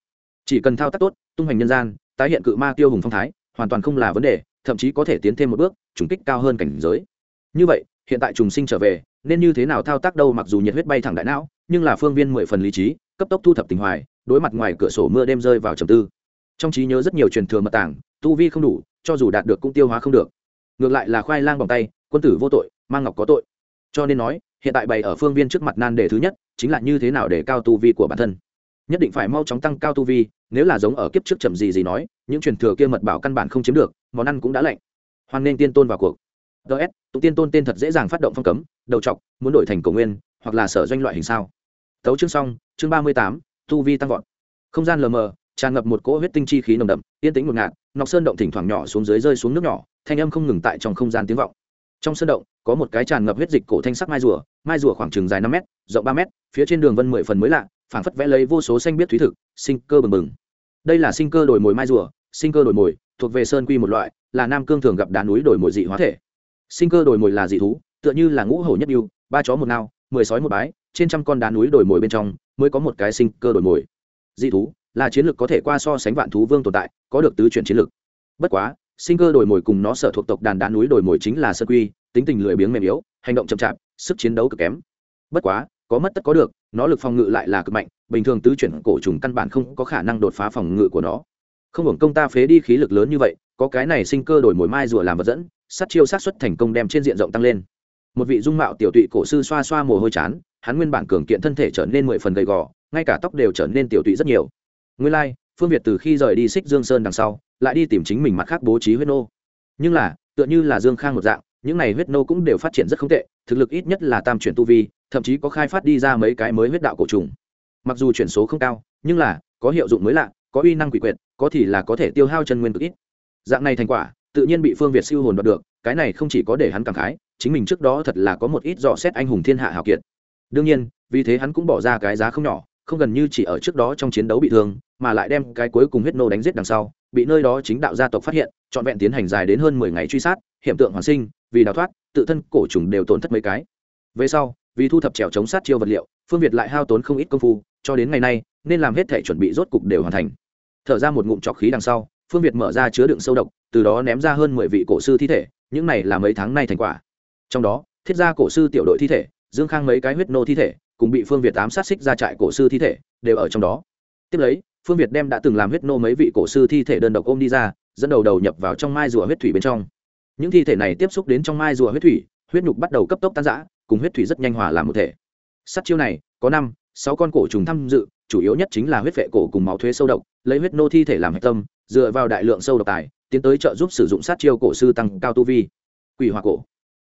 [SPEAKER 1] Chỉ cần thao tác tốt, tung hoành nhân gian, tái hiện cự ma tiêu hùng phong thái, hoàn toàn không là vấn đề, thậm chí có thể tiến thêm một bước, trùng kích cao hơn cảnh giới. Như vậy, hiện tại trùng sinh trở về, nên như thế nào thao tác đâu mặc dù nhiệt huyết bay thẳng đại não, nhưng là phương viên mười phần lý trí, cấp tốc thu thập tình hoài, đối mặt ngoài cửa sổ mưa đêm rơi vào trầm tư. Trong trí nhớ rất nhiều truyền thừa mật tảng tu vi không đủ, cho dù đạt được cũng tiêu hóa không được. Ngược lại là khoai lang bằng tay, quân tử vô tội mang ngọc có tội. Cho nên nói, hiện tại bày ở phương viên trước mặt nan đề thứ nhất chính là như thế nào để cao tu vi của bản thân. Nhất định phải mau chóng tăng cao tu vi, nếu là giống ở kiếp trước chậm gì gì nói, những truyền thừa kia mật bảo căn bản không chiếm được, món ăn cũng đã lạnh. Hoan nên tiên tôn vào cuộc. Ts tụng tiên tôn tên thật dễ dàng phát động phong cấm, đầu chọc, muốn đổi thành cầu nguyên, hoặc là sở doanh loại hình sao. Tấu chương xong, chương ba mươi tám, tu vi tăng vọt. Không gian lờ mờ, tràn ngập một cỗ huyết tinh chi khí nồng đậm, yên tĩnh một ngạt, ngọc sơn động thỉnh thoảng nhỏ xuống dưới rơi xuống nước nhỏ, thanh âm không ngừng tại trong không gian tiếng vọng trong sân động, có một cái tràn ngập huyết dịch cổ thanh sắc mai rùa mai rùa khoảng chừng dài năm m rộng ba m phía trên đường vân mười phần mới lạ, phảng phất vẽ lấy vô số xanh biết thúy thực, sinh cơ bừng bừng. Đây là sinh cơ đổi mồi mai rùa, sinh cơ đổi mồi, thuộc về sơn quy một loại, là nam cương thường gặp đá núi đổi mồi dị hóa thể. Sinh cơ đổi mồi là dị thú, tựa như là ngũ hổ nhất yêu, ba chó một nao, mười sói một bái, trên trăm con đá núi đổi mồi bên trong mới có một cái sinh cơ đổi mồi. Dị thú là chiến lược có thể qua so sánh vạn thú vương tồn tại, có được tứ chuyển chiến lược. Bất quá sinh cơ đổi mồi cùng nó sở thuộc tộc đàn đá núi đổi mồi chính là sơ quy tính tình lười biếng mềm yếu hành động chậm chạp sức chiến đấu cực kém. Bất quá có mất tất có được nó lực phòng ngự lại là cực mạnh bình thường tứ chuyển cổ trùng căn bản không có khả năng đột phá phòng ngự của nó. Không hưởng công ta phế đi khí lực lớn như vậy có cái này sinh cơ đổi mồi mai rùa làm vật dẫn sát chiêu sát xuất thành công đem trên diện rộng tăng lên. Một vị dung mạo tiểu tụy cổ sư xoa xoa mồ hôi chán hắn nguyên bản cường kiện thân thể trở nên mười phần gầy gò ngay cả tóc đều trở nên tiểu tụy rất nhiều. Nguyên lai、like, phương việt từ khi rời đi xích dương sơn đằng sau lại đi tìm chính mình mặt khác bố trí huyết nô. Nhưng là, tựa như là dương khang một dạng, những này huyết nô cũng đều phát triển rất không tệ, thực lực ít nhất là tam chuyển tu vi, thậm chí có khai phát đi ra mấy cái mới huyết đạo cổ trùng. Mặc dù chuyển số không cao, nhưng là, có hiệu dụng mới lạ, có uy năng quỷ quyệt, có thì là có thể tiêu hao chân nguyên cực ít. Dạng này thành quả, tự nhiên bị phương việt siêu hồn đoạt được, cái này không chỉ có để hắn cảm khái, chính mình trước đó thật là có một ít dò xét anh hùng thiên hạ hào kiệt. Đương nhiên, vì thế hắn cũng bỏ ra cái giá không nhỏ, không gần như chỉ ở trước đó trong chiến đấu bị thương, mà lại đem cái cuối cùng huyết nô đánh giết đằng sau bị nơi đó chính đạo gia tộc phát hiện, trọn vẹn tiến hành dài đến hơn mười ngày truy sát hiện tượng hoàn sinh, vì đào thoát, tự thân cổ trùng đều tổn thất mấy cái. Về sau, vì thu thập trèo chống sát chiêu vật liệu, phương việt lại hao tốn không ít công phu, cho đến ngày nay, nên làm hết thể chuẩn bị rốt cục đều hoàn thành. Thở ra một ngụm trọc khí đằng sau, phương việt mở ra chứa đựng sâu độc, từ đó ném ra hơn mười vị cổ sư thi thể, những này là mấy tháng nay thành quả. Trong đó, thiết ra cổ sư tiểu đội thi thể, dương khang mấy cái huyết nô thi thể, cùng bị phương việt ám sát xích ra trại cổ sư thi thể, đều ở trong đó tiếp lấy, phương việt đem đã từng làm huyết nô mấy vị cổ sư thi thể đơn độc ôm đi ra, dẫn đầu đầu nhập vào trong mai rùa huyết thủy bên trong. Những thi thể này tiếp xúc đến trong mai rùa huyết thủy, huyết nhục bắt đầu cấp tốc tan rã, cùng huyết thủy rất nhanh hòa làm một thể. Sắt chiêu này, có năm, sáu con cổ trùng tham dự, chủ yếu nhất chính là huyết vệ cổ cùng máu thuế sâu độc, lấy huyết nô thi thể làm hạch tâm, dựa vào đại lượng sâu độc tài, tiến tới trợ giúp sử dụng sát chiêu cổ sư tăng cao tu vi. Quỷ hỏa cổ.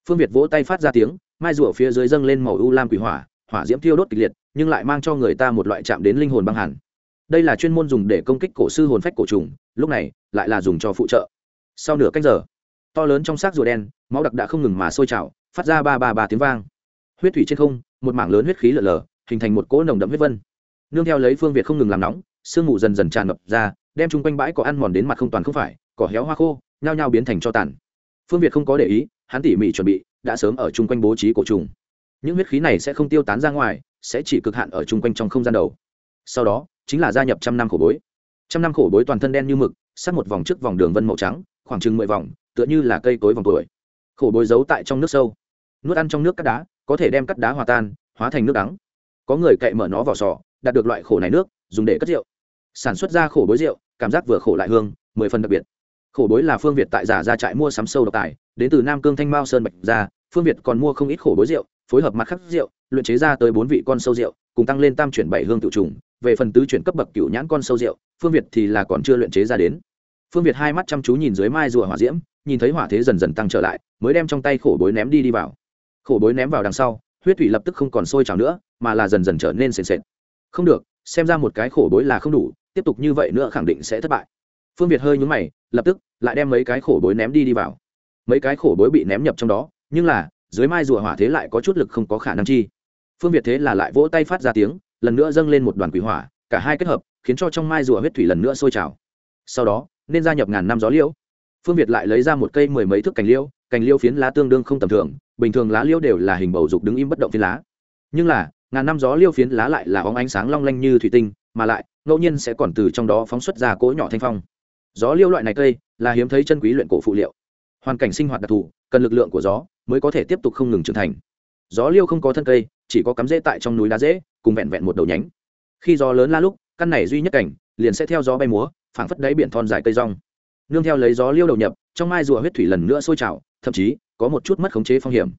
[SPEAKER 1] Phương việt vỗ tay phát ra tiếng, mai rùa phía dưới dâng lên màu u lam quỷ hỏa hỏa diễm thiêu đốt kịch liệt, nhưng lại mang cho người ta một loại chạm đến linh hồn băng hẳn đây là chuyên môn dùng để công kích cổ sư hồn phách cổ trùng, lúc này, lại là dùng cho phụ trợ. Sau nửa cách giờ, to lớn trong xác rùa đen, máu đặc đã không ngừng mà sôi trào, phát ra ba ba ba tiếng vang. Huyết thủy trên không, một mảng lớn huyết khí lở lở, hình thành một cỗ nồng đậm huyết vân. Nương theo lấy phương việt không ngừng làm nóng, sương mù dần dần tràn ngập ra, đem chung quanh bãi có ăn mòn đến mặt không toàn không phải, cỏ héo hoa khô, nhao nhao biến thành cho tàn. Phương việt không có để ý, hắn tỉ mỉ chuẩn bị, đã sớm ở chung quanh bố trí cổ trùng. Những huyết khí này sẽ không tiêu tán ra ngoài, sẽ chỉ cực hạn ở chung quanh trong không gian đầu. Sau đó chính là gia nhập trăm năm khổ bối. Trăm năm khổ bối toàn thân đen như mực, sát một vòng trước vòng đường vân màu trắng, khoảng chừng mười vòng, tựa như là cây tối vòng tuổi. Khổ bối giấu tại trong nước sâu. Nuốt ăn trong nước cắt đá, có thể đem cắt đá hòa tan, hóa thành nước đắng. Có người cậy mở nó vào sò, đạt được loại khổ này nước, dùng để cất rượu. Sản xuất ra khổ bối rượu, cảm giác vừa khổ lại hương, mười phần đặc biệt. Khổ bối là phương việt tại giả ra trại mua sắm sâu độc tài, đến từ nam cương thanh mao sơn bạch ra, phương việt còn mua không ít khổ bối rượu, phối hợp mặt khắc rượu, luyện chế ra tới bốn vị con sâu rượu, cùng tăng lên tam chuyển bảy hương tự trùng về phần tứ chuyển cấp bậc cựu nhãn con sâu rượu, phương việt thì là còn chưa luyện chế ra đến. Phương việt hai mắt chăm chú nhìn dưới mai rùa hỏa diễm, nhìn thấy hỏa thế dần dần tăng trở lại, mới đem trong tay khổ bối ném đi đi vào. Khổ bối ném vào đằng sau, huyết thủy lập tức không còn sôi trào nữa, mà là dần dần trở nên sền sệt. Không được, xem ra một cái khổ bối là không đủ, tiếp tục như vậy nữa khẳng định sẽ thất bại. Phương việt hơi nhúng mày, lập tức lại đem mấy cái khổ bối ném đi đi vào. Mấy cái khổ bối bị ném nhập trong đó, nhưng là, dưới mai rùa hỏa thế lại có chút lực không có khả năng chi. Phương việt thế là lại vỗ tay phát ra tiếng lần nữa dâng lên một đoàn quỷ hỏa, cả hai kết hợp, khiến cho trong mai rùa huyết thủy lần nữa sôi trào. Sau đó, nên gia nhập ngàn năm gió liễu. Phương việt lại lấy ra một cây mười mấy thước cành liễu cành liễu phiến lá tương đương không tầm thường, bình thường lá liễu đều là hình bầu dục đứng im bất động phiến lá. Nhưng là, ngàn năm gió liễu phiến lá lại là óng ánh sáng long lanh như thủy tinh, mà lại, ngẫu nhiên sẽ còn từ trong đó phóng xuất ra cỗ nhỏ thanh phong. Gió liễu loại này cây, là hiếm thấy chân quý luyện cổ phụ liệu. Hoàn cảnh sinh hoạt đặc thù, cần lực lượng của gió, mới có thể tiếp tục không ngừng trưởng thành. Gió liêu không có thân cây, chỉ có cắm rễ tại trong núi đá rễ cùng vẹn vẹn một đầu nhánh. Khi gió lớn la lúc, căn này duy nhất cảnh, liền sẽ theo gió bay múa, phảng phất đáy biển thon dài cây rong. Nương theo lấy gió liêu đầu nhập, trong mai rùa huyết thủy lần nữa sôi trào, thậm chí, có một chút mất khống chế phong hiểm.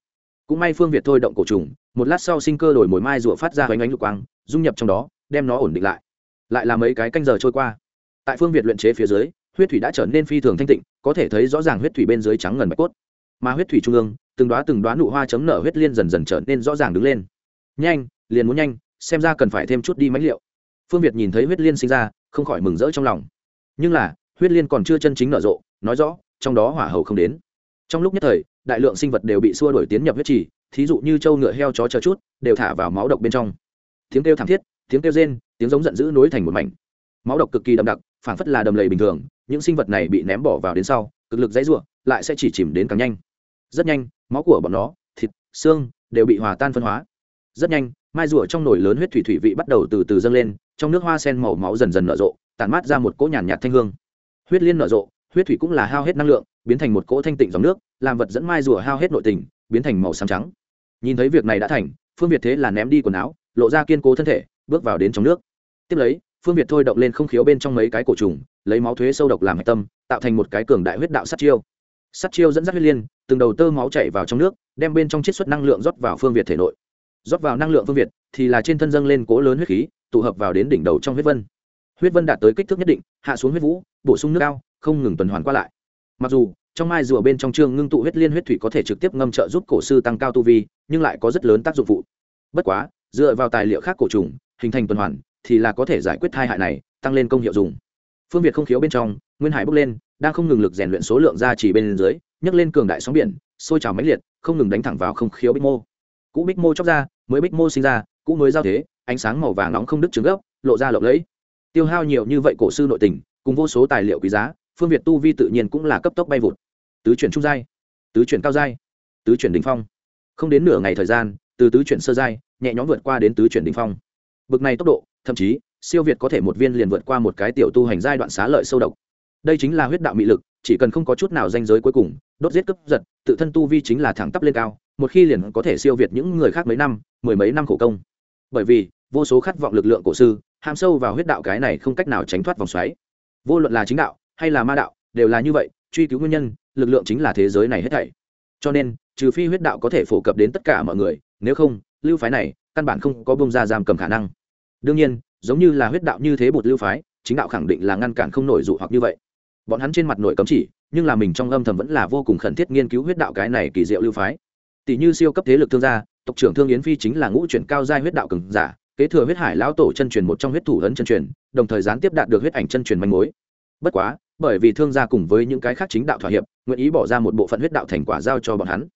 [SPEAKER 1] Cũng may phương việt thôi động cổ trùng, một lát sau sinh cơ đổi mồi mai rùa phát ra hoành ánh lục quang, dung nhập trong đó, đem nó ổn định lại. Lại là mấy cái canh giờ trôi qua. Tại phương việt luyện chế phía dưới, huyết thủy đã trở nên phi thường thanh tịnh, có thể thấy rõ ràng huyết thủy bên dưới trắng ngần bạch cốt. Mà huyết thủy trung ương, từng đoá từng đoá nụ hoa chấm nở huyết liên dần dần trở nên rõ ràng đứng lên. Nhanh, liền muốn nhanh xem ra cần phải thêm chút đi mãnh liệu. Phương việt nhìn thấy huyết liên sinh ra, không khỏi mừng rỡ trong lòng. Nhưng là, huyết liên còn chưa chân chính nở rộ, nói rõ, trong đó hỏa hầu không đến. Trong lúc nhất thời, đại lượng sinh vật đều bị xua đổi tiến nhập huyết trì, thí dụ như trâu ngựa, heo, chó chờ chút, đều thả vào máu độc bên trong. Tiếng kêu thảm thiết, tiếng kêu rên, tiếng giống giận dữ nối thành một mảnh. Máu độc cực kỳ đậm đặc phản phất là đầm lầy bình thường, những sinh vật này bị ném bỏ vào đến sau, cực lực dãy ruộng lại sẽ chỉ chìm đến càng nhanh. Rất nhanh, máu của bọn nó, thịt, xương, đều bị hòa tan phân hóa. Rất nhanh mai rùa trong nồi lớn huyết thủy thủy vị bắt đầu từ từ dâng lên, trong nước hoa sen màu máu dần dần nở rộ tàn mát ra một cỗ nhàn nhạt thanh hương. Huyết liên nở rộ, huyết thủy cũng là hao hết năng lượng, biến thành một cỗ thanh tịnh dòng nước, làm vật dẫn mai rùa hao hết nội tình, biến thành màu xám trắng. Nhìn thấy việc này đã thành, phương việt thế là ném đi quần áo, lộ ra kiên cố thân thể, bước vào đến trong nước. Tiếp lấy, phương việt thôi động lên không khiếu bên trong mấy cái cổ trùng, lấy máu thuế sâu độc làm hạch tâm, tạo thành một cái cường đại huyết đạo sát chiêu. Sát chiêu dẫn dắt huyết liên, từng đầu tơ máu chảy vào trong nước, đem bên trong chiết xuất năng lượng rót vào phương việt thể nội rót vào năng lượng phương việt, thì là trên thân dâng lên cỗ lớn huyết khí, tụ hợp vào đến đỉnh đầu trong huyết vân. Huyết vân đạt tới kích thước nhất định, hạ xuống huyết vũ, bổ sung nước cao không ngừng tuần hoàn qua lại. Mặc dù, trong mai rùa bên trong trương ngưng tụ huyết liên huyết thủy có thể trực tiếp ngâm trợ giúp cổ sư tăng cao tu vi, nhưng lại có rất lớn tác dụng phụ. Bất quá, dựa vào tài liệu khác cổ trùng, hình thành tuần hoàn, thì là có thể giải quyết thai hại này, tăng lên công hiệu dùng. Phương việt không khiếu bên trong, nguyên hải bốc lên, đang không ngừng lực rèn luyện số lượng ra chỉ bên dưới, nhấc lên cường đại sóng biển, sôi trào mãnh liệt, không ngừng đánh thẳng vào không khiếu bích mô cũ bích mô chóc ra, mới bích mô sinh ra, cũ mới giao thế, ánh sáng màu vàng nóng không đứt trứng gốc lộ ra lộng lẫy. Tiêu hao nhiều như vậy cổ sư nội tình, cùng vô số tài liệu quý giá, phương việt tu vi tự nhiên cũng là cấp tốc bay vụt. Tứ chuyển trung giai, tứ chuyển cao giai, tứ chuyển đình phong. Không đến nửa ngày thời gian, từ tứ chuyển sơ giai, nhẹ nhõm vượt qua đến tứ chuyển đình phong. Bực này tốc độ, thậm chí, siêu việt có thể một viên liền vượt qua một cái tiểu tu hành giai đoạn xá lợi sâu độc. Đây chính là huyết đạo mị lực, chỉ cần không có chút nào danh giới cuối cùng đốt giết cướp giật, tự thân tu vi chính là thẳng tắp lên cao, một khi liền có thể siêu việt những người khác mấy năm, mười mấy năm khổ công. Bởi vì, vô số khát vọng lực lượng cổ sư ham sâu vào huyết đạo cái này không cách nào tránh thoát vòng xoáy. Vô luận là chính đạo hay là ma đạo, đều là như vậy, truy cứu nguyên nhân, lực lượng chính là thế giới này hết thảy. Cho nên, trừ phi huyết đạo có thể phổ cập đến tất cả mọi người, nếu không, lưu phái này căn bản không có bông ra giam cầm khả năng. Đương nhiên, giống như là huyết đạo như thế bột lưu phái, chính đạo khẳng định là ngăn cản không nổi dụ hoặc như vậy. Bọn hắn trên mặt nổi cấm chỉ nhưng là mình trong âm thầm vẫn là vô cùng khẩn thiết nghiên cứu huyết đạo cái này kỳ diệu lưu phái. Tỷ như siêu cấp thế lực thương gia, tộc trưởng thương yến phi chính là ngũ chuyển cao giai huyết đạo cường giả, kế thừa huyết hải lão tổ chân truyền một trong huyết thủ ấn chân truyền, đồng thời gián tiếp đạt được huyết ảnh chân truyền manh mối. Bất quá, bởi vì thương gia cùng với những cái khác chính đạo thỏa hiệp, nguyện ý bỏ ra một bộ phận huyết đạo thành quả giao cho bọn hắn.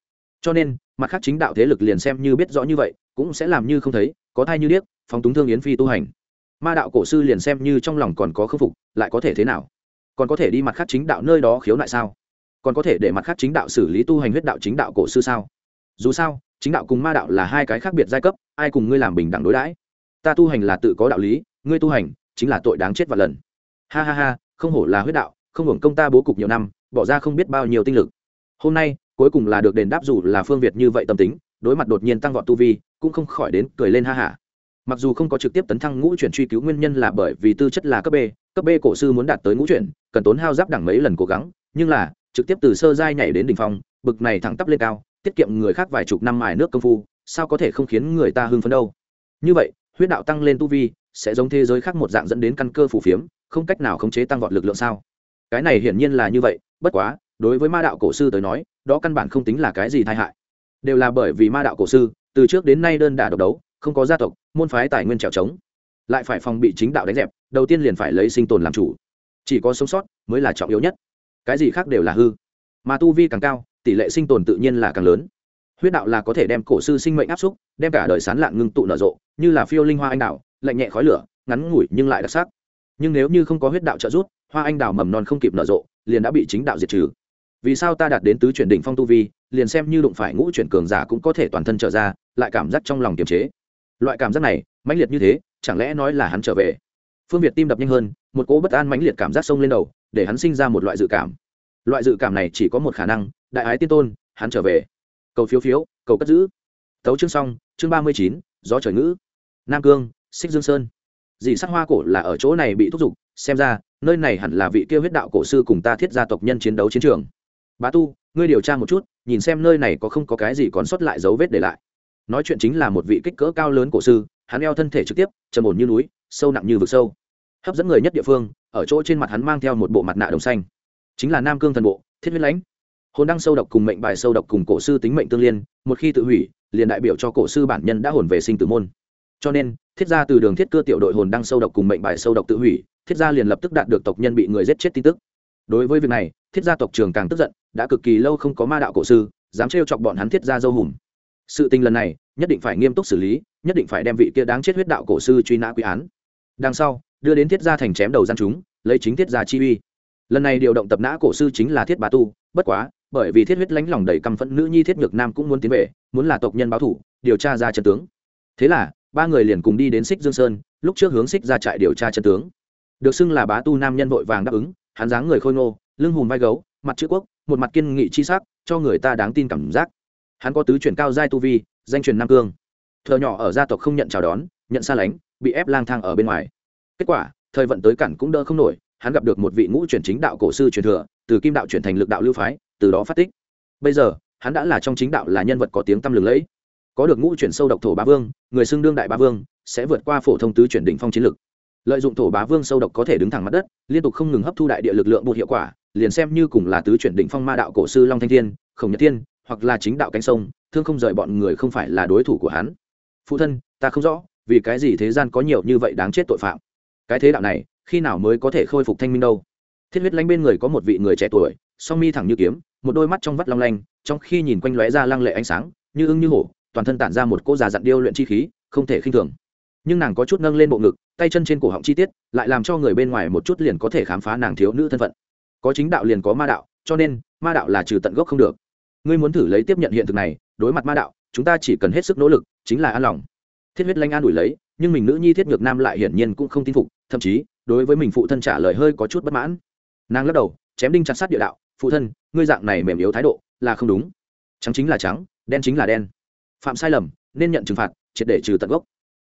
[SPEAKER 1] Cho nên, mặt khác chính đạo thế lực liền xem như biết rõ như vậy, cũng sẽ làm như không thấy, có thai như điếc, phóng túng thương yến phi tu hành. Ma đạo cổ sư liền xem như trong lòng còn có khâm phục, lại có thể thế nào? Còn có thể đi mặt khác chính đạo nơi đó khiếu nại sao? Còn có thể để mặt khác chính đạo xử lý tu hành huyết đạo chính đạo cổ sư sao? Dù sao, chính đạo cùng ma đạo là hai cái khác biệt giai cấp, ai cùng ngươi làm bình đẳng đối đãi? Ta tu hành là tự có đạo lý, ngươi tu hành chính là tội đáng chết và lần. Ha ha ha, không hổ là huyết đạo, không hưởng công ta bố cục nhiều năm, bỏ ra không biết bao nhiêu tinh lực. Hôm nay, cuối cùng là được đền đáp dù là phương việt như vậy tâm tính, đối mặt đột nhiên tăng vọt tu vi, cũng không khỏi đến cười lên ha hả mặc dù không có trực tiếp tấn thăng ngũ chuyển truy cứu nguyên nhân là bởi vì tư chất là cấp b cấp b cổ sư muốn đạt tới ngũ chuyển, cần tốn hao giáp đẳng mấy lần cố gắng, nhưng là, trực tiếp từ sơ giai nhảy đến đỉnh phong, bực này thẳng tắp lên cao, tiết kiệm người khác vài chục năm mài nước công phu, sao có thể không khiến người ta hưng phấn đâu? Như vậy, huyết đạo tăng lên tu vi, sẽ giống thế giới khác một dạng dẫn đến căn cơ phù phiếm, không cách nào khống chế tăng vọt lực lượng sao? Cái này hiển nhiên là như vậy, bất quá, đối với ma đạo cổ sư tới nói, đó căn bản không tính là cái gì tai hại. Đều là bởi vì ma đạo cổ sư, từ trước đến nay đơn đả độc đấu, không có gia tộc, môn phái tài nguyên trèo trống lại phải phòng bị chính đạo đánh dẹp, đầu tiên liền phải lấy sinh tồn làm chủ. Chỉ có sống sót mới là trọng yếu nhất. Cái gì khác đều là hư. Mà tu vi càng cao, tỷ lệ sinh tồn tự nhiên là càng lớn. Huyết đạo là có thể đem cổ sư sinh mệnh áp xúc, đem cả đời sán lạn ngưng tụ nở rộ, như là phiêu linh hoa anh đạo lạnh nhẹ khói lửa, ngắn ngủi nhưng lại đặc sắc. Nhưng nếu như không có huyết đạo trợ giúp, hoa anh đào mầm non không kịp nở rộ, liền đã bị chính đạo diệt trừ. Vì sao ta đạt đến tứ chuyển đỉnh phong tu vi, liền xem như đụng phải ngũ chuyển cường giả cũng có thể toàn thân trở ra, lại cảm giác trong lòng kiềm chế. Loại cảm giác này, mãnh liệt như thế chẳng lẽ nói là hắn trở về? Phương việt tim đập nhanh hơn, một cỗ bất an mãnh liệt cảm giác sông lên đầu, để hắn sinh ra một loại dự cảm. Loại dự cảm này chỉ có một khả năng, đại ái tiên tôn, hắn trở về. Cầu phiếu phiếu, cầu cất giữ. Tấu chương xong, chương ba mươi chín, gió trời ngữ. Nam cương, xích dương sơn. Dì sắc hoa cổ là ở chỗ này bị thúc giục, xem ra, nơi này hẳn là vị kia huyết đạo cổ sư cùng ta thiết gia tộc nhân chiến đấu chiến trường. Bá tu, ngươi điều tra một chút, nhìn xem nơi này có không có cái gì còn sót lại dấu vết để lại. Nói chuyện chính là một vị kích cỡ cao lớn cổ sư hắn eo thân thể trực tiếp, trầm ổn như núi, sâu nặng như vực sâu. Hấp dẫn người nhất địa phương, ở chỗ trên mặt hắn mang theo một bộ mặt nạ đồng xanh. Chính là nam cương thần bộ, thiết huyết lãnh. Hồn đăng sâu độc cùng mệnh bài sâu độc cùng cổ sư tính mệnh tương liên, một khi tự hủy, liền đại biểu cho cổ sư bản nhân đã hồn về sinh tử môn. Cho nên, thiết gia từ đường thiết cơ tiểu đội hồn đăng sâu độc cùng mệnh bài sâu độc tự hủy, thiết gia liền lập tức đạt được tộc nhân bị người giết chết tin tức. Đối với việc này, thiết gia tộc trường càng tức giận, đã cực kỳ lâu không có ma đạo cổ sư, dám trêu chọc bọn hắn thiết gia dâu hùm. Sự tình lần này nhất định phải nghiêm túc xử lý, nhất định phải đem vị kia đáng chết huyết đạo cổ sư truy nã quy án. Đằng sau, đưa đến thiết gia thành chém đầu gian chúng, lấy chính thiết gia chi uy. Lần này điều động tập nã cổ sư chính là thiết bá tu, bất quá, bởi vì thiết huyết lánh lòng đầy căm phẫn nữ nhi thiết nhược nam cũng muốn tiến về, muốn là tộc nhân báo thủ, điều tra ra chân tướng. Thế là, ba người liền cùng đi đến xích dương sơn, lúc trước hướng xích ra trại điều tra chân tướng. Được xưng là bá tu nam nhân vội vàng đáp ứng, hắn dáng người khôi ngô, lưng hùm vai gấu, mặt chữ quốc, một mặt kiên nghị chi sắc, cho người ta đáng tin cảm giác. Hắn có tứ chuyển cao giai tu vi danh truyền nam cương. Thợ nhỏ ở gia tộc không nhận chào đón, nhận xa lánh, bị ép lang thang ở bên ngoài. Kết quả, thời vận tới cản cũng đỡ không nổi, hắn gặp được một vị ngũ chuyển chính đạo cổ sư truyền thừa, từ kim đạo chuyển thành lực đạo lưu phái, từ đó phát tích. Bây giờ, hắn đã là trong chính đạo là nhân vật có tiếng tăm lừng lẫy. Có được ngũ chuyển sâu độc thổ bá vương, người xưng đương đại bá vương, sẽ vượt qua phổ thông tứ chuyển đỉnh phong chiến lực. Lợi dụng thổ bá vương sâu độc có thể đứng thẳng mặt đất, liên tục không ngừng hấp thu đại địa lực lượng bột hiệu quả, liền xem như cùng là tứ chuyển đỉnh phong ma đạo cổ sư long thanh thiên, khổng nhật thiên, hoặc là chính đạo cánh sông thương không rời bọn người không phải là đối thủ của hắn. Phụ thân, ta không rõ, vì cái gì thế gian có nhiều như vậy đáng chết tội phạm. Cái thế đạo này, khi nào mới có thể khôi phục thanh minh đâu? Thiết huyết lánh bên người có một vị người trẻ tuổi, song mi thẳng như kiếm, một đôi mắt trong vắt long lanh, trong khi nhìn quanh lóe ra lăng lệ ánh sáng, như ưng như hổ, toàn thân tản ra một cô già dặn điêu luyện chi khí, không thể khinh thường. Nhưng nàng có chút nâng lên bộ ngực, tay chân trên cổ họng chi tiết, lại làm cho người bên ngoài một chút liền có thể khám phá nàng thiếu nữ thân phận. Có chính đạo liền có ma đạo, cho nên ma đạo là trừ tận gốc không được ngươi muốn thử lấy tiếp nhận hiện thực này, đối mặt ma đạo, chúng ta chỉ cần hết sức nỗ lực, chính là an lòng. Thiết huyết lanh an ủi lấy, nhưng mình nữ nhi thiết ngược nam lại hiển nhiên cũng không tin phục, thậm chí, đối với mình phụ thân trả lời hơi có chút bất mãn. Nàng lắc đầu, chém đinh chặt sát địa đạo, phụ thân, ngươi dạng này mềm yếu thái độ, là không đúng. Trắng chính là trắng, đen chính là đen. Phạm sai lầm, nên nhận trừng phạt, triệt để trừ tận gốc.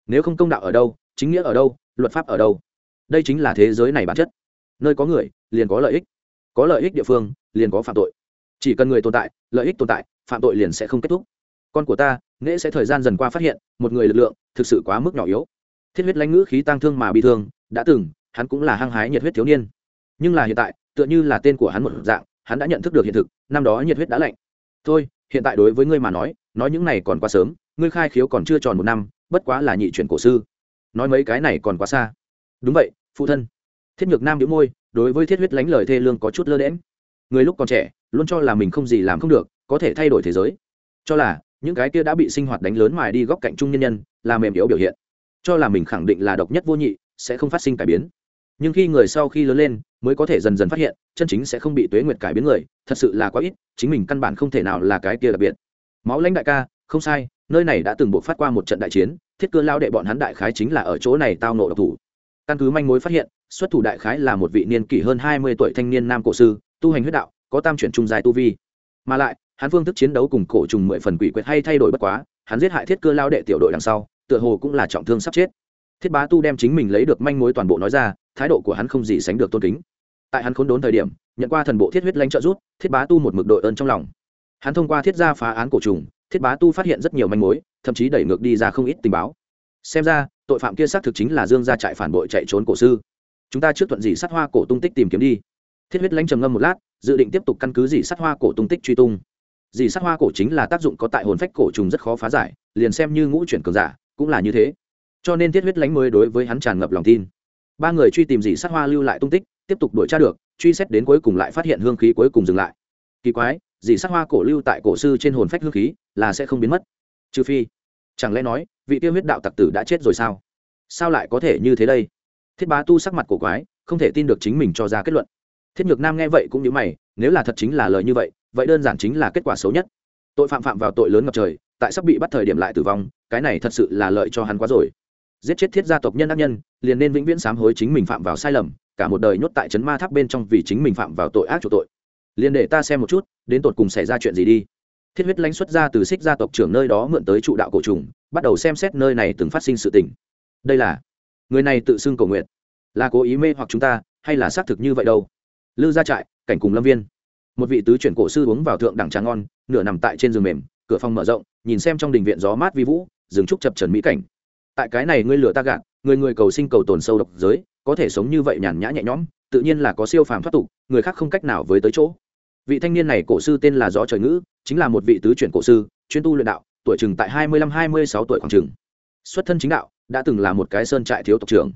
[SPEAKER 1] Nếu không công đạo ở đâu, chính nghĩa ở đâu, luật pháp ở đâu, đây chính là thế giới này bản chất. Nơi có người, liền có lợi ích. Có lợi ích địa phương, liền có phạm tội chỉ cần người tồn tại, lợi ích tồn tại, phạm tội liền sẽ không kết thúc. Con của ta nghệ sẽ thời gian dần qua phát hiện, một người lực lượng thực sự quá mức nhỏ yếu. Thiết huyết lãnh ngữ khí tăng thương mà bị thương, đã từng, hắn cũng là hăng hái nhiệt huyết thiếu niên. Nhưng là hiện tại, tựa như là tên của hắn một dạng, hắn đã nhận thức được hiện thực, năm đó nhiệt huyết đã lạnh. Thôi, hiện tại đối với ngươi mà nói nói những này còn quá sớm, ngươi khai khiếu còn chưa tròn một năm, bất quá là nhị chuyển cổ sư. Nói mấy cái này còn quá xa. Đúng vậy, phụ thân. Thiết nhược nam đĩu môi, đối với thiết huyết lánh lời thê lương có chút lơ đễm người lúc còn trẻ luôn cho là mình không gì làm không được, có thể thay đổi thế giới. Cho là, những cái kia đã bị sinh hoạt đánh lớn mài đi góc cạnh trung nhân nhân, là mềm yếu biểu hiện. Cho là mình khẳng định là độc nhất vô nhị, sẽ không phát sinh cải biến. Nhưng khi người sau khi lớn lên, mới có thể dần dần phát hiện, chân chính sẽ không bị tuế nguyệt cải biến người, thật sự là quá ít, chính mình căn bản không thể nào là cái kia đặc biệt. Máu lãnh đại ca, không sai, nơi này đã từng buộc phát qua một trận đại chiến, thiết cơ lao đệ bọn hắn đại khái chính là ở chỗ này tao nộ độc thủ. Căn cứ manh mối phát hiện, xuất thủ đại khái là một vị niên kỷ hơn hai mươi tuổi thanh niên nam cổ sư, tu hành huyết đạo có tam chuyển trung dài tu vi. Mà lại, hắn phương thức chiến đấu cùng cổ trùng mười phần quỷ quyệt hay thay đổi bất quá, hắn giết hại thiết cơ lao đệ tiểu đội đằng sau, tựa hồ cũng là trọng thương sắp chết. Thiết bá tu đem chính mình lấy được manh mối toàn bộ nói ra, thái độ của hắn không gì sánh được tôn kính. Tại hắn khốn đốn thời điểm, nhận qua thần bộ thiết huyết lãnh trợ rút, thiết bá tu một mực đội ơn trong lòng. Hắn thông qua thiết gia phá án cổ trùng, thiết bá tu phát hiện rất nhiều manh mối, thậm chí đẩy ngược đi ra không ít tình báo. Xem ra, tội phạm kia xác thực chính là dương gia trại phản bội chạy trốn cổ sư. Chúng ta trước thuận gì sát hoa cổ tung tích tìm kiếm đi thiết huyết lãnh trầm ngâm một lát, dự định tiếp tục căn cứ dì sát hoa cổ tung tích truy tung. Dì sát hoa cổ chính là tác dụng có tại hồn phách cổ trùng rất khó phá giải, liền xem như ngũ chuyển cường giả, cũng là như thế. Cho nên thiết huyết lãnh mới đối với hắn tràn ngập lòng tin. Ba người truy tìm dì sát hoa lưu lại tung tích, tiếp tục đuổi tra được, truy xét đến cuối cùng lại phát hiện hương khí cuối cùng dừng lại. Kỳ quái dì sát hoa cổ lưu tại cổ sư trên hồn phách hương khí là sẽ không biến mất. Trừ phi, chẳng lẽ nói, vị tiêu huyết đạo tặc tử đã chết rồi sao? Sao lại có thể như thế đây? Thiết bá tu sắc mặt cổ quái, không thể tin được chính mình cho ra kết luận thiết nhược nam nghe vậy cũng như mày, nếu là thật chính là lời như vậy vậy đơn giản chính là kết quả xấu nhất. Tội phạm phạm vào tội lớn ngập trời, tại sắp bị bắt thời điểm lại tử vong, cái này thật sự là lợi cho hắn quá rồi. Giết chết thiết gia tộc nhân ác nhân, liền nên vĩnh viễn sám hối chính mình phạm vào sai lầm, cả một đời nhốt tại trấn ma tháp bên trong vì chính mình phạm vào tội ác chủ tội. Liền để ta xem một chút, đến tột cùng xảy ra chuyện gì đi. Thiết huyết lãnh xuất ra từ xích gia tộc trưởng nơi đó mượn tới trụ đạo cổ trùng, bắt đầu xem xét nơi này từng phát sinh sự tình. Đây là, người này tự xưng cầu nguyện là cố ý mê hoặc chúng ta, hay là xác thực như vậy đâu? Lư gia trại, cảnh cùng lâm viên. Một vị tứ chuyển cổ sư uống vào thượng đẳng trà ngon, nửa nằm tại trên giường mềm, cửa phòng mở rộng, nhìn xem trong đình viện gió mát vi vũ, rừng trúc chập trần mỹ cảnh. Tại cái này ngươi lửa ta gạt, người người cầu sinh cầu tồn sâu độc giới, có thể sống như vậy nhàn nhã nhẹ nhõm, tự nhiên là có siêu phàm thoát tục, người khác không cách nào với tới chỗ. Vị thanh niên này cổ sư tên là gió trời ngữ, chính là một vị tứ chuyển cổ sư, chuyên tu luyện đạo, tuổi chừng tại hai mươi lăm hai mươi sáu tuổi khoảng chừng. Xuất thân chính đạo, đã từng là một cái sơn trại thiếu tộc trưởng.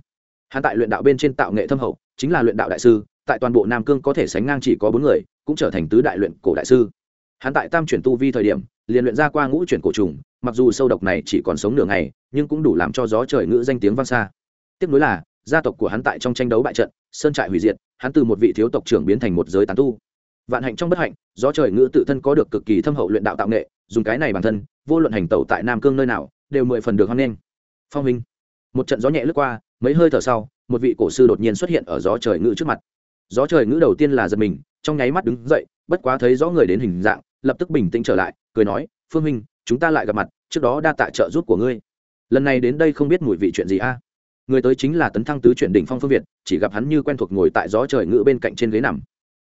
[SPEAKER 1] Hắn tại luyện đạo bên trên tạo nghệ thâm hậu, chính là luyện đạo đại sư tại toàn bộ nam cương có thể sánh ngang chỉ có bốn người, cũng trở thành tứ đại luyện cổ đại sư. Hắn tại tam chuyển tu vi thời điểm, liền luyện ra qua ngũ chuyển cổ trùng, mặc dù sâu độc này chỉ còn sống nửa ngày, nhưng cũng đủ làm cho gió trời ngữ danh tiếng vang xa. Tiếp nối là, gia tộc của hắn tại trong tranh đấu bại trận, sơn trại hủy diệt, hắn từ một vị thiếu tộc trưởng biến thành một giới tán tu. Vạn hạnh trong bất hạnh, gió trời ngữ tự thân có được cực kỳ thâm hậu luyện đạo tạo nghệ, dùng cái này bản thân, vô luận hành tẩu tại nam cương nơi nào, đều mười phần được hoan nghênh. Phong minh một trận gió nhẹ lướt qua, mấy hơi thở sau, một vị cổ sư đột nhiên xuất hiện ở gió trời ngữ trước mặt gió trời ngữ đầu tiên là giật mình, trong nháy mắt đứng dậy, bất quá thấy rõ người đến hình dạng, lập tức bình tĩnh trở lại, cười nói, phương minh chúng ta lại gặp mặt, trước đó đa tạ trợ giúp của ngươi. Lần này đến đây không biết mùi vị chuyện gì a. Người tới chính là tấn thăng tứ chuyển đỉnh phong phương việt, chỉ gặp hắn như quen thuộc ngồi tại gió trời ngữ bên cạnh trên ghế nằm.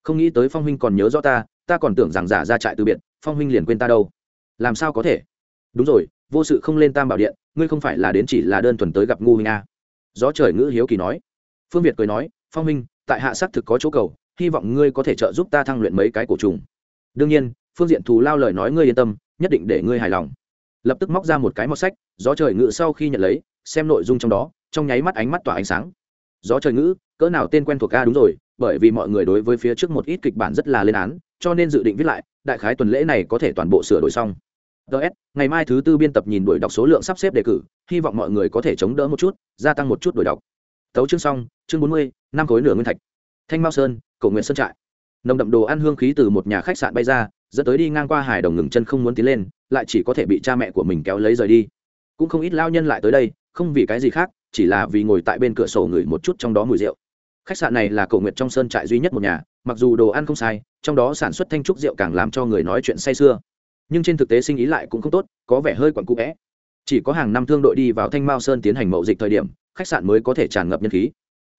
[SPEAKER 1] Không nghĩ tới phong huynh còn nhớ rõ ta ta còn tưởng rằng giả ra trại từ biệt, phong huynh liền quên ta đâu. Làm sao có thể? Đúng rồi, vô sự không lên tam bảo điện, ngươi không phải là đến chỉ là đơn thuần tới gặp ngu huynh a. À. gió trời ngữ hiếu kỳ nói. Phương việt cười nói, phong huynh tại hạ xác thực có chỗ cầu, hy vọng ngươi có thể trợ giúp ta thăng luyện mấy cái cổ trùng. Đương nhiên, phương diện thù lao lời nói ngươi yên tâm, nhất định để ngươi hài lòng. Lập tức móc ra một cái mọt sách, gió trời ngữ sau khi nhận lấy, xem nội dung trong đó, trong nháy mắt ánh mắt tỏa ánh sáng. Gió trời ngữ cỡ nào tên quen thuộc a, đúng rồi, bởi vì mọi người đối với phía trước một ít kịch bản rất là lên án, cho nên dự định viết lại, đại khái tuần lễ này có thể toàn bộ sửa đổi xong. Ts ngày mai thứ tư biên tập nhìn đổi đọc số lượng sắp xếp đề cử, hy vọng mọi người có thể chống đỡ một chút, gia tăng một chút đổi đọc tấu chương xong, chương bốn mươi, năm khối nửa nguyên thạch. Thanh mao sơn, cổ nguyện sơn trại. Nồng đậm đồ ăn hương khí từ một nhà khách sạn bay ra, dẫn tới đi ngang qua hải đồng ngừng chân không muốn tiến lên, lại chỉ có thể bị cha mẹ của mình kéo lấy rời đi. Cũng không ít lao nhân lại tới đây, không vì cái gì khác, chỉ là vì ngồi tại bên cửa sổ ngửi một chút trong đó mùi rượu. Khách sạn này là cầu nguyện trong sơn trại duy nhất một nhà, mặc dù đồ ăn không sai, trong đó sản xuất thanh trúc rượu càng làm cho người nói chuyện say sưa. Nhưng trên thực tế sinh ý lại cũng không tốt, có vẻ hơi quặn cũ vẽ chỉ có hàng năm thương đội đi vào thanh mao sơn tiến hành mậu dịch thời điểm khách sạn mới có thể tràn ngập nhân khí.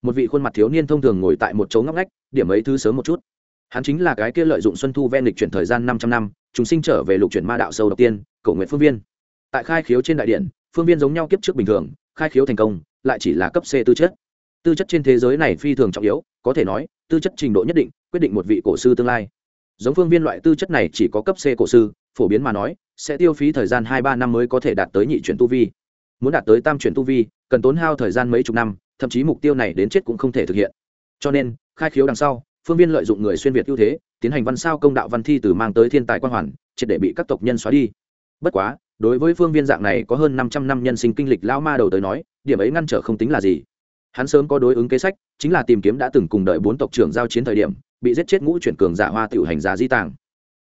[SPEAKER 1] Một vị khuôn mặt thiếu niên thông thường ngồi tại một chỗ ngóc ngách, điểm ấy thứ sớm một chút. Hắn chính là cái kia lợi dụng xuân thu ven lịch chuyển thời gian 500 năm, chúng sinh trở về lục chuyển ma đạo sâu đầu tiên, cổ nguyện phương viên. Tại khai khiếu trên đại điện, phương viên giống nhau kiếp trước bình thường, khai khiếu thành công, lại chỉ là cấp c tư chất. Tư chất trên thế giới này phi thường trọng yếu, có thể nói, tư chất trình độ nhất định, quyết định một vị cổ sư tương lai. Giống phương viên loại tư chất này chỉ có cấp c cổ sư, phổ biến mà nói, sẽ tiêu phí thời gian hai ba năm mới có thể đạt tới nhị chuyển tu vi muốn đạt tới tam chuyển tu vi, cần tốn hao thời gian mấy chục năm, thậm chí mục tiêu này đến chết cũng không thể thực hiện. Cho nên, khai khiếu đằng sau, phương viên lợi dụng người xuyên việt ưu thế, tiến hành văn sao công đạo văn thi từ mang tới thiên tài quan hoàn, triệt để bị các tộc nhân xóa đi. Bất quá, đối với phương viên dạng này có hơn năm trăm năm nhân sinh kinh lịch lao ma đầu tới nói, điểm ấy ngăn trở không tính là gì. Hắn sớm có đối ứng kế sách, chính là tìm kiếm đã từng cùng đợi bốn tộc trưởng giao chiến thời điểm, bị giết chết ngũ chuyển cường giả hoa tiểu hành giả di tàng.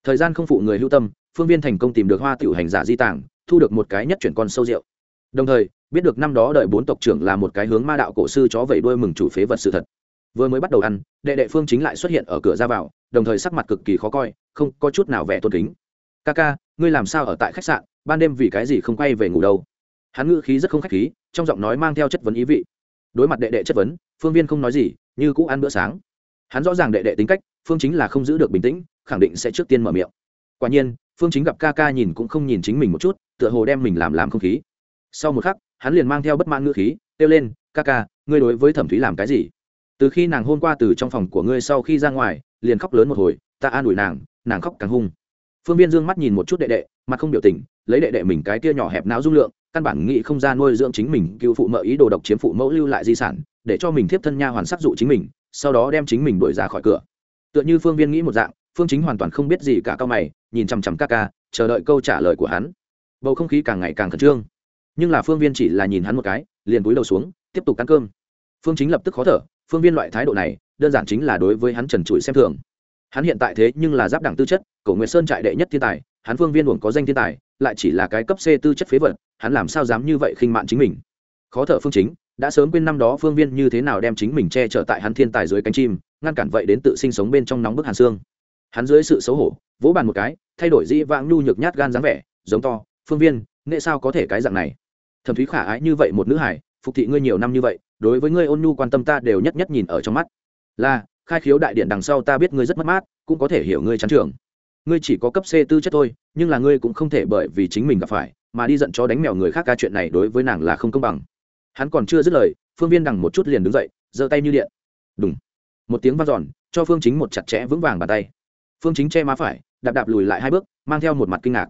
[SPEAKER 1] Thời gian không phụ người hưu tâm, phương viên thành công tìm được hoa tiểu hành giả di tàng, thu được một cái nhất chuyển con sâu rượu đồng thời, biết được năm đó đợi bốn tộc trưởng là một cái hướng ma đạo cổ sư chó vẩy đuôi mừng chủ phế vật sự thật. Vừa mới bắt đầu ăn, đệ đệ phương chính lại xuất hiện ở cửa ra vào, đồng thời sắc mặt cực kỳ khó coi, không có chút nào vẻ tôn kính. Ca ca, ngươi làm sao ở tại khách sạn, ban đêm vì cái gì không quay về ngủ đâu? Hắn ngữ khí rất không khách khí, trong giọng nói mang theo chất vấn ý vị. Đối mặt đệ đệ chất vấn, phương viên không nói gì, như cũ ăn bữa sáng. Hắn rõ ràng đệ đệ tính cách, phương chính là không giữ được bình tĩnh, khẳng định sẽ trước tiên mở miệng. Quả nhiên, phương chính gặp ca ca nhìn cũng không nhìn chính mình một chút, tựa hồ đem mình làm làm không khí sau một khắc, hắn liền mang theo bất mãn ngữ khí, kêu lên, ca ca, ngươi đối với thẩm thúy làm cái gì? Từ khi nàng hôn qua từ trong phòng của ngươi sau khi ra ngoài, liền khóc lớn một hồi, ta an ủi nàng nàng khóc càng hung. Phương viên dương mắt nhìn một chút đệ đệ, mặt không biểu tình, lấy đệ đệ mình cái tia nhỏ hẹp não dung lượng, căn bản nghĩ không ra nuôi dưỡng chính mình cựu phụ mợ ý đồ độc chiếm phụ mẫu lưu lại di sản, để cho mình thiếp thân nha hoàn sắc dụ chính mình, sau đó đem chính mình đuổi ra khỏi cửa. Tựa như phương viên nghĩ một dạng, phương chính hoàn toàn không biết gì cả, cao mày, nhìn chằm chằm ca ca, chờ đợi câu trả lời của hắn. Bầu không khí càng ngày càng khẩn trương nhưng là phương viên chỉ là nhìn hắn một cái, liền cúi đầu xuống, tiếp tục ăn cơm. Phương chính lập tức khó thở, phương viên loại thái độ này, đơn giản chính là đối với hắn trần trụi xem thường. Hắn hiện tại thế nhưng là giáp đẳng tư chất, cổ nguyệt sơn trại đệ nhất thiên tài, hắn phương viên uổng có danh thiên tài, lại chỉ là cái cấp c tư chất phế vật, hắn làm sao dám như vậy khinh mạn chính mình? Khó thở phương chính, đã sớm quên năm đó phương viên như thế nào đem chính mình che chở tại hắn thiên tài dưới cánh chim, ngăn cản vậy đến tự sinh sống bên trong nóng bức hàn xương. Hắn dưới sự xấu hổ, vỗ bàn một cái, thay đổi dĩ vãng nhu nhược nhát gan dáng vẻ, giống to, phương viên nghệ sao có thể cái dạng này? Thẩm thúy khả ái như vậy một nữ hải phục thị ngươi nhiều năm như vậy, đối với ngươi ôn nhu quan tâm ta đều nhất nhất nhìn ở trong mắt. Là, khai khiếu đại điện đằng sau ta biết ngươi rất mất mát, cũng có thể hiểu ngươi chán trường ngươi chỉ có cấp c tư chất thôi, nhưng là ngươi cũng không thể bởi vì chính mình gặp phải, mà đi giận chó đánh mèo người khác ca chuyện này đối với nàng là không công bằng. Hắn còn chưa dứt lời, phương viên đằng một chút liền đứng dậy, giơ tay như điện. Đúng một tiếng v a n giòn cho phương chính một chặt chẽ vững vàng bàn tay. Phương chính che má phải, đạp đạp lùi lại hai bước, mang theo một mặt kinh ngạc.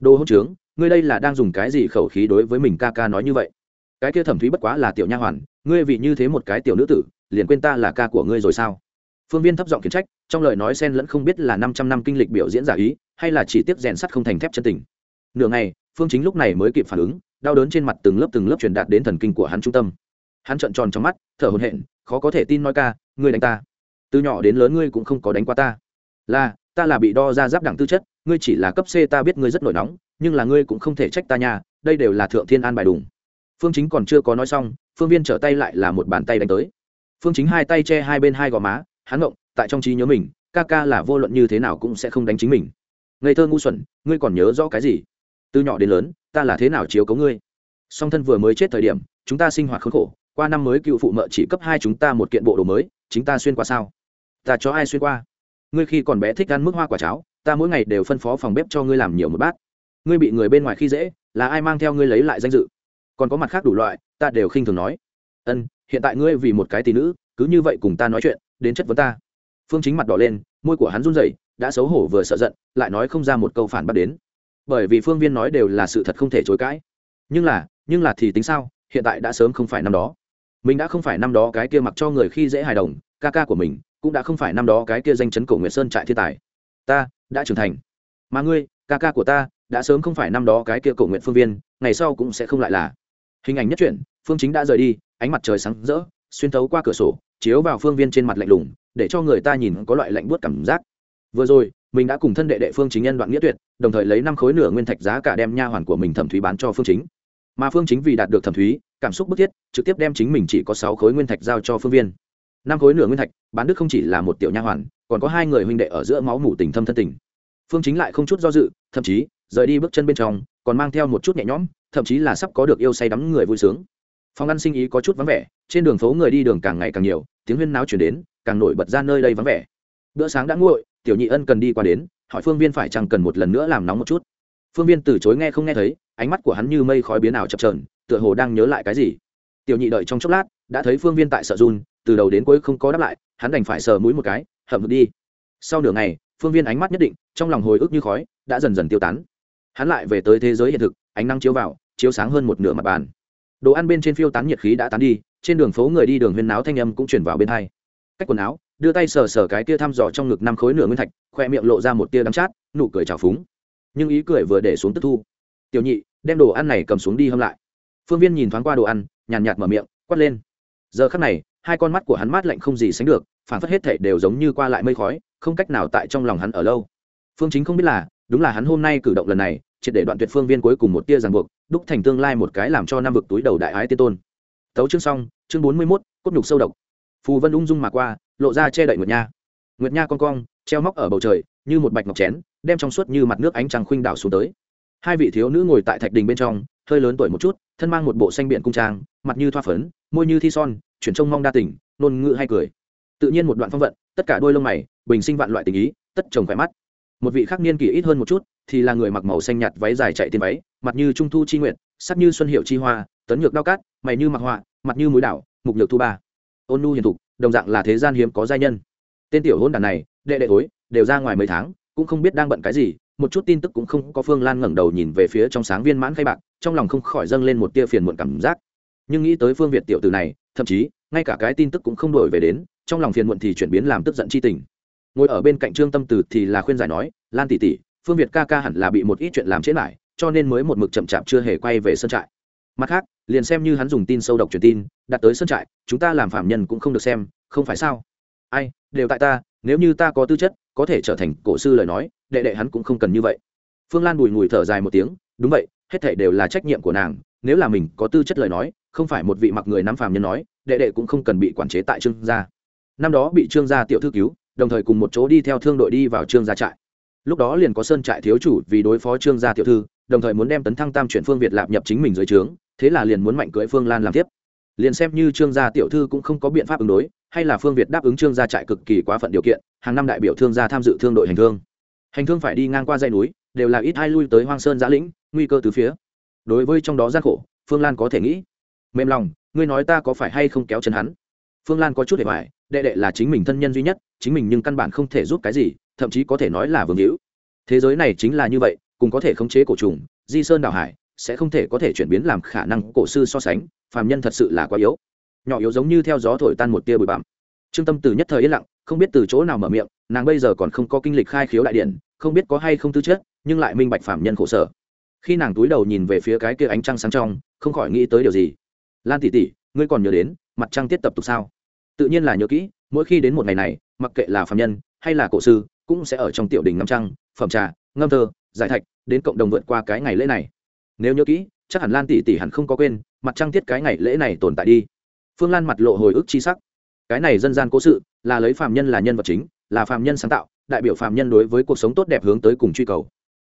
[SPEAKER 1] Đồ hỗn trướng ngươi đây là đang dùng cái gì khẩu khí đối với mình ca ca nói như vậy? Cái kia thẩm thúy bất quá là tiểu nha hoàn, ngươi vì như thế một cái tiểu nữ tử, liền quên ta là ca của ngươi rồi sao? Phương viên thấp giọng khiển trách, trong lời nói xen lẫn không biết là năm trăm năm kinh lịch biểu diễn giả ý, hay là chỉ tiếp rèn sắt không thành thép chân tình. Nửa ngày, phương chính lúc này mới kịp phản ứng, đau đớn trên mặt từng lớp từng lớp truyền đạt đến thần kinh của hắn trung tâm. Hắn trợn tròn trong mắt, thở hổn hển, khó có thể tin nói ca, ngươi đánh ta. Từ nhỏ đến lớn ngươi cũng không có đánh qua ta. Là ta là bị đo ra giáp đẳng tư chất, ngươi chỉ là cấp c, ta biết ngươi rất nổi nóng, nhưng là ngươi cũng không thể trách ta nha, đây đều là thượng thiên an bài đùng. Phương chính còn chưa có nói xong, phương viên trở tay lại là một bàn tay đánh tới. Phương chính hai tay che hai bên hai gò má, hắn ngộng, tại trong trí nhớ mình, ca ca là vô luận như thế nào cũng sẽ không đánh chính mình. Ngây thơ ngu xuẩn, ngươi còn nhớ rõ cái gì? Từ nhỏ đến lớn, ta là thế nào chiếu cấu ngươi? Song thân vừa mới chết thời điểm, chúng ta sinh hoạt khốn khổ, qua năm mới cựu phụ mợ chỉ cấp hai chúng ta một kiện bộ đồ mới, chính ta xuyên qua sao? Ta cho ai xuyên qua? Ngươi khi còn bé thích ăn mức hoa quả cháo, ta mỗi ngày đều phân phó phòng bếp cho ngươi làm nhiều một bát. Ngươi bị người bên ngoài khi dễ, là ai mang theo ngươi lấy lại danh dự? Còn có mặt khác đủ loại, ta đều khinh thường nói. Ân, hiện tại ngươi vì một cái tỷ nữ, cứ như vậy cùng ta nói chuyện, đến chất vấn ta. Phương chính mặt đỏ lên, môi của hắn run rẩy, đã xấu hổ vừa sợ giận, lại nói không ra một câu phản bác đến. Bởi vì phương viên nói đều là sự thật không thể chối cãi. Nhưng là nhưng là thì tính sao, hiện tại đã sớm không phải năm đó. Mình đã không phải năm đó cái kia mặc cho người khi dễ hài đồng, ca ca của mình cũng đã không phải năm đó cái kia danh chấn cổ nguyệt sơn trại thiên tài. Ta, đã trưởng thành. Mà ngươi, ca ca của ta, đã sớm không phải năm đó cái kia cổ nguyện phương viên, ngày sau cũng sẽ không lại là. Hình ảnh nhất truyện, phương chính đã rời đi, ánh mặt trời sáng rỡ, xuyên thấu qua cửa sổ, chiếu vào phương viên trên mặt lạnh lùng, để cho người ta nhìn có loại lạnh buốt cảm giác. Vừa rồi, mình đã cùng thân đệ đệ phương chính nhân đoạn nghĩa tuyệt, đồng thời lấy năm khối nửa nguyên thạch giá cả đem nha hoàn của mình thẩm thúy bán cho phương chính. Mà phương chính vì đạt được thẩm thúy, cảm xúc bức thiết, trực tiếp đem chính mình chỉ có sáu khối nguyên thạch giao cho phương viên năm khối nửa nguyên thạch, bán đức không chỉ là một tiểu nha hoàn, còn có hai người huynh đệ ở giữa máu mủ tình thâm thân tình. Phương chính lại không chút do dự, thậm chí, rời đi bước chân bên trong, còn mang theo một chút nhẹ nhõm, thậm chí là sắp có được yêu say đắm người vui sướng. Phòng ăn sinh ý có chút vắng vẻ, trên đường phố người đi đường càng ngày càng nhiều, tiếng huyên náo chuyển đến, càng nổi bật ra nơi đây vắng vẻ. Bữa sáng đã nguội, tiểu nhị ân cần đi qua đến, hỏi phương viên phải chăng cần một lần nữa làm nóng một chút. Phương viên từ chối nghe không nghe thấy, ánh mắt của hắn như mây khói biến ảo chập trờn tựa hồ đang nhớ lại cái gì. Tiểu nhị đợi trong chốc lát, đã thấy phương viên tại sợ run từ đầu đến cuối không có đáp lại, hắn đành phải sờ mũi một cái, hậm hực đi. Sau nửa ngày, phương viên ánh mắt nhất định, trong lòng hồi ức như khói, đã dần dần tiêu tán. Hắn lại về tới thế giới hiện thực, ánh nắng chiếu vào, chiếu sáng hơn một nửa mặt bàn. Đồ ăn bên trên phiêu tán nhiệt khí đã tán đi, trên đường phố người đi đường huyên náo thanh âm cũng chuyển vào bên hai. Cách quần áo, đưa tay sờ sờ cái tia thăm dò trong ngực năm khối nửa nguyên thạch, khoe miệng lộ ra một tia đắm chát, nụ cười trào phúng. Nhưng ý cười vừa để xuống tức thu. Tiểu nhị, đem đồ ăn này cầm xuống đi hâm lại. Phương viên nhìn thoáng qua đồ ăn, nhàn nhạt mở miệng, quát lên. Giờ khắc này hai con mắt của hắn mát lạnh không gì sánh được phản phất hết thể đều giống như qua lại mây khói, không cách nào tại trong lòng hắn ở lâu. Phương chính không biết là, đúng là hắn hôm nay cử động lần này, triệt để đoạn tuyệt phương viên cuối cùng một tia ràng buộc, đúc thành tương lai một cái làm cho năm vực túi đầu đại ái tiên tôn. Tấu chương xong, chương bốn mươi mốt, cốt nhục sâu độc. Phù vân ung dung mà qua, lộ ra che đậy nguyệt nha. Nguyệt nha con cong, treo móc ở bầu trời, như một bạch ngọc chén, đem trong suốt như mặt nước ánh trăng khuynh đảo xuống tới. Hai vị thiếu nữ ngồi tại thạch đình bên trong hơi lớn tuổi một chút, thân mang một bộ xanh biển cung trang, mặt như thoa phấn, môi như thi son, chuyển trông mong đa tình nôn ngự hay cười. Tự nhiên một đoạn phong vận, tất cả đôi lông mày, bình sinh vạn loại tình ý, tất trồng khỏe mắt. Một vị khác niên kỷ ít hơn một chút, thì là người mặc màu xanh nhạt váy dài chạy tiền váy, mặt như trung thu chi nguyện sắc như xuân hiệu chi hoa, tấn nhược đao cát, mày như mặc họa, mặt như mũi đảo, mục nhược thu ba. Ôn nu hiền thục, đồng dạng là thế gian hiếm có giai nhân. Tên tiểu hôn đàn này, đệ đệ thối, đều ra ngoài mấy tháng, cũng không biết đang bận cái gì một chút tin tức cũng không có phương lan ngẩng đầu nhìn về phía trong sáng viên mãn khay bạc, trong lòng không khỏi dâng lên một tia phiền muộn cảm giác. Nhưng nghĩ tới phương việt tiểu từ này, thậm chí, ngay cả cái tin tức cũng không đổi về đến, trong lòng phiền muộn thì chuyển biến làm tức giận chi tình. Ngồi ở bên cạnh trương tâm từ thì là khuyên giải nói, lan tỷ tỷ, phương việt ca ca hẳn là bị một ít chuyện làm chết lại cho nên mới một mực chậm chạp chưa hề quay về sân trại. Mặt khác, liền xem như hắn dùng tin sâu độc truyền tin, đặt tới sân trại, chúng ta làm phạm nhân cũng không được xem, không phải sao? Ai, đều tại ta, nếu như ta có tư chất, có thể trở thành cổ sư lời nói đệ đệ hắn cũng không cần như vậy. Phương lan bùi ngùi thở dài một tiếng, đúng vậy, hết thể đều là trách nhiệm của nàng, nếu là mình có tư chất lời nói, không phải một vị mặc người nắm phàm nhân nói, đệ đệ cũng không cần bị quản chế tại trương gia. Năm đó bị trương gia tiểu thư cứu, đồng thời cùng một chỗ đi theo thương đội đi vào trương gia trại. Lúc đó liền có sơn trại thiếu chủ vì đối phó trương gia tiểu thư, đồng thời muốn đem tấn thăng tam chuyển phương việt lạp nhập chính mình dưới trướng, thế là liền muốn mạnh cưới phương lan làm tiếp. Liền xem như trương gia tiểu thư cũng không có biện pháp ứng đối, hay là phương việt đáp ứng trương gia trại cực kỳ quá phận điều kiện, hàng năm đại biểu thương gia tham dự thương đội hành thương hành thương phải đi ngang qua dãy núi, đều là ít hai lui tới hoang sơn giã lĩnh, nguy cơ từ phía. Đối với trong đó gian khổ, phương lan có thể nghĩ. Mềm lòng, ngươi nói ta có phải hay không kéo chân hắn? Phương lan có chút để bài đệ đệ là chính mình thân nhân duy nhất, chính mình nhưng căn bản không thể giúp cái gì, thậm chí có thể nói là vương hữu. Thế giới này chính là như vậy, cùng có thể khống chế cổ trùng, di sơn đảo hải, sẽ không thể có thể chuyển biến làm khả năng cổ sư so sánh, phàm nhân thật sự là quá yếu. Nhỏ yếu giống như theo gió thổi tan một tia bụi bặm. Trương tâm từ nhất thời yên lặng không biết từ chỗ nào mở miệng, nàng bây giờ còn không có kinh lịch khai khiếu đại điện không biết có hay không tư chất, nhưng lại minh bạch phạm nhân khổ sở. Khi nàng túi đầu nhìn về phía cái kia ánh trăng sáng trong, không khỏi nghĩ tới điều gì. Lan tỷ tỷ, ngươi còn nhớ đến, mặt trăng tiết tập tục sao? Tự nhiên là nhớ kỹ, mỗi khi đến một ngày này, mặc kệ là phạm nhân, hay là cổ sư, cũng sẽ ở trong tiểu đình ngắm trăng, phẩm trà, ngâm thơ, giải thạch, đến cộng đồng vượt qua cái ngày lễ này. Nếu nhớ kỹ, chắc hẳn lan tỷ tỷ hẳn không có quên, mặt trăng tiết cái ngày lễ này tồn tại đi. Phương lan mặt lộ hồi ức chi sắc. Cái này dân gian cố sự là lấy phạm nhân là nhân vật chính, là phạm nhân sáng tạo, đại biểu phạm nhân đối với cuộc sống tốt đẹp hướng tới cùng truy cầu.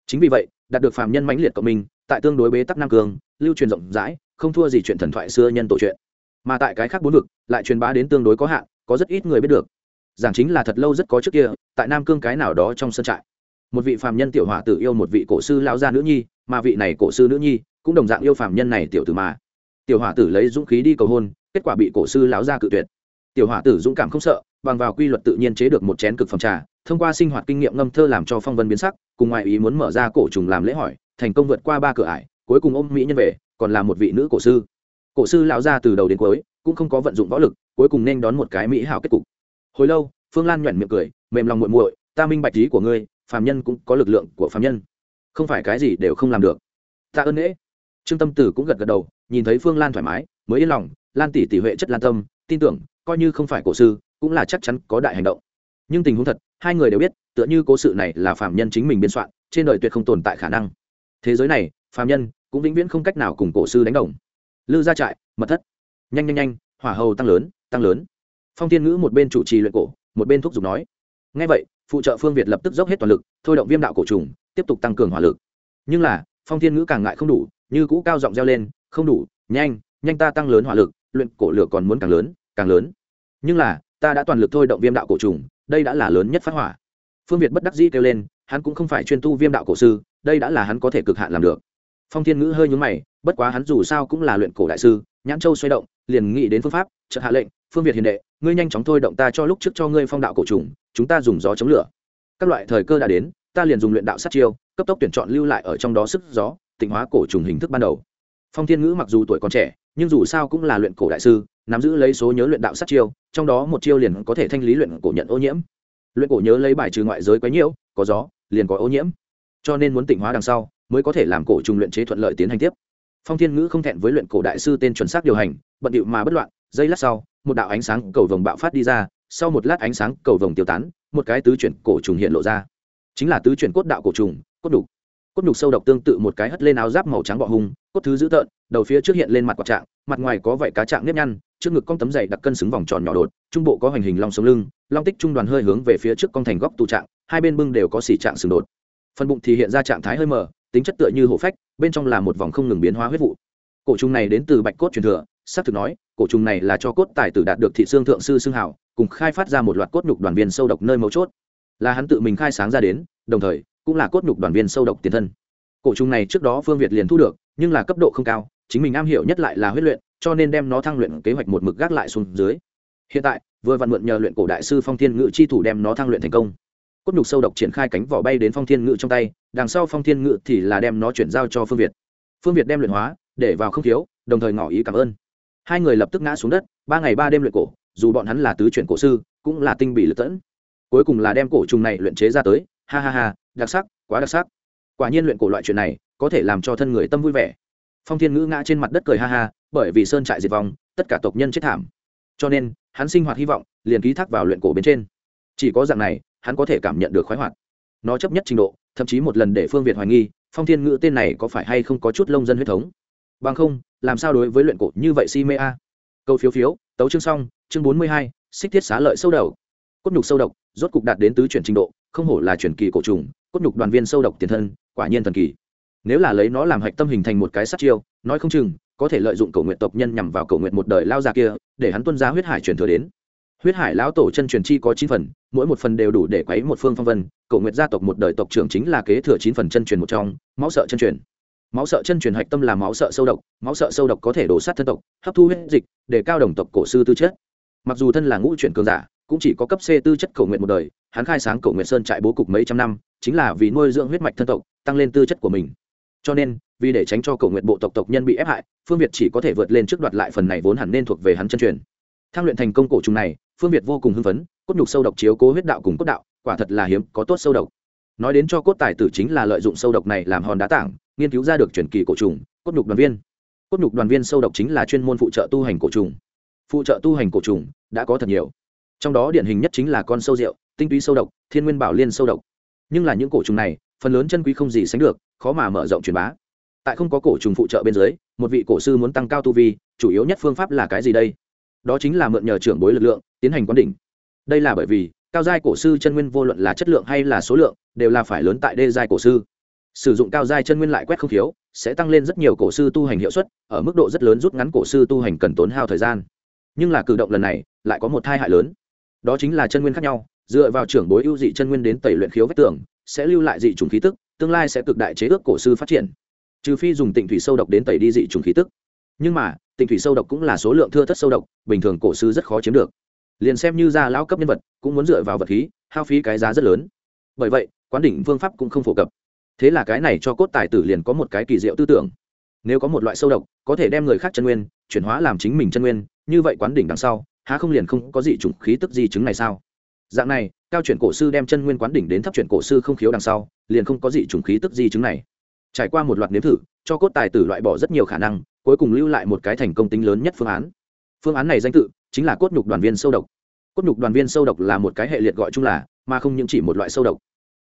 [SPEAKER 1] Chính vì vậy, đạt được phạm nhân mãnh liệt cộng minh, tại tương đối bế tắc nam cương lưu truyền rộng rãi, không thua gì chuyện thần thoại xưa nhân tổ chuyện. Mà tại cái khác bốn vực, lại truyền bá đến tương đối có hạn, có rất ít người biết được. Giảng chính là thật lâu rất có trước kia, tại nam cương cái nào đó trong sân trại. Một vị phạm nhân tiểu hỏa tử yêu một vị cổ sư lão gia nữ nhi, mà vị này cổ sư nữ nhi cũng đồng dạng yêu phạm nhân này tiểu tử mà. Tiểu hỏa tử lấy dũng khí đi cầu hôn, kết quả bị cổ sư lão gia cự tuyệt. Tiểu hỏa tử dũng cảm không sợ bằng vào quy luật tự nhiên chế được một chén cực phẩm trà, thông qua sinh hoạt kinh nghiệm ngâm thơ làm cho phong vân biến sắc, cùng ngoại ý muốn mở ra cổ trùng làm lễ hỏi, thành công vượt qua ba cửa ải, cuối cùng ôm mỹ nhân về, còn là một vị nữ cổ sư. Cổ sư lão gia từ đầu đến cuối, cũng không có vận dụng võ lực, cuối cùng nên đón một cái mỹ hảo kết cục. Hồi lâu, phương lan nhoẻn miệng cười, mềm lòng muội muội, ta minh bạch ý của ngươi, phàm nhân cũng có lực lượng của phàm nhân. Không phải cái gì đều không làm được. Ta ơn nễ. Trương tâm tử cũng gật gật đầu, nhìn thấy phương lan thoải mái, mới yên lòng, lan tỷ tỷ huệ chất lan tâm, tin tưởng, coi như không phải cổ sư cũng là chắc chắn có đại hành động. Nhưng tình huống thật, hai người đều biết, tựa như cố sự này là phạm nhân chính mình biên soạn, trên đời tuyệt không tồn tại khả năng. Thế giới này phạm nhân cũng vĩnh viễn không cách nào cùng cổ sư đánh đồng. Lư ra trại, mật thất. Nhanh nhanh nhanh, hỏa hầu tăng lớn tăng lớn. Phong thiên ngữ một bên chủ trì luyện cổ, một bên thúc giục nói. Ngay vậy, phụ trợ phương việt lập tức dốc hết toàn lực, thôi động viêm đạo cổ trùng, tiếp tục tăng cường hỏa lực. Nhưng là, phong thiên ngữ càng ngại không đủ, như cũ cao giọng reo lên, không đủ, nhanh nhanh ta tăng lớn hỏa lực, luyện cổ lửa còn muốn càng lớn càng lớn. Nhưng là ta đã toàn lực thôi động viêm đạo cổ trùng, đây đã là lớn nhất phát hỏa. Phương việt bất đắc dĩ kêu lên, hắn cũng không phải chuyên tu viêm đạo cổ sư, đây đã là hắn có thể cực hạn làm được. Phong thiên ngữ hơi nhúng mày, bất quá hắn dù sao cũng là luyện cổ đại sư, nhãn châu xoay động, liền nghĩ đến phương pháp, chợt hạ lệnh, phương việt hiền đệ, ngươi nhanh chóng thôi động ta cho lúc trước cho ngươi phong đạo cổ trùng, chúng ta dùng gió chống lửa. Các loại thời cơ đã đến, ta liền dùng luyện đạo sát chiêu, cấp tốc tuyển chọn lưu lại ở trong đó sức gió, tịnh hóa cổ trùng hình thức ban đầu. Phong thiên ngữ mặc dù tuổi còn trẻ, nhưng dù sao cũng là luyện cổ đại sư nắm giữ lấy số nhớ luyện đạo sát chiêu, trong đó một chiêu liền có thể thanh lý luyện cổ nhận ô nhiễm. Luyện cổ nhớ lấy bài trừ ngoại giới quấy nhiễu, có gió, liền có ô nhiễm. Cho nên muốn tịnh hóa đằng sau, mới có thể làm cổ trùng luyện chế thuận lợi tiến hành tiếp. Phong thiên ngữ không thẹn với luyện cổ đại sư tên chuẩn xác điều hành, bận điệu mà bất loạn, giây lát sau, một đạo ánh sáng cầu vồng bạo phát đi ra, sau một lát ánh sáng cầu vồng tiêu tán, một cái tứ chuyển cổ trùng hiện lộ ra. Chính là tứ chuyển cốt đạo cổ trùng, cốt đục cốt đục sâu độc tương tự một cái hất lên áo giáp màu trắng bọ hung, cốt thứ dữ tợn, đầu phía trước hiện lên mặt quạt trạng, mặt ngoài có vảy cá trạng nếp nhăn trước ngực con tấm dày đặc cân xứng vòng tròn nhỏ đột, trung bộ có hành hình long sống lưng, long tích trung đoàn hơi hướng về phía trước con thành góc tụ trạng, hai bên bưng đều có xỉ trạng sừng đột. Phần bụng thì hiện ra trạng thái hơi mờ, tính chất tựa như hổ phách, bên trong là một vòng không ngừng biến hóa huyết vụ. Cổ trùng này đến từ bạch cốt truyền thừa, xác thực nói, cổ trùng này là cho cốt tài tử đạt được thị xương thượng sư xương hảo cùng khai phát ra một loạt cốt nhục đoàn viên sâu độc nơi mấu chốt. Là hắn tự mình khai sáng ra đến, đồng thời, cũng là cốt nhục đoàn viên sâu độc tiền thân. Cổ trùng này trước đó phương việt liền thu được, nhưng là cấp độ không cao chính mình am hiểu nhất lại là huyết luyện, cho nên đem nó thăng luyện kế hoạch một mực gác lại xuống dưới. Hiện tại, vừa vặn mượn nhờ luyện cổ đại sư phong thiên ngự chi thủ đem nó thăng luyện thành công. Cốt nhục sâu độc triển khai cánh vỏ bay đến phong thiên ngự trong tay, đằng sau phong thiên ngự thì là đem nó chuyển giao cho phương việt. Phương việt đem luyện hóa, để vào không thiếu, đồng thời ngỏ ý cảm ơn. Hai người lập tức ngã xuống đất, ba ngày ba đêm luyện cổ, dù bọn hắn là tứ chuyển cổ sư, cũng là tinh bị lật tẫn. Cuối cùng là đem cổ trùng này luyện chế ra tới. Ha ha ha, đặc sắc, quá đặc sắc. Quả nhiên luyện cổ loại chuyện này, có thể làm cho thân người tâm vui vẻ phong thiên ngữ ngã trên mặt đất cười ha ha, bởi vì sơn trại diệt vong, tất cả tộc nhân chết thảm. Cho nên, hắn sinh hoạt hy vọng, liền ký thác vào luyện cổ bên trên. Chỉ có dạng này, hắn có thể cảm nhận được khoái hoạt. Nó chấp nhất trình độ, thậm chí một lần để phương việt hoài nghi, phong thiên ngữ tên này có phải hay không có chút lông dân huyết thống? Bằng không, làm sao đối với luyện cổ như vậy si mê a? Câu phiếu phiếu, tấu chương xong, chương bốn mươi hai, xích thiết xá lợi sâu đầu. Cốt nhục sâu độc, rốt cục đạt đến tứ chuyển trình độ, không hổ là chuyển kỳ cổ trùng, cốt nhục đoàn viên sâu độc tiền thân, quả nhiên thần kỳ nếu là lấy nó làm hạch tâm hình thành một cái sát chiêu, nói không chừng, có thể lợi dụng cầu nguyện tộc nhân nhằm vào cầu nguyện một đời lao ra kia, để hắn tuân ra huyết hải truyền thừa đến. Huyết hải lão tổ chân truyền chi có chín phần, mỗi một phần đều đủ để quấy một phương phong vân cầu nguyện gia tộc một đời tộc trưởng chính là kế thừa chín phần chân truyền một trong, máu sợ chân truyền. Máu sợ chân truyền hạch tâm là máu sợ sâu độc, máu sợ sâu độc có thể đổ sát thân tộc, hấp thu huyết dịch, để cao đồng tộc cổ sư tư chất. Mặc dù thân là ngũ chuyển cường giả, cũng chỉ có cấp c tư chất cầu nguyện một đời, hắn khai sáng cầu nguyện sơn trại bố cục mấy trăm năm, chính là vì nuôi dưỡng huyết mạch thân tộc, tăng lên tư chất của mình cho nên, vì để tránh cho cầu nguyện bộ tộc tộc nhân bị ép hại, phương việt chỉ có thể vượt lên trước đoạt lại phần này vốn hẳn nên thuộc về hắn chân truyền. Thang luyện thành công cổ trùng này, phương việt vô cùng hưng phấn, cốt nhục sâu độc chiếu cố huyết đạo cùng cốt đạo, quả thật là hiếm, có tốt sâu độc. Nói đến cho cốt tài tử chính là lợi dụng sâu độc này làm hòn đá tảng, nghiên cứu ra được truyền kỳ cổ trùng, cốt nhục đoàn viên. Cốt nhục đoàn viên sâu độc chính là chuyên môn phụ trợ tu hành cổ trùng. Phụ trợ tu hành cổ trùng đã có thật nhiều. Trong đó điển hình nhất chính là con sâu rượu, tinh túy sâu độc, thiên nguyên bảo liên sâu độc. Nhưng là những cổ trùng này, phần lớn chân quý không gì sánh được khó mà mở rộng truyền bá. Tại không có cổ trùng phụ trợ bên dưới, một vị cổ sư muốn tăng cao tu vi, chủ yếu nhất phương pháp là cái gì đây? Đó chính là mượn nhờ trưởng bối lực lượng, tiến hành quán đỉnh. Đây là bởi vì, cao giai cổ sư chân nguyên vô luận là chất lượng hay là số lượng, đều là phải lớn tại đê giai cổ sư. Sử dụng cao giai chân nguyên lại quét không thiếu, sẽ tăng lên rất nhiều cổ sư tu hành hiệu suất, ở mức độ rất lớn rút ngắn cổ sư tu hành cần tốn hao thời gian. Nhưng là cử động lần này, lại có một thai hại lớn. Đó chính là chân nguyên khác nhau, dựa vào trưởng bối ưu dị chân nguyên đến tẩy luyện khiếu vách tường, sẽ lưu lại dị trùng khí tức tương lai sẽ cực đại chế ước cổ sư phát triển. Trừ phi dùng tịnh thủy sâu độc đến tẩy đi dị trùng khí tức. Nhưng mà, tịnh thủy sâu độc cũng là số lượng thưa thất sâu độc, bình thường cổ sư rất khó chiếm được. Liền xem như ra lão cấp nhân vật, cũng muốn dựa vào vật khí, hao phí cái giá rất lớn. Bởi vậy, quán đỉnh phương pháp cũng không phổ cập. Thế là cái này cho cốt tài tử liền có một cái kỳ diệu tư tưởng. Nếu có một loại sâu độc, có thể đem người khác chân nguyên, chuyển hóa làm chính mình chân nguyên, như vậy quán đỉnh đằng sau, há không liền không có dị chủng khí tức di chứng này sao? Dạng này cao chuyển cổ sư đem chân nguyên quán đỉnh đến thấp chuyển cổ sư không khiếu đằng sau, liền không có gì trùng khí tức di chứng này. Trải qua một loạt nếm thử, cho cốt tài tử loại bỏ rất nhiều khả năng, cuối cùng lưu lại một cái thành công tính lớn nhất phương án. Phương án này danh tự chính là cốt nhục đoàn viên sâu độc. Cốt nhục đoàn viên sâu độc là một cái hệ liệt gọi chung là, mà không những chỉ một loại sâu độc.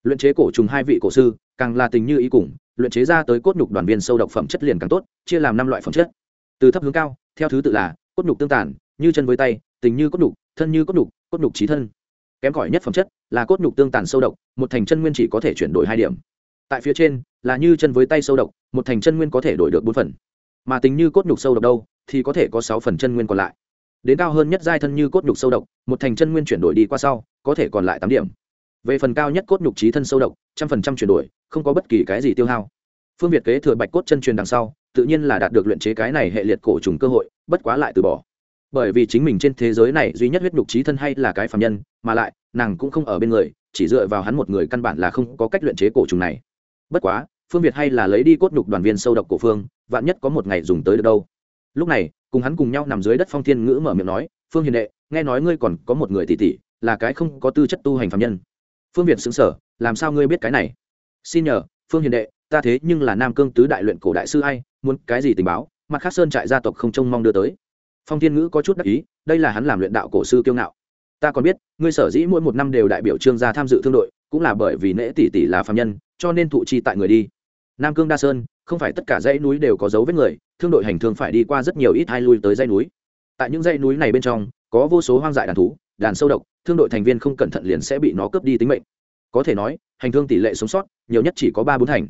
[SPEAKER 1] Luyện chế cổ trùng hai vị cổ sư, càng là tình như ý cùng, luyện chế ra tới cốt nhục đoàn viên sâu độc phẩm chất liền càng tốt, chia làm năm loại phẩm chất. Từ thấp hướng cao, theo thứ tự là cốt nhục tương tản như chân với tay, tình như cốt nhục, thân như cốt nhục cốt nhục trí thân kém cỏi nhất phẩm chất là cốt nhục tương tàn sâu độc, một thành chân nguyên chỉ có thể chuyển đổi hai điểm. Tại phía trên là như chân với tay sâu độc, một thành chân nguyên có thể đổi được bốn phần. Mà tính như cốt nhục sâu độc đâu, thì có thể có sáu phần chân nguyên còn lại. Đến cao hơn nhất giai thân như cốt nhục sâu độc, một thành chân nguyên chuyển đổi đi qua sau, có thể còn lại tám điểm. Về phần cao nhất cốt nhục trí thân sâu độc, trăm phần trăm chuyển đổi, không có bất kỳ cái gì tiêu hao. Phương việt kế thừa bạch cốt chân truyền đằng sau, tự nhiên là đạt được luyện chế cái này hệ liệt cổ trùng cơ hội, bất quá lại từ bỏ bởi vì chính mình trên thế giới này duy nhất huyết nhục trí thân hay là cái phạm nhân, mà lại, nàng cũng không ở bên người, chỉ dựa vào hắn một người căn bản là không có cách luyện chế cổ trùng này. Bất quá, phương việt hay là lấy đi cốt nhục đoàn viên sâu độc cổ phương, vạn nhất có một ngày dùng tới được đâu. Lúc này, cùng hắn cùng nhau nằm dưới đất phong thiên ngữ mở miệng nói, phương hiền đệ, nghe nói ngươi còn có một người tỷ tỷ, là cái không có tư chất tu hành phạm nhân. Phương việt xứng sở làm sao ngươi biết cái này? Xin nhờ, phương hiền đệ, ta thế nhưng là nam cương tứ đại luyện cổ đại sư ai, muốn cái gì tình báo? Mặt khác sơn trại gia tộc không trông mong đưa tới phong thiên ngữ có chút đắc ý, đây là hắn làm luyện đạo cổ sư kiêu ngạo. Ta còn biết, ngươi sở dĩ mỗi một năm đều đại biểu trương gia tham dự thương đội, cũng là bởi vì nễ tỷ tỷ là phạm nhân, cho nên thụ chi tại người đi. Nam cương đa sơn, không phải tất cả dãy núi đều có dấu vết người, thương đội hành thương phải đi qua rất nhiều ít hai lui tới dãy núi. Tại những dãy núi này bên trong, có vô số hoang dại đàn thú, đàn sâu độc, thương đội thành viên không cẩn thận liền sẽ bị nó cướp đi tính mệnh. Có thể nói, hành thương tỷ lệ sống sót, nhiều nhất chỉ có ba bốn thành.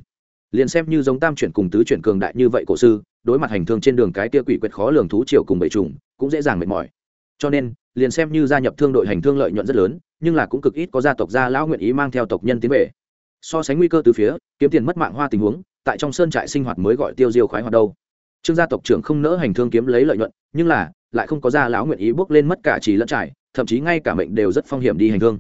[SPEAKER 1] Liền xem như giống tam chuyển cùng tứ chuyển cường đại như vậy cổ sư đối mặt hành thương trên đường cái kia quỷ quyệt khó lường thú triều cùng bầy trùng cũng dễ dàng mệt mỏi. Cho nên liền xem như gia nhập thương đội hành thương lợi nhuận rất lớn nhưng là cũng cực ít có gia tộc gia lão nguyện ý mang theo tộc nhân tiến về. So sánh nguy cơ từ phía kiếm tiền mất mạng hoa tình huống tại trong sơn trại sinh hoạt mới gọi tiêu diêu khoái hoạt đâu. Trương gia tộc trưởng không nỡ hành thương kiếm lấy lợi nhuận nhưng là lại không có gia lão nguyện ý bước lên mất cả trì lẫn trải thậm chí ngay cả mệnh đều rất phong hiểm đi hành hương.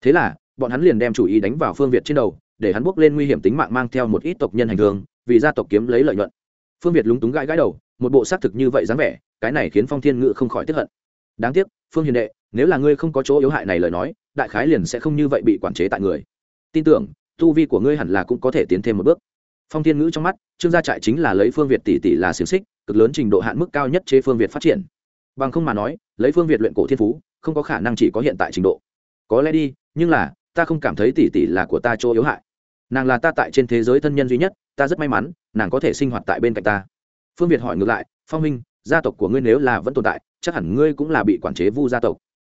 [SPEAKER 1] thế là bọn hắn liền đem chủ ý đánh vào phương việt trên đầu để hắn bước lên nguy hiểm tính mạng mang theo một ít tộc nhân hành hương, vì gia tộc kiếm lấy lợi nhuận phương việt lúng túng gãi gãi đầu, một bộ xác thực như vậy dáng vẻ, cái này khiến phong thiên ngự không khỏi tiếp hận. Đáng tiếc, phương hiền đệ, nếu là ngươi không có chỗ yếu hại này lời nói, đại khái liền sẽ không như vậy bị quản chế tại người. Tin tưởng, tu vi của ngươi hẳn là cũng có thể tiến thêm một bước. Phong thiên ngữ trong mắt, trương gia trại chính là lấy phương việt tỷ tỷ là xiềng xích, cực lớn trình độ hạn mức cao nhất chế phương việt phát triển. Bằng không mà nói, lấy phương việt luyện cổ thiên phú, không có khả năng chỉ có hiện tại trình độ. Có lẽ đi, nhưng là, ta không cảm thấy tỷ tỷ là của ta chỗ yếu hại. Nàng là ta tại trên thế giới thân nhân duy nhất ta rất may mắn, nàng có thể sinh hoạt tại bên cạnh ta. Phương việt hỏi ngược lại, phong minh gia tộc của ngươi nếu là vẫn tồn tại, chắc hẳn ngươi cũng là bị quản chế vu gia tộc.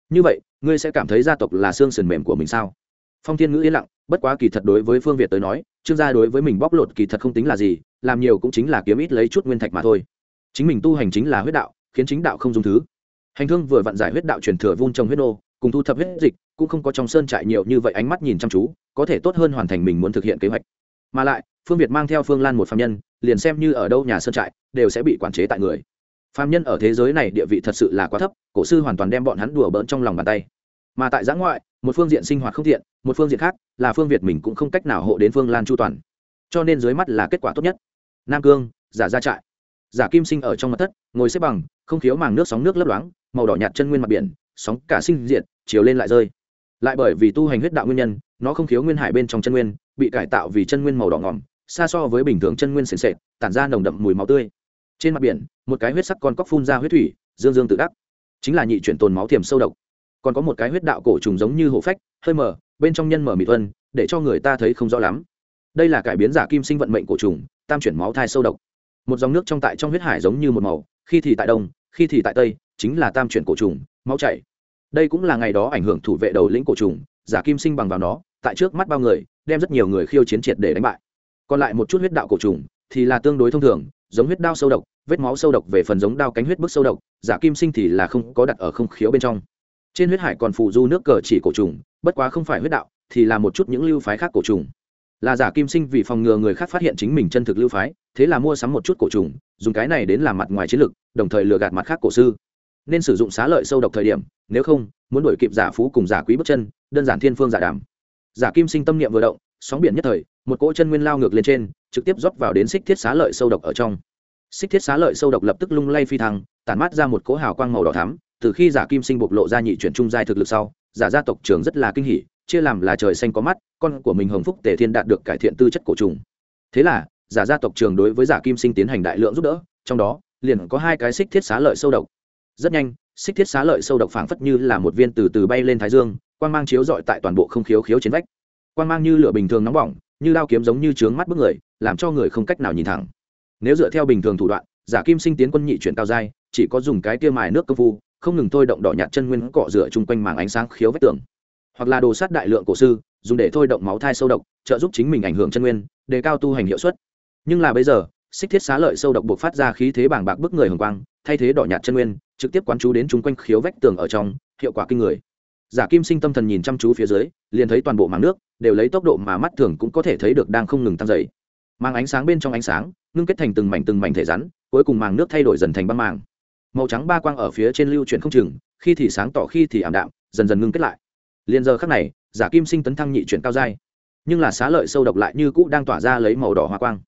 [SPEAKER 1] Như vậy, ngươi sẽ cảm thấy gia tộc là xương sườn mềm của mình sao? Phong thiên ngữ yên lặng, bất quá kỳ thật đối với phương việt tới nói, trương gia đối với mình bóc lột kỳ thật không tính là gì, làm nhiều cũng chính là kiếm ít lấy chút nguyên thạch mà thôi. Chính mình tu hành chính là huyết đạo, khiến chính đạo không dùng thứ. Hành thương vừa vặn giải huyết đạo truyền thừa vun trồng huyết nô, cùng thu thập huyết dịch, cũng không có trong sơn trại nhiều như vậy ánh mắt nhìn chăm chú, có thể tốt hơn hoàn thành mình muốn thực hiện kế hoạch mà lại, phương việt mang theo phương lan một phạm nhân, liền xem như ở đâu nhà sơn trại, đều sẽ bị quản chế tại người. Phạm nhân ở thế giới này địa vị thật sự là quá thấp, cổ sư hoàn toàn đem bọn hắn đùa bỡn trong lòng bàn tay. Mà tại giã ngoại, một phương diện sinh hoạt không thiện, một phương diện khác, là phương việt mình cũng không cách nào hộ đến phương lan chu toàn. Cho nên dưới mắt là kết quả tốt nhất. Nam cương, giả ra trại. Giả kim sinh ở trong mặt thất, ngồi xếp bằng, không khiếu màng nước sóng nước lấp loáng, màu đỏ nhạt chân nguyên mặt biển, sóng cả sinh diện chiều lên lại rơi. Lại bởi vì tu hành huyết đạo nguyên nhân nó không khiếu nguyên hải bên trong chân nguyên, bị cải tạo vì chân nguyên màu đỏ ngỏm, xa so với bình thường chân nguyên sền sệt, tản ra nồng đậm mùi máu tươi. Trên mặt biển, một cái huyết sắc con cóc phun ra huyết thủy, dương dương tự đắc. Chính là nhị chuyển tồn máu thiềm sâu độc. Còn có một cái huyết đạo cổ trùng giống như hổ phách, hơi mở bên trong nhân mở mịt tuân để cho người ta thấy không rõ lắm. Đây là cải biến giả kim sinh vận mệnh cổ trùng, tam chuyển máu thai sâu độc. Một dòng nước trong tại trong huyết hải giống như một màu, khi thì tại đông, khi thì tại tây, chính là tam chuyển cổ trùng, máu chảy. Đây cũng là ngày đó ảnh hưởng thủ vệ đầu lĩnh cổ trùng giả kim sinh bằng vào nó, tại trước mắt bao người, đem rất nhiều người khiêu chiến triệt để đánh bại. Còn lại một chút huyết đạo cổ trùng thì là tương đối thông thường, giống huyết đao sâu độc, vết máu sâu độc về phần giống đao cánh huyết bức sâu độc, giả kim sinh thì là không có đặt ở không khiếu bên trong. Trên huyết hải còn phụ du nước cờ chỉ cổ trùng, bất quá không phải huyết đạo, thì là một chút những lưu phái khác cổ trùng. Là giả kim sinh vì phòng ngừa người khác phát hiện chính mình chân thực lưu phái, thế là mua sắm một chút cổ trùng, dùng cái này đến làm mặt ngoài chiến lược đồng thời lừa gạt mặt khác cổ sư. Nên sử dụng xá lợi sâu độc thời điểm, nếu không, muốn đổi kịp giả phú cùng giả quý bước chân đơn giản thiên phương giả đàm giả kim sinh tâm niệm vừa động, sóng biển nhất thời, một cỗ chân nguyên lao ngược lên trên, trực tiếp rót vào đến xích thiết xá lợi sâu độc ở trong. Xích thiết xá lợi sâu độc lập tức lung lay phi thăng, tản mát ra một cỗ hào quang màu đỏ thắm, từ khi giả kim sinh bộc lộ ra nhị chuyển trung giai thực lực sau, giả gia tộc trưởng rất là kinh hỉ, chia làm là trời xanh có mắt, con của mình hồng phúc tề thiên đạt được cải thiện tư chất cổ trùng. Thế là, giả gia tộc trưởng đối với giả kim sinh tiến hành đại lượng giúp đỡ, trong đó, liền có hai cái xích thiết xá lợi sâu độc. Rất nhanh, xích thiết xá lợi sâu độc phảng phất như là một viên từ từ bay lên thái dương quang mang chiếu rọi tại toàn bộ không khiếu khiếu trên vách. Quang mang như lửa bình thường nóng bỏng, như lao kiếm giống như trướng mắt bức người, làm cho người không cách nào nhìn thẳng. Nếu dựa theo bình thường thủ đoạn, giả kim sinh tiến quân nhị chuyển cao dai chỉ có dùng cái kia mài nước công phu, không ngừng thôi động đỏ nhạt chân nguyên cọ rửa chung quanh màng ánh sáng khiếu vách tường. Hoặc là đồ sát đại lượng cổ sư, dùng để thôi động máu thai sâu độc, trợ giúp chính mình ảnh hưởng chân nguyên, đề cao tu hành hiệu suất. Nhưng là bây giờ, xích thiết xá lợi sâu độc buộc phát ra khí thế bảng bạc bức người hồng quang, thay thế đỏ nhạt chân nguyên, trực tiếp quán chú đến chung quanh khiếu vách tường ở trong, hiệu quả kinh người giả kim sinh tâm thần nhìn chăm chú phía dưới, liền thấy toàn bộ màng nước đều lấy tốc độ mà mắt thường cũng có thể thấy được đang không ngừng tăng dày mang ánh sáng bên trong ánh sáng, ngưng kết thành từng mảnh từng mảnh thể rắn, cuối cùng màng nước thay đổi dần thành băng màng. Màu trắng ba quang ở phía trên lưu chuyển không chừng, khi thì sáng tỏ khi thì ảm đạm, dần dần ngưng kết lại. Liền giờ khắc này, giả kim sinh tấn thăng nhị chuyển cao dai nhưng là xá lợi sâu độc lại như cũ đang tỏa ra lấy màu đỏ hoa quang.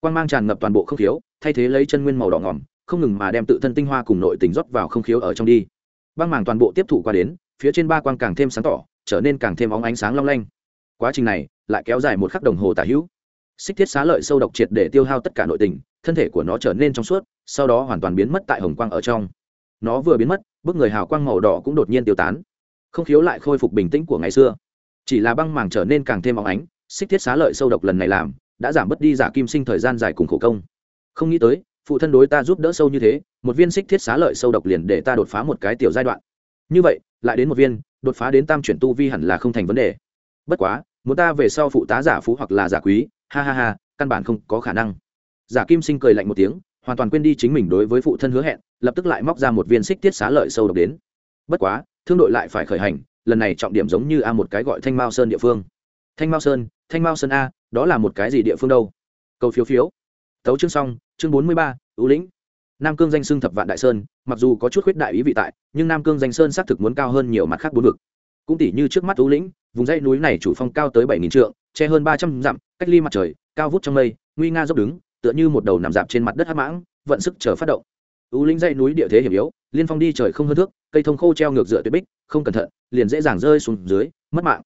[SPEAKER 1] Quang mang tràn ngập toàn bộ không khiếu, thay thế lấy chân nguyên màu đỏ ngỏm không ngừng mà đem tự thân tinh hoa cùng nội tình rót vào không khiếu ở trong đi. Băng màng toàn bộ tiếp thụ qua đến phía trên ba quang càng thêm sáng tỏ, trở nên càng thêm óng ánh sáng long lanh. Quá trình này lại kéo dài một khắc đồng hồ tả hữu. Xích thiết xá lợi sâu độc triệt để tiêu hao tất cả nội tình, thân thể của nó trở nên trong suốt, sau đó hoàn toàn biến mất tại hồng quang ở trong. Nó vừa biến mất, bức người hào quang màu đỏ cũng đột nhiên tiêu tán. Không khiếu lại khôi phục bình tĩnh của ngày xưa. Chỉ là băng màng trở nên càng thêm óng ánh, xích thiết xá lợi sâu độc lần này làm, đã giảm bớt đi giả kim sinh thời gian dài cùng khổ công. Không nghĩ tới, phụ thân đối ta giúp đỡ sâu như thế, một viên xích thiết xá lợi sâu độc liền để ta đột phá một cái tiểu giai đoạn như vậy, lại đến một viên, đột phá đến tam chuyển tu vi hẳn là không thành vấn đề. Bất quá, muốn ta về sau phụ tá giả phú hoặc là giả quý, ha ha ha, căn bản không có khả năng. Giả kim sinh cười lạnh một tiếng, hoàn toàn quên đi chính mình đối với phụ thân hứa hẹn, lập tức lại móc ra một viên xích tiết xá lợi sâu độc đến. Bất quá, thương đội lại phải khởi hành, lần này trọng điểm giống như a một cái gọi thanh mao sơn địa phương. Thanh mao sơn, thanh mao sơn a, đó là một cái gì địa phương đâu? Câu phiếu phiếu. Tấu chương xong, chương bốn mươi ba ưu lĩnh nam cương danh xưng thập vạn đại sơn, mặc dù có chút khuyết đại ý vị tại, nhưng nam cương danh sơn xác thực muốn cao hơn nhiều mặt khác bốn vực. Cũng tỷ như trước mắt tú lĩnh, vùng dãy núi này chủ phong cao tới bảy nghìn trượng, che hơn ba trăm dặm, cách ly mặt trời, cao vút trong mây, nguy nga dốc đứng, tựa như một đầu nằm dạp trên mặt đất hắc mãng, vận sức chờ phát động. Tú lĩnh dãy núi địa thế hiểm yếu, liên phong đi trời không hơn thước, cây thông khô treo ngược dựa tuyệt bích, không cẩn thận, liền dễ dàng rơi xuống dưới, mất mạng.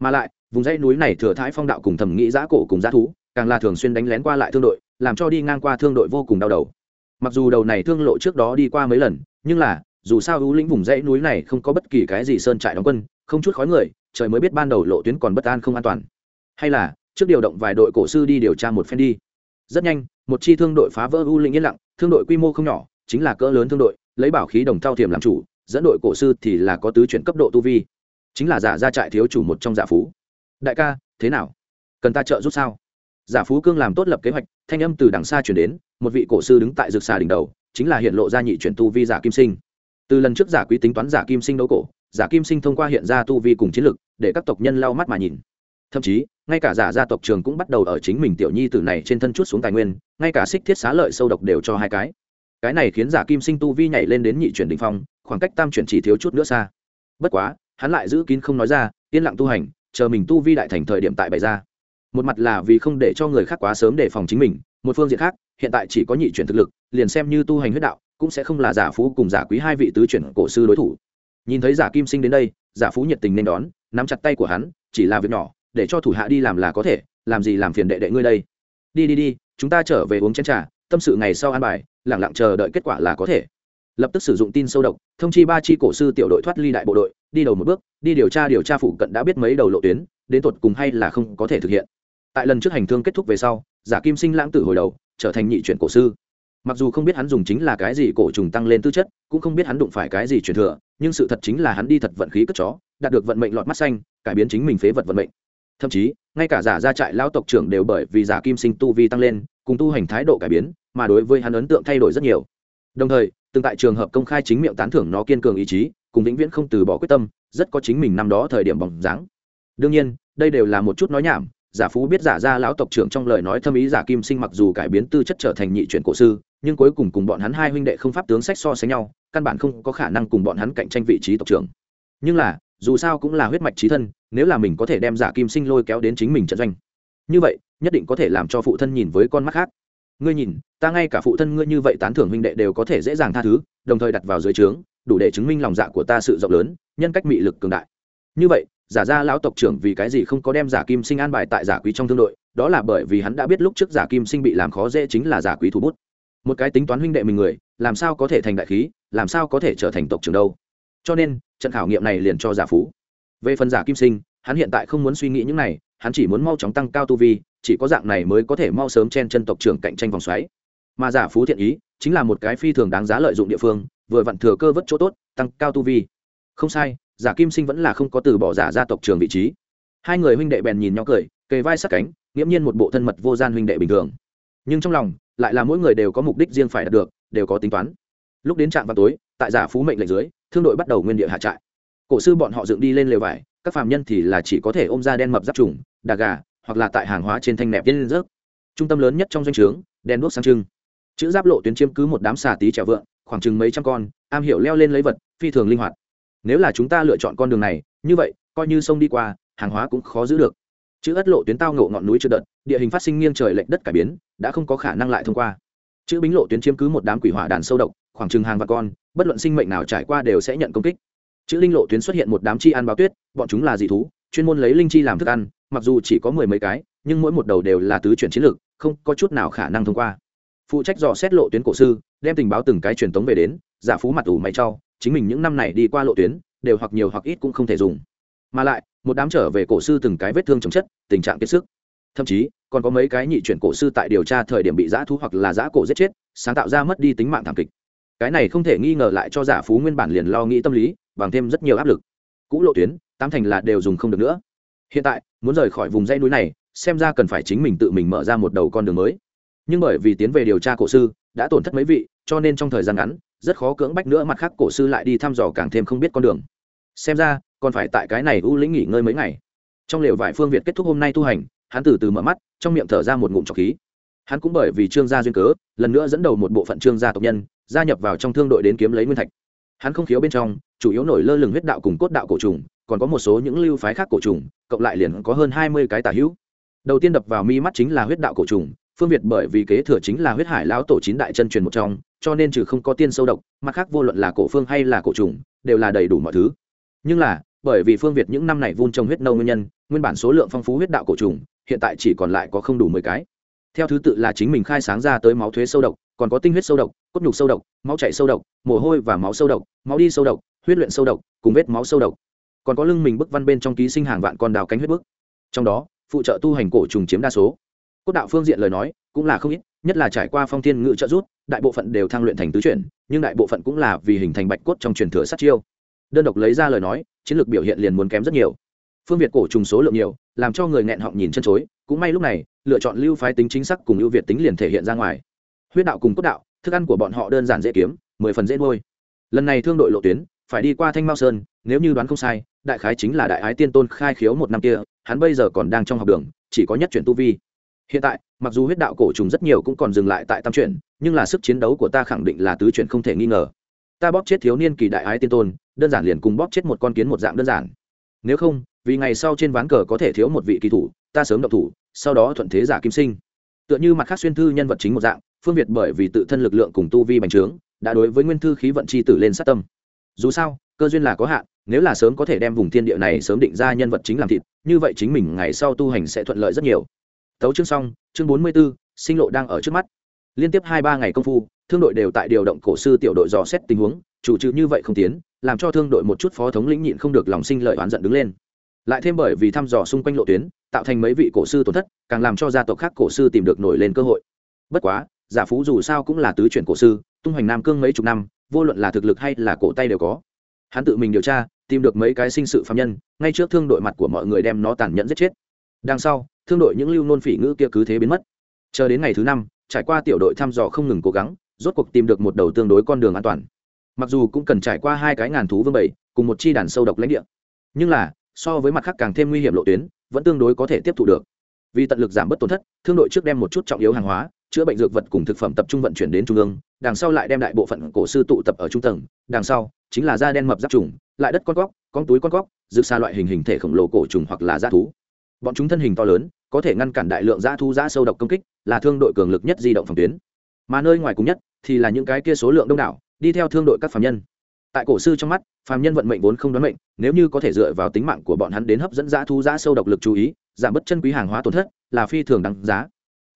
[SPEAKER 1] Mà lại, vùng dãy núi này thừa thái phong đạo cùng thẩm nghĩ giã cổ cùng giã thú, càng là thường xuyên đánh lén qua lại thương đội, làm cho đi ngang qua thương đội vô cùng đau đầu mặc dù đầu này thương lộ trước đó đi qua mấy lần, nhưng là, dù sao ưu lĩnh vùng dãy núi này không có bất kỳ cái gì sơn trại đóng quân, không chút khói người, trời mới biết ban đầu lộ tuyến còn bất an không an toàn. Hay là, trước điều động vài đội cổ sư đi điều tra một phen đi. Rất nhanh, một chi thương đội phá vỡ ưu lĩnh yên lặng, thương đội quy mô không nhỏ, chính là cỡ lớn thương đội, lấy bảo khí đồng thao thiểm làm chủ, dẫn đội cổ sư thì là có tứ chuyển cấp độ tu vi. Chính là giả ra trại thiếu chủ một trong giả phú. Đại ca, thế nào? Cần ta trợ giúp sao? Giả phú cương làm tốt lập kế hoạch, thanh âm từ đằng xa chuyển đến, một vị cổ sư đứng tại rực xà đỉnh đầu, chính là hiện lộ ra nhị chuyển tu vi giả kim sinh. Từ lần trước giả quý tính toán giả kim sinh đấu cổ, giả kim sinh thông qua hiện ra tu vi cùng chiến lực, để các tộc nhân lau mắt mà nhìn. Thậm chí, ngay cả giả gia tộc trường cũng bắt đầu ở chính mình tiểu nhi tử này trên thân chút xuống tài nguyên, ngay cả xích thiết xá lợi sâu độc đều cho hai cái. Cái này khiến giả kim sinh tu vi nhảy lên đến nhị chuyển đỉnh phong, khoảng cách tam chuyển chỉ thiếu chút nữa xa. Bất quá, hắn lại giữ kín không nói ra, yên lặng tu hành, chờ mình tu vi đại thành thời điểm tại bày ra một mặt là vì không để cho người khác quá sớm đề phòng chính mình, một phương diện khác, hiện tại chỉ có nhị chuyển thực lực, liền xem như tu hành huyết đạo, cũng sẽ không là giả phú cùng giả quý hai vị tứ chuyển cổ sư đối thủ. Nhìn thấy giả kim sinh đến đây, giả phú nhiệt tình nên đón, nắm chặt tay của hắn, chỉ là việc nhỏ, để cho thủ hạ đi làm là có thể, làm gì làm phiền đệ đệ ngươi đây. Đi đi đi, chúng ta trở về uống chén trà, tâm sự ngày sau an bài lẳng lặng chờ đợi kết quả là có thể. Lập tức sử dụng tin sâu độc, thông chi ba chi cổ sư tiểu đội thoát ly đại bộ đội, đi đầu một bước, đi điều tra điều tra phụ cận đã biết mấy đầu lộ tuyến, đến tột cùng hay là không có thể thực hiện tại lần trước hành thương kết thúc về sau, giả kim sinh lãng tử hồi đầu, trở thành nhị chuyển cổ sư. Mặc dù không biết hắn dùng chính là cái gì cổ trùng tăng lên tư chất, cũng không biết hắn đụng phải cái gì truyền thừa, nhưng sự thật chính là hắn đi thật vận khí cất chó, đạt được vận mệnh lọt mắt xanh, cải biến chính mình phế vật vận mệnh. Thậm chí, ngay cả giả gia trại lao tộc trưởng đều bởi vì giả kim sinh tu vi tăng lên, cùng tu hành thái độ cải biến, mà đối với hắn ấn tượng thay đổi rất nhiều. Đồng thời, từng tại trường hợp công khai chính miệng tán thưởng nó kiên cường ý chí, cùng vĩnh viễn không từ bỏ quyết tâm, rất có chính mình năm đó thời điểm bỏng dáng. Đương nhiên, đây đều là một chút nói nhảm giả phú biết giả ra lão tộc trưởng trong lời nói thâm ý giả kim sinh mặc dù cải biến tư chất trở thành nhị chuyển cổ sư, nhưng cuối cùng cùng bọn hắn hai huynh đệ không pháp tướng sách so sánh nhau, căn bản không có khả năng cùng bọn hắn cạnh tranh vị trí tộc trưởng. Nhưng là, dù sao cũng là huyết mạch trí thân, nếu là mình có thể đem giả kim sinh lôi kéo đến chính mình trận doanh, như vậy, nhất định có thể làm cho phụ thân nhìn với con mắt khác. Ngươi nhìn, ta ngay cả phụ thân ngươi như vậy tán thưởng huynh đệ đều có thể dễ dàng tha thứ, đồng thời đặt vào dưới trướng, đủ để chứng minh lòng dạ của ta sự rộng lớn, nhân cách mị lực cường đại. Như vậy giả ra lão tộc trưởng vì cái gì không có đem giả kim sinh an bài tại giả quý trong thương đội, đó là bởi vì hắn đã biết lúc trước giả kim sinh bị làm khó dễ chính là giả quý thủ bút. Một cái tính toán huynh đệ mình người, làm sao có thể thành đại khí, làm sao có thể trở thành tộc trưởng đâu. Cho nên, trận khảo nghiệm này liền cho giả phú. Về phần giả kim sinh, hắn hiện tại không muốn suy nghĩ những này, hắn chỉ muốn mau chóng tăng cao tu vi, chỉ có dạng này mới có thể mau sớm chen chân tộc trưởng cạnh tranh vòng xoáy. Mà giả phú thiện ý, chính là một cái phi thường đáng giá lợi dụng địa phương, vừa vặn thừa cơ vất chỗ tốt, tăng cao tu vi. Không sai giả kim sinh vẫn là không có từ bỏ giả gia tộc trường vị trí. Hai người huynh đệ bèn nhìn nhau cười, kề vai sát cánh, nghiễm nhiên một bộ thân mật vô gian huynh đệ bình thường. Nhưng trong lòng, lại là mỗi người đều có mục đích riêng phải đạt được, đều có tính toán. Lúc đến trạm vào tối, tại giả phú mệnh lệnh dưới, thương đội bắt đầu nguyên địa hạ trại. Cổ sư bọn họ dựng đi lên lều vải, các phạm nhân thì là chỉ có thể ôm ra đen mập giáp trùng, đà gà, hoặc là tại hàng hóa trên thanh nẹp lên rớt. Trung tâm lớn nhất trong doanh trướng đen đuốc sang trưng. Chữ giáp lộ tuyến chiếm cứ một đám xà tí trèo vượng, khoảng chừng mấy trăm con, am hiểu leo lên lấy vật, phi thường linh hoạt nếu là chúng ta lựa chọn con đường này, như vậy, coi như sông đi qua, hàng hóa cũng khó giữ được. Chữ ất lộ tuyến tao ngộ ngọn núi chưa đợt, địa hình phát sinh nghiêng trời lệch đất cải biến, đã không có khả năng lại thông qua. Chữ bính lộ tuyến chiếm cứ một đám quỷ hỏa đàn sâu độc, khoảng chừng hàng và con, bất luận sinh mệnh nào trải qua đều sẽ nhận công kích. Chữ linh lộ tuyến xuất hiện một đám chi ăn báo tuyết, bọn chúng là dị thú, chuyên môn lấy linh chi làm thức ăn, mặc dù chỉ có mười mấy cái, nhưng mỗi một đầu đều là tứ chuyển chiến lược, không có chút nào khả năng thông qua. Phụ trách dò xét lộ tuyến cổ sư, đem tình báo từng cái truyền tống về đến, giả phú mặt ủ mày trao chính mình những năm này đi qua lộ tuyến, đều hoặc nhiều hoặc ít cũng không thể dùng. Mà lại, một đám trở về cổ sư từng cái vết thương chồng chất, tình trạng kiệt sức. Thậm chí, còn có mấy cái nhị chuyển cổ sư tại điều tra thời điểm bị giã thú hoặc là giã cổ giết chết, sáng tạo ra mất đi tính mạng thảm kịch. Cái này không thể nghi ngờ lại cho giả phú nguyên bản liền lo nghĩ tâm lý, bằng thêm rất nhiều áp lực. Cũ lộ tuyến tam thành là đều dùng không được nữa. Hiện tại, muốn rời khỏi vùng dây núi này, xem ra cần phải chính mình tự mình mở ra một đầu con đường mới. Nhưng bởi vì tiến về điều tra cổ sư, đã tổn thất mấy vị, cho nên trong thời gian ngắn rất khó cưỡng bách nữa mặt khác cổ sư lại đi thăm dò càng thêm không biết con đường. Xem ra, còn phải tại cái này u lĩnh nghỉ ngơi mấy ngày. Trong lều vải phương việt kết thúc hôm nay tu hành, hắn từ từ mở mắt, trong miệng thở ra một ngụm trọc khí. Hắn cũng bởi vì trương gia duyên cớ, lần nữa dẫn đầu một bộ phận trương gia tộc nhân, gia nhập vào trong thương đội đến kiếm lấy nguyên thạch. Hắn không khiếu bên trong, chủ yếu nổi lơ lửng huyết đạo cùng cốt đạo cổ trùng, còn có một số những lưu phái khác cổ trùng, cộng lại liền có hơn hai mươi cái tả hữu. Đầu tiên đập vào mi mắt chính là huyết đạo cổ trùng, phương việt bởi vì kế thừa chính là huyết hải lão tổ chín đại chân truyền một trong cho nên trừ không có tiên sâu độc, mặt khác vô luận là cổ phương hay là cổ trùng, đều là đầy đủ mọi thứ. Nhưng là, bởi vì phương việt những năm này vun trồng huyết nâu nguyên nhân, nguyên bản số lượng phong phú huyết đạo cổ trùng, hiện tại chỉ còn lại có không đủ mười cái. Theo thứ tự là chính mình khai sáng ra tới máu thuế sâu độc, còn có tinh huyết sâu độc, cốt nhục sâu độc, máu chạy sâu độc, mồ hôi và máu sâu độc, máu đi sâu độc, huyết luyện sâu độc, cùng vết máu sâu độc. Còn có lưng mình bức văn bên trong ký sinh hàng vạn con đào cánh huyết bức. Trong đó, phụ trợ tu hành cổ trùng chiếm đa số. Cốt đạo phương diện lời nói, cũng là không ít nhất là trải qua phong thiên ngự trợ rút, đại bộ phận đều thăng luyện thành tứ chuyển, nhưng đại bộ phận cũng là vì hình thành bạch cốt trong truyền thừa sát chiêu. Đơn độc lấy ra lời nói, chiến lược biểu hiện liền muốn kém rất nhiều. Phương việt cổ trùng số lượng nhiều, làm cho người nghẹn họng nhìn chân chối, cũng may lúc này, lựa chọn lưu phái tính chính xác cùng ưu việt tính liền thể hiện ra ngoài. Huyết đạo cùng cốt đạo, thức ăn của bọn họ đơn giản dễ kiếm, mười phần dễ nuôi. Lần này thương đội lộ tuyến, phải đi qua thanh mao sơn, nếu như đoán không sai, đại khái chính là đại ái tiên tôn khai khiếu một năm kia, hắn bây giờ còn đang trong học đường, chỉ có nhất chuyển tu vi hiện tại, mặc dù huyết đạo cổ trùng rất nhiều cũng còn dừng lại tại tam chuyển, nhưng là sức chiến đấu của ta khẳng định là tứ chuyển không thể nghi ngờ. Ta bóp chết thiếu niên kỳ đại ái tiên tôn, đơn giản liền cùng bóp chết một con kiến một dạng đơn giản. Nếu không, vì ngày sau trên ván cờ có thể thiếu một vị kỳ thủ, ta sớm động thủ, sau đó thuận thế giả kim sinh. Tựa như mặt khác xuyên thư nhân vật chính một dạng, phương việt bởi vì tự thân lực lượng cùng tu vi bành trướng, đã đối với nguyên thư khí vận c h i tử lên sát tâm. Dù sao, cơ duyên là có hạn, nếu là sớm có thể đem vùng thiên địa này sớm định ra nhân vật chính làm thịt, như vậy chính mình ngày sau tu hành sẽ thuận lợi rất nhiều tấu chương xong, chương bốn mươi b ố sinh lộ đang ở trước mắt. Liên tiếp hai ba ngày công phu, thương đội đều tại điều động cổ sư tiểu đội dò xét tình huống, chủ trừ như vậy không tiến, làm cho thương đội một chút phó thống lĩnh nhịn không được lòng sinh lợi oán giận đứng lên. Lại thêm bởi vì thăm dò xung quanh lộ tuyến, tạo thành mấy vị cổ sư tổn thất, càng làm cho gia tộc khác cổ sư tìm được nổi lên cơ hội. Bất quá, giả phú dù sao cũng là tứ chuyển cổ sư, tung hoành nam cương mấy chục năm, vô luận là thực lực hay là cổ tay đều có. Hắn tự mình điều tra, tìm được mấy cái sinh sự phạm nhân, ngay trước thương đội mặt của mọi người đem nó tàn nhẫn giết chết. Đằng sau thương đội những lưu nôn phỉ ngữ kia cứ thế biến mất. Chờ đến ngày thứ năm, trải qua tiểu đội thăm dò không ngừng cố gắng, rốt cuộc tìm được một đầu tương đối con đường an toàn. Mặc dù cũng cần trải qua hai cái ngàn thú vương bảy, cùng một chi đàn sâu độc lãnh địa. Nhưng là, so với mặt khác càng thêm nguy hiểm lộ tuyến, vẫn tương đối có thể tiếp thu được. Vì tận lực giảm bớt tổn thất, thương đội trước đem một chút trọng yếu hàng hóa, chữa bệnh dược vật cùng thực phẩm tập trung vận chuyển đến trung ương, đằng sau lại đem đại bộ phận cổ sư tụ tập ở trung tầng, đằng sau chính là da đen mập giáp trùng, lại đất con góc con túi con góc dự xa loại hình hình thể khổng lồ cổ trùng hoặc là da thú bọn chúng thân hình to lớn có thể ngăn cản đại lượng da thu, da sâu độc công kích là thương đội cường lực nhất di động phòng tuyến. Mà nơi ngoài cùng nhất thì là những cái kia số lượng đông đảo đi theo thương đội các phạm nhân. Tại cổ sư trong mắt phàm nhân vận mệnh vốn không đoán mệnh nếu như có thể dựa vào tính mạng của bọn hắn đến hấp dẫn giá thu giá sâu độc lực chú ý giảm bớt chân quý hàng hóa tổn thất là phi thường đáng giá.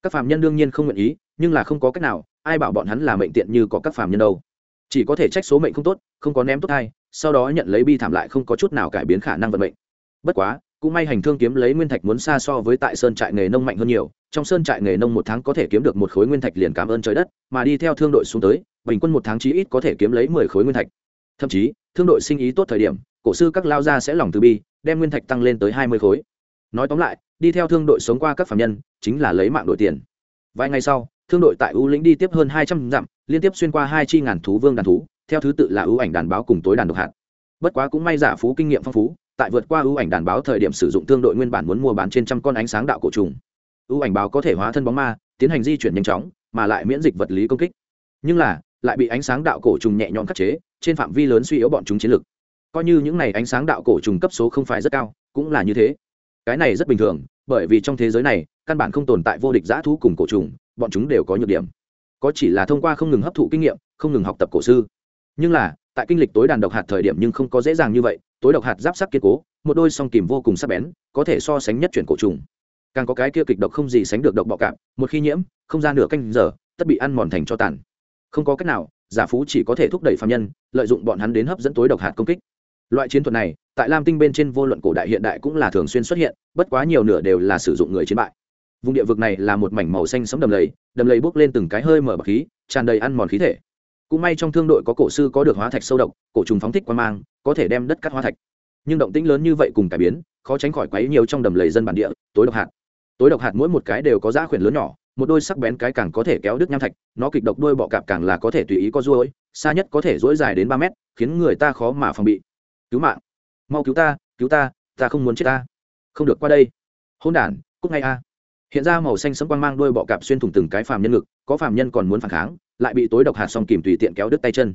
[SPEAKER 1] Các phàm nhân đương nhiên không nguyện ý nhưng là không có cách nào ai bảo bọn hắn là mệnh tiện như có các phàm nhân đâu. Chỉ có thể trách số mệnh không tốt không có ném tốt hay sau đó nhận lấy bi thảm lại không có chút nào cải biến khả năng vận mệnh. Bất quá cũng may hành thương kiếm lấy nguyên thạch muốn xa so với tại sơn trại nghề nông mạnh hơn nhiều, trong sơn trại nghề nông một tháng có thể kiếm được một khối nguyên thạch liền cảm ơn trời đất, mà đi theo thương đội xuống tới, bình quân một tháng chí ít có thể kiếm lấy mười khối nguyên thạch. Thậm chí, thương đội sinh ý tốt thời điểm, cổ sư các lao gia sẽ lòng từ bi, đem nguyên thạch tăng lên tới hai mươi khối. Nói tóm lại, đi theo thương đội sống qua các phạm nhân, chính là lấy mạng đổi tiền. Vài ngày sau, thương đội tại u lĩnh đi tiếp hơn hai trăm dặm, liên tiếp xuyên qua hai chi ngàn thú vương đàn thú, theo thứ tự là ưu ảnh đàn báo cùng tối đàn độc hạt. Bất quá cũng may giả phú kinh nghiệm phong phú tại vượt qua ưu ảnh đàn báo thời điểm sử dụng tương đội nguyên bản muốn mua bán trên trăm con ánh sáng đạo cổ trùng. Ưu ảnh báo có thể hóa thân bóng ma, tiến hành di chuyển nhanh chóng, mà lại miễn dịch vật lý công kích. Nhưng là, lại bị ánh sáng đạo cổ trùng nhẹ nhõm khắc chế, trên phạm vi lớn suy yếu bọn chúng chiến lực. Coi như những này ánh sáng đạo cổ trùng cấp số không phải rất cao, cũng là như thế. Cái này rất bình thường, bởi vì trong thế giới này, căn bản không tồn tại vô địch giã thú cùng cổ trùng, bọn chúng đều có nhược điểm. Có chỉ là thông qua không ngừng hấp thụ kinh nghiệm, không ngừng học tập cổ sư. Nhưng là, tại kinh lịch tối đàn độc hạt thời điểm nhưng không có dễ dàng như vậy tối độc hạt giáp sắc kiên cố, một đôi song kìm vô cùng sắc bén, có thể so sánh nhất chuyển cổ trùng. Càng có cái kia kịch độc không gì sánh được độc bọ cạp, một khi nhiễm, không ra nửa canh giờ, tất bị ăn mòn thành cho tàn. Không có cách nào, giả phú chỉ có thể thúc đẩy phạm nhân, lợi dụng bọn hắn đến hấp dẫn tối độc hạt công kích. Loại chiến thuật này, tại lam tinh bên trên vô luận cổ đại hiện đại cũng là thường xuyên xuất hiện, bất quá nhiều nửa đều là sử dụng người chiến bại. Vùng địa vực này là một mảnh màu xanh sống đầm lầy đầm lầy bốc lên từng cái hơi mở bọc khí, tràn đầy ăn mòn khí thể cũng may trong thương đội có cổ sư có được hóa thạch sâu độc, cổ trùng phóng thích quan mang, có thể đem đất cắt hóa thạch. Nhưng động tĩnh lớn như vậy cùng cải biến, khó tránh khỏi quấy nhiều trong đầm lầy dân bản địa, tối độc hạt. Tối độc hạt mỗi một cái đều có giá khuyển lớn nhỏ, một đôi sắc bén cái càng có thể kéo đứt nham thạch, nó kịch độc đôi bọ cạp càng là có thể tùy ý có ruôi xa nhất có thể dỗi dài đến ba mét, khiến người ta khó mà phòng bị. Cứu mạng. Mau cứu ta cứu ta ta không muốn chết ta. Không được qua đây. Hôn đản cúc ngay a. Hiện ra màu xanh sẫm quang mang đôi bọ cạp xuyên thủng từng cái phàm nhân ngực, có phàm nhân còn muốn phản kháng lại bị tối độc hạt song kìm tùy tiện kéo đứt tay chân.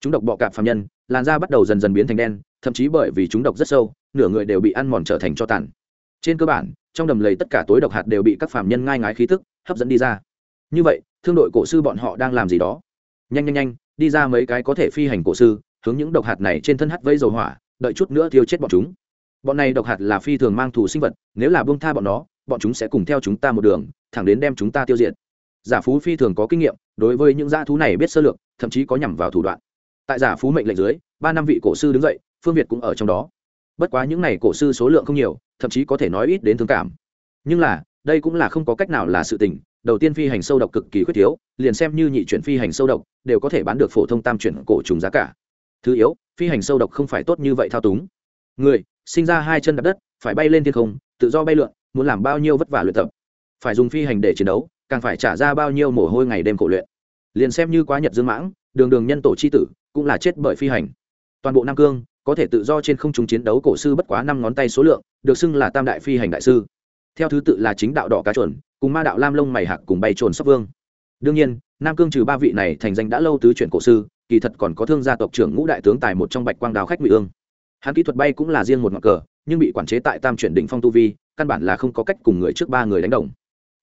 [SPEAKER 1] Chúng độc bọ cạp phàm nhân, làn da bắt đầu dần dần biến thành đen, thậm chí bởi vì chúng độc rất sâu, nửa người đều bị ăn mòn trở thành cho tàn. Trên cơ bản, trong đầm lầy tất cả tối độc hạt đều bị các phàm nhân ngai ngái khí tức hấp dẫn đi ra. Như vậy, thương đội cổ sư bọn họ đang làm gì đó? Nhanh nhanh nhanh, đi ra mấy cái có thể phi hành cổ sư, hướng những độc hạt này trên thân hắt vây dầu hỏa, đợi chút nữa thiêu chết bọn chúng. Bọn này độc hạt là phi thường mang thù sinh vật, nếu là buông tha bọn nó, bọn chúng sẽ cùng theo chúng ta một đường, thẳng đến đem chúng ta tiêu diệt giả phú phi thường có kinh nghiệm, đối với những dã thú này biết sơ lược, thậm chí có nhằm vào thủ đoạn. Tại giả phú mệnh lệnh dưới, ba năm vị cổ sư đứng dậy, phương việt cũng ở trong đó. Bất quá những n à y cổ sư số lượng không nhiều, thậm chí có thể nói ít đến thương cảm. Nhưng là, đây cũng là không có cách nào là sự tình, đầu tiên phi hành sâu độc cực kỳ khuyết thiếu, liền xem như nhị chuyển phi hành sâu độc, đều có thể bán được phổ thông tam chuyển cổ trùng giá cả. Thứ yếu, phi hành sâu độc không phải tốt như vậy thao túng. Người, sinh ra hai chân đập đất, phải bay lên thiên không, tự do bay lượn, muốn làm bao nhiêu vất vả luyện tập. Phải dùng phi hành để chiến đấu càng phải trả ra bao nhiêu mồ hôi ngày đêm khổ luyện. Liền xem như quá nhật dương mãng, đường đường nhân tổ c h i tử, cũng là chết bởi phi hành. Toàn bộ nam cương, có thể tự do trên không trung chiến đấu cổ sư bất quá năm ngón tay số lượng, được xưng là tam đại phi hành đại sư. Theo thứ tự là chính đạo đỏ cá chuẩn cùng ma đạo lam lông mày hạc cùng bay trồn sóc vương. Đương nhiên, nam cương trừ ba vị này thành danh đã lâu tứ chuyển cổ sư, kỳ thật còn có thương gia tộc trưởng ngũ đại tướng tài một trong bạch quang đào khách ngụy ương. Hắn kỹ thuật bay cũng là riêng một ngọn cờ, nhưng bị quản chế tại tam chuyển đỉnh phong tu vi, căn bản là không có cách cùng người trước ba người đánh đồng.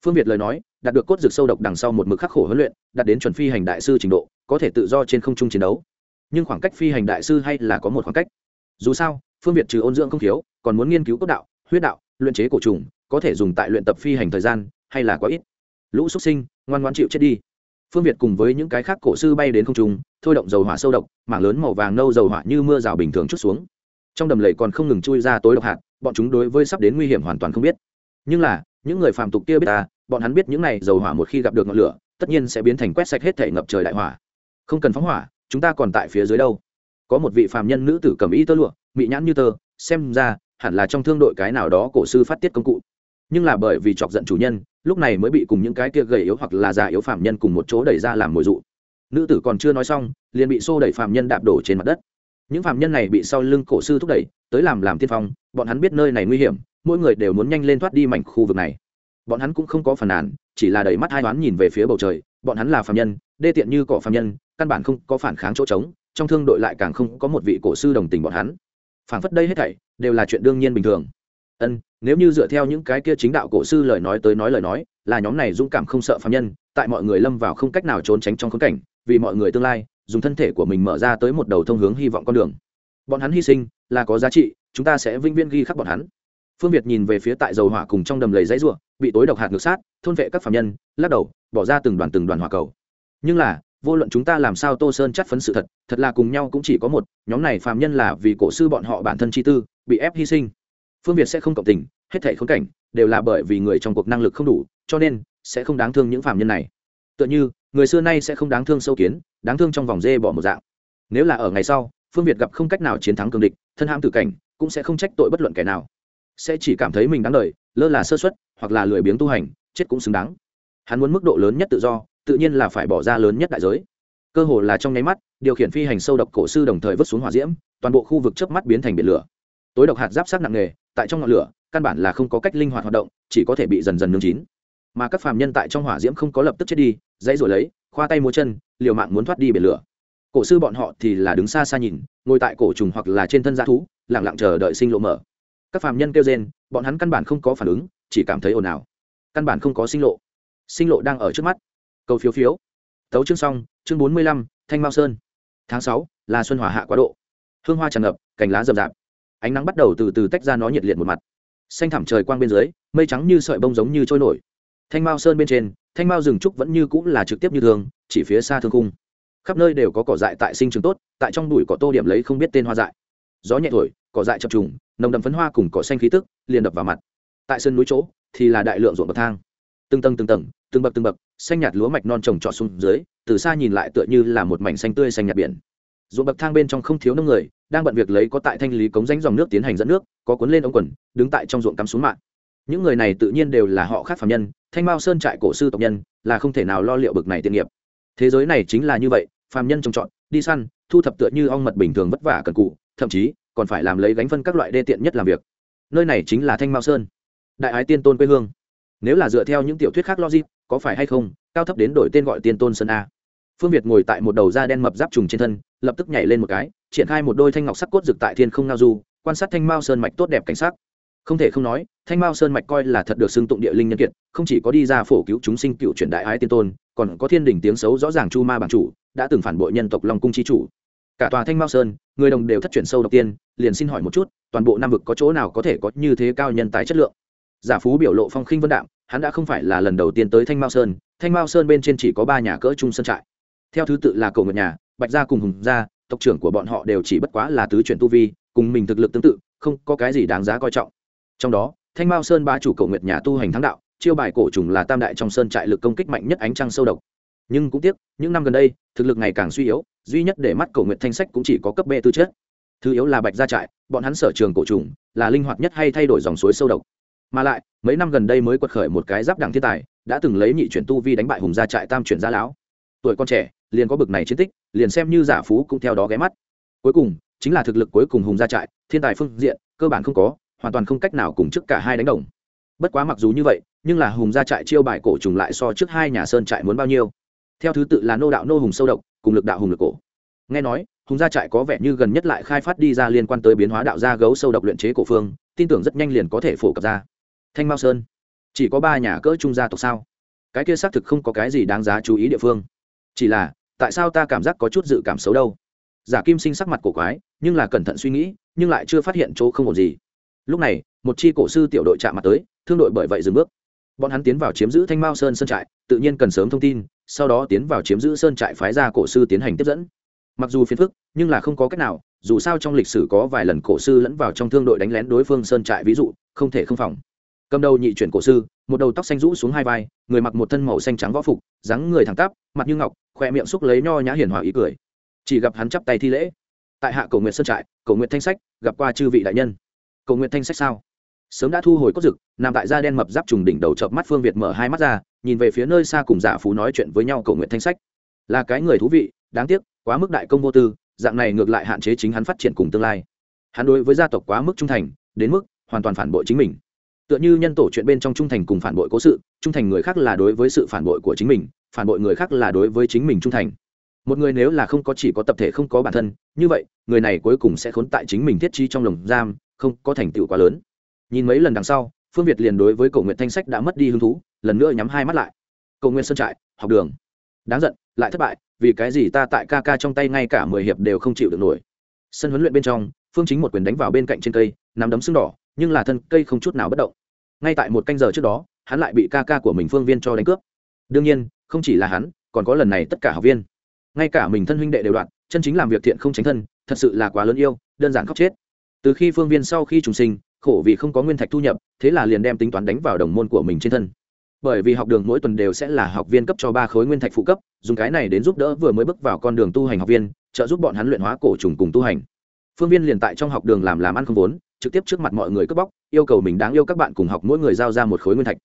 [SPEAKER 1] Phương việt lời nói đạt được cốt dược sâu độc đằng sau một mực khắc khổ huấn luyện, đạt đến chuẩn phi hành đại sư trình độ, có thể tự do trên không trung chiến đấu. Nhưng khoảng cách phi hành đại sư hay là có một khoảng cách. Dù sao, phương việt trừ ôn dưỡng không thiếu, còn muốn nghiên cứu cốt đạo, huyết đạo, luyện chế cổ trùng, có thể dùng tại luyện tập phi hành thời gian, hay là quá ít. Lũ xuất sinh, ngoan ngoan chịu chết đi. Phương việt cùng với những cái khác cổ sư bay đến không trung, thôi động dầu hỏa sâu độc, mảng lớn màu vàng nâu dầu hỏa như mưa rào bình thường chút xuống. Trong đầm lầy còn không ngừng chui ra tối độc hạt, bọn chúng đối với sắp đến nguy hiểm hoàn toàn không biết. Nhưng là, những người phàm tục kia biết ta bọn hắn biết những này dầu hỏa một khi gặp được ngọn lửa, tất nhiên sẽ biến thành quét sạch hết thể ngập trời đại hỏa. Không cần phóng hỏa, chúng ta còn tại phía dưới đâu. Có một vị phàm nhân nữ tử cầm y tơ lụa, mị nhãn như tơ, xem ra, hẳn là trong thương đội cái nào đó cổ sư phát tiết công cụ. Nhưng là bởi vì chọc giận chủ nhân, lúc này mới bị cùng những cái kia gầy yếu hoặc là già yếu phàm nhân cùng một chỗ đẩy ra làm mồi dụ. Nữ tử còn chưa nói xong, liền bị xô đẩy phàm nhân đạp đổ trên mặt đất. Những phàm nhân này bị sau lưng cổ sư thúc đẩy, tới làm làm tiên phong, bọn hắn biết nơi này nguy hiểm, mỗi người đều muốn nhanh lên thoát đi mảnh khu vực này bọn hắn cũng không có phản nàn, chỉ là đẩy mắt hai đoán nhìn về phía bầu trời, bọn hắn là phạm nhân, đê tiện như cỏ phạm nhân, căn bản không có phản kháng chỗ trống, trong thương đội lại càng không có một vị cổ sư đồng tình bọn hắn. Phản phất đây hết thảy, đều là chuyện đương nhiên bình thường. Ân, nếu như dựa theo những cái kia chính đạo cổ sư lời nói tới nói lời nói, là nhóm này dũng cảm không sợ phạm nhân, tại mọi người lâm vào không cách nào trốn tránh trong khốn cảnh, vì mọi người tương lai, dùng thân thể của mình mở ra tới một đầu thông hướng hy vọng con đường. Bọn hắn hy sinh, là có giá trị, chúng ta sẽ vĩnh viễn ghi khắc bọn hắn. Phương việt nhìn về phía tại dầu hỏa cùng trong đầm lầy dãy ruộng bị tối độc hạt ngược sát, thôn vệ các phạm nhân, lắc đầu, bỏ ra từng đoàn từng đoàn hỏa cầu. Nhưng là, vô luận chúng ta làm sao tô sơn chắc phấn sự thật thật là cùng nhau cũng chỉ có một, nhóm này phạm nhân là vì cổ sư bọn họ bản thân chi tư, bị ép hy sinh. Phương việt sẽ không cộng tình, hết thể khốn cảnh, đều là bởi vì người trong cuộc năng lực không đủ, cho nên, sẽ không đáng thương những phạm nhân này. Tựa như, người xưa nay sẽ không đáng thương sâu kiến, đáng thương trong vòng dê bỏ một dạng. Nếu là ở ngày sau, phương việt gặp không cách nào chiến thắng cường địch, thân hãm tử cảnh, cũng sẽ không trách tội bất luận kẻ nào. Sẽ chỉ cảm thấy mình đáng đời, lơ là sơ xuất hoặc là lười biếng tu hành, chết cũng xứng đáng. Hắn muốn mức độ lớn nhất tự do, tự nhiên là phải bỏ ra lớn nhất đại giới. Cơ hồ là trong nháy mắt, điều khiển phi hành sâu độc cổ sư đồng thời vứt xuống hỏa diễm, toàn bộ khu vực chớp mắt biến thành biển lửa. Tối độc hạt giáp sát nặng nề, tại trong ngọn lửa, căn bản là không có cách linh hoạt hoạt động, chỉ có thể bị dần dần nướng chín. Mà các phàm nhân tại trong hỏa diễm không có lập tức chết đi, dãy rồi lấy, khoa tay múa chân, liều mạng muốn thoát đi biển lửa. Cổ sư bọn họ thì là đứng xa xa nhìn, ngồi tại cổ trùng hoặc là trên thân g thú lẳng lặng chờ đợi sinh lộ mở. Các phàm nhân kêu rên, bọn hắn căn bản không có phản ứng chỉ cảm thấy ồn ào. Căn bản không có sinh lộ. Sinh lộ đang ở trước mắt. Cầu phiếu phiếu. Tấu chương xong, chương bốn mươi lăm, thanh mao sơn. Tháng sáu, là xuân hỏa hạ quá độ. Hương hoa tràn ngập, cành lá rậm rạp. Ánh nắng bắt đầu từ từ tách ra nó nhiệt liệt một mặt. Xanh thẳm trời quang bên dưới, mây trắng như sợi bông giống như trôi nổi. Thanh mao sơn bên trên, thanh mao rừng trúc vẫn như cũng là trực tiếp như thường, chỉ phía xa thương cung khắp nơi đều có cỏ dại tại sinh trường tốt, tại trong bụi cỏ tô điểm lấy không biết tên hoa dại. Gió nhẹ thổi, cỏ dại chập trùng, nồng đậm phấn hoa cùng cỏ xanh khí tức, liền đập vào mặt tại sân núi chỗ thì là đại lượng ruộng bậc thang. Từng tầng từng tầng, từng bậc từng bậc, xanh nhạt lúa mạch non trồng trọt xuống dưới, từ xa nhìn lại tựa như là một mảnh xanh tươi xanh nhạt biển. Ruộng bậc thang bên trong không thiếu nông người, đang bận việc lấy có tại thanh lý cống rãnh dòng nước tiến hành dẫn nước, có cuốn lên ống quần, đứng tại trong ruộng cắm xuống mạng những người này tự nhiên đều là họ khác phạm nhân, thanh mao sơn trại cổ sư tộc nhân, là không thể nào lo liệu bực này tiện nghiệp. Thế giới này chính là như vậy, phàm nhân trồng trọt, đi săn, thu thập tựa như ong mật bình thường vất vả cần cụ thậm chí còn phải làm lấy gánh phân các loại đê tiện nhất làm việc. Nơi này chính là thanh mao sơn đại ái tiên tôn quê hương. Nếu là dựa theo những tiểu thuyết khác logic, có phải hay không, cao thấp đến đổi tên gọi tiên tôn sơn a. Phương việt ngồi tại một đầu da đen mập giáp trùng trên thân, lập tức nhảy lên một cái, triển khai một đôi thanh ngọc sắc cốt rực tại thiên không ngao du, quan sát thanh mao sơn mạch tốt đẹp cảnh sắc. Không thể không nói, thanh mao sơn mạch coi là thật được xưng tụng địa linh nhân kiệt, không chỉ có đi ra phổ cứu chúng sinh cựu truyền đại ái tiên tôn, còn có thiên đình tiếng xấu rõ ràng chu ma bản chủ, đã từng phản bội nhân tộc long cung chi chủ. Cả tòa thanh mao sơn, người đồng đều thất truyền sâu đầu tiên, liền xin hỏi một chút, toàn bộ nam vực có chỗ nào có thể có như thế cao nhân tài chất lượng? Giả phú biểu lộ phong khinh vân đạm, hắn đã không phải là lần đầu tiên tới thanh mao sơn, thanh mao sơn bên trên chỉ có ba nhà cỡ trung sơn trại. Theo thứ tự là cầu Nguyệt nhà, bạch gia cùng hùng gia, tộc trưởng của bọn họ đều chỉ bất quá là tứ chuyển tu vi, cùng mình thực lực tương tự, không có cái gì đáng giá coi trọng. Trong đó, thanh mao sơn ba chủ cầu Nguyệt nhà tu hành thắng đạo, chiêu bài cổ trùng là tam đại trong sơn trại lực công kích mạnh nhất ánh trăng sâu độc. Nhưng cũng tiếc, những năm gần đây, thực lực ngày càng suy yếu, duy nhất để mắt cổ nguyện thanh sách cũng chỉ có cấp b tư chất. Thứ yếu là bạch gia trại, bọn hắn sở trường cổ trùng, là linh hoạt nhất hay thay đổi dòng suối sâu độc mà lại, mấy năm gần đây mới quật khởi một cái giáp đẳng thiên tài, đã từng lấy nhị chuyển tu vi đánh bại hùng gia trại tam chuyển gia lão. Tuổi con trẻ, liền có bực này chiến tích, liền xem như giả phú cũng theo đó ghé mắt. Cuối cùng, chính là thực lực cuối cùng hùng gia trại, thiên tài phương diện, cơ bản không có, hoàn toàn không cách nào cùng trước cả hai đánh đồng. Bất quá mặc dù như vậy, nhưng là hùng gia trại chiêu bài cổ trùng lại so trước hai nhà sơn trại muốn bao nhiêu. Theo thứ tự là nô đạo nô hùng sâu độc, cùng lực đạo hùng lực cổ. Nghe nói, hùng gia trại có vẻ như gần nhất lại khai phát đi ra liên quan tới biến hóa đạo gia gấu sâu độc luyện chế cổ phương, tin tưởng rất nhanh liền có thể phổ cập ra thanh mao sơn. Chỉ có ba nhà cỡ trung gia tộc sao? Cái kia xác thực không có cái gì đáng giá chú ý địa phương. Chỉ là, tại sao ta cảm giác có chút dự cảm xấu đâu? Giả kim sinh sắc mặt cổ quái, nhưng là cẩn thận suy nghĩ, nhưng lại chưa phát hiện chỗ không ổn gì. Lúc này, một chi cổ sư tiểu đội chạm mặt tới, thương đội bởi vậy dừng bước. Bọn hắn tiến vào chiếm giữ thanh mao sơn sơn trại, tự nhiên cần sớm thông tin, sau đó tiến vào chiếm giữ sơn trại phái ra cổ sư tiến hành tiếp dẫn. Mặc dù phiền phức, nhưng là không có cách nào, dù sao trong lịch sử có vài lần cổ sư lẫn vào trong thương đội đánh lén đối phương sơn trại, ví dụ, không thể không phòng cầm đầu nhị chuyển cổ sư, một đầu tóc xanh rũ xuống hai vai, người mặc một thân màu xanh trắng võ phục, dáng người thẳng tắp, mặt như ngọc khoe miệng xúc lấy nho nhã hiền hòa ý cười. Chỉ gặp hắn chắp tay thi lễ. Tại hạ cầu nguyện sơn trại, cầu nguyện thanh sách, gặp qua chư vị đại nhân. Cầu nguyện thanh sách sao? Sớm đã thu hồi cốt dực, nằm tại da đen mập giáp trùng đỉnh đầu chợp mắt phương việt mở hai mắt ra, nhìn về phía nơi xa cùng giả phú nói chuyện với nhau cầu nguyện thanh sách. Là cái người thú vị, đáng tiếc, quá mức đại công vô tư, dạng này ngược lại hạn chế chính hắn phát triển cùng tương lai. Hắn đối với gia tộc quá mức trung thành, đến mức hoàn toàn phản bội chính mình tựa như nhân tổ chuyện bên trong trung thành cùng phản bội cố sự, trung thành người khác là đối với sự phản bội của chính mình, phản bội người khác là đối với chính mình trung thành. Một người nếu là không có chỉ có tập thể không có bản thân, như vậy, người này cuối cùng sẽ khốn tại chính mình thiết trí trong lồng giam, không có thành tựu quá lớn. Nhìn mấy lần đằng sau, phương việt liền đối với cầu nguyện thanh sách đã mất đi hứng thú, lần nữa nhắm hai mắt lại. Cầu nguyện sơn trại, học đường. Đáng giận, lại thất bại, vì cái gì ta tại ca ca trong tay ngay cả mười hiệp đều không chịu được nổi. Sân huấn luyện bên trong, phương chính một quyền đánh vào bên cạnh trên cây, nắm đấm sưng đỏ, nhưng là thân cây không chút nào bất động ngay tại một canh giờ trước đó, hắn lại bị ca ca của mình phương viên cho đánh cướp. Đương nhiên, không chỉ là hắn, còn có lần này tất cả học viên. Ngay cả mình thân huynh đệ đều đoạn chân chính làm việc thiện không tránh thân, thật sự là quá lớn yêu, đơn giản khóc chết. Từ khi phương viên sau khi trùng sinh, khổ vì không có nguyên thạch thu nhập, thế là liền đem tính toán đánh vào đồng môn của mình trên thân. Bởi vì học đường mỗi tuần đều sẽ là học viên cấp cho ba khối nguyên thạch phụ cấp, dùng cái này đến giúp đỡ vừa mới bước vào con đường tu hành học viên, trợ giúp bọn hắn luyện hóa cổ trùng cùng tu hành phương viên liền tại trong học đường làm làm ăn không vốn, trực tiếp trước mặt mọi người cướp bóc, yêu cầu mình đáng yêu các bạn cùng học mỗi người giao ra một khối nguyên thạch.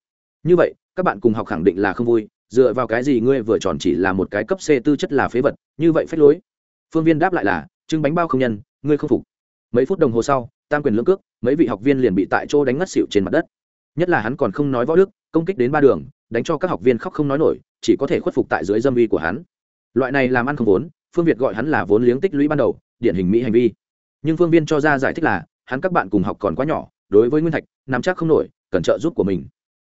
[SPEAKER 1] Như vậy, các bạn cùng học khẳng định là không vui, dựa vào cái gì ngươi vừa tròn chỉ là một cái cấp c tư chất là phế vật, như vậy phép lối. Phương viên đáp lại là, trưng bánh bao không nhân, ngươi không phục. Mấy phút đồng hồ sau, tam quyền lưỡng cước, mấy vị học viên liền bị tại chỗ đánh ngất xịu trên mặt đất. Nhất là hắn còn không nói võ đức, công kích đến ba đường, đánh cho các học viên khóc không nói nổi, chỉ có thể khuất phục tại dưới dâm uy của hắn. Loại này làm ăn không vốn, phương việt gọi hắn là vốn liếng tích lũy ban đầu, điển hình mỹ hành vi nhưng phương viên cho ra giải thích là, hắn các bạn cùng học còn quá nhỏ, đối với nguyên thạch, nắm chắc không nổi, cần trợ giúp của mình.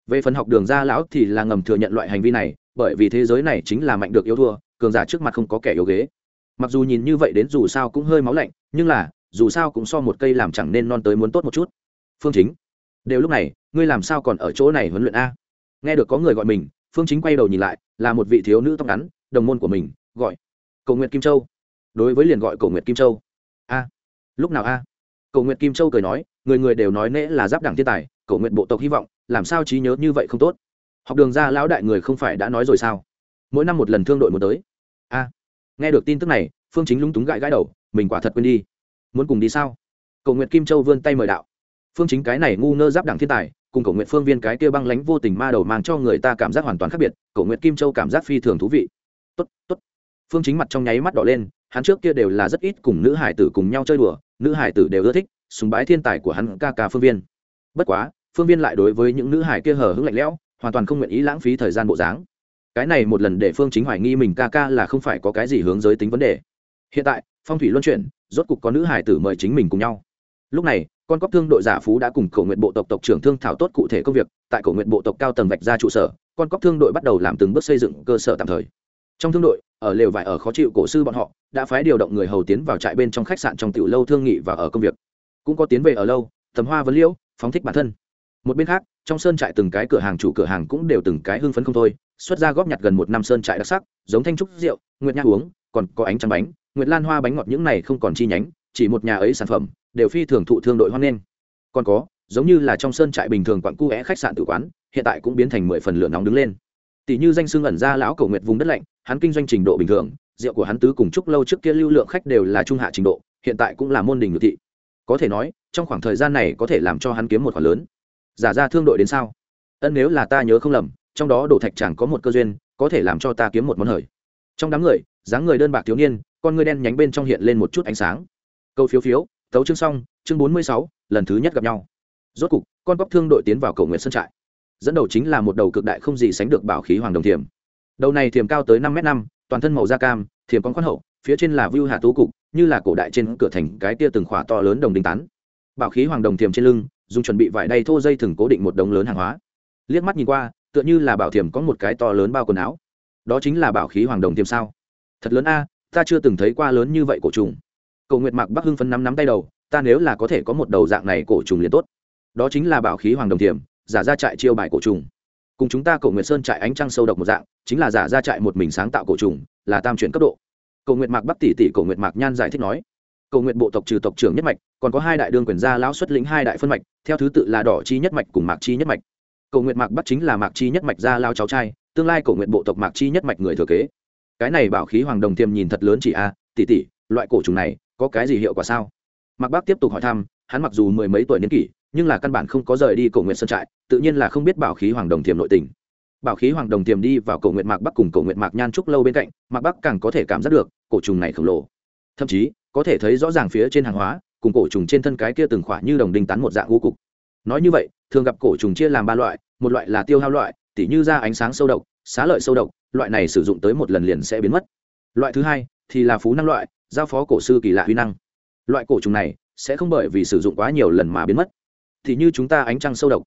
[SPEAKER 1] Về phần học đường Ra lão thì là ngầm thừa nhận loại hành vi này, bởi vì thế giới này chính là mạnh được yếu thua, cường giả trước mặt không có kẻ yếu ghế. Mặc dù nhìn như vậy đến dù sao cũng hơi máu lạnh, nhưng là, dù sao cũng so một cây làm chẳng nên non tới muốn tốt một chút. Phương chính, đều lúc này, ngươi làm sao còn ở chỗ này huấn luyện a? Nghe được có người gọi mình, phương chính quay đầu nhìn lại, là một vị thiếu nữ tóc ngắn, đồng môn của mình, gọi cầu nguyện kim châu. Đối với liền gọi cầu nguyện kim châu. A lúc nào a? Cầu nguyện kim châu cười nói, người người đều nói nễ là giáp đảng thiên tài cầu nguyện bộ tộc hy vọng, làm sao trí nhớ như vậy không tốt? Học đường ra lão đại người không phải đã nói rồi sao? Mỗi năm một lần thương đội muốn tới. A, nghe được tin tức này, phương chính lúng túng gãi gãi đầu, mình quả thật quên đi. Muốn cùng đi sao? Cầu nguyện kim châu vươn tay mời đạo. Phương chính cái này ngu ngơ giáp đảng thiên tài, cùng cầu nguyện phương viên cái kia băng lánh vô tình ma đầu mang cho người ta cảm giác hoàn toàn khác biệt cầu nguyện kim châu cảm giác phi thường thú vị. Tốt tốt. Phương chính mặt trong nháy mắt đỏ lên hắn trước kia đều là rất ít cùng nữ hải tử cùng nhau chơi đùa, nữ hải tử đều ưa thích, sùng bái thiên tài của hắn ca ca phương viên. Bất quá, phương viên lại đối với những nữ hải kia hờ hững lạnh lẽo, hoàn toàn không nguyện ý lãng phí thời gian bộ dáng. Cái này một lần để phương chính hoài nghi mình ca ca là không phải có cái gì hướng giới tính vấn đề. Hiện tại, phong thủy luân chuyển, rốt cục có nữ hải tử mời chính mình cùng nhau. Lúc này, con cóc thương đội giả phú đã cùng cầu nguyện bộ tộc tộc trưởng thương thảo tốt cụ thể công việc, tại cầu nguyện bộ tộc cao tầng vạch ra trụ sở, con cóc thương đội bắt đầu làm từng bước xây dựng cơ sở tạm thời trong thương đội, ở lều vải ở khó chịu cổ sư bọn họ, đã phái điều động người hầu tiến vào trại bên trong khách sạn trong tiểu lâu thương nghị và ở công việc. Cũng có tiến về ở lâu, tầm hoa vấn liễu, phóng thích bản thân. Một bên khác, trong sơn trại từng cái cửa hàng chủ cửa hàng cũng đều từng cái hưng phấn không thôi, xuất ra góp nhặt gần một năm sơn trại đặc sắc, giống thanh trúc, rượu, nguyệt nha uống, còn có ánh trắng bánh, nguyệt lan hoa bánh ngọt những này không còn chi nhánh, chỉ một nhà ấy sản phẩm, đều phi thường thụ thương đội hoan nghênh. Còn có, giống như là trong sơn trại bình thường quặng cu é khách sạn tự quán, hiện tại cũng biến thành mười phần lửa nóng đứng lên. Tỷ như danh xương ẩn ra lão cầu nguyệt vùng đất lạnh hắn kinh doanh trình độ bình thường, rượu của hắn tứ cùng chúc lâu trước kia lưu lượng khách đều là trung hạ trình độ, hiện tại cũng là môn đình ngự thị. Có thể nói, trong khoảng thời gian này có thể làm cho hắn kiếm một khoản lớn. Giả ra thương đội đến sao? Ân, nếu là ta nhớ không lầm, trong đó đổ thạch chẳng có một cơ duyên, có thể làm cho ta kiếm một món hời. Trong đám người, dáng người đơn bạc thiếu niên, con ngươi đen nhánh bên trong hiện lên một chút ánh sáng. Câu phiếu phiếu, tấu chương xong, chương bốn mươi sáu, lần thứ nhất gặp nhau. Rốt cục, con cóc thương đội tiến vào cầu nguyện sân trại. Dẫn đầu chính là một đầu cực đại không gì sánh được bảo khí hoàng đồng thiềm đầu này thiềm cao tới năm m năm, toàn thân màu da cam thiềm con khoan hậu, phía trên là view hạ tú cục, như là cổ đại trên cửa thành cái tia từng khỏa to lớn đồng đình tán. Bảo khí hoàng đồng thiềm trên lưng, dùng chuẩn bị vải đay thô dây thừng cố định một đống lớn hàng hóa. Liếc mắt nhìn qua, tựa như là bảo thiềm có một cái to lớn bao quần áo. Đó chính là bảo khí hoàng đồng thiềm sao? Thật lớn a, ta chưa từng thấy qua lớn như vậy cổ trùng. Cầu nguyệt mạc bắc hưng phấn nắm nắm tay đầu, ta nếu là có thể có một đầu dạng này cổ trùng liền tốt. Đó chính là bảo khí hoàng đồng thiềm giả ra trại chiêu bài cổ trùng cùng chúng ta cầu nguyệt sơn trại ánh trăng sâu độc một dạng, chính là giả ra trại một mình sáng tạo cổ trùng, là tam chuyển cấp độ. Cầu nguyệt mạc bắc tỷ tỷ cầu nguyệt mạc nhan giải thích nói, cầu nguyện bộ tộc trừ tộc trưởng nhất mạch, còn có hai đại đương quyền gia lão xuất lĩnh hai đại phân mạch, theo thứ tự là đỏ chi nhất mạch cùng mạc chi nhất mạch. Cầu nguyện mạc bắc chính là mạc chi nhất mạch gia lao cháu trai, tương lai cầu nguyện bộ tộc mạc chi nhất mạch người thừa kế. Cái này bảo khí hoàng đồng tiêm nhìn thật lớn chỉ a, tỷ tỷ, loại cổ trùng này, có cái gì hiệu quả sao? Mạc bắc tiếp tục hỏi thăm, hắn mặc dù mười mấy tuổi niên kỷ nhưng là căn bản không có rời đi cổ nguyện sơn trại, tự nhiên là không biết bảo khí hoàng đồng tiềm nội tình. Bảo khí hoàng đồng tiềm đi vào cổ nguyện mạc bắc cùng cổ nguyện mạc nhan trúc lâu bên cạnh, mạc bắc càng có thể cảm giác được, cổ trùng này khổng lồ. Thậm chí, có thể thấy rõ ràng phía trên hàng hóa, cùng cổ trùng trên thân cái kia từng khỏa như đồng đinh tán một dạng ngũ cục. Nói như vậy, thường gặp cổ trùng chia làm ba loại, một loại là tiêu hao loại, tỉ như ra ánh sáng sâu độc, xá lợi sâu độc, loại này sử dụng tới một lần liền sẽ biến mất. Loại thứ hai thì là phú năng loại, giao phó cổ sư kỳ lạ huy năng. Loại cổ trùng này sẽ không bởi vì sử dụng quá nhiều lần mà biến mất thì như chúng ta ánh trăng sâu độc.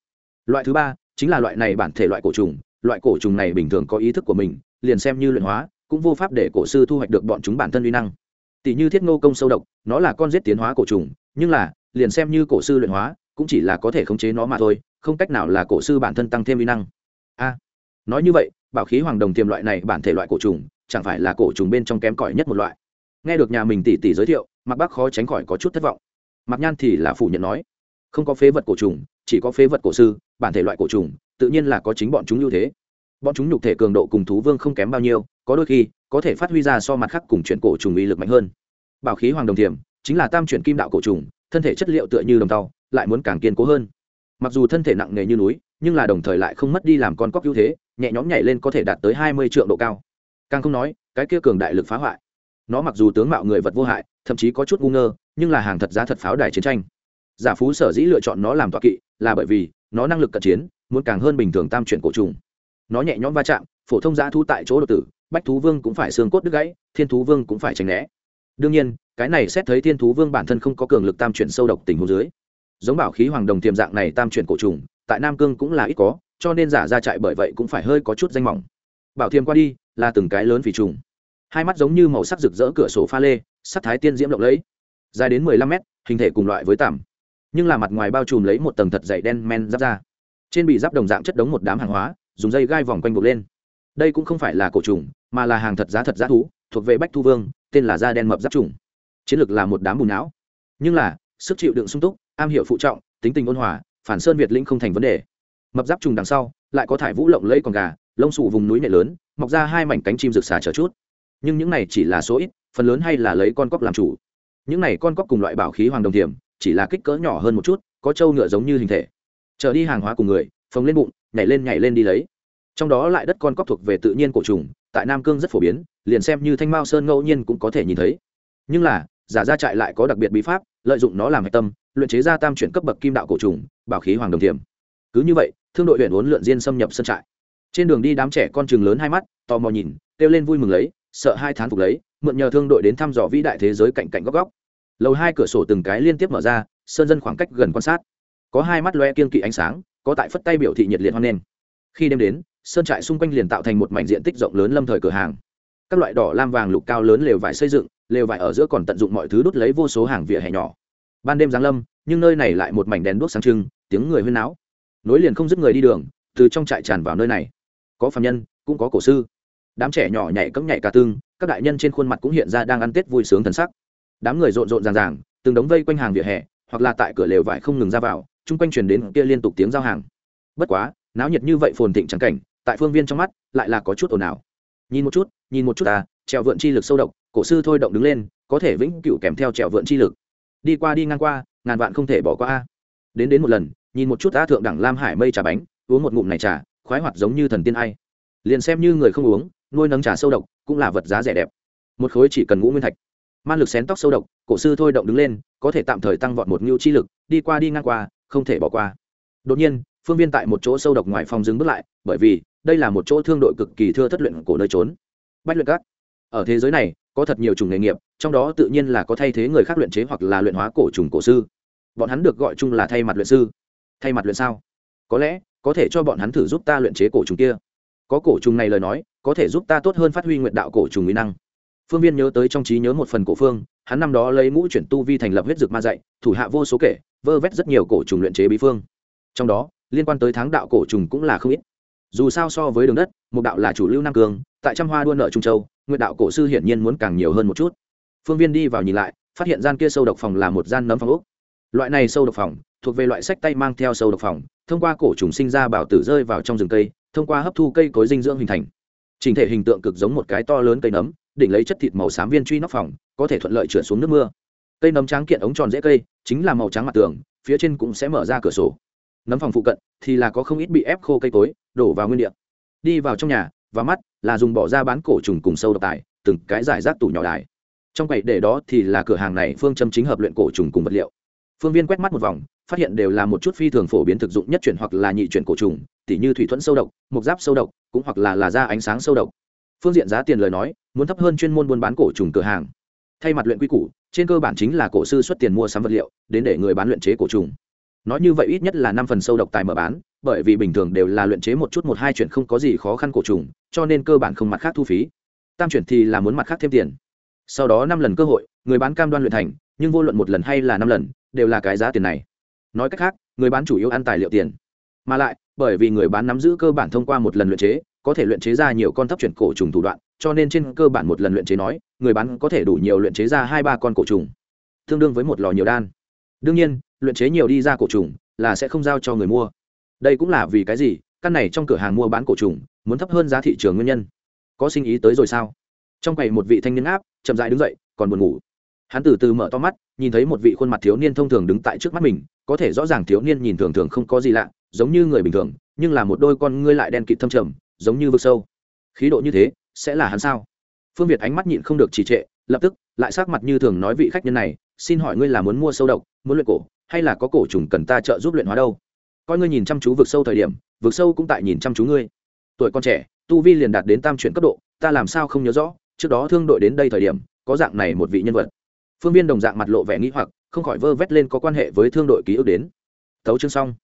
[SPEAKER 1] Loại thứ ba chính là loại này bản thể loại cổ trùng. Loại cổ trùng này bình thường có ý thức của mình, liền xem như luyện hóa, cũng vô pháp để cổ sư thu hoạch được bọn chúng bản thân uy năng. Tỷ như thiết ngô công sâu độc, nó là con giết tiến hóa cổ trùng, nhưng là, liền xem như cổ sư luyện hóa, cũng chỉ là có thể khống chế nó mà thôi, không cách nào là cổ sư bản thân tăng thêm uy năng. A, nói như vậy, bảo khí hoàng đồng tiềm loại này bản thể loại cổ trùng, chẳng phải là cổ trùng bên trong kém cỏi nhất một loại? Nghe được nhà mình tỷ tỷ giới thiệu mặc bác khó tránh khỏi có chút thất vọng. Mặc nhan thì là phủ nhận nói không có phế vật cổ trùng, chỉ có phế vật cổ sư, bản thể loại cổ trùng, tự nhiên là có chính bọn chúng ưu thế. Bọn chúng nhục thể cường độ cùng thú vương không kém bao nhiêu, có đôi khi, có thể phát huy ra so mặt khác cùng chuyển cổ trùng uy lực mạnh hơn. Bảo khí hoàng đồng thiểm, chính là tam chuyển kim đạo cổ trùng, thân thể chất liệu tựa như đồng tàu lại muốn càng kiên cố hơn. Mặc dù thân thể nặng nề như núi, nhưng là đồng thời lại không mất đi làm con cóc ưu thế, nhẹ nhõm nhảy lên có thể đạt tới hai mươi triệu độ cao. Càng không nói, cái kia cường đại lực phá hoại. Nó mặc dù tướng mạo người vật vô hại, thậm chí có chút ngu ngơ, nhưng là hàng thật giá thật pháo đài chiến tranh giả phú sở dĩ lựa chọn nó làm tọa kỵ là bởi vì nó năng lực cận chiến, muốn càng hơn bình thường tam chuyển cổ trùng. Nó nhẹ nhõm va chạm, phổ thông giã thu tại chỗ đột tử, bách thú vương cũng phải xương cốt đứt gãy, thiên thú vương cũng phải tránh né. Đương nhiên, cái này xét thấy thiên thú vương bản thân không có cường lực tam chuyển sâu độc tình hồ dưới. Giống bảo khí hoàng đồng tiềm dạng này tam chuyển cổ trùng, tại nam cương cũng là ít có, cho nên giả ra trại bởi vậy cũng phải hơi có chút danh mỏng. Bảo thiềm qua đi, là từng cái lớn vì trùng. Hai mắt giống như màu sắc rực rỡ cửa sổ pha lê, sắc thái tiên diễm lộng lẫy. Dài đến mười lăm mét, hình thể cùng loại với tằm nhưng là mặt ngoài bao trùm lấy một tầng thật dày đen men giáp ra trên bị giáp đồng dạng chất đống một đám hàng hóa, dùng dây gai vòng quanh buộc lên. Đây cũng không phải là cổ trùng, mà là hàng thật giá thật giá thú, thuộc về bách thu vương, tên là da đen mập giáp trùng. Chiến lược là một đám bùn não. Nhưng là, sức chịu đựng sung túc, am hiểu phụ trọng, tính tình ôn hòa, phản sơn việt linh không thành vấn đề. Mập giáp trùng đằng sau, lại có thải vũ lộng lẫy còn gà, lông sụ vùng núi nệ lớn, mọc ra hai mảnh cánh chim rực xà chờ chút. Nhưng những này chỉ là số ít, phần lớn hay là lấy con cóc làm chủ. Những này con cóc cùng loại bảo khí hoàng đồng thiểm chỉ là kích cỡ nhỏ hơn một chút, có trâu ngựa giống như hình thể. Trở đi hàng hóa cùng người, phồng lên bụng, nhảy lên nhảy lên đi lấy. Trong đó lại đất con cóc thuộc về tự nhiên cổ trùng, tại nam cương rất phổ biến, liền xem như thanh mao sơn ngẫu nhiên cũng có thể nhìn thấy. Nhưng là, giả ra trại lại có đặc biệt bí pháp, lợi dụng nó làm hạch tâm, luyện chế ra tam chuyển cấp bậc kim đạo cổ trùng, bảo khí hoàng đồng thiềm cứ như vậy, thương đội huyện uốn lượn diên xâm nhập sân trại. Trên đường đi đám trẻ con trường lớn hai mắt, tò mò nhìn, kêu lên vui mừng lấy, sợ hai thán phục lấy, mượn nhờ thương đội đến thăm dò vĩ đại thế giới cạnh cạnh góc góc lầu hai cửa sổ từng cái liên tiếp mở ra, sơn dân khoảng cách gần quan sát. Có hai mắt loe kiên kỵ ánh sáng, có tại phất tay biểu thị nhiệt liệt hoan nghênh. Khi đêm đến, sơn trại xung quanh liền tạo thành một mảnh diện tích rộng lớn lâm thời cửa hàng. Các loại đỏ lam vàng lục cao lớn lều vải xây dựng, lều vải ở giữa còn tận dụng mọi thứ đốt lấy vô số hàng vỉa hè nhỏ. Ban đêm giáng lâm, nhưng nơi này lại một mảnh đèn đuốc sáng trưng, tiếng người huyên náo. Nối liền không dứt người đi đường, từ trong trại tràn vào nơi này. Có phạm nhân, cũng có cổ sư. Đám trẻ nhỏ nhảy cấm nhảy cả tương các đại nhân trên khuôn mặt cũng hiện ra đang ăn tết vui sướng thần sắc đám người rộn rộn ràng ràng, từng đống vây quanh hàng vỉa hè, hoặc là tại cửa lều vải không ngừng ra vào, chung quanh truyền đến kia liên tục tiếng giao hàng. Bất quá, náo nhiệt như vậy phồn thịnh trắng cảnh, tại phương viên trong mắt, lại là có chút ồn ào. Nhìn một chút, nhìn một chút ta, trèo vượn chi lực sâu độc, cổ sư thôi động đứng lên, có thể vĩnh cựu kèm theo trèo vượn chi lực. Đi qua đi ngang qua, ngàn vạn không thể bỏ qua. A đến đến một lần, nhìn một chút ta thượng đẳng lam hải mây trà bánh, uống một ngụm này trà, khoái hoạt giống như thần tiên ai. Liền xem như người không uống, nuôi nấng trà sâu độc, cũng là vật giá rẻ đẹp. Một khối chỉ cần ngũ nguyên thạch man lực xén tóc sâu độc, cổ sư thôi động đứng lên, có thể tạm thời tăng vọt một ngưu chi lực, đi qua đi ngang qua, không thể bỏ qua. Đột nhiên, phương viên tại một chỗ sâu độc ngoài phòng dừng bước lại, bởi vì, đây là một chỗ thương đội cực kỳ thưa thất luyện của nơi trốn. Bách luyện các, ở thế giới này, có thật nhiều chủng nghề nghiệp, trong đó tự nhiên là có thay thế người khác luyện chế hoặc là luyện hóa cổ trùng cổ sư. Bọn hắn được gọi chung là thay mặt luyện sư. Thay mặt luyện sao? Có lẽ, có thể cho bọn hắn thử giúp ta luyện chế cổ trùng kia. Có cổ trùng này lời nói, có thể giúp ta tốt hơn phát huy nguyện đạo cổ trùng nguy năng phương viên nhớ tới trong trí nhớ một phần cổ phương, hắn năm đó lấy ngũ chuyển tu vi thành lập huyết dược ma dạy, thủ hạ vô số kể, vơ vét rất nhiều cổ trùng luyện chế bí phương. Trong đó, liên quan tới tháng đạo cổ trùng cũng là không ít. Dù sao so với đường đất một đạo là chủ lưu nam cường, tại trăm hoa đua nợ trung châu nguyện đạo cổ sư hiển nhiên muốn càng nhiều hơn một chút. Phương viên đi vào nhìn lại, phát hiện gian kia sâu độc phòng là một gian nấm phòng úc loại này sâu độc phòng, thuộc về loại sách tay mang theo sâu độc phòng, thông qua cổ trùng sinh ra bảo tử rơi vào trong rừng cây, thông qua hấp thu cây cối dinh dưỡng hình thành. Trình thể hình tượng cực giống một cái to lớn cây nấm đỉnh lấy chất thịt màu xám viên truy nóc phòng, có thể thuận lợi trượt xuống nước mưa. Cây nấm trắng kiện ống tròn dễ cây, chính là màu trắng mặt tường, phía trên cũng sẽ mở ra cửa sổ. Nấm phòng phụ cận thì là có không ít bị ép khô cây cối, đổ vào nguyên địa. Đi vào trong nhà, và mắt là dùng bỏ ra bán cổ trùng cùng sâu độc tài, từng cái giải rác tủ nhỏ đài. Trong quầy để đó thì là cửa hàng này phương châm chính hợp luyện cổ trùng cùng vật liệu. Phương viên quét mắt một vòng, phát hiện đều là một chút phi thường phổ biến thực dụng nhất chuyển hoặc là nhị chuyển cổ trùng, tỉ như thủy thuẫn sâu độc mục giáp sâu độc, cũng hoặc là là da ánh sáng sâu độc. Phương diện giá tiền lời nói muốn thấp hơn chuyên môn buôn bán cổ trùng cửa hàng. Thay mặt luyện quy củ, trên cơ bản chính là cổ sư xuất tiền mua sắm vật liệu, đến để người bán luyện chế cổ trùng. Nói như vậy ít nhất là năm phần sâu độc tài mở bán, bởi vì bình thường đều là luyện chế một chút một hai chuyện không có gì khó khăn cổ trùng, cho nên cơ bản không mặt khác thu phí. Tam chuyển thì là muốn mặt khác thêm tiền. Sau đó năm lần cơ hội, người bán cam đoan luyện thành, nhưng vô luận một lần hay là năm lần, đều là cái giá tiền này. Nói cách khác, người bán chủ yếu ăn tài liệu tiền. Mà lại, bởi vì người bán nắm giữ cơ bản thông qua một lần luyện chế, có thể luyện chế ra nhiều con thấp chuyển cổ trùng thủ đoạn cho nên trên cơ bản một lần luyện chế nói, người bán có thể đủ nhiều luyện chế ra hai ba con cổ trùng, tương đương với một lò nhiều đan. Đương nhiên, luyện chế nhiều đi ra cổ trùng là sẽ không giao cho người mua. Đây cũng là vì cái gì? Căn này trong cửa hàng mua bán cổ trùng muốn thấp hơn giá thị trường nguyên nhân. Có sinh ý tới rồi sao? Trong quầy một vị thanh niên áp, chậm dại đứng dậy, còn buồn ngủ. Hắn từ từ mở to mắt, nhìn thấy một vị khuôn mặt thiếu niên thông thường đứng tại trước mắt mình, có thể rõ ràng thiếu niên nhìn thường thường không có gì lạ, giống như người bình thường, nhưng là một đôi con ngươi lại đen kịt thâm trầm, giống như vực sâu. Khí độ như thế sẽ là hắn sao? Phương việt ánh mắt nhịn không được trì trệ, lập tức, lại sắc mặt như thường nói vị khách nhân này, xin hỏi ngươi là muốn mua sâu độc, muốn luyện cổ, hay là có cổ trùng cần ta trợ giúp luyện hóa đâu? Coi ngươi nhìn chăm chú vực sâu thời điểm, vực sâu cũng tại nhìn chăm chú ngươi. Tuổi con trẻ, tu vi liền đạt đến tam chuyển cấp độ, ta làm sao không nhớ rõ, trước đó thương đội đến đây thời điểm, có dạng này một vị nhân vật. Phương viên đồng dạng mặt lộ vẻ nghĩ hoặc, không khỏi vơ vét lên có quan hệ với thương đội ký ức đến. Thấu chương xong.